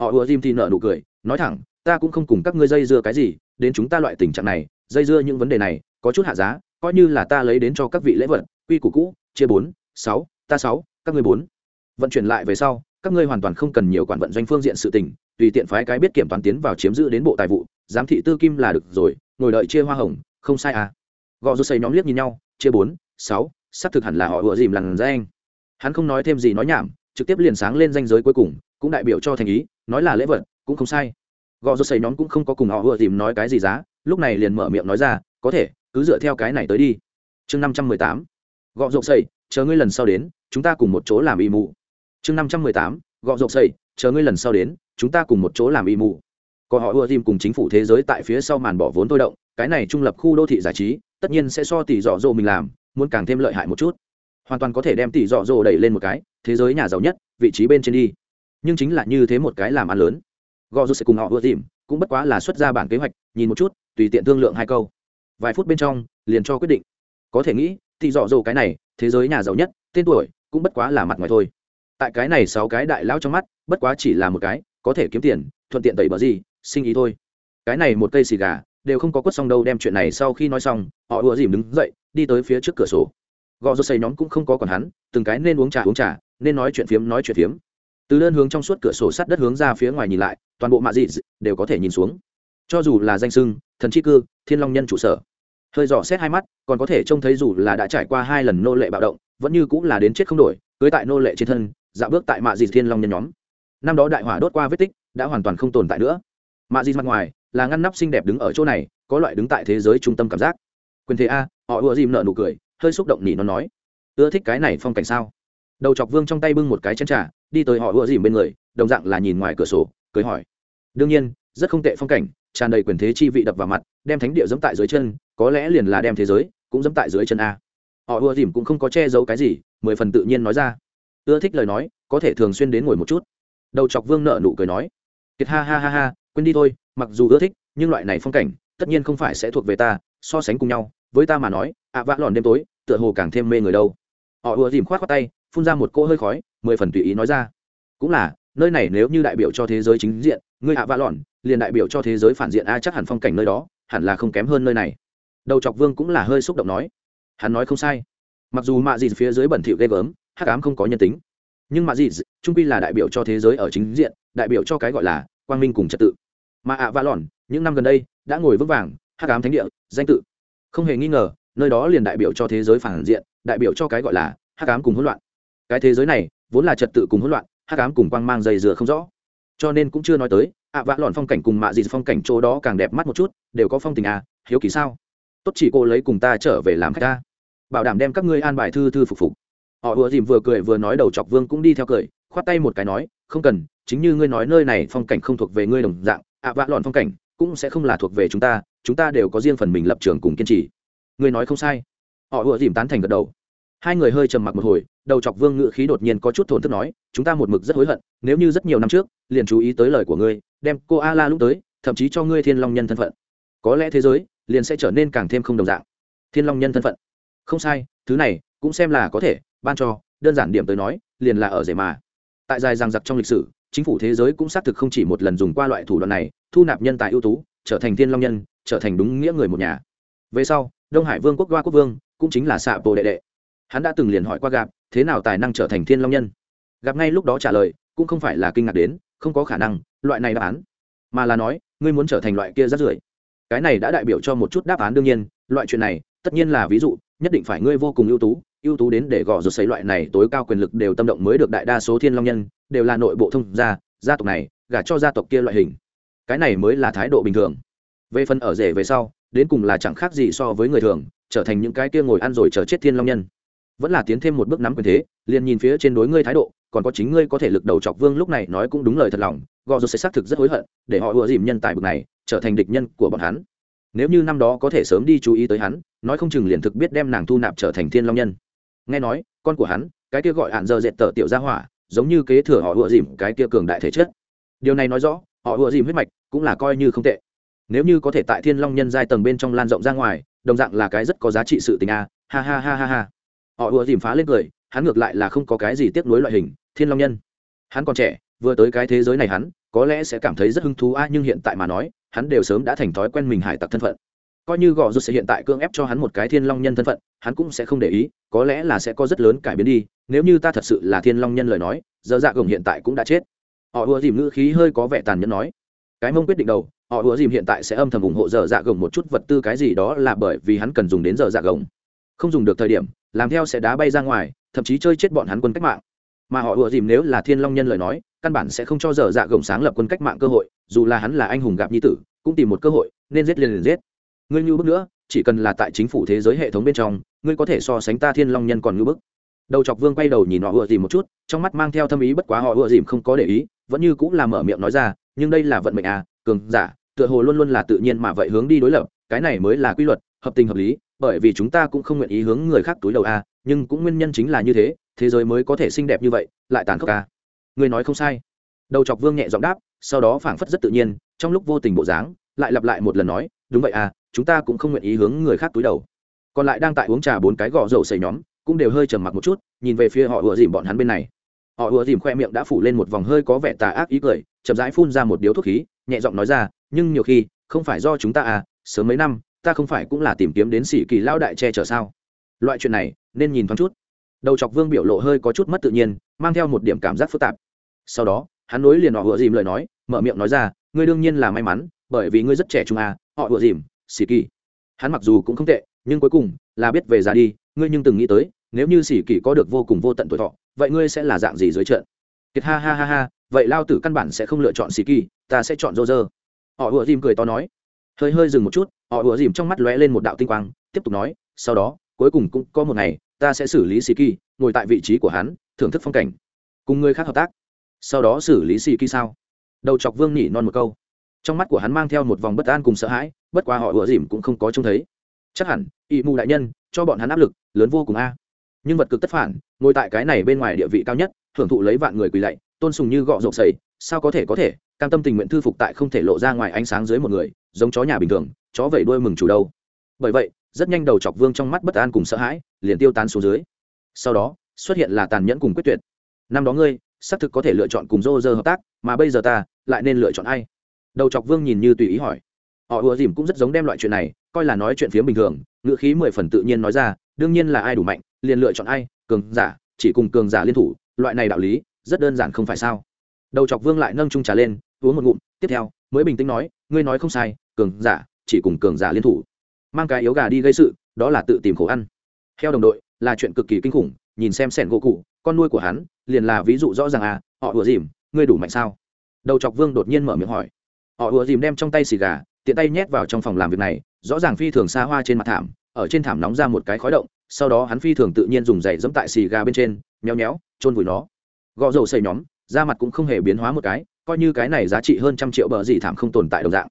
Họ hùa dìm thì nợ nụ cười, nói thẳng, ta cũng không cùng các ngươi dây dưa cái gì, đến chúng ta loại tình trạng này, dây dưa những vấn đề này, có chút hạ giá, coi như là ta lấy đến cho các vị lễ vật, quy củ cũ, chia bốn, sáu, ta sáu, các ngươi bốn. Vận chuyển lại về sau, các ngươi hoàn toàn không cần nhiều quản vận doanh phương diện sự tình, tùy tiện phái cái biết kiểm toán tiến vào chiếm giữ đến bộ tài vụ, giám thị tư kim là được rồi, ngồi đợi chia hoa hồng, không sai à gò rút xây nhóm liếc nhìn nhau, chia bốn, sáu, xác thực hẳn là họ ùa dìm lằn ra anh. Hắn không nói thêm gì nói nhảm, trực tiếp liền sáng lên danh giới cuối cùng, cũng đại biểu cho thành ý, nói là lễ vật, cũng không sai. Gò rút xây nhóm cũng không có cùng họ ùa dìm nói cái gì giá, lúc này liền mở miệng nói ra, có thể, cứ dựa theo cái này tới đi. Chương năm trăm mười tám. Gọ rộp xây, chờ ngươi lần sau đến, chúng ta cùng một chỗ làm y mụ. Chương năm trăm mười tám. Gọ rộp xây, chờ ngươi lần sau đến, chúng ta cùng một chỗ làm y mụ. Có họ ưa dìm cùng chính phủ thế giới tại phía sau màn bỏ vốn thôi động, cái này trung lập khu đô thị giải trí tất nhiên sẽ so tỷ dọ dỗ mình làm, muốn càng thêm lợi hại một chút. Hoàn toàn có thể đem tỷ dọ dỗ đẩy lên một cái, thế giới nhà giàu nhất, vị trí bên trên đi. Nhưng chính là như thế một cái làm ăn lớn. Gò dù sẽ cùng họ ưa dìm cũng bất quá là xuất ra bản kế hoạch, nhìn một chút, tùy tiện thương lượng hai câu. Vài phút bên trong, liền cho quyết định. Có thể nghĩ, tỷ dọ dỗ cái này, thế giới nhà giàu nhất, tên tuổi, cũng bất quá là mặt ngoài thôi. Tại cái này sáu cái đại lão trong mắt, bất quá chỉ là một cái, có thể kiếm tiền, thuận tiện tẩy bờ gì, sinh ý thôi. Cái này một cây xì gà đều không có quất xong đâu đem chuyện này sau khi nói xong, họ ùa dìm đứng dậy, đi tới phía trước cửa sổ. Gò rô xây nhóm cũng không có còn hắn, từng cái nên uống trà uống trà, nên nói chuyện phiếm nói chuyện phiếm. Từ đơn hướng trong suốt cửa sổ sắt đất hướng ra phía ngoài nhìn lại, toàn bộ mạ dị đều có thể nhìn xuống. Cho dù là danh sưng, thần chi cư, thiên long nhân trụ sở, hơi dò xét hai mắt, còn có thể trông thấy dù là đã trải qua hai lần nô lệ bạo động, vẫn như cũng là đến chết không đổi, cưới tại nô lệ trên thân dạo bước tại mạ dị thiên long nhân nhóm. Năm đó đại hỏa đốt qua vết tích, đã hoàn toàn không tồn tại nữa. Mạ dị mặt ngoài là ngăn nắp xinh đẹp đứng ở chỗ này, có loại đứng tại thế giới trung tâm cảm giác. Quyền thế a, họ ùa dìm nợ nụ cười, hơi xúc động nhỉ nó nói. Ưa thích cái này phong cảnh sao? Đầu chọc vương trong tay bưng một cái chén trà, đi tới họ ùa dìm bên người, đồng dạng là nhìn ngoài cửa sổ, cười hỏi. Đương nhiên, rất không tệ phong cảnh, tràn đầy quyền thế chi vị đập vào mặt, đem thánh địa dẫm tại dưới chân, có lẽ liền là đem thế giới cũng dẫm tại dưới chân a. Họ ùa dìm cũng không có che giấu cái gì, mười phần tự nhiên nói ra. Ưa thích lời nói, có thể thường xuyên đến ngồi một chút. Đầu chọc vương nợ nụ cười nói. Kiệt ha ha ha ha, quên đi thôi mặc dù ưa thích, nhưng loại này phong cảnh, tất nhiên không phải sẽ thuộc về ta, so sánh cùng nhau, với ta mà nói, ạ vã lòn đêm tối, tựa hồ càng thêm mê người đâu. Họ ùa dìm khoát khoát tay, phun ra một cỗ hơi khói, mười phần tùy ý nói ra. Cũng là, nơi này nếu như đại biểu cho thế giới chính diện, ngươi ạ vã lòn, liền đại biểu cho thế giới phản diện a chắc hẳn phong cảnh nơi đó, hẳn là không kém hơn nơi này. Đầu chọc vương cũng là hơi xúc động nói. Hắn nói không sai. Mặc dù mạ dịt phía dưới bẩn thỉu ghê gớm, hắc ám không có nhân tính. Nhưng mạ dịt trung quy là đại biểu cho thế giới ở chính diện, đại biểu cho cái gọi là quang minh cùng trật tự mà ạ vã lòn những năm gần đây, đã ngồi vững vàng, hắc ám thánh địa, danh tự. Không hề nghi ngờ, nơi đó liền đại biểu cho thế giới phản diện, đại biểu cho cái gọi là hắc ám cùng hỗn loạn. Cái thế giới này, vốn là trật tự cùng hỗn loạn, hắc ám cùng quang mang dày dừa không rõ. Cho nên cũng chưa nói tới, ạ vạ lòn phong cảnh cùng mạ gì phong cảnh chỗ đó càng đẹp mắt một chút, đều có phong tình à hiếu kỳ sao? Tốt chỉ cô lấy cùng ta trở về làm khách ta. Bảo đảm đem các ngươi an bài thư thư phục phục. Họ vừa dìm vừa cười vừa nói đầu chọc vương cũng đi theo cười, khoát tay một cái nói, không cần, chính như ngươi nói nơi này phong cảnh không thuộc về ngươi đồng dạng ạ vạ lòn phong cảnh cũng sẽ không là thuộc về chúng ta chúng ta đều có riêng phần mình lập trường cùng kiên trì. Ngươi nói không sai. Họ vừa dìm tán thành gật đầu. Hai người hơi trầm mặc một hồi, đầu chọc vương ngự khí đột nhiên có chút thổn thức nói, chúng ta một mực rất hối hận, nếu như rất nhiều năm trước, liền chú ý tới lời của ngươi, đem cô a la lúc tới, thậm chí cho ngươi thiên long nhân thân phận. Có lẽ thế giới liền sẽ trở nên càng thêm không đồng dạng. Thiên long nhân thân phận. Không sai, thứ này cũng xem là có thể, ban cho, đơn giản điểm tới nói, liền là ở rể mà. Tại dài rằng giặc trong lịch sử chính phủ thế giới cũng xác thực không chỉ một lần dùng qua loại thủ đoạn này, thu nạp nhân tài ưu tú, trở thành thiên long nhân, trở thành đúng nghĩa người một nhà. Về sau, đông hải vương quốc đoa quốc vương cũng chính là xạ bồ đệ đệ. Hắn đã từng liền hỏi qua gặp, thế nào tài năng trở thành thiên long nhân? Gặp ngay lúc đó trả lời, cũng không phải là kinh ngạc đến, không có khả năng, loại này đáp án. Mà là nói, ngươi muốn trở thành loại kia rất rưởi. Cái này đã đại biểu cho một chút đáp án đương nhiên, loại chuyện này, tất nhiên là ví dụ, nhất định phải ngươi vô cùng ưu tú ưu tú đến để gõ rụt xấy loại này tối cao quyền lực đều tâm động mới được đại đa số thiên long nhân, đều là nội bộ thông gia gia tộc này, gả cho gia tộc kia loại hình. Cái này mới là thái độ bình thường. Về phần ở rể về sau, đến cùng là chẳng khác gì so với người thường, trở thành những cái kia ngồi ăn rồi chờ chết thiên long nhân. Vẫn là tiến thêm một bước nắm quyền thế, liền nhìn phía trên đối ngươi thái độ, còn có chính ngươi có thể lực đầu chọc vương lúc này nói cũng đúng lời thật lòng, gò rụt sẽ xác thực rất hối hận, để họ ùa dìm nhân tài bực này, trở thành địch nhân của bọn hắn. Nếu như năm đó có thể sớm đi chú ý tới hắn, nói không chừng liền thực biết đem nàng thu nạp trở thành thiên long nhân nghe nói, con của hắn, cái kia gọi hạn giờ dệt tờ tiểu gia hỏa, giống như kế thừa họ ùa dìm cái kia cường đại thể chất. Điều này nói rõ, họ ùa dìm huyết mạch cũng là coi như không tệ. Nếu như có thể tại thiên long nhân giai tầng bên trong lan rộng ra ngoài, đồng dạng là cái rất có giá trị sự tình a. Ha ha ha ha ha. Họ ùa dìm phá lên cười, hắn ngược lại là không có cái gì tiếc nuối loại hình, thiên long nhân. Hắn còn trẻ, vừa tới cái thế giới này hắn, có lẽ sẽ cảm thấy rất hứng thú a, nhưng hiện tại mà nói, hắn đều sớm đã thành thói quen mình hải tặc thân phận coi như gò rút sẽ hiện tại cưỡng ép cho hắn một cái thiên long nhân thân phận, hắn cũng sẽ không để ý, có lẽ là sẽ có rất lớn cải biến đi, nếu như ta thật sự là thiên long nhân lời nói, giờ dạ gồng hiện tại cũng đã chết. Họ ùa dìm ngữ khí hơi có vẻ tàn nhẫn nói. Cái mông quyết định đầu, họ ùa dìm hiện tại sẽ âm thầm ủng hộ dở dạ gồng một chút vật tư cái gì đó là bởi vì hắn cần dùng đến dở dạ gồng. Không dùng được thời điểm, làm theo sẽ đá bay ra ngoài, thậm chí chơi chết bọn hắn quân cách mạng. Mà họ ùa dìm nếu là thiên long nhân lời nói, căn bản sẽ không cho dở dạ gồng sáng lập quân cách mạng cơ hội, dù là hắn là anh hùng gặp nhi tử, cũng tìm một cơ hội, nên giết liền liền giết ngươi như bước nữa chỉ cần là tại chính phủ thế giới hệ thống bên trong ngươi có thể so sánh ta thiên long nhân còn ngư bức đầu chọc vương quay đầu nhìn họ ựa dìm một chút trong mắt mang theo thâm ý bất quá họ ựa dìm không có để ý vẫn như cũng là mở miệng nói ra nhưng đây là vận mệnh à cường giả tựa hồ luôn luôn là tự nhiên mà vậy hướng đi đối lập cái này mới là quy luật hợp tình hợp lý bởi vì chúng ta cũng không nguyện ý hướng người khác túi đầu à, nhưng cũng nguyên nhân chính là như thế thế giới mới có thể xinh đẹp như vậy lại tàn khốc à. người nói không sai đầu chọc vương nhẹ giọng đáp sau đó phảng phất rất tự nhiên trong lúc vô tình bộ dáng lại lặp lại một lần nói đúng vậy à chúng ta cũng không nguyện ý hướng người khác túi đầu. Còn lại đang tại uống trà bốn cái gò dầu xầy nhóm, cũng đều hơi trầm mặc một chút, nhìn về phía họ ùa dìm bọn hắn bên này. Họ ùa dìm khoe miệng đã phủ lên một vòng hơi có vẻ tà ác ý cười, chậm rãi phun ra một điếu thuốc khí, nhẹ giọng nói ra, nhưng nhiều khi, không phải do chúng ta à sớm mấy năm, ta không phải cũng là tìm kiếm đến sĩ kỳ lao đại che chở sao? Loại chuyện này, nên nhìn thoáng chút. Đầu chọc vương biểu lộ hơi có chút mất tự nhiên, mang theo một điểm cảm giác phức tạp. Sau đó, hắn nối liền họ ùa dìm lời nói, mở miệng nói ra, ngươi đương nhiên là may mắn, bởi vì ngươi rất trẻ trung à họ ùa dìm sĩ kỳ hắn mặc dù cũng không tệ, nhưng cuối cùng là biết về già đi, ngươi nhưng từng nghĩ tới, nếu như sĩ kỳ có được vô cùng vô tận tuổi thọ, vậy ngươi sẽ là dạng gì dưới trận? Kiệt ha ha ha ha, vậy lao tử căn bản sẽ không lựa chọn sĩ kỳ ta sẽ chọn rô rơ họ ùa dìm cười to nói. Hơi hơi dừng một chút, họ ùa dìm trong mắt lóe lên một đạo tinh quang, tiếp tục nói, sau đó, cuối cùng cũng có một ngày, ta sẽ xử lý sĩ kỳ ngồi tại vị trí của hắn, thưởng thức phong cảnh, cùng người khác hợp tác. Sau đó xử lý sĩ kỳ sao? Đầu chọc vương nhỉ non một câu trong mắt của hắn mang theo một vòng bất an cùng sợ hãi, bất qua họ ủa dìm cũng không có trông thấy. Chắc hẳn ỵ mù đại nhân, cho bọn hắn áp lực, lớn vô cùng a. Nhưng vật cực tất phản, ngồi tại cái này bên ngoài địa vị cao nhất, hưởng thụ lấy vạn người quỳ lạy, tôn sùng như gọ rộp sầy, sao có thể có thể, cam tâm tình nguyện thư phục tại không thể lộ ra ngoài ánh sáng dưới một người, giống chó nhà bình thường, chó vẩy đuôi mừng chủ đâu. Bởi vậy, rất nhanh đầu chọc vương trong mắt bất an cùng sợ hãi, liền tiêu tán xuống dưới. Sau đó, xuất hiện là tàn nhẫn cùng quyết tuyệt. Năm đó ngươi, xác thực có thể lựa chọn cùng dô dơ hợp tác, mà bây giờ ta, lại nên lựa chọn ai? Đầu chọc vương nhìn như tùy ý hỏi. Họ ùa dìm cũng rất giống đem loại chuyện này, coi là nói chuyện phía bình thường, ngữ khí mười phần tự nhiên nói ra, đương nhiên là ai đủ mạnh, liền lựa chọn ai, cường giả, chỉ cùng cường giả liên thủ, loại này đạo lý, rất đơn giản không phải sao. Đầu chọc vương lại nâng trung trà lên, uống một ngụm, tiếp theo, mới bình tĩnh nói, ngươi nói không sai, cường giả, chỉ cùng cường giả liên thủ. Mang cái yếu gà đi gây sự, đó là tự tìm khổ ăn. Theo đồng đội, là chuyện cực kỳ kinh khủng, nhìn xem sẻn gỗ cụ, con nuôi của hắn, liền là ví dụ rõ ràng à họ ùa dìm, ngươi đủ mạnh sao? Đầu chọc vương đột nhiên mở miệng hỏi họ ùa dìm đem trong tay xì gà, tiện tay nhét vào trong phòng làm việc này, rõ ràng phi thường xa hoa trên mặt thảm, ở trên thảm nóng ra một cái khói động, sau đó hắn phi thường tự nhiên dùng giày dẫm tại xì gà bên trên nhéo nhéo trôn vùi nó. Gõ dầu xây nhóm, da mặt cũng không hề biến hóa một cái, coi như cái này giá trị hơn trăm triệu bờ gì thảm không tồn tại đồng dạng.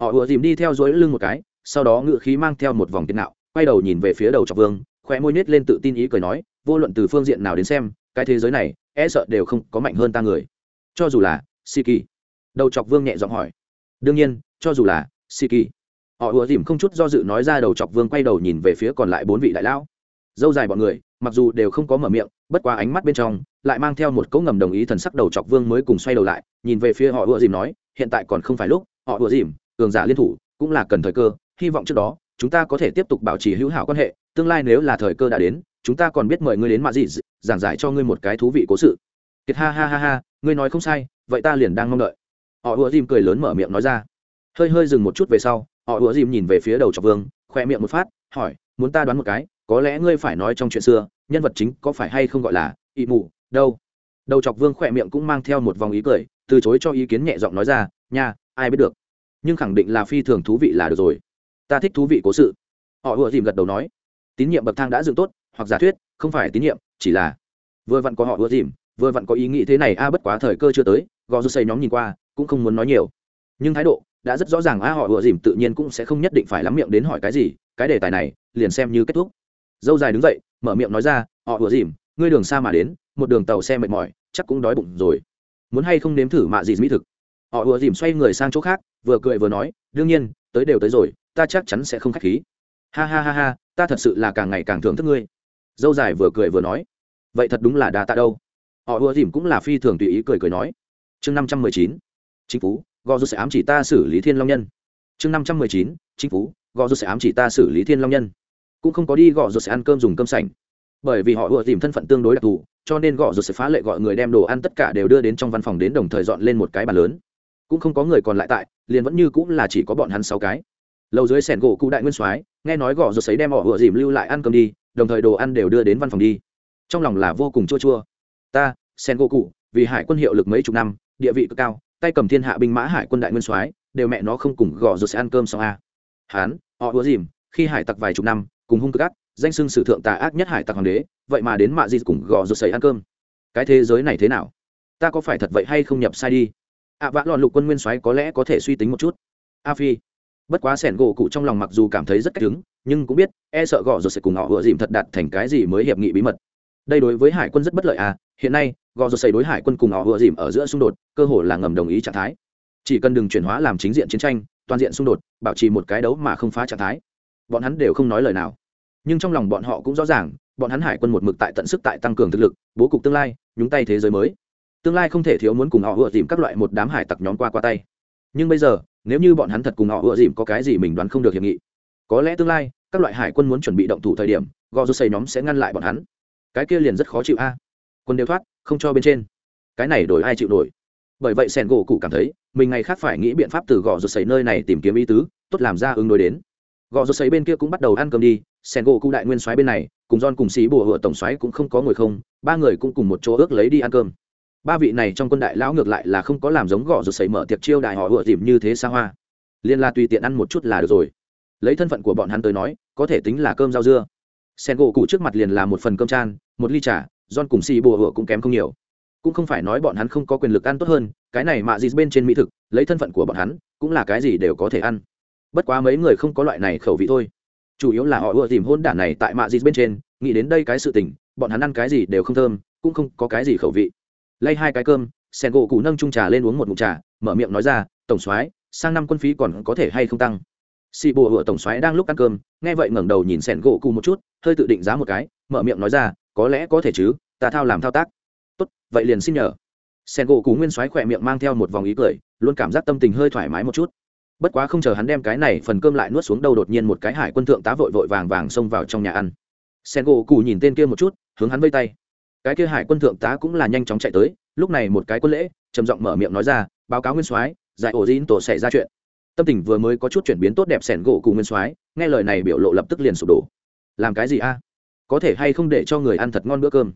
Họ ùa dìm đi theo dối lưng một cái, sau đó ngự khí mang theo một vòng tiền nạo, quay đầu nhìn về phía đầu trọc vương khoe môi nết lên tự tin ý cười nói, vô luận từ phương diện nào đến xem, cái thế giới này e sợ đều không có mạnh hơn ta người. Cho dù là si kỳ đầu chọc vương nhẹ giọng hỏi đương nhiên, cho dù là si kỳ họ ùa dìm không chút do dự nói ra đầu chọc vương quay đầu nhìn về phía còn lại bốn vị đại lão. Dâu dài bọn người, mặc dù đều không có mở miệng, bất qua ánh mắt bên trong lại mang theo một cấu ngầm đồng ý thần sắc đầu chọc vương mới cùng xoay đầu lại, nhìn về phía họ ùa dìm nói, hiện tại còn không phải lúc, họ ùa dìm, cường giả liên thủ cũng là cần thời cơ, hy vọng trước đó chúng ta có thể tiếp tục bảo trì hữu hảo quan hệ, tương lai nếu là thời cơ đã đến, chúng ta còn biết mời ngươi đến mạ gì, giảng giải cho ngươi một cái thú vị cố sự. Kiệt ha ha ha ha, ngươi nói không sai, vậy ta liền đang mong đợi họ ùa dìm cười lớn mở miệng nói ra. Hơi hơi dừng một chút về sau, họ ùa dìm nhìn về phía đầu Trọc vương, khoe miệng một phát, hỏi, muốn ta đoán một cái, có lẽ ngươi phải nói trong chuyện xưa, nhân vật chính có phải hay không gọi là ị mù đâu? Đầu chọc vương khỏe miệng cũng mang theo một vòng ý cười, từ chối cho ý kiến nhẹ giọng nói ra, nha, ai biết được. Nhưng khẳng định là phi thường thú vị là được rồi. Ta thích thú vị cố sự. Họ ùa dìm gật đầu nói, tín nhiệm bậc thang đã dựng tốt, hoặc giả thuyết, không phải tín nhiệm, chỉ là vừa vặn có họ ùa dìm, vừa vặn có ý nghĩ thế này, a, bất quá thời cơ chưa tới, gò rô xây nhóm nhìn qua cũng không muốn nói nhiều. Nhưng thái độ đã rất rõ ràng, a, họ ùa dìm tự nhiên cũng sẽ không nhất định phải lắm miệng đến hỏi cái gì, cái đề tài này liền xem như kết thúc. Dâu dài đứng dậy, mở miệng nói ra, họ ùa dìm, ngươi đường xa mà đến, một đường tàu xe mệt mỏi, chắc cũng đói bụng rồi. Muốn hay không nếm thử mạ gì mỹ thực? Họ ùa dìm xoay người sang chỗ khác, vừa cười vừa nói, đương nhiên, tới đều tới rồi, ta chắc chắn sẽ không k h á c h khí. Ha ha ha ha, ta thật sự là càng ngày càng thưởng thức ngươi. Dâu dài vừa cười vừa nói, vậy thật đúng là đà tạ đâu. Họ ùa dìm cũng là phi thường tùy ý cười cười nói. Chương năm trăm mười chín chính phú gò dù sẽ ám chỉ ta xử lý thiên long nhân. Chương năm trăm mười chín, chính phú gò dù sẽ ám chỉ ta xử lý thiên long nhân. Cũng không có đi, gò dù sẽ ăn cơm dùng cơm sành bởi vì họ vừa tìm thân phận tương đối đặc thù, cho nên Gò rồi sẽ phá lệ gọi người đem đồ ăn tất cả đều đưa đến trong văn phòng đến đồng thời dọn lên một cái bàn lớn. Cũng không có người còn lại tại, liền vẫn như cũng là chỉ có bọn hắn sáu cái. Lầu dưới sẻn gỗ cụ đại nguyên soái, nghe nói Gò rồi sấy đem họ vừa dìm lưu lại ăn cơm đi, đồng thời đồ ăn đều đưa đến văn phòng đi. Trong lòng là vô cùng chua chua. Ta sen gỗ cụ, vì hải quân hiệu lực mấy chục năm, địa vị cực cao tay cầm thiên hạ binh mã hải quân đại nguyên soái đều mẹ nó không cùng gò rồi sẽ ăn cơm xong a. Hán họ ùa dìm khi hải tặc vài chục năm cùng hung cực ác danh sưng sử thượng tà ác nhất hải tặc hoàng đế vậy mà đến mạ gì cùng gò rột sấy ăn cơm. Cái thế giới này thế nào? Ta có phải thật vậy hay không nhập sai đi? Ạ à, vã lọn lục quân nguyên soái có lẽ có thể suy tính một chút. A phi bất quá sẻn gỗ cụ trong lòng mặc dù cảm thấy rất cách đứng nhưng cũng biết e sợ gò rồi sẽ cùng họ vừa dìm thật đạt thành cái gì mới hiệp nghị bí mật. Đây đối với hải quân rất bất lợi à hiện nay gò rột xây đối hải quân cùng họ vừa dìm ở giữa xung đột, cơ hồ là ngầm đồng ý trạng thái. Chỉ cần đừng chuyển hóa làm chính diện chiến tranh, toàn diện xung đột, bảo trì một cái đấu mà không phá trạng thái. Bọn hắn đều không nói lời nào. Nhưng trong lòng bọn họ cũng rõ ràng, bọn hắn hải quân một mực tại tận sức tại tăng cường thực lực, bố cục tương lai, nhúng tay thế giới mới. Tương lai không thể thiếu muốn cùng họ vừa dìm các loại một đám hải tặc nhóm qua qua tay. Nhưng bây giờ, nếu như bọn hắn thật cùng họ vừa dìm có cái gì mình đoán không được hiệp nghị, có lẽ tương lai, các loại hải quân muốn chuẩn bị động thủ thời điểm, gò rô xây nhóm sẽ ngăn lại bọn hắn. Cái kia liền rất khó chịu a. Quân đều thoát không cho bên trên. Cái này đổi ai chịu nổi? Bởi vậy sẻn gỗ cụ cảm thấy, mình ngày khác phải nghĩ biện pháp từ gò rột xấy nơi này tìm kiếm ý tứ, tốt làm ra ứng đối đến. Gò rột xấy bên kia cũng bắt đầu ăn cơm đi sẻn gỗ cụ đại nguyên soái bên này, cùng don cùng xí bùa hựa tổng soái cũng không có ngồi không, ba người cũng cùng một chỗ ước lấy đi ăn cơm. Ba vị này trong quân đại lão ngược lại là không có làm giống gò rột xấy mở tiệc chiêu đại họ hựa tìm như thế xa hoa. Liên la tùy tiện ăn một chút là được rồi. Lấy thân phận của bọn hắn tới nói, có thể tính là cơm rau dưa. Sen gỗ cụ trước mặt liền là một phần cơm chan, một ly trà john cùng xì bùa hựa cũng kém không nhiều. Cũng không phải nói bọn hắn không có quyền lực ăn tốt hơn, cái này mạ gì bên trên mỹ thực, lấy thân phận của bọn hắn, cũng là cái gì đều có thể ăn. Bất quá mấy người không có loại này khẩu vị thôi. Chủ yếu là họ ưa tìm hôn đản này tại mạ gì bên trên, nghĩ đến đây cái sự tình, bọn hắn ăn cái gì đều không thơm, cũng không có cái gì khẩu vị. Lay hai cái cơm, sen gỗ cụ nâng trung trà lên uống một mụn trà, mở miệng nói ra, tổng soái, sang năm quân phí còn có thể hay không tăng? Xì bùa hựa tổng soái đang lúc ăn cơm, nghe vậy ngẩng đầu nhìn sen gỗ cụ một chút, hơi tự định giá một cái, mở miệng nói ra có lẽ có thể chứ, ta thao làm thao tác. Tốt, vậy liền xin nhờ. Sen gỗ cú nguyên soái khỏe miệng mang theo một vòng ý cười, luôn cảm giác tâm tình hơi thoải mái một chút. Bất quá không chờ hắn đem cái này phần cơm lại nuốt xuống đâu đột nhiên một cái hải quân thượng tá vội vội vàng vàng xông vào trong nhà ăn. Sen gỗ cù nhìn tên kia một chút, hướng hắn vây tay. Cái kia hải quân thượng tá cũng là nhanh chóng chạy tới, lúc này một cái quân lễ, trầm giọng mở miệng nói ra, báo cáo nguyên soái, giải ổ dín tổ xảy ra chuyện. Tâm tình vừa mới có chút chuyển biến tốt đẹp sẻn gỗ cùng nguyên soái, nghe lời này biểu lộ lập tức liền sụp đổ. Làm cái gì a? Có thể hay không để cho người ăn thật ngon bữa cơm.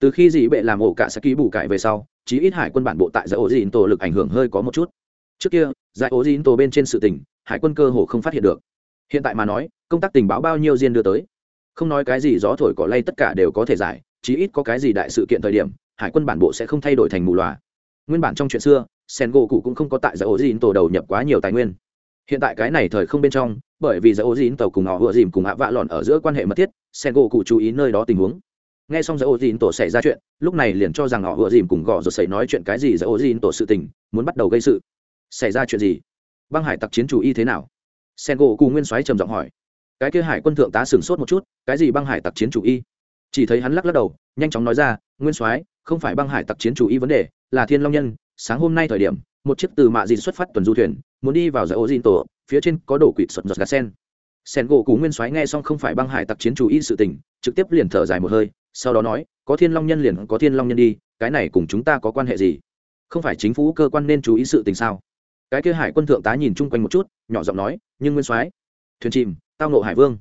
Từ khi dị bệ làm ổ cả sẽ ký bù cải về sau, chí ít hải quân bản bộ tại giải ổ dín tổ lực ảnh hưởng hơi có một chút. Trước kia, giải ố dín tổ bên trên sự tình, hải quân cơ hồ không phát hiện được. Hiện tại mà nói, công tác tình báo bao nhiêu diên đưa tới. Không nói cái gì gió thổi cỏ lay tất cả đều có thể giải, chí ít có cái gì đại sự kiện thời điểm, hải quân bản bộ sẽ không thay đổi thành mù loà. Nguyên bản trong chuyện xưa sen gỗ cụ cũng không có tại giải ố dín tổ đầu nhập quá nhiều tài nguyên hiện tại cái này thời không bên trong, bởi vì giải ố dín tàu cùng họ vừa dìm cùng hạ vạ lòn ở giữa quan hệ mật thiết sen gỗ cụ chú ý nơi đó tình huống. Nghe xong giải ố dín tổ xảy ra chuyện, lúc này liền cho rằng họ vừa dìm cùng gò rồi xảy nói chuyện cái gì giải ố dín tổ sự tình, muốn bắt đầu gây sự. Xảy ra chuyện gì? Băng hải tặc chiến chủ y thế nào? Sen gỗ cù nguyên soái trầm giọng hỏi. Cái kia hải quân thượng tá sửng sốt một chút, cái gì băng hải tặc chiến chủ y? Chỉ thấy hắn lắc lắc đầu, nhanh chóng nói ra, nguyên soái, không phải băng hải tặc chiến chủ y vấn đề, là thiên long nhân sáng hôm nay thời điểm, một chiếc từ mạ dìn xuất phát tuần du thuyền, muốn đi vào giải ô dìn tổ, phía trên có đổ quỵt sợt giọt gà sen. Sen gỗ cú nguyên soái nghe xong không phải băng hải tặc chiến chủ y sự tình, trực tiếp liền thở dài một hơi, sau đó nói, có thiên long nhân liền có thiên long nhân đi, cái này cùng chúng ta có quan hệ gì? Không phải chính phủ cơ quan nên chú ý sự tình sao? Cái kia hải quân thượng tá nhìn chung quanh một chút, nhỏ giọng nói, nhưng nguyên soái, thuyền chìm, tao nộ hải vương.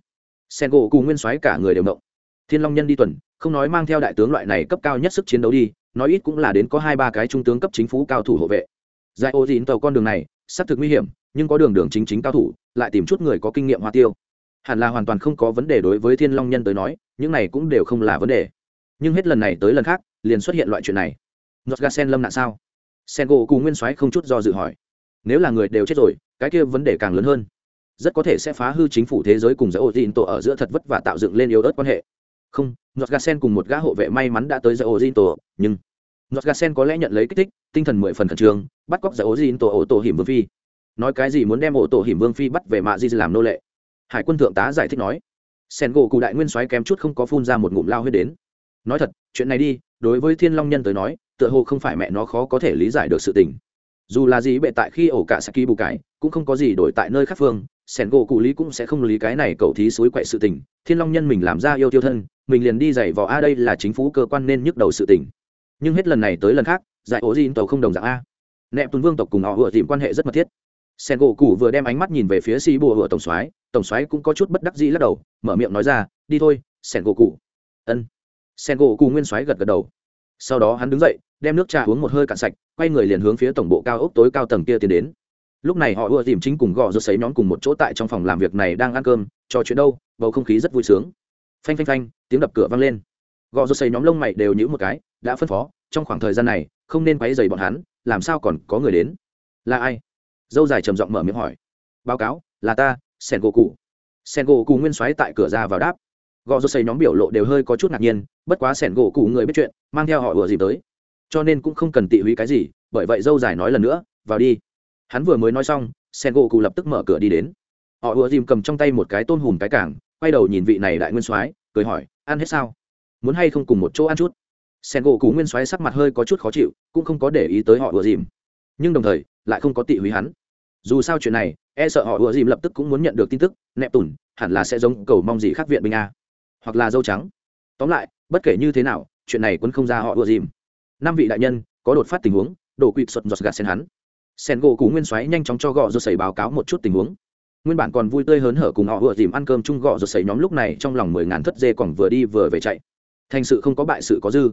Sen gỗ cùng nguyên soái cả người đều nộ thiên long nhân đi tuần, không nói mang theo đại tướng loại này cấp cao nhất sức chiến đấu đi nói ít cũng là đến có hai ba cái trung tướng cấp chính phủ cao thủ hộ vệ. Giải ô dìn tàu con đường này, xác thực nguy hiểm, nhưng có đường đường chính chính cao thủ, lại tìm chút người có kinh nghiệm hoa tiêu. Hẳn là hoàn toàn không có vấn đề đối với thiên long nhân tới nói, những này cũng đều không là vấn đề. Nhưng hết lần này tới lần khác, liền xuất hiện loại chuyện này. Nốt ga sen lâm nạn sao? Sen gỗ cùng nguyên soái không chút do dự hỏi. Nếu là người đều chết rồi, cái kia vấn đề càng lớn hơn. Rất có thể sẽ phá hư chính phủ thế giới cùng giải ô tin tổ ở giữa thật vất và tạo dựng lên yếu ớt quan hệ không giọt gà sen cùng một gã hộ vệ may mắn đã tới giải ô tin tổ nhưng giọt gà sen có lẽ nhận lấy kích thích, tinh thần mười phần khẩn trương, bắt cóc giải ô tin tổ ổ tổ hiểm vương phi. Nói cái gì muốn đem ổ tổ hiểm vương phi bắt về mạ di làm nô lệ? Hải quân thượng tá giải thích nói. Sen gỗ cụ đại nguyên soái kém chút không có phun ra một ngụm lao huyết đến. Nói thật, chuyện này đi, đối với thiên long nhân tới nói, tựa hồ không phải mẹ nó khó có thể lý giải được sự tình. Dù là gì bệ tại khi ổ cả saki bù cải, cũng không có gì đổi tại nơi khác phương sẻn gỗ cụ lý cũng sẽ không lý cái này cậu thí suối quậy sự tình. Thiên long nhân mình làm ra yêu tiêu thân mình liền đi giày vò a đây là chính phủ cơ quan nên nhức đầu sự tình. Nhưng hết lần này tới lần khác, giải ố dìn tàu không đồng dạng a. Nẹp tuần vương tộc cùng họ vừa tìm quan hệ rất mật thiết. Sen gỗ cụ vừa đem ánh mắt nhìn về phía si bùa hựa tổng soái tổng soái cũng có chút bất đắc dĩ lắc đầu, mở miệng nói ra, đi thôi sen gỗ cụ ân. Sen gỗ cụ nguyên soái gật gật đầu. Sau đó hắn đứng dậy, đem nước trà uống một hơi cạn sạch, quay người liền hướng phía tổng bộ cao ốc tối cao tầng kia tiến đến. Lúc này họ ưa tìm chính cùng gò rô sấy nhóm cùng một chỗ tại trong phòng làm việc này đang ăn cơm, trò chuyện đâu, bầu không khí rất vui sướng. Phanh phanh phanh tiếng đập cửa vang lên. Gò rô xây nhóm lông mày đều nhữ một cái, đã phân phó, trong khoảng thời gian này, không nên quấy dày bọn hắn, làm sao còn có người đến? Là ai? Dâu dài trầm giọng mở miệng hỏi. Báo cáo, là ta sen gỗ cụ sen gỗ cụ nguyên xoáy tại cửa ra vào đáp. Gò rô xây nhóm biểu lộ đều hơi có chút ngạc nhiên, bất quá sen gỗ cụ người biết chuyện, mang theo họ vừa dịp tới. Cho nên cũng không cần tị húy cái gì, bởi vậy dâu dài nói lần nữa, vào đi. Hắn vừa mới nói xong sen gỗ cụ lập tức mở cửa đi đến. Họ ùa dìm cầm trong tay một cái tôm hùm cái cảng, quay đầu nhìn vị này đại nguyên soái, cười hỏi ăn hết sao? Muốn hay không cùng một chỗ ăn chút? Sen gỗ Cú nguyên soái sắc mặt hơi có chút khó chịu, cũng không có để ý tới họ ùa dìm. Nhưng đồng thời, lại không có tị húy hắn. Dù sao chuyện này e sợ họ ùa dìm lập tức cũng muốn nhận được tin tức, nẹp tủn, hẳn là sẽ giống cầu mong gì khác viện binh a. Hoặc là dâu trắng. Tóm lại, bất kể như thế nào, chuyện này quân không ra họ ùa dìm. Năm vị đại nhân, có đột phát tình huống, đổ quỵt sụt giọt gạt sen hắn. Sen gỗ cú nguyên soái nhanh chóng cho gọ rồi xảy báo cáo một chút tình huống nguyên bản còn vui tươi hớn hở cùng họ vừa dìm ăn cơm chung gọ rồi xảy nhóm lúc này trong lòng mười ngàn thất dê còn vừa đi vừa về chạy. Thành sự không có bại sự có dư.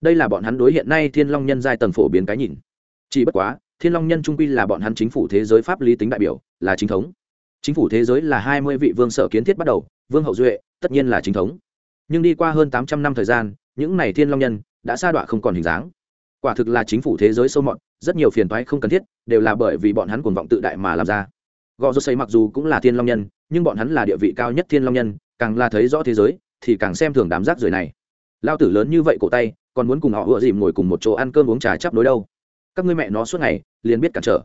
Đây là bọn hắn đối hiện nay thiên long nhân giai tầng phổ biến cái nhìn. Chỉ bất quá thiên long nhân trung quy là bọn hắn chính phủ thế giới pháp lý tính đại biểu là chính thống. Chính phủ thế giới là hai mươi vị vương sở kiến thiết bắt đầu vương hậu duệ tất nhiên là chính thống. Nhưng đi qua hơn tám trăm năm thời gian những này thiên long nhân đã sa đọa không còn hình dáng. Quả thực là chính phủ thế giới sâu mọn, rất nhiều phiền toái không cần thiết đều là bởi vì bọn hắn cuồng vọng tự đại mà làm ra gò rô xây mặc dù cũng là thiên long nhân, nhưng bọn hắn là địa vị cao nhất thiên long nhân, càng là thấy rõ thế giới, thì càng xem thường đám rác rưởi này. Lao tử lớn như vậy cổ tay, còn muốn cùng họ ựa dìm ngồi cùng một chỗ ăn cơm uống trà chắp đối đâu? Các ngươi mẹ nó suốt ngày, liền biết cản trở.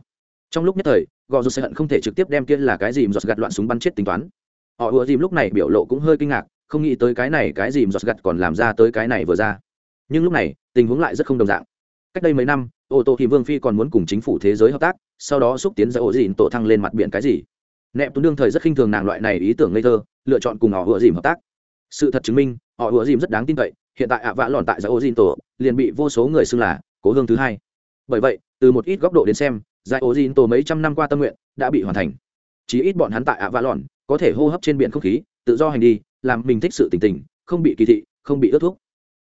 Trong lúc nhất thời gò rô xây hận không thể trực tiếp đem kia là cái dìm giọt gạt loạn súng bắn chết tính toán. Họ ựa dìm lúc này biểu lộ cũng hơi kinh ngạc, không nghĩ tới cái này cái dìm giọt gạt còn làm ra tới cái này vừa ra. Nhưng lúc này, tình huống lại rất không đồng dạng cách đây mấy năm ô tô thì vương phi còn muốn cùng chính phủ thế giới hợp tác sau đó xúc tiến ra ổ dìn tổ thăng lên mặt biển cái gì. Nẹp tuấn đương thời rất khinh thường nàng loại này ý tưởng ngây thơ lựa chọn cùng họ ựa dìm hợp tác. Sự thật chứng minh họ ựa dìm rất đáng tin cậy hiện tại ạ vã lòn tại giải ổ dìn tổ liền bị vô số người xưng là cố hương thứ hai. Bởi vậy từ một ít góc độ đến xem giải ổ dìn tổ mấy trăm năm qua tâm nguyện đã bị hoàn thành. Chí ít bọn hắn tại ạ vã lòn có thể hô hấp trên biển không khí tự do hành đi làm mình thích sự tỉnh tỉnh, không bị kỳ thị không bị ước thúc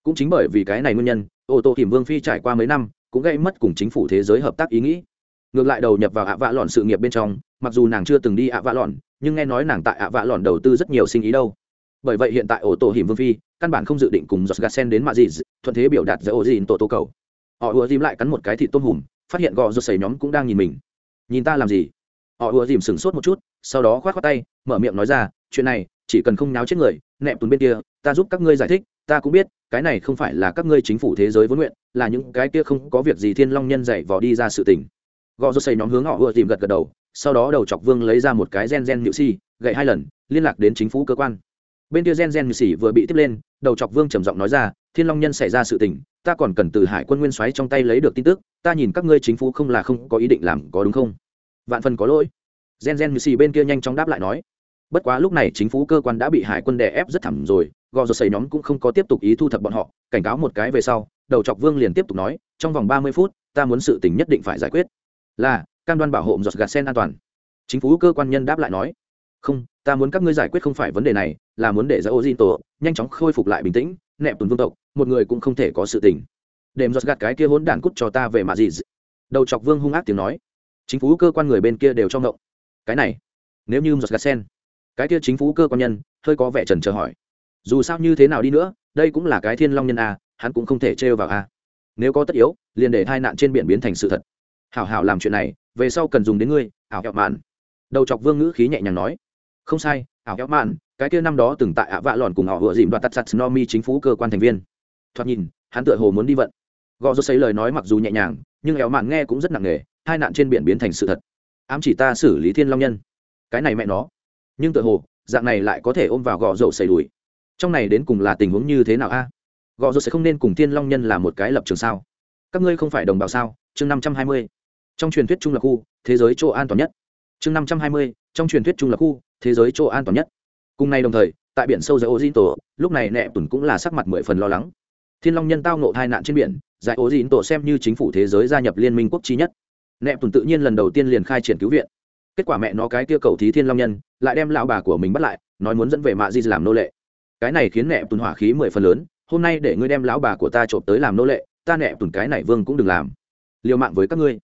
cũng chính bởi vì cái này nguyên nhân, ô tô hiểm vương phi trải qua mấy năm, cũng gây mất cùng chính phủ thế giới hợp tác ý nghĩ. Ngược lại đầu nhập vào ạ vạ lòn sự nghiệp bên trong, mặc dù nàng chưa từng đi ạ vạ lòn nhưng nghe nói nàng tại ạ vạ lòn đầu tư rất nhiều sinh ý đâu. Bởi vậy hiện tại ô tô hiểm vương phi, căn bản không dự định cùng giọt gạt sen đến mạ gì thuận thế biểu đạt giữa ô dìn tổ tô cầu. Họ ùa dìm lại cắn một cái thịt tôm hùm, phát hiện gò rột xầy nhóm cũng đang nhìn mình. Nhìn ta làm gì? Họ ùa dìm sửng sốt một chút, sau đó khoát khoát tay, mở miệng nói ra, chuyện này chỉ cần không náo chết người nẹp tùn bên kia, ta giúp các ngươi giải thích, ta cũng biết, cái này không phải là các ngươi chính phủ thế giới vốn nguyện, là những cái kia không có việc gì thiên long nhân dạy vò đi ra sự tình. Gò rô xây nhóm hướng họ vừa tìm gật gật đầu, sau đó đầu chọc vương lấy ra một cái gen gen nhự si gậy hai lần, liên lạc đến chính phủ cơ quan. Bên kia gen gen nhự si vừa bị tiếp lên, đầu chọc vương trầm giọng nói ra, thiên long nhân xảy ra sự tình, ta còn cần từ hải quân nguyên soái trong tay lấy được tin tức, ta nhìn các ngươi chính phủ không là không có ý định làm có đúng không? Vạn phần có lỗi. Gen gen nhự si bên kia nhanh chóng đáp lại nói bất quá lúc này chính phủ cơ quan đã bị hải quân đè ép rất thẳng rồi, gò rột xây nhóm cũng không có tiếp tục ý thu thập bọn họ, cảnh cáo một cái về sau, đầu chọc vương liền tiếp tục nói, trong vòng ba mươi phút, ta muốn sự tình nhất định phải giải quyết. Là, cam đoan bảo hộ giọt gạt sen an toàn. Chính phủ cơ quan nhân đáp lại nói, không, ta muốn các ngươi giải quyết không phải vấn đề này, là muốn để ra ô diên tổ nhanh chóng khôi phục lại bình tĩnh, nẹp tuần vương tộc, một người cũng không thể có sự tình. Đệm giọt gạt cái kia hỗn đản cút cho ta về mà gì đầu chọc vương hung ác tiếng nói. Chính phủ cơ quan người bên kia đều trong động. Cái này, nếu như giọt gạt sen cái kia chính phủ cơ quan nhân, hơi có vẻ trần chờ hỏi. Dù sao như thế nào đi nữa, đây cũng là cái thiên long nhân a hắn cũng không thể trêu vào a nếu có tất yếu, liền để tai nạn trên biển biến thành sự thật. Hảo hảo làm chuyện này, về sau cần dùng đến ngươi ảo hẹo mạn. Đầu chọc vương ngữ khí nhẹ nhàng nói. Không sai ảo hẹo mạn, cái kia năm đó từng tại ạ vạ lòn cùng họ vừa dìm đoạt tắt sắt no mi chính phủ cơ quan thành viên. Thoạt nhìn, hắn tựa hồ muốn đi vận. Gò rô xấy lời nói mặc dù nhẹ nhàng, nhưng éo mạn nghe cũng rất nặng nề hai nạn trên biển biến thành sự thật. Ám chỉ ta xử lý thiên long nhân. Cái này mẹ nó nhưng tựa hồ, dạng này lại có thể ôm vào gò rổ xầy đùi. Trong này đến cùng là tình huống như thế nào a? Gò rổ sẽ không nên cùng thiên long nhân là một cái lập trường sao? Các ngươi không phải đồng bào sao? Chương năm trăm hai mươi. Trong truyền thuyết trung lập khu, thế giới chỗ an toàn nhất. Chương năm trăm hai mươi, trong truyền thuyết trung lập khu, thế giới chỗ an toàn nhất. Cùng nay đồng thời, tại biển sâu giải ô dĩ tổ lúc này nẹ tùn cũng là sắc mặt mười phần lo lắng. Thiên long nhân tao nộ tai nạn trên biển, giải ô dĩ tổ xem như chính phủ thế giới gia nhập liên minh quốc trí nhất. Nẹ tùn tự nhiên lần đầu tiên liền khai triển cứu viện kết quả mẹ nó cái kia cầu thí thiên long nhân, lại đem lão bà của mình bắt lại, nói muốn dẫn về mạ di làm nô lệ. Cái này khiến nẹ tùn hỏa khí mười phần lớn, hôm nay để ngươi đem lão bà của ta trộm tới làm nô lệ, ta nẹ tùn cái này vương cũng đừng làm. Liều mạng với các ngươi.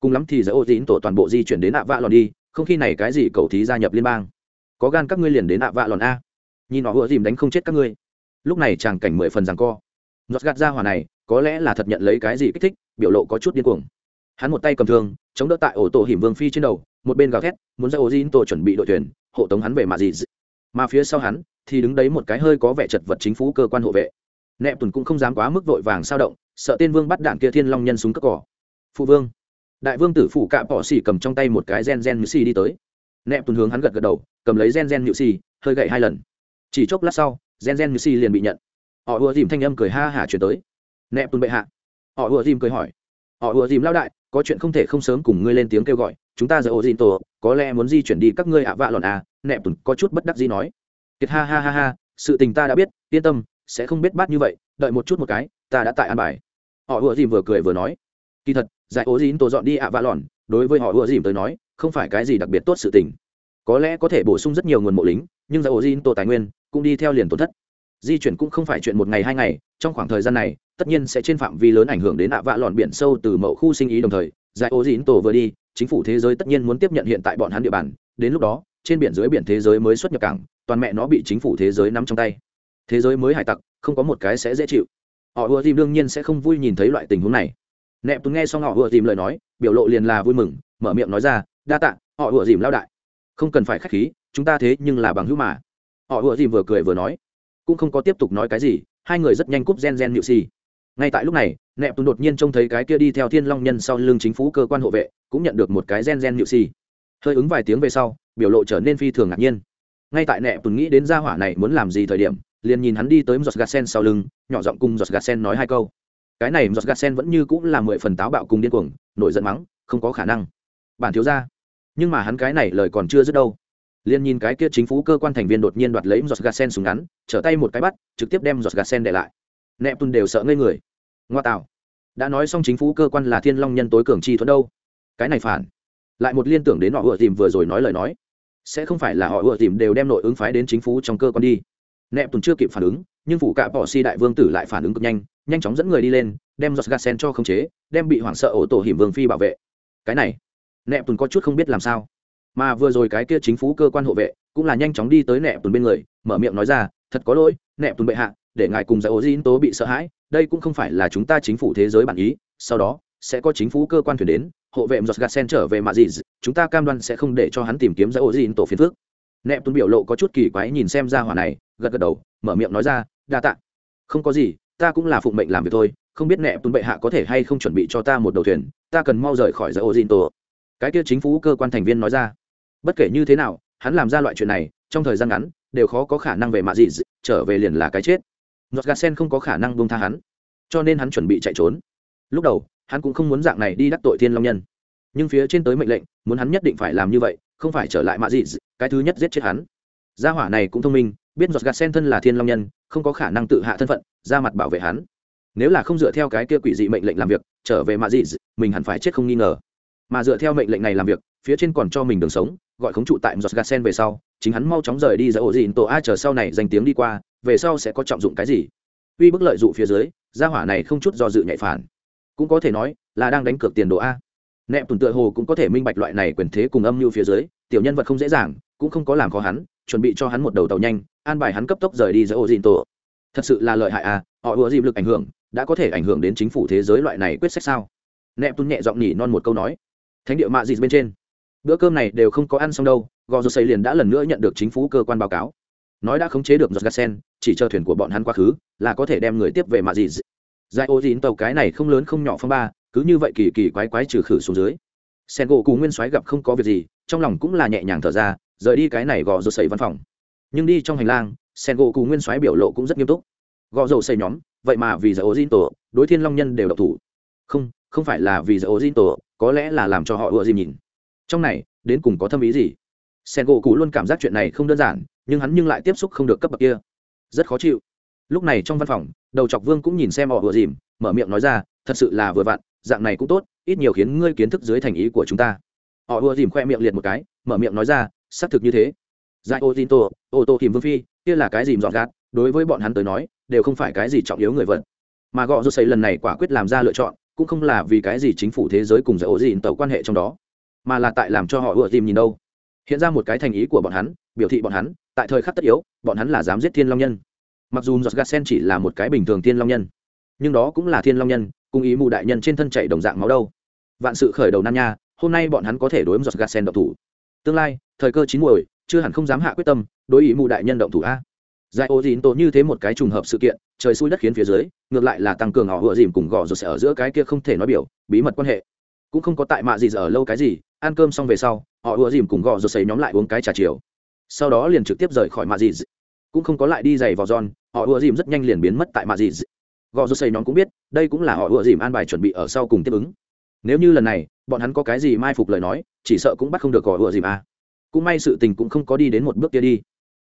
Cùng lắm thì giải ô tín tổ toàn bộ di chuyển đến ạ vạ lòn đi, không khi này cái gì cầu thí gia nhập liên bang. Có gan các ngươi liền đến ạ vạ lòn a. Nhìn họ vừa dìm đánh không chết các ngươi. Lúc này chàng cảnh mười phần rằng co. Giọt gạt ra hỏa này, có lẽ là thật nhận lấy cái gì kích thích, biểu lộ có chút điên cuồng. Hắn một tay cầm thương chống đỡ tại ổ tổ hiểm vương phi trên đầu, một bên gào thét, muốn ra ổ di tổ chuẩn bị đội thuyền, hộ tống hắn về mà gì mà phía sau hắn, thì đứng đấy một cái hơi có vẻ chật vật chính phủ cơ quan hộ vệ. Nẹp tuần cũng không dám quá mức vội vàng sao động, sợ tiên vương bắt đạn kia thiên long nhân súng cất cỏ. Phụ vương. Đại vương tử phụ cạ bỏ xỉ cầm trong tay một cái gen gen nhự xì đi tới. Nẹp tuần hướng hắn gật gật đầu, cầm lấy gen gen nhự xì, hơi gậy hai lần. Chỉ chốc lát sau, gen gen nhự xì liền bị nhận. Họ ùa dìm thanh âm cười ha hả chuyển tới. Nẹp tuần bệ hạ. Họ ùa dìm cười hỏi họ ùa dìm lao đại, có chuyện không thể không sớm cùng ngươi lên tiếng kêu gọi, chúng ta giờ ổ dìm tổ, có lẽ muốn di chuyển đi các ngươi ạ vạ lòn à nẹp tùn, có chút bất đắc gì nói. Kiệt ha ha ha ha, sự tình ta đã biết, yên tâm, sẽ không biết bát như vậy, đợi một chút một cái, ta đã tại an bài. Họ ùa dìm vừa cười vừa nói. Kỳ thật, giải ổ dìm tổ dọn đi ạ vạ lòn, đối với họ ùa dìm tới nói, không phải cái gì đặc biệt tốt sự tình. Có lẽ có thể bổ sung rất nhiều nguồn mộ lính, nhưng giải ổ dìm tổ tài nguyên, cũng đi theo liền tổn thất. Di chuyển cũng không phải chuyện một ngày hai ngày, trong khoảng thời gian này tất nhiên sẽ trên phạm vi lớn ảnh hưởng đến ạ vạ lòn biển sâu từ mậu khu sinh ý đồng thời, giải ô dĩn tổ vừa đi, chính phủ thế giới tất nhiên muốn tiếp nhận hiện tại bọn hắn địa bàn. Đến lúc đó, trên biển dưới biển thế giới mới xuất nhập cảng, toàn mẹ nó bị chính phủ thế giới nắm trong tay. Thế giới mới hải tặc, không có một cái sẽ dễ chịu. Họ ùa dìm đương nhiên sẽ không vui nhìn thấy loại tình huống này. Nẹp tú nghe xong họ ùa dìm lời nói, biểu lộ liền là vui mừng, mở miệng nói ra, đa tạ, họ ùa dìm lao đại. Không cần phải k h á c h khí, chúng ta thế nhưng là bằng hữu mà. Họ ùa dìm vừa cười vừa nói, cũng không có tiếp tục nói cái gì, hai người rất nhanh cúp gen gen nhự xì ngay tại lúc này nẹp tùng đột nhiên trông thấy cái kia đi theo thiên long nhân sau lưng chính phủ cơ quan hộ vệ, cũng nhận được một cái gen gen nhự xì. Hơi ứng vài tiếng về sau, biểu lộ trở nên phi thường ngạc nhiên. Ngay tại nẹp tùng nghĩ đến gia hỏa này muốn làm gì thời điểm, liền nhìn hắn đi tới giọt gạt sen sau lưng, nhỏ giọng cùng giọt gạt sen nói hai câu. Cái này giọt gạt sen vẫn như cũng là mười phần táo bạo cùng điên cuồng, nổi giận mắng, không có khả năng. Bản thiếu ra nhưng mà hắn cái này lời còn chưa dứt đâu. Liền nhìn cái kia chính phủ cơ quan thành viên đột nhiên đoạt lấy giọt gạt sen súng ngắn, trở tay một cái bắt, trực tiếp đem giọt gạt sen để lại. Nẹp tùng đều sợ ngây người ngoa tạo. Đã nói xong chính phủ cơ quan là thiên long nhân tối cường chi thuẫn đâu. Cái này phản. Lại một liên tưởng đến họ ựa tìm vừa rồi nói lời nói. Sẽ không phải là họ ựa tìm đều đem nội ứng phái đến chính phủ trong cơ quan đi. Nẹp tùn chưa kịp phản ứng, nhưng phủ cạ bỏ si đại vương tử lại phản ứng cực nhanh nhanh chóng dẫn người đi lên, đem giọt gạt sen cho khống chế, đem bị hoảng sợ ổ tổ hiểm vương phi bảo vệ. Cái này, nẹp tùn có chút không biết làm sao. Mà vừa rồi cái kia chính phủ cơ quan hộ vệ cũng là nhanh chóng đi tới nẹp tùn bên người, mở miệng nói ra, thật có lỗi, nẹp tùn bệ hạ, để ngài cùng dạ giải ố di tố bị sợ hãi đây cũng không phải là chúng ta chính phủ thế giới bản ý, sau đó, sẽ có chính phủ cơ quan thuyền đến, hộ vệ giọt gạt sen trở về mạ dị chúng ta cam đoan sẽ không để cho hắn tìm kiếm ra ố dĩ tổ phiền phước. Nẹp tùn biểu lộ có chút kỳ quái nhìn xem ra hỏa này, gật gật đầu, mở miệng nói ra, đa tạ. Không có gì, ta cũng là phụng mệnh làm việc thôi, không biết nẹp tùn bệ hạ có thể hay không chuẩn bị cho ta một đầu thuyền, ta cần mau rời khỏi ra ố dĩ tổ. Cái kia chính phủ cơ quan thành viên nói ra. Bất kể như thế nào, hắn làm ra loại chuyện này, trong thời gian ngắn, đều khó có khả năng về mạ dị trở về liền là cái chết giọt gà sen không có khả năng buông tha hắn, cho nên hắn chuẩn bị chạy trốn. Lúc đầu, hắn cũng không muốn dạng này đi đắc tội thiên long nhân. Nhưng phía trên tới mệnh lệnh, muốn hắn nhất định phải làm như vậy, không phải trở lại mạ dị cái thứ nhất giết chết hắn. Gia hỏa này cũng thông minh, biết giọt gạt sen thân là thiên long nhân, không có khả năng tự hạ thân phận, ra mặt bảo vệ hắn. Nếu là không dựa theo cái kia quỷ dị mệnh lệnh làm việc, trở về mạ dị mình hẳn phải chết không nghi ngờ. Mà dựa theo mệnh lệnh này làm việc, phía trên còn cho mình đường sống, gọi khống trụ tại giọt gạt sen về sau, chính hắn mau chóng rời đi ra ổ dịn tổ a chờ sau này danh tiếng đi qua về sau sẽ có trọng dụng cái gì? Uy bức lợi dụ phía dưới, gia hỏa này không chút do dự nhạy phản. Cũng có thể nói, là đang đánh cược tiền đồ a. Nẹp tùn tựa hồ cũng có thể minh bạch loại này quyền thế cùng âm mưu phía dưới, tiểu nhân vật không dễ dàng, cũng không có làm khó hắn, chuẩn bị cho hắn một đầu tàu nhanh, an bài hắn cấp tốc rời đi giữa ô dìn tổ thật sự là lợi hại à họ ùa dìm lực ảnh hưởng, đã có thể ảnh hưởng đến chính phủ thế giới loại này quyết sách sao? Nẹp tùn nhẹ giọng nhỉ non một câu nói. Thánh địa mạ dịt bên trên. Bữa cơm này đều không có ăn xong đâu gò rô xây liền đã lần nữa nhận được chính phủ cơ quan báo cáo. Nói đã khống chế được giọt gạt sen chỉ chờ thuyền của bọn hắn quá khứ, là có thể đem người tiếp về mà gì giải ô dín tàu cái này không lớn không nhỏ phong ba, cứ như vậy kỳ kỳ quái quái trừ khử xuống dưới. Sen gỗ cù nguyên soái gặp không có việc gì, trong lòng cũng là nhẹ nhàng thở ra, rời đi cái này gò dầu xây văn phòng. Nhưng đi trong hành lang, sen gỗ cù nguyên soái biểu lộ cũng rất nghiêm túc. Gò dầu xây nhóm, vậy mà vì giải ô dín tổ, đối thiên long nhân đều độc thủ. Không không phải là vì giải ô dín tổ, có lẽ là làm cho họ ựa gì nhìn. Trong này, đến cùng có thâm ý gì? Sen gỗ cù luôn cảm giác chuyện này không đơn giản, nhưng hắn nhưng lại tiếp xúc không được cấp bậc kia rất khó chịu. Lúc này trong văn phòng, đầu chọc vương cũng nhìn xem họ vừa dìm, mở miệng nói ra, thật sự là vừa vặn, dạng này cũng tốt, ít nhiều khiến ngươi kiến thức dưới thành ý của chúng ta. Họ vừa dìm khoe miệng liệt một cái, mở miệng nói ra, xác thực như thế. Dạy ô tin tổ ô tô tìm vương phi, kia là cái dìm dọn gạt, đối với bọn hắn tới nói, đều không phải cái gì trọng yếu người vật. Mà gọ rút xây lần này quả quyết làm ra lựa chọn, cũng không là vì cái gì chính phủ thế giới cùng dạy ô dìm tàu quan hệ trong đó, mà là tại làm cho họ vừa dìm nhìn đâu hiện ra một cái thành ý của bọn hắn, biểu thị bọn hắn, tại thời khắc tất yếu, bọn hắn là dám giết thiên long nhân. Mặc dù giọt gạt sen chỉ là một cái bình thường thiên long nhân, nhưng đó cũng là thiên long nhân, cùng ý mù đại nhân trên thân chảy đồng dạng máu đâu. Vạn sự khởi đầu nan nha, hôm nay bọn hắn có thể đối với giọt gạt sen động thủ. Tương lai, thời cơ chín muồi, chưa hẳn không dám hạ quyết tâm, đối ý mù đại nhân động thủ a. Giải ô dìn tổ như thế một cái trùng hợp sự kiện, trời xui đất khiến phía dưới, ngược lại là tăng cường họ vừa dìm cùng gò rồi sẽ ở giữa cái kia không thể nói biểu, bí mật quan hệ. Cũng không có tại mạ gì giờ ở lâu cái gì, ăn cơm xong về sau họ ùa dìm cùng gò rồi xấy nhóm lại uống cái trà chiều. Sau đó liền trực tiếp rời khỏi mạ gì cũng không có lại đi giày vào giòn, họ ùa dìm rất nhanh liền biến mất tại mạ gì gò rồi xấy nhóm cũng biết, đây cũng là họ ùa dìm an bài chuẩn bị ở sau cùng tiếp ứng. Nếu như lần này, bọn hắn có cái gì mai phục lời nói, chỉ sợ cũng bắt không được gò ùa dìm à. cũng may sự tình cũng không có đi đến một bước kia đi.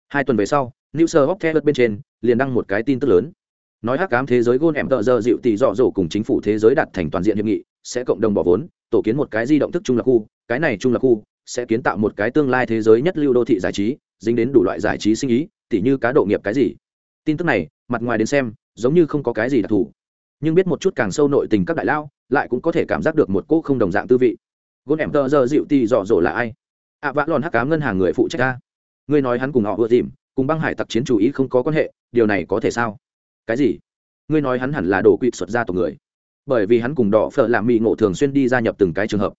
Hai tuần về sau, new sir hóc theo bên trên, liền đăng một cái tin tức lớn. Nói hắc cám thế giới gôn em tợ giờ dịu tỷ dọ dỗ cùng chính phủ thế giới đạt thành toàn diện hiệp nghị, sẽ cộng đồng bỏ vốn, tổ kiến một cái di động thức trung lập khu. Cái này trung lập khu sẽ kiến tạo một cái tương lai thế giới nhất lưu đô thị giải trí dính đến đủ loại giải trí sinh ý tỉ như cá độ nghiệp cái gì. Tin tức này mặt ngoài đến xem giống như không có cái gì đặc thù. Nhưng biết một chút càng sâu nội tình các đại lao lại cũng có thể cảm giác được một cô không đồng dạng tư vị. Gôn em tờ giờ dịu tì dọ dỗ là ai? Ạ à, vã lòn hắc cám ngân hàng người phụ trách ta ngươi nói hắn cùng họ vừa tìm cùng băng hải tặc chiến chủ ý không có quan hệ điều này có thể sao? Cái gì? Ngươi nói hắn hẳn là đồ quỵt xuất ra tộc người. Bởi vì hắn cùng đỏ phở làm mỹ ngộ thường xuyên đi gia nhập từng cái trường hợp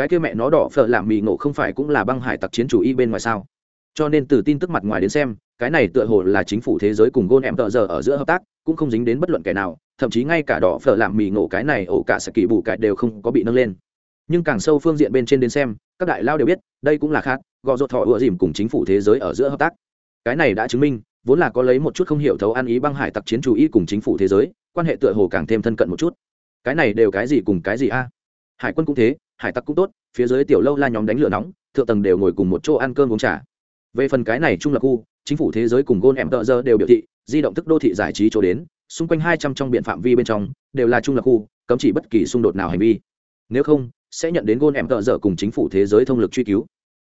cái kia mẹ nó đỏ phở làm mì ngộ không phải cũng là băng hải tặc chiến chủ y bên ngoài sao? Cho nên từ tin tức mặt ngoài đến xem, cái này tựa hồ là chính phủ thế giới cùng gôn em tợ giờ ở giữa hợp tác, cũng không dính đến bất luận kẻ nào, thậm chí ngay cả đỏ phở làm mì ngộ cái này ổ cả sẽ kỳ bù cải đều không có bị nâng lên. Nhưng càng sâu phương diện bên trên đến xem, các đại lao đều biết, đây cũng là khác, gò rột thọ ựa dìm cùng chính phủ thế giới ở giữa hợp tác. Cái này đã chứng minh, vốn là có lấy một chút không hiểu thấu ăn ý băng hải tặc chiến chủ y cùng chính phủ thế giới, quan hệ tựa hồ càng thêm thân cận một chút. Cái này đều cái gì cùng cái gì a? Hải quân cũng thế, hải tặc cũng tốt, phía dưới tiểu lâu la nhóm đánh lửa nóng, thượng tầng đều ngồi cùng một chỗ ăn cơm uống trà. Về phần cái này trung lập khu, chính phủ thế giới cùng gôn em tợ giờ đều biểu thị, di động thức đô thị giải trí chỗ đến, xung quanh hai trăm trong biện phạm vi bên trong, đều là trung lập khu, cấm chỉ bất kỳ xung đột nào hành vi. Nếu không, sẽ nhận đến gôn em tợ giờ cùng chính phủ thế giới thông lực truy cứu.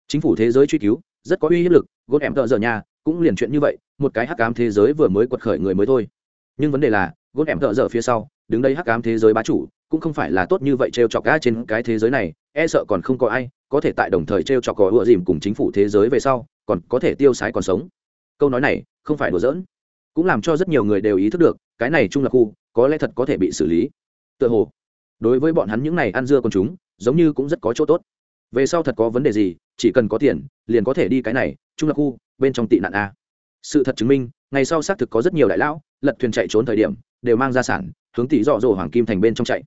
Chính phủ thế giới truy cứu, rất có uy hiếp lực, gôn em tợ giờ nhà, cũng liền chuyện như vậy, một cái hắc ám thế giới vừa mới quật khởi người mới thôi. Nhưng vấn đề là, gôn em tợ giờ phía sau, đứng đây hắc ám thế giới bá chủ cũng không phải là tốt như vậy t r e o chọc ga trên cái thế giới này e sợ còn không có ai có thể tại đồng thời t r e o chọc có ựa dìm cùng chính phủ thế giới về sau, còn có thể tiêu sái còn sống. Câu nói này không phải đùa giỡn, cũng làm cho rất nhiều người đều ý thức được, cái này chung là khu, có lẽ thật có thể bị xử lý. Tựa hồ, đối với bọn hắn những này ăn dưa con chúng, giống như cũng rất có chỗ tốt. Về sau thật có vấn đề gì, chỉ cần có tiền, liền có thể đi cái này, chung là khu, bên trong tị nạn a. Sự thật chứng minh, ngày sau xác thực có rất nhiều đại lão, lật thuyền chạy trốn thời điểm, đều mang ra sản, hướng tỷ dọ dỗ hoàng kim thành bên trong chạy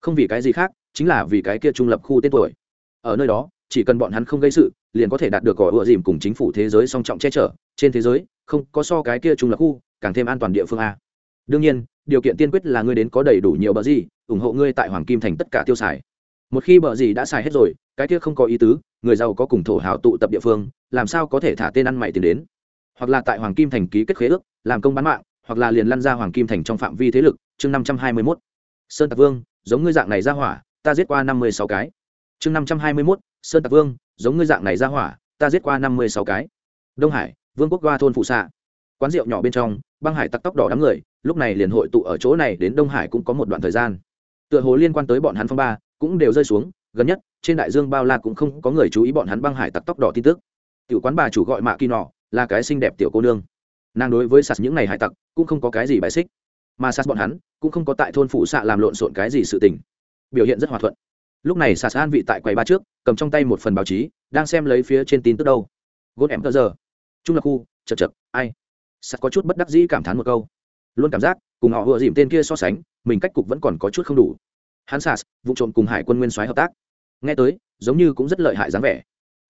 không vì cái gì khác, chính là vì cái kia trung lập khu tên tuổi. Ở nơi đó, chỉ cần bọn hắn không gây sự, liền có thể đạt được cỏ ựa dìm cùng chính phủ thế giới song trọng che chở. Trên thế giới, không có so cái kia trung lập khu càng thêm an toàn địa phương a. Đương nhiên, điều kiện tiên quyết là ngươi đến có đầy đủ nhiều bờ gì, ủng hộ ngươi tại hoàng kim thành tất cả tiêu xài. Một khi bờ gì đã xài hết rồi, cái kia không có ý tứ, người giàu có cùng thổ hào tụ tập địa phương, làm sao có thể thả tên ăn mày tiền đến? Hoặc là tại hoàng kim thành ký kết khế ước, làm công bán mạng, hoặc là liền lăn ra hoàng kim thành trong phạm vi thế lực, chương năm trăm hai mươi mốt. Sơn tạc vương giống ngươi dạng này ra hỏa, ta giết qua năm mươi sáu cái. Chương năm trăm hai mươi mốt, sơn tạc vương, giống ngươi dạng này ra hỏa, ta giết qua năm mươi sáu cái. Đông hải, vương quốc qua thôn phụ xạ. Quán rượu nhỏ bên trong, băng hải tặc tóc đỏ đám người, lúc này liền hội tụ ở chỗ này đến đông hải cũng có một đoạn thời gian. Tựa hồ liên quan tới bọn hắn phong ba, cũng đều rơi xuống, gần nhất, trên đại dương bao la cũng không có người chú ý bọn hắn băng hải tặc tóc đỏ tin tức. Tiểu quán bà chủ gọi mạ kỳ nọ, là cái xinh đẹp tiểu cô nương. Nàng đối với sạt những ngày hải tặc, cũng không có cái gì bài xích mà sas bọn hắn cũng không có tại thôn phụ xạ làm lộn xộn cái gì sự tình. Biểu hiện rất hòa thuận. Lúc này sas an vị tại quầy ba trước, cầm trong tay một phần báo chí, đang xem lấy phía trên tin tức đâu. Gốt em cơ giờ. Trung lập khu, chật chật, ai? Sas có chút bất đắc dĩ cảm thán một câu. Luôn cảm giác, cùng họ vừa dìm tên kia so sánh, mình cách cục vẫn còn có chút không đủ. Hắn sas, vụ trộm cùng hải quân nguyên soái hợp tác. Nghe tới, giống như cũng rất lợi hại dáng vẻ.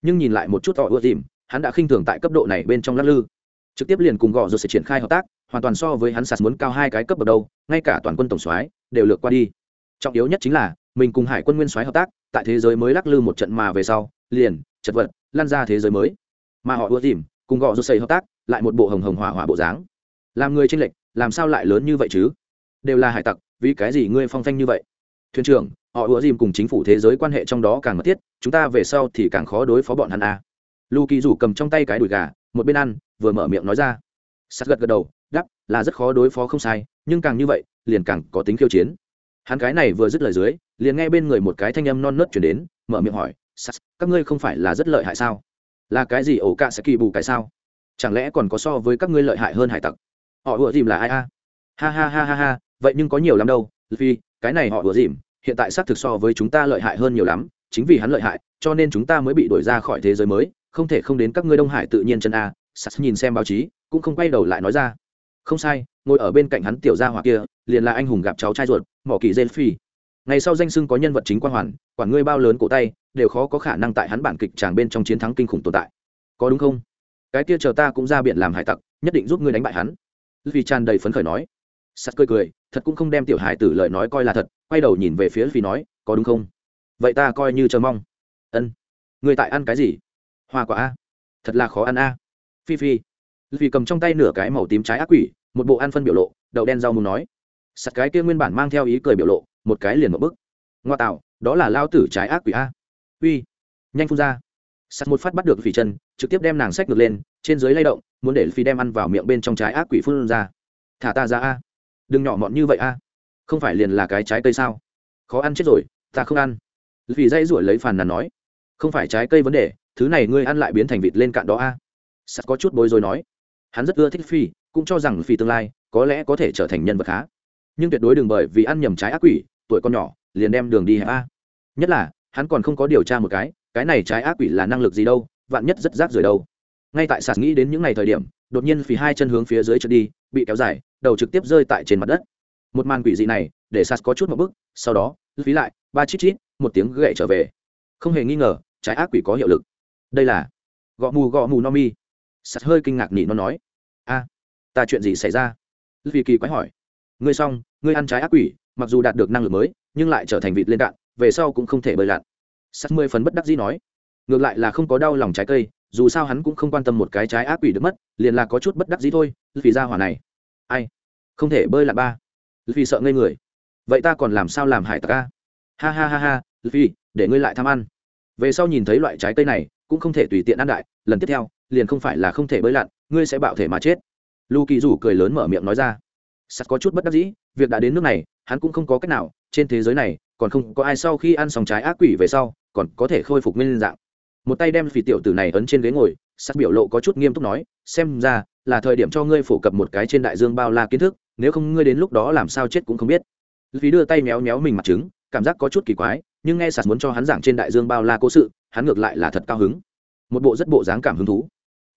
Nhưng nhìn lại một chút họ vừa dìm, hắn đã khinh thường tại cấp độ này bên trong lắc lư trực tiếp liền cùng gọ rồi sẽ triển khai hợp tác, hoàn toàn so với hắn sạt muốn cao hai cái cấp bậc đâu, ngay cả toàn quân tổng soái đều lược qua đi. Trọng yếu nhất chính là, mình cùng hải quân nguyên soái hợp tác, tại thế giới mới lắc lư một trận mà về sau, liền, chật vật, lan ra thế giới mới. Mà họ ưa tìm cùng gọ rồi xây hợp tác, lại một bộ hồng hồng hỏa hỏa bộ dáng. Làm người tranh lệch, làm sao lại lớn như vậy chứ? Đều là hải tặc, vì cái gì ngươi phong phanh như vậy? Thuyền trưởng, họ ưa dìm cùng chính phủ thế giới quan hệ trong đó càng mật thiết, chúng ta về sau thì càng khó đối phó bọn hắn a. À. lu kỳ rủ cầm trong tay cái đùi gà, một bên ăn vừa mở miệng nói ra. Sắt gật gật đầu đắp là rất khó đối phó không sai, nhưng càng như vậy, liền càng có tính khiêu chiến. Hắn cái này vừa dứt lời dưới, liền nghe bên người một cái thanh âm non nớt chuyển đến, mở miệng hỏi, sắt, các ngươi không phải là rất lợi hại sao? Là cái gì ổ cạ sẽ kỳ bù cái sao? Chẳng lẽ còn có so với các ngươi lợi hại hơn hải tặc? Họ ủa dìm là ai a? Ha ha ha ha ha, vậy nhưng có nhiều lắm đâu vì cái này họ ủa dìm, hiện tại xác thực so với chúng ta lợi hại hơn nhiều lắm, chính vì hắn lợi hại, cho nên chúng ta mới bị đuổi ra khỏi thế giới mới, không thể không đến các ngươi đông hải tự nhiên chân a sas nhìn xem báo chí, cũng không quay đầu lại nói ra. Không sai, ngồi ở bên cạnh hắn tiểu gia hỏa kia, liền là anh hùng gặp cháu trai ruột, mỏ kỳ dê phi ngày sau danh sưng có nhân vật chính quan hoàn, quản ngươi bao lớn cổ tay, đều khó có khả năng tại hắn bản kịch tràng bên trong chiến thắng kinh khủng tồn tại. Có đúng không? Cái kia chờ ta cũng ra biển làm hải tặc, nhất định giúp ngươi đánh bại hắn. Vì tràn đầy phấn khởi nói. Sắt cười cười, thật cũng không đem tiểu hải tử lời nói coi là thật, quay đầu nhìn về phía vì nói, có đúng không? Vậy ta coi như chờ mong. Ân. Người tại ăn cái gì? Hoa quả a. Thật là khó ăn a phi phi. Vì cầm trong tay nửa cái màu tím trái ác quỷ, một bộ ăn phân biểu lộ, đậu đen rau mù nói. Sắt cái kia nguyên bản mang theo ý cười biểu lộ, một cái liền một bức ngoa tạo, đó là lao tử trái ác quỷ a. Uy, nhanh phun ra. Sắt một phát bắt được phi chân, trực tiếp đem nàng sách ngược lên, trên dưới lay động, muốn để phi đem ăn vào miệng bên trong trái ác quỷ phun ra. Thả ta ra a. Đừng nhỏ mọn như vậy a. Không phải liền là cái trái cây sao? Khó ăn chết rồi, ta không ăn. Vì dây ruổi lấy phàn nàn nói. Không phải trái cây vấn đề, thứ này ngươi ăn lại biến thành vịt lên cạn đó a sắt có chút bối rối nói. Hắn rất ưa thích phi, cũng cho rằng phi tương lai có lẽ có thể trở thành nhân vật khá. Nhưng tuyệt đối đừng bởi vì ăn nhầm trái ác quỷ, tuổi con nhỏ, liền đem đường đi hẹp a nhất là, hắn còn không có điều tra một cái cái này trái ác quỷ là năng lực gì đâu, vạn nhất rất rác rời đâu. Ngay tại sạt nghĩ đến những ngày thời điểm, đột nhiên phì hai chân hướng phía dưới trượt đi, bị kéo dài, đầu trực tiếp rơi tại trên mặt đất. Một màn quỷ dị này, để sạt có chút một bức, sau đó phí lại, ba chít chít, một tiếng gậy trở về. Không hề nghi ngờ, trái ác quỷ có hiệu lực. Đây là gõ mù gõ mù no mi sạt hơi kinh ngạc nhị nó nói. A, ta chuyện gì xảy ra? Vì kỳ quái hỏi. Ngươi xong, ngươi ăn trái ác quỷ, mặc dù đạt được năng lực mới, nhưng lại trở thành vịt lên cạn, về sau cũng không thể bơi lặn. Sắt mười phần bất đắc dĩ nói. Ngược lại là không có đau lòng trái cây, dù sao hắn cũng không quan tâm một cái trái ác quỷ được mất, liền là có chút bất đắc dĩ thôi vì ra hỏa này. Ai? Không thể bơi lặn ba. Vì sợ ngây người. Vậy ta còn làm sao làm hải tặc ca? Ha ha ha ha vì để ngươi lại tham ăn. Về sau nhìn thấy loại trái cây này cũng không thể tùy tiện ăn đại, lần tiếp theo, liền không phải là không thể bơi lặn, ngươi sẽ bạo thể mà chết. Lu kỳ rủ cười lớn mở miệng nói ra. Sắt có chút bất đắc dĩ, việc đã đến nước này, hắn cũng không có cách nào, trên thế giới này, còn không có ai sau khi ăn xong trái ác quỷ về sau, còn có thể khôi phục nguyên dạng. Một tay đem phỉ tiểu tử này ấn trên ghế ngồi, sắt biểu lộ có chút nghiêm túc nói, xem ra, là thời điểm cho ngươi phổ cập một cái trên đại dương bao la kiến thức, nếu không ngươi đến lúc đó làm sao chết cũng không biết. Vì đưa tay méo méo mình mặt trứng, cảm giác có chút kỳ quái, nhưng nghe sạt muốn cho hắn giảng trên đại dương bao la cố sự hắn ngược lại là thật cao hứng. Một bộ rất bộ dáng cảm hứng thú.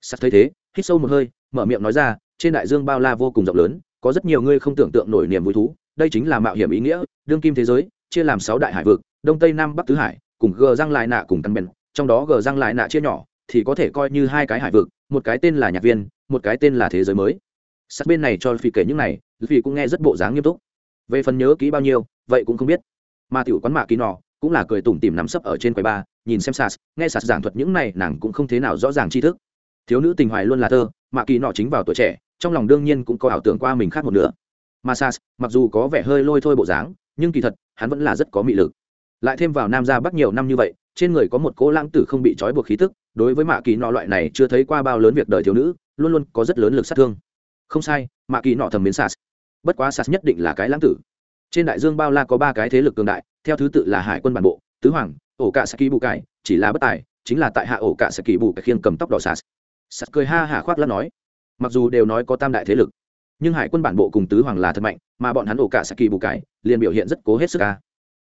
Sắt thấy thế, hít sâu một hơi, mở miệng nói ra, trên đại dương bao la vô cùng rộng lớn, có rất nhiều ngươi không tưởng tượng nổi niềm vui thú, đây chính là mạo hiểm ý nghĩa, đương kim thế giới, chia làm sáu đại hải vực, đông, tây, nam, bắc, tứ hải, cùng gờ răng lại nạ cùng căn bèn trong đó gờ răng lại nạ chia nhỏ, thì có thể coi như hai cái hải vực, một cái tên là nhạc viên, một cái tên là thế giới mới. Sát bên này cho phi kể những này, phi cũng nghe rất bộ dáng nghiêm túc. Về phần nhớ kỹ bao nhiêu, vậy cũng không biết. Mà tiểu quán mạ ký nọ cũng là cười tủm tỉm nắm sấp ở trên quầy ba nhìn xem sas nghe sas giảng thuật những này, nàng cũng không thế nào rõ ràng tri thức. Thiếu nữ tình hoài luôn là thơ mạ kỳ nọ chính vào tuổi trẻ, trong lòng đương nhiên cũng có ảo tưởng qua mình khác một nửa. Mà sas mặc dù có vẻ hơi lôi thôi bộ dáng, nhưng kỳ thật, hắn vẫn là rất có mị lực. Lại thêm vào nam gia bắc nhiều năm như vậy, trên người có một cỗ lãng tử không bị trói buộc khí tức, đối với mạ kỳ nọ loại này chưa thấy qua bao lớn việc đời thiếu nữ, luôn luôn có rất lớn lực sát thương. Không sai, mạ kỳ nọ thầm mến sas bất quá sas nhất định là cái lãng tử trên đại dương bao la có ba cái thế lực cường đại, theo thứ tự là hải quân bản bộ, tứ hoàng, ổ cạ saki bù cải, chỉ là bất tài, chính là tại hạ ổ cạ saki bù cải khiêng cầm tóc đỏ sas sas cười ha hả khoác lắc nói, mặc dù đều nói có tam đại thế lực, nhưng hải quân bản bộ cùng tứ hoàng là thật mạnh, mà bọn hắn ổ cả saki bù cải liền biểu hiện rất cố hết sức ca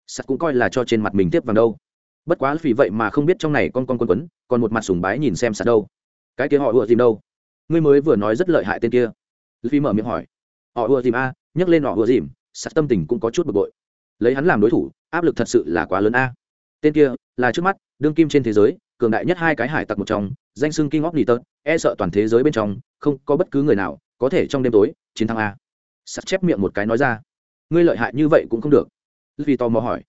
sắt cũng coi là cho trên mặt mình tiếp vào đâu. Bất quá vì vậy mà không biết trong này con con quân quấn, còn một mặt sùng bái nhìn xem sắt đâu. Cái kia họ ùa tìm đâu? Ngươi mới vừa nói rất lợi hại tên kia. Vì mở miệng hỏi. Họ ùa tìm a, nhắc lên họ ùa dìm sắt tâm tình cũng có chút bực bội. Lấy hắn làm đối thủ, áp lực thật sự là quá lớn a. Tên kia, là trước mắt, đương kim trên thế giới, cường đại nhất hai cái hải tặc một trong, danh xưng king of tớt e sợ toàn thế giới bên trong, không có bất cứ người nào có thể trong đêm tối chiến thắng a. Sắt chép miệng một cái nói ra. Ngươi lợi hại như vậy cũng không được. Vì tò mò hỏi.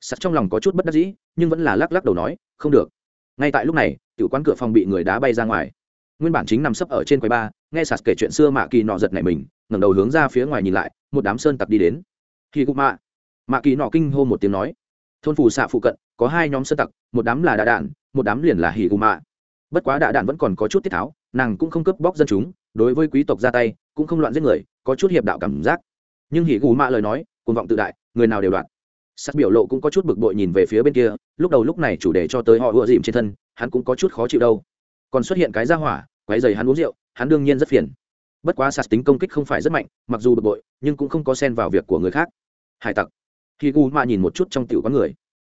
Sắt trong lòng có chút bất đắc dĩ, nhưng vẫn là lắc lắc đầu nói, không được. Ngay tại lúc này, tiểu quán cửa phòng bị người đá bay ra ngoài. Nguyên bản chính nằm sấp ở trên quầy ba, nghe sạt kể chuyện xưa mạ kỳ nọ giật này mình, ngẩng đầu hướng ra phía ngoài nhìn lại một đám sơn tặc đi đến. Khi cụ mạ. Mạ kỳ nọ kinh hô một tiếng nói. Thôn phù xạ phụ cận, có hai nhóm sơn tặc, một đám là đạ đạn, một đám liền là hì cụ mạ. Bất quá đạ đạn vẫn còn có chút tiết tháo, nàng cũng không cướp bóc dân chúng, đối với quý tộc ra tay, cũng không loạn giết người, có chút hiệp đạo cảm giác. Nhưng hì cụ mạ lời nói, cuồng vọng tự đại, người nào đều đoạn sắc biểu lộ cũng có chút bực bội nhìn về phía bên kia, lúc đầu lúc này chủ đề cho tới họ ựa dìm trên thân, hắn cũng có chút khó chịu đâu. Còn xuất hiện cái ra hỏa, quấy giày hắn uống rượu, hắn đương nhiên rất phiền bất quá sạt tính công kích không phải rất mạnh, mặc dù bực bội, nhưng cũng không có xen vào việc của người khác. Hải tặc. Khi gù mạ nhìn một chút trong tiểu có người.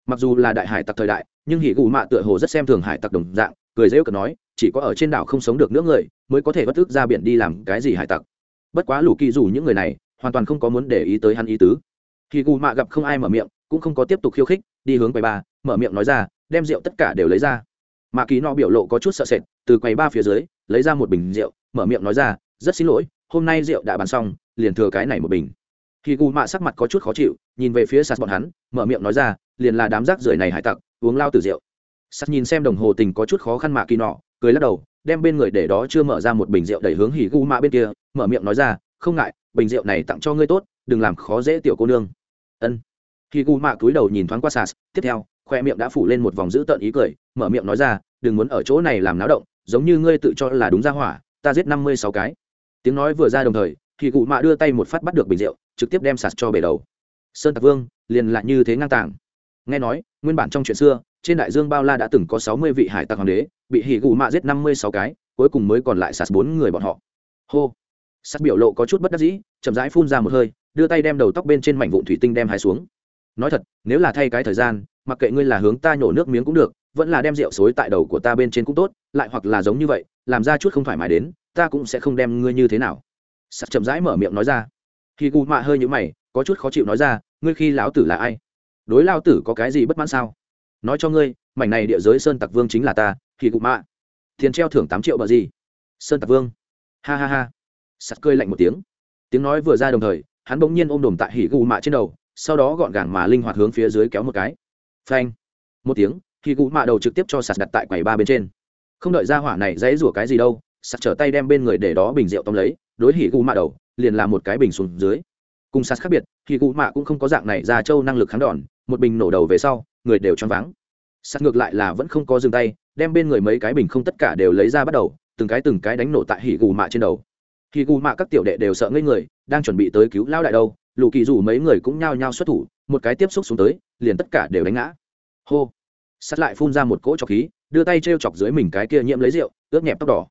Mặc dù là đại hải tặc thời đại, nhưng hỉ gù mạ tựa hồ rất xem thường hải tặc đồng dạng, cười rêu cờ nói, chỉ có ở trên đảo không sống được nữa người, mới có thể bất tức ra biển đi làm cái gì hải tặc. Bất quá lù kỳ dù những người này, hoàn toàn không có muốn để ý tới hắn ý tứ. Khi gù mạ gặp không ai mở miệng, cũng không có tiếp tục khiêu khích, đi hướng quầy ba, mở miệng nói ra, đem rượu tất cả đều lấy ra. Mạ kỳ no biểu lộ có chút sợ sệt, từ quầy ba phía dưới, lấy ra một bình rượu, mở miệng nói ra rất xin lỗi, hôm nay rượu đã bán xong, liền thừa cái này một bình. Khi gù mạ sắc mặt có chút khó chịu, nhìn về phía sạt bọn hắn, mở miệng nói ra, liền là đám rác rưởi này hải tặc, uống lao từ rượu. Sạt nhìn xem đồng hồ tình có chút khó khăn mạ kỳ nọ, cười lắc đầu, đem bên người để đó chưa mở ra một bình rượu đẩy hướng hỉ gu mạ bên kia, mở miệng nói ra, không ngại, bình rượu này tặng cho ngươi tốt, đừng làm khó dễ tiểu cô nương. Ân. Khi gu mạ cúi đầu nhìn thoáng qua sas tiếp theo, khoe miệng đã phủ lên một vòng dữ tợn ý cười, mở miệng nói ra, đừng muốn ở chỗ này làm náo động, giống như ngươi tự cho là đúng ra hỏa, ta giết năm mươi sáu cái tiếng nói vừa ra đồng thời, thì cụ mạ đưa tay một phát bắt được bình rượu, trực tiếp đem sạt cho bể đầu. Sơn tạc vương, liền lại như thế ngang tàng. Nghe nói, nguyên bản trong chuyện xưa, trên đại dương bao la đã từng có sáu mươi vị hải tặc hoàng đế, bị hỉ cụ mạ giết năm mươi sáu cái, cuối cùng mới còn lại sạt bốn người bọn họ. Hô. Sạt biểu lộ có chút bất đắc dĩ, chậm rãi phun ra một hơi, đưa tay đem đầu tóc bên trên mảnh vụn thủy tinh đem hai xuống. Nói thật, nếu là thay cái thời gian, mặc kệ ngươi là hướng ta nhổ nước miếng cũng được, vẫn là đem rượu xối tại đầu của ta bên trên cũng tốt, lại hoặc là giống như vậy, làm ra chút không thoải mái đến ta cũng sẽ không đem ngươi như thế nào. Sắt chậm rãi mở miệng nói ra. Khi gu mạ hơi nhũ mày, có chút khó chịu nói ra, ngươi khi lão tử là ai? Đối lao tử có cái gì bất mãn sao? Nói cho ngươi, mảnh này địa giới sơn tặc vương chính là ta, khi gu mạ. Tiền treo thưởng tám triệu bờ gì? Sơn tặc vương. Ha ha ha. Sắt cười lạnh một tiếng. Tiếng nói vừa ra đồng thời, hắn bỗng nhiên ôm đồm tại hỉ gù mạ trên đầu, sau đó gọn gàng mà linh hoạt hướng phía dưới kéo một cái. Phanh. Một tiếng, hỉ gù mạ đầu trực tiếp cho sạt đặt tại quầy ba bên trên. Không đợi ra hỏa này dãy rủa cái gì đâu sạt trở tay đem bên người để đó bình rượu tóm lấy, đối hỉ gù mạ đầu, liền làm một cái bình xuống dưới. Cùng sạt khác biệt, hỉ gù mạ cũng không có dạng này ra châu năng lực kháng đòn, một bình nổ đầu về sau, người đều choáng váng. Sạt ngược lại là vẫn không có dừng tay, đem bên người mấy cái bình không tất cả đều lấy ra bắt đầu, từng cái từng cái đánh nổ tại hỉ gù mạ trên đầu. Hỉ gù mạ các tiểu đệ đều sợ ngây người, đang chuẩn bị tới cứu lao đại đâu, lù kỳ dù mấy người cũng nhao nhao xuất thủ, một cái tiếp xúc xuống tới, liền tất cả đều đánh ngã. Hô. Sắt lại phun ra một cỗ trọc khí, đưa tay t r e o chọc dưới mình cái kia nhiễm lấy rượu, ướt nhẹp tóc đỏ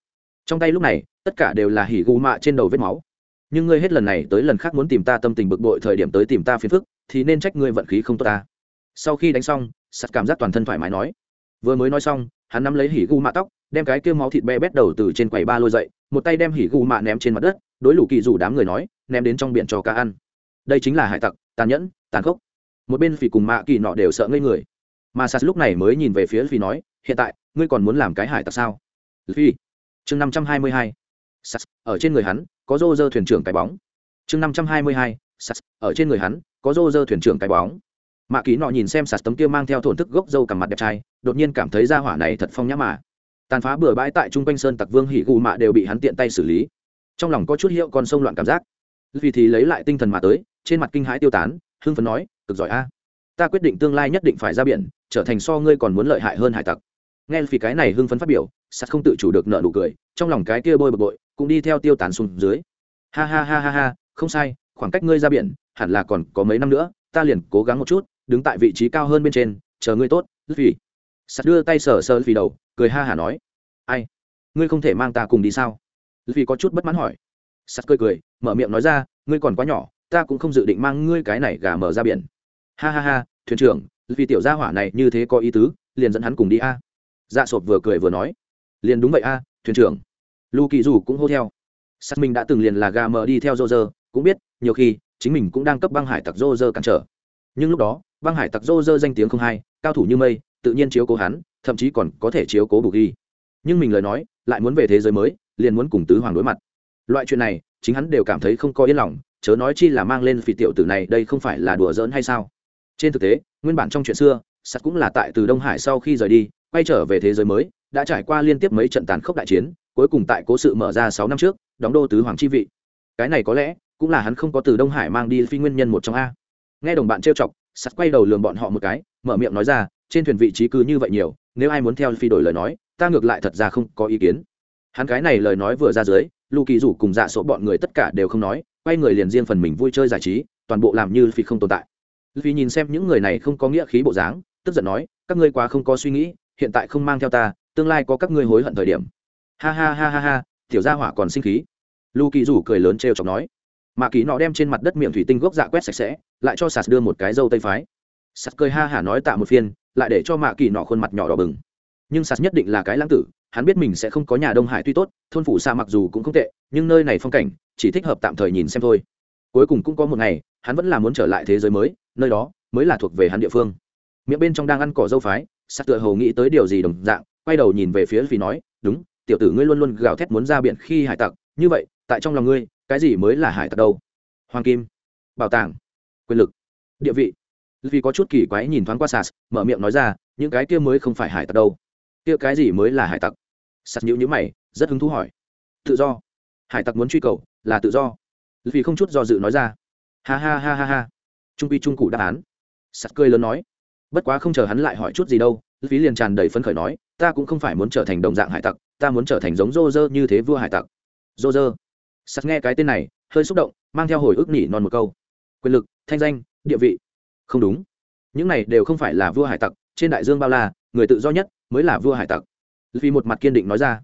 trong tay lúc này, tất cả đều là hỉ gù mạ trên đầu vết máu. Nhưng ngươi hết lần này tới lần khác muốn tìm ta tâm tình bực bội thời điểm tới tìm ta phiền phức, thì nên trách ngươi vận khí không tốt ta. Sau khi đánh xong, sắt cảm giác toàn thân thoải mái nói. Vừa mới nói xong, hắn nắm lấy hỉ gu mạ tóc, đem cái kia máu thịt be bét đầu từ trên quầy ba lôi dậy, một tay đem hỉ gu mạ ném trên mặt đất, đối lũ kỳ dù đám người nói, ném đến trong biển cho cá ăn. Đây chính là hải tặc, tàn nhẫn, tàn khốc. Một bên phỉ cùng mạ kỳ nọ đều sợ ngây người. Mà sạt lúc này mới nhìn về phía phi nói, hiện tại, ngươi còn muốn làm cái hải tặc sao? Phi chương năm trăm hai mươi hai sas ở trên người hắn, có rô rơ thuyền trưởng cái bóng. Chương năm trăm hai mươi hai sas ở trên người hắn, có rô rơ thuyền trưởng cái bóng. Mạ ký nọ nhìn xem sạt tấm kia mang theo thổn thức gốc dâu cằm mặt đẹp trai, đột nhiên cảm thấy ra hỏa này thật phong nhã mà. Tàn phá bừa bãi tại trung quanh sơn tặc vương hỉ gù mạ đều bị hắn tiện tay xử lý. Trong lòng có chút hiệu còn sông loạn cảm giác. Vì thì lấy lại tinh thần mà tới, trên mặt kinh hãi tiêu tán, hưng phấn nói, cực giỏi a. Ta quyết định tương lai nhất định phải ra biển, trở thành so ngươi còn muốn lợi hại hơn hải tặc nghe vì cái này hưng phấn phát biểu, sắt không tự chủ được nợ nụ cười, trong lòng cái kia bôi bực bội, cũng đi theo tiêu tán xuống dưới. Ha ha ha ha ha, không sai, khoảng cách ngươi ra biển, hẳn là còn có mấy năm nữa, ta liền cố gắng một chút, đứng tại vị trí cao hơn bên trên, chờ ngươi tốt vì sắt đưa tay sờ sờ vì đầu, cười ha hả nói, ai, ngươi không thể mang ta cùng đi sao? Vì có chút bất mãn hỏi. Sắt cười cười, mở miệng nói ra, ngươi còn quá nhỏ, ta cũng không dự định mang ngươi cái này gà mở ra biển. Ha ha ha, thuyền trưởng vì tiểu gia hỏa này như thế có ý tứ, liền dẫn hắn cùng đi a dạ sộp vừa cười vừa nói, liền đúng vậy a, thuyền trưởng. Lu kỳ dù cũng hô theo. Sắt mình đã từng liền là gà mở đi theo rô dơ cũng biết, nhiều khi, chính mình cũng đang cấp băng hải tặc rô dơ cản trở. Nhưng lúc đó, băng hải tặc rô dơ danh tiếng không hay, cao thủ như mây, tự nhiên chiếu cố hắn, thậm chí còn có thể chiếu cố bù ghi. Nhưng mình lời nói, lại muốn về thế giới mới, liền muốn cùng tứ hoàng đối mặt. Loại chuyện này, chính hắn đều cảm thấy không có yên lòng, chớ nói chi là mang lên phi tiểu tử này đây không phải là đùa giỡn hay sao. Trên thực tế, nguyên bản trong chuyện xưa sắt cũng là tại từ đông hải sau khi rời đi quay trở về thế giới mới, đã trải qua liên tiếp mấy trận tàn khốc đại chiến, cuối cùng tại cố sự mở ra sáu năm trước, đóng đô tứ hoàng chi vị. Cái này có lẽ cũng là hắn không có từ đông hải mang đi phi nguyên nhân một trong a. Nghe đồng bạn trêu chọc, sắt quay đầu lường bọn họ một cái, mở miệng nói ra, trên thuyền vị trí cứ như vậy nhiều, nếu ai muốn theo phi đổi lời nói, ta ngược lại thật ra không có ý kiến. Hắn cái này lời nói vừa ra dưới lưu kỳ rủ cùng dạ số bọn người tất cả đều không nói, quay người liền riêng phần mình vui chơi giải trí, toàn bộ làm như phi không tồn tại. Vì nhìn xem những người này không có nghĩa khí bộ dáng, tức giận nói, các ngươi quá không có suy nghĩ hiện tại không mang theo ta, tương lai có các ngươi hối hận thời điểm. Ha ha ha ha ha, tiểu gia hỏa còn sinh khí. Lu kỳ rủ cười lớn trêu chọc nói. Mạ kỳ nọ đem trên mặt đất miệng thủy tinh gốc dạ quét sạch sẽ, lại cho sạt đưa một cái dâu tây phái. Sạt cười ha hả nói tạ một phiên, lại để cho mạ kỳ nọ khuôn mặt nhỏ đỏ bừng. Nhưng sạt nhất định là cái lãng tử, hắn biết mình sẽ không có nhà đông hải tuy tốt, thôn phủ xa mặc dù cũng không tệ, nhưng nơi này phong cảnh, chỉ thích hợp tạm thời nhìn xem thôi. Cuối cùng cũng có một ngày, hắn vẫn là muốn trở lại thế giới mới, nơi đó mới là thuộc về hắn địa phương. Miệng bên trong đang ăn cỏ dâu phái sạt tựa hầu nghĩ tới điều gì đồng dạng, quay đầu nhìn về phía phi nói, đúng, tiểu tử ngươi luôn luôn gào thét muốn ra biển khi hải tặc. Như vậy, tại trong lòng ngươi, cái gì mới là hải tặc đâu? Hoàng kim. Bảo tàng. Quyền lực. Địa vị. Vì có chút kỳ quái nhìn thoáng qua sas, mở miệng nói ra, những cái kia mới không phải hải tặc đâu. Kia cái gì mới là hải tặc? Sas nhữ nhữ mày, rất hứng thú hỏi. Tự do. Hải tặc muốn truy cầu là tự do. Vì không chút do dự nói ra. Ha ha ha ha ha. Trung quy trung cụ đáp án. Sas cười lớn nói bất quá không chờ hắn lại hỏi chút gì đâu phí liền tràn đầy phấn khởi nói, ta cũng không phải muốn trở thành đồng dạng hải tặc, ta muốn trở thành giống rô rơ như thế vua hải tặc. Rô rơ sắt nghe cái tên này, hơi xúc động, mang theo hồi ức nỉ non một câu. Quyền lực, thanh danh, địa vị. Không đúng. Những này đều không phải là vua hải tặc, trên đại dương bao la, người tự do nhất mới là vua hải tặc. Vì một mặt kiên định nói ra.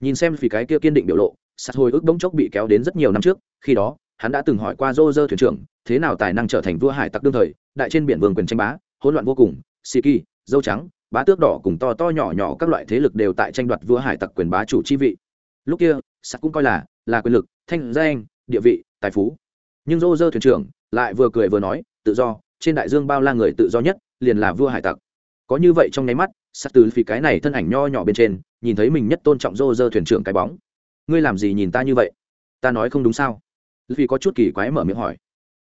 Nhìn xem vì cái kia kiên định biểu lộ, sắt hồi ức bỗng chốc bị kéo đến rất nhiều năm trước, khi đó, hắn đã từng hỏi qua rô rơ thuyền trưởng, thế nào tài năng trở thành vua hải tặc đương thời, đại trên biển vương quyền tranh bá hỗn loạn vô cùng, siki, dâu trắng, bá tước đỏ cùng to to nhỏ nhỏ các loại thế lực đều tại tranh đoạt vua hải tặc quyền bá chủ chi vị. Lúc kia sắt cũng coi là là quyền lực, thanh, danh, địa vị, tài phú. Nhưng dô dơ thuyền trưởng lại vừa cười vừa nói, tự do, trên đại dương bao la người tự do nhất, liền là vua hải tặc. Có như vậy trong nháy mắt sắt từ phì cái này thân ảnh nho nhỏ bên trên, nhìn thấy mình nhất tôn trọng dô dơ thuyền trưởng cái bóng. Ngươi làm gì nhìn ta như vậy? Ta nói không đúng sao? Vì có chút kỳ quái mở miệng hỏi.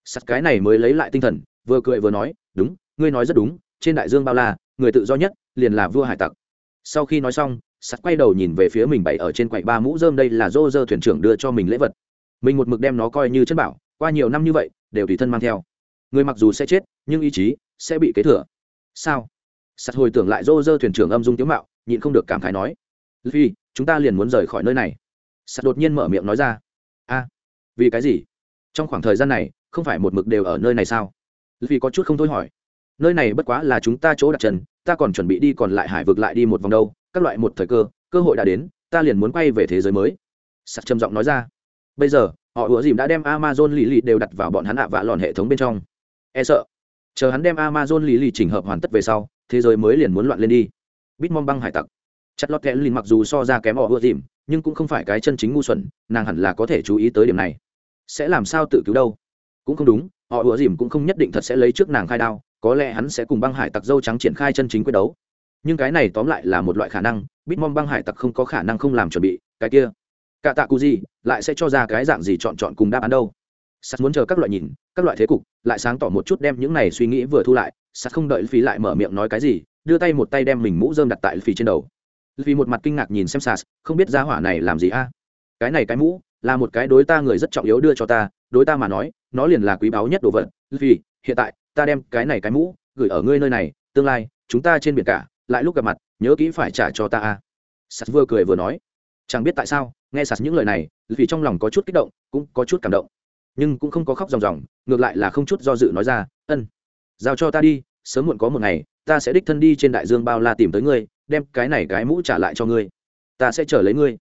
Sắt cái này mới lấy lại tinh thần, vừa cười vừa nói, đúng ngươi nói rất đúng, trên đại dương bao la, người tự do nhất liền là vua hải tặc. Sau khi nói xong, sắt quay đầu nhìn về phía mình bày ở trên quầy ba mũ rơm đây là dô dơ thuyền trưởng đưa cho mình lễ vật. Mình một mực đem nó coi như chân bảo, qua nhiều năm như vậy, đều tùy thân mang theo. Người mặc dù sẽ chết, nhưng ý chí sẽ bị kế thừa. Sao? Sắt hồi tưởng lại dô dơ thuyền trưởng âm dung tiếu mạo, nhịn không được cảm khái nói vì chúng ta liền muốn rời khỏi nơi này. Sắt đột nhiên mở miệng nói ra, a, vì cái gì? Trong khoảng thời gian này, không phải một mực đều ở nơi này sao? Vì có chút không thôi hỏi nơi này bất quá là chúng ta chỗ đặt chân, ta còn chuẩn bị đi còn lại hải vực lại đi một vòng đâu, các loại một thời cơ cơ hội đã đến, ta liền muốn quay về thế giới mới. Sắt trầm giọng nói ra. Bây giờ, họ ủa dìm đã đem amazon lì lì đều đặt vào bọn hắn ạ vạ lọn hệ thống bên trong. E sợ. Chờ hắn đem amazon lì lì chỉnh hợp hoàn tất về sau, thế giới mới liền muốn loạn lên đi. Bitmom băng hải tặc. Chặt lọt kẽ lìn mặc dù so ra kém họ ủa dìm, nhưng cũng không phải cái chân chính ngu xuẩn, nàng hẳn là có thể chú ý tới điểm này. Sẽ làm sao tự cứu đâu? Cũng không đúng, họ ủa dìm cũng không nhất định thật sẽ lấy trước nàng khai đao có lẽ hắn sẽ cùng băng hải tặc dâu trắng triển khai chân chính quyết đấu. Nhưng cái này tóm lại là một loại khả năng, bitmom băng hải tặc không có khả năng không làm chuẩn bị, cái kia. Cả tạ cụ gì, lại sẽ cho ra cái dạng gì chọn chọn cùng đáp án đâu? Sắt muốn chờ các loại nhìn, các loại thế cục, lại sáng tỏ một chút đem những này suy nghĩ vừa thu lại, sắt không đợi phí lại mở miệng nói cái gì, đưa tay một tay đem mình mũ dơm đặt tại phí trên đầu. Vì một mặt kinh ngạc nhìn xem sas không biết giá hỏa này làm gì a? Cái này cái mũ, là một cái đối ta người rất trọng yếu đưa cho ta, đối ta mà nói, nó liền là quý báu nhất đồ vật. Vì hiện tại ta đem cái này cái mũ gửi ở ngươi nơi này, tương lai, chúng ta trên biển cả, lại lúc gặp mặt, nhớ kỹ phải trả cho ta a. Sạt vừa cười vừa nói. Chẳng biết tại sao, nghe sạt những lời này, vì trong lòng có chút kích động, cũng có chút cảm động. Nhưng cũng không có khóc ròng ròng, ngược lại là không chút do dự nói ra, ân, giao cho ta đi, sớm muộn có một ngày, ta sẽ đích thân đi trên đại dương bao la tìm tới ngươi, đem cái này cái mũ trả lại cho ngươi. Ta sẽ chờ lấy ngươi.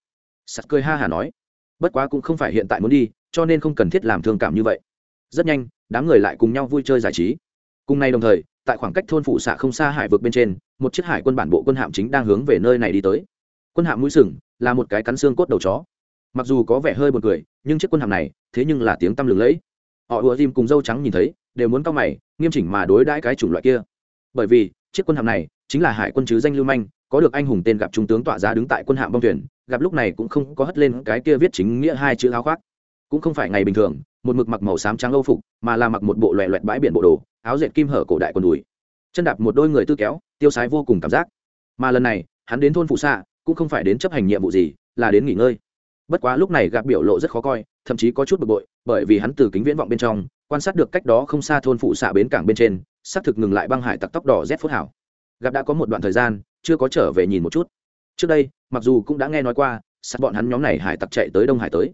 Sạt cười ha hả nói. Bất quá cũng không phải hiện tại muốn đi, cho nên không cần thiết làm thương cảm như vậy. Rất nhanh, đám người lại cùng nhau vui chơi giải trí cùng nay đồng thời, tại khoảng cách thôn phụ xạ không xa hải vực bên trên, một chiếc hải quân bản bộ quân hạm chính đang hướng về nơi này đi tới. Quân hạm mũi sừng là một cái cắn xương cốt đầu chó. Mặc dù có vẻ hơi buồn cười, nhưng chiếc quân hạm này, thế nhưng là tiếng tăm lừng lẫy. Họ ùa dìm cùng dâu trắng nhìn thấy, đều muốn cao mày, nghiêm chỉnh mà đối đãi cái chủng loại kia. Bởi vì, chiếc quân hạm này chính là hải quân chứ danh lưu manh, có được anh hùng tên gặp trung tướng tọa giá đứng tại quân hạm bong thuyền, gặp lúc này cũng không có hất lên cái kia viết chính nghĩa hai chữ áo khoác cũng không phải ngày bình thường, một mực mặc màu xám trắng âu phục, mà là mặc một bộ loẹ loẹt bãi biển bộ đồ, áo dệt kim hở cổ đại quần đùi. Chân đạp một đôi người tư kéo, tiêu sái vô cùng cảm giác. Mà lần này, hắn đến thôn phụ xạ, cũng không phải đến chấp hành nhiệm vụ gì, là đến nghỉ ngơi. Bất quá lúc này gặp biểu lộ rất khó coi, thậm chí có chút bực bội, bởi vì hắn từ kính viễn vọng bên trong, quan sát được cách đó không xa thôn phụ xạ bến cảng bên trên, xác thực ngừng lại băng hải tặc tóc đỏ rét phút hảo gặp đã có một đoạn thời gian, chưa có trở về nhìn một chút. Trước đây, mặc dù cũng đã nghe nói qua, sắt bọn hắn nhóm này hải tặc chạy tới đông hải tới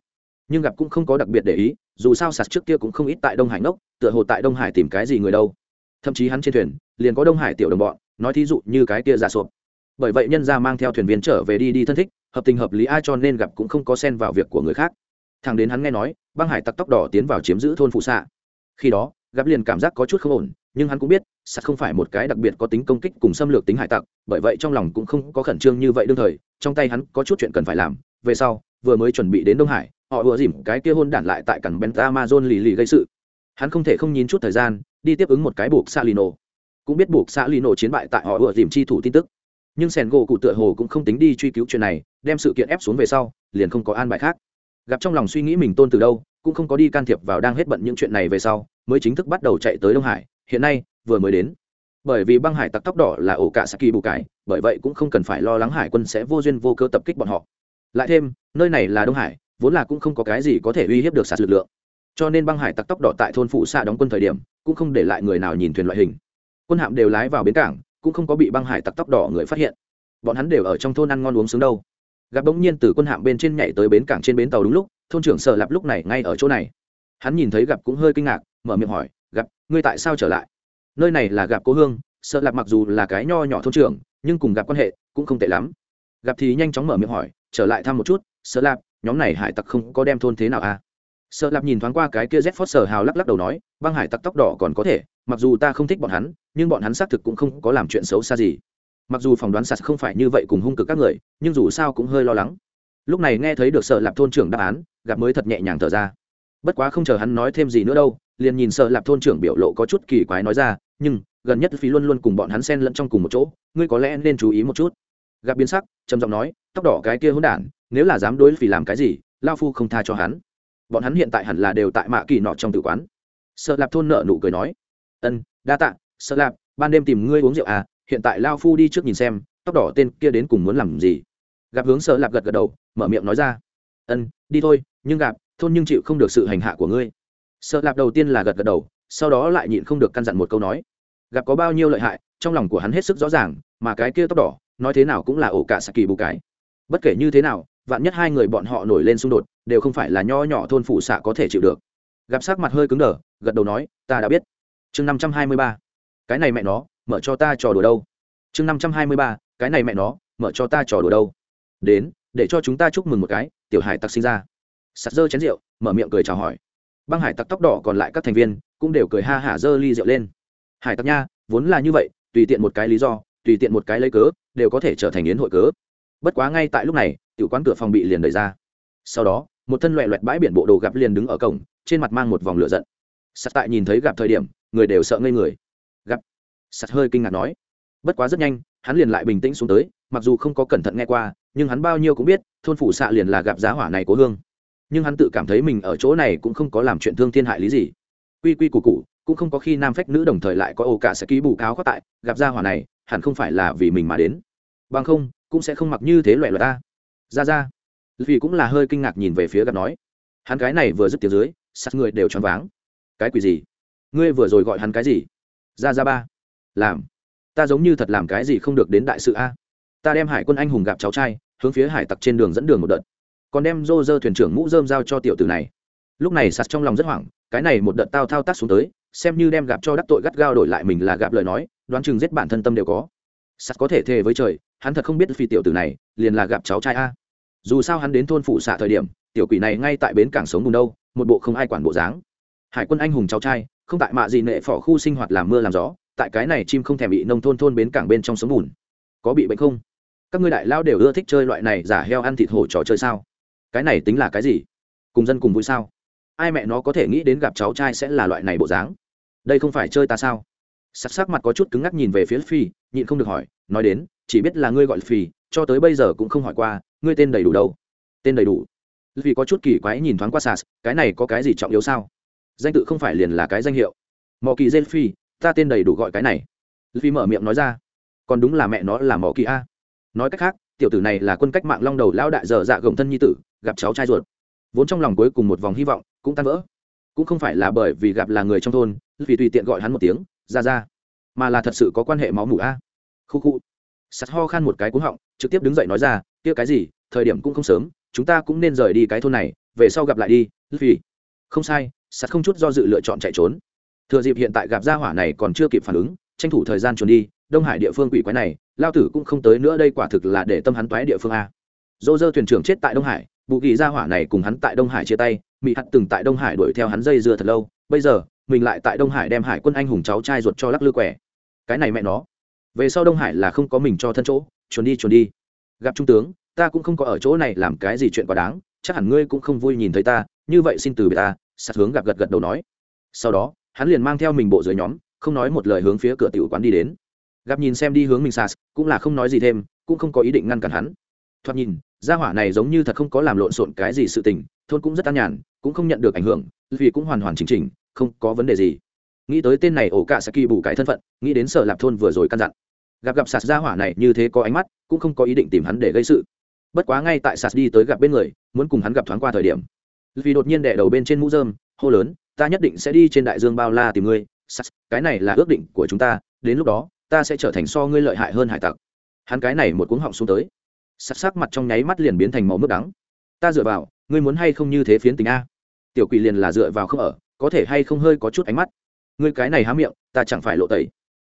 nhưng gặp cũng không có đặc biệt để ý, dù sao sạt trước kia cũng không ít tại đông hải ngốc, tựa hồ tại đông hải tìm cái gì người đâu. Thậm chí hắn trên thuyền, liền có đông hải tiểu đồng bọn, nói thí dụ như cái kia giả sộp bởi vậy nhân ra mang theo thuyền viên trở về đi đi thân thích, hợp tình hợp lý ai cho nên gặp cũng không có xen vào việc của người khác. Thằng đến hắn nghe nói, băng hải tặc tóc đỏ tiến vào chiếm giữ thôn phụ xạ. Khi đó, gặp liền cảm giác có chút không ổn, nhưng hắn cũng biết, sạt không phải một cái đặc biệt có tính công kích cùng xâm lược tính hải tặc, bởi vậy trong lòng cũng không có khẩn trương như vậy đương thời, trong tay hắn có chút chuyện cần phải làm. Về sau, vừa mới chuẩn bị đến đông hải họ vừa dìm cái kia hôn đản lại tại cẳng benta amazon lì lì gây sự. Hắn không thể không nhìn chút thời gian, đi tiếp ứng một cái buộc xa lì nổ cũng biết buộc xa lì nổ chiến bại tại họ vừa dìm chi thủ tin tức. Nhưng sẻn gỗ cụ tựa hồ cũng không tính đi truy cứu chuyện này, đem sự kiện ép xuống về sau, liền không có an bài khác. Gặp trong lòng suy nghĩ mình tôn từ đâu, cũng không có đi can thiệp vào đang hết bận những chuyện này về sau, mới chính thức bắt đầu chạy tới đông hải. Hiện nay, vừa mới đến. Bởi vì băng hải tặc tóc đỏ là ổ cả saki bù cải, bởi vậy cũng không cần phải lo lắng hải quân sẽ vô duyên vô cơ tập kích bọn họ. Lại thêm, nơi này là đông hải vốn là cũng không có cái gì có thể uy hiếp được sạt lực lượng. Cho nên băng hải tặc tóc đỏ tại thôn phụ xạ đóng quân thời điểm, cũng không để lại người nào nhìn thuyền loại hình. Quân hạm đều lái vào bến cảng, cũng không có bị băng hải tặc tóc đỏ người phát hiện. Bọn hắn đều ở trong thôn ăn ngon uống sướng đâu. Gặp bỗng nhiên từ quân hạm bên trên nhảy tới bến cảng trên bến tàu đúng lúc, thôn trưởng sợ lạp lúc này ngay ở chỗ này. Hắn nhìn thấy gặp cũng hơi kinh ngạc, mở miệng hỏi, gặp, ngươi tại sao trở lại? Nơi này là gặp cô hương. Sợ lạp mặc dù là cái nho nhỏ thôn trưởng, nhưng cùng gặp quan hệ cũng không tệ lắm. Gặp thì nhanh chóng mở miệng hỏi, trở lại thăm một chút sợ lạp nhóm này hải tặc không có đem thôn thế nào à? Sợ lạp nhìn thoáng qua cái kia z phót sở hào lắc lắc đầu nói, băng hải tặc tóc đỏ còn có thể, mặc dù ta không thích bọn hắn, nhưng bọn hắn xác thực cũng không có làm chuyện xấu xa gì. Mặc dù phỏng đoán sạt không phải như vậy cùng hung cực các người, nhưng dù sao cũng hơi lo lắng. Lúc này nghe thấy được sợ lạp thôn trưởng đáp án, gặp mới thật nhẹ nhàng thở ra. Bất quá không chờ hắn nói thêm gì nữa đâu, liền nhìn sợ lạp thôn trưởng biểu lộ có chút kỳ quái nói ra, nhưng, gần nhất phí luôn luôn cùng bọn hắn xen lẫn trong cùng một chỗ, ngươi có lẽ nên chú ý một chút. Gặp biến sắc, trầm giọng nói, tóc đỏ cái kia hỗn đản nếu là dám đối vì làm cái gì, lao phu không tha cho hắn. Bọn hắn hiện tại hẳn là đều tại mạ kỳ nọ trong tử quán. Sợ lạp thôn nợ nụ cười nói, ân, đa tạ, sợ lạp, ban đêm tìm ngươi uống rượu à hiện tại lao phu đi trước nhìn xem, tóc đỏ tên kia đến cùng muốn làm gì. Gặp hướng sợ lạp gật gật đầu, mở miệng nói ra, ân, đi thôi, nhưng gặp, thôn nhưng chịu không được sự hành hạ của ngươi. Sợ lạp đầu tiên là gật gật đầu, sau đó lại nhịn không được căn dặn một câu nói, gặp có bao nhiêu lợi hại, trong lòng của hắn hết sức rõ ràng, mà cái kia tóc đỏ, nói thế nào cũng là ổ cả saki bù cái. Bất kể như thế nào vạn nhất hai người bọn họ nổi lên xung đột, đều không phải là nho nhỏ thôn phụ xạ có thể chịu được. Gặp sắc mặt hơi cứng đờ, gật đầu nói, ta đã biết. Chương năm trăm hai mươi ba. Cái này mẹ nó, mở cho ta trò đùa đâu. Chương năm trăm hai mươi ba. Cái này mẹ nó, mở cho ta trò đùa đâu. Đến, để cho chúng ta chúc mừng một cái, tiểu hải tặc sinh ra. Sạt dơ chén rượu, mở miệng cười chào hỏi. Băng hải tặc tóc đỏ còn lại các thành viên cũng đều cười ha hả dơ ly rượu lên. Hải tặc nha, vốn là như vậy, tùy tiện một cái lý do, tùy tiện một cái lấy cớ, đều có thể trở thành yến hội cớ. Bất quá ngay tại lúc này tiểu quán cửa phòng bị liền đẩy ra. Sau đó, một thân loẹ loẹt bãi biển bộ đồ gặp liền đứng ở cổng, trên mặt mang một vòng lửa giận. Sắt tại nhìn thấy gặp thời điểm, người đều sợ ngây người. Gặp. Sắt hơi kinh ngạc nói. Bất quá rất nhanh, hắn liền lại bình tĩnh xuống tới, mặc dù không có cẩn thận nghe qua, nhưng hắn bao nhiêu cũng biết, thôn phủ xạ liền là gặp giá hỏa này cố hương. Nhưng hắn tự cảm thấy mình ở chỗ này cũng không có làm chuyện thương thiên hại lý gì. Quy quy củ cụ cũng không có khi nam phách nữ đồng thời lại có ồ cả sẽ ký bù cáo có tại, gặp gia hỏa này, hẳn không phải là vì mình mà đến. Bằng không, cũng sẽ không mặc như thế loại loại ta ra ra. Vì cũng là hơi kinh ngạc nhìn về phía gặp nói. Hắn cái này vừa dứt tiếng dưới, sắt người đều choáng váng. Cái quỷ gì? Ngươi vừa rồi gọi hắn cái gì? Ra ra ba. Làm. Ta giống như thật làm cái gì không được đến đại sự a. Ta đem hải quân anh hùng gặp cháu trai, hướng phía hải tặc trên đường dẫn đường một đợt. Còn đem rô rơ thuyền trưởng mũ dơm giao cho tiểu tử này. Lúc này sạt trong lòng rất hoảng, cái này một đợt tao thao tác xuống tới, xem như đem gặp cho đắc tội gắt gao đổi lại mình là gặp lời nói, đoán chừng giết bản thân tâm đều có. Sạt có thể thề với trời, hắn thật không biết phi tiểu tử này liền là gặp cháu trai a dù sao hắn đến thôn phụ xạ thời điểm, tiểu quỷ này ngay tại bến cảng sống bùn đâu, một bộ không ai quản bộ dáng. Hải quân anh hùng cháu trai, không tại mạ gì nệ phỏ khu sinh hoạt làm mưa làm gió, tại cái này chim không thèm bị nông thôn thôn bến cảng bên trong sống bùn. Có bị bệnh không? Các ngươi đại lao đều ưa thích chơi loại này giả heo ăn thịt hổ trò chơi sao? Cái này tính là cái gì? Cùng dân cùng vui sao? Ai mẹ nó có thể nghĩ đến gặp cháu trai sẽ là loại này bộ dáng? Đây không phải chơi ta sao? Sắc sắc mặt có chút cứng ngắc nhìn về phía phi, nhịn không được hỏi, nói đến, chỉ biết là ngươi gọi phi, cho tới bây giờ cũng không hỏi qua ngươi tên đầy đủ đâu? Tên đầy đủ. Vì có chút kỳ quái nhìn thoáng qua sas cái này có cái gì trọng yếu sao? Danh tự không phải liền là cái danh hiệu. Mò kỳ dê phi, ta tên đầy đủ gọi cái này. Vì mở miệng nói ra. Còn đúng là mẹ nó là mò kỳ a. Nói cách khác, tiểu tử này là quân cách mạng long đầu lão đại dở dạ gồng thân nhi tử, gặp cháu trai ruột. Vốn trong lòng cuối cùng một vòng hy vọng, cũng tan vỡ. Cũng không phải là bởi vì gặp là người trong thôn, vì tùy tiện gọi hắn một tiếng, ra ra. Mà là thật sự có quan hệ máu mủ a. Khu khu. Sắt ho khan một cái cúng họng, trực tiếp đứng dậy nói ra kia cái gì, thời điểm cũng không sớm, chúng ta cũng nên rời đi cái thôn này, về sau gặp lại đi vì không sai, sắt không chút do dự lựa chọn chạy trốn. Thừa dịp hiện tại gặp gia hỏa này còn chưa kịp phản ứng, tranh thủ thời gian trốn đi, đông hải địa phương quỷ quái này, lao tử cũng không tới nữa đây quả thực là để tâm hắn toái địa phương a. Dô dơ thuyền trưởng chết tại đông hải vụ kỳ gia hỏa này cùng hắn tại đông hải chia tay mỹ hắt từng tại đông hải đuổi theo hắn dây dưa thật lâu, bây giờ, mình lại tại đông hải đem hải quân anh hùng cháu trai ruột cho lắc lư quẻ. Cái này mẹ nó. Về sau đông hải là không có mình cho thân chỗ, trốn đi trốn đi gặp trung tướng ta cũng không có ở chỗ này làm cái gì chuyện quá đáng chắc hẳn ngươi cũng không vui nhìn thấy ta như vậy xin từ biệt ta sạt hướng gặp gật gật đầu nói. Sau đó hắn liền mang theo mình bộ dưới nhóm không nói một lời hướng phía cửa tiểu quán đi đến. Gặp nhìn xem đi hướng mình sạt, cũng là không nói gì thêm cũng không có ý định ngăn cản hắn. Thoạt nhìn gia hỏa này giống như thật không có làm lộn xộn cái gì sự tình thôn cũng rất an nhàn cũng không nhận được ảnh hưởng vì cũng hoàn hoàn chỉnh chỉnh không có vấn đề gì. Nghĩ tới tên này ổ cả saki bù cái thân phận nghĩ đến sở lạp thôn vừa rồi căn dặn gặp gặp sạt ra hỏa này như thế có ánh mắt, cũng không có ý định tìm hắn để gây sự. Bất quá ngay tại sạt đi tới gặp bên người, muốn cùng hắn gặp thoáng qua thời điểm. Vì đột nhiên đẻ đầu bên trên mũ dơm hô lớn, ta nhất định sẽ đi trên đại dương bao la tìm ngươi. Sạt, cái này là ước định của chúng ta, đến lúc đó, ta sẽ trở thành so ngươi lợi hại hơn hải tặc. Hắn cái này một cuống họng xuống tới. Sắc sắc mặt trong nháy mắt liền biến thành màu nước đắng. Ta dựa vào, ngươi muốn hay không như thế phiến tình a? Tiểu quỷ liền là dựa vào không ở, có thể hay không hơi có chút ánh mắt. Ngươi cái này há miệng, ta chẳng phải lộ tẩy.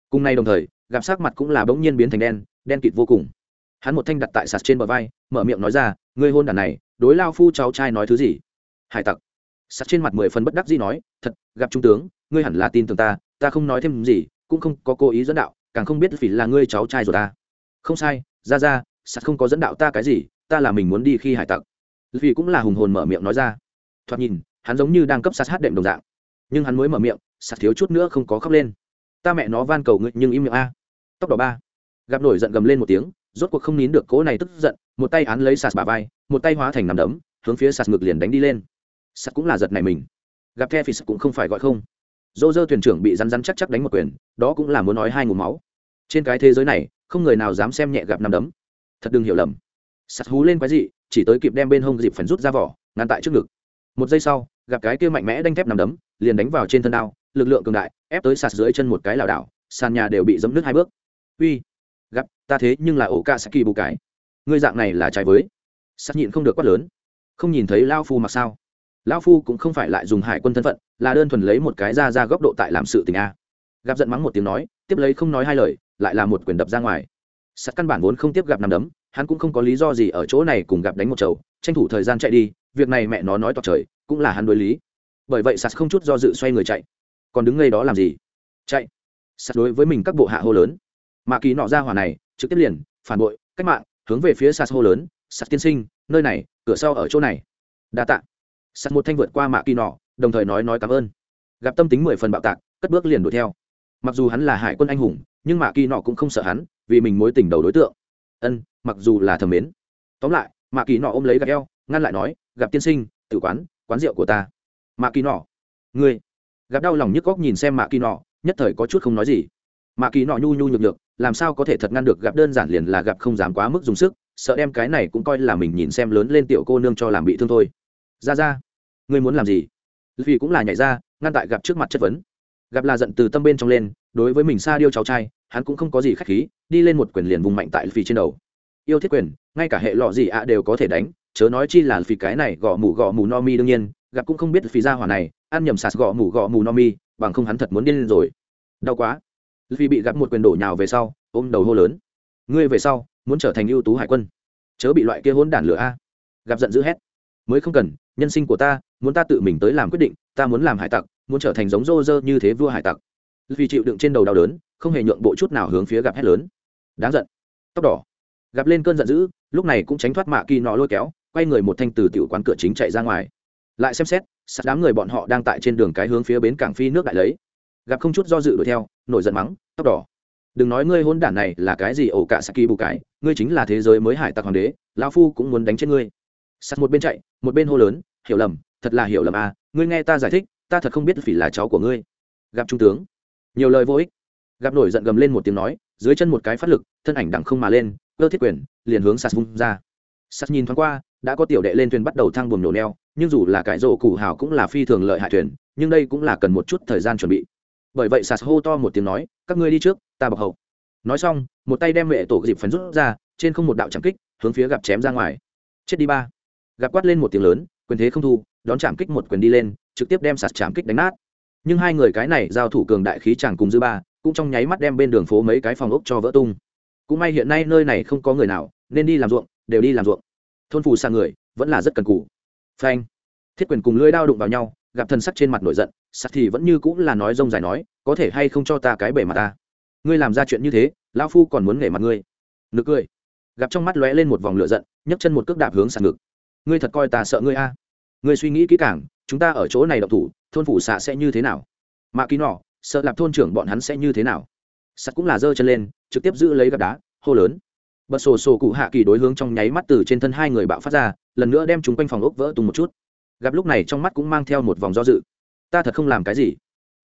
Cùng nay đồng thời gặp sắc mặt cũng là bỗng nhiên biến thành đen đen kịt vô cùng. Hắn một thanh đặt tại sạt trên bờ vai, mở miệng nói ra, ngươi hôn đàn này, đối lao phu cháu trai nói thứ gì? Hải tặc. Sạt trên mặt mười phần bất đắc dĩ nói, thật, gặp trung tướng, ngươi hẳn là tin tưởng ta ta không nói thêm gì, cũng không có cố ý dẫn đạo, càng không biết vì là ngươi cháu trai rồi ta. Không sai, ra ra, sạt không có dẫn đạo ta cái gì, ta là mình muốn đi khi hải tặc. Vì cũng là hùng hồn mở miệng nói ra. Thoạt nhìn, hắn giống như đang cấp sạt hát đệm đồng dạng. Nhưng hắn mới mở miệng, sạt thiếu chút nữa không có khóc lên ta mẹ nó van cầu ngươi nhưng im miệng a. Tóc đỏ ba. Gặp nổi giận gầm lên một tiếng, rốt cuộc không nín được cỗ này tức giận, một tay án lấy sạt bà vai, một tay hóa thành nằm đấm, hướng phía sạt ngực liền đánh đi lên. Sạt cũng là giật này mình. Gặp the phì cũng không phải gọi không. Dô dơ thuyền trưởng bị rắn rắn chắc chắc đánh một quyền, đó cũng là muốn nói hai ngụm máu. Trên cái thế giới này, không người nào dám xem nhẹ gặp nằm đấm. Thật đừng hiểu lầm. Sạt hú lên quái dị, chỉ tới kịp đem bên hông dịp phần rút ra vỏ, ngăn tại trước ngực. Một giây sau, gặp cái kia mạnh mẽ đanh thép nằm đấm, liền đánh vào trên thân đao lực lượng cường đại, ép tới sạt dưới chân một cái lảo đảo, sàn nhà đều bị dẫm nước hai bước. Uy, gặp, ta thế nhưng là ổ ca kỳ bù cái. Ngươi dạng này là trái với. Sắt nhịn không được quát lớn. Không nhìn thấy lao phu mặc sao? Lao phu cũng không phải lại dùng hải quân thân phận, là đơn thuần lấy một cái ra ra góc độ tại làm sự tình a. Gặp giận mắng một tiếng nói, tiếp lấy không nói hai lời, lại là một quyền đập ra ngoài. Sắt căn bản vốn không tiếp gặp nằm đấm, hắn cũng không có lý do gì ở chỗ này cùng gặp đánh một chầu, tranh thủ thời gian chạy đi, việc này mẹ nó nói toạc trời, cũng là hắn đối lý. Bởi vậy sắt không chút do dự xoay người chạy còn đứng ngay đó làm gì? Chạy. Sắt đối với mình các bộ hạ hô lớn. Mạ kỳ nọ ra hỏa này, trực tiếp liền, phản bội, cách mạng, hướng về phía sạt hô lớn. Sạt tiên sinh, nơi này, cửa sau ở chỗ này. Đa tạ. Sạt một thanh vượt qua mạ kỳ nọ, đồng thời nói nói cảm ơn. Gặp tâm tính mười phần bạo tạc, cất bước liền đuổi theo. Mặc dù hắn là hải quân anh hùng, nhưng mạ kỳ nọ cũng không sợ hắn, vì mình mối tình đầu đối tượng. Ân, mặc dù là thầm mến. Tóm lại, mạ kỳ nọ ôm lấy gặp eo, ngăn lại nói, gặp tiên sinh, tử quán quán rượu của ta. Mạ kỳ nọ, ngươi gặp đau lòng nhức góc nhìn xem mạ kỳ nọ, nhất thời có chút không nói gì. Mạ kỳ nọ nhu nhu nhược nhược, làm sao có thể thật ngăn được gặp đơn giản liền là gặp không dám quá mức dùng sức, sợ đem cái này cũng coi là mình nhìn xem lớn lên tiểu cô nương cho làm bị thương thôi. Ra ra, ngươi muốn làm gì? Vì cũng là nhảy ra, ngăn tại gặp trước mặt chất vấn. Gặp là giận từ tâm bên trong lên, đối với mình xa điêu cháu trai, hắn cũng không có gì khách khí, đi lên một quyền liền vùng mạnh tại phi trên đầu. Yêu thiết quyền, ngay cả hệ lọ gì ạ đều có thể đánh, chớ nói chi là phi cái này gõ mù gõ mù no mi đương nhiên gặp cũng không biết phi ra hỏa này, ăn nhầm sạt gõ mù gõ mù no mi, bằng không hắn thật muốn điên lên rồi. Đau quá. Vì bị gặp một quyền đổ nhào về sau, ôm đầu hô lớn. Ngươi về sau, muốn trở thành ưu tú hải quân. Chớ bị loại kia hôn đản lửa a. Gặp giận dữ hét. Mới không cần, nhân sinh của ta, muốn ta tự mình tới làm quyết định, ta muốn làm hải tặc, muốn trở thành giống rô rơ như thế vua hải tặc. Vì chịu đựng trên đầu đau đớn, không hề nhượng bộ chút nào hướng phía gặp hét lớn. Đáng giận. Tóc đỏ. Gặp lên cơn giận dữ, lúc này cũng tránh thoát mạ kỳ nọ lôi kéo, quay người một thanh từ tiểu quán cửa chính chạy ra ngoài lại xem xét sạt đám người bọn họ đang tại trên đường cái hướng phía bến cảng phi nước đại lấy. Gặp không chút do dự đuổi theo, nổi giận mắng, tóc đỏ. Đừng nói ngươi hôn đản này là cái gì ổ cả saki bù cái, ngươi chính là thế giới mới hải tặc hoàng đế, lão phu cũng muốn đánh chết ngươi. Sắt một bên chạy, một bên hô lớn, hiểu lầm, thật là hiểu lầm à ngươi nghe ta giải thích, ta thật không biết phỉ là cháu của ngươi. Gặp trung tướng, nhiều lời vô ích. Gặp nổi giận gầm lên một tiếng nói, dưới chân một cái phát lực, thân ảnh đằng không mà lên, cơ thiết quyền, liền hướng sạt vung ra. Sạt nhìn thoáng qua, đã có tiểu đệ lên thuyền bắt đầu thang buồm nổ neo nhưng dù là cải rổ cụ hào cũng là phi thường lợi hại thuyền, nhưng đây cũng là cần một chút thời gian chuẩn bị. Bởi vậy sạt hô to một tiếng nói, các ngươi đi trước, ta bọc hậu. Nói xong, một tay đem mẹ tổ dịp phấn rút ra, trên không một đạo chạm kích, hướng phía gặp chém ra ngoài. Chết đi ba. Gặp quát lên một tiếng lớn, quyền thế không thu, đón chạm kích một quyền đi lên, trực tiếp đem sạt chạm kích đánh nát. Nhưng hai người cái này giao thủ cường đại khí chàng cùng dư ba, cũng trong nháy mắt đem bên đường phố mấy cái phòng ốc cho vỡ tung. Cũng may hiện nay nơi này không có người nào, nên đi làm ruộng, đều đi làm ruộng. Thôn phù xa người, vẫn là rất cần cù phanh. Thiết quyền cùng lưỡi đao đụng vào nhau, gặp thần sắc trên mặt nổi giận sắt thì vẫn như cũng là nói rông dài nói, có thể hay không cho ta cái bể mặt ta? Ngươi làm ra chuyện như thế, lão phu còn muốn nghề mặt ngươi. Nực cười. Gặp trong mắt lóe lên một vòng lửa giận, nhấc chân một cước đạp hướng sàn ngực. Ngươi thật coi ta sợ ngươi a. Ngươi suy nghĩ kỹ càng, chúng ta ở chỗ này độc thủ, thôn phủ xạ sẽ như thế nào? Mạ ký nọ, sợ lạp thôn trưởng bọn hắn sẽ như thế nào? Sắt cũng là giơ chân lên, trực tiếp giữ lấy gạt đá, hô lớn. Bật sổ sổ cụ hạ kỳ đối hướng trong nháy mắt từ trên thân hai người bạo phát ra lần nữa đem chúng quanh phòng ốc vỡ tung một chút. Gặp lúc này trong mắt cũng mang theo một vòng do dự. Ta thật không làm cái gì.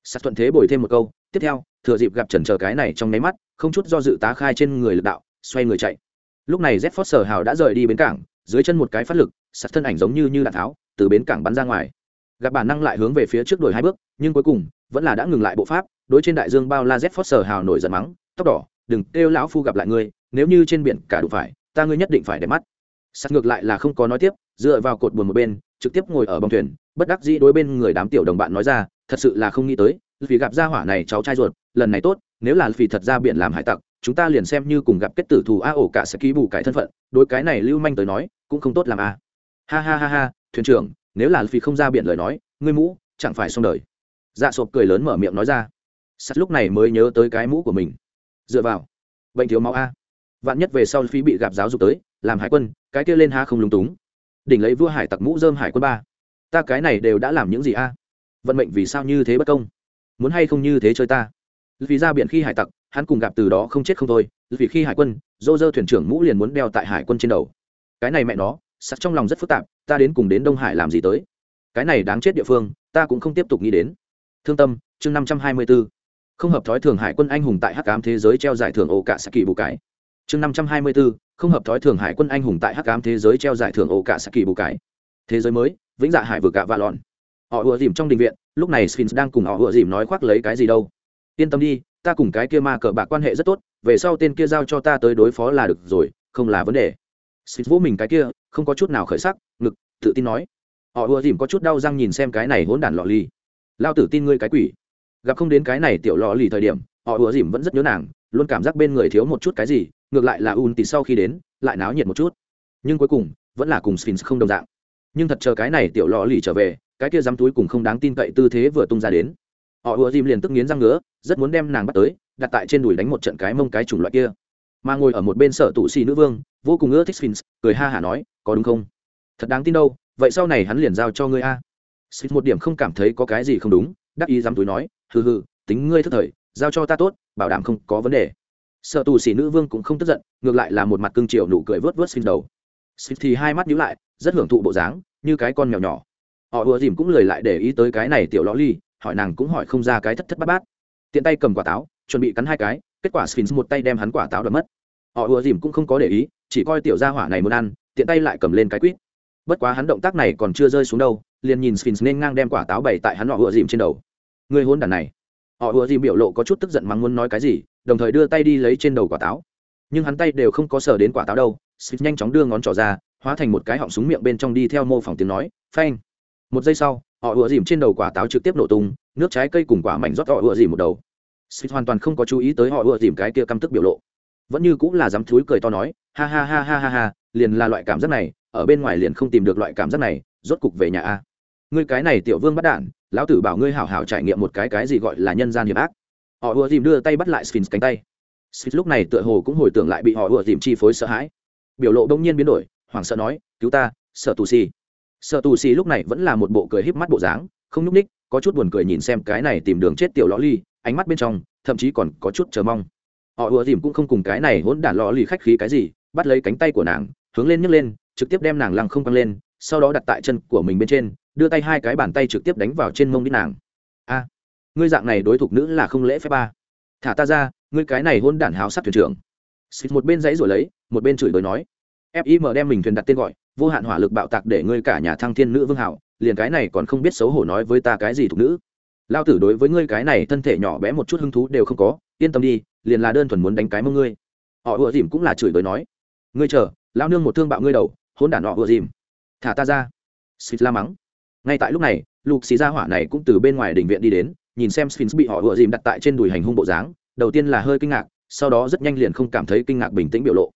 Sạt thuận thế bồi thêm một câu, tiếp theo, thừa dịp gặp trần chờ cái này trong nháy mắt, không chút do dự tá khai trên người lực đạo, xoay người chạy. Lúc này z foster hào đã rời đi bến cảng, dưới chân một cái phát lực sạt thân ảnh giống như như đạn tháo, từ bến cảng bắn ra ngoài. Gặp bản năng lại hướng về phía trước đuổi hai bước, nhưng cuối cùng, vẫn là đã ngừng lại bộ pháp, đối trên đại dương bao la z foster hào nổi giận mắng, tóc đỏ, đừng kêu lão phu gặp lại ngươi, nếu như trên biển cả đủ phải, ta ngươi nhất định phải để mắt sắt ngược lại là không có nói tiếp, dựa vào cột buồn một bên, trực tiếp ngồi ở bông thuyền, bất đắc dĩ đối bên người đám tiểu đồng bạn nói ra, thật sự là không nghĩ tới, vì gặp gia hỏa này cháu trai ruột, lần này tốt, nếu là vì thật ra biển làm hải tặc, chúng ta liền xem như cùng gặp kết tử thù a ổ cả sẽ ký bù cải thân phận, đối cái này lưu manh tới nói, cũng không tốt làm a. Ha ha ha ha, thuyền trưởng, nếu là vì không ra biển lời nói, ngươi mũ, chẳng phải xong đời. Dạ sộp cười lớn mở miệng nói ra. Sắt lúc này mới nhớ tới cái mũ của mình. Dựa vào, bệnh thiếu máu a. Vạn nhất về sau phí bị gặp giáo dục tới làm hải quân, cái kia lên ha không lúng túng. Đỉnh lấy vua hải tặc mũ dơm hải quân ba. Ta cái này đều đã làm những gì a? Vận mệnh vì sao như thế bất công? Muốn hay không như thế chơi ta? Vì ra biển khi hải tặc, hắn cùng gặp từ đó không chết không thôi, vì khi hải quân, dô dơ thuyền trưởng mũ liền muốn đeo tại hải quân trên đầu. Cái này mẹ nó sắt trong lòng rất phức tạp, ta đến cùng đến đông hải làm gì tới? Cái này đáng chết địa phương, ta cũng không tiếp tục nghĩ đến. Thương tâm, chương năm trăm hai mươi b ố không hợp thói thường hải quân anh hùng tại hắc cám thế giới treo giải thưởng ổ cả saki bù cái chương năm trăm hai mươi b ố không hợp thói thường hải quân anh hùng tại hắc cám thế giới treo giải thưởng ổ cả saki bù cái thế giới mới, vĩnh dạ hải vừa cả và lòn họ ùa dìm trong đình viện, lúc này sphinx đang cùng họ ùa dìm nói khoác lấy cái gì đâu. Yên tâm đi, ta cùng cái kia ma cờ bạc quan hệ rất tốt, về sau tên kia giao cho ta tới đối phó là được rồi, không là vấn đề. Sphinx vỗ mình cái kia, không có chút nào khởi sắc, ngực, tự tin nói. Họ ùa dìm có chút đau răng nhìn xem cái này hỗn đản lọ ly lao tử tin ngươi cái quỷ. Gặp không đến cái này tiểu lọ lì thời điểm, họ ùa dìm vẫn rất nhớ nàng, luôn cảm giác bên người thiếu một chút cái gì ngược lại là un tỉ sau khi đến, lại náo nhiệt một chút. Nhưng cuối cùng, vẫn là cùng sphinx không đồng dạng. Nhưng thật chờ cái này tiểu lọ lì trở về, cái kia dám túi cùng không đáng tin cậy tư thế vừa tung ra đến. Họ ùa dìm liền tức nghiến răng ngứa, rất muốn đem nàng bắt tới, đặt tại trên đùi đánh một trận cái mông cái chủng loại kia. Mà ngồi ở một bên sở tụ xì nữ vương, vô cùng ưa thích sphinx, cười ha hả nói, có đúng không? Thật đáng tin đâu, vậy sau này hắn liền giao cho ngươi a. Sphinx một điểm không cảm thấy có cái gì không đúng, đắc ý dám túi nói, hừ hừ, tính ngươi thức thời, giao cho ta tốt, bảo đảm không có vấn đề sợ tù xỉ nữ vương cũng không tức giận, ngược lại là một mặt cưng chiều nụ cười vớt vớt xin đầu. Xin thì hai mắt nhíu lại, rất hưởng thụ bộ dáng, như cái con mèo nhỏ. Họ ùa dìm cũng lười lại để ý tới cái này tiểu ló ly, hỏi nàng cũng hỏi không ra cái thất thất bát bát. Tiện tay cầm quả táo, chuẩn bị cắn hai cái, kết quả sphinx một tay đem hắn quả táo đập mất. Họ ùa dìm cũng không có để ý, chỉ coi tiểu gia hỏa này muốn ăn, tiện tay lại cầm lên cái quýt. Bất quá hắn động tác này còn chưa rơi xuống đâu, liền nhìn sphinx nên ngang đem quả táo bày tại hắn họ ùa dìm trên đầu. Người hôn đàn này. Họ ùa dìm biểu lộ có chút tức giận mắng muốn nói cái gì đồng thời đưa tay đi lấy trên đầu quả táo. Nhưng hắn tay đều không có sờ đến quả táo đâu xịt nhanh chóng đưa ngón trỏ ra, hóa thành một cái họng súng miệng bên trong đi theo mô phỏng tiếng nói, phanh. Một giây sau, họ ùa dìm trên đầu quả táo trực tiếp nổ tung, nước trái cây cùng quả mảnh rót họ ùa dìm một đầu. Xịt hoàn toàn không có chú ý tới họ ùa dìm cái kia căm tức biểu lộ. Vẫn như cũng là dám thúi cười to nói, ha ha ha ha ha ha, liền là loại cảm giác này, ở bên ngoài liền không tìm được loại cảm giác này, rốt cục về nhà a. Ngươi cái này tiểu vương bắt đản lão tử bảo ngươi hảo hảo trải nghiệm một cái cái gì gọi là nhân gian hiểm ác họ ùa dìm đưa tay bắt lại sphinx cánh tay. Sphinx lúc này tựa hồ cũng hồi tưởng lại bị họ ùa dìm chi phối sợ hãi. Biểu lộ đông nhiên biến đổi, hoảng sợ nói, cứu ta, sợ tù xì. Sợ tù xì lúc này vẫn là một bộ cười híp mắt bộ dáng, không nhúc ních có chút buồn cười nhìn xem cái này tìm đường chết tiểu lõ ly ánh mắt bên trong, thậm chí còn có chút chờ mong. Họ ùa dìm cũng không cùng cái này hỗn đản lò ly khách khí cái gì, bắt lấy cánh tay của nàng, hướng lên nhấc lên, trực tiếp đem nàng lăng không căng lên, sau đó đặt tại chân của mình bên trên, đưa tay hai cái bàn tay trực tiếp đánh vào trên mông đít nàng ngươi dạng này đối thủ nữ là không lễ phép ba. Thả ta ra, ngươi cái này hôn đản háo sắc thuyền trưởng. Xịt một bên dãy rồi lấy, một bên chửi bới nói. Fim đem mình thuyền đặt tên gọi, vô hạn hỏa lực bạo tạc để ngươi cả nhà thăng thiên nữ vương hảo, liền cái này còn không biết xấu hổ nói với ta cái gì thuộc nữ. Lao tử đối với ngươi cái này thân thể nhỏ bé một chút hứng thú đều không có, yên tâm đi, liền là đơn thuần muốn đánh cái mông ngươi. Họ ùa dìm cũng là chửi bới nói. Ngươi chờ, lao nương một thương bạo ngươi đầu, hôn đản họ ùa dìm. Thả ta ra. Xịt la mắng. Ngay tại lúc này lục xì ra hỏa này cũng từ bên ngoài đình viện đi đến nhìn xem sphinx bị họ ùa dìm đặt tại trên đùi hành hung bộ dáng, đầu tiên là hơi kinh ngạc, sau đó rất nhanh liền không cảm thấy kinh ngạc bình tĩnh biểu lộ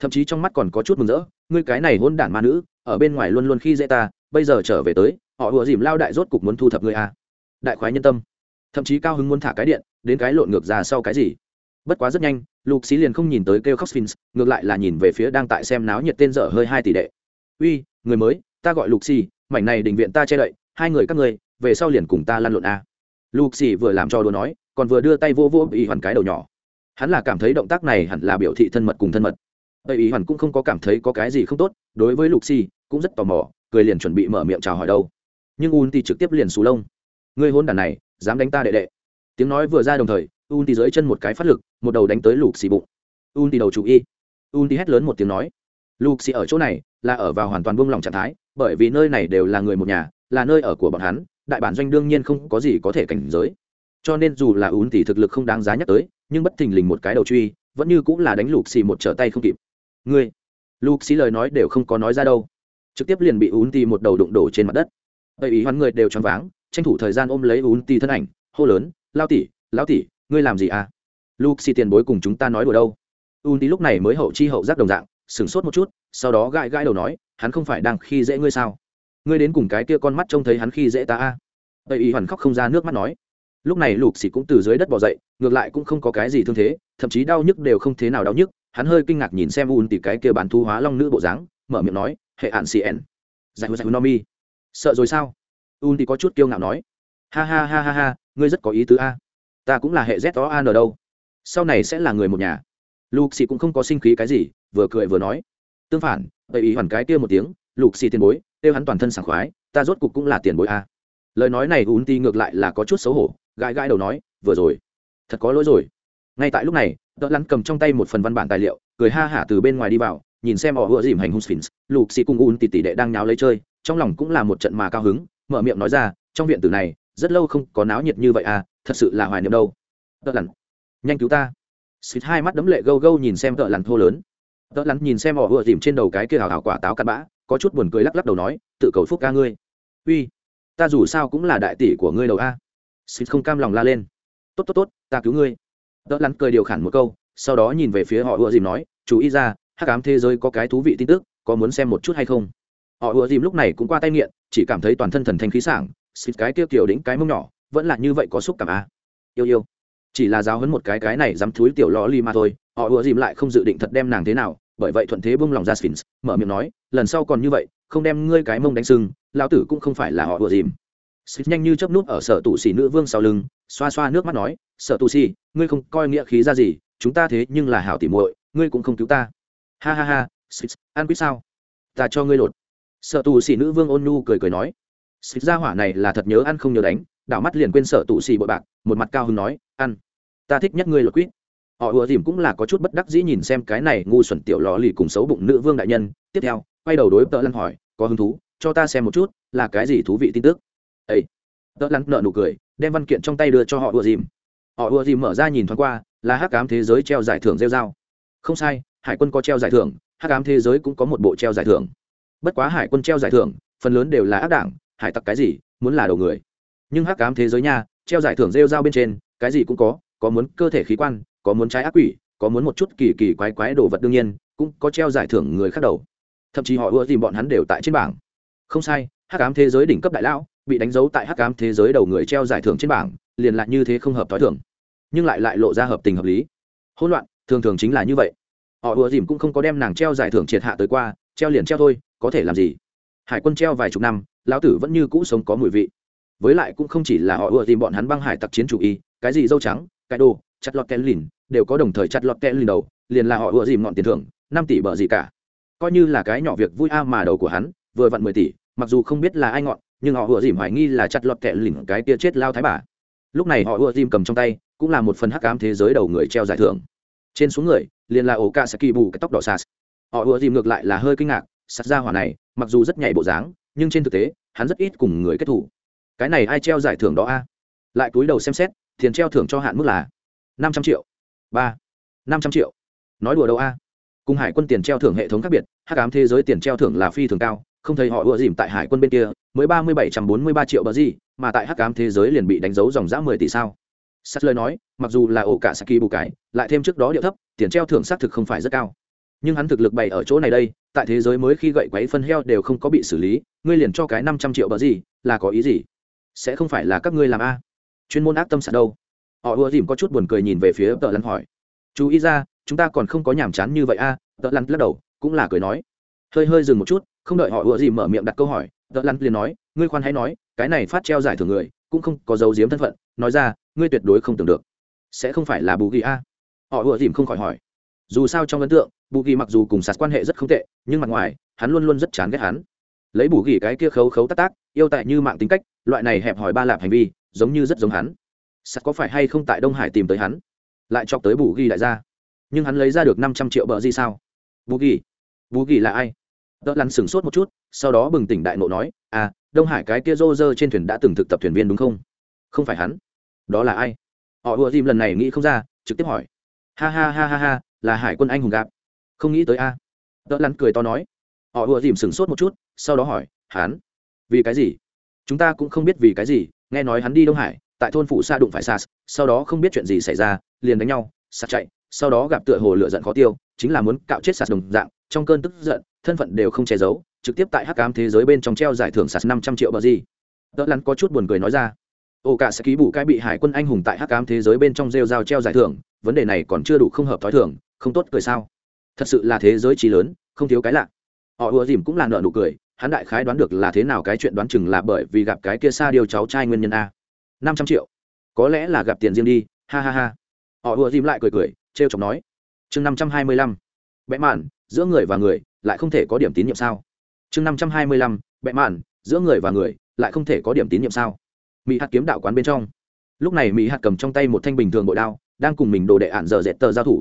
thậm chí trong mắt còn có chút mừng rỡ, ngươi cái này hôn đản ma nữ, ở bên ngoài luôn luôn khi dễ ta, bây giờ trở về tới, họ ùa dìm lao đại rốt cục muốn thu thập ngươi à. đại khoái nhân tâm thậm chí cao hứng muốn thả cái điện, đến cái lộn ngược ra sau cái gì bất quá rất nhanh, lục xí liền không nhìn tới kêu khóc sphinx, ngược lại là nhìn về phía đang tại xem náo nhiệt tên dở hơi hai tỷ đệ uy, người mới, ta gọi lục xì mảnh này đình viện ta che đậy, hai người các ngươi, về sau liền cùng ta lăn lộn a à lục xì vừa làm cho đùa nói, còn vừa đưa tay vô vô ý hoàn cái đầu nhỏ. Hắn là cảm thấy động tác này hẳn là biểu thị thân mật cùng thân mật. Tây ý hoàn cũng không có cảm thấy có cái gì không tốt, đối với lục xì cũng rất tò mò, cười liền chuẩn bị mở miệng chào hỏi đâu. Nhưng un thì trực tiếp liền xù lông. Ngươi hôn đàn này, dám đánh ta đệ đệ. Tiếng nói vừa ra đồng thời un thì dưới chân một cái phát lực, một đầu đánh tới lục xì bụng. Un thì đầu chủ y. Un thì hét lớn một tiếng nói. Lục xì ở chỗ này là ở vào hoàn toàn buông lỏng trạng thái, bởi vì nơi này đều là người một nhà, là nơi ở của bọn hắn đại bản doanh đương nhiên không có gì có thể cảnh giới. Cho nên dù là ún tỷ thực lực không đáng giá nhắc tới, nhưng bất thình lình một cái đầu truy, vẫn như cũng là đánh lục xì một trở tay không kịp. Ngươi lục xì lời nói đều không có nói ra đâu. Trực tiếp liền bị ún tỷ một đầu đụng đổ trên mặt đất. Tây ý hoán người đều choáng váng, tranh thủ thời gian ôm lấy ún tỷ thân ảnh, hô lớn lao tỉ lao tỉ ngươi làm gì à? Lục xì tiền bối cùng chúng ta nói đùa đâu. Ún tỷ lúc này mới hậu chi hậu giác đồng dạng, sửng sốt một chút, sau đó gãi gãi đầu nói, hắn không phải đang khi dễ ngươi sao? Ngươi đến cùng cái kia con mắt trông thấy hắn khi dễ ta a? Tây ý hoàn khóc không ra nước mắt nói. Lúc này lục xỉ cũng từ dưới đất bỏ dậy ngược lại cũng không có cái gì thương thế thậm chí đau nhức đều không thế nào đau nhức hắn hơi kinh ngạc nhìn xem un tỉ cái kia bán thu hóa long nữ bộ dáng mở miệng nói hệ ạn n, giải giải no mi sợ rồi sao? Un tỉ có chút kiêu ngạo nói. Ha ha ha ha ha ngươi rất có ý tứ a. Ta cũng là hệ z o an ở đâu. Sau này sẽ là người một nhà. Lục xì cũng không có sinh khí cái gì vừa cười vừa nói. Tương phản tây ý hoàn cái kia một tiếng lục xì tiền bối kêu hắn toàn thân sảng khoái, ta rốt cục cũng là tiền bối a. Lời nói này un ti ngược lại là có chút xấu hổ, gãi gãi đầu nói, vừa rồi, thật có lỗi rồi. Ngay tại lúc này đỡ lắn cầm trong tay một phần văn bản tài liệu, cười ha hả từ bên ngoài đi vào, nhìn xem họ vừa dìm hành hung sphinx, lục xì cùng un tỷ tỷ đệ đang nháo lấy chơi, trong lòng cũng là một trận mà cao hứng, mở miệng nói ra, trong viện tử này, rất lâu không có náo nhiệt như vậy à thật sự là hoài niệm đâu. Đỡ lắn nhanh cứu ta. Xịt hai mắt đấm lệ gâu gâu nhìn xem đỡ lắn thô lớn. Đỡ lắn nhìn xem họ vừa dìm trên đầu cái kia hào hào quả táo cắt bã có chút buồn cười lắc lắc đầu nói, tự cầu phúc ca ngươi. Uy, ta dù sao cũng là đại tỷ của ngươi đầu a. Xịt không cam lòng la lên. Tốt tốt tốt, ta cứu ngươi. Đỡ lắn cười điều khản một câu, sau đó nhìn về phía họ ùa dìm nói, chú ý ra hát cám thế giới có cái thú vị tin tức, có muốn xem một chút hay không? Họ ùa dìm lúc này cũng qua tay nghiện, chỉ cảm thấy toàn thân thần thanh khí sảng xịt cái kia kiểu đĩnh cái mông nhỏ, vẫn là như vậy có xúc cảm a. Yêu yêu. Chỉ là giáo hấn một cái cái này dám thúi tiểu lò ly mà thôi, họ ùa dìm lại không dự định thật đem nàng thế nào bởi vậy thuận thế bông lòng ra sphinx, mở miệng nói, lần sau còn như vậy, không đem ngươi cái mông đánh sưng, lão tử cũng không phải là họ vừa dìm. Xịt nhanh như chớp nút ở sở tụ xỉ nữ vương sau lưng, xoa xoa nước mắt nói, sở tụ xỉ, ngươi không coi nghĩa khí ra gì, chúng ta thế nhưng là hảo tỉ muội, ngươi cũng không cứu ta. Ha ha ha xịt an quýt sao? Ta cho ngươi lột. Sở tụ xỉ nữ vương ôn nhu cười cười nói. Xịt ra hỏa này là thật nhớ ăn không nhớ đánh, đảo mắt liền quên sở tụ xỉ bội bạc, một mặt cao hứng nói, ăn, ta thích nhất ngươi lột quýt họ ùa dìm cũng là có chút bất đắc dĩ nhìn xem cái này ngu xuẩn tiểu lò lì cùng xấu bụng nữ vương đại nhân. Tiếp theo, quay đầu đối tợ lăn hỏi, có hứng thú? Cho ta xem một chút, là cái gì thú vị tin tức? Ấy tợ lăn nợ nụ cười, đem văn kiện trong tay đưa cho họ ùa dìm. Họ ùa dìm mở ra nhìn thoáng qua, là hắc ám thế giới treo giải thưởng rêu dao không sai, hải quân có treo giải thưởng, hắc ám thế giới cũng có một bộ treo giải thưởng. Bất quá hải quân treo giải thưởng, phần lớn đều là ác đảng, hải tặc cái gì, muốn là đầu người. Nhưng hắc ám thế giới nha, treo giải thưởng rêu dao bên trên, cái gì cũng có có muốn cơ thể khí quan có muốn trái ác quỷ, có muốn một chút kỳ kỳ quái quái đồ vật đương nhiên, cũng có treo giải thưởng người khác đầu. Thậm chí họ ưa tìm bọn hắn đều tại trên bảng. Không sai, hắc ám thế giới đỉnh cấp đại lão, bị đánh dấu tại hắc ám thế giới đầu người treo giải thưởng trên bảng, liền lại như thế không hợp t h o i thưởng nhưng lại lại lộ ra hợp tình hợp lý. Hỗn loạn, thường thường chính là như vậy. Họ ùa dìm cũng không có đem nàng treo giải thưởng triệt hạ tới qua, treo liền treo thôi, có thể làm gì? Hải quân treo vài chục năm, lão tử vẫn như cũ sống có mùi vị. Với lại cũng không chỉ là họ ùa dìm bọn hắn băng hải tặc chiến chủ y, cái gì dâu trắng, cái đồ chặt lọt kẽ lìn, đều có đồng thời chặt lọt kẽ lìn đầu, liền là họ ùa dìm ngọn tiền thưởng, năm tỷ bợ gì cả. Coi như là cái nhỏ việc vui a mà đầu của hắn, vừa vặn mười tỷ, mặc dù không biết là ai ngọn, nhưng họ ùa dìm hoài nghi là chặt lọt kẽ lìn cái tia chết lao thái bà. Lúc này họ ùa dìm cầm trong tay, cũng là một phần hắc ám thế giới đầu người treo giải thưởng. Trên xuống người, liền là ổ ca kỳ bù cái tóc đỏ sas họ ùa dìm ngược lại là hơi kinh ngạc sắt ra hỏa này, mặc dù rất nhảy bộ dáng, nhưng trên thực tế, hắn rất ít cùng người kết thủ. Cái này ai treo giải thưởng đó a? Lại cúi đầu xem xét, tiền treo thưởng cho hạn mức là năm trăm triệu. Ba. Năm trăm triệu. Nói đùa đâu a? Cùng hải quân tiền treo thưởng hệ thống khác biệt, hắc ám thế giới tiền treo thưởng là phi thường cao, không thấy họ ùa dìm tại hải quân bên kia, mới ba mươi bảy trăm bốn mươi ba triệu bờ gì, mà tại hắc ám thế giới liền bị đánh dấu dòng giã mười tỷ sao? Sắt lời nói, mặc dù là ổ cả saki bù cái lại thêm trước đó điệu thấp, tiền treo thưởng xác thực không phải rất cao. Nhưng hắn thực lực bày ở chỗ này đây, tại thế giới mới khi gậy quấy phân heo đều không có bị xử lý, ngươi liền cho cái năm trăm triệu bờ gì, là có ý gì? Sẽ không phải là các ngươi làm a? Chuyên môn ác tâm sạt đâu? Họ ùa dìm có chút buồn cười nhìn về phía tợ lắn hỏi. Chú ý ra, chúng ta còn không có nhàm chán như vậy à? a tợ lắn lắc đầu, cũng là cười nói. Hơi hơi dừng một chút, không đợi họ ùa dìm mở miệng đặt câu hỏi tợ lắn liền nói, ngươi khoan hãy nói, cái này phát treo giải thưởng người, cũng không có dấu diếm thân phận, nói ra, ngươi tuyệt đối không tưởng được. Sẽ không phải là bù ghi a họ ùa dìm không khỏi hỏi. Dù sao trong ấn tượng, bù ghi mặc dù cùng sạt quan hệ rất không tệ, nhưng mặt ngoài, hắn luôn luôn rất chán ghét hắn. Lấy bù ghi cái kia khấu khấu tác tác yêu tại như mạng tính cách, loại này hẹp hỏi ba lạp hành vi, giống như rất giống hắn sắt có phải hay không tại đông hải tìm tới hắn? Lại chọc tới bù ghi đại gia. Nhưng hắn lấy ra được năm trăm triệu bờ gì sao? Bù ghi. Bù ghi là ai? Đỡ lắn sửng sốt một chút, sau đó bừng tỉnh đại nộ nói à đông hải cái kia rô rơ trên thuyền đã từng thực tập thuyền viên đúng không? Không phải hắn. Đó là ai? Họ ùa dìm lần này nghĩ không ra, trực tiếp hỏi. Ha ha ha ha ha, là hải quân anh hùng gạp không nghĩ tới a. Đỡ lắn cười to nói. Họ ùa dìm sửng sốt một chút, sau đó hỏi, hắn? Vì cái gì? Chúng ta cũng không biết vì cái gì, nghe nói hắn đi đông hải tại thôn phụ xa đụng phải sas sau đó không biết chuyện gì xảy ra, liền đánh nhau sas chạy, sau đó gặp tựa hồ lựa giận khó tiêu, chính là muốn cạo chết sas đồng dạng, trong cơn tức giận, thân phận đều không che giấu, trực tiếp tại hắc cám thế giới bên trong treo giải thưởng sas năm trăm triệu bờ gì. Đỡ lắn có chút buồn cười nói ra, ô cả sẽ ký bù cái bị hải quân anh hùng tại hắc cám thế giới bên trong rêu dao treo giải thưởng, vấn đề này còn chưa đủ không hợp thói thường, không tốt cười sao? Thật sự là thế giới trí lớn, không thiếu cái lạ. Họ ùa dìm cũng là nợ nụ cười, hắn đại khái đoán được là thế nào cái chuyện đoán chừng là bởi vì gặp cái kia xa điều cháu trai nguyên nhân a năm trăm triệu. Có lẽ là gặp tiền riêng đi, ha ha ha. Họ ùa dìm lại cười cười t r e o chọc nói. Chương năm trăm hai mươi lăm. Bẽ mạn, giữa người và người, lại không thể có điểm tín nhiệm sao? Chương năm trăm hai mươi lăm. Bẽ mạn, giữa người và người, lại không thể có điểm tín nhiệm sao? Mỹ hạt kiếm đạo quán bên trong. Lúc này mỹ hạt cầm trong tay một thanh bình thường bội đao, đang cùng mình đồ đệ ạn dở dệt tờ giao thủ.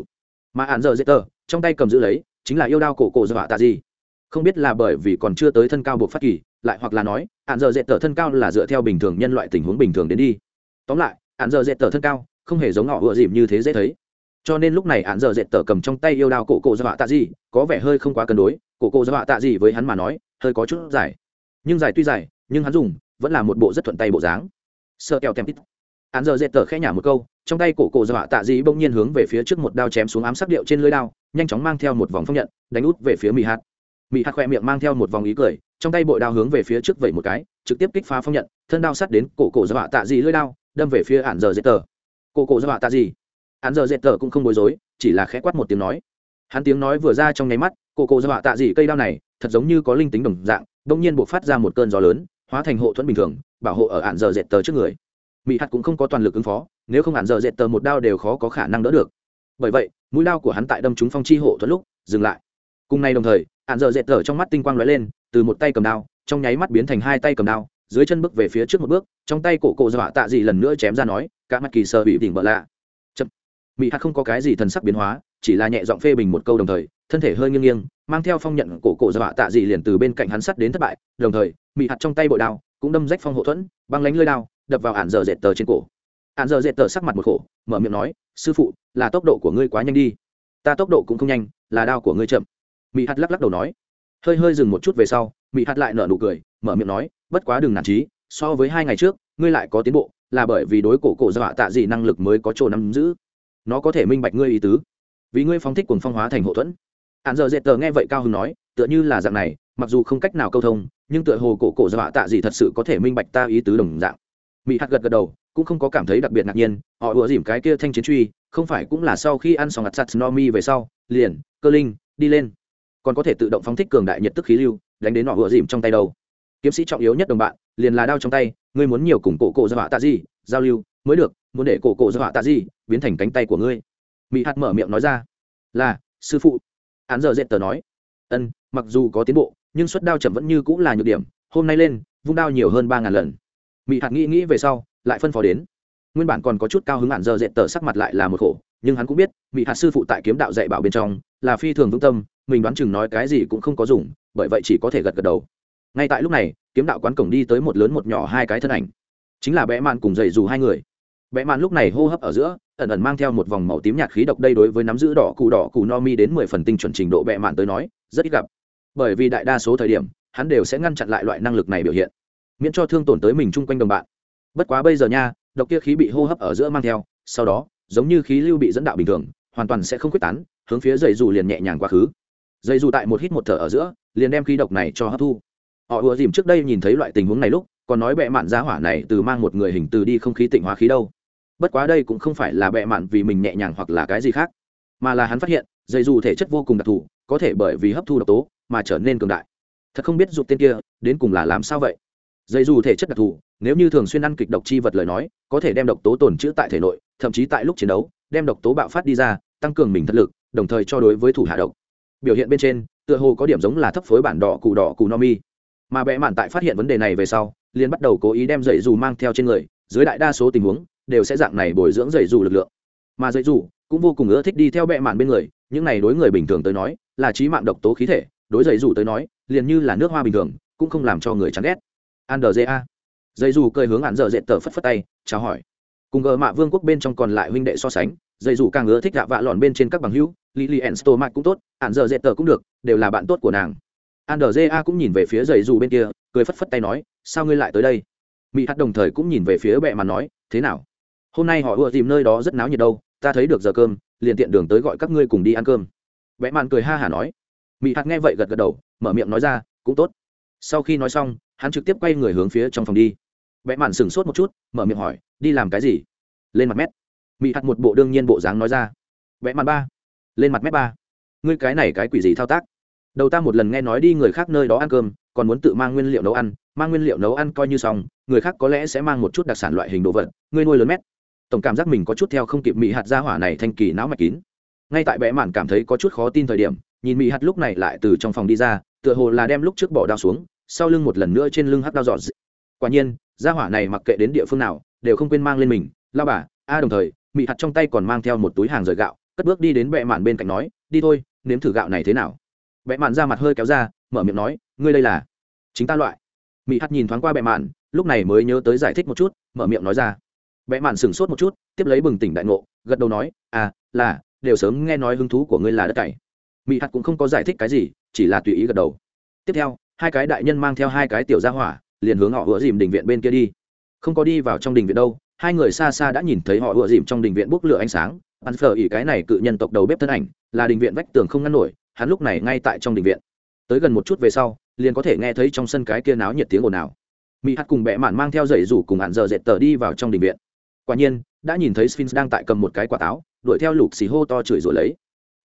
Mà ạn dở dệt tờ, trong tay cầm giữ lấy, chính là yêu đao cổ cổ dọa tạ gì không biết là bởi vì còn chưa tới thân cao buộc phát kỳ, lại hoặc là nói, hạn giờ dễ tờ thân cao là dựa theo bình thường nhân loại tình huống bình thường đến đi. Tóm lại, hạn giờ dễ tờ thân cao không hề giống họ vừa dìm như thế dễ thấy. Cho nên lúc này hạn giờ dệt tờ cầm trong tay yêu đao cổ cổ dọa tạ gì, có vẻ hơi không quá cân đối, cổ cổ dọa tạ gì với hắn mà nói, hơi có chút dài. Nhưng dài tuy dài, nhưng hắn dùng vẫn là một bộ rất thuận tay bộ dáng. Sợ kẹo tem tít. Hạn giờ dệt tờ khẽ nhả một câu, trong tay cổ cổ dọa tạ gì bỗng nhiên hướng về phía trước một đao chém xuống ám sắc điệu trên lưới đao, nhanh chóng mang theo một vòng phong nhận, đánh út về phía mỹ hạt mỹ hạt khoe miệng mang theo một vòng ý cười, trong tay bội đao hướng về phía trước vẩy một cái, trực tiếp kích phá phong nhận, thân đao sắt đến cổ cổ dạ dọa tạ dị lưỡi đao, đâm về phía ản giờ dệt tờ. Cổ cổ dạ dọa tạ dị ản giờ dệt tờ cũng không bối rối, chỉ là khẽ quát một tiếng nói. Hắn tiếng nói vừa ra trong nháy mắt, cổ cổ dạ dọa tạ dị cây đao này, thật giống như có linh tính đồng dạng đông nhiên buộc phát ra một cơn gió lớn, hóa thành hộ thuẫn bình thường, bảo hộ ở ản giờ dệt tờ trước người. Mỹ hạt cũng không có toàn lực ứng phó, nếu không ản giờ dệt tờ một đao đều khó có khả năng đỡ được. Bởi vậy, mũi đao của hắn tại đâm trúng phong chi hộ thuẫn lúc, dừng lại cùng nay đồng thời hạn dợ dệt thở trong mắt tinh quang lóe lên, từ một tay cầm đao, trong nháy mắt biến thành hai tay cầm đao, dưới chân bước về phía trước một bước, trong tay cổ cổ dọa tạ dị lần nữa chém ra nói, cả mặt kỳ sợ bị đỉnh bợ lạ. Chậm. Mỹ hạt không có cái gì thần sắc biến hóa, chỉ là nhẹ giọng phê bình một câu đồng thời, thân thể hơi nghiêng nghiêng, mang theo phong nhận cổ cổ dọa tạ dị liền từ bên cạnh hắn sắt đến thất bại, đồng thời mỹ hạt trong tay bội đao cũng đâm rách phong hộ thuẫn, băng lánh lơi đao, đập vào hạn dở dệt tờ trên cổ. Hạn dở dệt tờ sắc mặt một khổ, mở miệng nói, sư phụ, là tốc độ của ngươi quá nhanh đi. Ta tốc độ cũng không nhanh, là đao của ngươi chậm mỹ hạt lắc lắc đầu nói. Hơi hơi dừng một chút về sau mỹ hạt lại nở nụ cười, mở miệng nói, bất quá đừng nản trí so với hai ngày trước, ngươi lại có tiến bộ, là bởi vì đối cổ cổ dọa tạ gì năng lực mới có chỗ nắm giữ. Nó có thể minh bạch ngươi ý tứ. Vì ngươi phóng thích cùng phong hóa thành hậu thuẫn. Hạn giờ dệt tờ nghe vậy cao hưng nói, tựa như là dạng này, mặc dù không cách nào câu thông, nhưng tựa hồ cổ cổ dọa tạ gì thật sự có thể minh bạch ta ý tứ đồng dạng. Mỹ hạt gật gật đầu, cũng không có cảm thấy đặc biệt ngạc nhiên, họ ùa dìm cái kia thanh chiến truy, không phải cũng là sau khi ăn xong ngặt sắt no mi về sau, liền, cơ linh, đi lên còn có thể tự động phóng thích cường đại nhiệt tức khí lưu, đánh đến nọ vừa dìm trong tay đâu. Kiếm sĩ trọng yếu nhất đồng bạn, liền là đao trong tay, ngươi muốn nhiều cùng cổ cổ do họa tạ gì, giao lưu, mới được, muốn để cổ cổ do họa tạ gì, biến thành cánh tay của ngươi. Mỹ hạt mở miệng nói ra. Là, sư phụ. Án giờ dệt tờ nói. Ân, mặc dù có tiến bộ, nhưng suất đao chậm vẫn như cũng là nhược điểm, hôm nay lên, vung đao nhiều hơn ba ngàn lần. Mỹ hạt nghĩ nghĩ về sau, lại phân phó đến. Nguyên bản còn có chút cao hứng hạn giờ dệt tờ sắc mặt lại là một khổ nhưng hắn cũng biết mỹ hạt sư phụ tại kiếm đạo dạy bảo bên trong là phi thường vững tâm, mình đoán chừng nói cái gì cũng không có dùng, bởi vậy chỉ có thể gật gật đầu. Ngay tại lúc này, kiếm đạo quán cổng đi tới một lớn một nhỏ hai cái thân ảnh. Chính là bẽ mạn cùng dậy dù hai người. Bẽ mạn lúc này hô hấp ở giữa, ẩn ẩn mang theo một vòng màu tím nhạt khí độc đây đối với nắm giữ đỏ cụ đỏ cụ no mi đến mười phần tinh chuẩn trình độ bẽ mạn tới nói, rất ít gặp. Bởi vì đại đa số thời điểm, hắn đều sẽ ngăn chặn lại loại năng lực này biểu hiện, miễn cho thương tổn tới mình chung quanh đồng bạn. Bất quá bây giờ nha, độc kia khí bị hô hấp ở giữa mang theo, sau đó giống như khí lưu bị dẫn đạo bình thường, hoàn toàn sẽ không quyết tán, hướng phía dây dù liền nhẹ nhàng quá khứ. Dây dù tại một hít một thở ở giữa, liền đem khí độc này cho hấp thu. Họ ùa dìm trước đây nhìn thấy loại tình huống này lúc, còn nói bệ mạn giá hỏa này từ mang một người hình từ đi không khí tịnh hóa khí đâu. Bất quá đây cũng không phải là bệ mạn vì mình nhẹ nhàng hoặc là cái gì khác, mà là hắn phát hiện, dây dù thể chất vô cùng đặc thù, có thể bởi vì hấp thu độc tố mà trở nên cường đại. Thật không biết dục tên kia, đến cùng là làm sao vậy? Dây dù thể chất đặc thù, nếu như thường xuyên ăn kịch độc chi vật lời nói, có thể đem độc tố tồn trữ tại thể nội thậm chí tại lúc chiến đấu, đem độc tố bạo phát đi ra, tăng cường mình thật lực, đồng thời cho đối với thủ hạ độc. Biểu hiện bên trên, tựa hồ có điểm giống là thấp phối bản đỏ cụ đỏ cụ no mi. Mà bẽ mạn tại phát hiện vấn đề này về sau, liền bắt đầu cố ý đem dạy dù mang theo trên người, dưới đại đa số tình huống, đều sẽ dạng này bồi dưỡng dạy dù lực lượng. Mà dạy dù cũng vô cùng ưa thích đi theo bệ mạn bên người, những này đối người bình thường tới nói, là trí mạng độc tố khí thể, đối dạy dù tới nói, liền như là nước hoa bình thường, cũng không làm cho người chán ghét. Andrja dạy dù cười hướng ạn dở dệt tờ phất phất tay, chào hỏi cùng gờ mạ vương quốc bên trong còn lại huynh đệ so sánh dạy dù càng ưa thích gạ vạ lòn bên trên các bằng hữu lily ensto stomach cũng tốt hạn dở dễ tờ cũng được, đều là bạn tốt của nàng. Andrja cũng nhìn về phía dạy dù bên kia, cười phất phất tay nói, sao ngươi lại tới đây? Mỹ hát đồng thời cũng nhìn về phía bệ mà nói, thế nào? Hôm nay họ ưa tìm nơi đó rất náo nhiệt đâu, ta thấy được giờ cơm, liền tiện đường tới gọi các ngươi cùng đi ăn cơm. Bệ mạn cười ha hả nói. Mỹ hát nghe vậy gật gật đầu, mở miệng nói ra, cũng tốt. Sau khi nói xong, hắn trực tiếp quay người hướng phía trong phòng đi vẽ mạn sửng sốt một chút, mở miệng hỏi, đi làm cái gì? Lên mặt mét. Mỹ hạt một bộ đương nhiên bộ dáng nói ra. Vẽ mặt ba, lên mặt mét ba. Ngươi cái này cái quỷ gì thao tác? Đầu ta một lần nghe nói đi người khác nơi đó ăn cơm, còn muốn tự mang nguyên liệu nấu ăn, mang nguyên liệu nấu ăn coi như xong, người khác có lẽ sẽ mang một chút đặc sản loại hình đồ vật, ngươi nuôi lớn mét. Tổng cảm giác mình có chút theo không kịp mỹ hạt ra hỏa này thanh kỳ não mạch kín. Ngay tại bẽ mạn cảm thấy có chút khó tin thời điểm, nhìn mỹ hạt lúc này lại từ trong phòng đi ra, tựa hồ là đem lúc trước bỏ đao xuống, sau lưng một lần nữa trên lưng hắt đao dọn quả nhiên gia hỏa này mặc kệ đến địa phương nào, đều không quên mang lên mình. Lao bà, a đồng thời, mị hạt trong tay còn mang theo một túi hàng rời gạo, cất bước đi đến bệ mạn bên cạnh nói, đi thôi, nếm thử gạo này thế nào? Bệ mạn ra mặt hơi kéo ra, mở miệng nói, ngươi đây là chính ta loại. Mị hạt nhìn thoáng qua bệ mạn, lúc này mới nhớ tới giải thích một chút, mở miệng nói ra. Bệ mạn sửng sốt một chút, tiếp lấy bừng tỉnh đại ngộ, gật đầu nói à là, đều sớm nghe nói hứng thú của ngươi là đất cày. Mị hạt cũng không có giải thích cái gì, chỉ là tùy ý gật đầu. Tiếp theo, hai cái đại nhân mang theo hai cái tiểu gia hỏa liền hướng họ ựa dìm đình viện bên kia đi. Không có đi vào trong đình viện đâu, hai người xa xa đã nhìn thấy họ ựa dìm trong đình viện bốc lửa ánh sáng. Hắn phở ỉ cái này cự nhân tộc đầu bếp thân ảnh, là đình viện vách tường không ngăn nổi, hắn lúc này ngay tại trong đình viện. Tới gần một chút về sau, liền có thể nghe thấy trong sân cái kia náo nhiệt tiếng ồn ào. Mỹ hát cùng bệ mạn mang theo dậy rủ cùng hạn giờ dệt tờ đi vào trong đình viện. Quả nhiên, đã nhìn thấy sphinx đang tại cầm một cái quả táo, đuổi theo lục xì hô to chửi rủa lấy.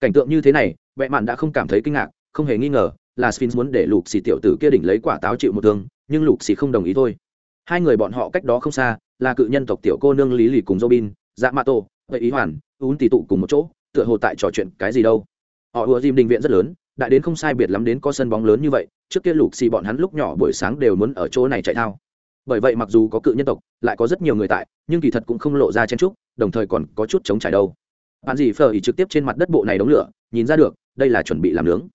Cảnh tượng như thế này bệ mạn đã không cảm thấy kinh ngạc, không hề nghi ngờ là sphinx muốn để lục xì tiểu tử kia đỉnh lấy quả táo chịu một thương nhưng lục xì không đồng ý thôi. Hai người bọn họ cách đó không xa, là cự nhân tộc tiểu cô nương lý lì cùng robin dạ mã tô vậy ý hoàn, ún tỷ tụ cùng một chỗ, tựa hồ tại trò chuyện cái gì đâu. Họ ùa dìm đình viện rất lớn, đại đến không sai biệt lắm đến có sân bóng lớn như vậy, trước kia lục xì bọn hắn lúc nhỏ buổi sáng đều muốn ở chỗ này chạy thao. Bởi vậy mặc dù có cự nhân tộc, lại có rất nhiều người tại, nhưng kỳ thật cũng không lộ ra chen trúc đồng thời còn có chút chống trải đâu. Bạn gì phờ ý trực tiếp trên mặt đất bộ này đống lửa, nhìn ra được, đây là chuẩn bị làm nướng.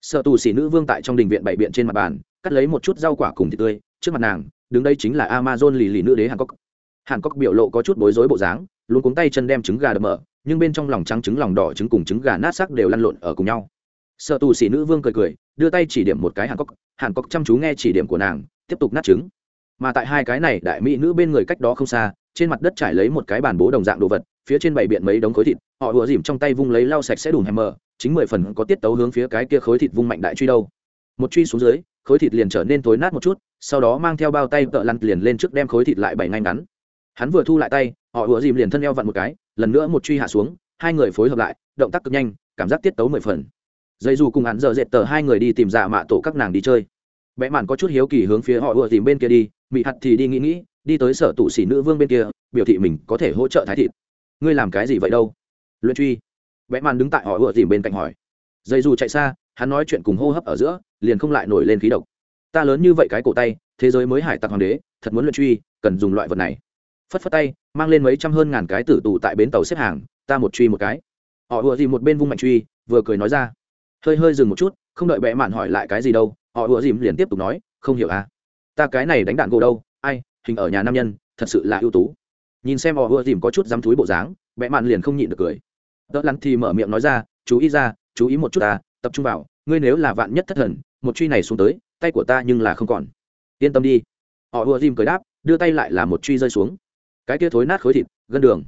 Sợ tù xỉ nữ vương tại trong đình viện bày biện trên mặt bàn cắt lấy một chút rau quả cùng thịt tươi, trước mặt nàng, đứng đây chính là amazon lì lì nữ đế hàn cốc hàn cốc biểu lộ có chút bối rối bộ dáng, luôn cuống tay chân đem trứng gà đập mở, nhưng bên trong lòng trắng trứng lòng đỏ trứng cùng trứng gà nát sắc đều lăn lộn ở cùng nhau. Sợ tù xỉ nữ vương cười cười, đưa tay chỉ điểm một cái hàn cốc hàn cốc chăm chú nghe chỉ điểm của nàng, tiếp tục nát trứng. Mà tại hai cái này, đại mỹ nữ bên người cách đó không xa, trên mặt đất trải lấy một cái bàn bố đồng dạng đồ vật, phía trên bảy biện mấy đống khối thịt, họ vừa dìm trong tay vung lấy lau sạch sẽ đủ hèm mờ, chính mười phần có tiết tấu hướng phía cái kia khối thịt vung mạnh đại truy đâu. Một truy xuống dưới khối thịt liền trở nên tối nát một chút, sau đó mang theo bao tay tợ lăn liền lên trước đem khối thịt lại bảy ngay ngắn. Hắn vừa thu lại tay, họ ùa dìm liền thân eo vặn một cái, lần nữa một truy hạ xuống, hai người phối hợp lại, động tác cực nhanh, cảm giác tiết tấu mười phần. Dây dù cùng hắn giờ dệt tờ hai người đi tìm dạ mạ tổ các nàng đi chơi. Vẽ mạn có chút hiếu kỳ hướng phía họ ùa dìm bên kia đi, mị hạt thì đi nghĩ nghĩ, đi tới sở tụ xỉ nữ vương bên kia, biểu thị mình có thể hỗ trợ thái thịt. Ngươi làm cái gì vậy đâu? Luyện truy. Vẽ mạn đứng tại họ ùa dìm bên cạnh hỏi. Dây dù chạy xa hắn nói chuyện cùng hô hấp ở giữa, liền không lại nổi lên khí độc. Ta lớn như vậy cái cổ tay, thế giới mới hải tặc hoàng đế, thật muốn luyện truy, cần dùng loại vật này. Phất phất tay, mang lên mấy trăm hơn ngàn cái tử tù tại bến tàu xếp hàng, ta một truy một cái. Họ ùa dìm một bên vung mạnh truy, vừa cười nói ra. Hơi hơi dừng một chút, không đợi bệ mạn hỏi lại cái gì đâu, họ ùa dìm liền tiếp tục nói, không hiểu à? Ta cái này đánh đạn gỗ đâu, ai, hình ở nhà nam nhân, thật sự là ưu tú. Nhìn xem họ ùa dìm có chút dám túi bộ dáng, bệ mạn liền không nhịn được cười. Đỡ lắn thì mở miệng nói ra, chú ý ra, chú ý một chút ta tập trung vào, ngươi nếu là vạn nhất thất thần, một truy này xuống tới, tay của ta nhưng là không còn. Yên tâm đi. Họ ùa dìm cười đáp, đưa tay lại là một truy rơi xuống. Cái kia thối nát khối thịt, gân đường.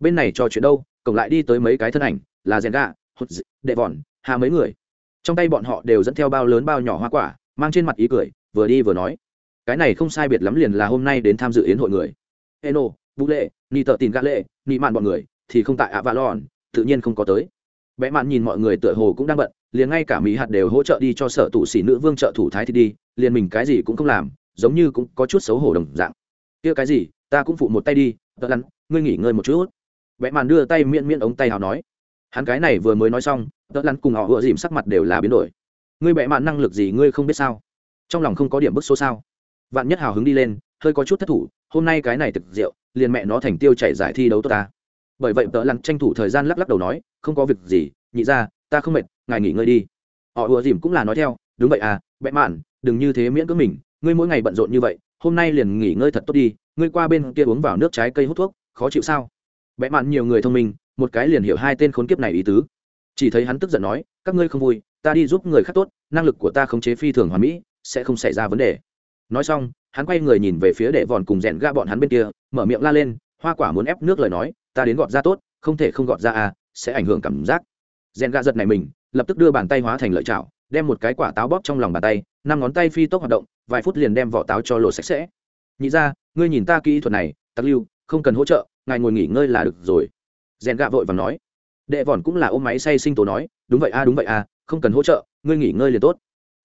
Bên này trò chuyện đâu, cổng lại đi tới mấy cái thân ảnh, là rèn gà, hột đệ vòn, hà mấy người. Trong tay bọn họ đều dẫn theo bao lớn bao nhỏ hoa quả, mang trên mặt ý cười, vừa đi vừa nói. Cái này không sai biệt lắm liền là hôm nay đến tham dự yến hội người. Eno, vũ lệ ni tợ tin gã lệ ni mạn bọn người, thì không tại ạ vạ lòn tự nhiên không có tới vẽ mạn nhìn mọi người tựa hồ cũng đang bận, liền ngay cả mỹ hạt đều hỗ trợ đi cho sở tụ sĩ nữ vương trợ thủ thái thì đi, liền mình cái gì cũng không làm, giống như cũng có chút xấu hổ đồng dạng. Kia cái gì, ta cũng phụ một tay đi, tớ lắn ngươi nghỉ ngơi một chút. Vẽ mạn đưa tay miễn miễn ống tay hào nói. Hắn cái này vừa mới nói xong, tớ lắn cùng họ vừa dìm sắc mặt đều là biến đổi. Ngươi vẽ mạn năng lực gì ngươi không biết sao? Trong lòng không có điểm bức số sao? Vạn nhất hào hứng đi lên, hơi có chút thất thủ, hôm nay cái này thực rượu, liền mẹ nó thành tiêu chạy giải thi đấu tốt ta bởi vậy tớ lặng tranh thủ thời gian lắc lắc đầu nói, không có việc gì, nhị ra ta không mệt, ngài nghỉ ngơi đi. Họ ùa dìm cũng là nói theo, đúng vậy à bẽ mạn, đừng như thế miễn cưỡng mình, ngươi mỗi ngày bận rộn như vậy, hôm nay liền nghỉ ngơi thật tốt đi, ngươi qua bên kia uống vào nước trái cây hút thuốc, khó chịu sao? Bẽ mạn nhiều người thông minh, một cái liền hiểu hai tên khốn kiếp này ý tứ. Chỉ thấy hắn tức giận nói, các ngươi không vui, ta đi giúp người khác tốt, năng lực của ta khống chế phi thường hoàn mỹ, sẽ không xảy ra vấn đề. Nói xong, hắn quay người nhìn về phía đệ vòn cùng rèn ga bọn hắn bên kia, mở miệng la lên, hoa quả muốn ép nước lời nói ta đến gọt ra tốt, không thể không gọt ra à sẽ ảnh hưởng cảm giác. Rèn gà giật này mình, lập tức đưa bàn tay hóa thành lợi chảo, đem một cái quả táo bóp trong lòng bàn tay, năm ngón tay phi tốc hoạt động, vài phút liền đem vỏ táo cho lột sạch sẽ. Nhị ra, ngươi nhìn ta kỹ thuật này, tặc lưu, không cần hỗ trợ, ngài ngồi nghỉ ngơi là được rồi. Rèn gà vội và nói. Đệ vòn cũng là ôm máy say sinh tố nói, đúng vậy a đúng vậy a không cần hỗ trợ, ngươi nghỉ ngơi liền tốt.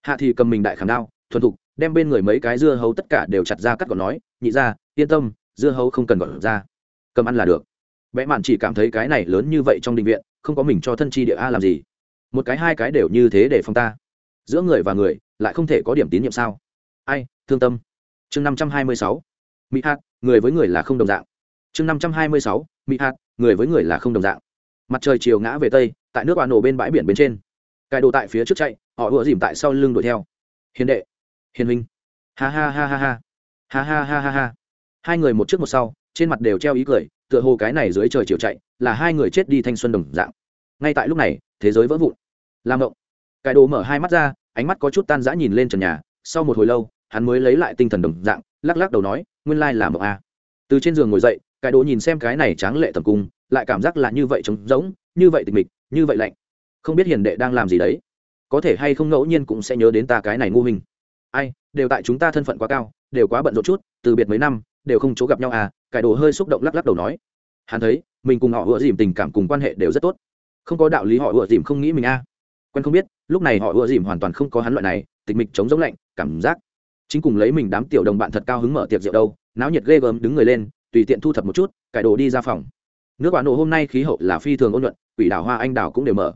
Hạ thì cầm mình đại khảm đao, thuần thục, đem bên người mấy cái dưa hấu tất cả đều chặt ra cắt gọn nói, nhị ra, yên tâm, dưa hấu không cần gọn ra. Cầm ăn là được vẽ mạn chỉ cảm thấy cái này lớn như vậy trong định viện, không có mình cho thân chi địa a làm gì? Một cái hai cái đều như thế để phong ta. Giữa người và người, lại không thể có điểm tín nhiệm sao? Ai, thương tâm. Chương năm trăm hai mươi sáu. Mỹ hạt người với người là không đồng dạng. Chương năm trăm hai mươi sáu. Mỹ hạt người với người là không đồng dạng. Mặt trời chiều ngã về tây, tại nước bà nổ bên bãi biển bên trên. Cài đồ tại phía trước chạy, họ ùa dìm tại sau lưng đuổi theo. Hiền đệ. Hiền huynh. Ha ha ha ha ha. Ha ha ha ha ha. Hai người một trước một sau trên mặt đều treo ý cười, tựa hồ cái này dưới trời chiều chạy, là hai người chết đi thanh xuân đồng dạng. Ngay tại lúc này, thế giới vỡ vụn. Làm động cải đồ mở hai mắt ra, ánh mắt có chút tan rã nhìn lên trần nhà, sau một hồi lâu, hắn mới lấy lại tinh thần đồng dạng, lắc lắc đầu nói, nguyên lai là mộng a. Từ trên giường ngồi dậy cải đồ nhìn xem cái này tráng lệ tầm cung, lại cảm giác là như vậy trống rỗng, như vậy tịch mịch, như vậy lạnh. Không biết hiền đệ đang làm gì đấy. Có thể hay không ngẫu nhiên cũng sẽ nhớ đến ta cái này ngu hình ai, đều tại chúng ta thân phận quá cao, đều quá bận rộn chút, từ biệt mấy năm, đều không chỗ gặp nhau à cải đồ hơi xúc động lắc lắc đầu nói, hắn thấy, mình cùng họ ựa dìm tình cảm cùng quan hệ đều rất tốt. Không có đạo lý họ ựa dìm không nghĩ mình a. À. quen không biết, lúc này họ ựa dìm hoàn toàn không có hắn loại này, tịch mịch chống giống lạnh, cảm giác. Chính cùng lấy mình đám tiểu đồng bạn thật cao hứng mở tiệc rượu đâu, náo nhiệt ghê gớm đứng người lên, tùy tiện thu thập một chút, cải đồ đi ra phòng. Nước quả nổ hôm nay khí hậu là phi thường ôn nhuận, quỷ đảo hoa anh đào cũng đều mở.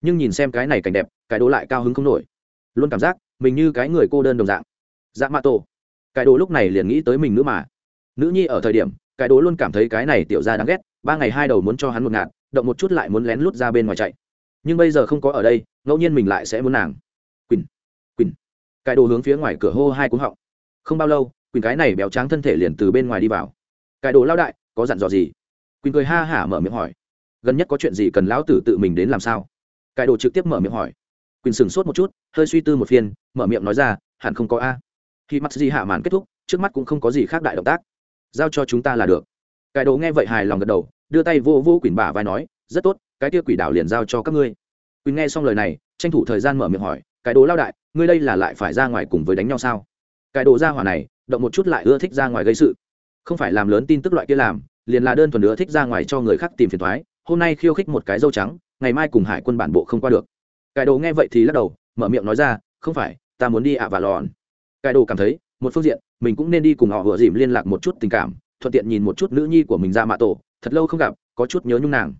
Nhưng nhìn xem cái này cảnh đẹp, cải đồ lại cao hứng không nổi. Luôn cảm giác mình như cái người cô đơn đồng dạng. Dạ mã tổ. Cải đồ lúc này liền nghĩ tới mình nữa mà nữ nhi ở thời điểm, cái đồ luôn cảm thấy cái này tiểu ra đáng ghét, ba ngày hai đầu muốn cho hắn một ngạt, động một chút lại muốn lén lút ra bên ngoài chạy. Nhưng bây giờ không có ở đây, ngẫu nhiên mình lại sẽ muốn nàng. Quỳnh quỳnh. Cái đồ hướng phía ngoài cửa hô hai cúng họng. Không bao lâu, quỳnh cái này béo trắng thân thể liền từ bên ngoài đi vào. Cái đồ lao đại, có dặn dò gì? Quỳnh cười ha hả mở miệng hỏi. Gần nhất có chuyện gì cần lão tử tự mình đến làm sao? Cái đồ trực tiếp mở miệng hỏi. Quỳnh sửng sốt một chút, hơi suy tư một phiên, mở miệng nói ra, hẳn không có a. Khi mắt gì hạ màn kết thúc, trước mắt cũng không có gì khác đại động tác giao cho chúng ta là được. Cải đồ nghe vậy hài lòng gật đầu, đưa tay vô vô quỳnh bả vai nói, rất tốt, cái kia quỷ đảo liền giao cho các ngươi. Quỳnh nghe xong lời này, tranh thủ thời gian mở miệng hỏi, cái đồ lao đại, ngươi đây là lại phải ra ngoài cùng với đánh nhau sao? Cái đồ ra hỏa này, động một chút lại ưa thích ra ngoài gây sự. Không phải làm lớn tin tức loại kia làm, liền là đơn thuần ưa thích ra ngoài cho người khác tìm phiền thoái, hôm nay khiêu khích một cái dâu trắng, ngày mai cùng hải quân bản bộ không qua được. Cái đồ nghe vậy thì lắc đầu, mở miệng nói ra, không phải, ta muốn đi ạ và lòn. Cái đồ cảm thấy một phương diện, mình cũng nên đi cùng họ vừa dìm liên lạc một chút tình cảm, thuận tiện nhìn một chút nữ nhi của mình ra mạ tổ, thật lâu không gặp, có chút nhớ nhung nàng.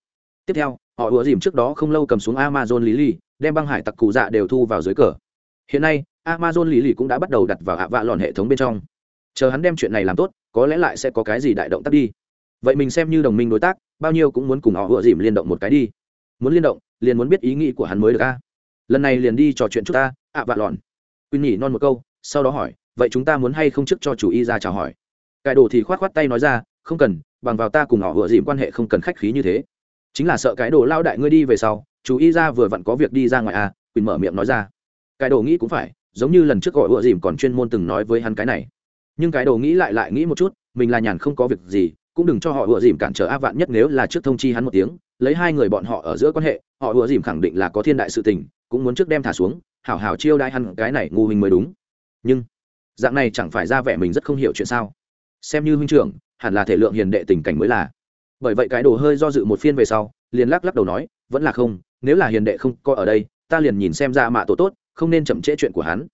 Tiếp theo, họ vừa dìm trước đó không lâu cầm xuống amazon lý lì đem băng hải tặc cụ dạ đều thu vào dưới cờ. Hiện nay, amazon lý lì cũng đã bắt đầu đặt vào hạ vạ lòn hệ thống bên trong. Chờ hắn đem chuyện này làm tốt, có lẽ lại sẽ có cái gì đại động tác đi. Vậy mình xem như đồng minh đối tác, bao nhiêu cũng muốn cùng họ vừa dìm liên động một cái đi. Muốn liên động, liền muốn biết ý nghĩ của hắn mới được a. Lần này liền đi trò chuyện chút ta, ạ vạ lòn quy nhỉ non một câu sau đó hỏi, vậy chúng ta muốn hay không trước cho chủ y ra chào hỏi? Cải đồ thì khoát khoát tay nói ra, không cần, bằng vào ta cùng họ vừa dìm quan hệ không cần khách khí như thế. Chính là sợ cái đồ lao đại ngươi đi về sau chú y ra vừa vặn có việc đi ra ngoài à quỳnh mở miệng nói ra. Cái đồ nghĩ cũng phải, giống như lần trước gọi vừa dìm còn chuyên môn từng nói với hắn cái này. Nhưng cái đồ nghĩ lại lại nghĩ một chút, mình là nhàn không có việc gì, cũng đừng cho họ vừa dìm cản trở á vạn nhất nếu là trước thông chi hắn một tiếng, lấy hai người bọn họ ở giữa quan hệ, họ vừa dìm khẳng định là có thiên đại sự tình, cũng muốn trước đem thả xuống, hảo hảo chiêu đãi hắn cái này ngu hình mới đúng nhưng dạng này chẳng phải ra vẻ mình rất không hiểu chuyện sao? Xem như huynh trưởng, hẳn là thể lượng hiền đệ tình cảnh mới là. Bởi vậy cái đồ hơi do dự một phiên về sau, liền lắc lắc đầu nói, vẫn là không, nếu là hiền đệ không coi ở đây, ta liền nhìn xem ra mạ tổ tốt, không nên chậm trễ chuyện của hắn.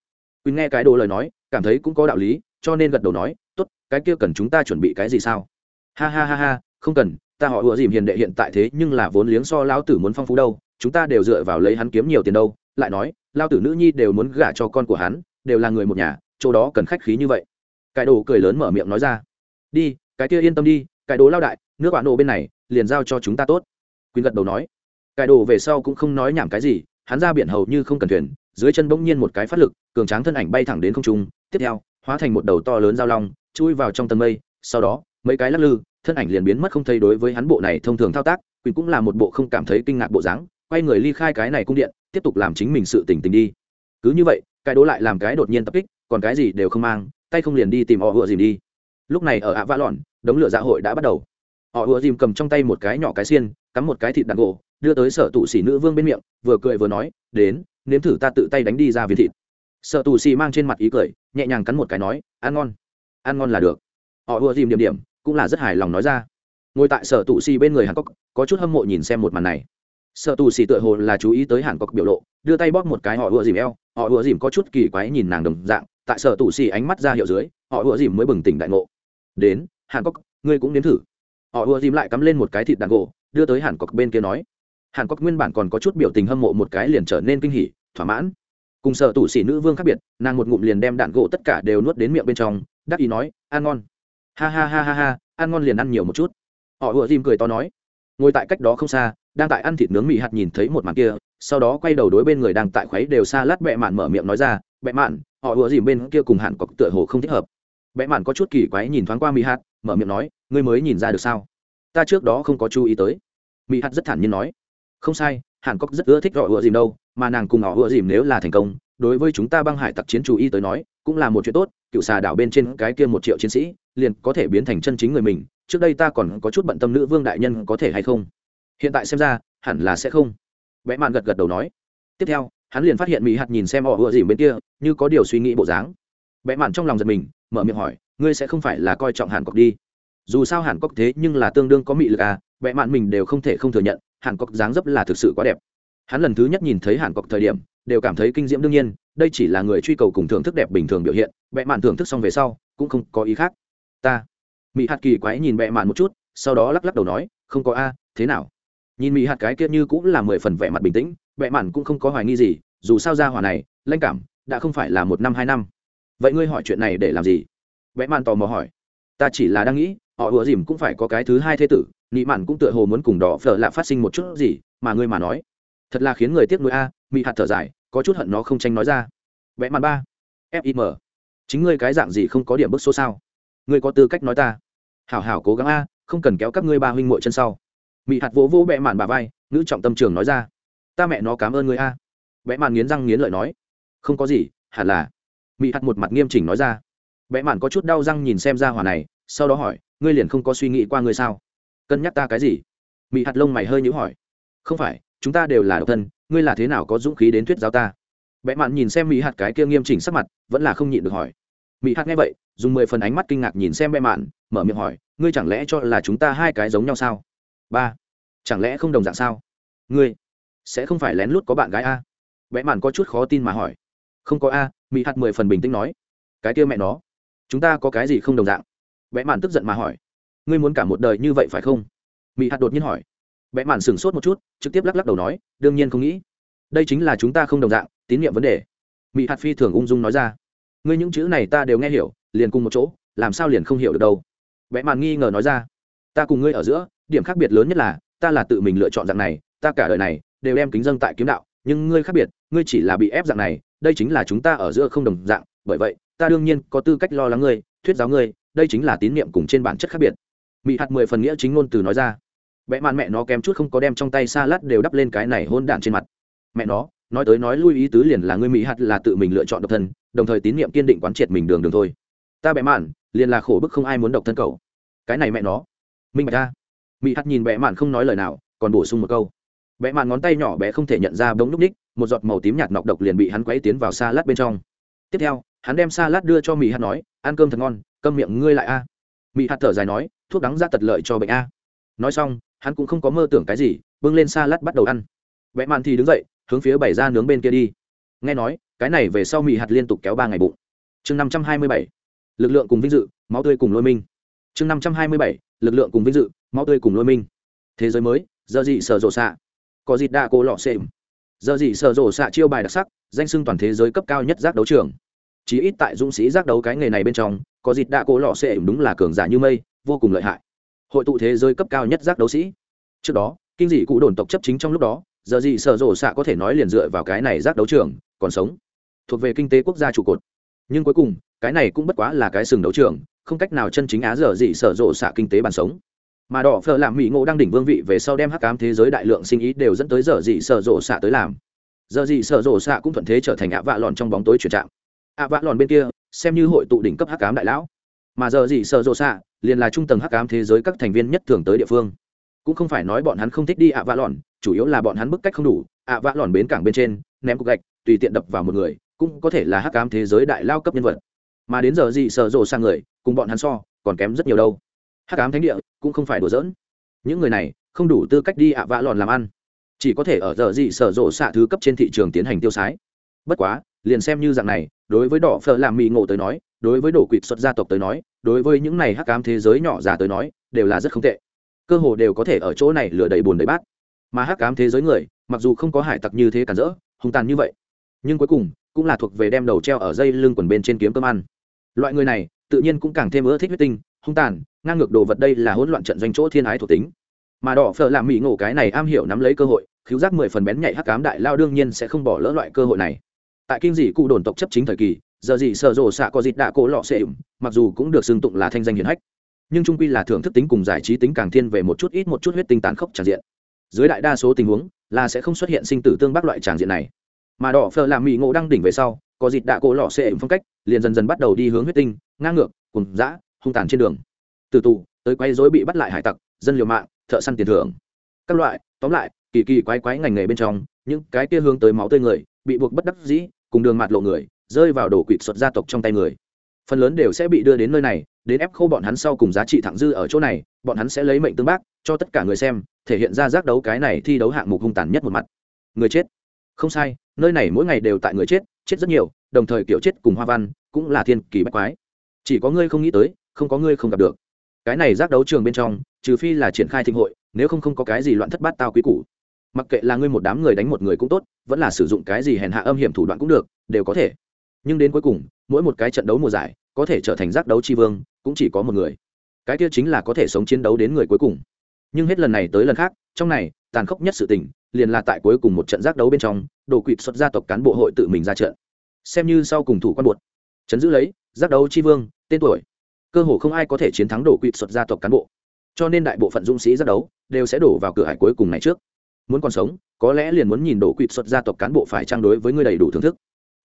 Quỳnh nghe cái đồ lời nói, cảm thấy cũng có đạo lý, cho nên gật đầu nói, tốt, cái kia cần chúng ta chuẩn bị cái gì sao? Ha ha ha ha, không cần, ta họ ủa dìm hiền đệ hiện tại thế nhưng là vốn liếng so lão tử muốn phong phú đâu, chúng ta đều dựa vào lấy hắn kiếm nhiều tiền đâu. Lại nói lao tử nữ nhi đều muốn gả cho con của hắn đều là người một nhà, chỗ đó cần khách khí như vậy. Cái đồ cười lớn mở miệng nói ra. Đi, cái kia yên tâm đi, cái đồ lao đại, nước bạn nổ bên này, liền giao cho chúng ta tốt. Quyên gật đầu nói. Cái đồ về sau cũng không nói nhảm cái gì, hắn ra biển hầu như không cần thuyền, dưới chân bỗng nhiên một cái phát lực, cường tráng thân ảnh bay thẳng đến không trung, tiếp theo, hóa thành một đầu to lớn giao long, chui vào trong tầng mây, sau đó, mấy cái lắc lư, thân ảnh liền biến mất không thấy đối với hắn bộ này thông thường thao tác quyền cũng là một bộ không cảm thấy kinh ngạc bộ dáng, quay người ly khai cái này cung điện, tiếp tục làm chính mình sự tỉnh tình đi. Cứ như vậy cái đố lại làm cái đột nhiên tập kích, còn cái gì đều không mang, tay không liền đi tìm họ ựa dìm đi. Lúc này ở ạ vã lòn đống lửa dạ hội đã bắt đầu. Họ ựa dìm cầm trong tay một cái nhỏ cái xiên, cắm một cái thịt đạn gỗ, đưa tới sở tụ xỉ nữ vương bên miệng, vừa cười vừa nói, đến, nếm thử ta tự tay đánh đi ra viên thịt. Sở tù xì mang trên mặt ý cười, nhẹ nhàng cắn một cái nói, ăn ngon. Ăn ngon là được. Họ ùa dìm điểm điểm, cũng là rất hài lòng nói ra. Ngồi tại sở tù xì bên người hàn cốc có chút hâm mộ nhìn xem một màn này. Sở tù xì tựa hồ là chú ý tới hàn cốc biểu lộ, đưa tay bóp một cái họ ùa dìm eo họ ùa dìm có chút kỳ quái nhìn nàng đồng dạng, tại sở tù xì ánh mắt ra hiệu dưới, họ ùa dìm mới bừng tỉnh đại ngộ. Đến, hàn cốc ngươi cũng đến thử. Họ ùa dìm lại cắm lên một cái thịt đàn gỗ, đưa tới hàn cốc bên kia nói. Hàn cốc nguyên bản còn có chút biểu tình hâm mộ một cái liền trở nên kinh hỉ, thỏa mãn. Cùng sở tủ xì nữ vương khác biệt, nàng một ngụm liền đem đạn gỗ tất cả đều nuốt đến miệng bên trong đắc ý nói, ăn ngon. Ha ha ha ha ha, ăn ngon liền ăn nhiều một chút. Họ ùa dìm cười to nói. Ngồi tại cách đó không xa, đang tại ăn thịt nướng mì hạt nhìn thấy một màn kia sau đó quay đầu đối bên người đang tại khuấy đều xa lát bẹ mạn mở miệng nói ra, bẹ mạn, họ ùa dìm bên kia cùng hẳn cọc tựa hồ không thích hợp. Bẹ mạn có chút kỳ quái nhìn thoáng qua mỹ hạt, mở miệng nói, ngươi mới nhìn ra được sao? Ta trước đó không có chú ý tới. Mỹ hạt rất thản nhiên nói, không sai hàn cốc rất ưa thích họ ùa dìm đâu, mà nàng cùng họ ùa dìm nếu là thành công, đối với chúng ta băng hải tặc chiến chủ y tới nói, cũng là một chuyện tốt, cựu xà đảo bên trên cái kia một triệu chiến sĩ, liền có thể biến thành chân chính người mình, trước đây ta còn có chút bận tâm nữ vương đại nhân có thể hay không? Hiện tại xem ra, hẳn là sẽ không vẽ mạn gật gật đầu nói. Tiếp theo, hắn liền phát hiện mỹ hạt nhìn xem họ vừa dìm bên kia, như có điều suy nghĩ bộ dáng. Vẽ mạn trong lòng giật mình, mở miệng hỏi, ngươi sẽ không phải là coi trọng hàn cốc đi? Dù sao hàn cốc thế nhưng là tương đương có mị lực à vẽ mạn mình đều không thể không thừa nhận, hàn cốc dáng dấp là thực sự quá đẹp. Hắn lần thứ nhất nhìn thấy hàn cốc thời điểm, đều cảm thấy kinh diễm đương nhiên, đây chỉ là người truy cầu cùng thưởng thức đẹp bình thường biểu hiện vẽ mạn thưởng thức xong về sau, cũng không có ý khác. Ta. Mỹ hạt kỳ quái nhìn vẽ mạn một chút, sau đó lắc lắc đầu nói, không có a, thế nào? Nhìn mỹ hạt cái kia như cũng là mười phần vẻ mặt bình tĩnh vẽ mạn cũng không có hoài nghi gì, dù sao ra hỏa này lanh cảm, đã không phải là một năm hai năm. Vậy ngươi hỏi chuyện này để làm gì? Vẽ mạn tò mò hỏi. Ta chỉ là đang nghĩ, họ ùa dìm cũng phải có cái thứ hai thế tử, nị mạn cũng tựa hồ muốn cùng đỏ phở lạ phát sinh một chút gì, mà ngươi mà nói. Thật là khiến người tiếc nuối a mỹ hạt thở dài, có chút hận nó không tranh nói ra. Vẽ mạn ba fim chính ngươi cái dạng gì không có điểm bức số sao? Ngươi có tư cách nói ta. Hảo hảo cố gắng a, không cần kéo các ngươi ba huynh muội chân sau mị hạt vỗ vỗ bẹ mạn bà vai, ngữ trọng tâm trường nói ra. Ta mẹ nó cảm ơn ngươi a. Bẹ mạn nghiến răng nghiến lợi nói. Không có gì, hẳn là. Mị hạt một mặt nghiêm chỉnh nói ra. Bẹ mạn có chút đau răng nhìn xem ra hỏa này, sau đó hỏi, ngươi liền không có suy nghĩ qua ngươi sao? Cân nhắc ta cái gì? Mị hạt lông mày hơi nhữ hỏi. Không phải, chúng ta đều là độc thân, ngươi là thế nào có dũng khí đến thuyết giáo ta? Bẽ mạn nhìn xem mỹ hạt cái kia nghiêm chỉnh sắc mặt, vẫn là không nhịn được hỏi. Mỹ hạt nghe vậy, dùng mười phần ánh mắt kinh ngạc nhìn xem bẽ mạn, mở miệng hỏi, ngươi chẳng lẽ cho là chúng ta hai cái giống nhau sao? Ba. Chẳng lẽ không đồng dạng sao? Ngươi sẽ không phải lén lút có bạn gái a? Vẽ mạn có chút khó tin mà hỏi. Không có a mỹ hạt mười phần bình tĩnh nói. Cái kia mẹ nó, chúng ta có cái gì không đồng dạng? Vẽ mạn tức giận mà hỏi. Ngươi muốn cả một đời như vậy phải không? Mỹ hạt đột nhiên hỏi. Vẽ mạn sửng sốt một chút, trực tiếp lắc lắc đầu nói, đương nhiên không nghĩ. Đây chính là chúng ta không đồng dạng, tín nhiệm vấn đề. Mỹ hạt phi thường ung dung nói ra. Ngươi những chữ này ta đều nghe hiểu, liền cùng một chỗ, làm sao liền không hiểu được đâu? Vẽ mạn nghi ngờ nói ra. Ta cùng ngươi ở giữa điểm khác biệt lớn nhất là, ta là tự mình lựa chọn dạng này, ta cả đời này đều đem kính dâng tại kiếm đạo, nhưng ngươi khác biệt, ngươi chỉ là bị ép dạng này, đây chính là chúng ta ở giữa không đồng dạng, bởi vậy, ta đương nhiên có tư cách lo lắng ngươi, thuyết giáo ngươi, đây chính là tín niệm cùng trên bản chất khác biệt. Mị hạt mười phần nghĩa chính ngôn từ nói ra. Vẽ mạn mẹ nó kém chút không có đem trong tay xa lát đều đắp lên cái này hôn đạn trên mặt. Mẹ nó, nói tới nói lui ý tứ liền là ngươi mỹ hạt là tự mình lựa chọn độc thân, đồng thời tín niệm kiên định quán triệt mình đường đường thôi. Ta bẽ mạn, liền là khổ bức không ai muốn độc thân cậu. Cái này mẹ nó. Minh bạch ta mỹ hạt nhìn bẽ mạn không nói lời nào, còn bổ sung một câu. Bẽ mạn ngón tay nhỏ bé không thể nhận ra bóng núp ních, một giọt màu tím nhạt nọc độc liền bị hắn quấy tiến vào xa lát bên trong. Tiếp theo, hắn đem xa lát đưa cho mỹ hạt nói, ăn cơm thật ngon, cơm miệng ngươi lại a. Mỹ hạt thở dài nói, thuốc đắng ra tật lợi cho bệnh a. Nói xong, hắn cũng không có mơ tưởng cái gì, bưng lên xa lát bắt đầu ăn. Vẽ mạn thì đứng dậy, hướng phía bảy ra nướng bên kia đi. Nghe nói, cái này về sau mỹ hạt liên tục kéo ba ngày bụng. Chương năm trăm hai mươi bảy, lực lượng cùng vinh dự, máu tươi cùng lôi minh. Chương năm trăm hai mươi bảy lực lượng cùng vinh dự, máu tươi cùng lôi minh. Thế giới mới giờ gì sở rộ xạ có dịt đa cô lọ xệm. Giờ gì sở rộ xạ chiêu bài đặc sắc, danh sưng toàn thế giới cấp cao nhất giác đấu trường. Chí ít tại dũng sĩ giác đấu cái nghề này bên trong, có dịt đa cô lọ xệm đúng là cường giả như mây, vô cùng lợi hại. Hội tụ thế giới cấp cao nhất giác đấu sĩ. Trước đó, kinh dị cụ đồn tộc chấp chính trong lúc đó giờ gì sở rộ xạ có thể nói liền dựa vào cái này giác đấu trường, còn sống. Thuộc về kinh tế quốc gia trụ cột nhưng cuối cùng, cái này cũng bất quá là cái sừng đấu trường, không cách nào chân chính á dở dị sở rộ xạ kinh tế bàn sống. Mà đỏ phở làm mỹ ngộ đang đỉnh vương vị về sau đem hắc cám thế giới đại lượng sinh ý đều dẫn tới dở dị sở rộ xạ tới làm. Dở dị sở rộ xạ cũng thuận thế trở thành ạ vạ lòn trong bóng tối chuyển trạng ạ vạ lòn bên kia, xem như hội tụ đỉnh cấp hắc cám đại lão. Mà dở dị sở rộ xạ, liền là trung tầng hắc cám thế giới các thành viên nhất thường tới địa phương. Cũng không phải nói bọn hắn không thích đi ạ vạ lòn, chủ yếu là bọn hắn bức cách không đủ, ạ vạ lòn bến cảng bên trên, ném cục gạch, tùy tiện đập vào một người cũng có thể là hắc ám thế giới đại lao cấp nhân vật. Mà đến giờ gì sở rộ sang người, cùng bọn hắn so, còn kém rất nhiều đâu. Hắc ám thánh địa cũng không phải đùa giỡn. Những người này không đủ tư cách đi ạ vạ lòn làm ăn. Chỉ có thể ở giờ gì sở rộ xạ thứ cấp trên thị trường tiến hành tiêu sái. Bất quá, liền xem như dạng này, đối với đỏ phở làm mì ngộ tới nói, đối với đổ quỵt xuất gia tộc tới nói, đối với những này hắc ám thế giới nhỏ già tới nói, đều là rất không tệ. Cơ hồ đều có thể ở chỗ này lừa đầy bùn đầy bát. Mà hắc ám thế giới người, mặc dù không có hải tặc như thế cản rỡ, hung tàn như vậy, nhưng cuối cùng cũng là thuộc về đem đầu treo ở dây lưng quần bên trên kiếm cơm ăn. Loại người này, tự nhiên cũng càng thêm ưa thích huyết tinh, hung tàn, ngang ngược đồ vật đây là hỗn loạn trận doanh chỗ thiên ái thuộc tính. Mà đỏ phở làm mỹ ngộ cái này am hiểu nắm lấy cơ hội, khiếu giác mười phần bén nhạy hắc cám đại lao đương nhiên sẽ không bỏ lỡ loại cơ hội này. Tại kinh dị cụ đồn tộc chấp chính thời kỳ, giờ gì sợ rồ xạ có dịt đạ cổ lọ xệ mặc dù cũng được xưng tụng là thanh danh hiển hách. Nhưng trung quy là thưởng thức tính cùng giải trí tính càng thiên về một chút ít một chút huyết tinh tán khốc tràn diện. Dưới đại đa số tình huống, là sẽ không xuất hiện sinh tử tương bác loại tràng diện này mà đỏ phờ làm mỹ ngộ đang đỉnh về sau, có dịt đạ cổ lọ xệ phong cách, liền dần dần bắt đầu đi hướng huyết tinh, ngang ngược cùng dã, hung tàn trên đường. Từ tù, tới quay dối bị bắt lại hải tặc, dân liều mạng, thợ săn tiền thưởng. Các loại, tóm lại, kỳ kỳ quái quái ngành nghề bên trong, những cái kia hướng tới máu tươi người, bị buộc bất đắc dĩ, cùng đường mặt lộ người, rơi vào đổ quỵt xuất gia tộc trong tay người. Phần lớn đều sẽ bị đưa đến nơi này, đến ép khô bọn hắn sau cùng giá trị thẳng dư ở chỗ này, bọn hắn sẽ lấy mệnh tương bác, cho tất cả người xem, thể hiện ra giác đấu cái này thi đấu hạng mục hung tàn nhất một mặt. Người chết. Không sai nơi này mỗi ngày đều tại người chết chết rất nhiều, đồng thời kiểu chết cùng hoa văn cũng là thiên kỳ bách quái. Chỉ có ngươi không nghĩ tới, không có ngươi không gặp được. Cái này giác đấu trường bên trong, trừ phi là triển khai thịnh hội, nếu không không có cái gì loạn thất bát tao quý củ. Mặc kệ là ngươi một đám người đánh một người cũng tốt, vẫn là sử dụng cái gì hèn hạ âm hiểm thủ đoạn cũng được, đều có thể. Nhưng đến cuối cùng, mỗi một cái trận đấu mùa giải, có thể trở thành giác đấu tri vương, cũng chỉ có một người. Cái kia chính là có thể sống chiến đấu đến người cuối cùng. Nhưng hết lần này tới lần khác, trong này, tàn khốc nhất sự tình liền là tại cuối cùng một trận giác đấu bên trong, đồ quỵt xuất gia tộc cán bộ hội tự mình ra trận. Xem như sau cùng thủ quan buột chấn giữ lấy, giác đấu tri vương, tên tuổi. Cơ hồ không ai có thể chiến thắng đổ quỵt xuất gia tộc cán bộ. Cho nên đại bộ phận dũng sĩ giác đấu đều sẽ đổ vào cửa hải cuối cùng này trước. Muốn còn sống, có lẽ liền muốn nhìn đổ quỵt xuất gia tộc cán bộ phải trang đối với ngươi đầy đủ thưởng thức.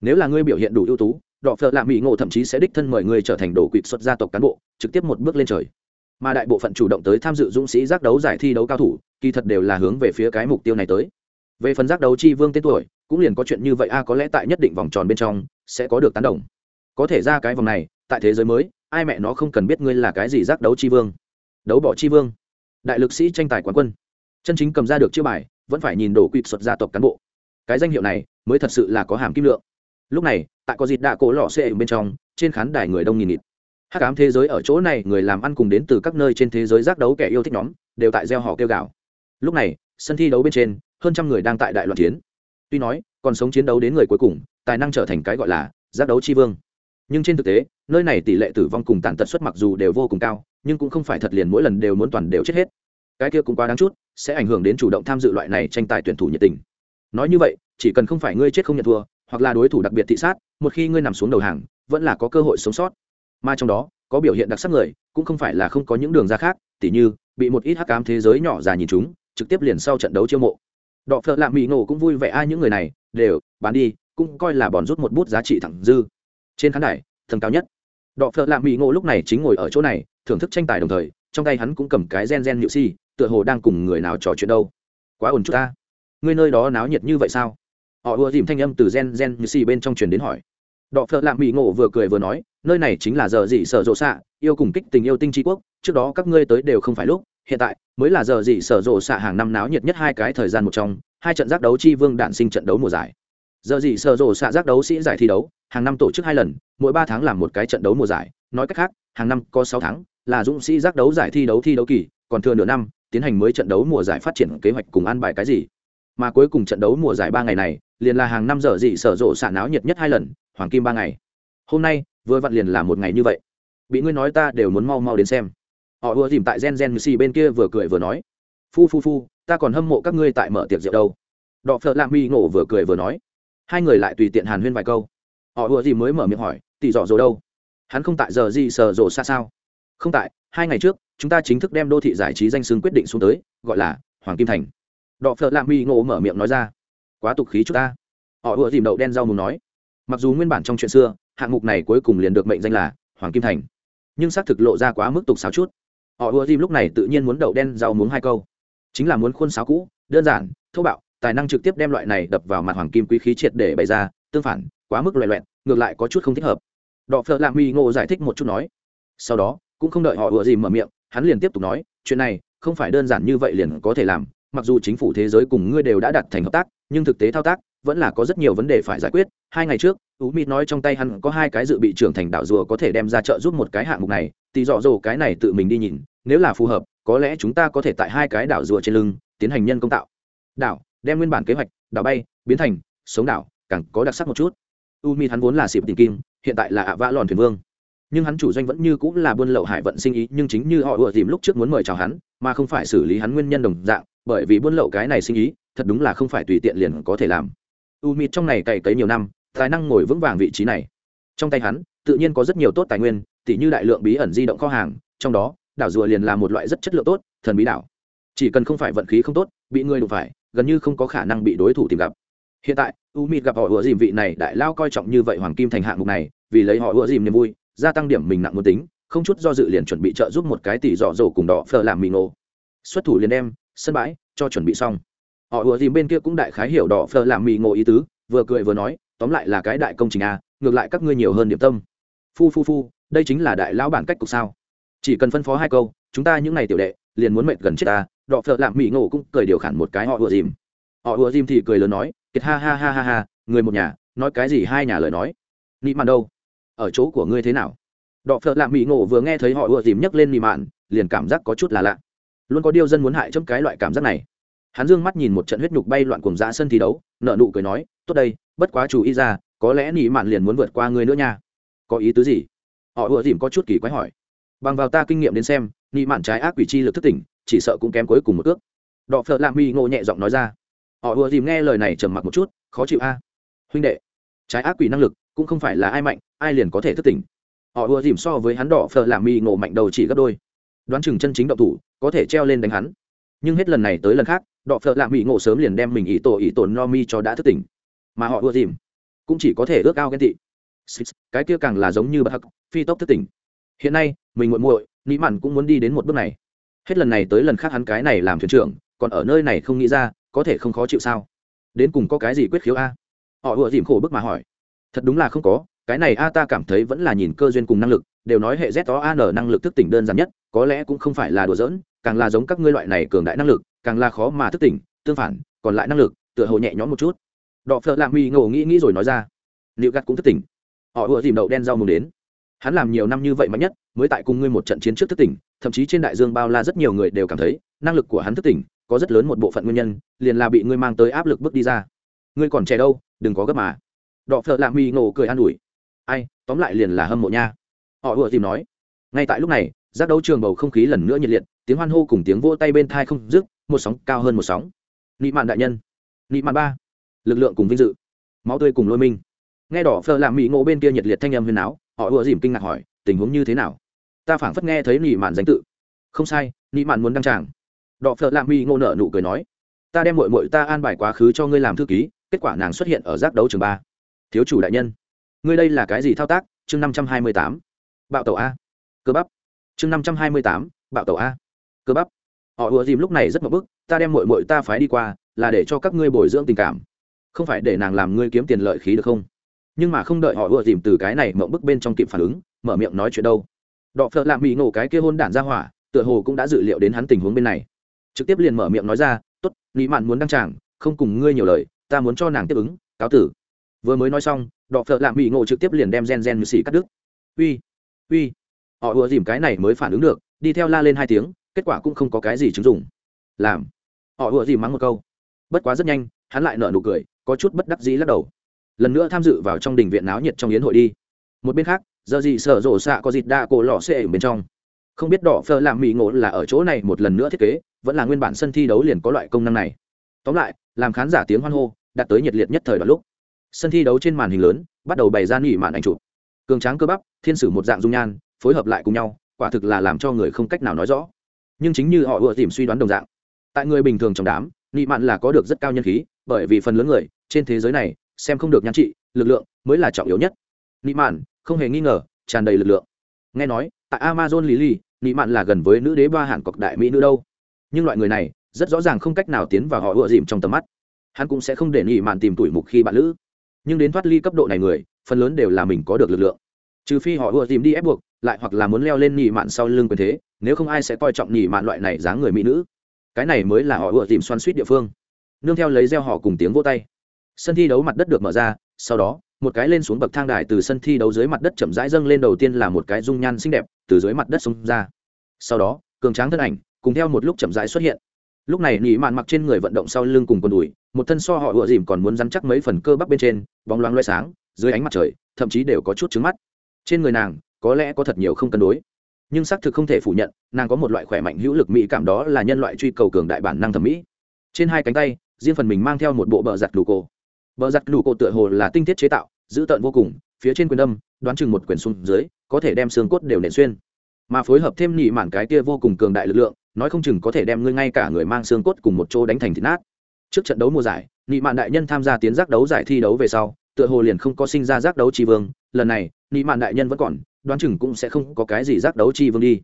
Nếu là ngươi biểu hiện đủ ưu tú, đọ phợ lạ mỹ ngộ thậm chí sẽ đích thân mời ngươi trở thành đổ quỵt xuất gia tộc cán bộ, trực tiếp một bước lên trời mà đại bộ phận chủ động tới tham dự dũng sĩ giác đấu giải thi đấu cao thủ, kỳ thật đều là hướng về phía cái mục tiêu này tới. Về phần giác đấu chi vương tên tuổi, cũng liền có chuyện như vậy, a, có lẽ tại nhất định vòng tròn bên trong, sẽ có được tán đồng. Có thể ra cái vòng này, tại thế giới mới, ai mẹ nó không cần biết ngươi là cái gì giác đấu chi vương. Đấu bỏ chi vương. Đại lực sĩ tranh tài quán quân. Chân chính cầm ra được chiêu bài, vẫn phải nhìn đổ quỵt xuất gia tộc cán bộ. Cái danh hiệu này, mới thật sự là có hàm kim lượng. Lúc này, tại có dịt đạ cổ lọ xệ bên trong, trên khán đài người đông nghìn nghịt hắc ám thế giới ở chỗ này, người làm ăn cùng đến từ các nơi trên thế giới giác đấu kẻ yêu thích nhóm, đều tại gieo họ kêu gào. Lúc này, sân thi đấu bên trên, hơn trăm người đang tại đại loạn chiến. Tuy nói, còn sống chiến đấu đến người cuối cùng, tài năng trở thành cái gọi là giác đấu chi vương. Nhưng trên thực tế, nơi này tỷ lệ tử vong cùng tàn tật suất mặc dù đều vô cùng cao, nhưng cũng không phải thật liền mỗi lần đều muốn toàn đều chết hết. Cái kia cũng quá đáng chút, sẽ ảnh hưởng đến chủ động tham dự loại này tranh tài tuyển thủ nhiệt tình. Nói như vậy, chỉ cần không phải ngươi chết không nhận thua, hoặc là đối thủ đặc biệt thị sát, một khi ngươi nằm xuống đầu hàng, vẫn là có cơ hội sống sót mà trong đó, có biểu hiện đặc sắc người, cũng không phải là không có những đường ra khác, tỉ như, bị một ít hắc cám thế giới nhỏ già nhìn chúng, trực tiếp liền sau trận đấu chiêu mộ. Đọ phợ lạ mỹ ngộ cũng vui vẻ ai những người này, đều, bán đi, cũng coi là bòn rút một bút giá trị thẳng dư. Trên khán đài, thần cao nhất. Đọ phợ lạ mỹ ngộ lúc này chính ngồi ở chỗ này, thưởng thức tranh tài đồng thời, trong tay hắn cũng cầm cái gen gen nhự si, tựa hồ đang cùng người nào trò chuyện đâu. Quá ổn chút ta. Ngươi nơi đó náo nhiệt như vậy sao? Họ ùa dìm thanh âm từ gen gen như si bên trong truyền đến hỏi đọ phợ lạ mỹ ngộ vừa cười vừa nói, nơi này chính là giờ gì sở rộ xạ, yêu cùng kích tình yêu tinh tri quốc, trước đó các ngươi tới đều không phải lúc, hiện tại mới là giờ gì sở rộ xạ hàng năm náo nhiệt nhất hai cái thời gian một trong, hai trận giác đấu chi vương đạn sinh trận đấu mùa giải. Giờ gì sở rộ xạ giác đấu sĩ giải thi đấu, hàng năm tổ chức hai lần, mỗi ba tháng làm một cái trận đấu mùa giải. Nói cách khác, hàng năm có sáu tháng, là dũng sĩ giác đấu giải thi đấu thi đấu kỳ, còn thừa nửa năm, tiến hành mới trận đấu mùa giải phát triển kế hoạch cùng an bài cái gì. Mà cuối cùng trận đấu mùa giải ba ngày này, liền là hàng năm giờ gì sở rộ xạ náo nhiệt nhất hai lần hoàng kim ba ngày. Hôm nay, vừa vặn liền là một ngày như vậy. Bị ngươi nói ta đều muốn mau mau đến xem. Họ vừa dìm tại gen gen như xì bên kia vừa cười vừa nói. Phu phu phu, ta còn hâm mộ các ngươi tại mở tiệc rượu đâu. Đọ phợ lạ mi ngộ vừa cười vừa nói. Hai người lại tùy tiện hàn huyên vài câu. Họ vừa dìm mới mở miệng hỏi, tỷ dọ dồ đâu? Hắn không tại giờ gì sờ rộ xa sao? Không tại, hai ngày trước, chúng ta chính thức đem đô thị giải trí danh xưng quyết định xuống tới, gọi là hoàng kim thành. Đọ phợ lạ mi ngộ mở miệng nói ra. Quá tục khí chúng ta. Họ vừa dìm đậu đen rau mù nói mặc dù nguyên bản trong chuyện xưa, hạng mục này cuối cùng liền được mệnh danh là hoàng kim thành, nhưng xác thực lộ ra quá mức tục xáo chút. Họ ưa dìm lúc này tự nhiên muốn đậu đen rau muống hai câu. Chính là muốn khuôn sáo cũ, đơn giản, thô bạo, tài năng trực tiếp đem loại này đập vào mặt hoàng kim quý khí triệt để bày ra, tương phản, quá mức loẹ loẹn ngược lại có chút không thích hợp. Đọ phợ lạng mi ngộ giải thích một chút nói. Sau đó, cũng không đợi họ ưa dìm mở miệng, hắn liền tiếp tục nói, chuyện này không phải đơn giản như vậy liền có thể làm mặc dù chính phủ thế giới cùng ngươi đều đã đặt thành hợp tác, nhưng thực tế thao tác vẫn là có rất nhiều vấn đề phải giải quyết. Hai ngày trước, tú mịt nói trong tay hắn có hai cái dự bị trưởng thành đảo rùa có thể đem ra trợ giúp một cái hạng mục này, thì dọ dồ cái này tự mình đi nhìn, nếu là phù hợp, có lẽ chúng ta có thể tại hai cái đảo rùa trên lưng tiến hành nhân công tạo. Đảo, đem nguyên bản kế hoạch, đảo bay, biến thành sống đảo, càng có đặc sắc một chút. U mịt hắn vốn là xịp tìm kim, hiện tại là ạ vã lòn thuyền vương nhưng hắn chủ doanh vẫn như cũng là buôn lậu hải vận sinh ý, nhưng chính như họ ùa tìm lúc trước muốn mời chào hắn, mà không phải xử lý hắn nguyên nhân đồng dạng, bởi vì buôn lậu cái này sinh ý, thật đúng là không phải tùy tiện liền có thể làm. U mịt trong này cày cấy nhiều năm, tài năng ngồi vững vàng vị trí này. Trong tay hắn, tự nhiên có rất nhiều tốt tài nguyên, tỉ như đại lượng bí ẩn di động kho hàng, trong đó, đảo rùa liền là một loại rất chất lượng tốt, thần bí đảo. Chỉ cần không phải vận khí không tốt, bị người đụng phải, gần như không có khả năng bị đối thủ tìm gặp. Hiện tại, u mịt gặp họ ủa dìm vị này đại lao coi trọng như vậy hoàng kim thành hạng mục này, vì lấy họ ủa dìm niềm vui gia tăng điểm mình nặng muốn tính, không chút do dự liền chuẩn bị trợ giúp một cái tỷ dọ dỗ cùng đỏ phờ làm mì ngộ xuất thủ liền đem, sân bãi, cho chuẩn bị xong. Họ ùa dìm bên kia cũng đại khái hiểu đỏ phờ làm mì ngộ ý tứ, vừa cười vừa nói, tóm lại là cái đại công trình a ngược lại các ngươi nhiều hơn điểm tâm. Phu phu phu, đây chính là đại lão bản cách cục sao? Chỉ cần phân phó hai câu, chúng ta những ngày tiểu đệ, liền muốn mệt gần chết ta. Đọ phợ lạm mỹ ngộ cũng cười điều khản một cái họ ùa dìm họ ùa dìm thì cười lớn nói, kiệt ha ha ha ha ha, người một nhà, nói cái gì hai nhà lời nói? Nị mạn đâu? Ở chỗ của ngươi thế nào? Đọ phợ lạ mỹ ngộ vừa nghe thấy họ ùa dìm nhấc lên nị mạn, liền cảm giác có chút là lạ. Luôn có điều dân muốn hại chấm cái loại cảm giác này. Hắn dương mắt nhìn một trận huyết nhục bay loạn cùng dã sân thi đấu nợ nụ cười nói, tốt đây, bất quá chú ý ra, có lẽ nị mạn liền muốn vượt qua ngươi nữa nha. Có ý tứ gì? Họ ùa dìm có chút kỳ quái hỏi. Bằng vào ta kinh nghiệm đến xem nị mạn trái ác quỷ chi lực thất tỉnh, chỉ sợ cũng kém cuối cùng một ước. Đọ phợ lạ mỹ ngộ nhẹ giọng nói ra. Họ ùa dìm nghe lời này trầm mặc một chút, khó chịu a. Huynh đệ, trái ác quỷ năng lực cũng không phải là ai mạnh, ai liền có thể thất tỉnh. Họ ùa dìm so với hắn đỏ phở làm mì ngộ mạnh đầu chỉ gấp đôi. Đoán chừng chân chính động thủ, có thể treo lên đánh hắn. Nhưng hết lần này tới lần khác đọ phợ lạ mỹ ngộ sớm liền đem mình ý tổ ý tổ no mi cho đã thức tỉnh. Mà họ ưa dìm, cũng chỉ có thể ước ao ghen tị. Cái kia càng là giống như bất hắc, phi tốc thức tỉnh. Hiện nay, mình muội muội nghĩ mặn cũng muốn đi đến một bước này. Hết lần này tới lần khác hắn cái này làm thuyền trưởng, còn ở nơi này không nghĩ ra, có thể không khó chịu sao? Đến cùng có cái gì quyết khiếu a? Họ ưa dìm khổ bức mà hỏi thật đúng là không có, cái này a ta cảm thấy vẫn là nhìn cơ duyên cùng năng lực, đều nói hệ z đó an năng lực thức tỉnh đơn giản nhất, có lẽ cũng không phải là đùa giỡn, càng là giống các ngươi loại này cường đại năng lực, càng là khó mà thức tỉnh, tương phản, còn lại năng lực, tựa hồ nhẹ nhõm một chút. Đọ phợ lạ huy ngộ nghĩ nghĩ rồi nói ra. Liệu gắt cũng thức tỉnh. Họ ùa dìm đậu đen rau mùng đến. Hắn làm nhiều năm như vậy mạnh nhất, mới tại cùng ngươi một trận chiến trước thức tỉnh, thậm chí trên đại dương bao la rất nhiều người đều cảm thấy, năng lực của hắn thức tỉnh, có rất lớn một bộ phận nguyên nhân, liền là bị ngươi mang tới áp lực bước đi ra. Ngươi còn trẻ đâu, đừng có gấp mà đọ phở lạ mì ngộ cười an ủi. Ai, tóm lại liền là hâm mộ nha. Họ vừa tìm nói. Ngay tại lúc này, giác đấu trường bầu không khí lần nữa nhiệt liệt, tiếng hoan hô cùng tiếng vỗ tay bên thai không dứt, một sóng cao hơn một sóng. Nị mạn đại nhân. Nị mạn ba. Lực lượng cùng vinh dự. Máu tươi cùng lôi minh. Nghe đỏ phờ làm mỹ ngộ bên kia nhiệt liệt thanh âm huyền áo, họ ùa dìm kinh ngạc hỏi, tình huống như thế nào? Ta phảng phất nghe thấy nị mạn danh tự. Không sai, nị mạn muốn đăng tràng. Đỏ phờ làm mỹ ngộ nở nụ cười nói, ta đem mội mội ta an bài quá khứ cho ngươi làm thư ký, kết quả nàng xuất hiện ở giác đấu trường ba thiếu chủ đại nhân, ngươi đây là cái gì thao tác? Chương năm trăm hai mươi tám, bạo tàu a. Cơ bắp. Chương năm trăm hai mươi tám, bạo tàu a. Cơ bắp. Họ ùa dìm lúc này rất mập bức, ta đem mội mội ta phái đi qua, là để cho các ngươi bồi dưỡng tình cảm. Không phải để nàng làm ngươi kiếm tiền lợi khí được không? Nhưng mà không đợi họ ùa dìm từ cái này mộng bức bên trong kịp phản ứng, mở miệng nói chuyện đâu. Đọ phợ lạm bị nổ cái kia hôn đản ra hỏa, tựa hồ cũng đã dự liệu đến hắn tình huống bên này. Trực tiếp liền mở miệng nói ra t ố t nị mạn muốn đăng tràng, không cùng ngươi nhiều lời, ta muốn cho nàng tiếp ứng, cáo tử vừa mới nói xong, đọ phợ lạm bị ngộ trực tiếp liền đem gen gen như xì cắt đứt. Uy uy. Họ ùa dìm cái này mới phản ứng được, đi theo la lên hai tiếng, kết quả cũng không có cái gì chứng dụng. Làm. Họ ùa dìm mắng một câu. Bất quá rất nhanh, hắn lại nở nụ cười, có chút bất đắc dĩ lắc đầu. Lần nữa tham dự vào trong đình viện náo nhiệt trong yến hội đi. Một bên khác, giờ gì sở rộ xạ có dịt đa cổ lọ xệ ở bên trong. Không biết đỏ phơ làm mỹ ngộ là ở chỗ này một lần nữa thiết kế, vẫn là nguyên bản sân thi đấu liền có loại công năng này. Tóm lại, làm khán giả tiếng hoan hô, đạt tới nhiệt liệt nhất thời đoạn lúc sân thi đấu trên màn hình lớn, bắt đầu bày ra nghỉ màn ảnh chụp. Cường tráng cơ bắp, thiên sử một dạng dung nhan, phối hợp lại cùng nhau, quả thực là làm cho người không cách nào nói rõ. Nhưng chính như họ ưa tìm suy đoán đồng dạng, tại người bình thường trong đám nghị mạn là có được rất cao nhân khí, bởi vì phần lớn người trên thế giới này xem không được nhan trị, lực lượng mới là trọng yếu nhất. Nghị mạn không hề nghi ngờ, tràn đầy lực lượng. Nghe nói, tại amazon lý ly nị mạn là gần với nữ đế ba hàn cọc đại mỹ nữ đâu. Nhưng loại người này rất rõ ràng không cách nào tiến vào họ ựa dìm trong tầm mắt. Hắn cũng sẽ không để nghị mạn tìm tuổi mục khi bạn lữ nhưng đến thoát ly cấp độ này người, phần lớn đều là mình có được lực lượng. Trừ phi họ ưa tìm đi ép buộc, lại hoặc là muốn leo lên nhị mạn sau lưng quyền thế, nếu không ai sẽ coi trọng nhị mạn loại này dáng người mỹ nữ. Cái này mới là họ ưa tìm xoan suýt địa phương. Nương theo lấy gieo họ cùng tiếng vô tay. Sân thi đấu mặt đất được mở ra, sau đó, một cái lên xuống bậc thang đài từ sân thi đấu dưới mặt đất chậm rãi dâng lên đầu tiên là một cái dung nhan xinh đẹp, từ dưới mặt đất xông ra. Sau đó, cường tráng thân ảnh, cùng theo một lúc chậm rãi xuất hiện lúc này nỉ mạn mặc trên người vận động sau lưng cùng quần đùi, một thân so họ ựa dìm còn muốn dắn chắc mấy phần cơ bắp bên trên, bóng loáng loay sáng, dưới ánh mặt trời, thậm chí đều có chút trứng mắt. Trên người nàng, có lẽ có thật nhiều không cân đối, nhưng xác thực không thể phủ nhận, nàng có một loại khỏe mạnh hữu lực mỹ cảm đó là nhân loại truy cầu cường đại bản năng thẩm mỹ. Trên hai cánh tay, riêng phần mình mang theo một bộ bờ giặt đủ cổ. Bờ giặt đủ cổ tựa hồ là tinh thiết chế tạo giữ tợn vô cùng, phía trên quyền đâm đoán chừng một quyền xuống dưới, có thể đem xương cốt đều nện xuyên. Mà phối hợp thêm nhị mản cái kia vô cùng cường đại lực lượng nói không chừng có thể đem ngươi ngay cả người mang xương cốt cùng một chỗ đánh thành thịt nát. Trước trận đấu mùa giải nhị mạn đại nhân tham gia tiến giác đấu giải thi đấu về sau, tựa hồ liền không có sinh ra giác đấu tri vương, lần này nhị mạn đại nhân vẫn còn, đoán chừng cũng sẽ không có cái gì giác đấu chi vương đi.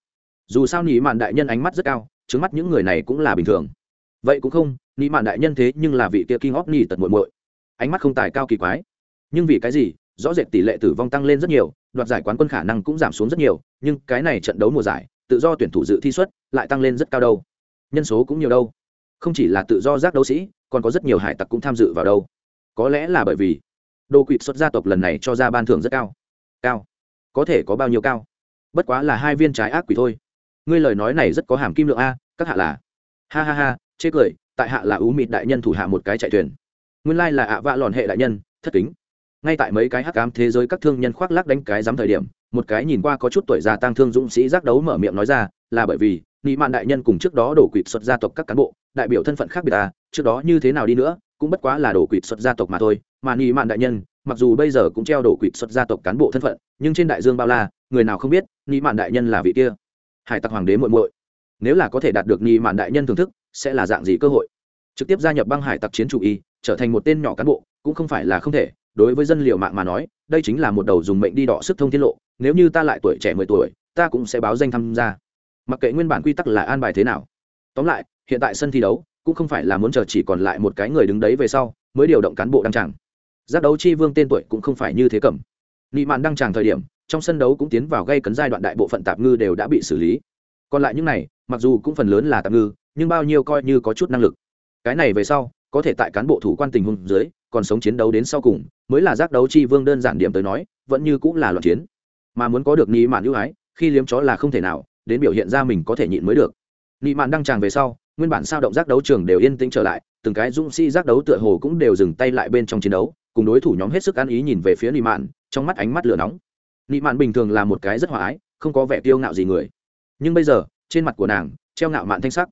Dù sao nhị mạn đại nhân ánh mắt rất cao, trước mắt những người này cũng là bình thường. Vậy cũng không nhị mạn đại nhân thế nhưng là vị kia kinh óc nị tật muội muội. Ánh mắt không tài cao kỳ quái. Nhưng vì cái gì, rõ rệt tỷ lệ tử vong tăng lên rất nhiều, đoạt giải quán quân khả năng cũng giảm xuống rất nhiều, nhưng cái này trận đấu mùa giải, tự do tuyển thủ dự thi xuất lại tăng lên rất cao đâu. Nhân số cũng nhiều đâu. Không chỉ là tự do giác đấu sĩ, còn có rất nhiều hải tặc cũng tham dự vào đâu. Có lẽ là bởi vì đồ quỵt xuất gia tộc lần này cho ra ban thưởng rất cao. Cao. Có thể có bao nhiêu cao? Bất quá là hai viên trái ác quỷ thôi. Ngươi lời nói này rất có hàm kim lượng a, các hạ là. Ha ha ha, chê cười, tại hạ là ú mịt đại nhân thủ hạ một cái chạy thuyền. Nguyên lai là ạ vạ lòn hệ đại nhân, thất kính. Ngay tại mấy cái hắc ám thế giới các thương nhân khoác lác đánh cái dám thời điểm, một cái nhìn qua có chút tuổi già tăng thương dũng sĩ giác đấu mở miệng nói ra, là bởi vì nị mạn đại nhân cùng trước đó đổ quỵt xuất gia tộc các cán bộ, đại biểu thân phận khác biệt ta trước đó như thế nào đi nữa, cũng bất quá là đổ quỵt xuất gia tộc mà thôi. Mà nị mạn đại nhân, mặc dù bây giờ cũng treo đổ quỵt xuất gia tộc cán bộ thân phận, nhưng trên đại dương bao la, người nào không biết, nị mạn đại nhân là vị kia. Hải tặc hoàng đế muội muội. Nếu là có thể đạt được nị mạn đại nhân thưởng thức, sẽ là dạng gì cơ hội? Trực tiếp gia nhập băng hải tặc chiến chủ y, trở thành một tên nhỏ cán bộ, cũng không phải là không thể. Đối với dân liệu mạng mà nói, đây chính là một đầu dùng mệnh đi đỏ sức thông tiết lộ. Nếu như ta lại tuổi trẻ mười tuổi, ta cũng sẽ báo danh tham gia mặc kệ nguyên bản quy tắc là an bài thế nào. Tóm lại, hiện tại sân thi đấu cũng không phải là muốn chờ chỉ còn lại một cái người đứng đấy về sau mới điều động cán bộ đăng tràng. Giác đấu chi vương tên tuổi cũng không phải như thế cầm. Nị mạn đăng tràng thời điểm, trong sân đấu cũng tiến vào gây cấn giai đoạn đại bộ phận tạp ngư đều đã bị xử lý. Còn lại những này, mặc dù cũng phần lớn là tạp ngư, nhưng bao nhiêu coi như có chút năng lực. Cái này về sau, có thể tại cán bộ thủ quan tình huống dưới, còn sống chiến đấu đến sau cùng, mới là giác đấu chi vương đơn giản điểm tới nói, vẫn như cũng là loạn chiến. Mà muốn có được nị mạn ưu ái, khi liếm chó là không thể nào đến biểu hiện ra mình có thể nhịn mới được. Nị mạn đăng tràng về sau, nguyên bản sao động giác đấu trường đều yên tĩnh trở lại, từng cái dũng sĩ giác đấu tựa hồ cũng đều dừng tay lại bên trong chiến đấu, cùng đối thủ nhóm hết sức ăn ý nhìn về phía nị mạn, trong mắt ánh mắt lửa nóng. Nị mạn bình thường là một cái rất hòa ái, không có vẻ kiêu ngạo gì người. Nhưng bây giờ, trên mặt của nàng, treo ngạo mạn thanh sắc.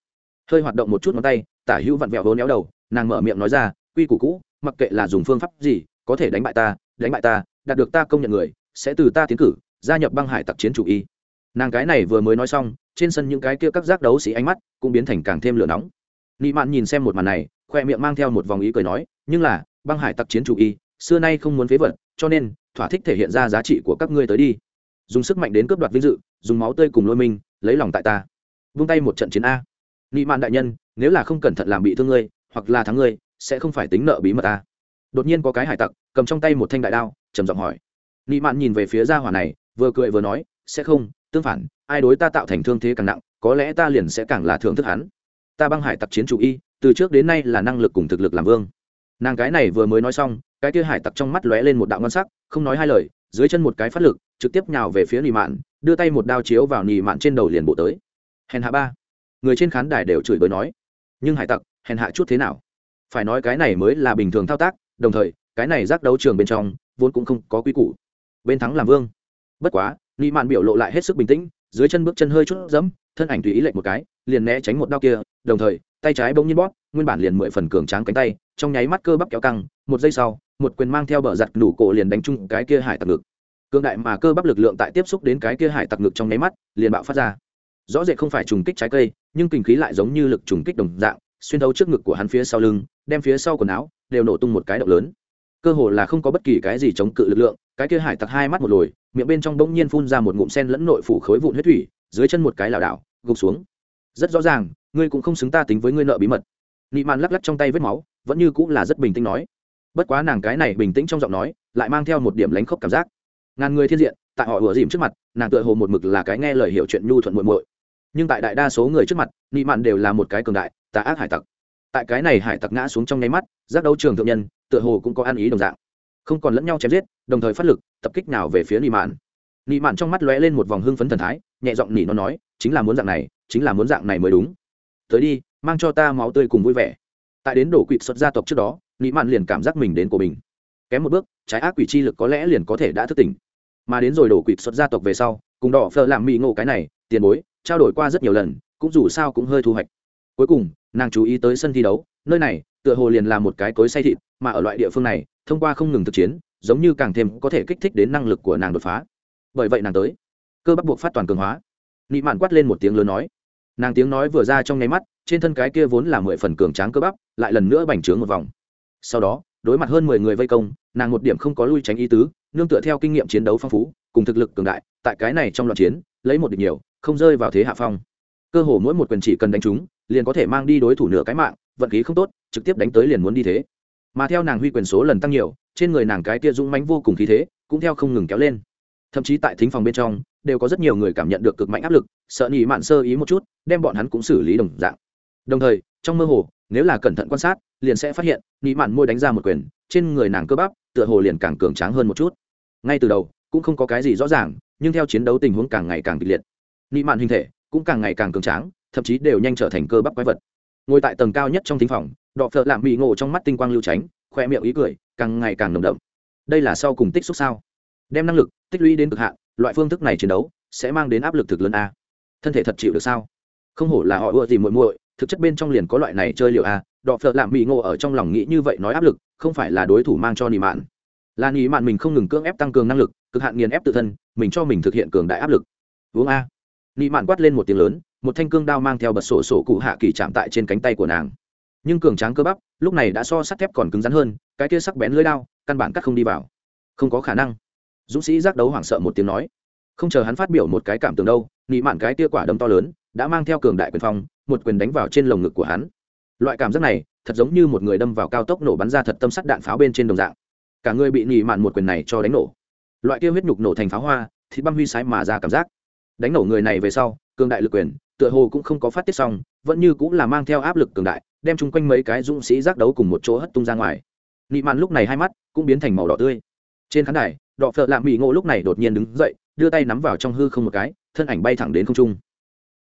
Hơi hoạt động một chút ngón tay, tả hữu vặn vẹo vốn néo đầu, nàng mở miệng nói ra, quy củ cũ, mặc kệ là dùng phương pháp gì, có thể đánh bại ta, đánh bại ta, đạt được ta công nhận người, sẽ từ ta tiến cử, gia nhập băng hải tặc chiến chủ y nàng cái này vừa mới nói xong, trên sân những cái kia các giác đấu sĩ ánh mắt cũng biến thành càng thêm lửa nóng. Nị mạn nhìn xem một màn này, khoe miệng mang theo một vòng ý cười nói, nhưng là, băng hải tặc chiến chủ y, xưa nay không muốn phế vật, cho nên, thỏa thích thể hiện ra giá trị của các ngươi tới đi. Dùng sức mạnh đến cướp đoạt vinh dự, dùng máu tươi cùng lôi mình, lấy lòng tại ta. Vung tay một trận chiến a. Nị mạn đại nhân, nếu là không cẩn thận làm bị thương ngươi, hoặc là thắng ngươi, sẽ không phải tính nợ bí mật ta. Đột nhiên có cái hải tặc, cầm trong tay một thanh đại đao, trầm giọng hỏi. Nị mạn nhìn về phía gia hỏa này, vừa cười vừa nói, sẽ không tương phản, ai đối ta tạo thành thương thế càng nặng, có lẽ ta liền sẽ càng là thưởng thức hắn. Ta băng hải tặc chiến chủ y, từ trước đến nay là năng lực cùng thực lực làm vương. Nàng cái này vừa mới nói xong, cái kia hải tặc trong mắt lóe lên một đạo ngon sắc, không nói hai lời, dưới chân một cái phát lực, trực tiếp nhào về phía nị mạn, đưa tay một đao chiếu vào nị mạn trên đầu liền bộ tới. Hèn hạ ba. Người trên khán đài đều chửi bới nói. Nhưng hải tặc, hèn hạ chút thế nào? Phải nói cái này mới là bình thường thao tác, đồng thời, cái này giác đấu trường bên trong, vốn cũng không có quy củ. Bên thắng làm vương. Bất quá nị mạn biểu lộ lại hết sức bình tĩnh, dưới chân bước chân hơi chút dẫm, thân ảnh tùy ý lệch một cái, liền né tránh một đao kia, đồng thời, tay trái bỗng nhiên bóp, nguyên bản liền mười phần cường tráng cánh tay, trong nháy mắt cơ bắp kéo căng, một giây sau, một quyền mang theo bờ giặt đủ cổ liền đánh chung cái kia hải tặc ngực. Cương đại mà cơ bắp lực lượng tại tiếp xúc đến cái kia hải tặc ngực trong nháy mắt, liền bạo phát ra. Rõ rệt không phải trùng kích trái cây, nhưng kinh khí lại giống như lực trùng kích đồng dạng, xuyên thấu trước ngực của hắn phía sau lưng, đem phía sau quần áo đều nổ tung một cái động lớn. Cơ hồ là không có bất kỳ cái gì chống cự lực lượng cái kia hải tặc hai mắt một lồi, miệng bên trong bỗng nhiên phun ra một ngụm sen lẫn nội phủ khối vụn huyết thủy, dưới chân một cái lảo đảo, gục xuống. Rất rõ ràng, ngươi cũng không xứng ta tính với ngươi nợ bí mật. Nị mạn lắc lắc trong tay vết máu, vẫn như cũng là rất bình tĩnh nói. Bất quá nàng cái này bình tĩnh trong giọng nói, lại mang theo một điểm lánh khốc cảm giác. Ngàn người thiên diện, tại họ ủa dìm trước mặt, nàng tựa hồ một mực là cái nghe lời hiểu chuyện nhu thuận muội muội. Nhưng tại đại đa số người trước mặt, nị mạn đều là một cái cường đại, tà ác hải tặc. Tại cái này hải tặc ngã xuống trong nháy mắt, giác đấu trường thượng nhân, tựa hồ cũng có ăn ý đồng dạng không còn lẫn nhau chém giết, đồng thời phát lực, tập kích nào về phía nị mạn. Nị mạn trong mắt lóe lên một vòng hưng phấn thần thái, nhẹ giọng nỉ nó nói, chính là muốn dạng này, chính là muốn dạng này mới đúng. Tới đi, mang cho ta máu tươi cùng vui vẻ. Tại đến đổ quỵ xuất gia tộc trước đó, nị mạn liền cảm giác mình đến của mình. Kém một bước, trái ác quỷ chi lực có lẽ liền có thể đã thức tỉnh. Mà đến rồi đổ quỵ xuất gia tộc về sau, cùng đỏ phờ làm mỹ ngộ cái này, tiền bối, trao đổi qua rất nhiều lần, cũng dù sao cũng hơi thu hoạch. Cuối cùng, nàng chú ý tới sân thi đấu, nơi này, tựa hồ liền là một cái cối say thịt, mà ở loại địa phương này thông qua không ngừng thực chiến, giống như càng thêm có thể kích thích đến năng lực của nàng đột phá. Bởi vậy nàng tới, cơ bắp buộc phát toàn cường hóa. Nị mạn quát lên một tiếng lớn nói. Nàng tiếng nói vừa ra trong nháy mắt, trên thân cái kia vốn là mười phần cường tráng cơ bắp, lại lần nữa bành trướng một vòng. Sau đó, đối mặt hơn mười người vây công, nàng một điểm không có lui tránh ý tứ, nương tựa theo kinh nghiệm chiến đấu phong phú, cùng thực lực cường đại, tại cái này trong loạt chiến, lấy một địch nhiều, không rơi vào thế hạ phong. Cơ hồ mỗi một quyền chỉ cần đánh trúng, liền có thể mang đi đối thủ nửa cái mạng, vận khí không tốt, trực tiếp đánh tới liền muốn đi thế mà theo nàng huy quyền số lần tăng nhiều, trên người nàng cái tia dũng mánh vô cùng khí thế cũng theo không ngừng kéo lên. Thậm chí tại thính phòng bên trong, đều có rất nhiều người cảm nhận được cực mạnh áp lực, sợ nhị mạn sơ ý một chút, đem bọn hắn cũng xử lý đồng dạng. Đồng thời, trong mơ hồ, nếu là cẩn thận quan sát, liền sẽ phát hiện, nhị mạn môi đánh ra một quyền, trên người nàng cơ bắp, tựa hồ liền càng cường tráng hơn một chút. Ngay từ đầu, cũng không có cái gì rõ ràng, nhưng theo chiến đấu tình huống càng ngày càng kịch liệt. Nhị mạn hình thể cũng càng ngày càng cường tráng, thậm chí đều nhanh trở thành cơ bắp quái vật ngồi tại tầng cao nhất trong thính phòng, đọ phợ lạm bị ngộ trong mắt tinh quang lưu tránh khoe miệng ý cười, càng ngày càng nồng đậm. Đây là sau cùng tích xúc sao? Đem năng lực, tích lũy đến cực hạn, loại phương thức này chiến đấu, sẽ mang đến áp lực thực lớn a. Thân thể thật chịu được sao? Không hổ là họ ưa gì muội muội, thực chất bên trong liền có loại này chơi liệu a, đọ phợ lạm bị ngộ ở trong lòng nghĩ như vậy nói áp lực, không phải là đối thủ mang cho nị mạn. Là nị mạn mình không ngừng cưỡng ép tăng cường năng lực, cực hạn nghiền ép tự thân, mình cho mình thực hiện cường đại áp lực. Uống a. Nị mạn quát lên một tiếng lớn một thanh cương đao mang theo bật sổ sổ cụ hạ kỳ chạm tại trên cánh tay của nàng. Nhưng cường tráng cơ bắp, lúc này đã so sắt thép còn cứng rắn hơn, cái kia sắc bén lưỡi đao, căn bản cắt không đi vào. Không có khả năng. Dũng sĩ giác đấu hoảng sợ một tiếng nói. Không chờ hắn phát biểu một cái cảm tưởng đâu, nị mạn cái tia quả đấm to lớn, đã mang theo cường đại quyền phong, một quyền đánh vào trên lồng ngực của hắn. Loại cảm giác này, thật giống như một người đâm vào cao tốc nổ bắn ra thật tâm sắt đạn pháo bên trên đồng dạng. Cả người bị nị mạn một quyền này cho đánh nổ. Loại kia huyết nhục nổ thành pháo hoa thì băm huy sái mà ra cảm giác. Đánh nổ người này về sau, cường đại lực quyền tựa hồ cũng không có phát tiết xong, vẫn như cũng là mang theo áp lực cường đại, đem chung quanh mấy cái dũng sĩ giác đấu cùng một chỗ hất tung ra ngoài. Nị mạn lúc này hai mắt cũng biến thành màu đỏ tươi. Trên khán đài, đọ phợ lạ mỹ ngộ lúc này đột nhiên đứng dậy, đưa tay nắm vào trong hư không một cái, thân ảnh bay thẳng đến không trung.